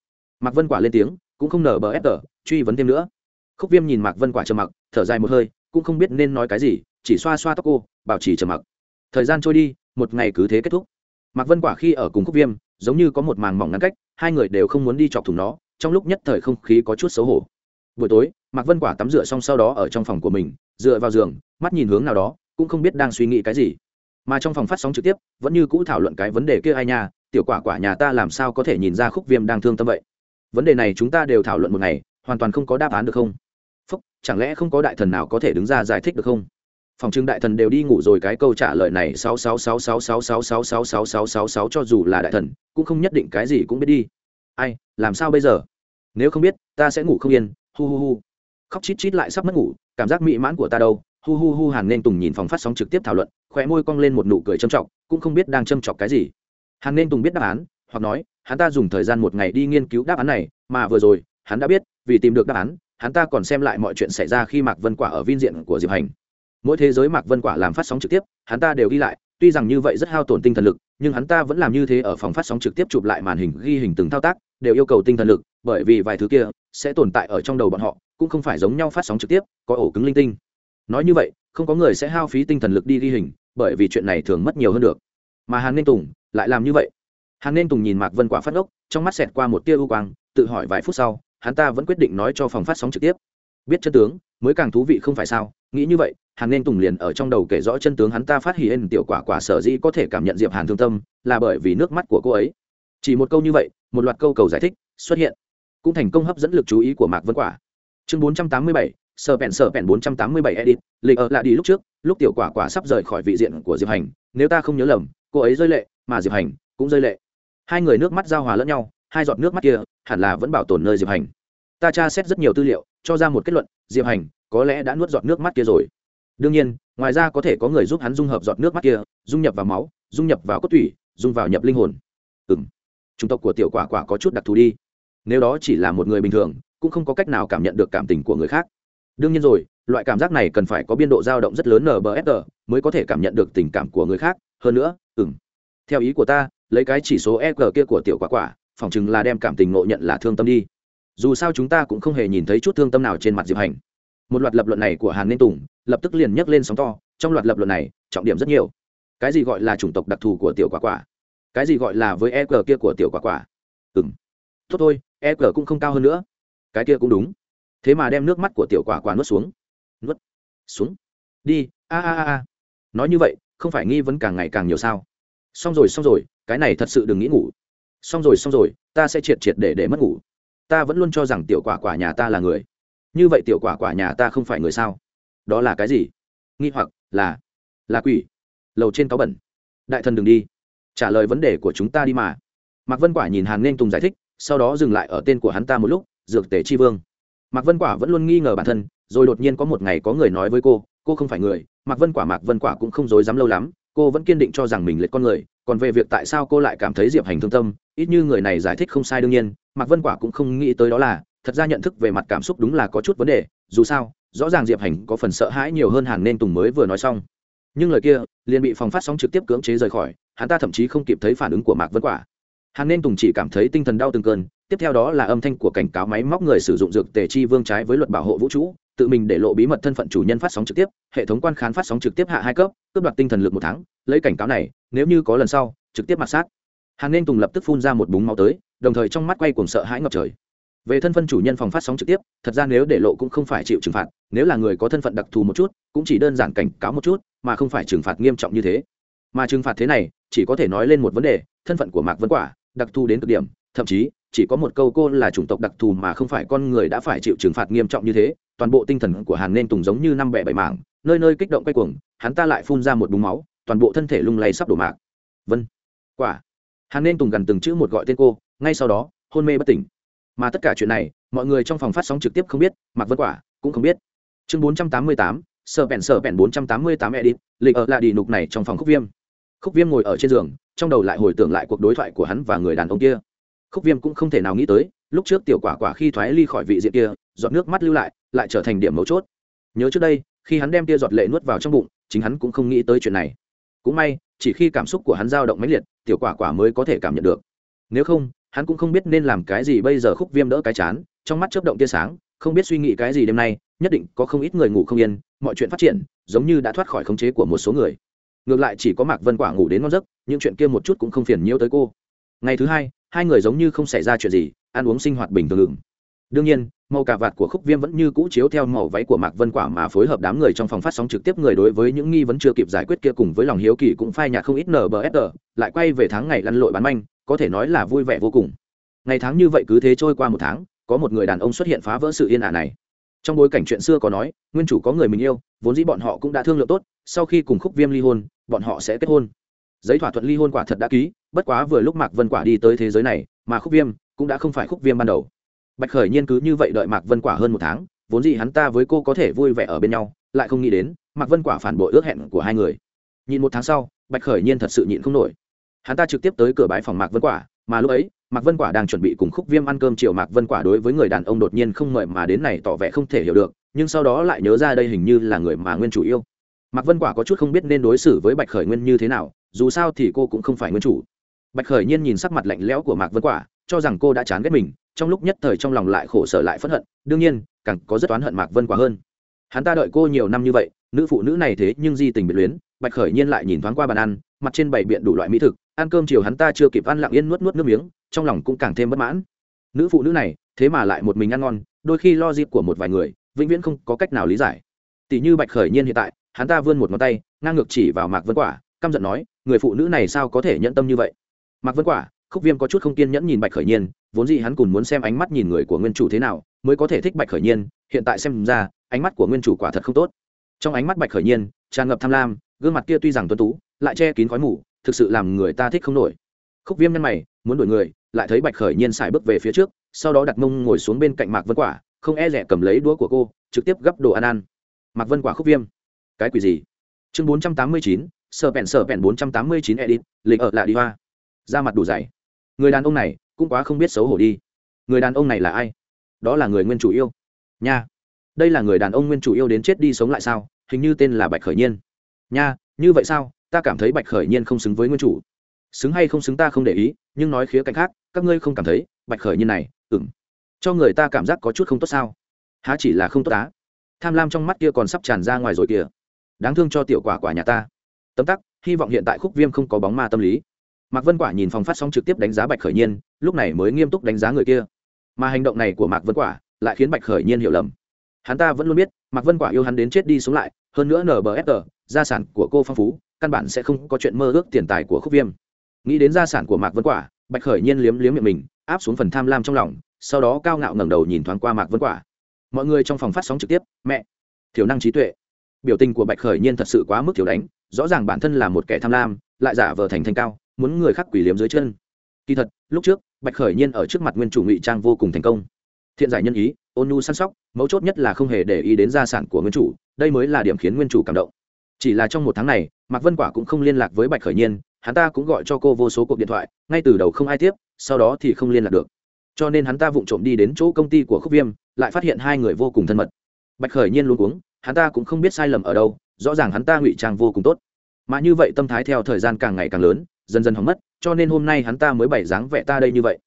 Mạc vân quả lên tiếng, cũng không nở bờ ép tờ truy vấn thêm nữa. Khúc viêm nhìn mạc vân quả trầm mặc, thở dài một hơi, cũng không biết nên nói cái gì, chỉ xoa xoa tóc cô, bảo trì trầm mặc. Thời gian trôi đi, một ngày cứ thế kết thúc. Mạc vân quả khi ở cùng khúc viêm, giống như có một màng mỏng ngăn cách, hai người đều không muốn đi chọc thủng nó, trong lúc nhất thời không khí có chút xấu hổ buổi tối mạc vân quả tắm rửa xong sau đó ở trong phòng của mình dựa vào giường mắt nhìn hướng nào đó cũng không biết đang suy nghĩ cái gì mà trong phòng phát sóng trực tiếp vẫn như cũ thảo luận cái vấn đề kia ai nha tiểu quả quả nhà ta làm sao có thể nhìn ra khúc viêm đang thương tâm vậy vấn đề này chúng ta đều thảo luận một ngày hoàn toàn không có đáp án được không phúc chẳng lẽ không có đại thần nào có thể đứng ra giải thích được không phòng trưng đại thần đều đi ngủ rồi cái câu trả lời này sáu sáu sáu sáu sáu sáu sáu sáu sáu sáu sáu sáu cho dù là đại thần cũng không nhất định cái gì cũng biết đi ai làm sao bây giờ nếu không biết ta sẽ ngủ không yên hu hu hu. Khóc chít chít lại sắp mất ngủ, cảm giác mỹ mãn của ta đâu. Hu hu hu hàn nên tùng nhìn phòng phát sóng trực tiếp thảo luận, khóe môi cong lên một nụ cười châm trọng, cũng không biết đang châm chọc cái gì. Hàn nên tùng biết đáp án, hoặc nói, hắn ta dùng thời gian một ngày đi nghiên cứu đáp án này, mà vừa rồi, hắn đã biết, vì tìm được đáp án, hắn ta còn xem lại mọi chuyện xảy ra khi mạc vân quả ở Vin diện của diệp hành. Mỗi thế giới mạc vân quả làm phát sóng trực tiếp, hắn ta đều ghi lại, tuy rằng như vậy rất hao tổn tinh thần lực, nhưng hắn ta vẫn làm như thế ở phòng phát sóng trực tiếp chụp lại màn hình ghi hình từng thao tác, đều yêu cầu tinh thần lực, bởi vì vài thứ kia sẽ tồn tại ở trong đầu bọn họ, cũng không phải giống nhau phát sóng trực tiếp, có ổ cứng linh tinh. Nói như vậy, không có người sẽ hao phí tinh thần lực đi ghi hình, bởi vì chuyện này thường mất nhiều hơn được. Mà hàn nên tùng lại làm như vậy. Hàn nên tùng nhìn mạc vân quả phát ốc trong mắt xẹt qua một tia ưu quang, tự hỏi vài phút sau, hắn ta vẫn quyết định nói cho phòng phát sóng trực tiếp. Biết chân tướng, mới càng thú vị không phải sao? Nghĩ như vậy, hàn nên tùng liền ở trong đầu kể rõ chân tướng hắn ta phát hiện tiểu quả quả sở dĩ có thể cảm nhận diệp hàn thương tâm, là bởi vì nước mắt của cô ấy. Chỉ một câu như vậy, một loạt câu cầu giải thích xuất hiện cũng thành công hấp dẫn lực chú ý của mạc vân quả. Chương 487, sờ bẹn tám bẹn 487 edit lịch ở lại đi lúc trước lúc tiểu quả quả sắp rời khỏi vị diện của diệp hành nếu ta không nhớ lầm cô ấy rơi lệ mà diệp hành cũng rơi lệ. Hai người nước mắt giao hòa lẫn nhau hai giọt nước mắt kia hẳn là vẫn bảo tồn nơi diệp hành. Ta tra xét rất nhiều tư liệu cho ra một kết luận diệp hành có lẽ đã nuốt giọt nước mắt kia rồi. Đương nhiên ngoài ra có thể có người giúp hắn dung hợp giọt nước mắt kia dung nhập vào máu dung nhập vào cốt tủy dung vào nhập linh hồn. Ừ m chủng tộc của tiểu quả quả có chút đặc thù đi nếu đó chỉ là một người bình thường, cũng không có cách nào cảm nhận được cảm tình của người khác. Đương nhiên rồi, loại cảm giác này cần phải có biên độ dao động rất lớn nbsg mới có thể cảm nhận được tình cảm của người khác. Hơn nữa ừ m theo ý của ta, lấy cái chỉ số e g kia của tiểu quả quả, phỏng chừng là đem cảm tình ngộ nhận là thương tâm đi. Dù sao chúng ta cũng không hề nhìn thấy chút thương tâm nào trên mặt diệp hành. Một loạt lập luận này của hàn nên tùng, lập tức liền nhấc lên sóng to. Trong loạt lập luận này, trọng điểm rất nhiều. Cái gì gọi là chủng tộc đặc thù của tiểu quả quả? Cái gì gọi là với e g kia của tiểu quả quả? Ừ m tốt thôi e g cũng không cao hơn nữa. Cái kia cũng đúng. Thế mà đem nước mắt của tiểu quả quả nuốt xuống. Nuốt. Xuống. Đi. A a a nói như vậy, không phải nghi vấn càng ngày càng nhiều sao? Xong rồi xong rồi, cái này thật sự đừng nghĩ ngủ. Xong rồi xong rồi, ta sẽ triệt triệt để để mất ngủ. Ta vẫn luôn cho rằng tiểu quả quả nhà ta là người. Như vậy tiểu quả quả nhà ta không phải người sao? Đó là cái gì? Nghi hoặc là là quỷ. Lầu trên cáo bẩn. Đại thần đừng đi. Trả lời vấn đề của chúng ta đi mà. Mạc vân quả nhìn hàn nên tùng giải thích sau đó dừng lại ở tên của hắn ta một lúc, dược tề chi vương. Mạc vân quả vẫn luôn nghi ngờ bản thân, rồi đột nhiên có một ngày có người nói với cô cô không phải người, mạc vân quả, mạc vân quả cũng không dối dám lâu lắm, cô vẫn kiên định cho rằng mình lệch con người, còn về việc tại sao cô lại cảm thấy diệp hành thương tâm, ít như người này giải thích không sai đương nhiên, mạc vân quả cũng không nghĩ tới đó là, thật ra nhận thức về mặt cảm xúc đúng là có chút vấn đề, dù sao, rõ ràng diệp hành có phần sợ hãi nhiều hơn hàn nên tùng mới vừa nói xong. Nhưng lời kia, liền bị phòng phát sóng trực tiếp cưỡng chế rời khỏi, hắn ta thậm chí không kịp thấy phản ứng của mạc vân quả hàn nên tùng chỉ cảm thấy tinh thần đau từng cơn, tiếp theo đó là âm thanh của cảnh cáo máy móc người sử dụng dược tề chi vương trái với luật bảo hộ vũ trụ, tự mình để lộ bí mật thân phận chủ nhân phát sóng trực tiếp, hệ thống quan khán phát sóng trực tiếp hạ hai cấp, cướp đoạt tinh thần lực một tháng, lấy cảnh cáo này, nếu như có lần sau, trực tiếp mặt sát. Hàn nên tùng lập tức phun ra một búng máu tới, đồng thời trong mắt quay cuồng sợ hãi ngập trời. Về thân phận chủ nhân phòng phát sóng trực tiếp, thật ra nếu để lộ cũng không phải chịu trừng phạt, nếu là người có thân phận đặc thù một chút, cũng chỉ đơn giản cảnh cáo một chút, mà không phải trừng phạt nghiêm trọng như thế. Mà trừng phạt thế này, chỉ có thể nói lên một vấn đề, thân phận của mạc vân quả đặc thù đến cực điểm, thậm chí, chỉ có một câu cô là chủng tộc đặc thù mà không phải con người đã phải chịu trừng phạt nghiêm trọng như thế, toàn bộ tinh thần của hàn nên tùng giống như năm bẻ bảy mảng, nơi nơi kích động quay cuồng, hắn ta lại phun ra một búng máu, toàn bộ thân thể lung lay sắp đổ mạc. Vân quả. Hàn nên tùng gần từng chữ một gọi tên cô, ngay sau đó, hôn mê bất tỉnh. Mà tất cả chuyện này, mọi người trong phòng phát sóng trực tiếp không biết, mạc vân quả cũng không biết. Chương bốn trăm tám mươi tám sợ bèn sợ bèn bốn trăm tám mươi tám edit, lịch ở là đi nục này trong phòng khúc viêm. Khúc viêm ngồi ở trên giường trong đầu lại hồi tưởng lại cuộc đối thoại của hắn và người đàn ông kia. Khúc viêm cũng không thể nào nghĩ tới, lúc trước tiểu quả quả khi thoái ly khỏi vị diện kia, giọt nước mắt lưu lại lại trở thành điểm mấu chốt. Nhớ trước đây, khi hắn đem tia giọt lệ nuốt vào trong bụng, chính hắn cũng không nghĩ tới chuyện này. Cũng may, chỉ khi cảm xúc của hắn dao động mãnh liệt, tiểu quả quả mới có thể cảm nhận được. Nếu không, hắn cũng không biết nên làm cái gì bây giờ khúc viêm đỡ cái chán, trong mắt chớp động tia sáng, không biết suy nghĩ cái gì đêm nay, nhất định có không ít người ngủ không yên, mọi chuyện phát triển, giống như đã thoát khỏi khống chế của một số người ngược lại chỉ có mạc vân quả ngủ đến ngon giấc, những chuyện kia một chút cũng không phiền nhiễu tới cô. Ngày thứ hai hai người giống như không xảy ra chuyện gì, ăn uống sinh hoạt bình thường ngừng đương nhiên, màu cà vạt của khúc viêm vẫn như cũ chiếu theo màu váy của mạc vân quả mà phối hợp đám người trong phòng phát sóng trực tiếp người đối với những nghi vấn chưa kịp giải quyết kia cùng với lòng hiếu kỳ cũng phai nhạt không ít nở bờ nbfr lại quay về tháng ngày lăn lội bán manh, có thể nói là vui vẻ vô cùng. Ngày tháng như vậy cứ thế trôi qua một tháng, có một người đàn ông xuất hiện phá vỡ sự yên ả này. Trong bối cảnh chuyện xưa có nói, nguyên chủ có người mình yêu, vốn dĩ bọn họ cũng đã thương lượng tốt sau khi cùng khúc viêm ly hôn, bọn họ sẽ kết hôn. Giấy thỏa thuận ly hôn quả thật đã ký, bất quá vừa lúc mạc vân quả đi tới thế giới này, mà khúc viêm cũng đã không phải khúc viêm ban đầu. Bạch khởi nhiên cứ như vậy đợi mạc vân quả hơn một tháng, vốn dĩ hắn ta với cô có thể vui vẻ ở bên nhau, lại không nghĩ đến, mạc vân quả phản bội ước hẹn của hai người. Nhìn một tháng sau, bạch khởi nhiên thật sự nhịn không nổi. Hắn ta trực tiếp tới cửa bái phòng mạc vân quả, mà lúc ấy, mạc vân quả đang chuẩn bị cùng khúc viêm ăn cơm chiều mạc vân quả đối với người đàn ông đột nhiên không mời mà đến này tỏ vẻ không thể hiểu được, nhưng sau đó lại nhớ ra đây hình như là người mà nguyên chủ yêu mạc vân quả có chút không biết nên đối xử với bạch khởi nguyên như thế nào, dù sao thì cô cũng không phải nguyên chủ. Bạch khởi nhiên nhìn sắc mặt lạnh lẽo của mạc vân quả, cho rằng cô đã chán ghét mình, trong lúc nhất thời trong lòng lại khổ sở lại phẫn hận, đương nhiên, càng có rất oán hận mạc vân quả hơn. Hắn ta đợi cô nhiều năm như vậy, nữ phụ nữ này thế nhưng di tình biệt luyến, bạch khởi nhiên lại nhìn thoáng qua bàn ăn, mặt trên bày biện đủ loại mỹ thực, ăn cơm chiều hắn ta chưa kịp ăn lặng yên nuốt nuốt nước miếng, trong lòng cũng càng thêm bất mãn. Nữ phụ nữ này, thế mà lại một mình ăn ngon, đôi khi lo dịp của một vài người, vĩnh viễn không có cách nào lý giải. Tỷ như bạch khởi nhiên hiện tại hắn ta vươn một ngón tay, ngang ngược chỉ vào mạc vân quả, căm giận nói, người phụ nữ này sao có thể nhẫn tâm như vậy? Mạc vân quả, khúc viêm có chút không kiên nhẫn nhìn bạch khởi nhiên, vốn dĩ hắn cùng muốn xem ánh mắt nhìn người của nguyên chủ thế nào, mới có thể thích bạch khởi nhiên, hiện tại xem ra, ánh mắt của nguyên chủ quả thật không tốt. Trong ánh mắt bạch khởi nhiên, tràn ngập tham lam, gương mặt kia tuy rằng tuân tú, lại che kín khói mù, thực sự làm người ta thích không nổi. Khúc viêm nhân mày, muốn đuổi người, lại thấy bạch khởi nhiên xài bước về phía trước, sau đó đặt mông ngồi xuống bên cạnh mạc vân quả, không e rẻ cầm lấy đũa của cô, trực tiếp gấp đồ ăn ăn. Mạc vân quả khúc viêm cái quỷ gì? Chương bốn trăm tám mươi chín sợ bèn sợ bèn bốn trăm tám mươi chín edit, lịch ở lại đi hoa. Da mặt đủ dày. Người đàn ông này cũng quá không biết xấu hổ đi. Người đàn ông này là ai? Đó là người nguyên chủ yêu. Nha. Đây là người đàn ông nguyên chủ yêu đến chết đi sống lại sao? Hình như tên là bạch khởi nhiên. Nha, như vậy sao? Ta cảm thấy bạch khởi nhiên không xứng với nguyên chủ. Xứng hay không xứng ta không để ý, nhưng nói khía cạnh khác, các ngươi không cảm thấy bạch khởi nhiên này ừng cho người ta cảm giác có chút không tốt sao? Há chỉ là không tốt á? Tham lam trong mắt kia còn sắp tràn ra ngoài rồi kìa đáng thương cho tiểu quả quả nhà ta. Tấm tắc, hy vọng hiện tại khúc viêm không có bóng ma tâm lý. Mạc vân quả nhìn phòng phát sóng trực tiếp đánh giá bạch khởi nhiên, lúc này mới nghiêm túc đánh giá người kia. Mà hành động này của mạc vân quả lại khiến bạch khởi nhiên hiểu lầm. Hắn ta vẫn luôn biết, mạc vân quả yêu hắn đến chết đi sống lại, hơn nữa nbfr gia sản của cô phong phú, căn bản sẽ không có chuyện mơ ước tiền tài của khúc viêm. Nghĩ đến gia sản của mạc vân quả, bạch khởi nhiên liếm liếm miệng mình, áp xuống phần tham lam trong lòng, sau đó cao ngạo ngẩng đầu nhìn thoáng qua mạc vân quả. Mọi người trong phòng phát sóng trực tiếp, mẹ, thiểu năng trí tuệ biểu tình của bạch khởi nhiên thật sự quá mức thiểu đánh, rõ ràng bản thân là một kẻ tham lam, lại giả vờ thành thành cao, muốn người khác quỷ liếm dưới chân. Kỳ thật, lúc trước, bạch khởi nhiên ở trước mặt nguyên chủ ngụy trang vô cùng thành công. Thiện giải nhân ý, ôn nhu săn sóc, mấu chốt nhất là không hề để ý đến gia sản của nguyên chủ, đây mới là điểm khiến nguyên chủ cảm động. Chỉ là trong một tháng này, mạc vân quả cũng không liên lạc với bạch khởi nhiên, hắn ta cũng gọi cho cô vô số cuộc điện thoại, ngay từ đầu không ai tiếp, sau đó thì không liên lạc được. Cho nên hắn ta vụng trộm đi đến chỗ công ty của khúc viêm, lại phát hiện hai người vô cùng thân mật. Bạch khởi nhiên luôn uống hắn ta cũng không biết sai lầm ở đâu, rõ ràng hắn ta ngụy trang vô cùng tốt. Mà như vậy tâm thái theo thời gian càng ngày càng lớn, dần dần hỏng mất, cho nên hôm nay hắn ta mới bày dáng vẻ ta đây như vậy.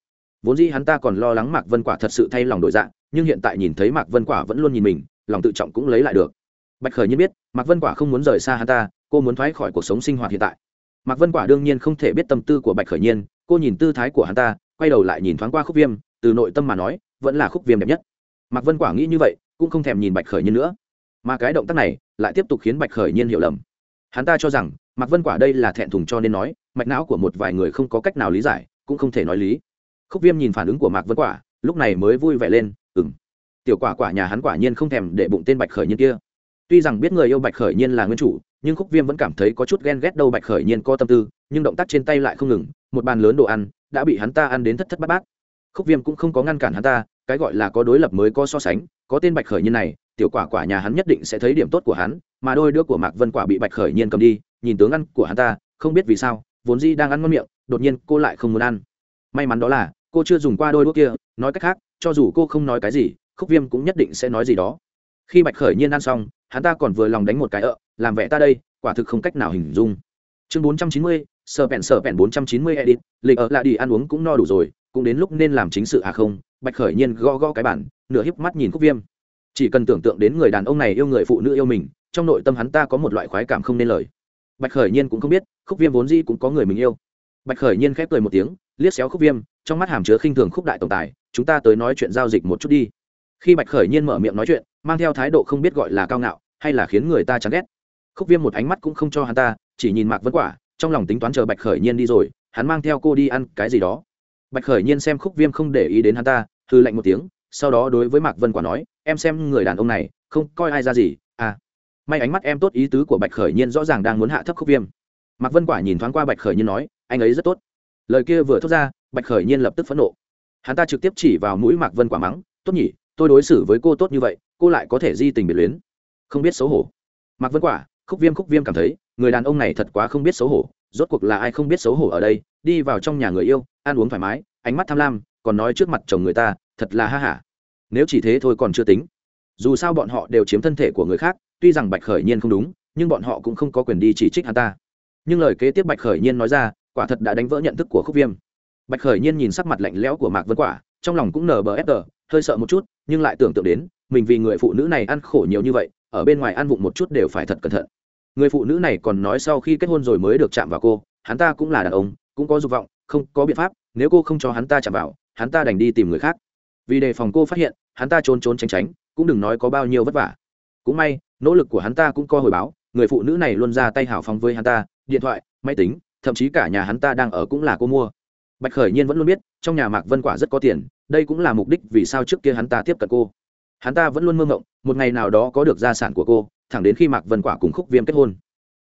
Vốn dĩ hắn ta còn lo lắng mạc vân quả thật sự thay lòng đổi dạng, nhưng hiện tại nhìn thấy mạc vân quả vẫn luôn nhìn mình, lòng tự trọng cũng lấy lại được. Bạch khởi nhiên biết, mạc vân quả không muốn rời xa hắn ta, cô muốn thoát khỏi cuộc sống sinh hoạt hiện tại. Mạc vân quả đương nhiên không thể biết tâm tư của bạch khởi nhiên, cô nhìn tư thái của hắn ta, quay đầu lại nhìn thoáng qua khúc viêm, từ nội tâm mà nói, vẫn là khúc viêm đẹp nhất. Mạc vân quả nghĩ như vậy, cũng không thèm nhìn bạch khởi nhiên nữa mà cái động tác này lại tiếp tục khiến bạch khởi nhiên hiểu lầm. Hắn ta cho rằng mạc vân quả đây là thẹn thùng cho nên nói, mạch não của một vài người không có cách nào lý giải, cũng không thể nói lý. Khúc viêm nhìn phản ứng của mạc vân quả, lúc này mới vui vẻ lên ừng tiểu quả quả nhà hắn quả nhiên không thèm để bụng tên bạch khởi nhiên kia. Tuy rằng biết người yêu bạch khởi nhiên là nguyên chủ, nhưng khúc viêm vẫn cảm thấy có chút ghen ghét đâu bạch khởi nhiên có tâm tư, nhưng động tác trên tay lại không ngừng, một bàn lớn đồ ăn đã bị hắn ta ăn đến thất thất bát bát. Khúc viêm cũng không có ngăn cản hắn ta, cái gọi là có đối lập mới có so sánh, có tên bạch khởi nhiên này tiểu quả quả nhà hắn nhất định sẽ thấy điểm tốt của hắn, mà đôi đứa của mạc vân quả bị bạch khởi nhiên cầm đi, nhìn tướng ăn của hắn ta, không biết vì sao, vốn dĩ đang ăn ngon miệng, đột nhiên cô lại không muốn ăn. May mắn đó là, cô chưa dùng qua đôi đũa kia, nói cách khác, cho dù cô không nói cái gì, khúc viêm cũng nhất định sẽ nói gì đó. Khi bạch khởi nhiên ăn xong, hắn ta còn vừa lòng đánh một cái ợ, làm vẻ ta đây, quả thực không cách nào hình dung. Chương bốn trăm chín mươi sợ bẹn bẹn bốn trăm chín mươi edit, lịch ở lại đi ăn uống cũng no đủ rồi, cũng đến lúc nên làm chính sự à không? Bạch khởi nhiên gõ gõ cái bản nửa híp mắt nhìn khúc viêm chỉ cần tưởng tượng đến người đàn ông này yêu người phụ nữ yêu mình, trong nội tâm hắn ta có một loại khoái cảm không nên lời. Bạch khởi nhiên cũng không biết, khúc viêm vốn di cũng có người mình yêu. Bạch khởi nhiên khép cười một tiếng, liếc xéo khúc viêm, trong mắt hàm chứa khinh thường khúc đại tổng tài, chúng ta tới nói chuyện giao dịch một chút đi. Khi bạch khởi nhiên mở miệng nói chuyện, mang theo thái độ không biết gọi là cao ngạo, hay là khiến người ta chán ghét. Khúc viêm một ánh mắt cũng không cho hắn ta, chỉ nhìn mạc vân quả, trong lòng tính toán chờ bạch khởi nhiên đi rồi, hắn mang theo cô đi ăn cái gì đó. Bạch khởi nhiên xem khúc viêm không để ý đến hắn ta hư lạnh một tiếng, sau đó đối với mạc vân quả nói em xem người đàn ông này, không coi ai ra gì à. May ánh mắt em tốt ý tứ của bạch khởi nhiên rõ ràng đang muốn hạ thấp khúc viêm. Mạc vân quả nhìn thoáng qua bạch khởi nhiên nói, anh ấy rất tốt. Lời kia vừa thốt ra, bạch khởi nhiên lập tức phẫn nộ. Hắn ta trực tiếp chỉ vào mũi mạc vân quả mắng, tốt nhỉ, tôi đối xử với cô tốt như vậy, cô lại có thể di tình biệt luyến. Không biết xấu hổ. Mạc vân quả, khúc viêm khúc viêm cảm thấy, người đàn ông này thật quá không biết xấu hổ, rốt cuộc là ai không biết xấu hổ ở đây, đi vào trong nhà người yêu, ăn uống thoải mái, ánh mắt tham lam, còn nói trước mặt chồng người ta, thật là ha hả nếu chỉ thế thôi còn chưa tính. Dù sao bọn họ đều chiếm thân thể của người khác, tuy rằng bạch khởi nhiên không đúng, nhưng bọn họ cũng không có quyền đi chỉ trích hắn ta. Nhưng lời kế tiếp bạch khởi nhiên nói ra, quả thật đã đánh vỡ nhận thức của khúc viêm. Bạch khởi nhiên nhìn sắc mặt lạnh lẽo của mạc vân quả, trong lòng cũng nở bờ ép tờ, hơi sợ một chút, nhưng lại tưởng tượng đến, mình vì người phụ nữ này ăn khổ nhiều như vậy, ở bên ngoài ăn vụng một chút đều phải thật cẩn thận. Người phụ nữ này còn nói sau khi kết hôn rồi mới được chạm vào cô, hắn ta cũng là đàn ông, cũng có dục vọng, không có biện pháp, nếu cô không cho hắn ta chạm vào, hắn ta đành đi tìm người khác vì đề phòng cô phát hiện, hắn ta trốn trốn tránh tránh, cũng đừng nói có bao nhiêu vất vả. Cũng may, nỗ lực của hắn ta cũng có hồi báo, người phụ nữ này luôn ra tay hào phóng với hắn ta, điện thoại, máy tính, thậm chí cả nhà hắn ta đang ở cũng là cô mua. Bạch khởi nhiên vẫn luôn biết, trong nhà mạc vân quả rất có tiền, đây cũng là mục đích vì sao trước kia hắn ta tiếp cận cô. Hắn ta vẫn luôn mơ mộng, một ngày nào đó có được gia sản của cô, thẳng đến khi mạc vân quả cùng khúc viêm kết hôn.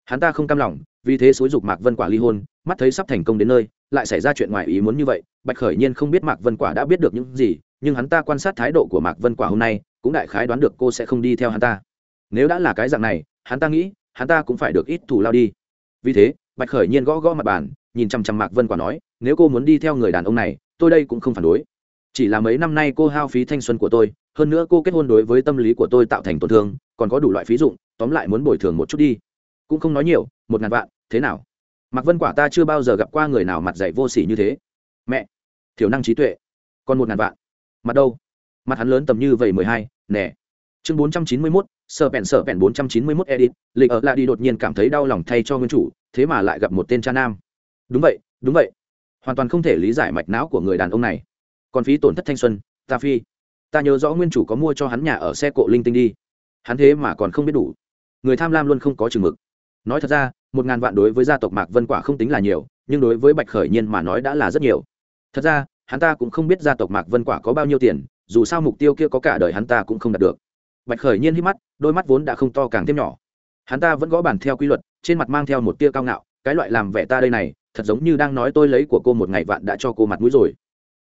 Hắn ta không cam lòng vì thế xúi dục mạc vân quả ly hôn, mắt thấy sắp thành công đến nơi, lại xảy ra chuyện ngoài ý muốn như vậy, bạch khởi nhiên không biết mạc vân quả đã biết được những gì, nhưng hắn ta quan sát thái độ của mạc vân quả hôm nay, cũng đại khái đoán được cô sẽ không đi theo hắn ta. Nếu đã là cái dạng này, hắn ta nghĩ, hắn ta cũng phải được ít thù lao đi. Vì thế, bạch khởi nhiên gõ gõ mặt bàn, nhìn chăm chăm mạc vân quả nói, nếu cô muốn đi theo người đàn ông này, tôi đây cũng không phản đối. Chỉ là mấy năm nay cô hao phí thanh xuân của tôi, hơn nữa cô kết hôn đối với tâm lý của tôi tạo thành tổn thương, còn có đủ loại phí dụng, tóm lại muốn bồi thường một chút đi. Cũng không nói nhiều, một ngàn vạn thế nào? Mạc vân quả ta chưa bao giờ gặp qua người nào mặt dạy vô s ỉ như thế. Mẹ, thiểu năng trí tuệ, còn một ngàn vạn. Mặt đâu? Mặt hắn lớn tầm như vậy mười hai, nè. Chương bốn trăm chín mươi mốt sợ bèn sợ bèn bốn trăm chín mươi mốt edit, lịch ở lại đi đột nhiên cảm thấy đau lòng thay cho nguyên chủ, thế mà lại gặp một tên cha nam. Đúng vậy đúng vậy. Hoàn toàn không thể lý giải mạch não của người đàn ông này. Còn phí tổn thất thanh xuân, ta phi. Ta nhớ rõ nguyên chủ có mua cho hắn nhà ở xe cộ linh tinh đi. Hắn thế mà còn không biết đủ. Người tham lam luôn không có chừng mực. Nói thật ra một ngàn vạn đối với gia tộc mạc vân quả không tính là nhiều, nhưng đối với bạch khởi nhiên mà nói đã là rất nhiều. Thật ra, hắn ta cũng không biết gia tộc mạc vân quả có bao nhiêu tiền, dù sao mục tiêu kia có cả đời hắn ta cũng không đạt được. Bạch khởi nhiên hít mắt, đôi mắt vốn đã không to càng thêm nhỏ. Hắn ta vẫn gõ bàn theo quy luật, trên mặt mang theo một tia cao ngạo, cái loại làm vẻ ta đây này, thật giống như đang nói tôi lấy của cô một ngày vạn đã cho cô mặt mũi rồi.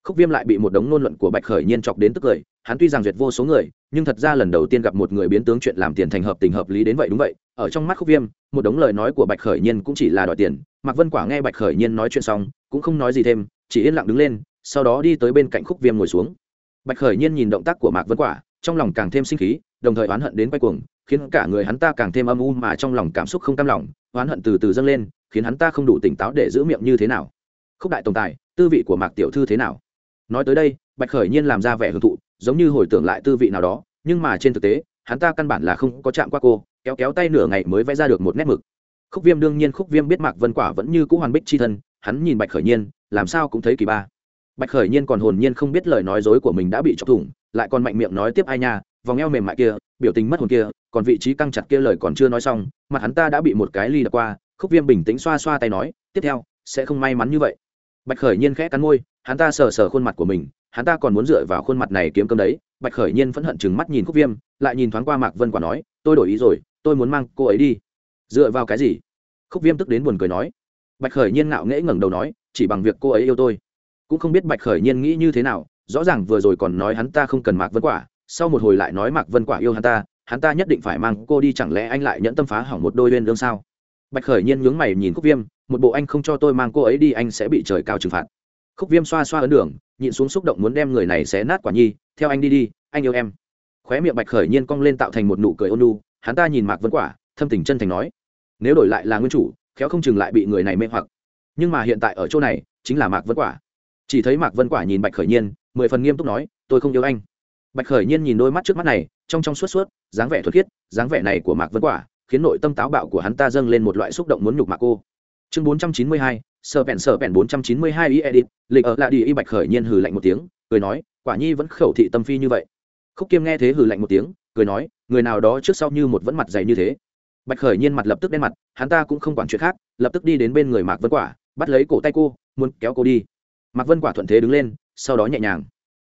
Khúc viêm lại bị một đống ngôn luận của bạch khởi nhiên chọc đến tức cười hắn tuy rằng duyệt vô số người, nhưng thật ra lần đầu tiên gặp một người biến tướng chuyện làm tiền thành hợp tình hợp lý đến vậy đúng vậy, ở trong mắt khúc viêm, một đống lời nói của bạch khởi nhiên cũng chỉ là đòi tiền. Mạc vân quả nghe bạch khởi nhiên nói chuyện xong, cũng không nói gì thêm, chỉ yên lặng đứng lên, sau đó đi tới bên cạnh khúc viêm ngồi xuống. Bạch khởi nhiên nhìn động tác của mạc vân quả, trong lòng càng thêm sinh khí, đồng thời oán hận đến quay cuồng, khiến cả người hắn ta càng thêm âm u mà trong lòng cảm xúc không cam lòng, oán hận từ từ dâng lên, khiến hắn ta không đủ tỉnh táo để giữ miệng như thế nào. Khúc đại tổng tài, tư vị của mạc tiểu thư thế nào? Nói tới đây, bạch khởi nhiên làm ra vẻ hưởng thụ giống như hồi tưởng lại tư vị nào đó, nhưng mà trên thực tế, hắn ta căn bản là không có chạm qua cô, kéo kéo tay nửa ngày mới vẽ ra được một nét mực. Khúc viêm đương nhiên khúc viêm biết mạc vân quả vẫn như cũ hoàn bích c h i thân, hắn nhìn bạch khởi nhiên, làm sao cũng thấy kỳ ba. Bạch khởi nhiên còn hồn nhiên không biết lời nói dối của mình đã bị chọc thủng, lại còn mạnh miệng nói tiếp ai nha, vòng eo mềm mại kia, biểu tình mất hồn kia, còn vị trí căng chặt kia lời còn chưa nói xong, mặt hắn ta đã bị một cái ly đập qua, khúc viêm bình tĩnh xoa xoa tay nói, tiếp theo, sẽ không may mắn như vậy. Bạch khởi nhiên khẽ cắn môi, hắn ta sờ sờ khuôn mặt của mình hắn ta còn muốn dựa vào khuôn mặt này kiếm cơm đấy, bạch khởi nhiên phẫn hận chừng mắt nhìn khúc viêm, lại nhìn thoáng qua mạc vân quả nói, tôi đổi ý rồi, tôi muốn mang cô ấy đi. Dựa vào cái gì? Khúc viêm tức đến buồn cười nói. Bạch khởi nhiên ngạo nghễ ngẩng đầu nói, chỉ bằng việc cô ấy yêu tôi. Cũng không biết bạch khởi nhiên nghĩ như thế nào, rõ ràng vừa rồi còn nói hắn ta không cần mạc vân quả, sau một hồi lại nói mạc vân quả yêu hắn ta hắn ta nhất định phải mang cô đi, chẳng lẽ anh lại nhẫn tâm phá hỏng một đôi lên lương sao? Bạch khởi nhiên nhướng mày nhìn khúc viêm, một bộ anh không cho tôi mang cô ấy đi, anh sẽ bị trời cao trừng phạt. Khúc viêm xoa xoa ấn đường nhịn xuống xúc động muốn đem người này xé nát quả nhi, theo anh đi đi, anh yêu em. Khóe miệng bạch khởi nhiên cong lên tạo thành một nụ cười ôn lu hắn ta nhìn mạc vân quả, thâm tình chân thành nói, nếu đổi lại là nguyên chủ, khéo không chừng lại bị người này mê hoặc. Nhưng mà hiện tại ở chỗ này, chính là mạc vân quả. Chỉ thấy mạc vân quả nhìn bạch khởi nhiên, mười phần nghiêm túc nói, tôi không yêu anh. Bạch khởi nhiên nhìn đôi mắt trước mắt này, trong trong suốt suốt, dáng vẻ thuật khiết, dáng vẻ này của mạc vân quả khiến nội tâm táo bạo của hắn ta dâng lên một loại xúc động muốn nhục mạc cô. Chương bốn trăm chín mươi hai sở bèn sở bèn bốn trăm chín mươi hai ý edit, lịch ở lại đi, y bạch khởi nhiên hừ lạnh một tiếng, cười nói, quả nhi vẫn khẩu thị tâm phi như vậy. Khúc kiêm nghe thế hừ lạnh một tiếng, cười nói, người nào đó trước sau như một vẫn mặt dày như thế. Bạch khởi nhiên mặt lập tức đen mặt, hắn ta cũng không quản chuyện khác, lập tức đi đến bên người mạc vân quả, bắt lấy cổ tay cô, muốn kéo cô đi. Mạc vân quả thuận thế đứng lên, sau đó nhẹ nhàng.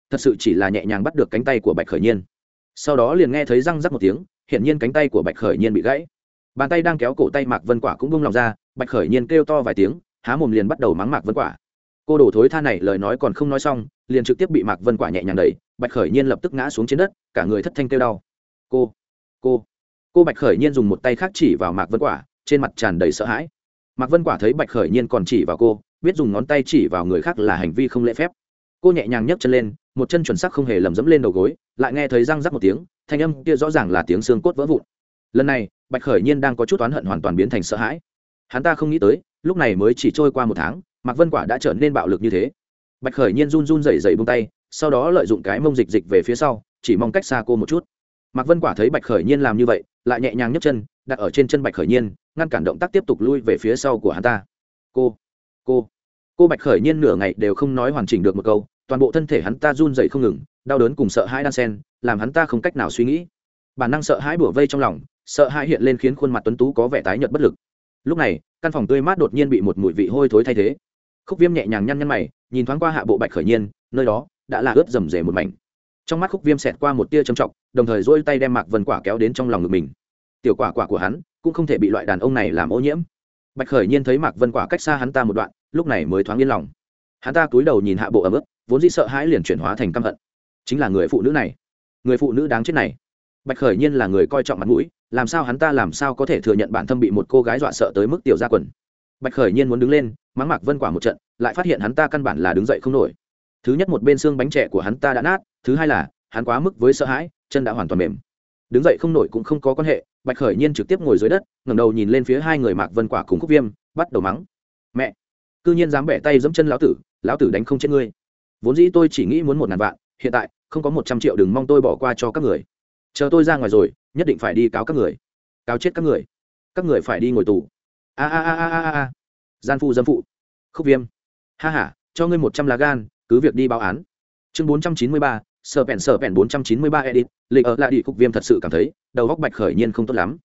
Thật sự chỉ là nhẹ nhàng bắt được cánh tay của bạch khởi nhiên. Sau đó liền nghe thấy răng rắc một tiếng, hiển nhiên cánh tay của bạch khởi nhiên bị gãy. Bàn tay đang kéo cổ tay mạc vân quả cũng bung lòng ra, bạch khởi nhiên kêu to vài tiếng há mồm liền bắt đầu mắng mạc vân quả. Cô đổ thối tha này lời nói còn không nói xong, liền trực tiếp bị mạc vân quả nhẹ nhàng đẩy, bạch khởi nhiên lập tức ngã xuống trên đất, cả người thất thanh kêu đau. Cô cô cô bạch khởi nhiên dùng một tay khác chỉ vào mạc vân quả, trên mặt tràn đầy sợ hãi. Mạc vân quả thấy bạch khởi nhiên còn chỉ vào cô, biết dùng ngón tay chỉ vào người khác là hành vi không lễ phép. Cô nhẹ nhàng nhấc chân lên, một chân chuẩn sắc không hề lầm dẫm lên đầu gối, lại nghe thấy răng rắc một tiếng, thanh âm kia rõ ràng là tiếng xương cốt vỡ vụn. Lần này, bạch khởi nhiên đang có chút oán hận hoàn toàn biến thành sợ hãi. Hắn ta không nghĩ tới lúc này mới chỉ trôi qua một tháng, mạc vân quả đã trở nên bạo lực như thế. Bạch khởi nhiên run run rẩy rẩy bông tay, sau đó lợi dụng cái mông dịch dịch về phía sau, chỉ mong cách xa cô một chút. Mạc vân quả thấy bạch khởi nhiên làm như vậy, lại nhẹ nhàng nhấc chân, đặt ở trên chân bạch khởi nhiên, ngăn cản động tác tiếp tục lui về phía sau của hắn ta. Cô cô cô bạch khởi nhiên nửa ngày đều không nói hoàn chỉnh được một câu, toàn bộ thân thể hắn ta run dậy không ngừng, đau đớn cùng sợ hãi đan sen làm hắn ta không cách nào suy nghĩ. Bản năng sợ hãi bủa vây trong lòng, sợ hãi hiện lên khiến khuôn mặt tuấn tú có vẻ tái nhợt bất lực. Lúc này căn phòng tươi mát đột nhiên bị một mùi vị hôi thối thay thế. Khúc viêm nhẹ nhàng nhăn nhăn mày, nhìn thoáng qua hạ bộ bạch khởi nhiên, nơi đó đã là ướt rầm rề một mảnh. Trong mắt khúc viêm xẹt qua một tia trầm trọng, đồng thời dỗi tay đem mạc vân quả kéo đến trong lòng ngực mình. Tiểu quả quả của hắn cũng không thể bị loại đàn ông này làm ô nhiễm. Bạch khởi nhiên thấy mạc vân quả cách xa hắn ta một đoạn, lúc này mới thoáng yên lòng. Hắn ta cúi đầu nhìn hạ bộ ấm ức, vốn dĩ sợ hãi liền chuyển hóa thành căm hận. Chính là người phụ nữ này. Người phụ nữ đáng chết này. Bạch khởi nhiên là người coi trọng mặt mũi làm sao hắn ta làm sao có thể thừa nhận bản thân bị một cô gái dọa sợ tới mức tiểu ra quần? Bạch khởi nhiên muốn đứng lên, mắng mạc vân quả một trận, lại phát hiện hắn ta căn bản là đứng dậy không nổi. Thứ nhất một bên xương bánh trẻ của hắn ta đã nát, thứ hai là, hắn quá mức với sợ hãi, chân đã hoàn toàn mềm. Đứng dậy không nổi cũng không có quan hệ, bạch khởi nhiên trực tiếp ngồi dưới đất, ngẩng đầu nhìn lên phía hai người mạc vân quả cùng khúc viêm, bắt đầu mắng. Mẹ, cư nhiên dám bẻ tay giẫm chân lão tử lão tử đánh không chết ngươi. Vốn dĩ tôi chỉ nghĩ muốn một ngàn vạn, hiện tại không có một trăm triệu đừng mong tôi bỏ qua cho các người. Chờ tôi ra ngoài rồi nhất định phải đi cáo các người. Cáo chết các người. Các người phải đi ngồi tù. A a a a a a. Gian phụ dâm phụ. Khúc viêm. Ha h a cho ngươi một trăm lá gan, cứ việc đi báo án. Chương bốn trăm chín mươi ba, sở pèn sở pèn bốn trăm chín mươi ba edit, lịch ở lại đi, khúc viêm thật sự cảm thấy, đầu góc bạch khởi nhiên không tốt lắm.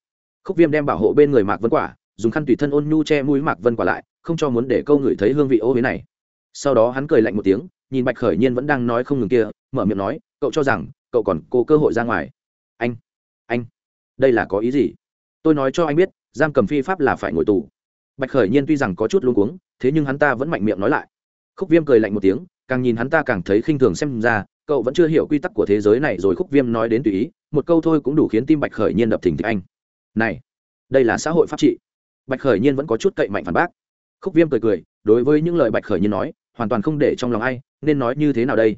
Khúc viêm đem bảo hộ bên người mạc vân quả, dùng khăn tùy thân ôn nhu che mũi mạc vân quả lại, không cho muốn để câu ngửi thấy hương vị ô huế này. Sau đó hắn cười lạnh một tiếng, nhìn bạch khởi nhiên vẫn đang nói không ngừng kia, mở miệng nói, cậu cho rằng, cậu còn có cơ hội ra ngoài anh, đây là có ý gì? Tôi nói cho anh biết, giam cầm phi pháp là phải ngồi tù. Bạch khởi nhiên tuy rằng có chút luống cuống, thế nhưng hắn ta vẫn mạnh miệng nói lại. Khúc viêm cười lạnh một tiếng, càng nhìn hắn ta càng thấy khinh thường xem ra, cậu vẫn chưa hiểu quy tắc của thế giới này rồi khúc viêm nói đến tùy ý, một câu thôi cũng đủ khiến tim bạch khởi nhiên đập thình thịch anh. Này, đây là xã hội pháp trị. Bạch khởi nhiên vẫn có chút cậy mạnh phản bác. Khúc viêm cười cười, đối với những lời bạch khởi nhiên nói, hoàn toàn không để trong lòng ai, nên nói như thế nào đây?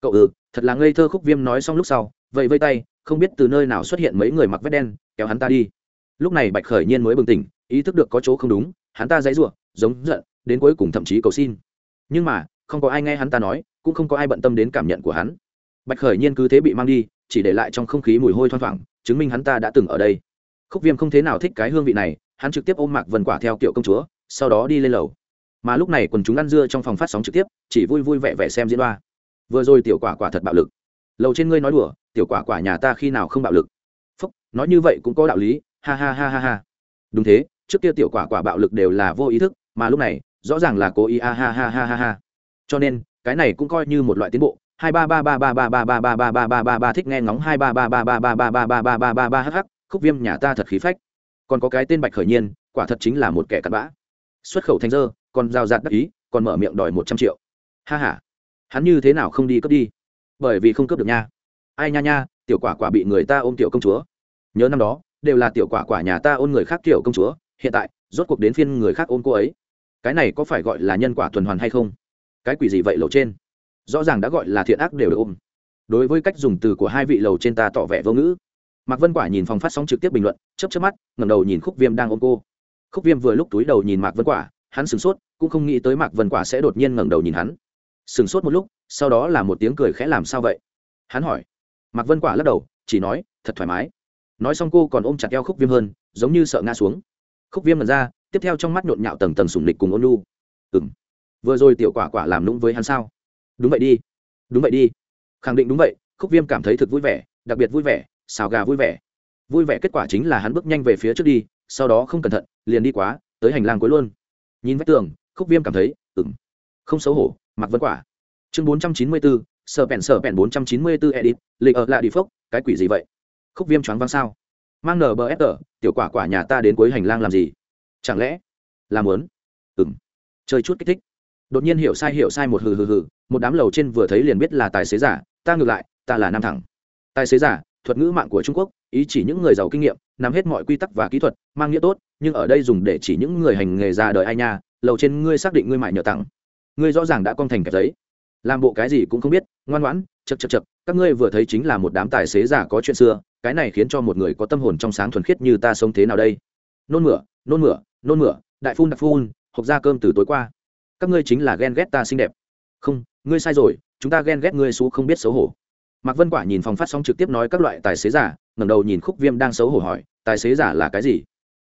Cậu ừ thật là ngây thơ khúc viêm nói xong lúc sau vậy vây tay không biết từ nơi nào xuất hiện mấy người mặc vest đen, kéo hắn ta đi. Lúc này bạch khởi nhiên mới bừng tỉnh, ý thức được có chỗ không đúng, hắn ta dãy ruộng giống giận, đến cuối cùng thậm chí cầu xin. Nhưng mà, không có ai nghe hắn ta nói, cũng không có ai bận tâm đến cảm nhận của hắn. Bạch khởi nhiên cứ thế bị mang đi, chỉ để lại trong không khí mùi hôi thoang thoảng, chứng minh hắn ta đã từng ở đây. Khúc viêm không thế nào thích cái hương vị này, hắn trực tiếp ôm mạc vân quả theo kiểu công chúa, sau đó đi lên lầu. Mà lúc này quần chúng ăn dưa trong phòng phát sóng trực tiếp, chỉ vui vui vẻ vẻ xem diễn đoa vừa rồi tiểu quả quả thật bạo lực lầu trên ngươi nói đùa tiểu quả quả nhà ta khi nào không bạo lực phúc nói như vậy cũng có đạo lý ha ha ha ha ha đúng thế trước kia tiểu quả quả bạo lực đều là vô ý thức mà lúc này rõ ràng là cố ý ha ha ha ha ha ha cho nên cái này cũng coi như một loại tiến bộ hai ba ba ba ba ba ba ba ba ba ba ba ba ba thích nghe ngóng hai ba ba ba ba ba ba ba ba ba ba ba ba hh khúc viêm nhà ta thật khí phách còn có cái tên bạch khởi nhiên quả thật chính là một kẻ cặn bã xuất khẩu thành dơ còn giao giạt đắc ý còn mở miệng đòi một trăm triệu ha h a hắn như thế nào không đi cướp đi bởi vì không cướp được nha. Ai nha nha, tiểu quả quả bị người ta ôm tiểu công chúa. Nhớ năm đó, đều là tiểu quả quả nhà ta ôm người khác tiểu công chúa, hiện tại, rốt cuộc đến phiên người khác ôm cô ấy. Cái này có phải gọi là nhân quả tuần hoàn hay không? Cái quỷ gì vậy lầu trên? Rõ ràng đã gọi là thiện ác đều được ôm. Đối với cách dùng từ của hai vị lầu trên ta tỏ vẻ vô ngữ. Mạc vân quả nhìn phòng phát sóng trực tiếp bình luận chấp chấp mắt ngầm đầu nhìn khúc viêm đang ôm cô. Khúc viêm vừa lúc túi đầu nhìn mạc vân quả, hắn sửng sốt, cũng không nghĩ tới mạc vân quả sẽ đột nhiên ngẩng đầu nhìn hắn. Sửng sốt một lúc sau đó là một tiếng cười khẽ làm sao vậy? Hắn hỏi. Mạc vân quả lắc đầu, chỉ nói, thật thoải mái. Nói xong cô còn ôm chặt eo khúc viêm hơn, giống như sợ ngã xuống. Khúc viêm mật ra, tiếp theo trong mắt nhộn nhạo tầng tầng sủng lịch cùng ôn lu ừng vừa rồi tiểu quả quả làm lũng với hắn sao? Đúng vậy đi, đúng vậy đi. Khẳng định đúng vậy, khúc viêm cảm thấy thực vui vẻ, đặc biệt vui vẻ, xào gà vui vẻ. Vui vẻ kết quả chính là hắn bước nhanh về phía trước đi, sau đó không cẩn thận, liền đi quá, tới hành lang cuối luôn. Nhìn vách tường, khúc viêm cảm thấy ừng không xấu hổ mặc vân quả chương bốn trăm chín mươi bốn sợ bèn bèn bốn trăm chín mươi bốn edit lịch ở lại đi phốc cái quỷ gì vậy? Khúc viêm choáng văng sao? Mang nờ bờ ép tờ tiểu quả quả nhà ta đến cuối hành lang làm gì? Chẳng lẽ làm lớn ừm, chơi chút kích thích. Đột nhiên hiểu sai hiểu sai một hừ hừ hừ một đám lầu trên vừa thấy liền biết là tài xế giả ta ngược lại ta là nam thẳng. Tài xế giả thuật ngữ mạng của trung quốc ý chỉ những người giàu kinh nghiệm nắm hết mọi quy tắc và kỹ thuật mang nghĩa tốt nhưng ở đây dùng để chỉ những người hành nghề ra đời ai nha lầu trên ngươi xác định ngươi mại nhờ tặng. Ngươi rõ ràng đã con thành kẹp giấy làm bộ cái gì cũng không biết, ngoan ngoãn chật chật chật các ngươi vừa thấy chính là một đám tài xế giả có chuyện xưa, cái này khiến cho một người có tâm hồn trong sáng thuần khiết như ta sống thế nào đây? Nôn mửa nôn mửa nôn mửa, đại phun đặc phun hộp ra cơm từ tối qua. Các ngươi chính là ghen ghét ta xinh đẹp. Không, ngươi sai rồi, chúng ta ghen ghét ngươi xú không biết xấu hổ. Mạc vân quả nhìn phòng phát sóng trực tiếp nói các loại tài xế giả ngẩng đầu nhìn khúc viêm đang xấu hổ hỏi, tài xế giả là cái gì?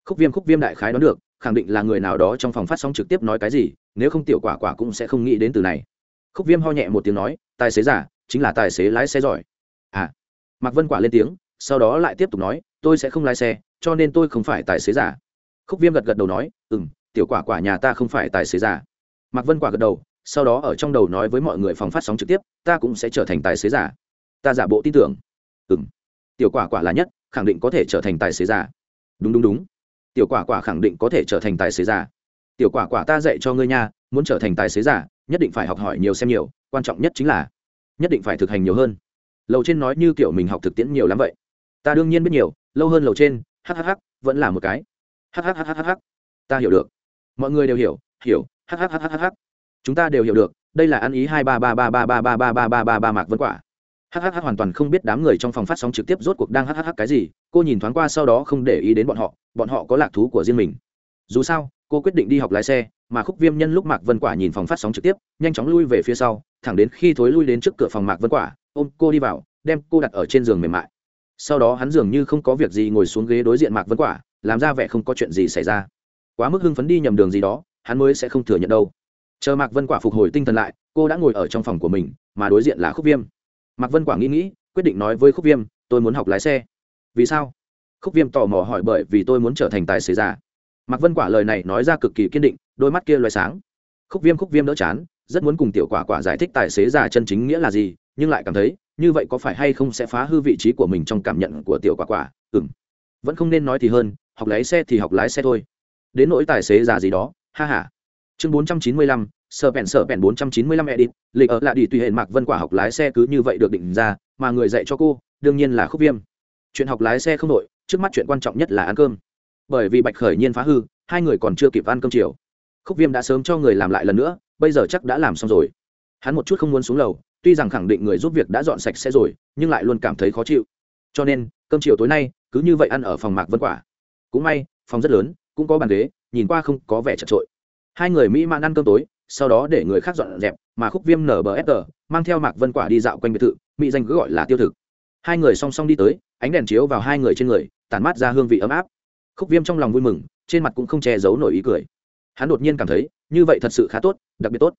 Khúc viêm khúc viêm đại khái đoán được, khẳng định là người nào đó trong phòng phát sóng trực tiếp nói cái gì, nếu không tiểu quả quả cũng sẽ không nghĩ đến từ này khúc viêm ho nhẹ một tiếng nói, tài xế giả, chính là tài xế lái xe giỏi. À. Mạc vân quả lên tiếng, sau đó lại tiếp tục nói, tôi sẽ không lái xe, cho nên tôi không phải tài xế giả. Khúc viêm gật gật đầu nói ừ m tiểu quả quả nhà ta không phải tài xế giả. Mạc vân quả gật đầu, sau đó ở trong đầu nói với mọi người phòng phát sóng trực tiếp, ta cũng sẽ trở thành tài xế giả. Ta giả bộ tin tưởng. Ừ m tiểu quả quả là nhất, khẳng định có thể trở thành tài xế giả. Đúng đúng đúng. Tiểu quả quả khẳng định có thể trở thành tài xế giả. Tiểu quả quả ta dạy cho ngươi nha, muốn trở thành tài xế giả nhất định phải học hỏi nhiều xem nhiều quan trọng nhất chính là nhất định phải thực hành nhiều hơn lầu trên nói như kiểu mình học thực tiễn nhiều lắm vậy ta đương nhiên biết nhiều lâu hơn lầu trên hhh vẫn là một cái hhhhh ta hiểu được mọi người đều hiểu hiểu hhhhh chúng ta đều hiểu được đây là ăn ý hai ba ba ba ba ba ba ba ba ba ba ba mạc vân quả hhh hoàn toàn không biết đám người trong phòng phát sóng trực tiếp rốt cuộc đang hhh cái gì cô nhìn thoáng qua sau đó không để ý đến bọn họ bọn họ có lạc thú của riêng mình dù sao cô quyết định đi học lái xe mà khúc viêm nhân lúc mạc vân quả nhìn phòng phát sóng trực tiếp, nhanh chóng lui về phía sau, thẳng đến khi thối lui đến trước cửa phòng mạc vân quả, ôm cô đi vào, đem cô đặt ở trên giường mềm mại. Sau đó hắn dường như không có việc gì ngồi xuống ghế đối diện mạc vân quả, làm ra vẻ không có chuyện gì xảy ra. Quá mức hưng phấn đi nhầm đường gì đó, hắn mới sẽ không thừa nhận đâu. Chờ mạc vân quả phục hồi tinh thần lại, cô đã ngồi ở trong phòng của mình, mà đối diện là khúc viêm. Mạc vân quả nghĩ nghĩ, quyết định nói với khúc viêm, tôi muốn học lái xe. Vì sao? Khúc viêm tò mò hỏi bởi vì tôi muốn trở thành tài xế giả mạc vân quả lời này nói ra cực kỳ kiên định, đôi mắt kia loay sáng. Khúc viêm khúc viêm đỡ chán, rất muốn cùng tiểu quả quả giải thích tài xế già chân chính nghĩa là gì, nhưng lại cảm thấy, như vậy có phải hay không sẽ phá hư vị trí của mình trong cảm nhận của tiểu quả quả? Ừ m vẫn không nên nói thì hơn, học lái xe thì học lái xe thôi. Đến nỗi tài xế già gì đó, ha h a chương bốn trăm chín mươi lăm sợ bèn sợ bèn bốn trăm chín mươi lăm edit, lịch ở lại đi tùy hệ mạc vân quả học lái xe cứ như vậy được định ra, mà người dạy cho cô, đương nhiên là khúc viêm. Chuyện học lái xe không đội trước mắt chuyện quan trọng nhất là ăn cơm bởi vì bạch khởi nhiên phá hư, hai người còn chưa kịp ăn cơm chiều. Khúc viêm đã sớm cho người làm lại lần nữa, bây giờ chắc đã làm xong rồi. Hắn một chút không muốn xuống lầu, tuy rằng khẳng định người giúp việc đã dọn sạch sẽ rồi, nhưng lại luôn cảm thấy khó chịu. Cho nên, cơm chiều tối nay, cứ như vậy ăn ở phòng mạc vân quả. Cũng may, phòng rất lớn, cũng có bàn ghế, nhìn qua không có vẻ chật trội hai người mỹ mãn ăn cơm tối, sau đó để người khác dọn dẹp, mà khúc viêm nở bờ ép mang theo mạc vân quả đi dạo quanh biệt thự, mỹ danh cứ gọi là tiêu thực. Hai người song song đi tới, ánh đèn chiếu vào hai người trên người, tản mát ra hương vị ấm áp khúc viêm trong lòng vui mừng, trên mặt cũng không che giấu nổi ý cười. Hắn đột nhiên cảm thấy, như vậy thật sự khá tốt, đặc biệt tốt.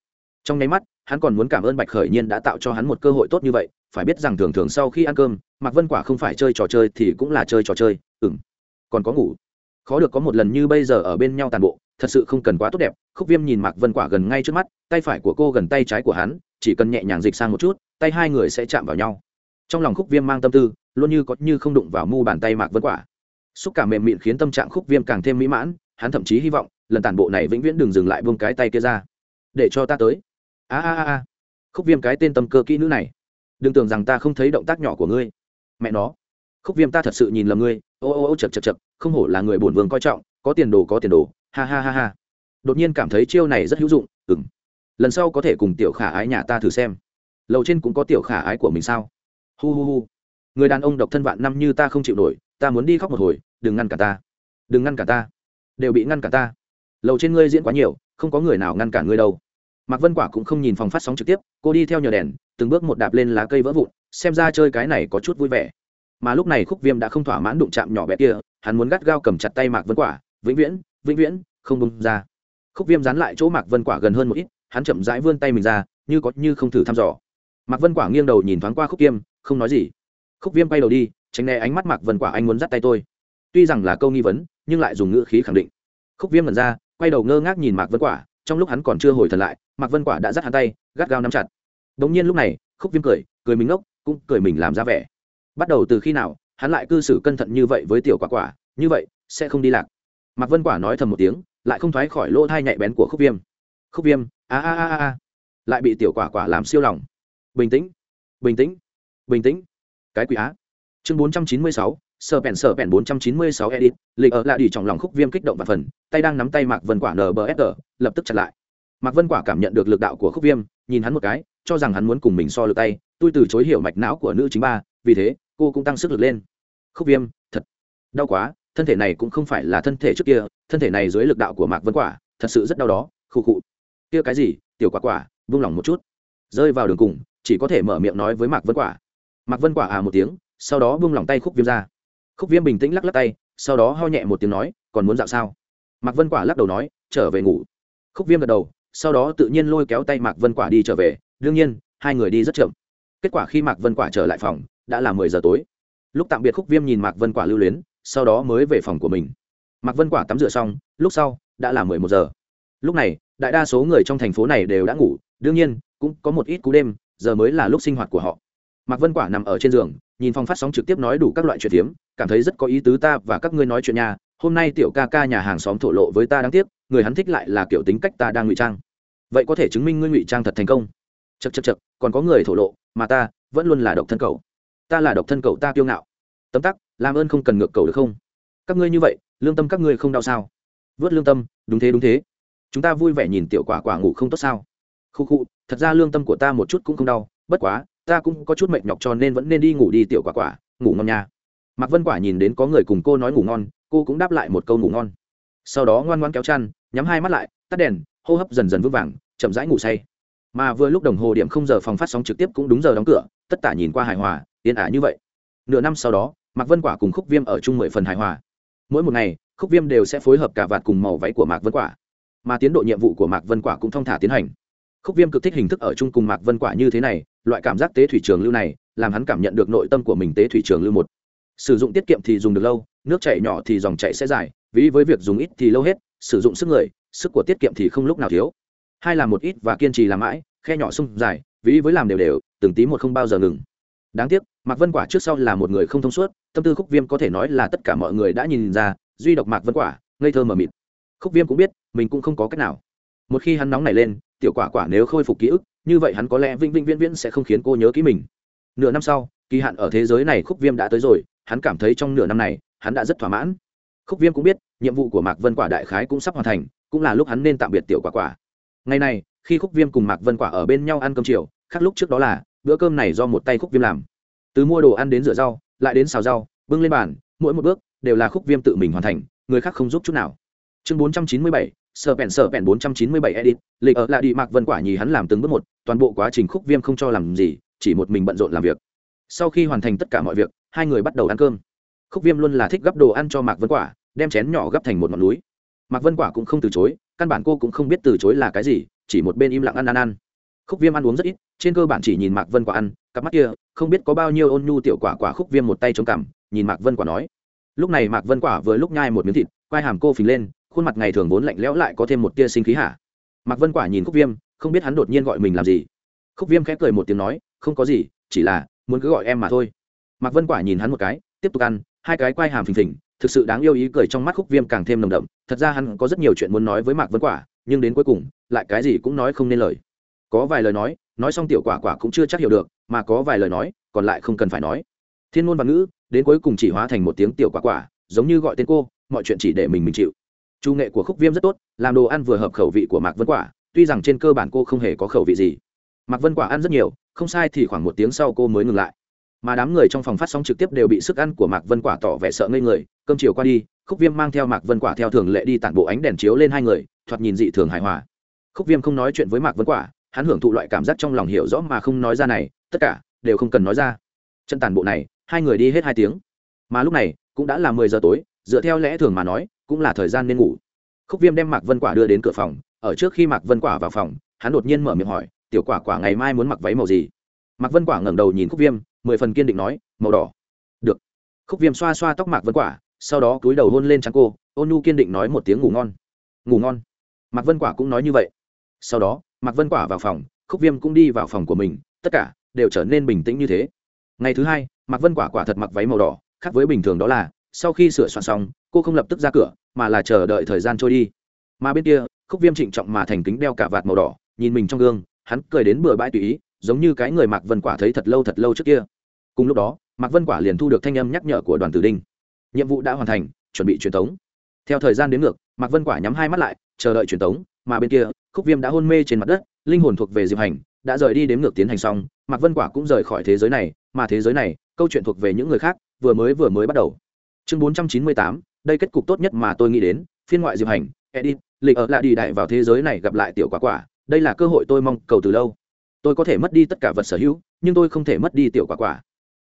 Trong nháy mắt, hắn còn muốn cảm ơn bạch khởi nhiên đã tạo cho hắn một cơ hội tốt như vậy, phải biết rằng thường thường sau khi ăn cơm, mạc vân quả không phải chơi trò chơi thì cũng là chơi trò chơi ừng còn có ngủ. Khó được có một lần như bây giờ ở bên nhau tàn bộ, thật sự không cần quá tốt đẹp, khúc viêm nhìn mạc vân quả gần ngay trước mắt, tay phải của cô gần tay trái của hắn, chỉ cần nhẹ nhàng dịch sang một chút, tay hai người sẽ chạm vào nhau. Trong lòng khúc viêm mang tâm tư, luôn như có như không đụng vào mu bàn tay mạc vân quả xúc cảm mềm mịn khiến tâm trạng khúc viêm càng thêm mỹ mãn, hắn thậm chí hy vọng, lần tàn bộ này vĩnh viễn đừng dừng lại buông cái tay kia ra. Để cho ta tới. A a a a. Khúc viêm cái tên tâm cơ kỹ nữ này. Đừng tưởng rằng ta không thấy động tác nhỏ của ngươi. Mẹ nó. Khúc viêm ta thật sự nhìn lầm ngươi. Ô ô ô chật chật chật không hổ là người bổn vương coi trọng, có tiền đồ có tiền đồ. Ha ha ha ha. Đột nhiên cảm thấy chiêu này rất hữu dụng ừng lần sau có thể cùng tiểu khả ái nhà ta thử xem. Lầu trên cũng có tiểu khả ái của mình sao? Hu hu hu. Người đàn ông độc thân vạn năm như ta không chịu nổi ta muốn đi khóc một hồi, đừng ngăn cả ta. Đừng ngăn cả ta. Đều bị ngăn cả ta. Lầu trên ngươi diễn quá nhiều, không có người nào ngăn cản ngươi đâu. Mạc vân quả cũng không nhìn phòng phát sóng trực tiếp, cô đi theo nhờ đèn, từng bước một đạp lên lá cây vỡ vụn, xem ra chơi cái này có chút vui vẻ. Mà lúc này khúc viêm đã không thỏa mãn đụng chạm nhỏ bé kia, hắn muốn gắt gao cầm chặt tay mạc vân quả, vĩnh viễn vĩnh viễn, không bông ra. Khúc viêm dán lại chỗ mạc vân quả gần hơn một ít, hắn chậm rãi vươn tay mình ra, như có như không thử thăm dò. Mạc vân quả nghiêng đầu nhìn thoáng qua khúc viêm, không nói gì. Khúc viêm bay đầu đi tránh né ánh mắt mạc vân quả anh muốn dắt tay tôi. Tuy rằng là câu nghi vấn, nhưng lại dùng ngữ khí khẳng định. Khúc viêm mần ra, quay đầu ngơ ngác nhìn mạc vân quả, trong lúc hắn còn chưa hồi thần lại, mạc vân quả đã dắt hắn tay, gắt gao nắm chặt. Đ ỗ n g nhiên lúc này, khúc viêm cười cười mình ngốc, cũng cười mình làm ra vẻ. Bắt đầu từ khi nào, hắn lại cư xử cẩn thận như vậy với tiểu quả quả, như vậy, sẽ không đi lạc. Mạc vân quả nói thầm một tiếng, lại không thoái khỏi lỗ thai nhạy bén của khúc viêm. Khúc viêm a a a a. Lại bị tiểu quả quả làm siêu lòng. Bình tĩnh bình tĩnh bình tĩnh. Cái quỷ á chương bốn trăm chín mươi sáu sờ bèn sờ bèn bốn trăm chín mươi sáu edit, lịch ở lại đi trong lòng khúc viêm kích động và phần, tay đang nắm tay mạc vân quả nbsg lập tức chặt lại. Mạc vân quả cảm nhận được lực đạo của khúc viêm, nhìn hắn một cái, cho rằng hắn muốn cùng mình so lực tay, tôi từ chối hiểu mạch não của nữ chính ba, vì thế, cô cũng tăng sức lực lên. Khúc viêm, thật đau quá, thân thể này cũng không phải là thân thể trước kia, thân thể này dưới lực đạo của mạc vân quả, thật sự rất đau đó, khụ khụ. Kia cái gì, tiểu quả quả, vung lòng một chút. Rơi vào đường cùng, chỉ có thể mở miệng nói với mạc vân quả. Mạc vân quả à một tiếng sau đó buông lỏng tay khúc viêm ra. Khúc viêm bình tĩnh lắc lắc tay, sau đó ho nhẹ một tiếng nói, còn muốn dạo sao? Mạc vân quả lắc đầu nói, trở về ngủ. Khúc viêm gật đầu, sau đó tự nhiên lôi kéo tay mạc vân quả đi trở về. Đương nhiên, hai người đi rất chậm. Kết quả khi mạc vân quả trở lại phòng, đã là mười giờ tối. Lúc tạm biệt khúc viêm nhìn mạc vân quả lưu luyến, sau đó mới về phòng của mình. Mạc vân quả tắm rửa xong, lúc sau, đã là mười một giờ. Lúc này, đại đa số người trong thành phố này đều đã ngủ, đương nhiên, cũng có một ít cú đêm, giờ mới là lúc sinh hoạt của họ. Mạc vân quả nằm ở trên giường nhìn phòng phát sóng trực tiếp nói đủ các loại chuyện tiếm cảm thấy rất có ý tứ ta và các ngươi nói chuyện nhà. Hôm nay tiểu ca ca nhà hàng xóm thổ lộ với ta đáng tiếc, người hắn thích lại là kiểu tính cách ta đang ngụy trang. Vậy có thể chứng minh ngươi ngụy trang thật thành công. Chật chật chật còn có người thổ lộ, mà ta vẫn luôn là độc thân cầu ta là độc thân cầu ta kiêu ngạo. Tấm tắc, làm ơn không cần ngược cầu được không? Các ngươi như vậy, lương tâm các ngươi không đau sao? Vớt lương tâm, đúng thế đúng thế. Chúng ta vui vẻ nhìn tiểu quả quả ngủ không tốt sao? Khu khu, thật ra lương tâm của ta một chút cũng không đau, bất quá ta cũng có chút mệt nhọc cho nên vẫn nên đi ngủ đi, tiểu quả quả, ngủ ngon nha. Mạc vân quả nhìn đến có người cùng cô nói ngủ ngon, cô cũng đáp lại một câu ngủ ngon. Sau đó ngoan ngoan kéo chăn, nhắm hai mắt lại, tắt đèn, hô hấp dần dần vững vàng, chậm rãi ngủ say. Mà vừa lúc đồng hồ điểm không giờ phòng phát sóng trực tiếp cũng đúng giờ đóng cửa, tất cả nhìn qua hài hòa, yên ả như vậy. Nửa năm sau đó, mạc vân quả cùng khúc viêm ở chung mười phần hài hòa. Mỗi một ngày, khúc viêm đều sẽ phối hợp cả vạt cùng màu váy của mạc vân quả. Mà tiến độ nhiệm vụ của mạc vân quả cũng thong thả tiến hành. Khúc viêm cực thích hình thức ở chung cùng mạc vân quả như thế này loại cảm giác tế thủy trường lưu này, làm hắn cảm nhận được nội tâm của mình tế thủy trường lưu một. Sử dụng tiết kiệm thì dùng được lâu, nước chảy nhỏ thì dòng chảy sẽ dài ví với việc dùng ít thì lâu hết, sử dụng sức người, sức của tiết kiệm thì không lúc nào thiếu. Hai là một ít và kiên trì làm mãi, khe nhỏ sung dài ví với làm đều đều, từng tí một không bao giờ ngừng. Đáng tiếc, mạc vân quả trước sau là một người không thông suốt, tâm tư khúc viêm có thể nói là tất cả mọi người đã nhìn ra, duy độc mạc vân quả, ngây thơ mờ mịt. Khúc viêm cũng biết, mình cũng không có cách nào. Một khi hắn nóng này lên tiểu quả quả nếu khôi phục ký ức, như vậy hắn có lẽ vĩnh vĩnh viễn viễn sẽ không khiến cô nhớ kỹ mình. Nửa năm sau, kỳ hạn ở thế giới này khúc viêm đã tới rồi, hắn cảm thấy trong nửa năm này, hắn đã rất thỏa mãn. Khúc viêm cũng biết, nhiệm vụ của mạc vân quả đại khái cũng sắp hoàn thành, cũng là lúc hắn nên tạm biệt tiểu quả quả. Ngày này, khi khúc viêm cùng mạc vân quả ở bên nhau ăn cơm chiều, khác lúc trước đó là, bữa cơm này do một tay khúc viêm làm. Từ mua đồ ăn đến rửa rau, lại đến xào rau, bưng lên bàn, mỗi một bước đều là khúc viêm tự mình hoàn thành, người khác không giúp chút nào. Chương bốn trăm chín mươi bảy sở pèn sở pèn bốn trăm chín mươi bảy edit, lịch ở lại đi mạc vân quả nhì hắn làm từng bước một, toàn bộ quá trình khúc viêm không cho làm gì, chỉ một mình bận rộn làm việc. Sau khi hoàn thành tất cả mọi việc, hai người bắt đầu ăn cơm. Khúc viêm luôn là thích gắp đồ ăn cho mạc vân quả, đem chén nhỏ gắp thành một ngọn núi. Mạc vân quả cũng không từ chối, căn bản cô cũng không biết từ chối là cái gì, chỉ một bên im lặng ăn ăn ăn. Khúc viêm ăn uống rất ít, trên cơ bản chỉ nhìn mạc vân quả ăn, cặp mắt kia, không biết có bao nhiêu ôn nhu tiểu quả quả khúc viêm một tay chống cằm, nhìn mạc vân quả nói. Lúc này mạc vân quả vừa lúc nhai một miếng thịt, quai hàm cô phình lên khuôn mặt ngày thường vốn lạnh lẽo lại có thêm một tia sinh khí hả? Mạc vân quả nhìn khúc viêm, không biết hắn đột nhiên gọi mình làm gì. Khúc viêm khẽ cười một tiếng nói, không có gì, chỉ là muốn cứ gọi em mà thôi. Mạc vân quả nhìn hắn một cái, tiếp tục ăn, hai cái quai hàm phình phình, thực sự đáng yêu ý cười trong mắt khúc viêm càng thêm nồng đậm. Thật ra hắn có rất nhiều chuyện muốn nói với mạc vân quả, nhưng đến cuối cùng, lại cái gì cũng nói không nên lời. Có vài lời nói nói xong tiểu quả quả cũng chưa chắc hiểu được, mà có vài lời nói, còn lại không cần phải nói. Thiên ngôn văn ngữ, đến cuối cùng chỉ hóa thành một tiếng tiểu quả quả, giống như gọi tên cô, mọi chuyện chỉ để mình mình chịu chu nghệ của khúc viêm rất tốt, làm đồ ăn vừa hợp khẩu vị của mạc vân quả, tuy rằng trên cơ bản cô không hề có khẩu vị gì. Mạc vân quả ăn rất nhiều, không sai thì khoảng một tiếng sau cô mới ngừng lại. Mà đám người trong phòng phát sóng trực tiếp đều bị sức ăn của mạc vân quả tỏ vẻ sợ ngây người, cơm chiều qua đi, khúc viêm mang theo mạc vân quả theo thường lệ đi tản bộ ánh đèn chiếu lên hai người, thoạt nhìn dị thường hài hòa. Khúc viêm không nói chuyện với mạc vân quả, hắn hưởng thụ loại cảm giác trong lòng hiểu rõ mà không nói ra này, tất cả đều không cần nói ra. Trận tản bộ này, hai người đi hết hai tiếng. Mà lúc này, cũng đã là mười giờ tối, dựa theo lẽ thường mà nói cũng là thời gian nên ngủ. Khúc viêm đem mạc vân quả đưa đến cửa phòng, ở trước khi mạc vân quả vào phòng, hắn đột nhiên mở miệng hỏi, tiểu quả quả ngày mai muốn mặc váy màu gì? Mạc vân quả ngẩng đầu nhìn khúc viêm, mười phần kiên định nói, màu đỏ. Được. Khúc viêm xoa xoa tóc mạc vân quả, sau đó cúi đầu hôn lên trắng cô, ôn nhu kiên định nói một tiếng ngủ ngon. Ngủ ngon. Mạc vân quả cũng nói như vậy. Sau đó, mạc vân quả vào phòng, khúc viêm cũng đi vào phòng của mình, tất cả đều trở nên bình tĩnh như thế. Ngày thứ hai, mạc vân quả quả thật mặc váy màu đỏ, khác với bình thường đó là sau khi sửa soạn xong, cô không lập tức ra cửa, mà là chờ đợi thời gian trôi đi. Mà bên kia, khúc viêm trịnh trọng mà thành kính đeo cả vạt màu đỏ, nhìn mình trong gương, hắn cười đến bừa bãi tùy ý, giống như cái người mạc vân quả thấy thật lâu thật lâu trước kia. Cùng lúc đó, mạc vân quả liền thu được thanh âm nhắc nhở của đoàn tử đinh. Nhiệm vụ đã hoàn thành, chuẩn bị truyền tống. Theo thời gian đến ngược, mạc vân quả nhắm hai mắt lại, chờ đợi truyền tống, mà bên kia, khúc viêm đã hôn mê trên mặt đất, linh hồn thuộc về diệp hành, đã rời đi đếm ngược tiến hành xong, mạc vân quả cũng rời khỏi thế giới này, mà thế giới này, câu chuyện thuộc về những người khác, vừa mới vừa mới bắt đầu chương bốn trăm chín mươi tám, đây kết cục tốt nhất mà tôi nghĩ đến, phiên ngoại diệp hành edit lịch ở lại đi đại vào thế giới này gặp lại tiểu quả quả, đây là cơ hội tôi mong cầu từ lâu. Tôi có thể mất đi tất cả vật sở hữu, nhưng tôi không thể mất đi tiểu quả quả.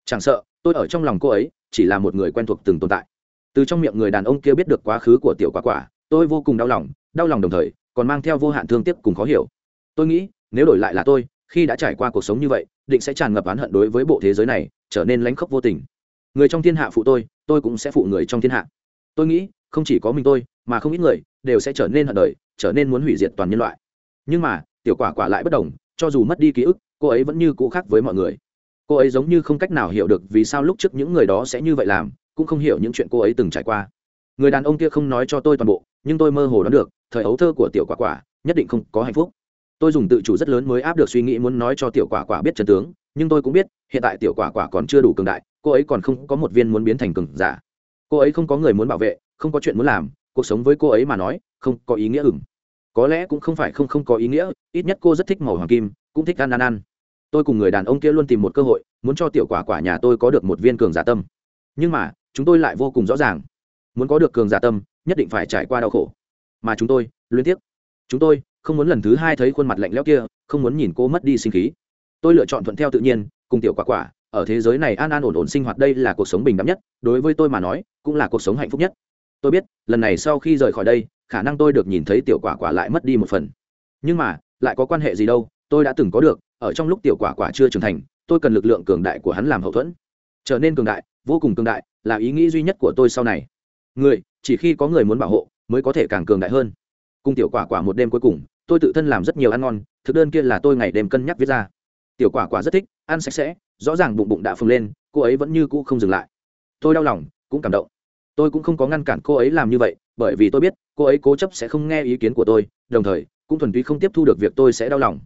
Chẳng sợ, tôi ở trong lòng cô ấy, chỉ là một người quen thuộc từng tồn tại. Từ trong miệng người đàn ông kia biết được quá khứ của tiểu quả quả, tôi vô cùng đau lòng đau lòng đồng thời, còn mang theo vô hạn thương tiếc cùng khó hiểu. Tôi nghĩ, nếu đổi lại là tôi, khi đã trải qua cuộc sống như vậy, định sẽ tràn ngập oán hận đối với bộ thế giới này, trở nên lánh khóc vô tình người trong thiên hạ phụ tôi tôi cũng sẽ phụ người trong thiên hạ. Tôi nghĩ, không chỉ có mình tôi, mà không ít người đều sẽ trở nên hận đời, trở nên muốn hủy diệt toàn nhân loại. Nhưng mà, tiểu quả quả lại bất đồng, cho dù mất đi ký ức, cô ấy vẫn như cũ khác với mọi người. Cô ấy giống như không cách nào hiểu được vì sao lúc trước những người đó sẽ như vậy làm, cũng không hiểu những chuyện cô ấy từng trải qua. Người đàn ông kia không nói cho tôi toàn bộ, nhưng tôi mơ hồ đoán được, thời ấu thơ của tiểu quả quả nhất định không có hạnh phúc tôi dùng tự chủ rất lớn mới áp được suy nghĩ muốn nói cho tiểu quả quả biết chân tướng, nhưng tôi cũng biết, hiện tại tiểu quả quả còn chưa đủ cường đại, cô ấy còn không có một viên muốn biến thành cường giả. Cô ấy không có người muốn bảo vệ, không có chuyện muốn làm, cuộc sống với cô ấy mà nói, không có ý nghĩa ửng. Có lẽ cũng không phải không không có ý nghĩa, ít nhất cô rất thích màu hoàng kim, cũng thích ăn ăn ăn. Tôi cùng người đàn ông kia luôn tìm một cơ hội, muốn cho tiểu quả quả nhà tôi có được một viên cường giả tâm. Nhưng mà, chúng tôi lại vô cùng rõ ràng. Muốn có được cường giả tâm, nhất định phải trải qua đau khổ. Mà chúng tôi luyến tiếc chúng tôi không muốn lần thứ hai thấy khuôn mặt lạnh lẽo kia, không muốn nhìn cô mất đi sinh khí. Tôi lựa chọn thuận theo tự nhiên, cùng tiểu quả quả, ở thế giới này an an ổn ổn sinh hoạt đây là cuộc sống bình đẳng nhất, đối với tôi mà nói, cũng là cuộc sống hạnh phúc nhất. Tôi biết, lần này sau khi rời khỏi đây, khả năng tôi được nhìn thấy tiểu quả quả lại mất đi một phần. Nhưng mà, lại có quan hệ gì đâu, tôi đã từng có được, ở trong lúc tiểu quả quả chưa trưởng thành, tôi cần lực lượng cường đại của hắn làm hậu thuẫn. Trở nên cường đại, vô cùng cường đại, là ý nghĩ duy nhất của tôi sau này. Người, chỉ khi có người muốn bảo hộ, mới có thể càng cường đại hơn cùng tiểu quả quả một đêm cuối cùng, tôi tự thân làm rất nhiều ăn ngon, thực đơn kia là tôi ngày đêm cân nhắc viết ra. Tiểu quả quả rất thích, ăn sạch sẽ, rõ ràng bụng bụng đã phồng lên, cô ấy vẫn như cũ không dừng lại. Tôi đau lòng, cũng cảm động. Tôi cũng không có ngăn cản cô ấy làm như vậy, bởi vì tôi biết, cô ấy cố chấp sẽ không nghe ý kiến của tôi, đồng thời, cũng thuần túy không tiếp thu được việc tôi sẽ đau lòng.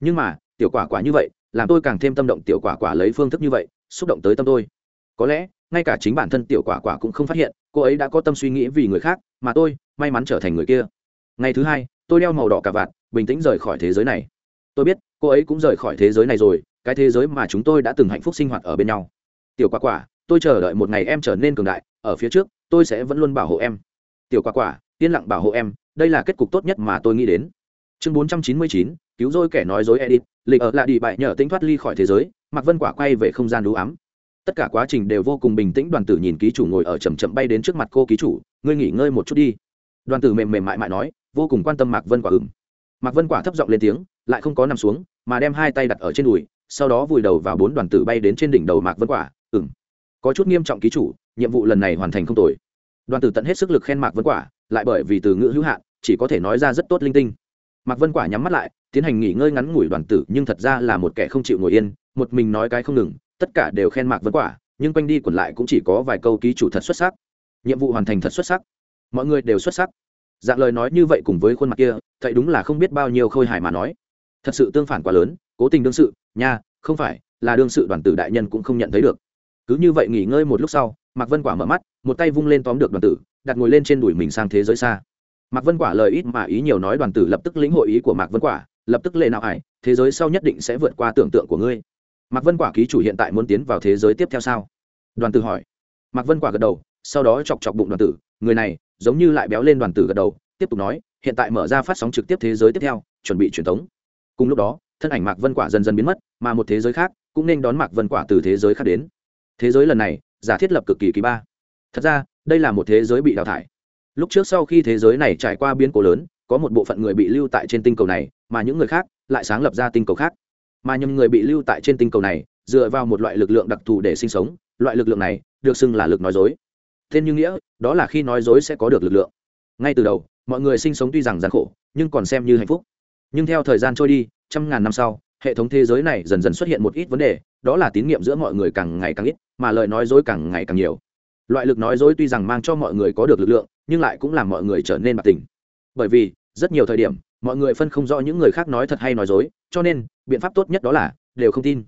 Nhưng mà, tiểu quả quả như vậy, làm tôi càng thêm tâm động tiểu quả quả lấy phương thức như vậy, xúc động tới tâm tôi. Có lẽ, ngay cả chính bản thân tiểu quả quả cũng không phát hiện, cô ấy đã có tâm suy nghĩ vì người khác, mà tôi, may mắn trở thành người kia ngày thứ hai, tôi đeo màu đỏ cả vạt, bình tĩnh rời khỏi thế giới này. Tôi biết, cô ấy cũng rời khỏi thế giới này rồi, cái thế giới mà chúng tôi đã từng hạnh phúc sinh hoạt ở bên nhau. Tiểu quả quả, tôi chờ đợi một ngày em trở nên cường đại, ở phía trước, tôi sẽ vẫn luôn bảo hộ em. Tiểu quả quả, yên lặng bảo hộ em, đây là kết cục tốt nhất mà tôi nghĩ đến. Chương bốn trăm chín mươi chín, cứu rỗi kẻ nói dối edit lịch ở lại đi bại nhờ tính thoát ly khỏi thế giới, mạc vân quả quay về không gian đũ ám. Tất cả quá trình đều vô cùng bình tĩnh, đoàn tử nhìn ký chủ ngồi ở chầm chậm bay đến trước mặt cô ký chủ, ngươi nghỉ ngơi một chút đi đoàn tử mềm mềm mại mại nói, vô cùng quan tâm mạc vân quả ừng mạc vân quả thấp giọng lên tiếng, lại không có nằm xuống, mà đem hai tay đặt ở trên đùi, sau đó vùi đầu vào bốn đoàn tử bay đến trên đỉnh đầu mạc vân quả ừng có chút nghiêm trọng ký chủ, nhiệm vụ lần này hoàn thành không tồi. Đoàn tử tận hết sức lực khen mạc vân quả, lại bởi vì từ ngữ hữu hạn, chỉ có thể nói ra rất tốt linh tinh. Mạc vân quả nhắm mắt lại, tiến hành nghỉ ngơi ngắn ngủi đoàn tử, nhưng thật ra là một kẻ không chịu ngồi yên, một mình nói cái không ngừng, tất cả đều khen mạc vân quả, nhưng quanh đi quẩn lại cũng chỉ có vài câu ký chủ thật xuất sắc. Nhiệm vụ hoàn thành thật xuất sắc mọi người đều xuất sắc. Dạng lời nói như vậy cùng với khuôn mặt kia thầy đúng là không biết bao nhiêu khôi hài mà nói. Thật sự tương phản quá lớn, cố tình đương sự, nha, không phải, là đương sự đoàn tử đại nhân cũng không nhận thấy được. Cứ như vậy nghỉ ngơi một lúc sau, mạc vân quả mở mắt, một tay vung lên tóm được đoàn tử, đặt ngồi lên trên đùi mình sang thế giới xa. Mạc vân quả lời ít mà ý nhiều nói đoàn tử lập tức lĩnh hội ý của mạc vân quả, lập tức lệ nào ải, thế giới sau nhất định sẽ vượt qua tưởng tượng của ngươi. Mạc vân quả ký chủ hiện tại muốn tiến vào thế giới tiếp theo sao? Đoàn tử hỏi. Mạc vân quả gật đầu, sau đó chọc chọc bụng đoàn tử, người này giống như lại béo lên đoàn tử gật đầu, tiếp tục nói, hiện tại mở ra phát sóng trực tiếp thế giới tiếp theo, chuẩn bị truyền thống. Cùng lúc đó, thân ảnh mạc vân quả dần dần biến mất, mà một thế giới khác cũng nên đón mạc vân quả từ thế giới khác đến. Thế giới lần này, giả thiết lập cực kỳ kỳ ba. Thật ra, đây là một thế giới bị đào thải. Lúc trước sau khi thế giới này trải qua biến cố lớn, có một bộ phận người bị lưu tại trên tinh cầu này, mà những người khác lại sáng lập ra tinh cầu khác. Mà những người bị lưu tại trên tinh cầu này, dựa vào một loại lực lượng đặc thù để sinh sống, loại lực lượng này được xưng là lực nói dối tên như nghĩa, đó là khi nói dối sẽ có được lực lượng. Ngay từ đầu, mọi người sinh sống tuy rằng gian khổ, nhưng còn xem như hạnh phúc. Nhưng theo thời gian trôi đi, trăm ngàn năm sau, hệ thống thế giới này dần dần xuất hiện một ít vấn đề, đó là tín nhiệm giữa mọi người càng ngày càng ít, mà lời nói dối càng ngày càng nhiều. Loại lực nói dối tuy rằng mang cho mọi người có được lực lượng, nhưng lại cũng làm mọi người trở nên bạc tình. Bởi vì, rất nhiều thời điểm, mọi người phân không rõ những người khác nói thật hay nói dối, cho nên, biện pháp tốt nhất đó là, đều không tin.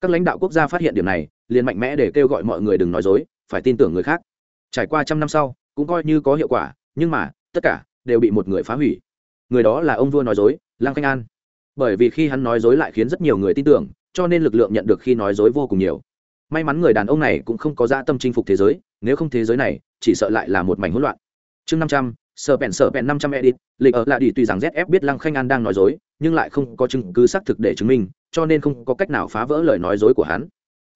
Các lãnh đạo quốc gia phát hiện điểm này, liền mạnh mẽ để kêu gọi mọi người đừng nói dối, phải tin tưởng người khác trải qua trăm năm sau, cũng coi như có hiệu quả, nhưng mà, tất cả đều bị một người phá hủy. Người đó là ông vua nói dối, lăng khanh an. Bởi vì khi hắn nói dối lại khiến rất nhiều người tin tưởng, cho nên lực lượng nhận được khi nói dối vô cùng nhiều. May mắn người đàn ông này cũng không có dã tâm chinh phục thế giới, nếu không thế giới này, chỉ sợ lại là một mảnh hỗn loạn. Chương năm trăm, sở bèn sở bèn năm trăm edit, lịch ở là đi tùy rằng zf biết lăng khanh an đang nói dối, nhưng lại không có chứng cứ xác thực để chứng minh, cho nên không có cách nào phá vỡ lời nói dối của hắn.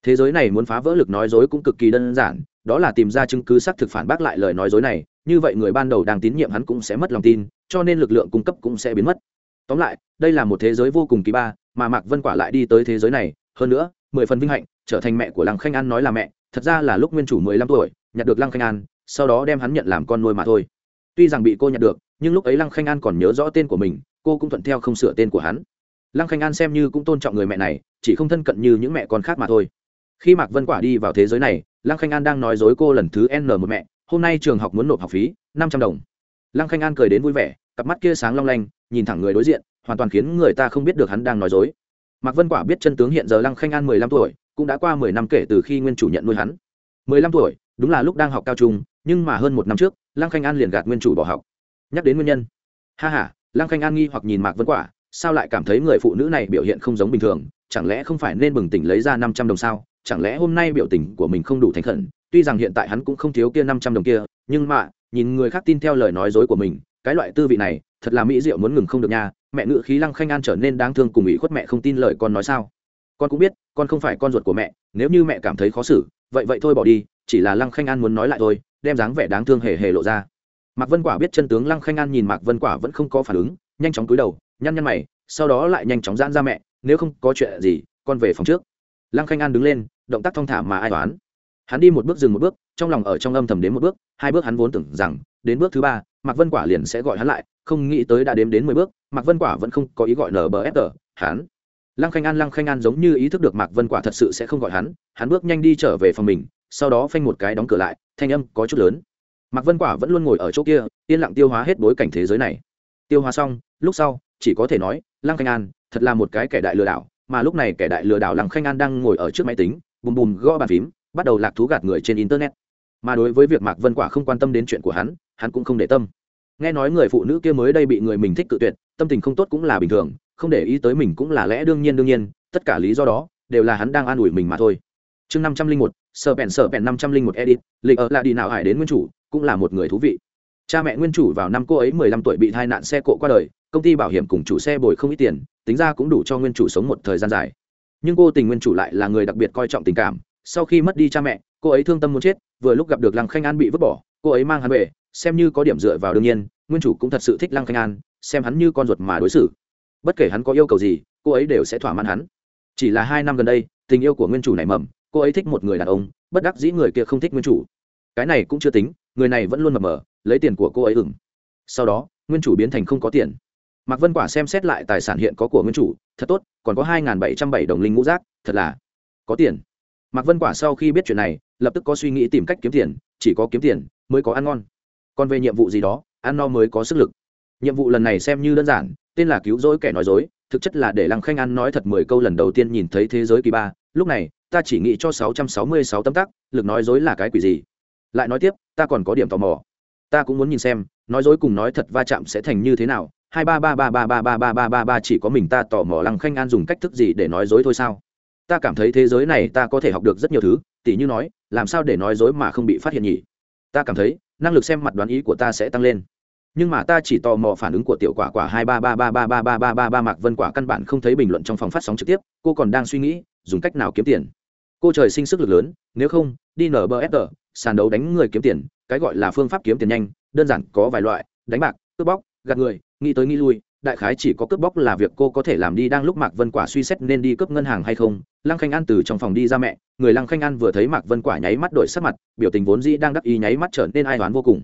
Thế giới này muốn phá vỡ lực nói dối cũng cực kỳ đơn giản đó là tìm ra chứng cứ xác thực phản bác lại lời nói dối này, như vậy người ban đầu đang tín nhiệm hắn cũng sẽ mất lòng tin, cho nên lực lượng cung cấp cũng sẽ biến mất. Tóm lại, đây là một thế giới vô cùng kỳ ba, mà mạc vân quả lại đi tới thế giới này, hơn nữa, mười phần vinh hạnh, trở thành mẹ của lăng khanh an nói là mẹ, thật ra là lúc nguyên chủ mười lăm tuổi, nhặt được lăng khanh an, sau đó đem hắn nhận làm con nuôi mà thôi. Tuy rằng bị cô nhặt được, nhưng lúc ấy lăng khanh an còn nhớ rõ tên của mình, cô cũng thuận theo không sửa tên của hắn. Lăng khanh an xem như cũng tôn trọng người mẹ này, chỉ không thân cận như những mẹ con khác mà thôi khi mạc vân quả đi vào thế giới này, lăng khanh an đang nói dối cô lần thứ n một mẹ, hôm nay trường học muốn nộp học phí, năm trăm đồng. Lăng khanh an cười đến vui vẻ, cặp mắt kia sáng long lanh, nhìn thẳng người đối diện, hoàn toàn khiến người ta không biết được hắn đang nói dối. Mạc vân quả biết chân tướng hiện giờ lăng khanh an mười lăm tuổi, cũng đã qua mười năm kể từ khi nguyên chủ nhận nuôi hắn. Mười lăm tuổi, đúng là lúc đang học cao trung, nhưng mà hơn một năm trước, lăng khanh an liền gạt nguyên chủ bỏ học. Nhắc đến nguyên nhân. Ha h a lăng khanh an nghi hoặc nhìn mạc vân quả, sao lại cảm thấy người phụ nữ này biểu hiện không giống bình thường, chẳng lẽ không phải nên bừng tỉnh lấy ra năm trăm đồng sao? Chẳng lẽ hôm nay biểu tình của mình không đủ thành khẩn? Tuy rằng hiện tại hắn cũng không thiếu kia năm trăm đồng kia, nhưng mà, nhìn người khác tin theo lời nói dối của mình, cái loại tư vị này, thật là mỹ diệu muốn ngừng không được nha. Mẹ ngự khí lăng khanh an trở nên đáng thương cùng ủy khuất mẹ không tin lời con nói sao? Con cũng biết, con không phải con ruột của mẹ, nếu như mẹ cảm thấy khó xử, vậy vậy thôi bỏ đi, chỉ là lăng khanh an muốn nói lại thôi, đem dáng vẻ đáng thương hề hề lộ ra. Mạc vân quả biết chân tướng lăng khanh an nhìn mạc vân quả vẫn không có phản ứng, nhanh chóng cúi đầu, nhăn nhăn mày, sau đó lại nhanh chóng giãn ra mẹ, nếu không có chuyện gì, con về phòng trước lăng khanh an đứng lên, động tác thong thả mà ai toán hắn đi một bước dừng một bước, trong lòng ở trong âm thầm đến một bước, hai bước hắn vốn tưởng rằng, đến bước thứ ba, mạc vân quả liền sẽ gọi hắn lại, không nghĩ tới đã đếm đến mười bước, mạc vân quả vẫn không có ý gọi nở bờ ép tờ, hắn. Lăng khanh an, lăng khanh an giống như ý thức được mạc vân quả thật sự sẽ không gọi hắn hắn bước nhanh đi trở về phòng mình, sau đó phanh một cái đóng cửa lại, thanh âm có chút lớn. Mạc vân quả vẫn luôn ngồi ở chỗ kia, yên lặng tiêu hóa hết bối cảnh thế giới này. Tiêu hóa xong, lúc sau, chỉ có thể nói, lăng khanh an, thật là một cái kẻ đại lừa đảo mà lúc này kẻ đại lừa đảo lăng khanh an đang ngồi ở trước máy tính, bùm bùm gõ bàn phím, bắt đầu lạc thú gạt người trên internet. Mà đối với việc mạc vân quả không quan tâm đến chuyện của hắn hắn cũng không để tâm. Nghe nói người phụ nữ kia mới đây bị người mình thích cự tuyệt, tâm tình không tốt cũng là bình thường, không để ý tới mình cũng là lẽ đương nhiên đương nhiên, tất cả lý do đó đều là hắn đang an ủi mình mà thôi. Chương năm trăm linh một sợ bèn sợ bèn năm trăm linh một edit, lịch ở là đi nào hải đến nguyên chủ, cũng là một người thú vị. Cha mẹ nguyên chủ vào năm cô ấy mười lăm tuổi bị tai nạn xe cộ qua đời công ty bảo hiểm cùng chủ xe bồi không ít tiền, tính ra cũng đủ cho nguyên chủ sống một thời gian dài. Nhưng cô tình nguyên chủ lại là người đặc biệt coi trọng tình cảm, sau khi mất đi cha mẹ, cô ấy thương tâm muốn chết, vừa lúc gặp được lăng khanh an bị vứt bỏ, cô ấy mang hắn về, xem như có điểm dựa vào đương nhiên, nguyên chủ cũng thật sự thích lăng khanh an, xem hắn như con ruột mà đối xử. Bất kể hắn có yêu cầu gì, cô ấy đều sẽ thỏa mãn hắn. Chỉ là hai năm gần đây, tình yêu của nguyên chủ nảy mầm, cô ấy thích một người đàn ông, bất đắc dĩ người kia không thích nguyên chủ. Cái này cũng chưa tính, người này vẫn luôn mập mờ, lấy tiền của cô ấy ửng. Sau đó, nguyên chủ biến thành không có tiền mạc vân quả xem xét lại tài sản hiện có của nguyên chủ, thật tốt, còn có hai bảy trăm bảy đồng linh ngũ rác thật là có tiền. Mạc vân quả sau khi biết chuyện này, lập tức có suy nghĩ tìm cách kiếm tiền, chỉ có kiếm tiền mới có ăn ngon. Còn về nhiệm vụ gì đó, ăn no mới có sức lực. Nhiệm vụ lần này xem như đơn giản, tên là cứu rỗi kẻ nói dối, thực chất là để lăng khanh ăn nói thật mười câu lần đầu tiên nhìn thấy thế giới kỳ ba, lúc này, ta chỉ nghĩ cho sáu trăm sáu mươi sáu tấm tắc, lực nói dối là cái quỷ gì? Lại nói tiếp, ta còn có điểm tò mò. Ta cũng muốn nhìn xem, nói dối cùng nói thật va chạm sẽ thành như thế nào hai ba ba ba ba ba ba ba ba ba ba chỉ có mình ta tò mò lăng khanh an dùng cách thức gì để nói dối thôi sao ta cảm thấy thế giới này ta có thể học được rất nhiều thứ tỉ như nói làm sao để nói dối mà không bị phát hiện nhỉ ta cảm thấy năng lực xem mặt đoán ý của ta sẽ tăng lên nhưng mà ta chỉ tò mò phản ứng của tiểu quả quả hai ba ba ba ba ba ba ba ba ba mạc vân quả căn bản không thấy bình luận trong phòng phát sóng trực tiếp cô còn đang suy nghĩ dùng cách nào kiếm tiền cô trời sinh sức lực lớn nếu không đi nở bờ sờ, sàn đấu đánh người kiếm tiền cái gọi là phương pháp kiếm tiền nhanh đơn giản có vài loại đánh bạc cướp bóc gạt người nghĩ tới nghĩ lui, đại khái chỉ có cướp bóc là việc cô có thể làm đi. Đang lúc mạc vân quả suy xét nên đi cướp ngân hàng hay không, lăng khanh an từ trong phòng đi ra mẹ. Người lăng khanh an vừa thấy mạc vân quả nháy mắt đổi sắc mặt, biểu tình vốn dĩ đang đắc ý nháy mắt trở nên ai toán vô cùng.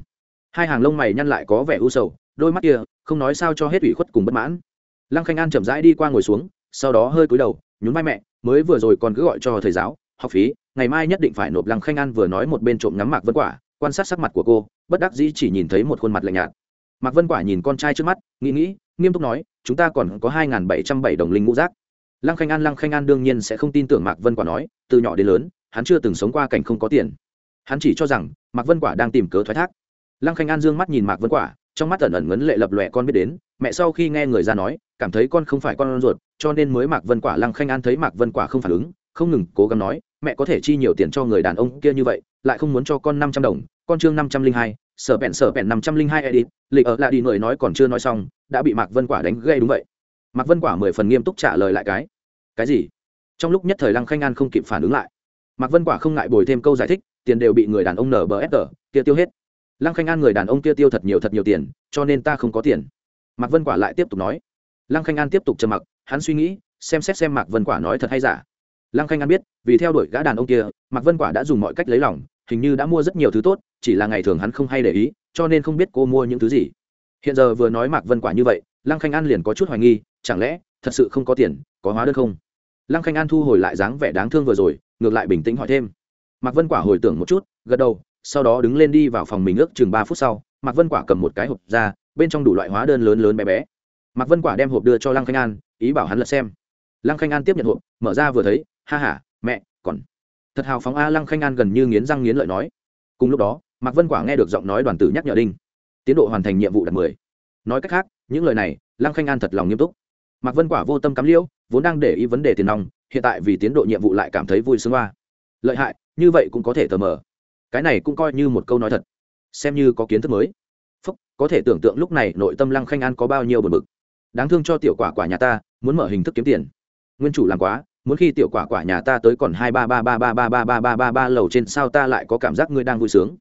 Hai hàng lông mày nhăn lại có vẻ u sầu, đôi mắt kia, không nói sao cho hết ủy khuất cùng bất mãn. Lăng khanh an chậm rãi đi qua ngồi xuống, sau đó hơi cúi đầu, nhún vai mẹ, mới vừa rồi còn cứ gọi cho thầy giáo, học phí, ngày mai nhất định phải nộp. Lăng khanh an vừa nói một bên trộm ngắm mạc vân quả, quan sát sắc mặt của cô, bất đắc dĩ chỉ nhìn thấy một khuôn mặt lạnh nhạt mạc vân quả nhìn con trai trước mắt, nghĩ nghĩ, nghiêm túc nói, chúng ta còn có hai bảy trăm bảy đồng linh ngũ giác. Lăng khanh an, lăng khanh an đương nhiên sẽ không tin tưởng mạc vân quả nói, từ nhỏ đến lớn, hắn chưa từng sống qua cảnh không có tiền. Hắn chỉ cho rằng, mạc vân quả đang tìm cớ thoái thác. Lăng khanh an dương mắt nhìn mạc vân quả, trong mắt ẩn ẩn ngấn lệ lập lòe con biết đến, mẹ sau khi nghe người ra nói, cảm thấy con không phải con ruột, cho nên mới mạc vân quả, lăng khanh an thấy mạc vân quả không phản ứng, không ngừng cố gắng nói, mẹ có thể chi nhiều tiền cho người đàn ông kia như vậy, lại không muốn cho con năm trăm đồng, con chương năm trăm linh hai sở bẹn sở bẹn năm trăm linh hai edit, lịch ở lại đi người nói còn chưa nói xong, đã bị mạc vân quả đánh gây đúng vậy. Mạc vân quả mười phần nghiêm túc trả lời lại cái. Cái gì? Trong lúc nhất thời lăng khanh an không kịp phản ứng lại. Mạc vân quả không ngại bồi thêm câu giải thích, tiền đều bị người đàn ông nở bờ ép tờ kia tiêu hết. Lăng khanh an người đàn ông kia tiêu thật nhiều thật nhiều tiền, cho nên ta không có tiền. Mạc vân quả lại tiếp tục nói. Lăng khanh an tiếp tục trầm mặc, hắn suy nghĩ, xem xét xem mạc vân quả nói thật hay giả. Lăng khanh an biết, vì theo đuổi gã đàn ông kia, mạc vân quả đã dùng mọi cách lấy lòng hình như đã mua rất nhiều thứ tốt, chỉ là ngày thường hắn không hay để ý, cho nên không biết cô mua những thứ gì. Hiện giờ vừa nói mạc vân quả như vậy, lăng khanh an liền có chút hoài nghi, chẳng lẽ, thật sự không có tiền, có hóa đơn không? Lăng khanh an thu hồi lại dáng vẻ đáng thương vừa rồi, ngược lại bình tĩnh hỏi thêm. Mạc vân quả hồi tưởng một chút, gật đầu, sau đó đứng lên đi vào phòng mình ước chừng ba phút sau, mạc vân quả cầm một cái hộp ra, bên trong đủ loại hóa đơn lớn lớn bé bé. Mạc vân quả đem hộp đưa cho lăng khanh an, ý bảo hắn lật xem. Lăng khanh an tiếp nhận hộp, mở ra vừa thấy, ha h a mẹ, còn thật hào phóng a lăng khanh an gần như nghiến răng nghiến lợi nói. Cùng lúc đó mạc vân quả nghe được giọng nói đoàn tử nhắc nhở đinh. Tiến độ hoàn thành nhiệm vụ đạt mười. Nói cách khác những lời này lăng khanh an thật lòng nghiêm túc. Mạc vân quả vô tâm cắm liễu, vốn đang để ý vấn đề tiền nong hiện tại vì tiến độ nhiệm vụ lại cảm thấy vui sướng hoa. Lợi hại như vậy cũng có thể tờ mờ. Cái này cũng coi như một câu nói thật. Xem như có kiến thức mới. Phúc có thể tưởng tượng lúc này nội tâm lăng khanh an có bao nhiêu bật mực đáng thương cho tiểu quả quả nhà ta muốn mở hình thức kiếm tiền. Nguyên chủ làm quá muốn khi tiểu quả quả nhà ta tới còn hai ba ba ba ba ba ba ba ba ba ba lầu trên sao ta lại có cảm giác ngươi đang vui sướng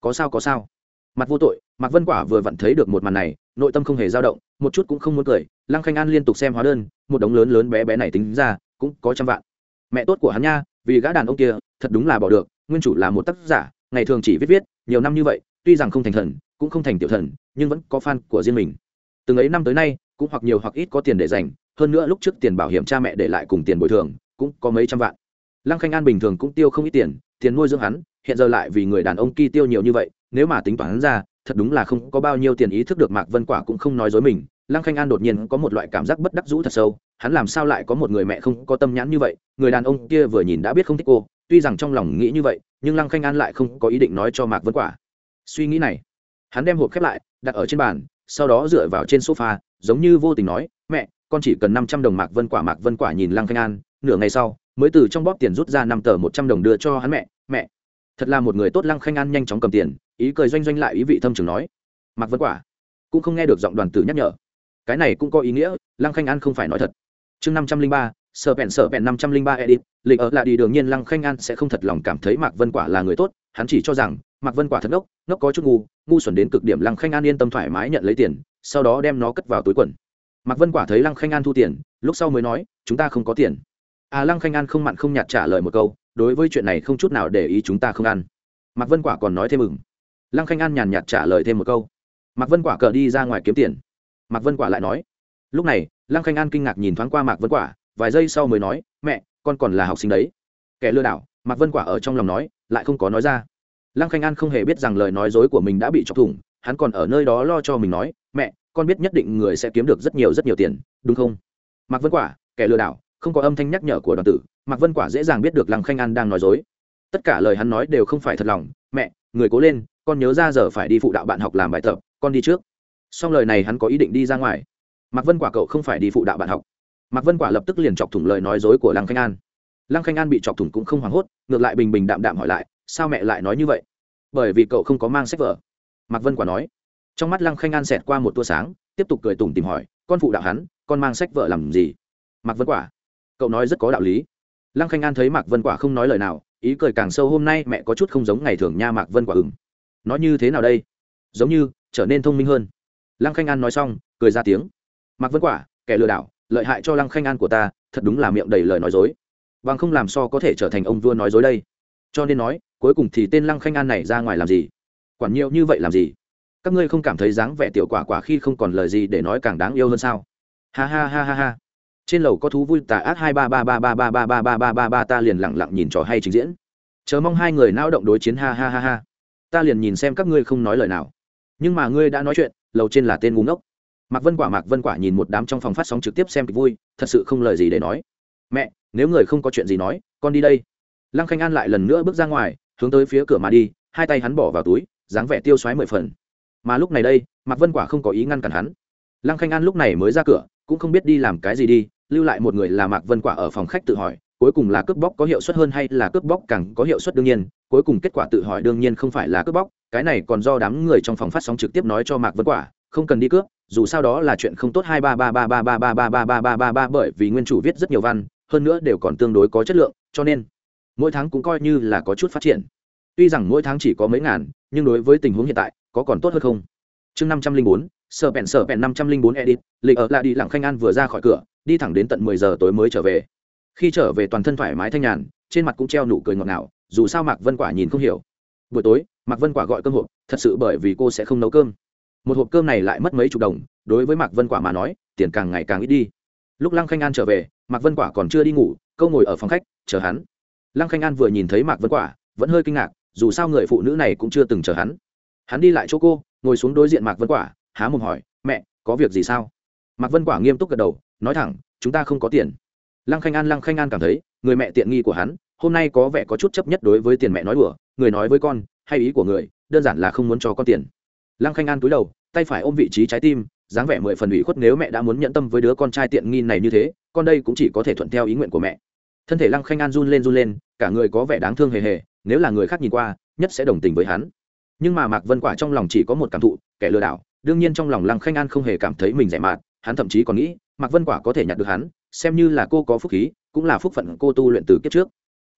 có sao có sao mặt vô tội mạc vân quả vừa vặn thấy được một màn này nội tâm không hề dao động một chút cũng không muốn cười lăng khanh an liên tục xem hóa đơn một đống lớn lớn bé bé này tính ra cũng có trăm vạn mẹ tốt của hắn nha vì gã đàn ông kia thật đúng là bỏ được nguyên chủ là một tác giả ngày thường chỉ viết viết nhiều năm như vậy tuy rằng không thành thần cũng không thành tiểu thần nhưng vẫn có fan của riêng mình từng ấy năm tới nay cũng hoặc nhiều hoặc ít có tiền để dành hơn nữa lúc trước tiền bảo hiểm cha mẹ để lại cùng tiền bồi thường, cũng có mấy trăm vạn. Lăng khanh an bình thường cũng tiêu không ít tiền tiền nuôi dưỡng hắn, hiện giờ lại vì người đàn ông kia tiêu nhiều như vậy, nếu mà tính toán hắn ra, thật đúng là không có bao nhiêu tiền ý thức được mạc vân quả cũng không nói dối mình. Lăng khanh an đột nhiên có một loại cảm giác bất đắc dũ thật sâu, hắn làm sao lại có một người mẹ không có tâm nhãn như vậy? Người đàn ông kia vừa nhìn đã biết không thích cô, tuy rằng trong lòng nghĩ như vậy, nhưng lăng khanh an lại không có ý định nói cho mạc vân quả. Suy nghĩ này, hắn đem hộp khép lại, đặt ở trên bàn, sau đó dựa vào trên sofa, giống như vô tình nói, mẹ con chỉ cần năm trăm đồng mạc vân quả, mạc vân quả nhìn lăng khanh an, nửa ngày sau, mới từ trong bóp tiền rút ra năm tờ một trăm đồng đưa cho hắn mẹ mẹ, thật là một người tốt. Lăng khanh an nhanh chóng cầm tiền, ý cười doanh doanh lại ý vị thâm trường nói, mạc vân quả, cũng không nghe được giọng đoàn tử nhắc nhở. Cái này cũng có ý nghĩa, lăng khanh an không phải nói thật. Chương năm trăm linh ba sợ bẹn sợ bẹn năm trăm linh ba edit, lịch ở là đi đương nhiên lăng khanh an sẽ không thật lòng cảm thấy mạc vân quả là người tốt, hắn chỉ cho rằng mạc vân quả thật ngốc ngốc có chút ngu ngu xuẩn đến cực điểm lăng khanh an yên tâm thoải mái nhận lấy tiền, sau đó đem nó cất vào túi quần mạc vân quả thấy lăng khanh an thu tiền, lúc sau mới nói, chúng ta không có tiền. À lăng khanh an không mặn không nhạt trả lời một câu, đối với chuyện này không chút nào để ý chúng ta không ăn. Mạc vân quả còn nói thêm mừng lăng khanh an nhàn nhạt trả lời thêm một câu. Mạc vân quả cờ đi ra ngoài kiếm tiền. Mạc vân quả lại nói, lúc này, lăng khanh an kinh ngạc nhìn thoáng qua mạc vân quả, vài giây sau mới nói, mẹ, con còn là học sinh đấy. Kẻ lừa đảo, mạc vân quả ở trong lòng nói, lại không có nói ra. Lăng khanh an không hề biết rằng lời nói dối của mình đã bị chọc thủng, hắn còn ở nơi đó lo cho mình nói, mẹ con biết nhất định người sẽ kiếm được rất nhiều rất nhiều tiền, đúng không? Mạc vân quả, kẻ lừa đảo, không có âm thanh nhắc nhở của đoàn tử, mạc vân quả dễ dàng biết được lăng khanh an đang nói dối. Tất cả lời hắn nói đều không phải thật lòng, mẹ, người cố lên, con nhớ ra giờ phải đi phụ đạo bạn học làm bài tập, con đi trước. Xong lời này hắn có ý định đi ra ngoài. Mạc vân quả cậu không phải đi phụ đạo bạn học. Mạc vân quả lập tức liền chọc thủng lời nói dối của lăng khanh an. Lăng khanh an bị chọc thủng cũng không hoảng hốt, ngược lại bình bình đạm đạm hỏi lại, sao mẹ lại nói như vậy? Bởi vì cậu không có mang sách vở. Mạc vân quả nói trong mắt lăng khanh an xẹt qua một tua sáng, tiếp tục cười tủm tìm hỏi, con phụ đạo hắn, con mang sách vợ làm gì? Mạc vân quả. Cậu nói rất có đạo lý. Lăng khanh an thấy mạc vân quả không nói lời nào, ý cười càng sâu, hôm nay mẹ có chút không giống ngày thường nha, mạc vân quả ừng nói như thế nào đây? Giống như, trở nên thông minh hơn. Lăng khanh an nói xong, cười ra tiếng. Mạc vân quả, kẻ lừa đảo, lợi hại cho lăng khanh an của ta, thật đúng là miệng đầy lời nói dối. Bằng không làm sao có thể trở thành ông vua nói dối đây. Cho nên nói, cuối cùng thì tên lăng khanh an này ra ngoài làm gì? Quản nhiều như vậy làm gì? Các ngươi không cảm thấy dáng vẻ tiểu quả quả khi không còn lời gì để nói càng đáng yêu hơn sao ha ha ha ha ha trên lầu có thú vui tà ác hai ba ba ba ba ba ba ba ba ba ba ba ta liền lặng lặng nhìn trò hay trình diễn chờ mong hai người nao động đối chiến ha ha ha ha ta liền nhìn xem các ngươi không nói lời nào nhưng mà ngươi đã nói chuyện lầu trên là tên ngu ngốc mạc vân quả mạc vân quả nhìn một đám trong phòng phát sóng trực tiếp xem kịch vui thật sự không lời gì để nói mẹ nếu người không có chuyện gì nói con đi đây lăng khanh an lại lần nữa bước ra ngoài hướng tới phía cửa mà đi hai tay hắn bỏ vào túi dáng vẻ tiêu xoáy mười phần mà lúc này đây mạc vân quả không có ý ngăn cản hắn lăng khanh an lúc này mới ra cửa cũng không biết đi làm cái gì đi lưu lại một người là mạc vân quả ở phòng khách tự hỏi cuối cùng là cướp bóc có hiệu suất hơn hay là cướp bóc càng có hiệu suất đương nhiên cuối cùng kết quả tự hỏi đương nhiên không phải là cướp bóc cái này còn do đám người trong phòng phát sóng trực tiếp nói cho mạc vân quả không cần đi cướp dù sao đó là chuyện không tốt hai ba ba ba ba ba ba ba ba ba ba ba ba bởi vì nguyên chủ viết rất nhiều văn hơn nữa đều còn tương đối có chất lượng cho nên mỗi tháng cũng coi như là có chút phát triển tuy rằng mỗi tháng chỉ có mấy ngàn nhưng đối với tình huống hiện tại có còn tốt hơn không? Chương năm trăm linh bốn sở bèn sở bèn năm trăm linh bốn edit lịch ở lại đi lặng khanh an vừa ra khỏi cửa, đi thẳng đến tận mười giờ tối mới trở về. Khi trở về toàn thân thoải mái thanh nhàn, trên mặt cũng treo nụ cười ngọt ngào, dù sao mạc vân quả nhìn không hiểu. Buổi tối, mạc vân quả gọi cơm hộp, thật sự bởi vì cô sẽ không nấu cơm. Một hộp cơm này lại mất mấy chục đồng, đối với mạc vân quả mà nói, tiền càng ngày càng ít đi. Lúc lăng khanh an trở về, mạc vân quả còn chưa đi ngủ câu ngồi ở phòng khách, chờ hắn. Lăng khanh an vừa nhìn thấy mạc vân quả, vẫn hơi kinh ngạc, dù sao người phụ nữ này cũng chưa từng chờ hắn hắn đi lại chỗ cô, ngồi xuống đối diện mạc vân quả, há mồm hỏi, mẹ, có việc gì sao? Mạc vân quả nghiêm túc gật đầu, nói thẳng, chúng ta không có tiền. Lăng khanh an, lăng khanh an cảm thấy, người mẹ tiện nghi của hắn, hôm nay có vẻ có chút chấp nhất đối với tiền mẹ nói đùa, người nói với con, hay ý của người, đơn giản là không muốn cho con tiền. Lăng khanh an túi đầu, tay phải ôm vị trí trái tim, dáng vẻ mười phần ủy khuất nếu mẹ đã muốn nhận tâm với đứa con trai tiện nghi này như thế, con đây cũng chỉ có thể thuận theo ý nguyện của mẹ. Thân thể lăng khanh an run lên run lên, cả người có vẻ đáng thương hề hề, nếu là người khác nhìn qua, nhất sẽ đồng tình với hắn nhưng mà mạc vân quả trong lòng chỉ có một cảm thụ, kẻ lừa đảo. Đương nhiên trong lòng lăng khanh an không hề cảm thấy mình rẻ mạt, hắn thậm chí còn nghĩ, mạc vân quả có thể nhặt được hắn, xem như là cô có phúc khí, cũng là phúc phận cô tu luyện từ kiếp trước.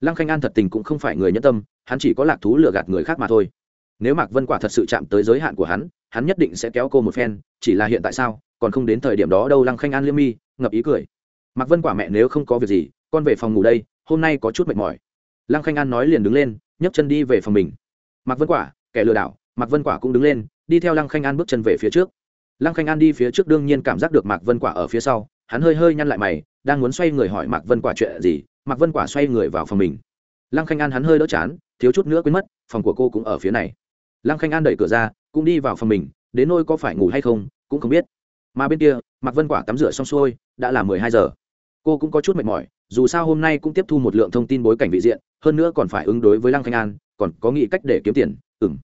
Lăng khanh an thật tình cũng không phải người nhân tâm, hắn chỉ có lạc thú lừa gạt người khác mà thôi. Nếu mạc vân quả thật sự chạm tới giới hạn của hắn hắn nhất định sẽ kéo cô một phen, chỉ là hiện tại sao, còn không đến thời điểm đó đâu lăng khanh an liêm mi, ngập ý cười. Mạc vân quả mẹ nếu không có việc gì, con về phòng ngủ đây, hôm nay có chút mệt mỏi. Lăng khanh an nói liền đứng lên, nhấc chân đi về phòng mình. Mạc vân quả kẻ lừa đảo, mạc vân quả cũng đứng lên, đi theo lăng khanh an bước chân về phía trước. Lăng khanh an đi phía trước đương nhiên cảm giác được mạc vân quả ở phía sau, hắn hơi hơi nhăn lại mày, đang muốn xoay người hỏi mạc vân quả chuyện gì, mạc vân quả xoay người vào phòng mình. Lăng khanh an hắn hơi đỡ chán, thiếu chút nữa quên mất, phòng của cô cũng ở phía này. Lăng khanh an đẩy cửa ra, cũng đi vào phòng mình, đến nôi có phải ngủ hay không, cũng không biết. Mà bên kia, mạc vân quả tắm rửa xong xuôi, đã là mười hai giờ. Cô cũng có chút mệt mỏi, dù sao hôm nay cũng tiếp thu một lượng thông tin bối cảnh vị diện, hơn nữa còn phải ứng đối với lăng khanh an, còn có nghĩ cách để kiếm tiền. Ừng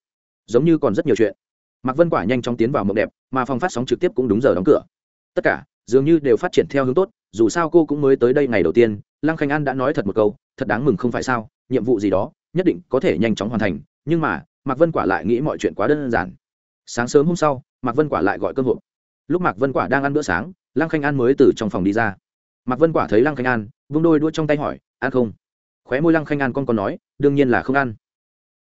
giống như còn rất nhiều chuyện. Mạc vân quả nhanh chóng tiến vào mộng đẹp, mà phòng phát sóng trực tiếp cũng đúng giờ đóng cửa. Tất cả, dường như đều phát triển theo hướng tốt, dù sao cô cũng mới tới đây ngày đầu tiên, lăng khanh an đã nói thật một câu, thật đáng mừng không phải sao, nhiệm vụ gì đó, nhất định có thể nhanh chóng hoàn thành, nhưng mà, mạc vân quả lại nghĩ mọi chuyện quá đơn giản. Sáng sớm hôm sau, mạc vân quả lại gọi cơm hộp. Lúc mạc vân quả đang ăn bữa sáng, lăng khanh an mới từ trong phòng đi ra. Mạc vân quả thấy lăng khanh an, vung đôi đuôi trong tay hỏi, ăn không? Khóe môi lăng khanh an con còn nói, đương nhiên là không ăn.